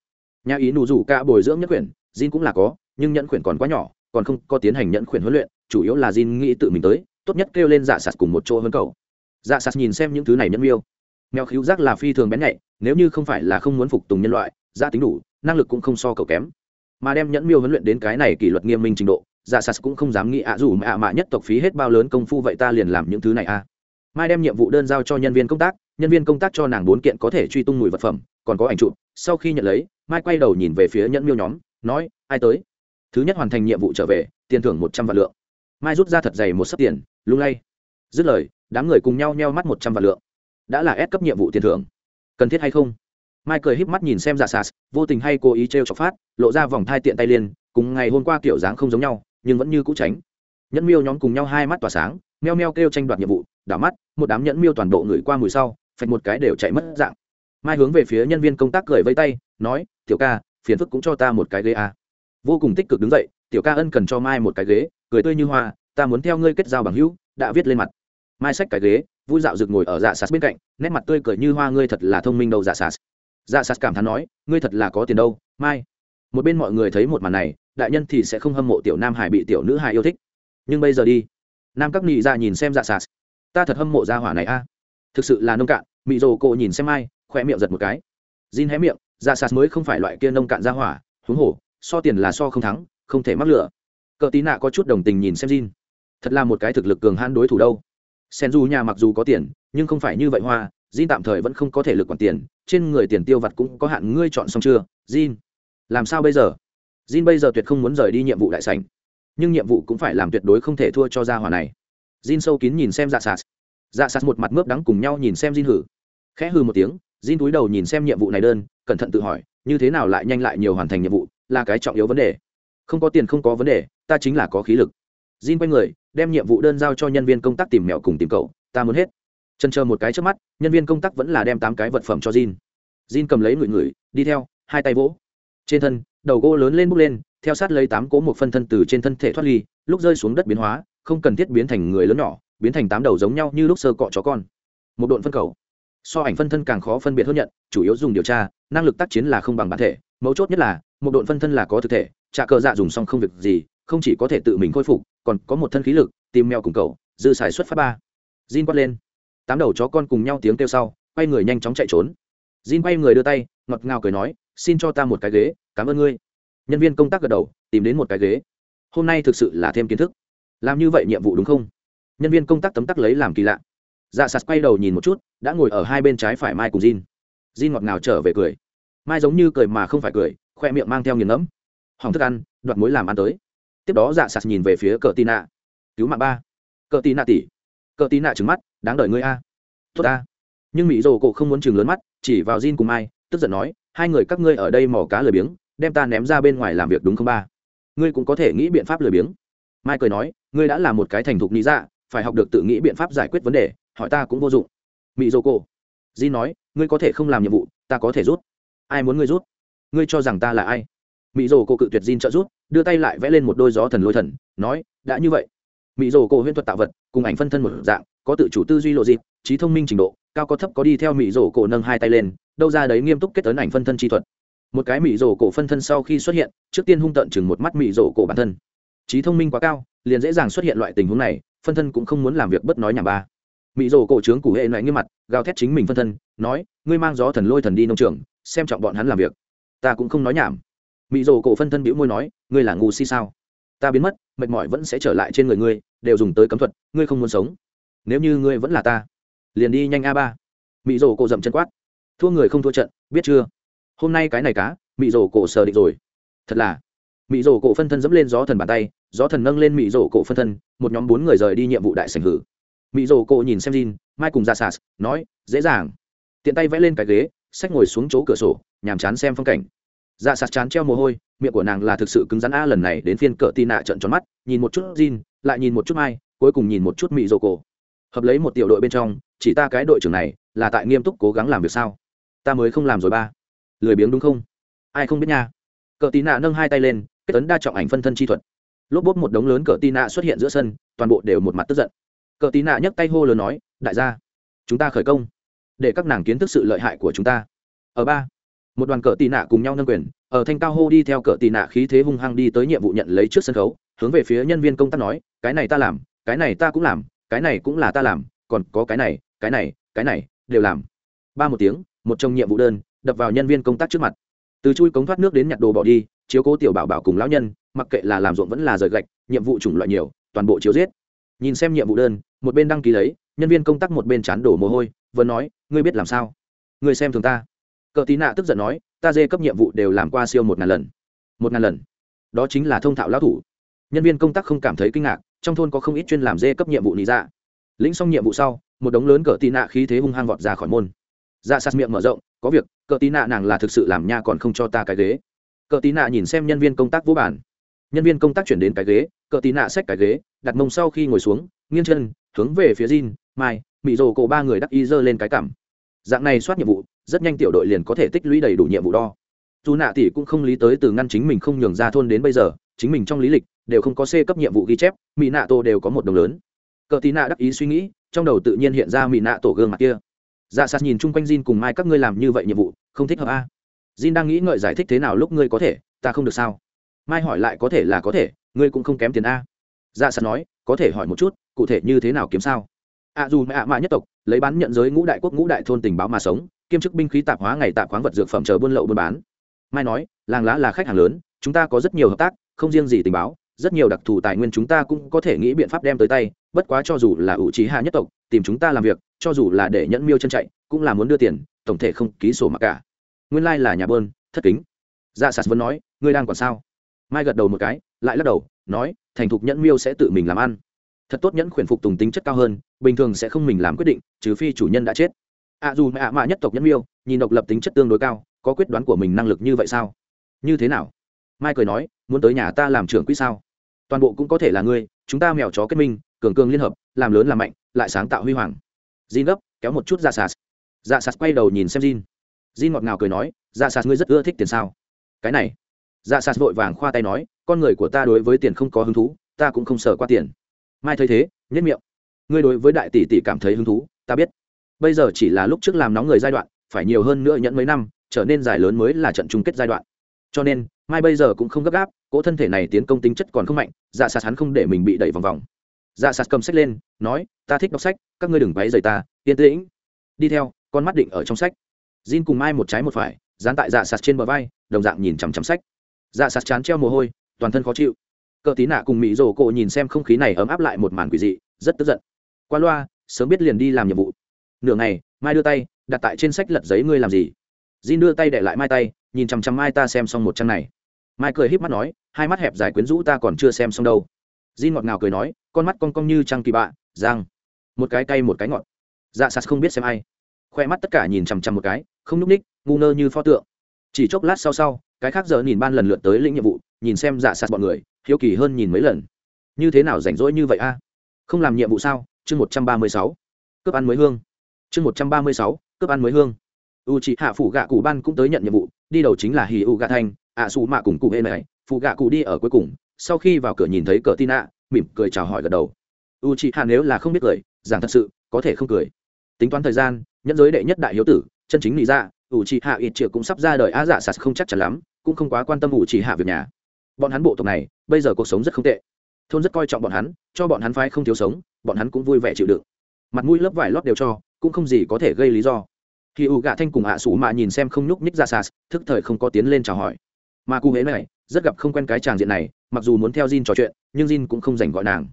Nhà ý nụ rủ cả bồi dưỡng nhẫn quyển, Jin cũng là có, nhưng nhẫn quyển còn quá nhỏ, còn không có tiến hành nhẫn quyển huấn luyện, chủ yếu là Jin nghĩ tự mình tới, tốt nhất kêu lên dạ sạt cùng một chỗ hơn cầu. Dạ sạt nhìn xem những thứ này nhẫn miêu. Mèo khíu giác là phi thường bén nhạy, nếu như không phải là không muốn phục tùng nhân loại gia tính đủ, năng lực cũng không so cầu kém. Mà đem nhẫn miêu huấn luyện đến cái này kỷ luật nghiêm minh trình độ dạ sas cũng không dám nghĩ ạ dù mà ạ, mạ nhất tộc phí hết bao lớn công phu vậy ta liền làm những thứ này a à. mai đem nhiệm vụ đơn giao cho nhân viên công tác, nhân viên công tác cho nàng bốn kiện có thể truy tung mùi vật phẩm, còn có ảnh chụp. Sau khi nhận lấy, mai quay đầu nhìn về phía nhẫn miêu nhóm, nói, ai tới? Thứ nhất hoàn thành nhiệm vụ trở về, tiền thưởng một trăm vạn lượng. Mai rút ra thật dày một sấp tiền, lung lay. Dứt lời, đám người cùng nhau nheo mắt một trăm vạn lượng. Đã là ép cấp nhiệm vụ tiền thưởng. Cần thiết hay không? Mai cười híp mắt nhìn xem giả sas, vô tình hay cố ý t r e o chọc phát, lộ ra vòng thai tiện tay liên cùng ngày hôm qua kiểu dáng không giống nhau nhưng vẫn như cũ tránh. Nhẫn miêu nhóm cùng nhau hai mắt tỏa sáng, meo meo kêu tranh đoạt nhiệm vụ, đảo mắt, một đám nhẫn miêu toàn bộ người qua mùi sau, phạch một cái đều chạy mất dạng. Mai hướng về phía nhân viên công tác cười vây tay, nói, tiểu ca, phiền phức cũng cho ta một cái ghế à. vô cùng tích cực đứng dậy, tiểu ca ân cần cho mai một cái ghế, cười tươi như hoa, ta muốn theo ngươi kết giao bằng hữu, đã viết lên mặt. Mai xách cái ghế, vui dạo rực ngồi ở dạ sạt bên cạnh, nét mặt tươi cười như hoa, ngươi thật là thông minh đâu dạ sạt. Dạ sạt cảm thán nói, ngươi thật là có tiền đâu, mai. Một bên mọi người thấy một màn này đại nhân thì sẽ không hâm mộ tiểu nam hải bị tiểu nữ hải yêu thích. Nhưng bây giờ đi. Nam các nị ra nhìn xem dạ sạt. Ta thật hâm mộ gia hỏa này a. Thực sự là nông cạn. Mị rồ cổ nhìn xem ai khoe miệng giật một cái. Jin hé miệng dạ sạt mới không phải loại kia nông cạn gia hỏa, huống hồ, so tiền là so không thắng, không thể mắc lửa. Cờ tí nạ có chút đồng tình nhìn xem Jin. Thật là một cái thực lực cường hãn đối thủ đâu. Sen du nhà mặc dù có tiền, nhưng không phải như vậy hoa, Jin tạm thời vẫn không có thể lực quản tiền, trên người tiền tiêu vặt cũng có hạn, ngươi chọn xong chưa? Jin, làm sao bây giờ? Jin bây giờ tuyệt không muốn rời đi nhiệm vụ đại sảnh. Nhưng nhiệm vụ cũng phải làm tuyệt đối không thể thua cho gia hỏa này. Jin sâu kín nhìn xem dạ sạt. Dạ sạt một mặt mướp đắng cùng nhau nhìn xem Jin hử. Khẽ hừ một tiếng, Jin túi đầu nhìn xem nhiệm vụ này đơn, cẩn thận tự hỏi, như thế nào lại nhanh lại nhiều hoàn thành nhiệm vụ, là cái trọng yếu vấn đề. Không có tiền không có vấn đề, ta chính là có khí lực. Jin quay người, đem nhiệm vụ đơn giao cho nhân viên công tác tìm mẹo cùng tìm cậu, ta muốn hết. Chân chờ một cái trước mắt, nhân viên công tác vẫn là đem tám cái vật phẩm cho Jin. Jin cầm lấy người người, đi theo, hai tay vỗ. Trên thân đầu gỗ lớn lên bốc lên, theo sát lấy tám cỗ một phân thân từ trên thân thể thoát ly, lúc rơi xuống đất biến hóa, không cần thiết biến thành người lớn nhỏ, biến thành tám đầu giống nhau như lúc sơ cọ chó con. Một độn phân cầu. So ảnh phân thân càng khó phân biệt hơn nhận, chủ yếu dùng điều tra, năng lực tác chiến là không bằng bản thể, mấu chốt nhất là, một độn phân thân là có thực thể, trả cờ dạ dùng xong không việc gì, không chỉ có thể tự mình khôi phục, còn có một thân khí lực, tìm mèo cùng cầu dư xài xuất phát ba. Jin quát lên. Tám đầu chó con cùng nhau tiếng kêu sau, quay người nhanh chóng chạy trốn. Jin quay người đưa tay, ngọt ngào cười nói xin cho ta một cái ghế, cảm ơn ngươi. Nhân viên công tác gật đầu, tìm đến một cái ghế. Hôm nay thực sự là thêm kiến thức. Làm như vậy nhiệm vụ đúng không? Nhân viên công tác tấm tắc lấy làm kỳ lạ. Dạ sạt quay đầu nhìn một chút, đã ngồi ở hai bên trái phải mai cùng Jin. Jin ngọt ngào trở về cười. Mai giống như cười mà không phải cười, khoe miệng mang theo nghiền ngẫm. Hỏng thức ăn, đoạt mối làm ăn tới. Tiếp đó dạ sạt nhìn về phía cờ tì nạ. Cứu mạng ba. Cờ tì nạ tỉ cờ tì nạ trứng mắt, đáng đợi ngươi a. Tốt a. Nhưng mỹ rồ cổ không muốn chừng lớn mắt, chỉ vào Jin cùng mai, tức giận nói hai người các ngươi ở đây mò cá lười biếng, đem ta ném ra bên ngoài làm việc đúng không ba? Ngươi cũng có thể nghĩ biện pháp lười biếng. Mai cười nói, ngươi đã là một cái thành thục nghĩ dạ phải học được tự nghĩ biện pháp giải quyết vấn đề, hỏi ta cũng vô dụng. Mỹ dô cô. Di nói, ngươi có thể không làm nhiệm vụ, ta có thể rút. Ai muốn ngươi rút? Ngươi cho rằng ta là ai? Mỹ dô cô cự tuyệt Di trợ rút đưa tay lại vẽ lên một đôi gió thần lôi thần, nói, đã như vậy. Mỹ dô cô huyễn thuật tạo vật, cùng ảnh phân thân một dạng, có tự chủ tư duy lộ dịp, trí thông minh trình độ cao có thấp có đi theo mỹ rổ cổ nâng hai tay lên, đâu ra đấy nghiêm túc kết tấn ảnh phân thân chi thuật. Một cái mỹ rổ cổ phân thân sau khi xuất hiện, trước tiên hung tận chừng một mắt mỹ rổ cổ bản thân. Trí thông minh quá cao, liền dễ dàng xuất hiện loại tình huống này, phân thân cũng không muốn làm việc bất nói nhà ba. Mỹ rổ cổ trướng củ hệ lại nghiêm mặt, gào thét chính mình phân thân, nói, ngươi mang gió thần lôi thần đi nông trường, xem trọng bọn hắn làm việc. Ta cũng không nói nhảm. Mỹ rổ cổ phân thân bĩu môi nói, ngươi là ngu si sao? Ta biến mất, mệt mỏi vẫn sẽ trở lại trên người ngươi, đều dùng tới cấm thuật, ngươi không muốn sống. Nếu như ngươi vẫn là ta liền đi nhanh a ba. Mị rổ cổ dậm chân quát. Thua người không thua trận biết chưa? Hôm nay cái này cá mị rổ cổ sờ định rồi. Thật là. Mị rổ cổ phân thân dẫm lên gió thần bàn tay gió thần nâng lên mị rổ cổ phân thân một nhóm bốn người rời đi nhiệm vụ đại sành hử. Mị rổ cổ nhìn xem Jin, mai cùng ra sas nói dễ dàng. Tiện tay vẽ lên cái ghế sách ngồi xuống chỗ cửa sổ nhàm chán xem phong cảnh. Ra sas chán treo mồ hôi miệng của nàng là thực sự cứng rắn a lần này đến phiên cỡ tì nạ trận tròn mắt nhìn một chút Jin, lại nhìn một chút mai cuối cùng nhìn một chút mị rổ cổ hợp lấy một tiểu đội bên trong, chỉ ta cái đội trưởng này, là tại nghiêm túc cố gắng làm việc sao? Ta mới không làm rồi ba. Lười biếng đúng không? Ai không biết nha. Cờ tí nạ nâng hai tay lên, kết tấn đa trọng ảnh phân thân chi thuật. Lốp bốp một đống lớn cờ tí nạ xuất hiện giữa sân, toàn bộ đều một mặt tức giận. Cờ tí nạ nhấc tay hô lớn nói, đại gia, chúng ta khởi công, để các nàng kiến thức sự lợi hại của chúng ta. Ở ba, một đoàn cờ tì nạ cùng nhau nâng quyền, ở thanh cao hô đi theo cờ tì nạ khí thế hung hăng đi tới nhiệm vụ nhận lấy trước sân khấu, hướng về phía nhân viên công tác nói, cái này ta làm, cái này ta cũng làm cái này cũng là ta làm, còn có cái này cái này cái này, đều làm. Ba một tiếng, một trong nhiệm vụ đơn, đập vào nhân viên công tác trước mặt. Từ chui cống thoát nước đến nhặt đồ bỏ đi, chiếu cố tiểu bảo bảo cùng lão nhân, mặc kệ là làm ruộng vẫn là rời gạch, nhiệm vụ chủng loại nhiều, toàn bộ chiếu giết. Nhìn xem nhiệm vụ đơn, một bên đăng ký lấy, nhân viên công tác một bên chán đổ mồ hôi, vừa nói, ngươi biết làm sao? Ngươi xem thường ta. Cờ tí nạ tức giận nói, ta dê cấp nhiệm vụ đều làm qua siêu một ngàn lần. Một ngàn lần. Đó chính là thông thạo lão thủ. Nhân viên công tác không cảm thấy kinh ngạc trong thôn có không ít chuyên làm dê cấp nhiệm vụ lý dạ. Lĩnh xong nhiệm vụ sau một đống lớn cờ tị nạ khí thế hung hăng vọt ra khỏi môn. Dạ sạt miệng mở rộng có việc cờ tị nạ nàng là thực sự làm nha còn không cho ta cái ghế. Cờ tị nạ nhìn xem nhân viên công tác vô bản nhân viên công tác chuyển đến cái ghế cờ tị nạ xách cái ghế đặt mông sau khi ngồi xuống nghiêng chân hướng về phía Jin, mai Mị rồ cổ ba người đắc y dơ lên cái cảm dạng này soát nhiệm vụ rất nhanh tiểu đội liền có thể tích lũy đầy đủ nhiệm vụ đo. Dù nạ tỷ cũng không lý tới từ ngăn chính mình không nhường ra thôn đến bây giờ chính mình trong lý lịch đều không có c cấp nhiệm vụ ghi chép mỹ nạ tổ đều có một đồng lớn. Cờ tí nạ đắc ý suy nghĩ, trong đầu tự nhiên hiện ra mỹ nạ tổ gương mặt kia. Dạ sạt nhìn chung quanh Jin cùng mai, các ngươi làm như vậy nhiệm vụ, không thích hợp a à? Jin đang nghĩ ngợi giải thích thế nào lúc ngươi có thể, ta không được sao? Mai hỏi lại có thể là có thể, ngươi cũng không kém tiền a. Dạ sạt nói, có thể hỏi một chút, cụ thể như thế nào kiếm sao? Ạ dù mẹ ạ mạ nhất tộc, lấy bán nhận giới ngũ đại quốc ngũ đại thôn tình báo mà sống, kiêm chức binh khí tạp hóa ngày tạp khoáng vật dược phẩm chờ buôn lậu buôn bán. Mai nói, làng lá là khách hàng lớn, chúng ta có rất nhiều hợp tác, không riêng gì tình báo rất nhiều đặc thù tài nguyên chúng ta cũng có thể nghĩ biện pháp đem tới tay, bất quá cho dù là ủ trí hạ nhất tộc, tìm chúng ta làm việc, cho dù là để nhẫn miêu chân chạy, cũng là muốn đưa tiền, tổng thể không ký sổ mặc cả. Nguyên lai、like、là nhà bơn, thất kính. Dạ sạt vẫn nói, ngươi đang còn sao? Mai gật đầu một cái, lại lắc đầu, nói, thành thục nhẫn miêu sẽ tự mình làm ăn. Thật tốt nhẫn khuyển phục tùng tính chất cao hơn, bình thường sẽ không mình làm quyết định, trừ phi chủ nhân đã chết. Ạ dù mẹ ạ mạ nhất tộc nhẫn miêu, nhìn độc lập tính chất tương đối cao, có quyết đoán của mình năng lực như vậy sao? Như thế nào? Mai cười nói, muốn tới nhà ta làm trưởng quỹ sao? Toàn bộ cũng có thể là ngươi, chúng ta mèo chó kết minh, cường cường liên hợp, làm lớn làm mạnh, lại sáng tạo huy hoàng. Jin gấp, kéo một chút ra sạt. Ra sạt quay đầu nhìn xem jin. Jin ngọt ngào cười nói ra sạt ngươi rất ưa thích tiền sao? Cái này. Ra sạt vội vàng khoa tay nói, con người của ta đối với tiền không có hứng thú, ta cũng không sợ qua tiền. Mai thấy thế nhất miệng. Ngươi đối với đại tỷ tỷ cảm thấy hứng thú, ta biết. Bây giờ chỉ là lúc trước làm nóng người giai đoạn, phải nhiều hơn nữa nhận mấy năm, trở nên dài lớn mới là trận chung kết giai đoạn. Cho nên, mai bây giờ cũng không gấp gáp cỗ thân thể này tiến công tính chất còn không mạnh dạ sạt hắn không để mình bị đẩy vòng vòng. Dạ sạt cầm sách lên, nói, ta thích đọc sách, các ngươi đừng váy dày ta, yên tĩnh. Đi theo, con mắt định ở trong sách. Jin cùng mai một trái một phải, dán tại dạ sạt trên bờ vai, đồng dạng nhìn chằm chằm sách. Dạ sạt chán treo mồ hôi, toàn thân khó chịu. Cờ tí nạ cùng mỹ rổ cộ nhìn xem không khí này ấm áp lại một màn quỷ dị, rất tức giận. Qua loa, sớm biết liền đi làm nhiệm vụ. Nửa ngày, mai đưa tay, đặt tại trên sách lật giấy ngươi làm gì? Jin đưa tay để lại mai tay, nhìn chằm chằm mai ta xem xong một trang này mai cười híp mắt nói, hai mắt hẹp dài quyến rũ ta còn chưa xem xong đâu. Di ngọt ngào cười nói, con mắt cong cong như trăng kỳ bạ giang một cái cay một cái ngọt. Dạ sạt không biết xem ai. Khoe mắt tất cả nhìn chằm chằm một cái, không n ú c ních, ngu ngơ như pho tượng. Chỉ chốc lát sau sau, cái khác giờ nhìn ban lần lượt tới lĩnh nhiệm vụ, nhìn xem dạ sạt bọn người, hiếu kỳ hơn nhìn mấy lần. Như thế nào rảnh rỗi như vậy a? Không làm nhiệm vụ sao? Chương một trăm ba mươi sáu. Cướp ăn mới hương. Chương một trăm ba mươi sáu, cướp ăn mới hương. U chị hạ phủ gạ cụ ban cũng tới nhận nhiệm vụ, đi đầu chính là hì u gạ thanh ạ xù mạ cùng cụ hê này phụ gạ cụ đi ở cuối cùng sau khi vào cửa nhìn thấy cờ tin ạ mỉm cười chào hỏi gật đầu. U chị hạ nếu là không biết cười giảng thật sự có thể không cười. Tính toán thời gian nhẫn giới đệ nhất đại hiếu tử chân chính lý ra dạ, u chị hạ ít triệu cũng sắp ra đời á dạ sạt không chắc chắn lắm cũng không quá quan tâm u chị hạ việc nhà. Bọn hắn bộ tộc này bây giờ cuộc sống rất không tệ. Thôn rất coi trọng bọn hắn cho bọn hắn phái không thiếu sống bọn hắn cũng vui vẻ chịu đựng. Mặt mũi lớp vải lót đều cho cũng không gì có thể gây lý do. Khi u gạ thanh cùng ạ sủ mạ nhìn xem không nhúc nhích ra sas thức thời không có tiến lên chào hỏi mà cụ hễ này rất gặp không quen cái tràng diện này, mặc dù muốn theo Jin trò chuyện, nhưng Jin cũng không dành gọi nàng.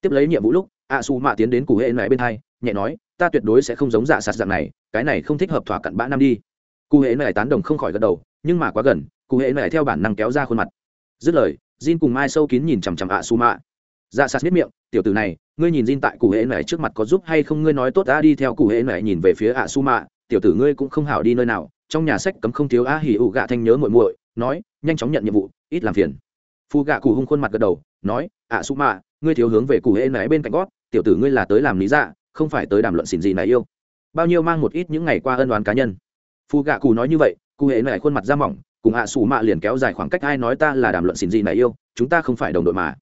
Tiếp lấy nhiệm vụ lúc, a su mạ tiến đến cụ hễ này bên hai, nhẹ nói, ta tuyệt đối sẽ không giống dạ sạt dạng này, cái này không thích hợp thỏa cặn bã năm đi. Cụ hễ này tán đồng không khỏi gật đầu, nhưng mà quá gần, cụ hễ này theo bản năng kéo ra khuôn mặt. Dứt lời, Jin cùng mai sâu kín nhìn chằm chằm a su mạ. Dạ sạt biết miệng, tiểu tử này, ngươi nhìn Jin tại cụ hễ này trước mặt có giúp hay không? Ngươi nói tốt ta đi theo cụ hễ này nhìn về phía a su mạ, tiểu tử ngươi cũng không hảo đi nơi nào, trong nhà sách cấm không thiếu a hỉ ụ gạ thanh nhớ muội muội nói, nhanh chóng nhận nhiệm vụ, ít làm phiền. Phu gạ cụ hung khuôn mặt gật đầu, nói, ạ su mạ, ngươi thiếu hướng về cụ hễ này bên cạnh gót, tiểu tử ngươi là tới làm lý dạ không phải tới đàm luận xỉn gì này yêu. Bao nhiêu mang một ít những ngày qua ân đoán cá nhân. Phu gạ cụ nói như vậy, cụ hễ này khuôn mặt ra mỏng, cùng ạ su mạ liền kéo dài khoảng cách ai nói ta là đàm luận xỉn gì này yêu, chúng ta không phải đồng đội mà.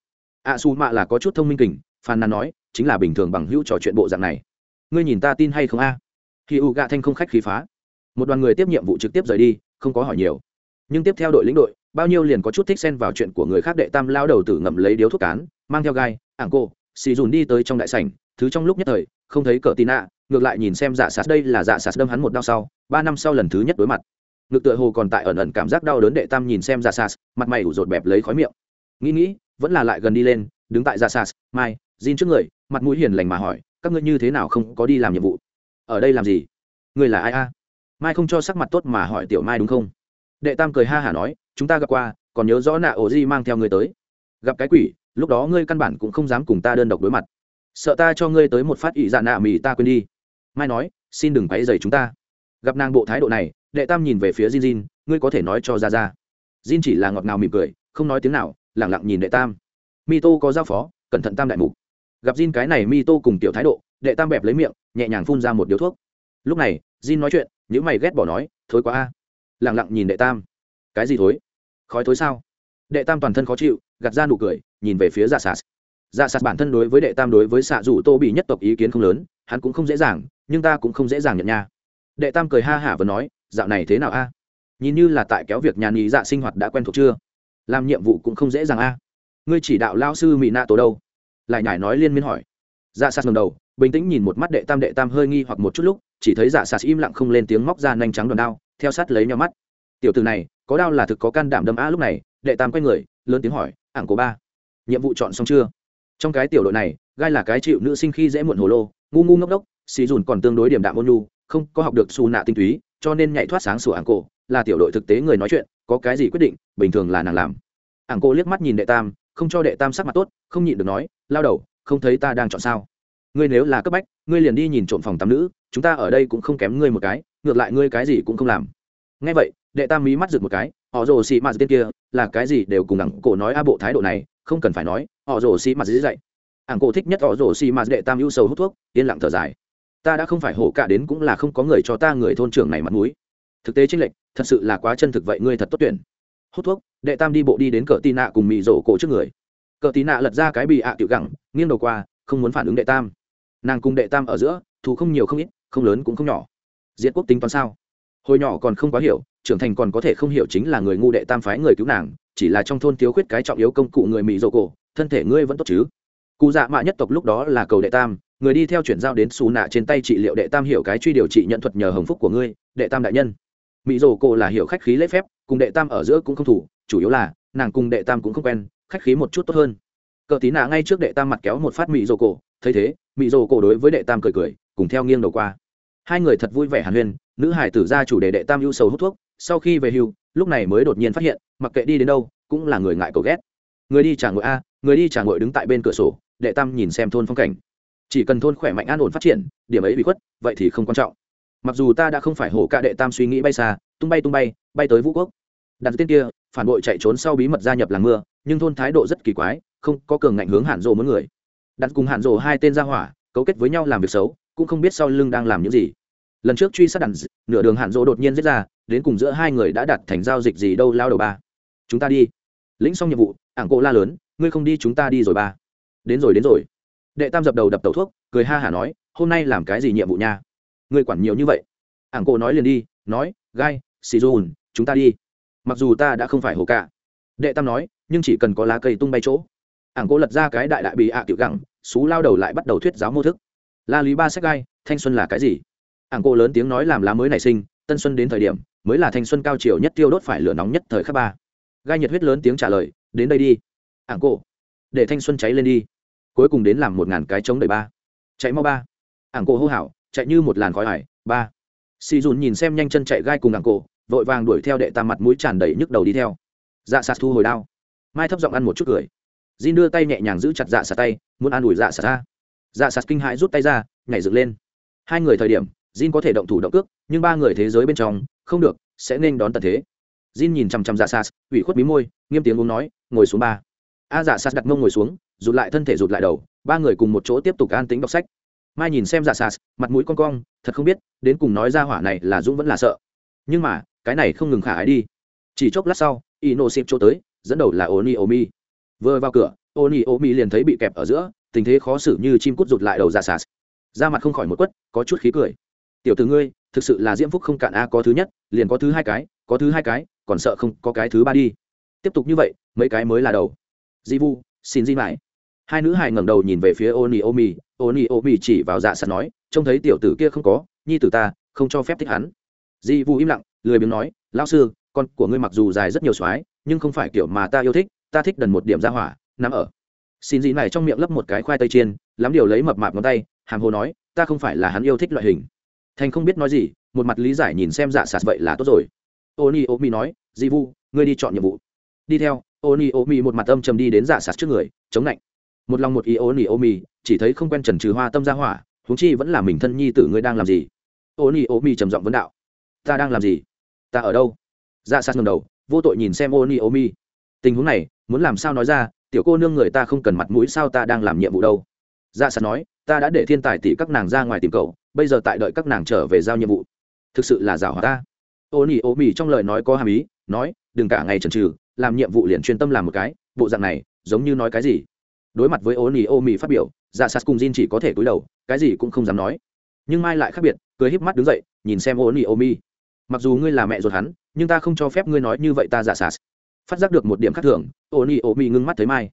Ạ su mạ là có chút thông minh kình phan nan nói, chính là bình thường bằng hữu trò chuyện bộ dạng này. Ngươi nhìn ta tin hay không a? Khi u gạ thanh không khách khí phá. Một đoàn người tiếp nhiệm vụ trực tiếp rời đi, không có hỏi nhiều nhưng tiếp theo đội lĩnh đội, bao nhiêu liền có chút thích xen vào chuyện của người khác đệ tam lao đầu tử ngậm lấy điếu thuốc cán, mang theo gai, ảng cô, xì dùn đi tới trong đại sảnh, thứ trong lúc nhất thời, không thấy cờ tì nạ, ngược lại nhìn xem dạ sạt đây là dạ sạt đâm hắn một đau sau, ba năm sau lần thứ nhất đối mặt. Ngược tựa hồ còn tại ẩn ẩn cảm giác đau đớn đệ tam nhìn xem dạ sạt, mặt mày ủ rột bẹp lấy khói miệng. Nghĩ nghĩ, vẫn là lại gần đi lên, đứng tại dạ sạt, mai, Jin trước người. Mặt mũi hiền lành mà hỏi, các ngươi như thế nào không có đi làm nhiệm vụ? Ở đây làm gì? Người là ai a? Mai không cho sắc mặt tốt mà hỏi tiểu mai đúng không? Đệ tam cười ha hả nói, chúng ta gặp qua, còn nhớ rõ nạ ổ di mang theo ngươi tới. Gặp cái quỷ, lúc đó ngươi căn bản cũng không dám cùng ta đơn độc đối mặt. Sợ ta cho ngươi tới một phát ỵ dạ nạ mì ta quên đi. Mai nói, xin đừng quấy dày chúng ta. Gặp nàng bộ thái độ này, đệ tam nhìn về phía jin jin, ngươi có thể nói cho ra ra jin chỉ là ngọt ngào mỉm cười, không nói tiếng nào, lẳng lặng nhìn đệ tam. Mi tô có giao phó, cẩn thận tam đại mục. Gặp jin cái này mi tô cùng tiểu thái độ, đệ tam bẹp lấy miệng, nhẹ nhàng phun ra một điếu thuốc. Lúc này, jin nói chuyện những mày ghét bỏ nói thối quá a lẳng lặng nhìn đệ tam. Cái gì thối? Khói thối sao? Đệ tam toàn thân khó chịu, gạt ra nụ cười, nhìn về phía dạ sạt. Dạ sạt bản thân đối với đệ tam đối với xạ rủ tô bị nhất tộc ý kiến không lớn, hắn cũng không dễ dàng, nhưng ta cũng không dễ dàng nhận nha. Đệ tam cười ha hả và nói, dạo này thế nào a? Nhìn như là tại kéo việc nhà nghỉ dạ sinh hoạt đã quen thuộc chưa? Làm nhiệm vụ cũng không dễ dàng a. Ngươi chỉ đạo lao sư mỹ nạ tổ đâu? Lại nhải nói liên miên hỏi. Dạ sạt ngầm đầu, bình tĩnh nhìn một mắt đệ tam đệ tam hơi nghi hoặc một chút lúc, chỉ thấy dạ sạt im lặng không lên tiếng móc ra nhanh trắng đòn đao theo sát lấy nhau mắt. Tiểu từ này, có đao là thực có can đảm đâm á lúc này, đệ tam quay người, lớn tiếng hỏi, ảng cố ba, nhiệm vụ chọn xong chưa? Trong cái tiểu đội này, gai là cái chịu nữ sinh khi dễ muộn hồ lô, ngu ngu ngốc đốc xì dùn còn tương đối điểm đạm ôn nhu, không có học được xù nạ tinh túy, cho nên nhảy thoát sáng sủa ảng cổ, là tiểu đội thực tế người nói chuyện, có cái gì quyết định, bình thường là nàng làm. Ảng cổ liếc mắt nhìn đệ tam, không cho đệ tam sắc mặt tốt, không nhịn được nói, lao đầu, không thấy ta đang chọn sao? Ngươi nếu là cấp bách, ngươi liền đi nhìn trộm phòng tắm nữ chúng ta ở đây cũng không kém ngươi một cái, ngược lại ngươi cái gì cũng không làm. Ngay vậy, đệ tam mí mắt rực một cái, họ rồ xị mạt tên kia, là cái gì đều cùng ảng cổ nói a bộ thái độ này, không cần phải nói, họ rồ xị mạt dễ dạy. Ảng cổ thích nhất họ rồ xị mạt đệ tam ưu sầu hút thuốc, yên lặng thở dài. Ta đã không phải hổ cả đến cũng là không có người cho ta người thôn trưởng này mặt mũi. Thực tế chênh lệch, thật sự là quá chân thực vậy ngươi thật tốt tuyển. Hút thuốc, đệ tam đi bộ đi đến cờ tì nạ cùng mị rổ cổ trước người. Cờ tì nạ lật ra cái bị ạ tiểu gẳng, nghiêng đầu qua, không muốn phản ứng đệ tam. Nàng cùng đệ tam ở giữa, thù không nhiều không ít không lớn cũng không nhỏ. Diệt quốc tính toán sao? Hồi nhỏ còn không quá hiểu, trưởng thành còn có thể không hiểu chính là người ngu đệ tam phái người cứu nàng, chỉ là trong thôn thiếu khuyết cái trọng yếu công cụ người mỹ dô cổ, thân thể ngươi vẫn tốt chứ? Cụ dạ mạ nhất tộc lúc đó là cầu đệ tam, người đi theo chuyển giao đến xù nạ trên tay trị liệu đệ tam hiểu cái truy điều trị nhận thuật nhờ hồng phúc của ngươi, đệ tam đại nhân. Mỹ dô cổ là hiểu khách khí lễ phép, cùng đệ tam ở giữa cũng không thủ, chủ yếu là, nàng cùng đệ tam cũng không quen, khách khí một chút tốt hơn. Cờ tí nạ ngay trước đệ tam mặt kéo một phát mỹ dô cổ, thấy thế, mỹ dô cổ đối với đệ tam cười cười, cùng theo nghiêng đầu qua hai người thật vui vẻ hàn huyên, nữ hải tử ra chủ đề đệ tam ưu sầu hút thuốc, sau khi về hưu, lúc này mới đột nhiên phát hiện, mặc kệ đi đến đâu, cũng là người ngại cầu ghét. Người đi trả ngội a, người đi trả ngội đứng tại bên cửa sổ, đệ tam nhìn xem thôn phong cảnh. Chỉ cần thôn khỏe mạnh an ổn phát triển, điểm ấy bị khuất, vậy thì không quan trọng. Mặc dù ta đã không phải hổ ca đệ tam suy nghĩ bay xa, tung bay tung bay bay tới vũ quốc. Đặt tên kia, phản bội chạy trốn sau bí mật gia nhập làng mưa, nhưng thôn thái độ rất kỳ quái, không có cường ngạnh hướng hàn rộ mỗi người. Đặt cùng hàn rộ hai tên ra hỏa, cấu kết với nhau làm việc xấu cũng không biết sau lưng đang làm những gì. Lần trước truy sát đàn nửa đường hạn dỗ đột nhiên giết ra, đến cùng giữa hai người đã đặt thành giao dịch gì đâu, lao đầu ba. Chúng ta đi. Lĩnh xong nhiệm vụ, ảng cộ la lớn, ngươi không đi chúng ta đi rồi ba. Đến rồi đến rồi. Đệ tam dập đầu đập tẩu thuốc, cười ha hả nói, hôm nay làm cái gì nhiệm vụ nha? Ngươi quản nhiều như vậy. Ảng cộ nói liền đi, nói, gai xì dù chúng ta đi. Mặc dù ta đã không phải hồ cả đệ tam nói, nhưng chỉ cần có lá cây tung bay chỗ. Ảng cộ lật ra cái đại đại bị ạ tiểu gẳng xú lao đầu lại bắt đầu thuyết giáo mô thức la lý ba sách gai, thanh xuân là cái gì? Ảng cô lớn tiếng nói làm lá mới nảy sinh, tân xuân đến thời điểm, mới là thanh xuân cao chiều nhất tiêu đốt phải lửa nóng nhất thời khắc ba. Gai nhiệt huyết lớn tiếng trả lời, đến đây đi. Ảng cô, để thanh xuân cháy lên đi. Cuối cùng đến làm một ngàn cái chống đầy ba. Chạy mau ba. Ảng cô hô hào, chạy như một làn khói hải, ba. Xì dùn nhìn xem nhanh chân chạy gai cùng ảng cô, vội vàng đuổi theo đệ tam mặt mũi tràn đầy nhức đầu đi theo. Dạ sạt thu hồi đao. Mai thấp giọng ăn một chút cười. Jin đưa tay nhẹ nhàng giữ chặt dạ sạt tay, muốn an ủi dạ sạt ra dạ sạt kinh hãi rút tay ra, nhảy dựng lên. Hai người thời điểm, Jin có thể động thủ động cước, nhưng ba người thế giới bên trong, không được, sẽ nên đón tận thế. Jin nhìn chằm chằm dạ sạt, ủy khuất bí môi, nghiêm tiếng uống nói, ngồi xuống ba. A dạ sạt đặt mông ngồi xuống, rụt lại thân thể rụt lại đầu, ba người cùng một chỗ tiếp tục an tính đọc sách. Mai nhìn xem dạ sạt, mặt mũi con cong, thật không biết, đến cùng nói ra hỏa này là dũng vẫn là sợ. Nhưng mà, cái này không ngừng khả ái đi. Chỉ chốc lát sau ino xịp chỗ tới, dẫn đầu là oni omi. Vừa vào cửa, oni omi liền thấy bị kẹp ở giữa tình thế khó xử như chim cút rụt lại đầu ra sạt ra mặt không khỏi một quất, có chút khí cười. Tiểu từ ngươi, thực sự là diễm phúc không cạn a, có thứ nhất, liền có thứ hai cái, có thứ hai cái, còn sợ không có cái thứ ba đi. Tiếp tục như vậy, mấy cái mới là đầu. Di vu, xin di mãi. Hai nữ hài ngẩng đầu nhìn về phía oni omi oni omi chỉ vào dạ sạt nói, trông thấy tiểu tử kia không có, nhi tử ta, không cho phép thích hắn. Di vu im lặng, lười biếng nói, lão sư, con của ngươi mặc dù dài rất nhiều soái, nhưng không phải kiểu mà ta yêu thích, ta thích đần một điểm ra hỏa, nằm ở xin gì này trong miệng lấp một cái khoai tây chiên lắm điều lấy mập mạp ngón tay hàm hồ nói ta không phải là hắn yêu thích loại hình. Thành không biết nói gì một mặt lý giải nhìn xem dạ sạt vậy là tốt rồi. Oni Mi nói di vu ngươi đi chọn nhiệm vụ. Đi theo oni Mi một mặt âm trầm đi đến dạ sạt trước người chống lạnh một lòng một ý oni Mi, chỉ thấy không quen trần trừ hoa tâm ra hỏa huống chi vẫn là mình thân nhi tử ngươi đang làm gì? Oni Mi trầm giọng vấn đạo ta đang làm gì? Ta ở đâu? Dạ sạt ngầm đầu vô tội nhìn xem oni Mi, tình huống này muốn làm sao nói ra tiểu cô nương người ta không cần mặt mũi sao ta đang làm nhiệm vụ đâu. Dạ sạt nói, ta đã để thiên tài tỷ các nàng ra ngoài tìm cậu, bây giờ tại đợi các nàng trở về giao nhiệm vụ. Thực sự là rào hòa ta. Ô nỉ, ô mỉ trong lời nói có hàm ý, nói, đừng cả ngày chần chừ, làm nhiệm vụ liền chuyên tâm làm một cái, bộ dạng này, giống như nói cái gì. Đối mặt với ô nỉ, ô mỉ phát biểu dạ sạt cùng jin chỉ có thể cúi đầu, cái gì cũng không dám nói. Nhưng mai lại khác biệt, cười híp mắt đứng dậy, nhìn xem ô nỉ, ô mi mặc dù ngươi là mẹ ruột hắn, nhưng ta không cho phép ngươi nói như vậy ta dạ sạt phát giác được một điểm khác thường ô nhi ô mi ngưng mắt thấy mai.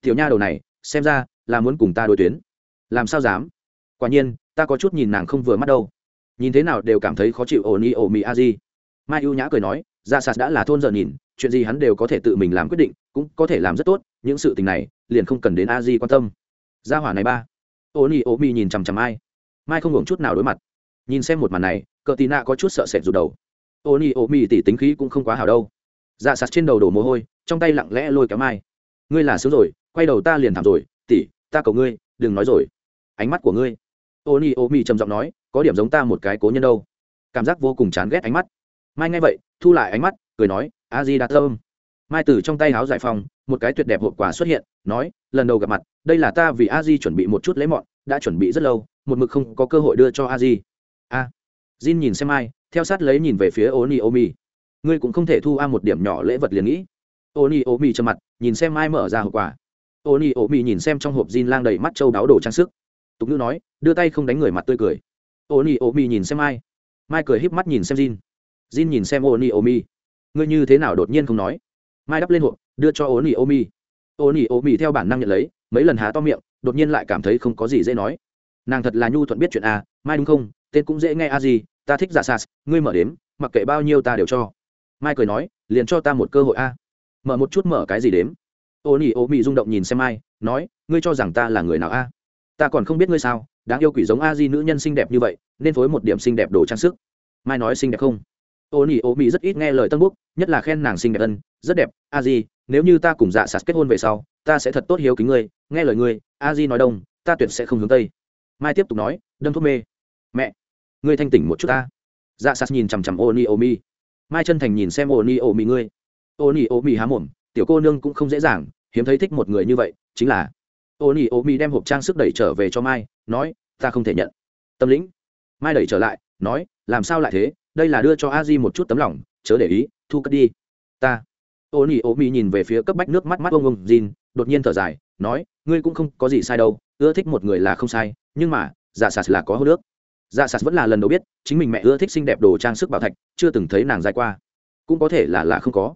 Tiểu nha đầu này, xem ra là muốn cùng ta đối tuyến. Làm sao dám? Quả nhiên, ta có chút nhìn nàng không vừa mắt đâu. Nhìn thế nào đều cảm thấy khó chịu ổ ni ổ mì a di. Mai ưu nhã cười nói ra sạt đã là thôn giờ nhìn, chuyện gì hắn đều có thể tự mình làm quyết định, cũng có thể làm rất tốt, những sự tình này liền không cần đến a di quan tâm. Gia hỏa này ba. Ổ ni ổ mì nhìn chằm chằm ai mai không hưởng chút nào đối mặt. Nhìn xem một màn này, cờ tì nạ có chút sợ sệt rụt đầu. Ổ ni ổ mì tỉ tính khí cũng không quá hảo đâu dạ sạt trên đầu đổ mồ hôi trong tay lặng lẽ lôi kéo mai. Ngươi là sướng rồi quay đầu ta liền thảm rồi tỉ ta cầu ngươi đừng nói rồi. Ánh mắt của ngươi. Ô ni ô mi trầm giọng nói có điểm giống ta một cái cố nhân đâu. Cảm giác vô cùng chán ghét ánh mắt. Mai nghe vậy thu lại ánh mắt cười nói a di đã thơm. Mai từ trong tay háo giải phong một cái tuyệt đẹp hộp quà xuất hiện nói lần đầu gặp mặt đây là ta vì a di chuẩn bị một chút lấy mọn đã chuẩn bị rất lâu một mực không có cơ hội đưa cho a di. A. Jin nhìn xem ai, theo sát lấy nhìn về phía ô ni ô mi ngươi cũng không thể thu a một điểm nhỏ lễ vật liền nghĩ. Ô ni ô mi trầm mặt nhìn xem ai mở ra hộp quà. Ô ni ô mi nhìn xem trong hộp jean lang đầy mắt châu đáo đồ trang sức. Tục ngữ nói đưa tay không đánh người mặt tươi cười. Ô ni ô mi nhìn xem ai, mai cười híp mắt nhìn xem jean jean nhìn xem ô ni ô mi ngươi như thế nào đột nhiên không nói? Mai đắp lên hộp đưa cho ô ni ô mi ô ni ô mi theo bản năng nhận lấy mấy lần há to miệng đột nhiên lại cảm thấy không có gì dễ nói. Nàng thật là nhu thuận biết chuyện à mai đúng không? Tên cũng dễ nghe a gì ta thích giả sas ngươi mở đếm mặc kệ bao nhiêu ta đều cho mai cười nói, liền cho ta một cơ hội a. Mở một chút mở cái gì đếm. Ô nỉ ô mị rung động nhìn xem mai, nói, ngươi cho rằng ta là người nào a? Ta còn không biết ngươi sao, đáng yêu quỷ giống a di nữ nhân xinh đẹp như vậy, nên phối một điểm xinh đẹp đồ trang sức. Mai nói, xinh đẹp không? Ô nỉ ô mị rất ít nghe lời tân búc, nhất là khen nàng xinh đẹp ân, rất đẹp, a di, nếu như ta cùng dạ sạt kết hôn về sau, ta sẽ thật tốt hiếu kính ngươi, nghe lời ngươi, a di nói đông, ta tuyệt sẽ không hướng tây. Mai tiếp tục nói, đâm thuốc mê. Mẹ, ngươi thanh tỉnh một chút ta. Dạ sạt nhìn chằm chằm ô ni ô mi mai chân thành nhìn xem ô ni ô mì ngươi. Ô ni ô mì há mồm tiểu cô nương cũng không dễ dàng hiếm thấy thích một người như vậy chính là ô ni ô mì đem hộp trang sức đẩy trở về cho mai nói ta không thể nhận. Tâm lĩnh. Mai đẩy trở lại nói làm sao lại thế? Đây là đưa cho a di một chút tấm lòng chớ để ý thu cất đi. Ta. Ô ni ô mi nhìn về phía cấp bách nước mắt mắt ông ông Jin, đột nhiên thở dài nói ngươi cũng không có gì sai đâu ưa thích một người là không sai nhưng mà giả sạt là có hô nước dạ sạt vẫn là lần đầu biết chính mình mẹ ưa thích xinh đẹp đồ trang sức bảo thạch chưa từng thấy nàng dài qua. Cũng có thể là là không có.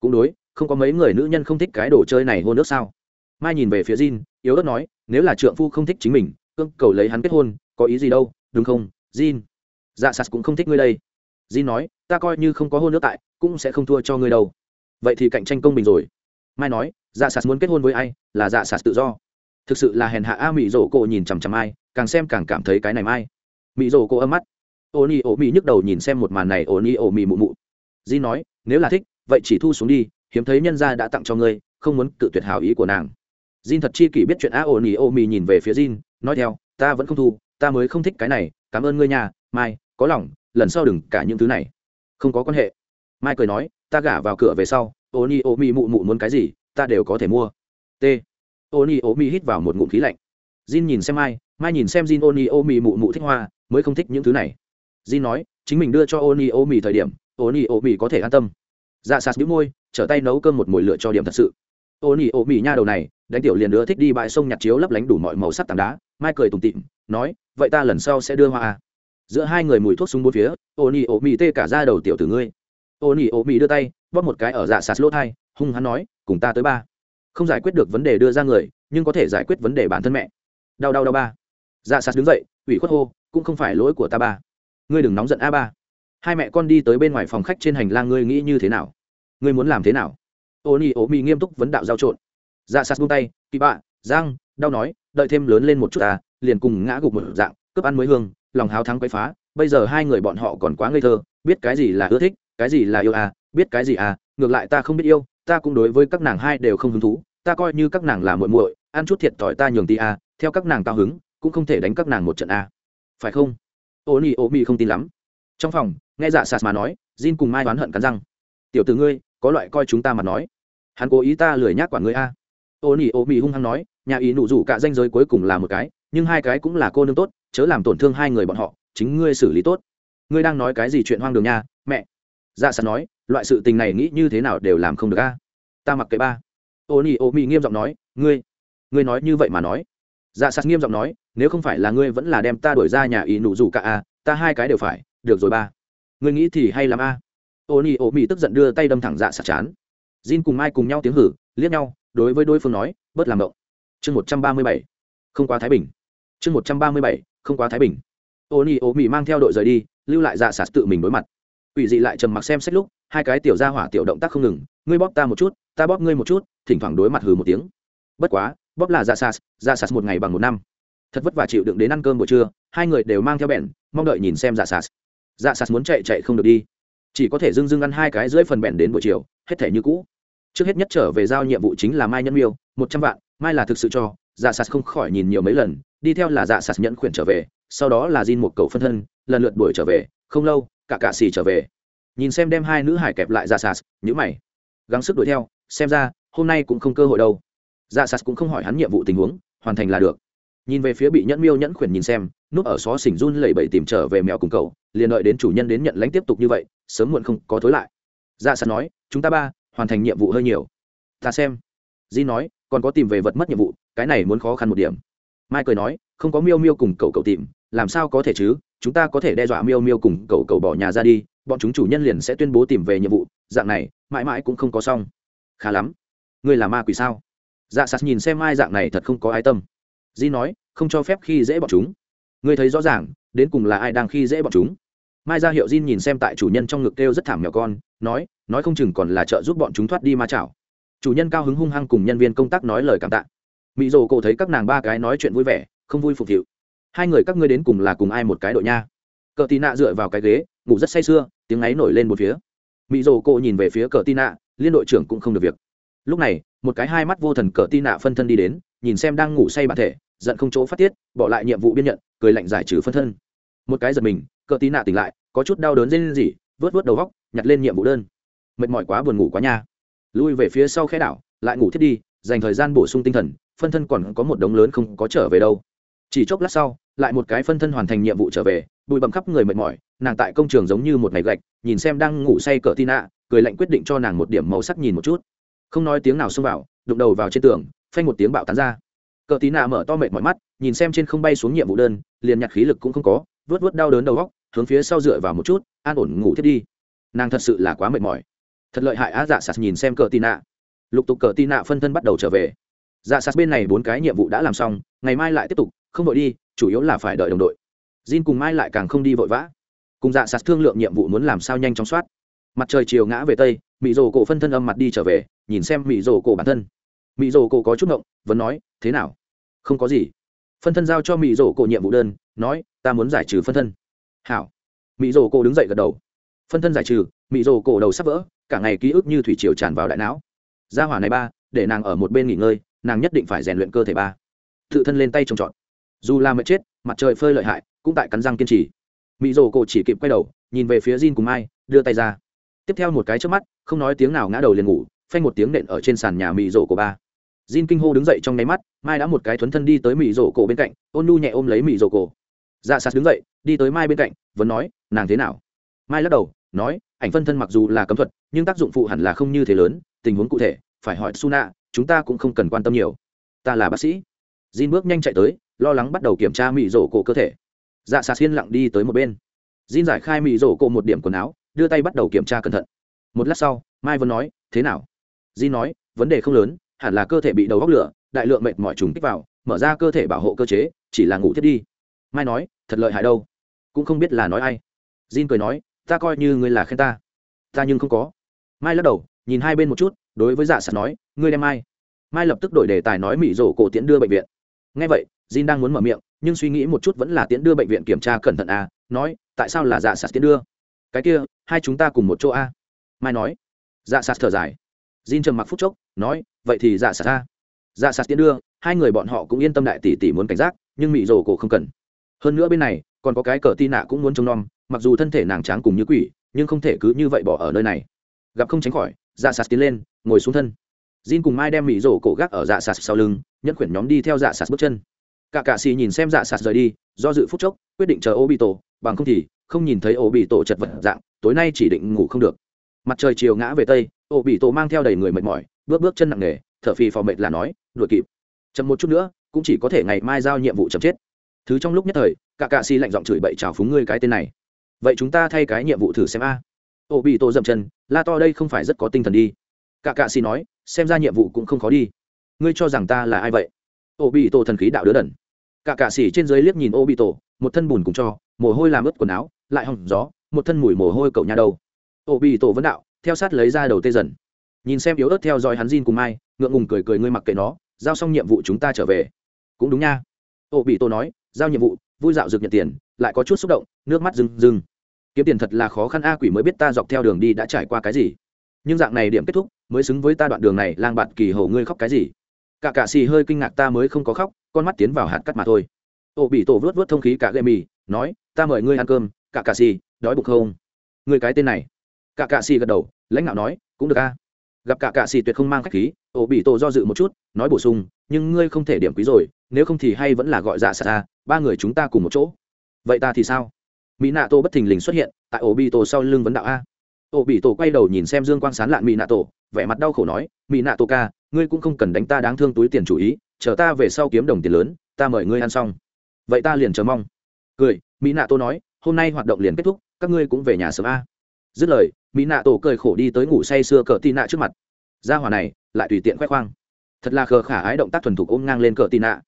Cũng đối không có mấy người nữ nhân không thích cái đồ chơi này hôn nước sao? Mai nhìn về phía Jin, yếu ớt nói nếu là trượng phu không thích chính mình cương cầu lấy hắn kết hôn có ý gì đâu đúng không Jin? dạ sạt cũng không thích ngươi đây. Jin nói ta coi như không có hôn nước tại cũng sẽ không thua cho ngươi đâu. Vậy thì cạnh tranh công bình rồi. Mai nói dạ sạt muốn kết hôn với ai là dạ sạt tự do. Thực sự là hèn hạ a mỹ rổ cổ nhìn chằm chằm ai càng xem càng cảm thấy cái này mai mỹ rồ cô âm mắt ô ni ô mỹ nhức đầu nhìn xem một màn này ô ni ô mỹ mụ mụ di nói nếu là thích vậy chỉ thu xuống đi hiếm thấy nhân gia đã tặng cho ngươi không muốn cự tuyệt hảo ý của nàng Jin thật chi kỷ biết chuyện a ô ni ô mỹ nhìn về phía Jin, nói theo, ta vẫn không thu, ta mới không thích cái này, cảm ơn ngươi nhà, Mai, có lòng, lần sau đừng cả những thứ này. Không có quan hệ. Mai cười nói, ta gả vào cửa về sau, ô ni ô mỹ mụ mụ muốn cái gì, ta đều có thể mua. T oni ô mi hít vào một ngụm khí lạnh jin nhìn xem mai mai nhìn xem jin oni ô mi mụ mụ thích hoa mới không thích những thứ này. Jin nói, chính mình đưa cho oni ô mì thời điểm oni ô mì có thể an tâm. Dạ sạt đĩu môi, trở tay nấu cơm một mồi lựa cho điểm thật sự. Oni ô mì nha đầu này, đánh tiểu liền đứa thích đi bãi sông nhặt chiếu lấp lánh đủ mọi màu sắc tảng đá. Mai cười tủm tịm nói, vậy ta lần sau sẽ đưa hoa à. giữa hai người mùi thuốc súng bốn phía oni ô mì tê cả ra đầu tiểu tử ngươi. Oni ô mì đưa tay, bóp một cái ở dạ sạt lỗ thai, hung hắn nói, cùng ta tới ba. Không giải quyết được vấn đề đưa ra người, nhưng có thể giải quyết vấn đề bản thân mẹ. Đau đau đau ba. Dạ sạt đứng dậy, ủy khuất hô cũng không phải lỗi của ta ba ngươi đừng nóng giận a ba hai mẹ con đi tới bên ngoài phòng khách trên hành lang, ngươi nghĩ như thế nào ngươi muốn làm thế nào ô nhi ố mi nghiêm túc vấn đạo giao trộn dạ sạt buông tay, kỳ bạ, giang, đau nói, đợi thêm lớn lên một chút ta, liền cùng ngã gục một dạng, cướp ăn mới hương, lòng háo thắng quấy phá, bây giờ hai người bọn họ còn quá ngây thơ, biết cái gì là ưa thích, cái gì là yêu à biết cái gì à ngược lại ta không biết yêu, ta cũng đối với các nàng hai đều không hứng thú, ta coi như các nàng là muội muội, ăn chút thiệt thòi ta nhường ti à? theo các nàng cao hứng, cũng không thể đánh các nàng một trận à? Phải không? Ô nhi ô mi không tin lắm. Trong phòng, nghe dạ sạt mà nói, jin cùng mai oán hận cắn răng. Tiểu t ử ngươi, có loại coi chúng ta mà nói. Hắn cố ý ta lười nhác quản ngươi a. Ô nhi ô mi hung hăng nói, nhà ý nụ rủ cả danh giới cuối cùng là một cái, nhưng hai cái cũng là cô nương tốt, chớ làm tổn thương hai người bọn họ, chính ngươi xử lý tốt. Ngươi đang nói cái gì chuyện hoang đường nha, mẹ? Dạ sạt nói, loại sự tình này nghĩ như thế nào đều làm không được a. Ta mặc kệ ba. Ô nhi ô mi nghiêm giọng nói, ngươi ngươi nói như vậy mà nói dạ sạt nghiêm giọng nói, nếu không phải là ngươi vẫn là đem ta đuổi ra nhà ý nụ rủ cả a, ta hai cái đều phải, được rồi ba. Ngươi nghĩ thì hay lắm a. Ô nhi ô mi tức giận đưa tay đâm thẳng dạ sạt chán. Jin cùng mai cùng nhau tiếng hử, liếc nhau, đối với đối phương nói, bớt làm động. Chương một trăm ba mươi bảy. Không quá thái bình. Chương một trăm ba mươi bảy, không quá thái bình. Ô nhi ô mỹ mang theo đội rời đi, lưu lại dạ sạt tự mình đối mặt. Ủy dị lại trầm mặc xem xét lúc, hai cái tiểu ra hỏa tiểu động tác không ngừng, ngươi bóp ta một chút, ta bóp ngươi một chút, thỉnh thoảng đối mặt hừ một tiếng. Bất quá bóp là dạ sas dạ sas một ngày bằng một năm. Thật vất vả chịu đựng đến ăn cơm buổi trưa, hai người đều mang theo bẹn, mong đợi nhìn xem dạ sas. Dạ sas muốn chạy chạy không được đi. Chỉ có thể dưng dưng ăn hai cái dưới phần bẹn đến buổi chiều, hết thể như cũ. Trước hết nhất trở về giao nhiệm vụ chính là mai nhân miêu, một trăm vạn, mai là thực sự cho dạ sas không khỏi nhìn nhiều mấy lần, đi theo là dạ sas nhẫn khuyển trở về, sau đó là Jin một cầu phân thân, lần lượt đuổi trở về, không lâu, cả cạ xì trở về. Nhìn xem đem hai nữ hải kẹp lại dạ sas nhữ mày. Gắng sức đuổi theo, xem ra, hôm nay cũng không cơ hội đâu dạ sạt cũng không hỏi hắn nhiệm vụ tình huống, hoàn thành là được. Nhìn về phía bị nhẫn miêu nhẫn khuyển nhìn xem, núp ở xó xỉnh run lẩy bẩy tìm trở về mèo cùng cậu, liền đợi đến chủ nhân đến nhận lãnh tiếp tục như vậy, sớm muộn không có thối lại. Dạ sạt nói, chúng ta ba, hoàn thành nhiệm vụ hơi nhiều. Ta xem. Di nói, còn có tìm về vật mất nhiệm vụ, cái này muốn khó khăn một điểm. Mai cười nói, không có miêu miêu cùng cậu cậu tìm, làm sao có thể chứ? Chúng ta có thể đe dọa miêu miêu cùng cậu cậu bỏ nhà ra đi, bọn chúng chủ nhân liền sẽ tuyên bố tìm về nhiệm vụ, dạng này, mãi mãi cũng không có xong. Khá lắm. Ngươi là ma quỷ sao? Dạ sạt nhìn xem ai dạng này thật không có ai tâm. Di nói, không cho phép khi dễ bọn chúng. Ngươi thấy rõ ràng, đến cùng là ai đang khi dễ bọn chúng? Mai ra hiệu di nhìn xem tại chủ nhân trong ngực kêu rất thảm nhỏ con, nói nói không chừng còn là trợ giúp bọn chúng thoát đi ma chảo. Chủ nhân cao hứng hung hăng cùng nhân viên công tác nói lời cảm tạ. Mỹ dồ cổ thấy các nàng ba cái nói chuyện vui vẻ, không vui phục vụ hai người các ngươi đến cùng là cùng ai một cái đội nha? Cờ tì nạ dựa vào cái ghế, ngủ rất say sưa, tiếng ấy nổi lên một phía. Mỹ dồ cổ nhìn về phía cờ tì nạ, liên đội trưởng cũng không được việc lúc này, một cái hai mắt vô thần cờ tin nạ phân thân đi đến, nhìn xem đang ngủ say bản thể, giận không chỗ phát tiết, bỏ lại nhiệm vụ biên nhận, cười lạnh giải trừ phân thân. Một cái giật mình, cờ tin nạ tỉnh lại, có chút đau đớn dên gì vớt vớt đầu góc, nhặt lên nhiệm vụ đơn. Mệt mỏi quá buồn ngủ quá nha. Lui về phía sau khe đảo, lại ngủ thiết đi, dành thời gian bổ sung tinh thần, phân thân còn có một đống lớn không có trở về đâu. Chỉ chốc lát sau, lại một cái phân thân hoàn thành nhiệm vụ trở về, bụi bầm khắp người mệt mỏi, nàng tại công trường giống như một ngày gạch, nhìn xem đang ngủ say cỡ tina, cười lạnh quyết định cho nàng một điểm màu sắc nhìn một chút không nói tiếng nào xông vào, đụng đầu vào trên tường, phanh một tiếng bạo tán ra. Cờ tí nạ mở to mệt mỏi mắt, nhìn xem trên không bay xuống nhiệm vụ đơn, liền nhặt khí lực cũng không có, vớt vớt đau đớn đầu góc, hướng phía sau dựa vào một chút, an ổn ngủ thiết đi. Nàng thật sự là quá mệt mỏi. Thật lợi hại á dạ sạt nhìn xem cờ tì nạ. Lục tục cờ tì nạ phân thân bắt đầu trở về. Dạ sạt bên này bốn cái nhiệm vụ đã làm xong, ngày mai lại tiếp tục, không vội đi, chủ yếu là phải đợi đồng đội. Jin cùng mai lại càng không đi vội vã. Cùng dạ sạt thương lượng nhiệm vụ muốn làm sao nhanh chóng soát. Mặt trời chiều ngã về tây mị rồ cổ phân thân âm mặt đi trở về nhìn xem mị rồ cổ bản thân. Mị rồ cổ có chút ngộng vẫn nói thế nào? Không có gì. Phân thân giao cho mị rồ cổ nhiệm vụ đơn nói ta muốn giải trừ phân thân. Hảo. Mị rồ cổ đứng dậy gật đầu. Phân thân giải trừ mị rồ cổ đầu sắp vỡ cả ngày ký ức như thủy triều tràn vào đại não. Gia hỏa này ba để nàng ở một bên nghỉ ngơi nàng nhất định phải rèn luyện cơ thể ba. Tự thân lên tay trồng trọt. Dù là mệt chết mặt trời phơi lợi hại cũng tại cắn răng kiên trì. Mỹ rồ cổ chỉ kịp quay đầu nhìn về phía Jin cùng Mai, đưa tay ra. Tiếp theo một cái trước mắt, không nói tiếng nào ngã đầu liền ngủ, phanh một tiếng nện ở trên sàn nhà mị rổ của ba. Jin kinh hô đứng dậy trong nháy mắt, Mai đã một cái thuấn thân đi tới mị rổ cổ bên cạnh, ôn nu nhẹ ôm lấy mị rổ cổ. Dạ Sạt đứng dậy, đi tới Mai bên cạnh, vẫn nói, nàng thế nào? Mai lắc đầu, nói, ảnh phân thân mặc dù là cấm thuật, nhưng tác dụng phụ hẳn là không như thế lớn, tình huống cụ thể, phải hỏi Suna, chúng ta cũng không cần quan tâm nhiều. Ta là bác sĩ. Jin bước nhanh chạy tới, lo lắng bắt đầu kiểm tra mị rổ cổ cơ thể dạ sạt xiên lặng đi tới một bên Jin giải khai mị rổ cổ một điểm quần áo đưa tay bắt đầu kiểm tra cẩn thận. Một lát sau, mai vẫn nói, thế nào? Jin nói, vấn đề không lớn, hẳn là cơ thể bị đầu góc lửa, đại lượng mệt mỏi trùng kích vào, mở ra cơ thể bảo hộ cơ chế, chỉ là ngủ thiết đi. Mai nói, thật lợi hại đâu, cũng không biết là nói ai. Jin cười nói, ta coi như ngươi là khen ta ta nhưng không có. Mai lắc đầu, nhìn hai bên một chút, đối với dạ sạt nói, ngươi đem mai. Mai lập tức đổi đề tài nói mỹ rổ cổ tiễn đưa bệnh viện. Ngay vậy, Jin đang muốn mở miệng, nhưng suy nghĩ một chút vẫn là tiễn đưa bệnh viện kiểm tra cẩn thận à nói, tại sao là dạ sạt tiễn đưa? Cái kia hai chúng ta cùng một chỗ a. À? mai nói. Dạ sạt thở dài. Jin trầm mặc phút chốc nói vậy thì dạ sạt ta dạ sạt tiến đưa hai người bọn họ cũng yên tâm đại tỷ tỷ muốn cảnh giác nhưng mị rồ cổ không cần. Hơn nữa bên này còn có cái cờ tin nạ cũng muốn trông nom mặc dù thân thể nàng tráng cùng như quỷ nhưng không thể cứ như vậy bỏ ở nơi này. Gặp không tránh khỏi dạ sạt tiến lên ngồi xuống thân. Jin cùng Mai đem mị rổ cổ gác ở dạ sạt sau lưng, nhất quyển nhóm đi theo dạ sạt bước chân. Cả cạ xì nhìn xem dạ sạt rời đi do dự phút chốc quyết định chờ ô bị tổ bằng không thì không nhìn thấy ô bị tổ chật vật dạng, tối nay chỉ định ngủ không được. Mặt trời chiều ngã về tây, ô bị tổ mang theo đầy người mệt mỏi, bước bước chân nặng nề, thở phì phò mệt là nói, đuổi kịp. Chậm một chút nữa, cũng chỉ có thể ngày mai giao nhiệm vụ chậm chết. Thứ trong lúc nhất thời, cả cạ si lạnh giọng chửi bậy chào phúng ngươi cái tên này. Vậy chúng ta thay cái nhiệm vụ thử xem a. Ô bị tổ dậm chân, la to đây không phải rất có tinh thần đi. Cả cạ si nói, xem ra nhiệm vụ cũng không khó đi. Ngươi cho rằng ta là ai vậy? Ô bị tổ thần khí đạo đứa đần. Cả cạ xì trên dưới liếc nhìn ô bị tổ, một thân bùn cùng cho, mồ hôi làm ướt quần áo lại hỏng gió, một thân mùi mồ hôi cậu nhà đầu. Ô bị tổ vấn đạo, theo sát lấy ra đầu tê dần. Nhìn xem yếu ớt theo dõi hắn Jin cùng mai, ngượng ngùng cười cười ngươi mặc kệ nó, giao xong nhiệm vụ chúng ta trở về. Cũng đúng nha. Ô bị tổ nói, giao nhiệm vụ, vui dạo rực nhận tiền, lại có chút xúc động, nước mắt rừng rừng kiếm tiền thật là khó khăn a, quỷ mới biết ta dọc theo đường đi đã trải qua cái gì. Nhưng dạng này điểm kết thúc, mới xứng với ta đoạn đường này, lang bạt kỳ hầu ngươi khóc cái gì. Cả cạ xì hơi kinh ngạc ta mới không có khóc, con mắt tiến vào hạt cắt mà thôi. Ô bị tổ vớt vớt thông khí cả gậy mì, nói, ta mời ngươi ăn cơm cả cạ xì, đói bụng không? Người cái tên này. Cả cạ xì gật đầu, lãnh đạo nói, cũng được a. Gặp cả cạ xì tuyệt không mang khách khí, ổ bị tổ do dự một chút, nói bổ sung, nhưng ngươi không thể điểm quý rồi, nếu không thì hay vẫn là gọi dạ xa ba người chúng ta cùng một chỗ. Vậy ta thì sao? Mỹ nạ tổ bất thình lình xuất hiện, tại ổ bị tổ sau lưng vấn đạo a. Ổ bị tổ quay đầu nhìn xem dương quang sán lạn mỹ nạ tổ, vẻ mặt đau khổ nói, mỹ nạ tổ ca, ngươi cũng không cần đánh ta đáng thương túi tiền chủ ý, chờ ta về sau kiếm đồng tiền lớn, ta mời ngươi ăn xong. Vậy ta liền chờ mong. Cười, mỹ nạ tổ nói hôm nay hoạt động liền kết thúc các ngươi cũng về nhà sớm a dứt lời mỹ nạ tổ cười khổ đi tới ngủ say sưa cờ tì nạ trước mặt gia hỏa này lại tùy tiện khoe khoang thật là khờ khả ái động tác thuần thục ôm ngang lên cờ tì nạ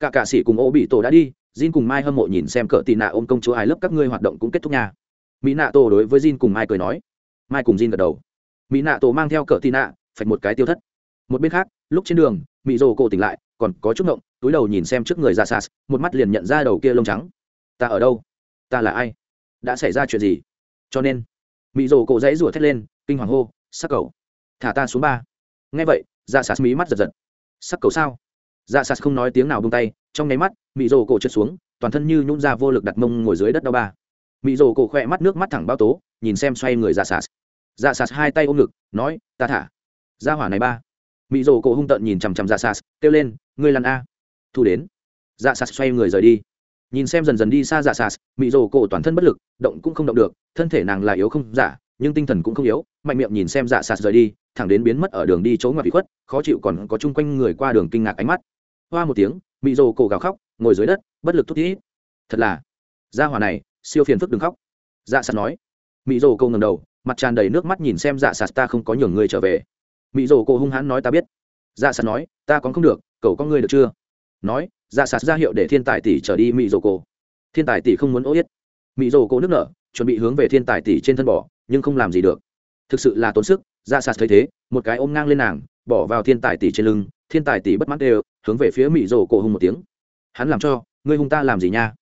cả cạ sĩ cùng ô bị tổ đã đi Jin cùng Mai hâm mộ nhìn xem cờ tì nạ ôm công chúa ai lớp các ngươi hoạt động cũng kết thúc nha. Mỹ nạ tổ đối với Jin cùng Mai cười nói. Mai cùng Jin gật đầu. Mỹ nạ tổ mang theo cờ tì nạ, phạch một cái tiêu thất. Một bên khác, lúc trên đường, Mỹ Dồ cổ tỉnh lại, còn có chút ngộng, túi đầu nhìn xem trước người ra sas, một mắt liền nhận ra đầu kia lông trắng. Ta ở đâu? Ta là ai? Đã xảy ra chuyện gì? Cho nên, Mỹ Dồ cổ dãy rủa thét lên, kinh hoàng hô, sắc cầu, thả ta xuống ba. Nghe vậy, ra sạt mí mắt giật giật. Sắc cầu sao? dạ sạt không nói tiếng nào bông tay trong nháy mắt mỹ rồ cổ trượt xuống toàn thân như nhún ra vô lực đặt mông ngồi dưới đất đau ba mỹ rồ cổ khỏe mắt nước mắt thẳng bao tố nhìn xem xoay người dạ sạt dạ sạt hai tay ôm ngực nói ta thả ra hỏa này ba mỹ rồ cổ hung tợn nhìn chằm chằm dạ sạt kêu lên ngươi lăn a thu đến dạ sạt xoay người rời đi nhìn xem dần dần đi xa dạ sas mị rồ cổ toàn thân bất lực, động cũng không động được, thân thể nàng là yếu không giả, nhưng tinh thần cũng không yếu, mạnh miệng nhìn xem dạ sạt rời đi, thẳng đến biến mất ở đường đi chỗ ngoặt bị khuất, khó chịu còn có chung quanh người qua đường kinh ngạc ánh mắt. Hoa một tiếng, mị rồ cổ gào khóc, ngồi dưới đất, bất lực thút thít. Thật là, gia hỏa này, siêu phiền phức đừng khóc. Dạ sạt nói. Mị rồ cổ ngầm đầu, mặt tràn đầy nước mắt nhìn xem dạ sạt ta không có nhường người trở về. Mị rồ cổ hung hãn nói, ta biết. Dạ sạt nói, ta còn không được, cậu có người được chưa? Nói dạ sạt ra hiệu để thiên tài tỷ trở đi Mỹ Dầu cổ. Thiên tài tỷ không muốn ô yết. Mỹ Dầu cổ nước nở, chuẩn bị hướng về thiên tài tỷ trên thân bỏ, nhưng không làm gì được. Thực sự là tốn sức dạ sạt thấy thế, một cái ôm ngang lên nàng, bỏ vào thiên tài tỷ trên lưng, thiên tài tỷ bất mãn đều, hướng về phía mỹ Dầu cổ hung một tiếng. Hắn làm cho, ngươi hung ta làm gì nha?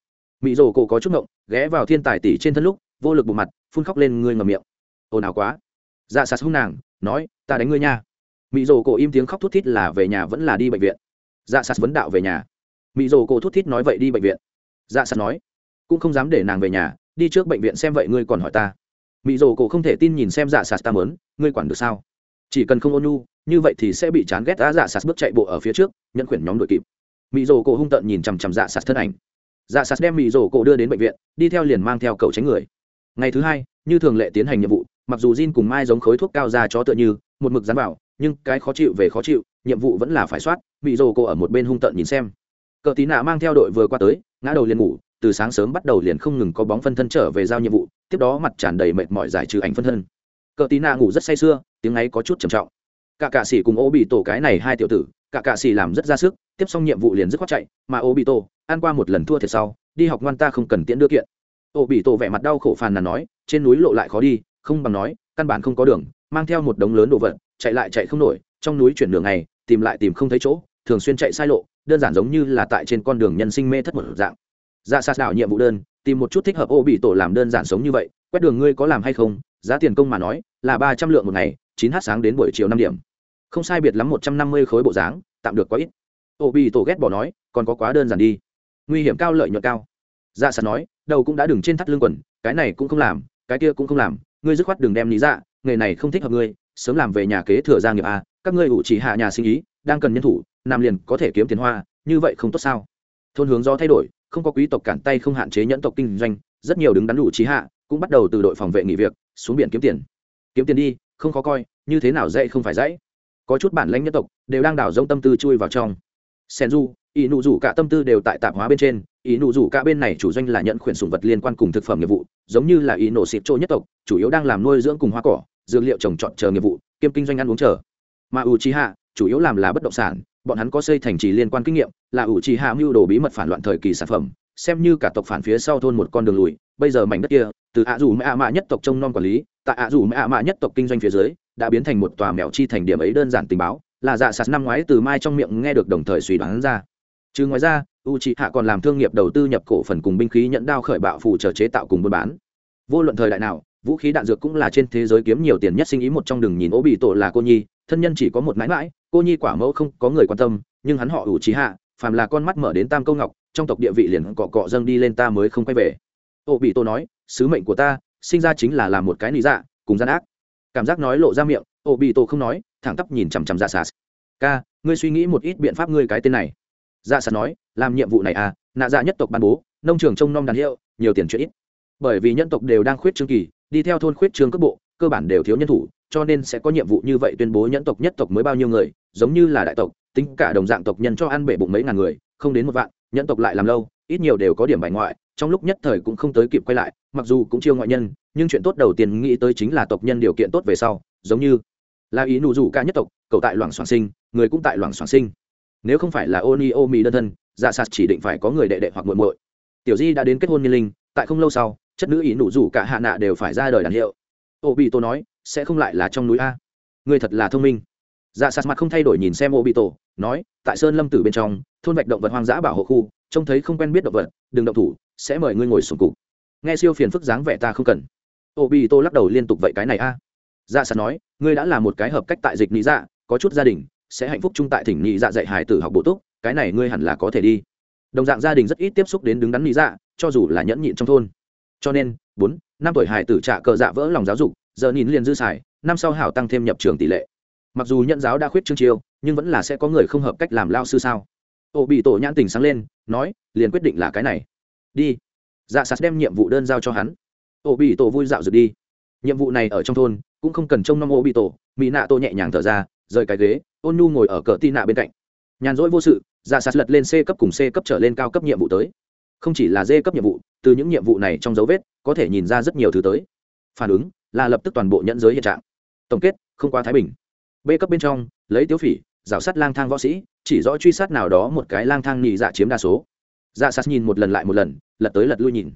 Mỹ Dầu cổ có chút ngộng, ghé vào thiên tài tỷ trên thân lúc, vô lực bộ mặt, phun khóc lên ngươi ngầm miệng. Ồn ào quá. Dạ sạt hung nàng, nói, ta đánh ngươi nha. Mỹ Dầu cổ im tiếng khóc thút thít là về nhà vẫn là đi bệnh viện. Dạ sạt vấn đạo về nhà mỹ rồ cổ thút thít nói vậy đi bệnh viện. Dạ sạt nói, cũng không dám để nàng về nhà, đi trước bệnh viện xem vậy ngươi còn hỏi ta. Mỹ rồ cổ không thể tin nhìn xem dạ sạt ta mớn ngươi quản được sao? Chỉ cần không ôn nhu, như vậy thì sẽ bị chán ghét đã dạ sạt bước chạy bộ ở phía trước, nhận khuyển nhóm đội kịp. Mỹ rồ cổ hung tợn nhìn chằm chằm dạ sạt thân ảnh. Dạ sạt đem mỹ rồ cổ đưa đến bệnh viện, đi theo liền mang theo cậu tránh người. Ngày thứ hai, như thường lệ tiến hành nhiệm vụ, mặc dù Jin cùng mai giống khối thuốc cao ra chó tựa như, một mực dán vào, nhưng cái khó chịu về khó chịu, nhiệm vụ vẫn là phải soát. Mỹ rồ cô ở một bên hung tợn nhìn xem cờ tí nạ mang theo đội vừa qua tới, ngã đầu liền ngủ, từ sáng sớm bắt đầu liền không ngừng có bóng phân thân trở về giao nhiệm vụ, tiếp đó mặt tràn đầy mệt mỏi giải trừ ảnh phân thân. Cờ tí nạ ngủ rất say sưa, tiếng ấy có chút trầm trọng. Cả cạ sĩ cùng ô bị tổ cái này hai tiểu tử, cả cạ sĩ làm rất ra sức, tiếp xong nhiệm vụ liền dứt khoát chạy, mà ô bị tổ ăn qua một lần thua thiệt sau, đi học ngoan ta không cần tiễn đưa kiện. Ô bị tổ vẻ mặt đau khổ phàn nàn nói, trên núi lộ lại khó đi, không bằng nói, căn bản không có đường, mang theo một đống lớn đồ vật, chạy lại chạy không nổi, trong núi chuyển đường này tìm lại tìm không thấy chỗ, thường xuyên chạy sai lộ đơn giản giống như là tại trên con đường nhân sinh mê thất một dạng. Dạ xa đảo nhiệm vụ đơn, tìm một chút thích hợp ô bị tổ làm đơn giản sống như vậy, quét đường ngươi có làm hay không, giá tiền công mà nói, là ba trăm lượng một ngày, chín h sáng đến buổi chiều năm điểm. Không sai biệt lắm một trăm năm mươi khối bộ dáng, tạm được quá ít. Ô bị tổ ghét bỏ nói, còn có quá đơn giản đi. Nguy hiểm cao, lợi nhuận cao. Dạ xa nói, đầu cũng đã đừng trên thắt lưng quần, cái này cũng không làm, cái kia cũng không làm, ngươi dứt khoát đừng đem lý dạ nghề này không thích hợp ngươi, sớm làm về nhà kế thừa gia nghiệp a các ngươi ủ chỉ hạ nhà sinh ý đang cần nhân thủ nam liền có thể kiếm tiền hoa, như vậy không tốt sao? Thôn hướng do thay đổi, không có quý tộc cản tay không hạn chế nhẫn tộc kinh doanh, rất nhiều đứng đắn đủ trí hạ cũng bắt đầu từ đội phòng vệ nghỉ việc, xuống biển kiếm tiền. Kiếm tiền đi, không khó coi, như thế nào dạy không phải dãy có chút bản lãnh nhân tộc đều đang đảo rông tâm tư chui vào trong. Sen du ý nụ rủ cả tâm tư đều tại tạp hóa bên trên, ý nụ rủ cả bên này chủ doanh là nhận khuyển sủng vật liên quan cùng thực phẩm nghiệp vụ, giống như là ý nổ xịt trôi nhất tộc, chủ yếu đang làm nuôi dưỡng cùng hoa cỏ, dược liệu trồng trọt chờ nghiệp vụ, kiêm kinh doanh ăn uống chờ. Mà u trí hạ chủ yếu làm là bất động sản, bọn hắn có xây thành trì liên quan kinh nghiệm, là ủ trì hạ mưu đồ bí mật phản loạn thời kỳ sản phẩm, xem như cả tộc phản phía sau thôn một con đường lùi, bây giờ mảnh đất kia, từ ạ dù mẹ ạ mạ nhất tộc trông non quản lý, tại ạ dù mẹ ạ mạ nhất tộc kinh doanh phía dưới, đã biến thành một tòa mèo chi thành điểm ấy đơn giản tình báo, là dạ sạt năm ngoái từ mai trong miệng nghe được đồng thời suy đoán ra. Chứ ngoài ra u c hạ còn làm thương nghiệp đầu tư nhập cổ phần cùng binh khí nhẫn đao khởi bạo phụ trợ chế tạo cùng buôn bán. Vô luận thời đại nào, vũ khí đạn dược cũng là trên thế giới kiếm nhiều tiền nhất sinh ý một trong đường nhìn ố bị tổ là cô nhi thân nhân chỉ có một mãi mãi, cô nhi quả mẫu không có người quan tâm, nhưng hắn họ ủ trí hạ, phàm là con mắt mở đến tam câu ngọc, trong tộc địa vị liền cọ cọ dâng đi lên ta mới không quay về. Ô bị tô nói, sứ mệnh của ta, sinh ra chính là làm một cái lý dạ cùng gian ác. Cảm giác nói lộ ra miệng, ô bị tô không nói, thẳng tắp nhìn chằm chằm dạ sạt ca, ngươi suy nghĩ một ít biện pháp ngươi cái tên này. Dạ sạt nói, làm nhiệm vụ này à nạ dạ nhất tộc ban bố, nông trường trông nom đàn hiệu, nhiều tiền chuyện ít. Bởi vì nhân tộc đều đang khuyết trương kỳ, đi theo thôn khuyết trương cấp bộ, cơ bản đều thiếu nhân thủ cho nên sẽ có nhiệm vụ như vậy tuyên bố nhẫn tộc nhất tộc mới bao nhiêu người, giống như là đại tộc, tính cả đồng dạng tộc nhân cho ăn bể bụng mấy ngàn người, không đến một vạn, nhẫn tộc lại làm lâu, ít nhiều đều có điểm bài ngoại, trong lúc nhất thời cũng không tới kịp quay lại, mặc dù cũng chiêu ngoại nhân, nhưng chuyện tốt đầu tiên nghĩ tới chính là tộc nhân điều kiện tốt về sau, giống như là ý nụ rủ cả nhất tộc, cậu tại loảng soạn sinh, người cũng tại loảng soạn sinh. Nếu không phải là oni ô mỹ đơn thân dạ sạt chỉ định phải có người đệ đệ hoặc muội muội. Tiểu di đã đến kết hôn niên linh, tại không lâu sau, chất nữ ý nụ rủ cả hạ nạ đều phải ra đời đàn hiệu. Ô bị tô nói sẽ không lại là trong núi a. Người thật là thông minh. Dạ sạt mặt không thay đổi nhìn xem ô bị tổ nói, tại sơn lâm tử bên trong, thôn vạch động vật hoang dã bảo hộ khu, trông thấy không quen biết động vật, đừng động thủ, sẽ mời ngươi ngồi sùng cục. Nghe siêu phiền phức dáng vẻ ta không cần. Ô bị tổ lắc đầu liên tục vậy cái này a. Dạ sạt nói, ngươi đã là một cái hợp cách tại dịch lý dạ có chút gia đình, sẽ hạnh phúc chung tại thỉnh nhị dạ dạy hải tử học bổ túc, cái này ngươi hẳn là có thể đi. Đồng dạng gia đình rất ít tiếp xúc đến đứng đắn lý dạ cho dù là nhẫn nhịn trong thôn. Cho nên, bốn, năm tuổi hải tử trả cờ dạ vỡ lòng giáo dục giờ nhìn liền dư xài, năm sau hảo tăng thêm nhập trường tỷ lệ. Mặc dù nhận giáo đã khuyết trương chiêu, nhưng vẫn là sẽ có người không hợp cách làm lao sư sao? Ô bị tổ nhãn tình sáng lên, nói, liền quyết định là cái này. Đi. Dạ sạt đem nhiệm vụ đơn giao cho hắn. Ô bị tổ vui dạo rực đi. Nhiệm vụ này ở trong thôn, cũng không cần trông nom ô bị tổ, mỹ nạ tô nhẹ nhàng thở ra, rời cái ghế, ôn nu ngồi ở cờ tin nạ bên cạnh. Nhàn rỗi vô sự dạ sạt lật lên c cấp cùng c cấp trở lên cao cấp nhiệm vụ tới. Không chỉ là d cấp nhiệm vụ, từ những nhiệm vụ này trong dấu vết, có thể nhìn ra rất nhiều thứ tới. Phản ứng là lập tức toàn bộ nhẫn giới hiện trạng tổng kết không qua thái bình b cấp bên trong lấy tiếu phỉ rào sát lang thang võ sĩ chỉ rõ truy sát nào đó một cái lang thang nhị dạ chiếm đa số dạ sạt nhìn một lần lại một lần lật tới lật lui nhìn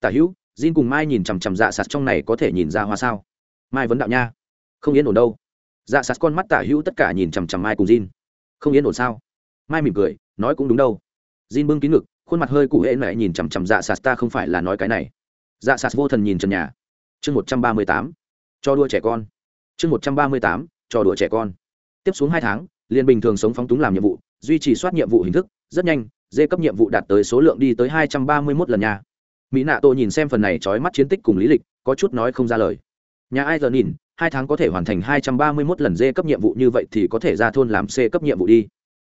tả hữu Jin cùng Mai nhìn chằm chằm dạ sạt trong này có thể nhìn ra hoa sao? Mai vấn đạo nha, không yên ổn đâu. Dạ sạt con mắt tả hữu tất cả nhìn chằm chằm Mai cùng Jin. Không yên ổn sao? Mai mỉm cười, nói cũng đúng đâu. Jin bưng kín ngực, khuôn mặt hơi cụ hễ mẹ nhìn chằm chằm dạ sạt ta không phải là nói cái này. Dạ sạt vô thần nhìn trần nhà. Chương một trăm ba mươi tám, cho đua trẻ con. Chương một trăm ba mươi tám, cho đùa trẻ con. Tiếp xuống hai tháng, liên bình thường sống phóng túng làm nhiệm vụ, duy trì soát nhiệm vụ hình thức, rất nhanh, dê cấp nhiệm vụ đạt tới số lượng đi tới hai trăm ba mươi mốt lần nhà. mỹ nạ tô nhìn xem phần này trói mắt chiến tích cùng lý lịch có chút nói không ra lời nhà ai giờ nhìn hai tháng có thể hoàn thành hai trăm ba mươi mốt lần dê cấp nhiệm vụ như vậy thì có thể ra thôn làm c cấp nhiệm vụ đi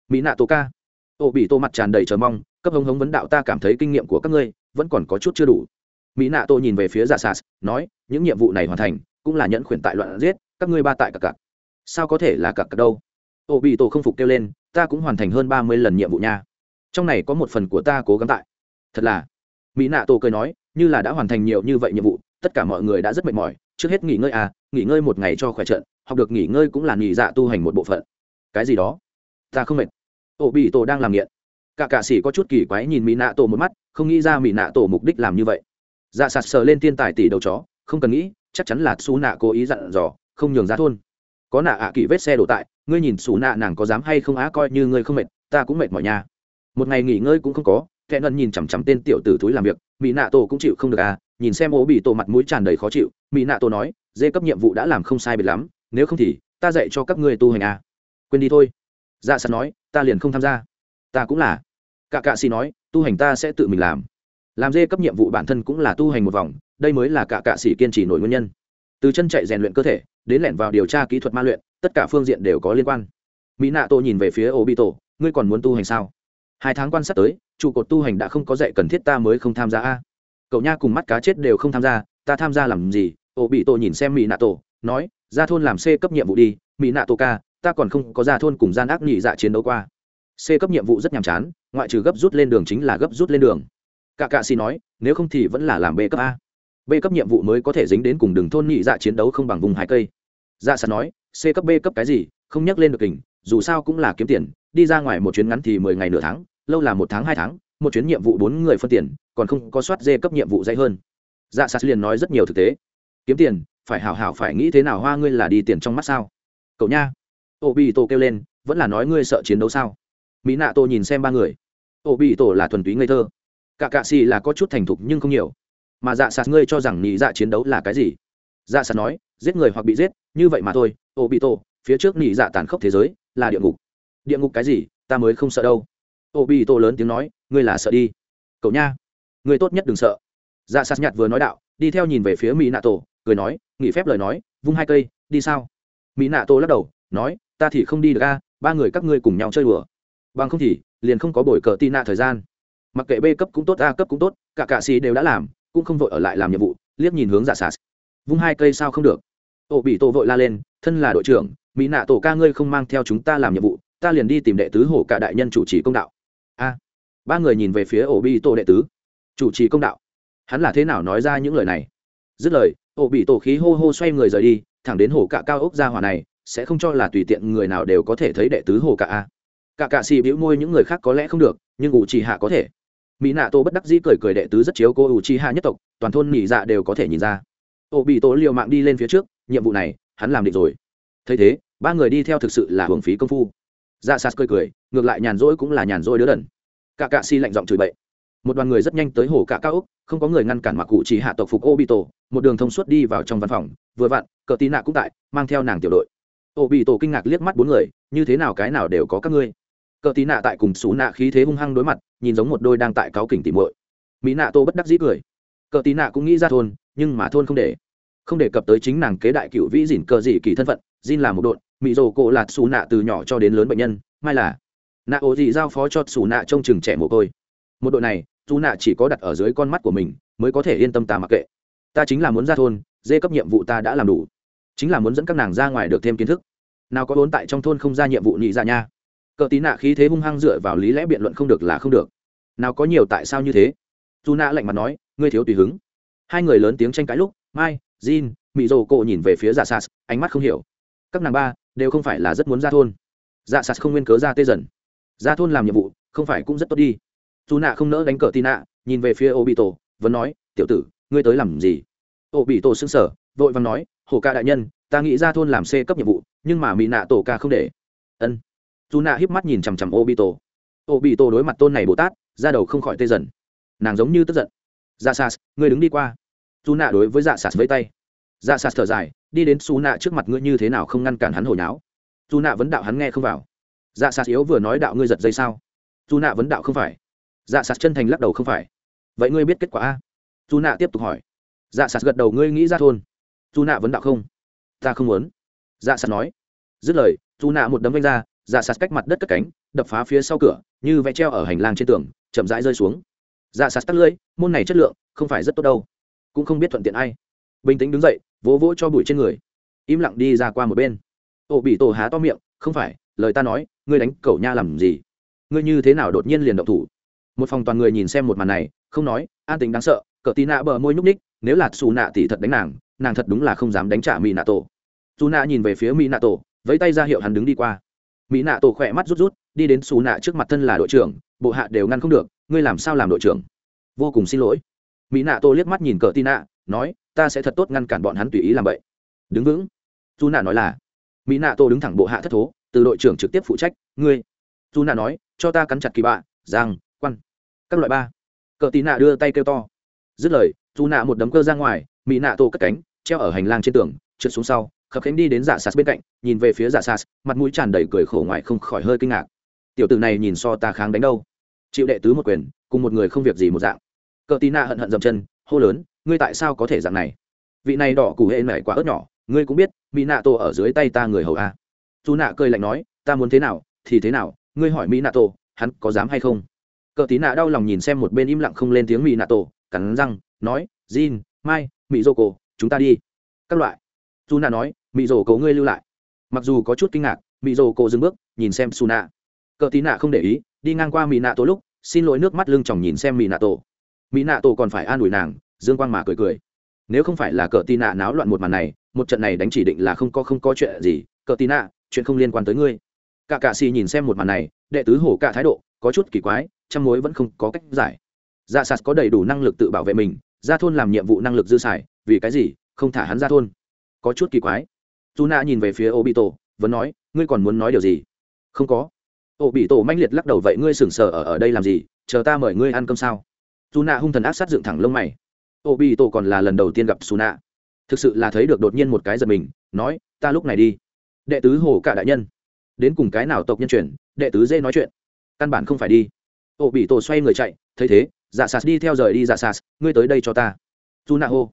mỹ nạ tô ca ô bị tô mặt tràn đầy chờ mong cấp hống hống vấn đạo ta cảm thấy kinh nghiệm của các ngươi vẫn còn có chút chưa đủ mỹ nạ tô nhìn về phía giả dạ sas nói, những nhiệm vụ này hoàn thành, cũng là nhẫn khuyển tại loạn giết, các ngươi ba tại cặp cặp sao có thể là cặp cặp đâu? Ô bị tổ không phục kêu lên, ta cũng hoàn thành hơn ba mươi lần nhiệm vụ nha. Trong này có một phần của ta cố gắng tại. Thật là. Mỹ nạ tổ cười nói, như là đã hoàn thành nhiều như vậy nhiệm vụ, tất cả mọi người đã rất mệt mỏi, trước hết nghỉ ngơi à nghỉ ngơi một ngày cho khỏe trận, học được nghỉ ngơi cũng là nghỉ dạ tu hành một bộ phận. Cái gì đó? Ta không mệt. Ô bị tổ đang làm nghiện. Cả cạ sĩ có chút kỳ quái nhìn mỹ nạ tổ một mắt, không nghĩ ra mỹ nạ tổ mục đích làm như vậy dạ sạt sờ lên tiên tài tỷ đầu chó, không cần nghĩ, chắc chắn là xú nạ cố ý dặn dò, không nhường ra thôn. Có nạ ạ à vết xe đổ tại, ngươi nhìn xú nạ nàng có dám hay không á, coi như ngươi không mệt, ta cũng mệt mỏi nha. Một ngày nghỉ ngơi cũng không có, kẻ ngân nhìn chằm chằm tên tiểu tử túi làm việc mỹ nạ tổ cũng chịu không được à nhìn xem ố bị tổ mặt mũi tràn đầy khó chịu mỹ nạ tổ nói, dê cấp nhiệm vụ đã làm không sai biệt lắm, nếu không thì, ta dạy cho các ngươi tu hành à. Quên đi thôi. Dạ sạt nói, ta liền không tham gia. Ta cũng là. Cả cạ xì nói, tu hành ta sẽ tự mình làm làm dê cấp nhiệm vụ bản thân cũng là tu hành một vòng, đây mới là cả cạ xì kiên trì nổi nguyên nhân. Từ chân chạy rèn luyện cơ thể, đến lẻn vào điều tra kỹ thuật ma luyện, tất cả phương diện đều có liên quan. Mỹ nạ tổ nhìn về phía ô bị tổ ngươi còn muốn tu hành sao? Hai tháng quan sát tới, trụ cột tu hành đã không có dạy cần thiết ta mới không tham gia a. Cậu nha cùng mắt cá chết đều không tham gia, ta tham gia làm gì? Ô bị tổ nhìn xem mỹ nạ tổ nói, ra thôn làm c cấp nhiệm vụ đi mỹ nạ tổ ca, ta còn không có ra thôn cùng gian ác nhị dạ chiến đấu qua. C cấp nhiệm vụ rất nhàm chán, ngoại trừ gấp rút lên đường chính là gấp rút lên đường cả cạ xì nói, nếu không thì vẫn là làm b cấp a. B cấp nhiệm vụ mới có thể dính đến cùng đường thôn nhị dạ chiến đấu không bằng vùng hai cây. Dạ sạt nói, c cấp b cấp cái gì, không nhắc lên được kình, dù sao cũng là kiếm tiền, đi ra ngoài một chuyến ngắn thì mười ngày nửa tháng, lâu là một tháng hai tháng, một chuyến nhiệm vụ bốn người phân tiền, còn không có soát dê cấp nhiệm vụ dễ hơn. Dạ sạt liền nói rất nhiều thực tế. Kiếm tiền, phải hảo hảo phải nghĩ thế nào hoa ngươi là đi tiền trong mắt sao? Cậu nha. Ô bị tổ kêu lên, vẫn là nói ngươi sợ chiến đấu sao? Mỹ nạ tô nhìn xem ba người. Ô bị tổ là thuần túy ngây thơ cả cạ xì là có chút thành thục nhưng không nhiều. Mà dạ sạt ngươi cho rằng nhị dạ chiến đấu là cái gì? Dạ sạt nói, giết người hoặc bị giết, như vậy mà thôi, ô bị tổ, phía trước nhị dạ tàn khốc thế giới là địa ngục. Địa ngục cái gì, ta mới không sợ đâu. Ô bị tổ lớn tiếng nói, ngươi là sợ đi. Cậu nha, ngươi tốt nhất đừng sợ. Dạ sạt nhạt vừa nói đạo, đi theo nhìn về phía mỹ nạ tổ, cười nói, nghỉ phép lời nói, vung hai cây, đi sao? Mỹ nạ tổ lắc đầu, nói, ta thì không đi được a, ba người các ngươi cùng nhau chơi đùa. Bằng không thì, liền không có buổi cờ tị nạ thời gian mặc kệ b cấp cũng tốt, a cấp cũng tốt, cả cạ xì đều đã làm, cũng không vội ở lại làm nhiệm vụ, liếc nhìn hướng giả sạt vung hai cây sao không được. Ổ bị tổ vội la lên, thân là đội trưởng, mỹ nạ tổ ca ngươi không mang theo chúng ta làm nhiệm vụ, ta liền đi tìm đệ tứ hổ cả đại nhân chủ trì công đạo. A. Ba người nhìn về phía ổ bị tổ đệ tứ. Chủ trì công đạo. Hắn là thế nào nói ra những lời này? Dứt lời ổ bị tổ khí hô hô xoay người rời đi, thẳng đến hổ cả cao ốc ra hỏa này, sẽ không cho là tùy tiện người nào đều có thể thấy đệ tứ hổ cả a. Cả cạ xì bĩu môi những người khác có lẽ không được, nhưng ủ trì hạ có thể mỹ nạ tổ bất đắc dĩ cười cười đệ tứ rất chiếu cô u chi hạ nhất tộc, toàn thôn nỉ dạ đều có thể nhìn ra. Ô bị tổ liều mạng đi lên phía trước, nhiệm vụ này, hắn làm định rồi. Thấy thế, ba người đi theo thực sự là hưởng phí công phu. Dạ sạt cười cười, ngược lại nhàn rỗi cũng là nhàn rỗi đứa đần. Cả cạ si lạnh giọng chửi bậy. Một đoàn người rất nhanh tới hồ cả cao úc, không có người ngăn cản mặc cụ chỉ hạ tộc phục ô bị tổ, một đường thông suốt đi vào trong văn phòng, vừa vặn, cờ tí nạ cũng tại, mang theo nàng tiểu đội. Ô bị tổ kinh ngạc liếc mắt bốn người, như thế nào cái nào đều có các ngươi cờ tí nạ tại cùng xú nạ khí thế hung hăng đối mặt, nhìn giống một đôi đang tại cáo kỉnh tỉ muội. Mỹ nạ tô bất đắc dĩ cười. Cờ tí nạ cũng nghĩ ra thôn, nhưng mà thôn không để. Không đề cập tới chính nàng kế đại cựu vĩ dỉn cờ dị kỳ thân phận, Jin là một đội mỹ rồ cổ lạt xù nạ từ nhỏ cho đến lớn bệnh nhân, mai là. Nạ ổ dị giao phó cho xù nạ trông chừng trẻ mồ côi. Một đội này dù nạ chỉ có đặt ở dưới con mắt của mình, mới có thể yên tâm ta mặc kệ. Ta chính là muốn ra thôn, dê cấp nhiệm vụ ta đã làm đủ. Chính là muốn dẫn các nàng ra ngoài được thêm kiến thức. Nào có vốn tại trong thôn không ra nhiệm vụ nhị ra dạ nha cờ tí nạ khí thế hung hăng dựa vào lý lẽ biện luận không được là không được. Nào có nhiều tại sao như thế? Dù nạ lạnh mặt nói, ngươi thiếu tùy hứng. Hai người lớn tiếng tranh cãi lúc, mai, jin, mị rồ cộ nhìn về phía dạ sas, ánh mắt không hiểu. Các nàng ba đều không phải là rất muốn ra thôn. Dạ sas không nguyên cớ ra tê dần. Ra thôn làm nhiệm vụ, không phải cũng rất tốt đi. Dù nạ không nỡ đánh cờ tì nạ, nhìn về phía ô bị tổ vẫn nói, tiểu tử, ngươi tới làm gì? Ô bị tổ xưng sở vội vàng nói hồ ca đại nhân, ta nghĩ ra thôn làm c cấp nhiệm vụ, nhưng mà mỹ nạ tổ ca không để. Ân dù nạ híp mắt nhìn chằm chằm Obito. Obito đối mặt tôn này bồ tát ra đầu không khỏi tê dần. nàng giống như tức giận. dạ sas, ngươi đứng đi qua. dù nạ đối với dạ sas với tay. dạ sas thở dài, đi đến xù nạ trước mặt ngươi như thế nào không ngăn cản hắn hồi nháo dù nạ vấn đạo hắn nghe không vào. dạ sas yếu vừa nói đạo ngươi giật dây sao? dù nạ vấn đạo không phải. dạ sas chân thành lắc đầu không phải. vậy ngươi biết kết quả a? dù nạ tiếp tục hỏi. dạ sạt gật đầu, ngươi nghĩ ra thôn. dù nạ vấn đạo không. ta không muốn. dạ sạt nói. dứt lời, dù nạ một đấm vanh ra dạ sạt cách mặt đất cất cánh, đập phá phía sau cửa, như vẽ treo ở hành lang trên tường, chậm rãi rơi xuống. Dạ sạt tắt lưỡi, môn này chất lượng không phải rất tốt đâu. Cũng không biết thuận tiện ai. Bình tĩnh đứng dậy, vỗ vỗ cho bụi trên người. Im lặng đi ra qua một bên. Ổ bị tổ há to miệng, không phải, lời ta nói, ngươi đánh cậu nha làm gì? Ngươi như thế nào đột nhiên liền động thủ? Một phòng toàn người nhìn xem một màn này, không nói, an tính đáng sợ, cờ tí nạ bờ môi nhúc ních nếu là xù nạ thì thật đánh nàng nàng thật đúng là không dám đánh trả mỹ nạ tổ. Dù nạ nhìn về phía mỹ nạ tổ, vẫy tay ra hiệu hắn đứng đi qua mỹ nạ tổ khỏe mắt rút rút, đi đến xù nạ trước mặt thân là đội trưởng, bộ hạ đều ngăn không được, ngươi làm sao làm đội trưởng? Vô cùng xin lỗi. Mỹ nạ tổ liếc mắt nhìn cờ tin nạ, nói, ta sẽ thật tốt ngăn cản bọn hắn tùy ý làm vậy. Đứng vững. Dù nạ nói là, mỹ nạ tổ đứng thẳng bộ hạ thất thố, từ đội trưởng trực tiếp phụ trách, ngươi. Dù nạ nói, cho ta cắn chặt kỳ bạ giang quan các loại ba. Cờ tí nạ đưa tay kêu to. Dứt lời dù nạ một đấm cơ ra ngoài, mỹ nạ tổ cất cánh, treo ở hành lang trên tường, trượt xuống sau khập khánh đi đến dạ giả sas bên cạnh, nhìn về phía dạ giả sas mặt mũi tràn đầy cười khổ ngoài không khỏi hơi kinh ngạc. Tiểu tử này nhìn so ta kháng đánh đâu? Chịu đệ tứ một quyền, cùng một người không việc gì một dạng. Cờ tí na hận hận dầm chân, hô lớn, ngươi tại sao có thể dạng này? Vị này đỏ củ hệ mẻ quá ớt nhỏ, ngươi cũng biết, mỹ nạ tổ ở dưới tay ta người hầu a. Dù nạ cười lạnh nói, ta muốn thế nào, thì thế nào, ngươi hỏi mỹ nạ tổ hắn có dám hay không? Cờ tí nạ đau lòng nhìn xem một bên im lặng không lên tiếng mỹ nạ tổ cắn răng, nói, jin, mai, mỹ dô cổ chúng ta đi. Các loại. Suna nói mỹ rổ cổ ngươi lưu lại. Mặc dù có chút kinh ngạc mỹ rổ cổ dừng bước, nhìn xem Suna. nạ cờ tí nạ không để ý, đi ngang qua mỹ nạ tổ lúc, xin lỗi nước mắt lưng chòng nhìn xem mỹ nạ tổ. Mỹ nạ tổ còn phải an ủi nàng, dương quang mà cười cười. Nếu không phải là cờ tí nạ náo loạn một màn này, một trận này đánh chỉ định là không có không có chuyện gì. Cờ tí nạ, chuyện không liên quan tới ngươi. Cả cạ xì nhìn xem một màn này, đệ tứ hổ cả thái độ, có chút kỳ quái, trăm mối vẫn không có cách giải. Dạ sạt có đầy đủ năng lực tự bảo vệ mình ra thôn làm nhiệm vụ năng lực dư xài, vì cái gì không thả hắn ra thôn? Có chút kỳ quái. Dù nạ nhìn về phía ô bị tổ vẫn nói, ngươi còn muốn nói điều gì? Không có. Ô bị tổ manh liệt lắc đầu, vậy ngươi sừng sờ ở ở đây làm gì? Chờ ta mời ngươi ăn cơm sao? Dù nạ hung thần ác sát dựng thẳng lông mày. Ô bị tổ còn là lần đầu tiên gặp xù nạ thực sự là thấy được đột nhiên một cái giật mình, nói, ta lúc này đi. Đệ tứ hồ cả đại nhân. Đến cùng cái nào tộc nhân chuyển, đệ tứ dê nói chuyện. Căn bản không phải đi. Ô bị tổ xoay người chạy, thấy thế dạ sas đi theo rời đi dạ sas ngươi tới đây cho ta. Dù nạ hô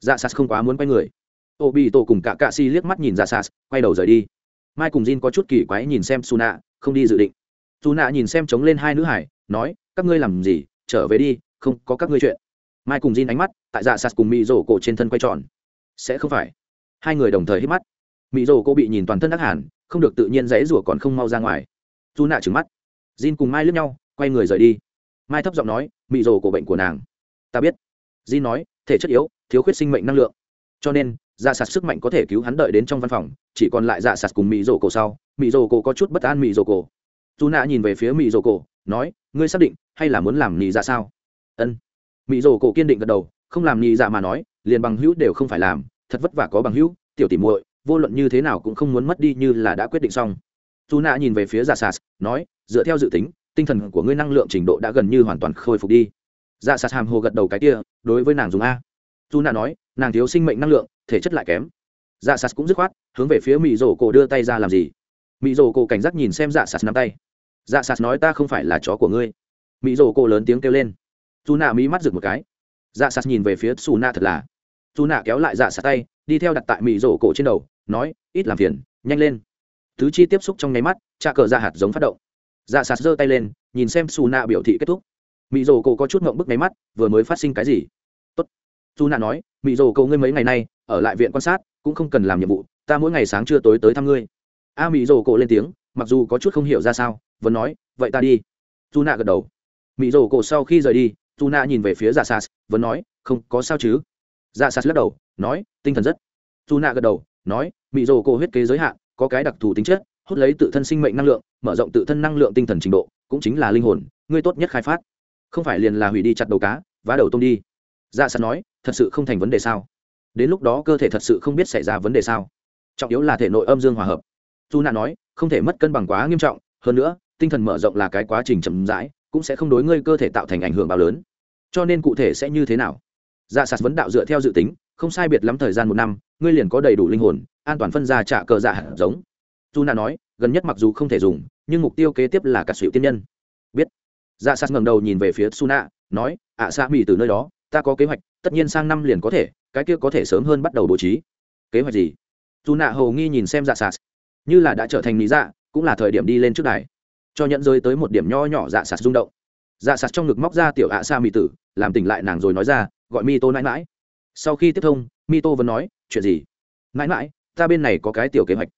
dạ sas không quá muốn quay người ô bị tổ cùng cả cạ si liếc mắt nhìn ra sas quay đầu rời đi. Mai cùng jin có chút kỳ quái nhìn xem su nạ không đi dự định. Su nạ nhìn xem chống lên hai nữ hải, nói, các ngươi làm gì? Trở về đi, không có các ngươi chuyện. Mai cùng jin ánh mắt, tại dạ sas cùng mỹ rổ cổ trên thân quay tròn. Sẽ không phải. Hai người đồng thời hít mắt. Mỹ rổ cô bị nhìn toàn thân đắc hẳn, không được tự nhiên dãy rủa còn không mau ra ngoài. Su nạ trừng mắt. Jin cùng mai lướt nhau, quay người rời đi. Mai thấp giọng nói mỹ rổ của bệnh của nàng. Ta biết. Jin nói, thể chất yếu, thiếu khuyết sinh mệnh năng lượng cho nên dạ sạt sức mạnh có thể cứu hắn đợi đến trong văn phòng, chỉ còn lại dạ sạt cùng mỹ rồ cổ sau. Mỹ rồ cổ có chút bất an mỹ rồ cổ dù nạ nhìn về phía mỹ rồ cổ nói, ngươi xác định hay là muốn làm nhị dạ sao? Ân. Mỹ rồ cổ kiên định gật đầu, không làm nhị dạ mà nói, liền bằng hữu đều không phải làm, thật vất vả có bằng hữu, tiểu tỉ muội, vô luận như thế nào cũng không muốn mất đi như là đã quyết định xong. Dù nạ nhìn về phía dạ sạt, nói, dựa theo dự tính, tinh thần của ngươi năng lượng trình độ đã gần như hoàn toàn khôi phục đi. Dạ sạt hàm hồ gật đầu cái kia, đối với nàng dùng a dù nạ nói, nàng thiếu sinh mệnh năng lượng, thể chất lại kém. Dạ sạt cũng dứt khoát, hướng về phía mỹ rổ cổ đưa tay ra làm gì? Mỹ rổ cổ cảnh giác nhìn xem dạ sạt nắm tay. Dạ sạt nói, ta không phải là chó của ngươi. Mỹ rổ cổ lớn tiếng kêu lên. Dù nạ mỹ mắt rực một cái. Dạ sạt nhìn về phía xù nạ thật là. Dù nạ kéo lại dạ sạt tay, đi theo đặt tại mỹ rổ cổ trên đầu, nói, ít làm phiền, nhanh lên. Thứ chi tiếp xúc trong nháy mắt trà cờ ra dạ hạt giống phát động. Dạ sạt giơ tay lên, nhìn xem xù nạ biểu thị kết thúc. Mỹ rổ cổ có chút ngộng bức máy mắt, vừa mới phát sinh cái gì? Dù nạ nói mỹ rồ cầu ngươi mấy ngày nay ở lại viện quan sát cũng không cần làm nhiệm vụ ta mỗi ngày sáng trưa tối tới thăm ngươi. A à, mỹ rồ cổ lên tiếng mặc dù có chút không hiểu ra sao vẫn nói vậy ta đi. Dù nạ gật đầu. Mỹ rồ cổ sau khi rời đi dù nạ nhìn về phía dạ sas vẫn nói không có sao chứ? Dạ sas lắc đầu nói tinh thần rất. Dù nạ gật đầu nói mỹ rồ cổ huyết kế giới hạn có cái đặc thù tính chất hút lấy tự thân sinh mệnh năng lượng mở rộng tự thân năng lượng tinh thần trình độ cũng chính là linh hồn ngươi tốt nhất khai phát. Không phải liền là hủy đi chặt đầu cá vá đầu tôm đi dạ sắt nói thật sự không thành vấn đề sao? Đến lúc đó cơ thể thật sự không biết xảy ra vấn đề sao? Trọng yếu là thể nội âm dương hòa hợp. Dù nạ nói không thể mất cân bằng quá nghiêm trọng hơn nữa tinh thần mở rộng là cái quá trình chậm rãi cũng sẽ không đối ngươi cơ thể tạo thành ảnh hưởng bao lớn. Cho nên cụ thể sẽ như thế nào? Dạ sạt vấn đạo dựa theo dự tính không sai biệt lắm thời gian một năm ngươi liền có đầy đủ linh hồn an toàn phân ra trả cờ dạ hạt giống. Dù nạ nói gần nhất mặc dù không thể dùng nhưng mục tiêu kế tiếp là cả sự tiên nhân. Biết. Dạ sạt ngẩng đầu nhìn về phía su nạ nói ạ à, xa mỹ từ nơi đó ta có kế hoạch, tất nhiên sang năm liền có thể, cái kia có thể sớm hơn bắt đầu bố trí. Kế hoạch gì? Dù nạ hầu nghi nhìn xem dạ sạt như là đã trở thành lý dạ cũng là thời điểm đi lên trước đài. Cho nhận rơi tới một điểm nho nhỏ dạ sạt rung động. Dạ sạt trong ngực móc ra tiểu ạ à xa mỹ tử, làm tỉnh lại nàng rồi nói ra, gọi mi tô nãi mãi sau khi tiếp thông, mi tô vẫn nói, chuyện gì? Mãi mãi ta bên này có cái tiểu kế hoạch.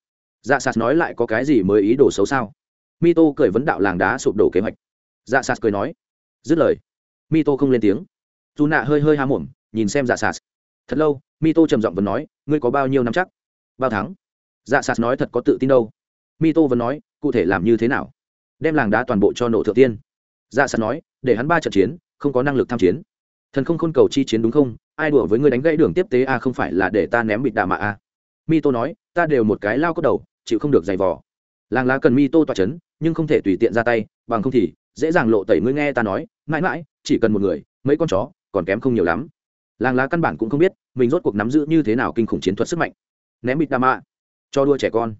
Dạ sạt nói lại có cái gì mới ý đồ xấu sao? Mi tô cười vấn đạo làng đá sụp đổ kế hoạch. Dạ sạt cười nói, dứt lời, mi tô không lên tiếng dù nạ hơi hơi há mồm, nhìn xem dạ sạt. Thật lâu mi tô trầm giọng vẫn nói, ngươi có bao nhiêu năm chắc? Bao tháng. Dạ sạt nói thật có tự tin đâu. Mi tô vẫn nói, cụ thể làm như thế nào? Đem làng đá toàn bộ cho nổ thượng tiên. Dạ sạt nói, để hắn ba trận chiến, không có năng lực tham chiến. Thần không khôn cầu chi chiến đúng không? Ai đùa với ngươi đánh gãy đường tiếp tế a không phải là để ta ném bịt đà mạ a? Mi tô nói, ta đều một cái lao cốt đầu, chịu không được giày vò. Làng lá cần mi tô toa c h ấ n nhưng không thể tùy tiện ra tay, bằng không thì dễ dàng lộ tẩy ngươi nghe ta nói. Mãi mãi, chỉ cần một người, mấy con chó còn kém không nhiều lắm. Làng lá căn bản cũng không biết mình rốt cuộc nắm giữ như thế nào kinh khủng chiến thuật sức mạnh. Ném bịt đa mạ. Cho đua trẻ con.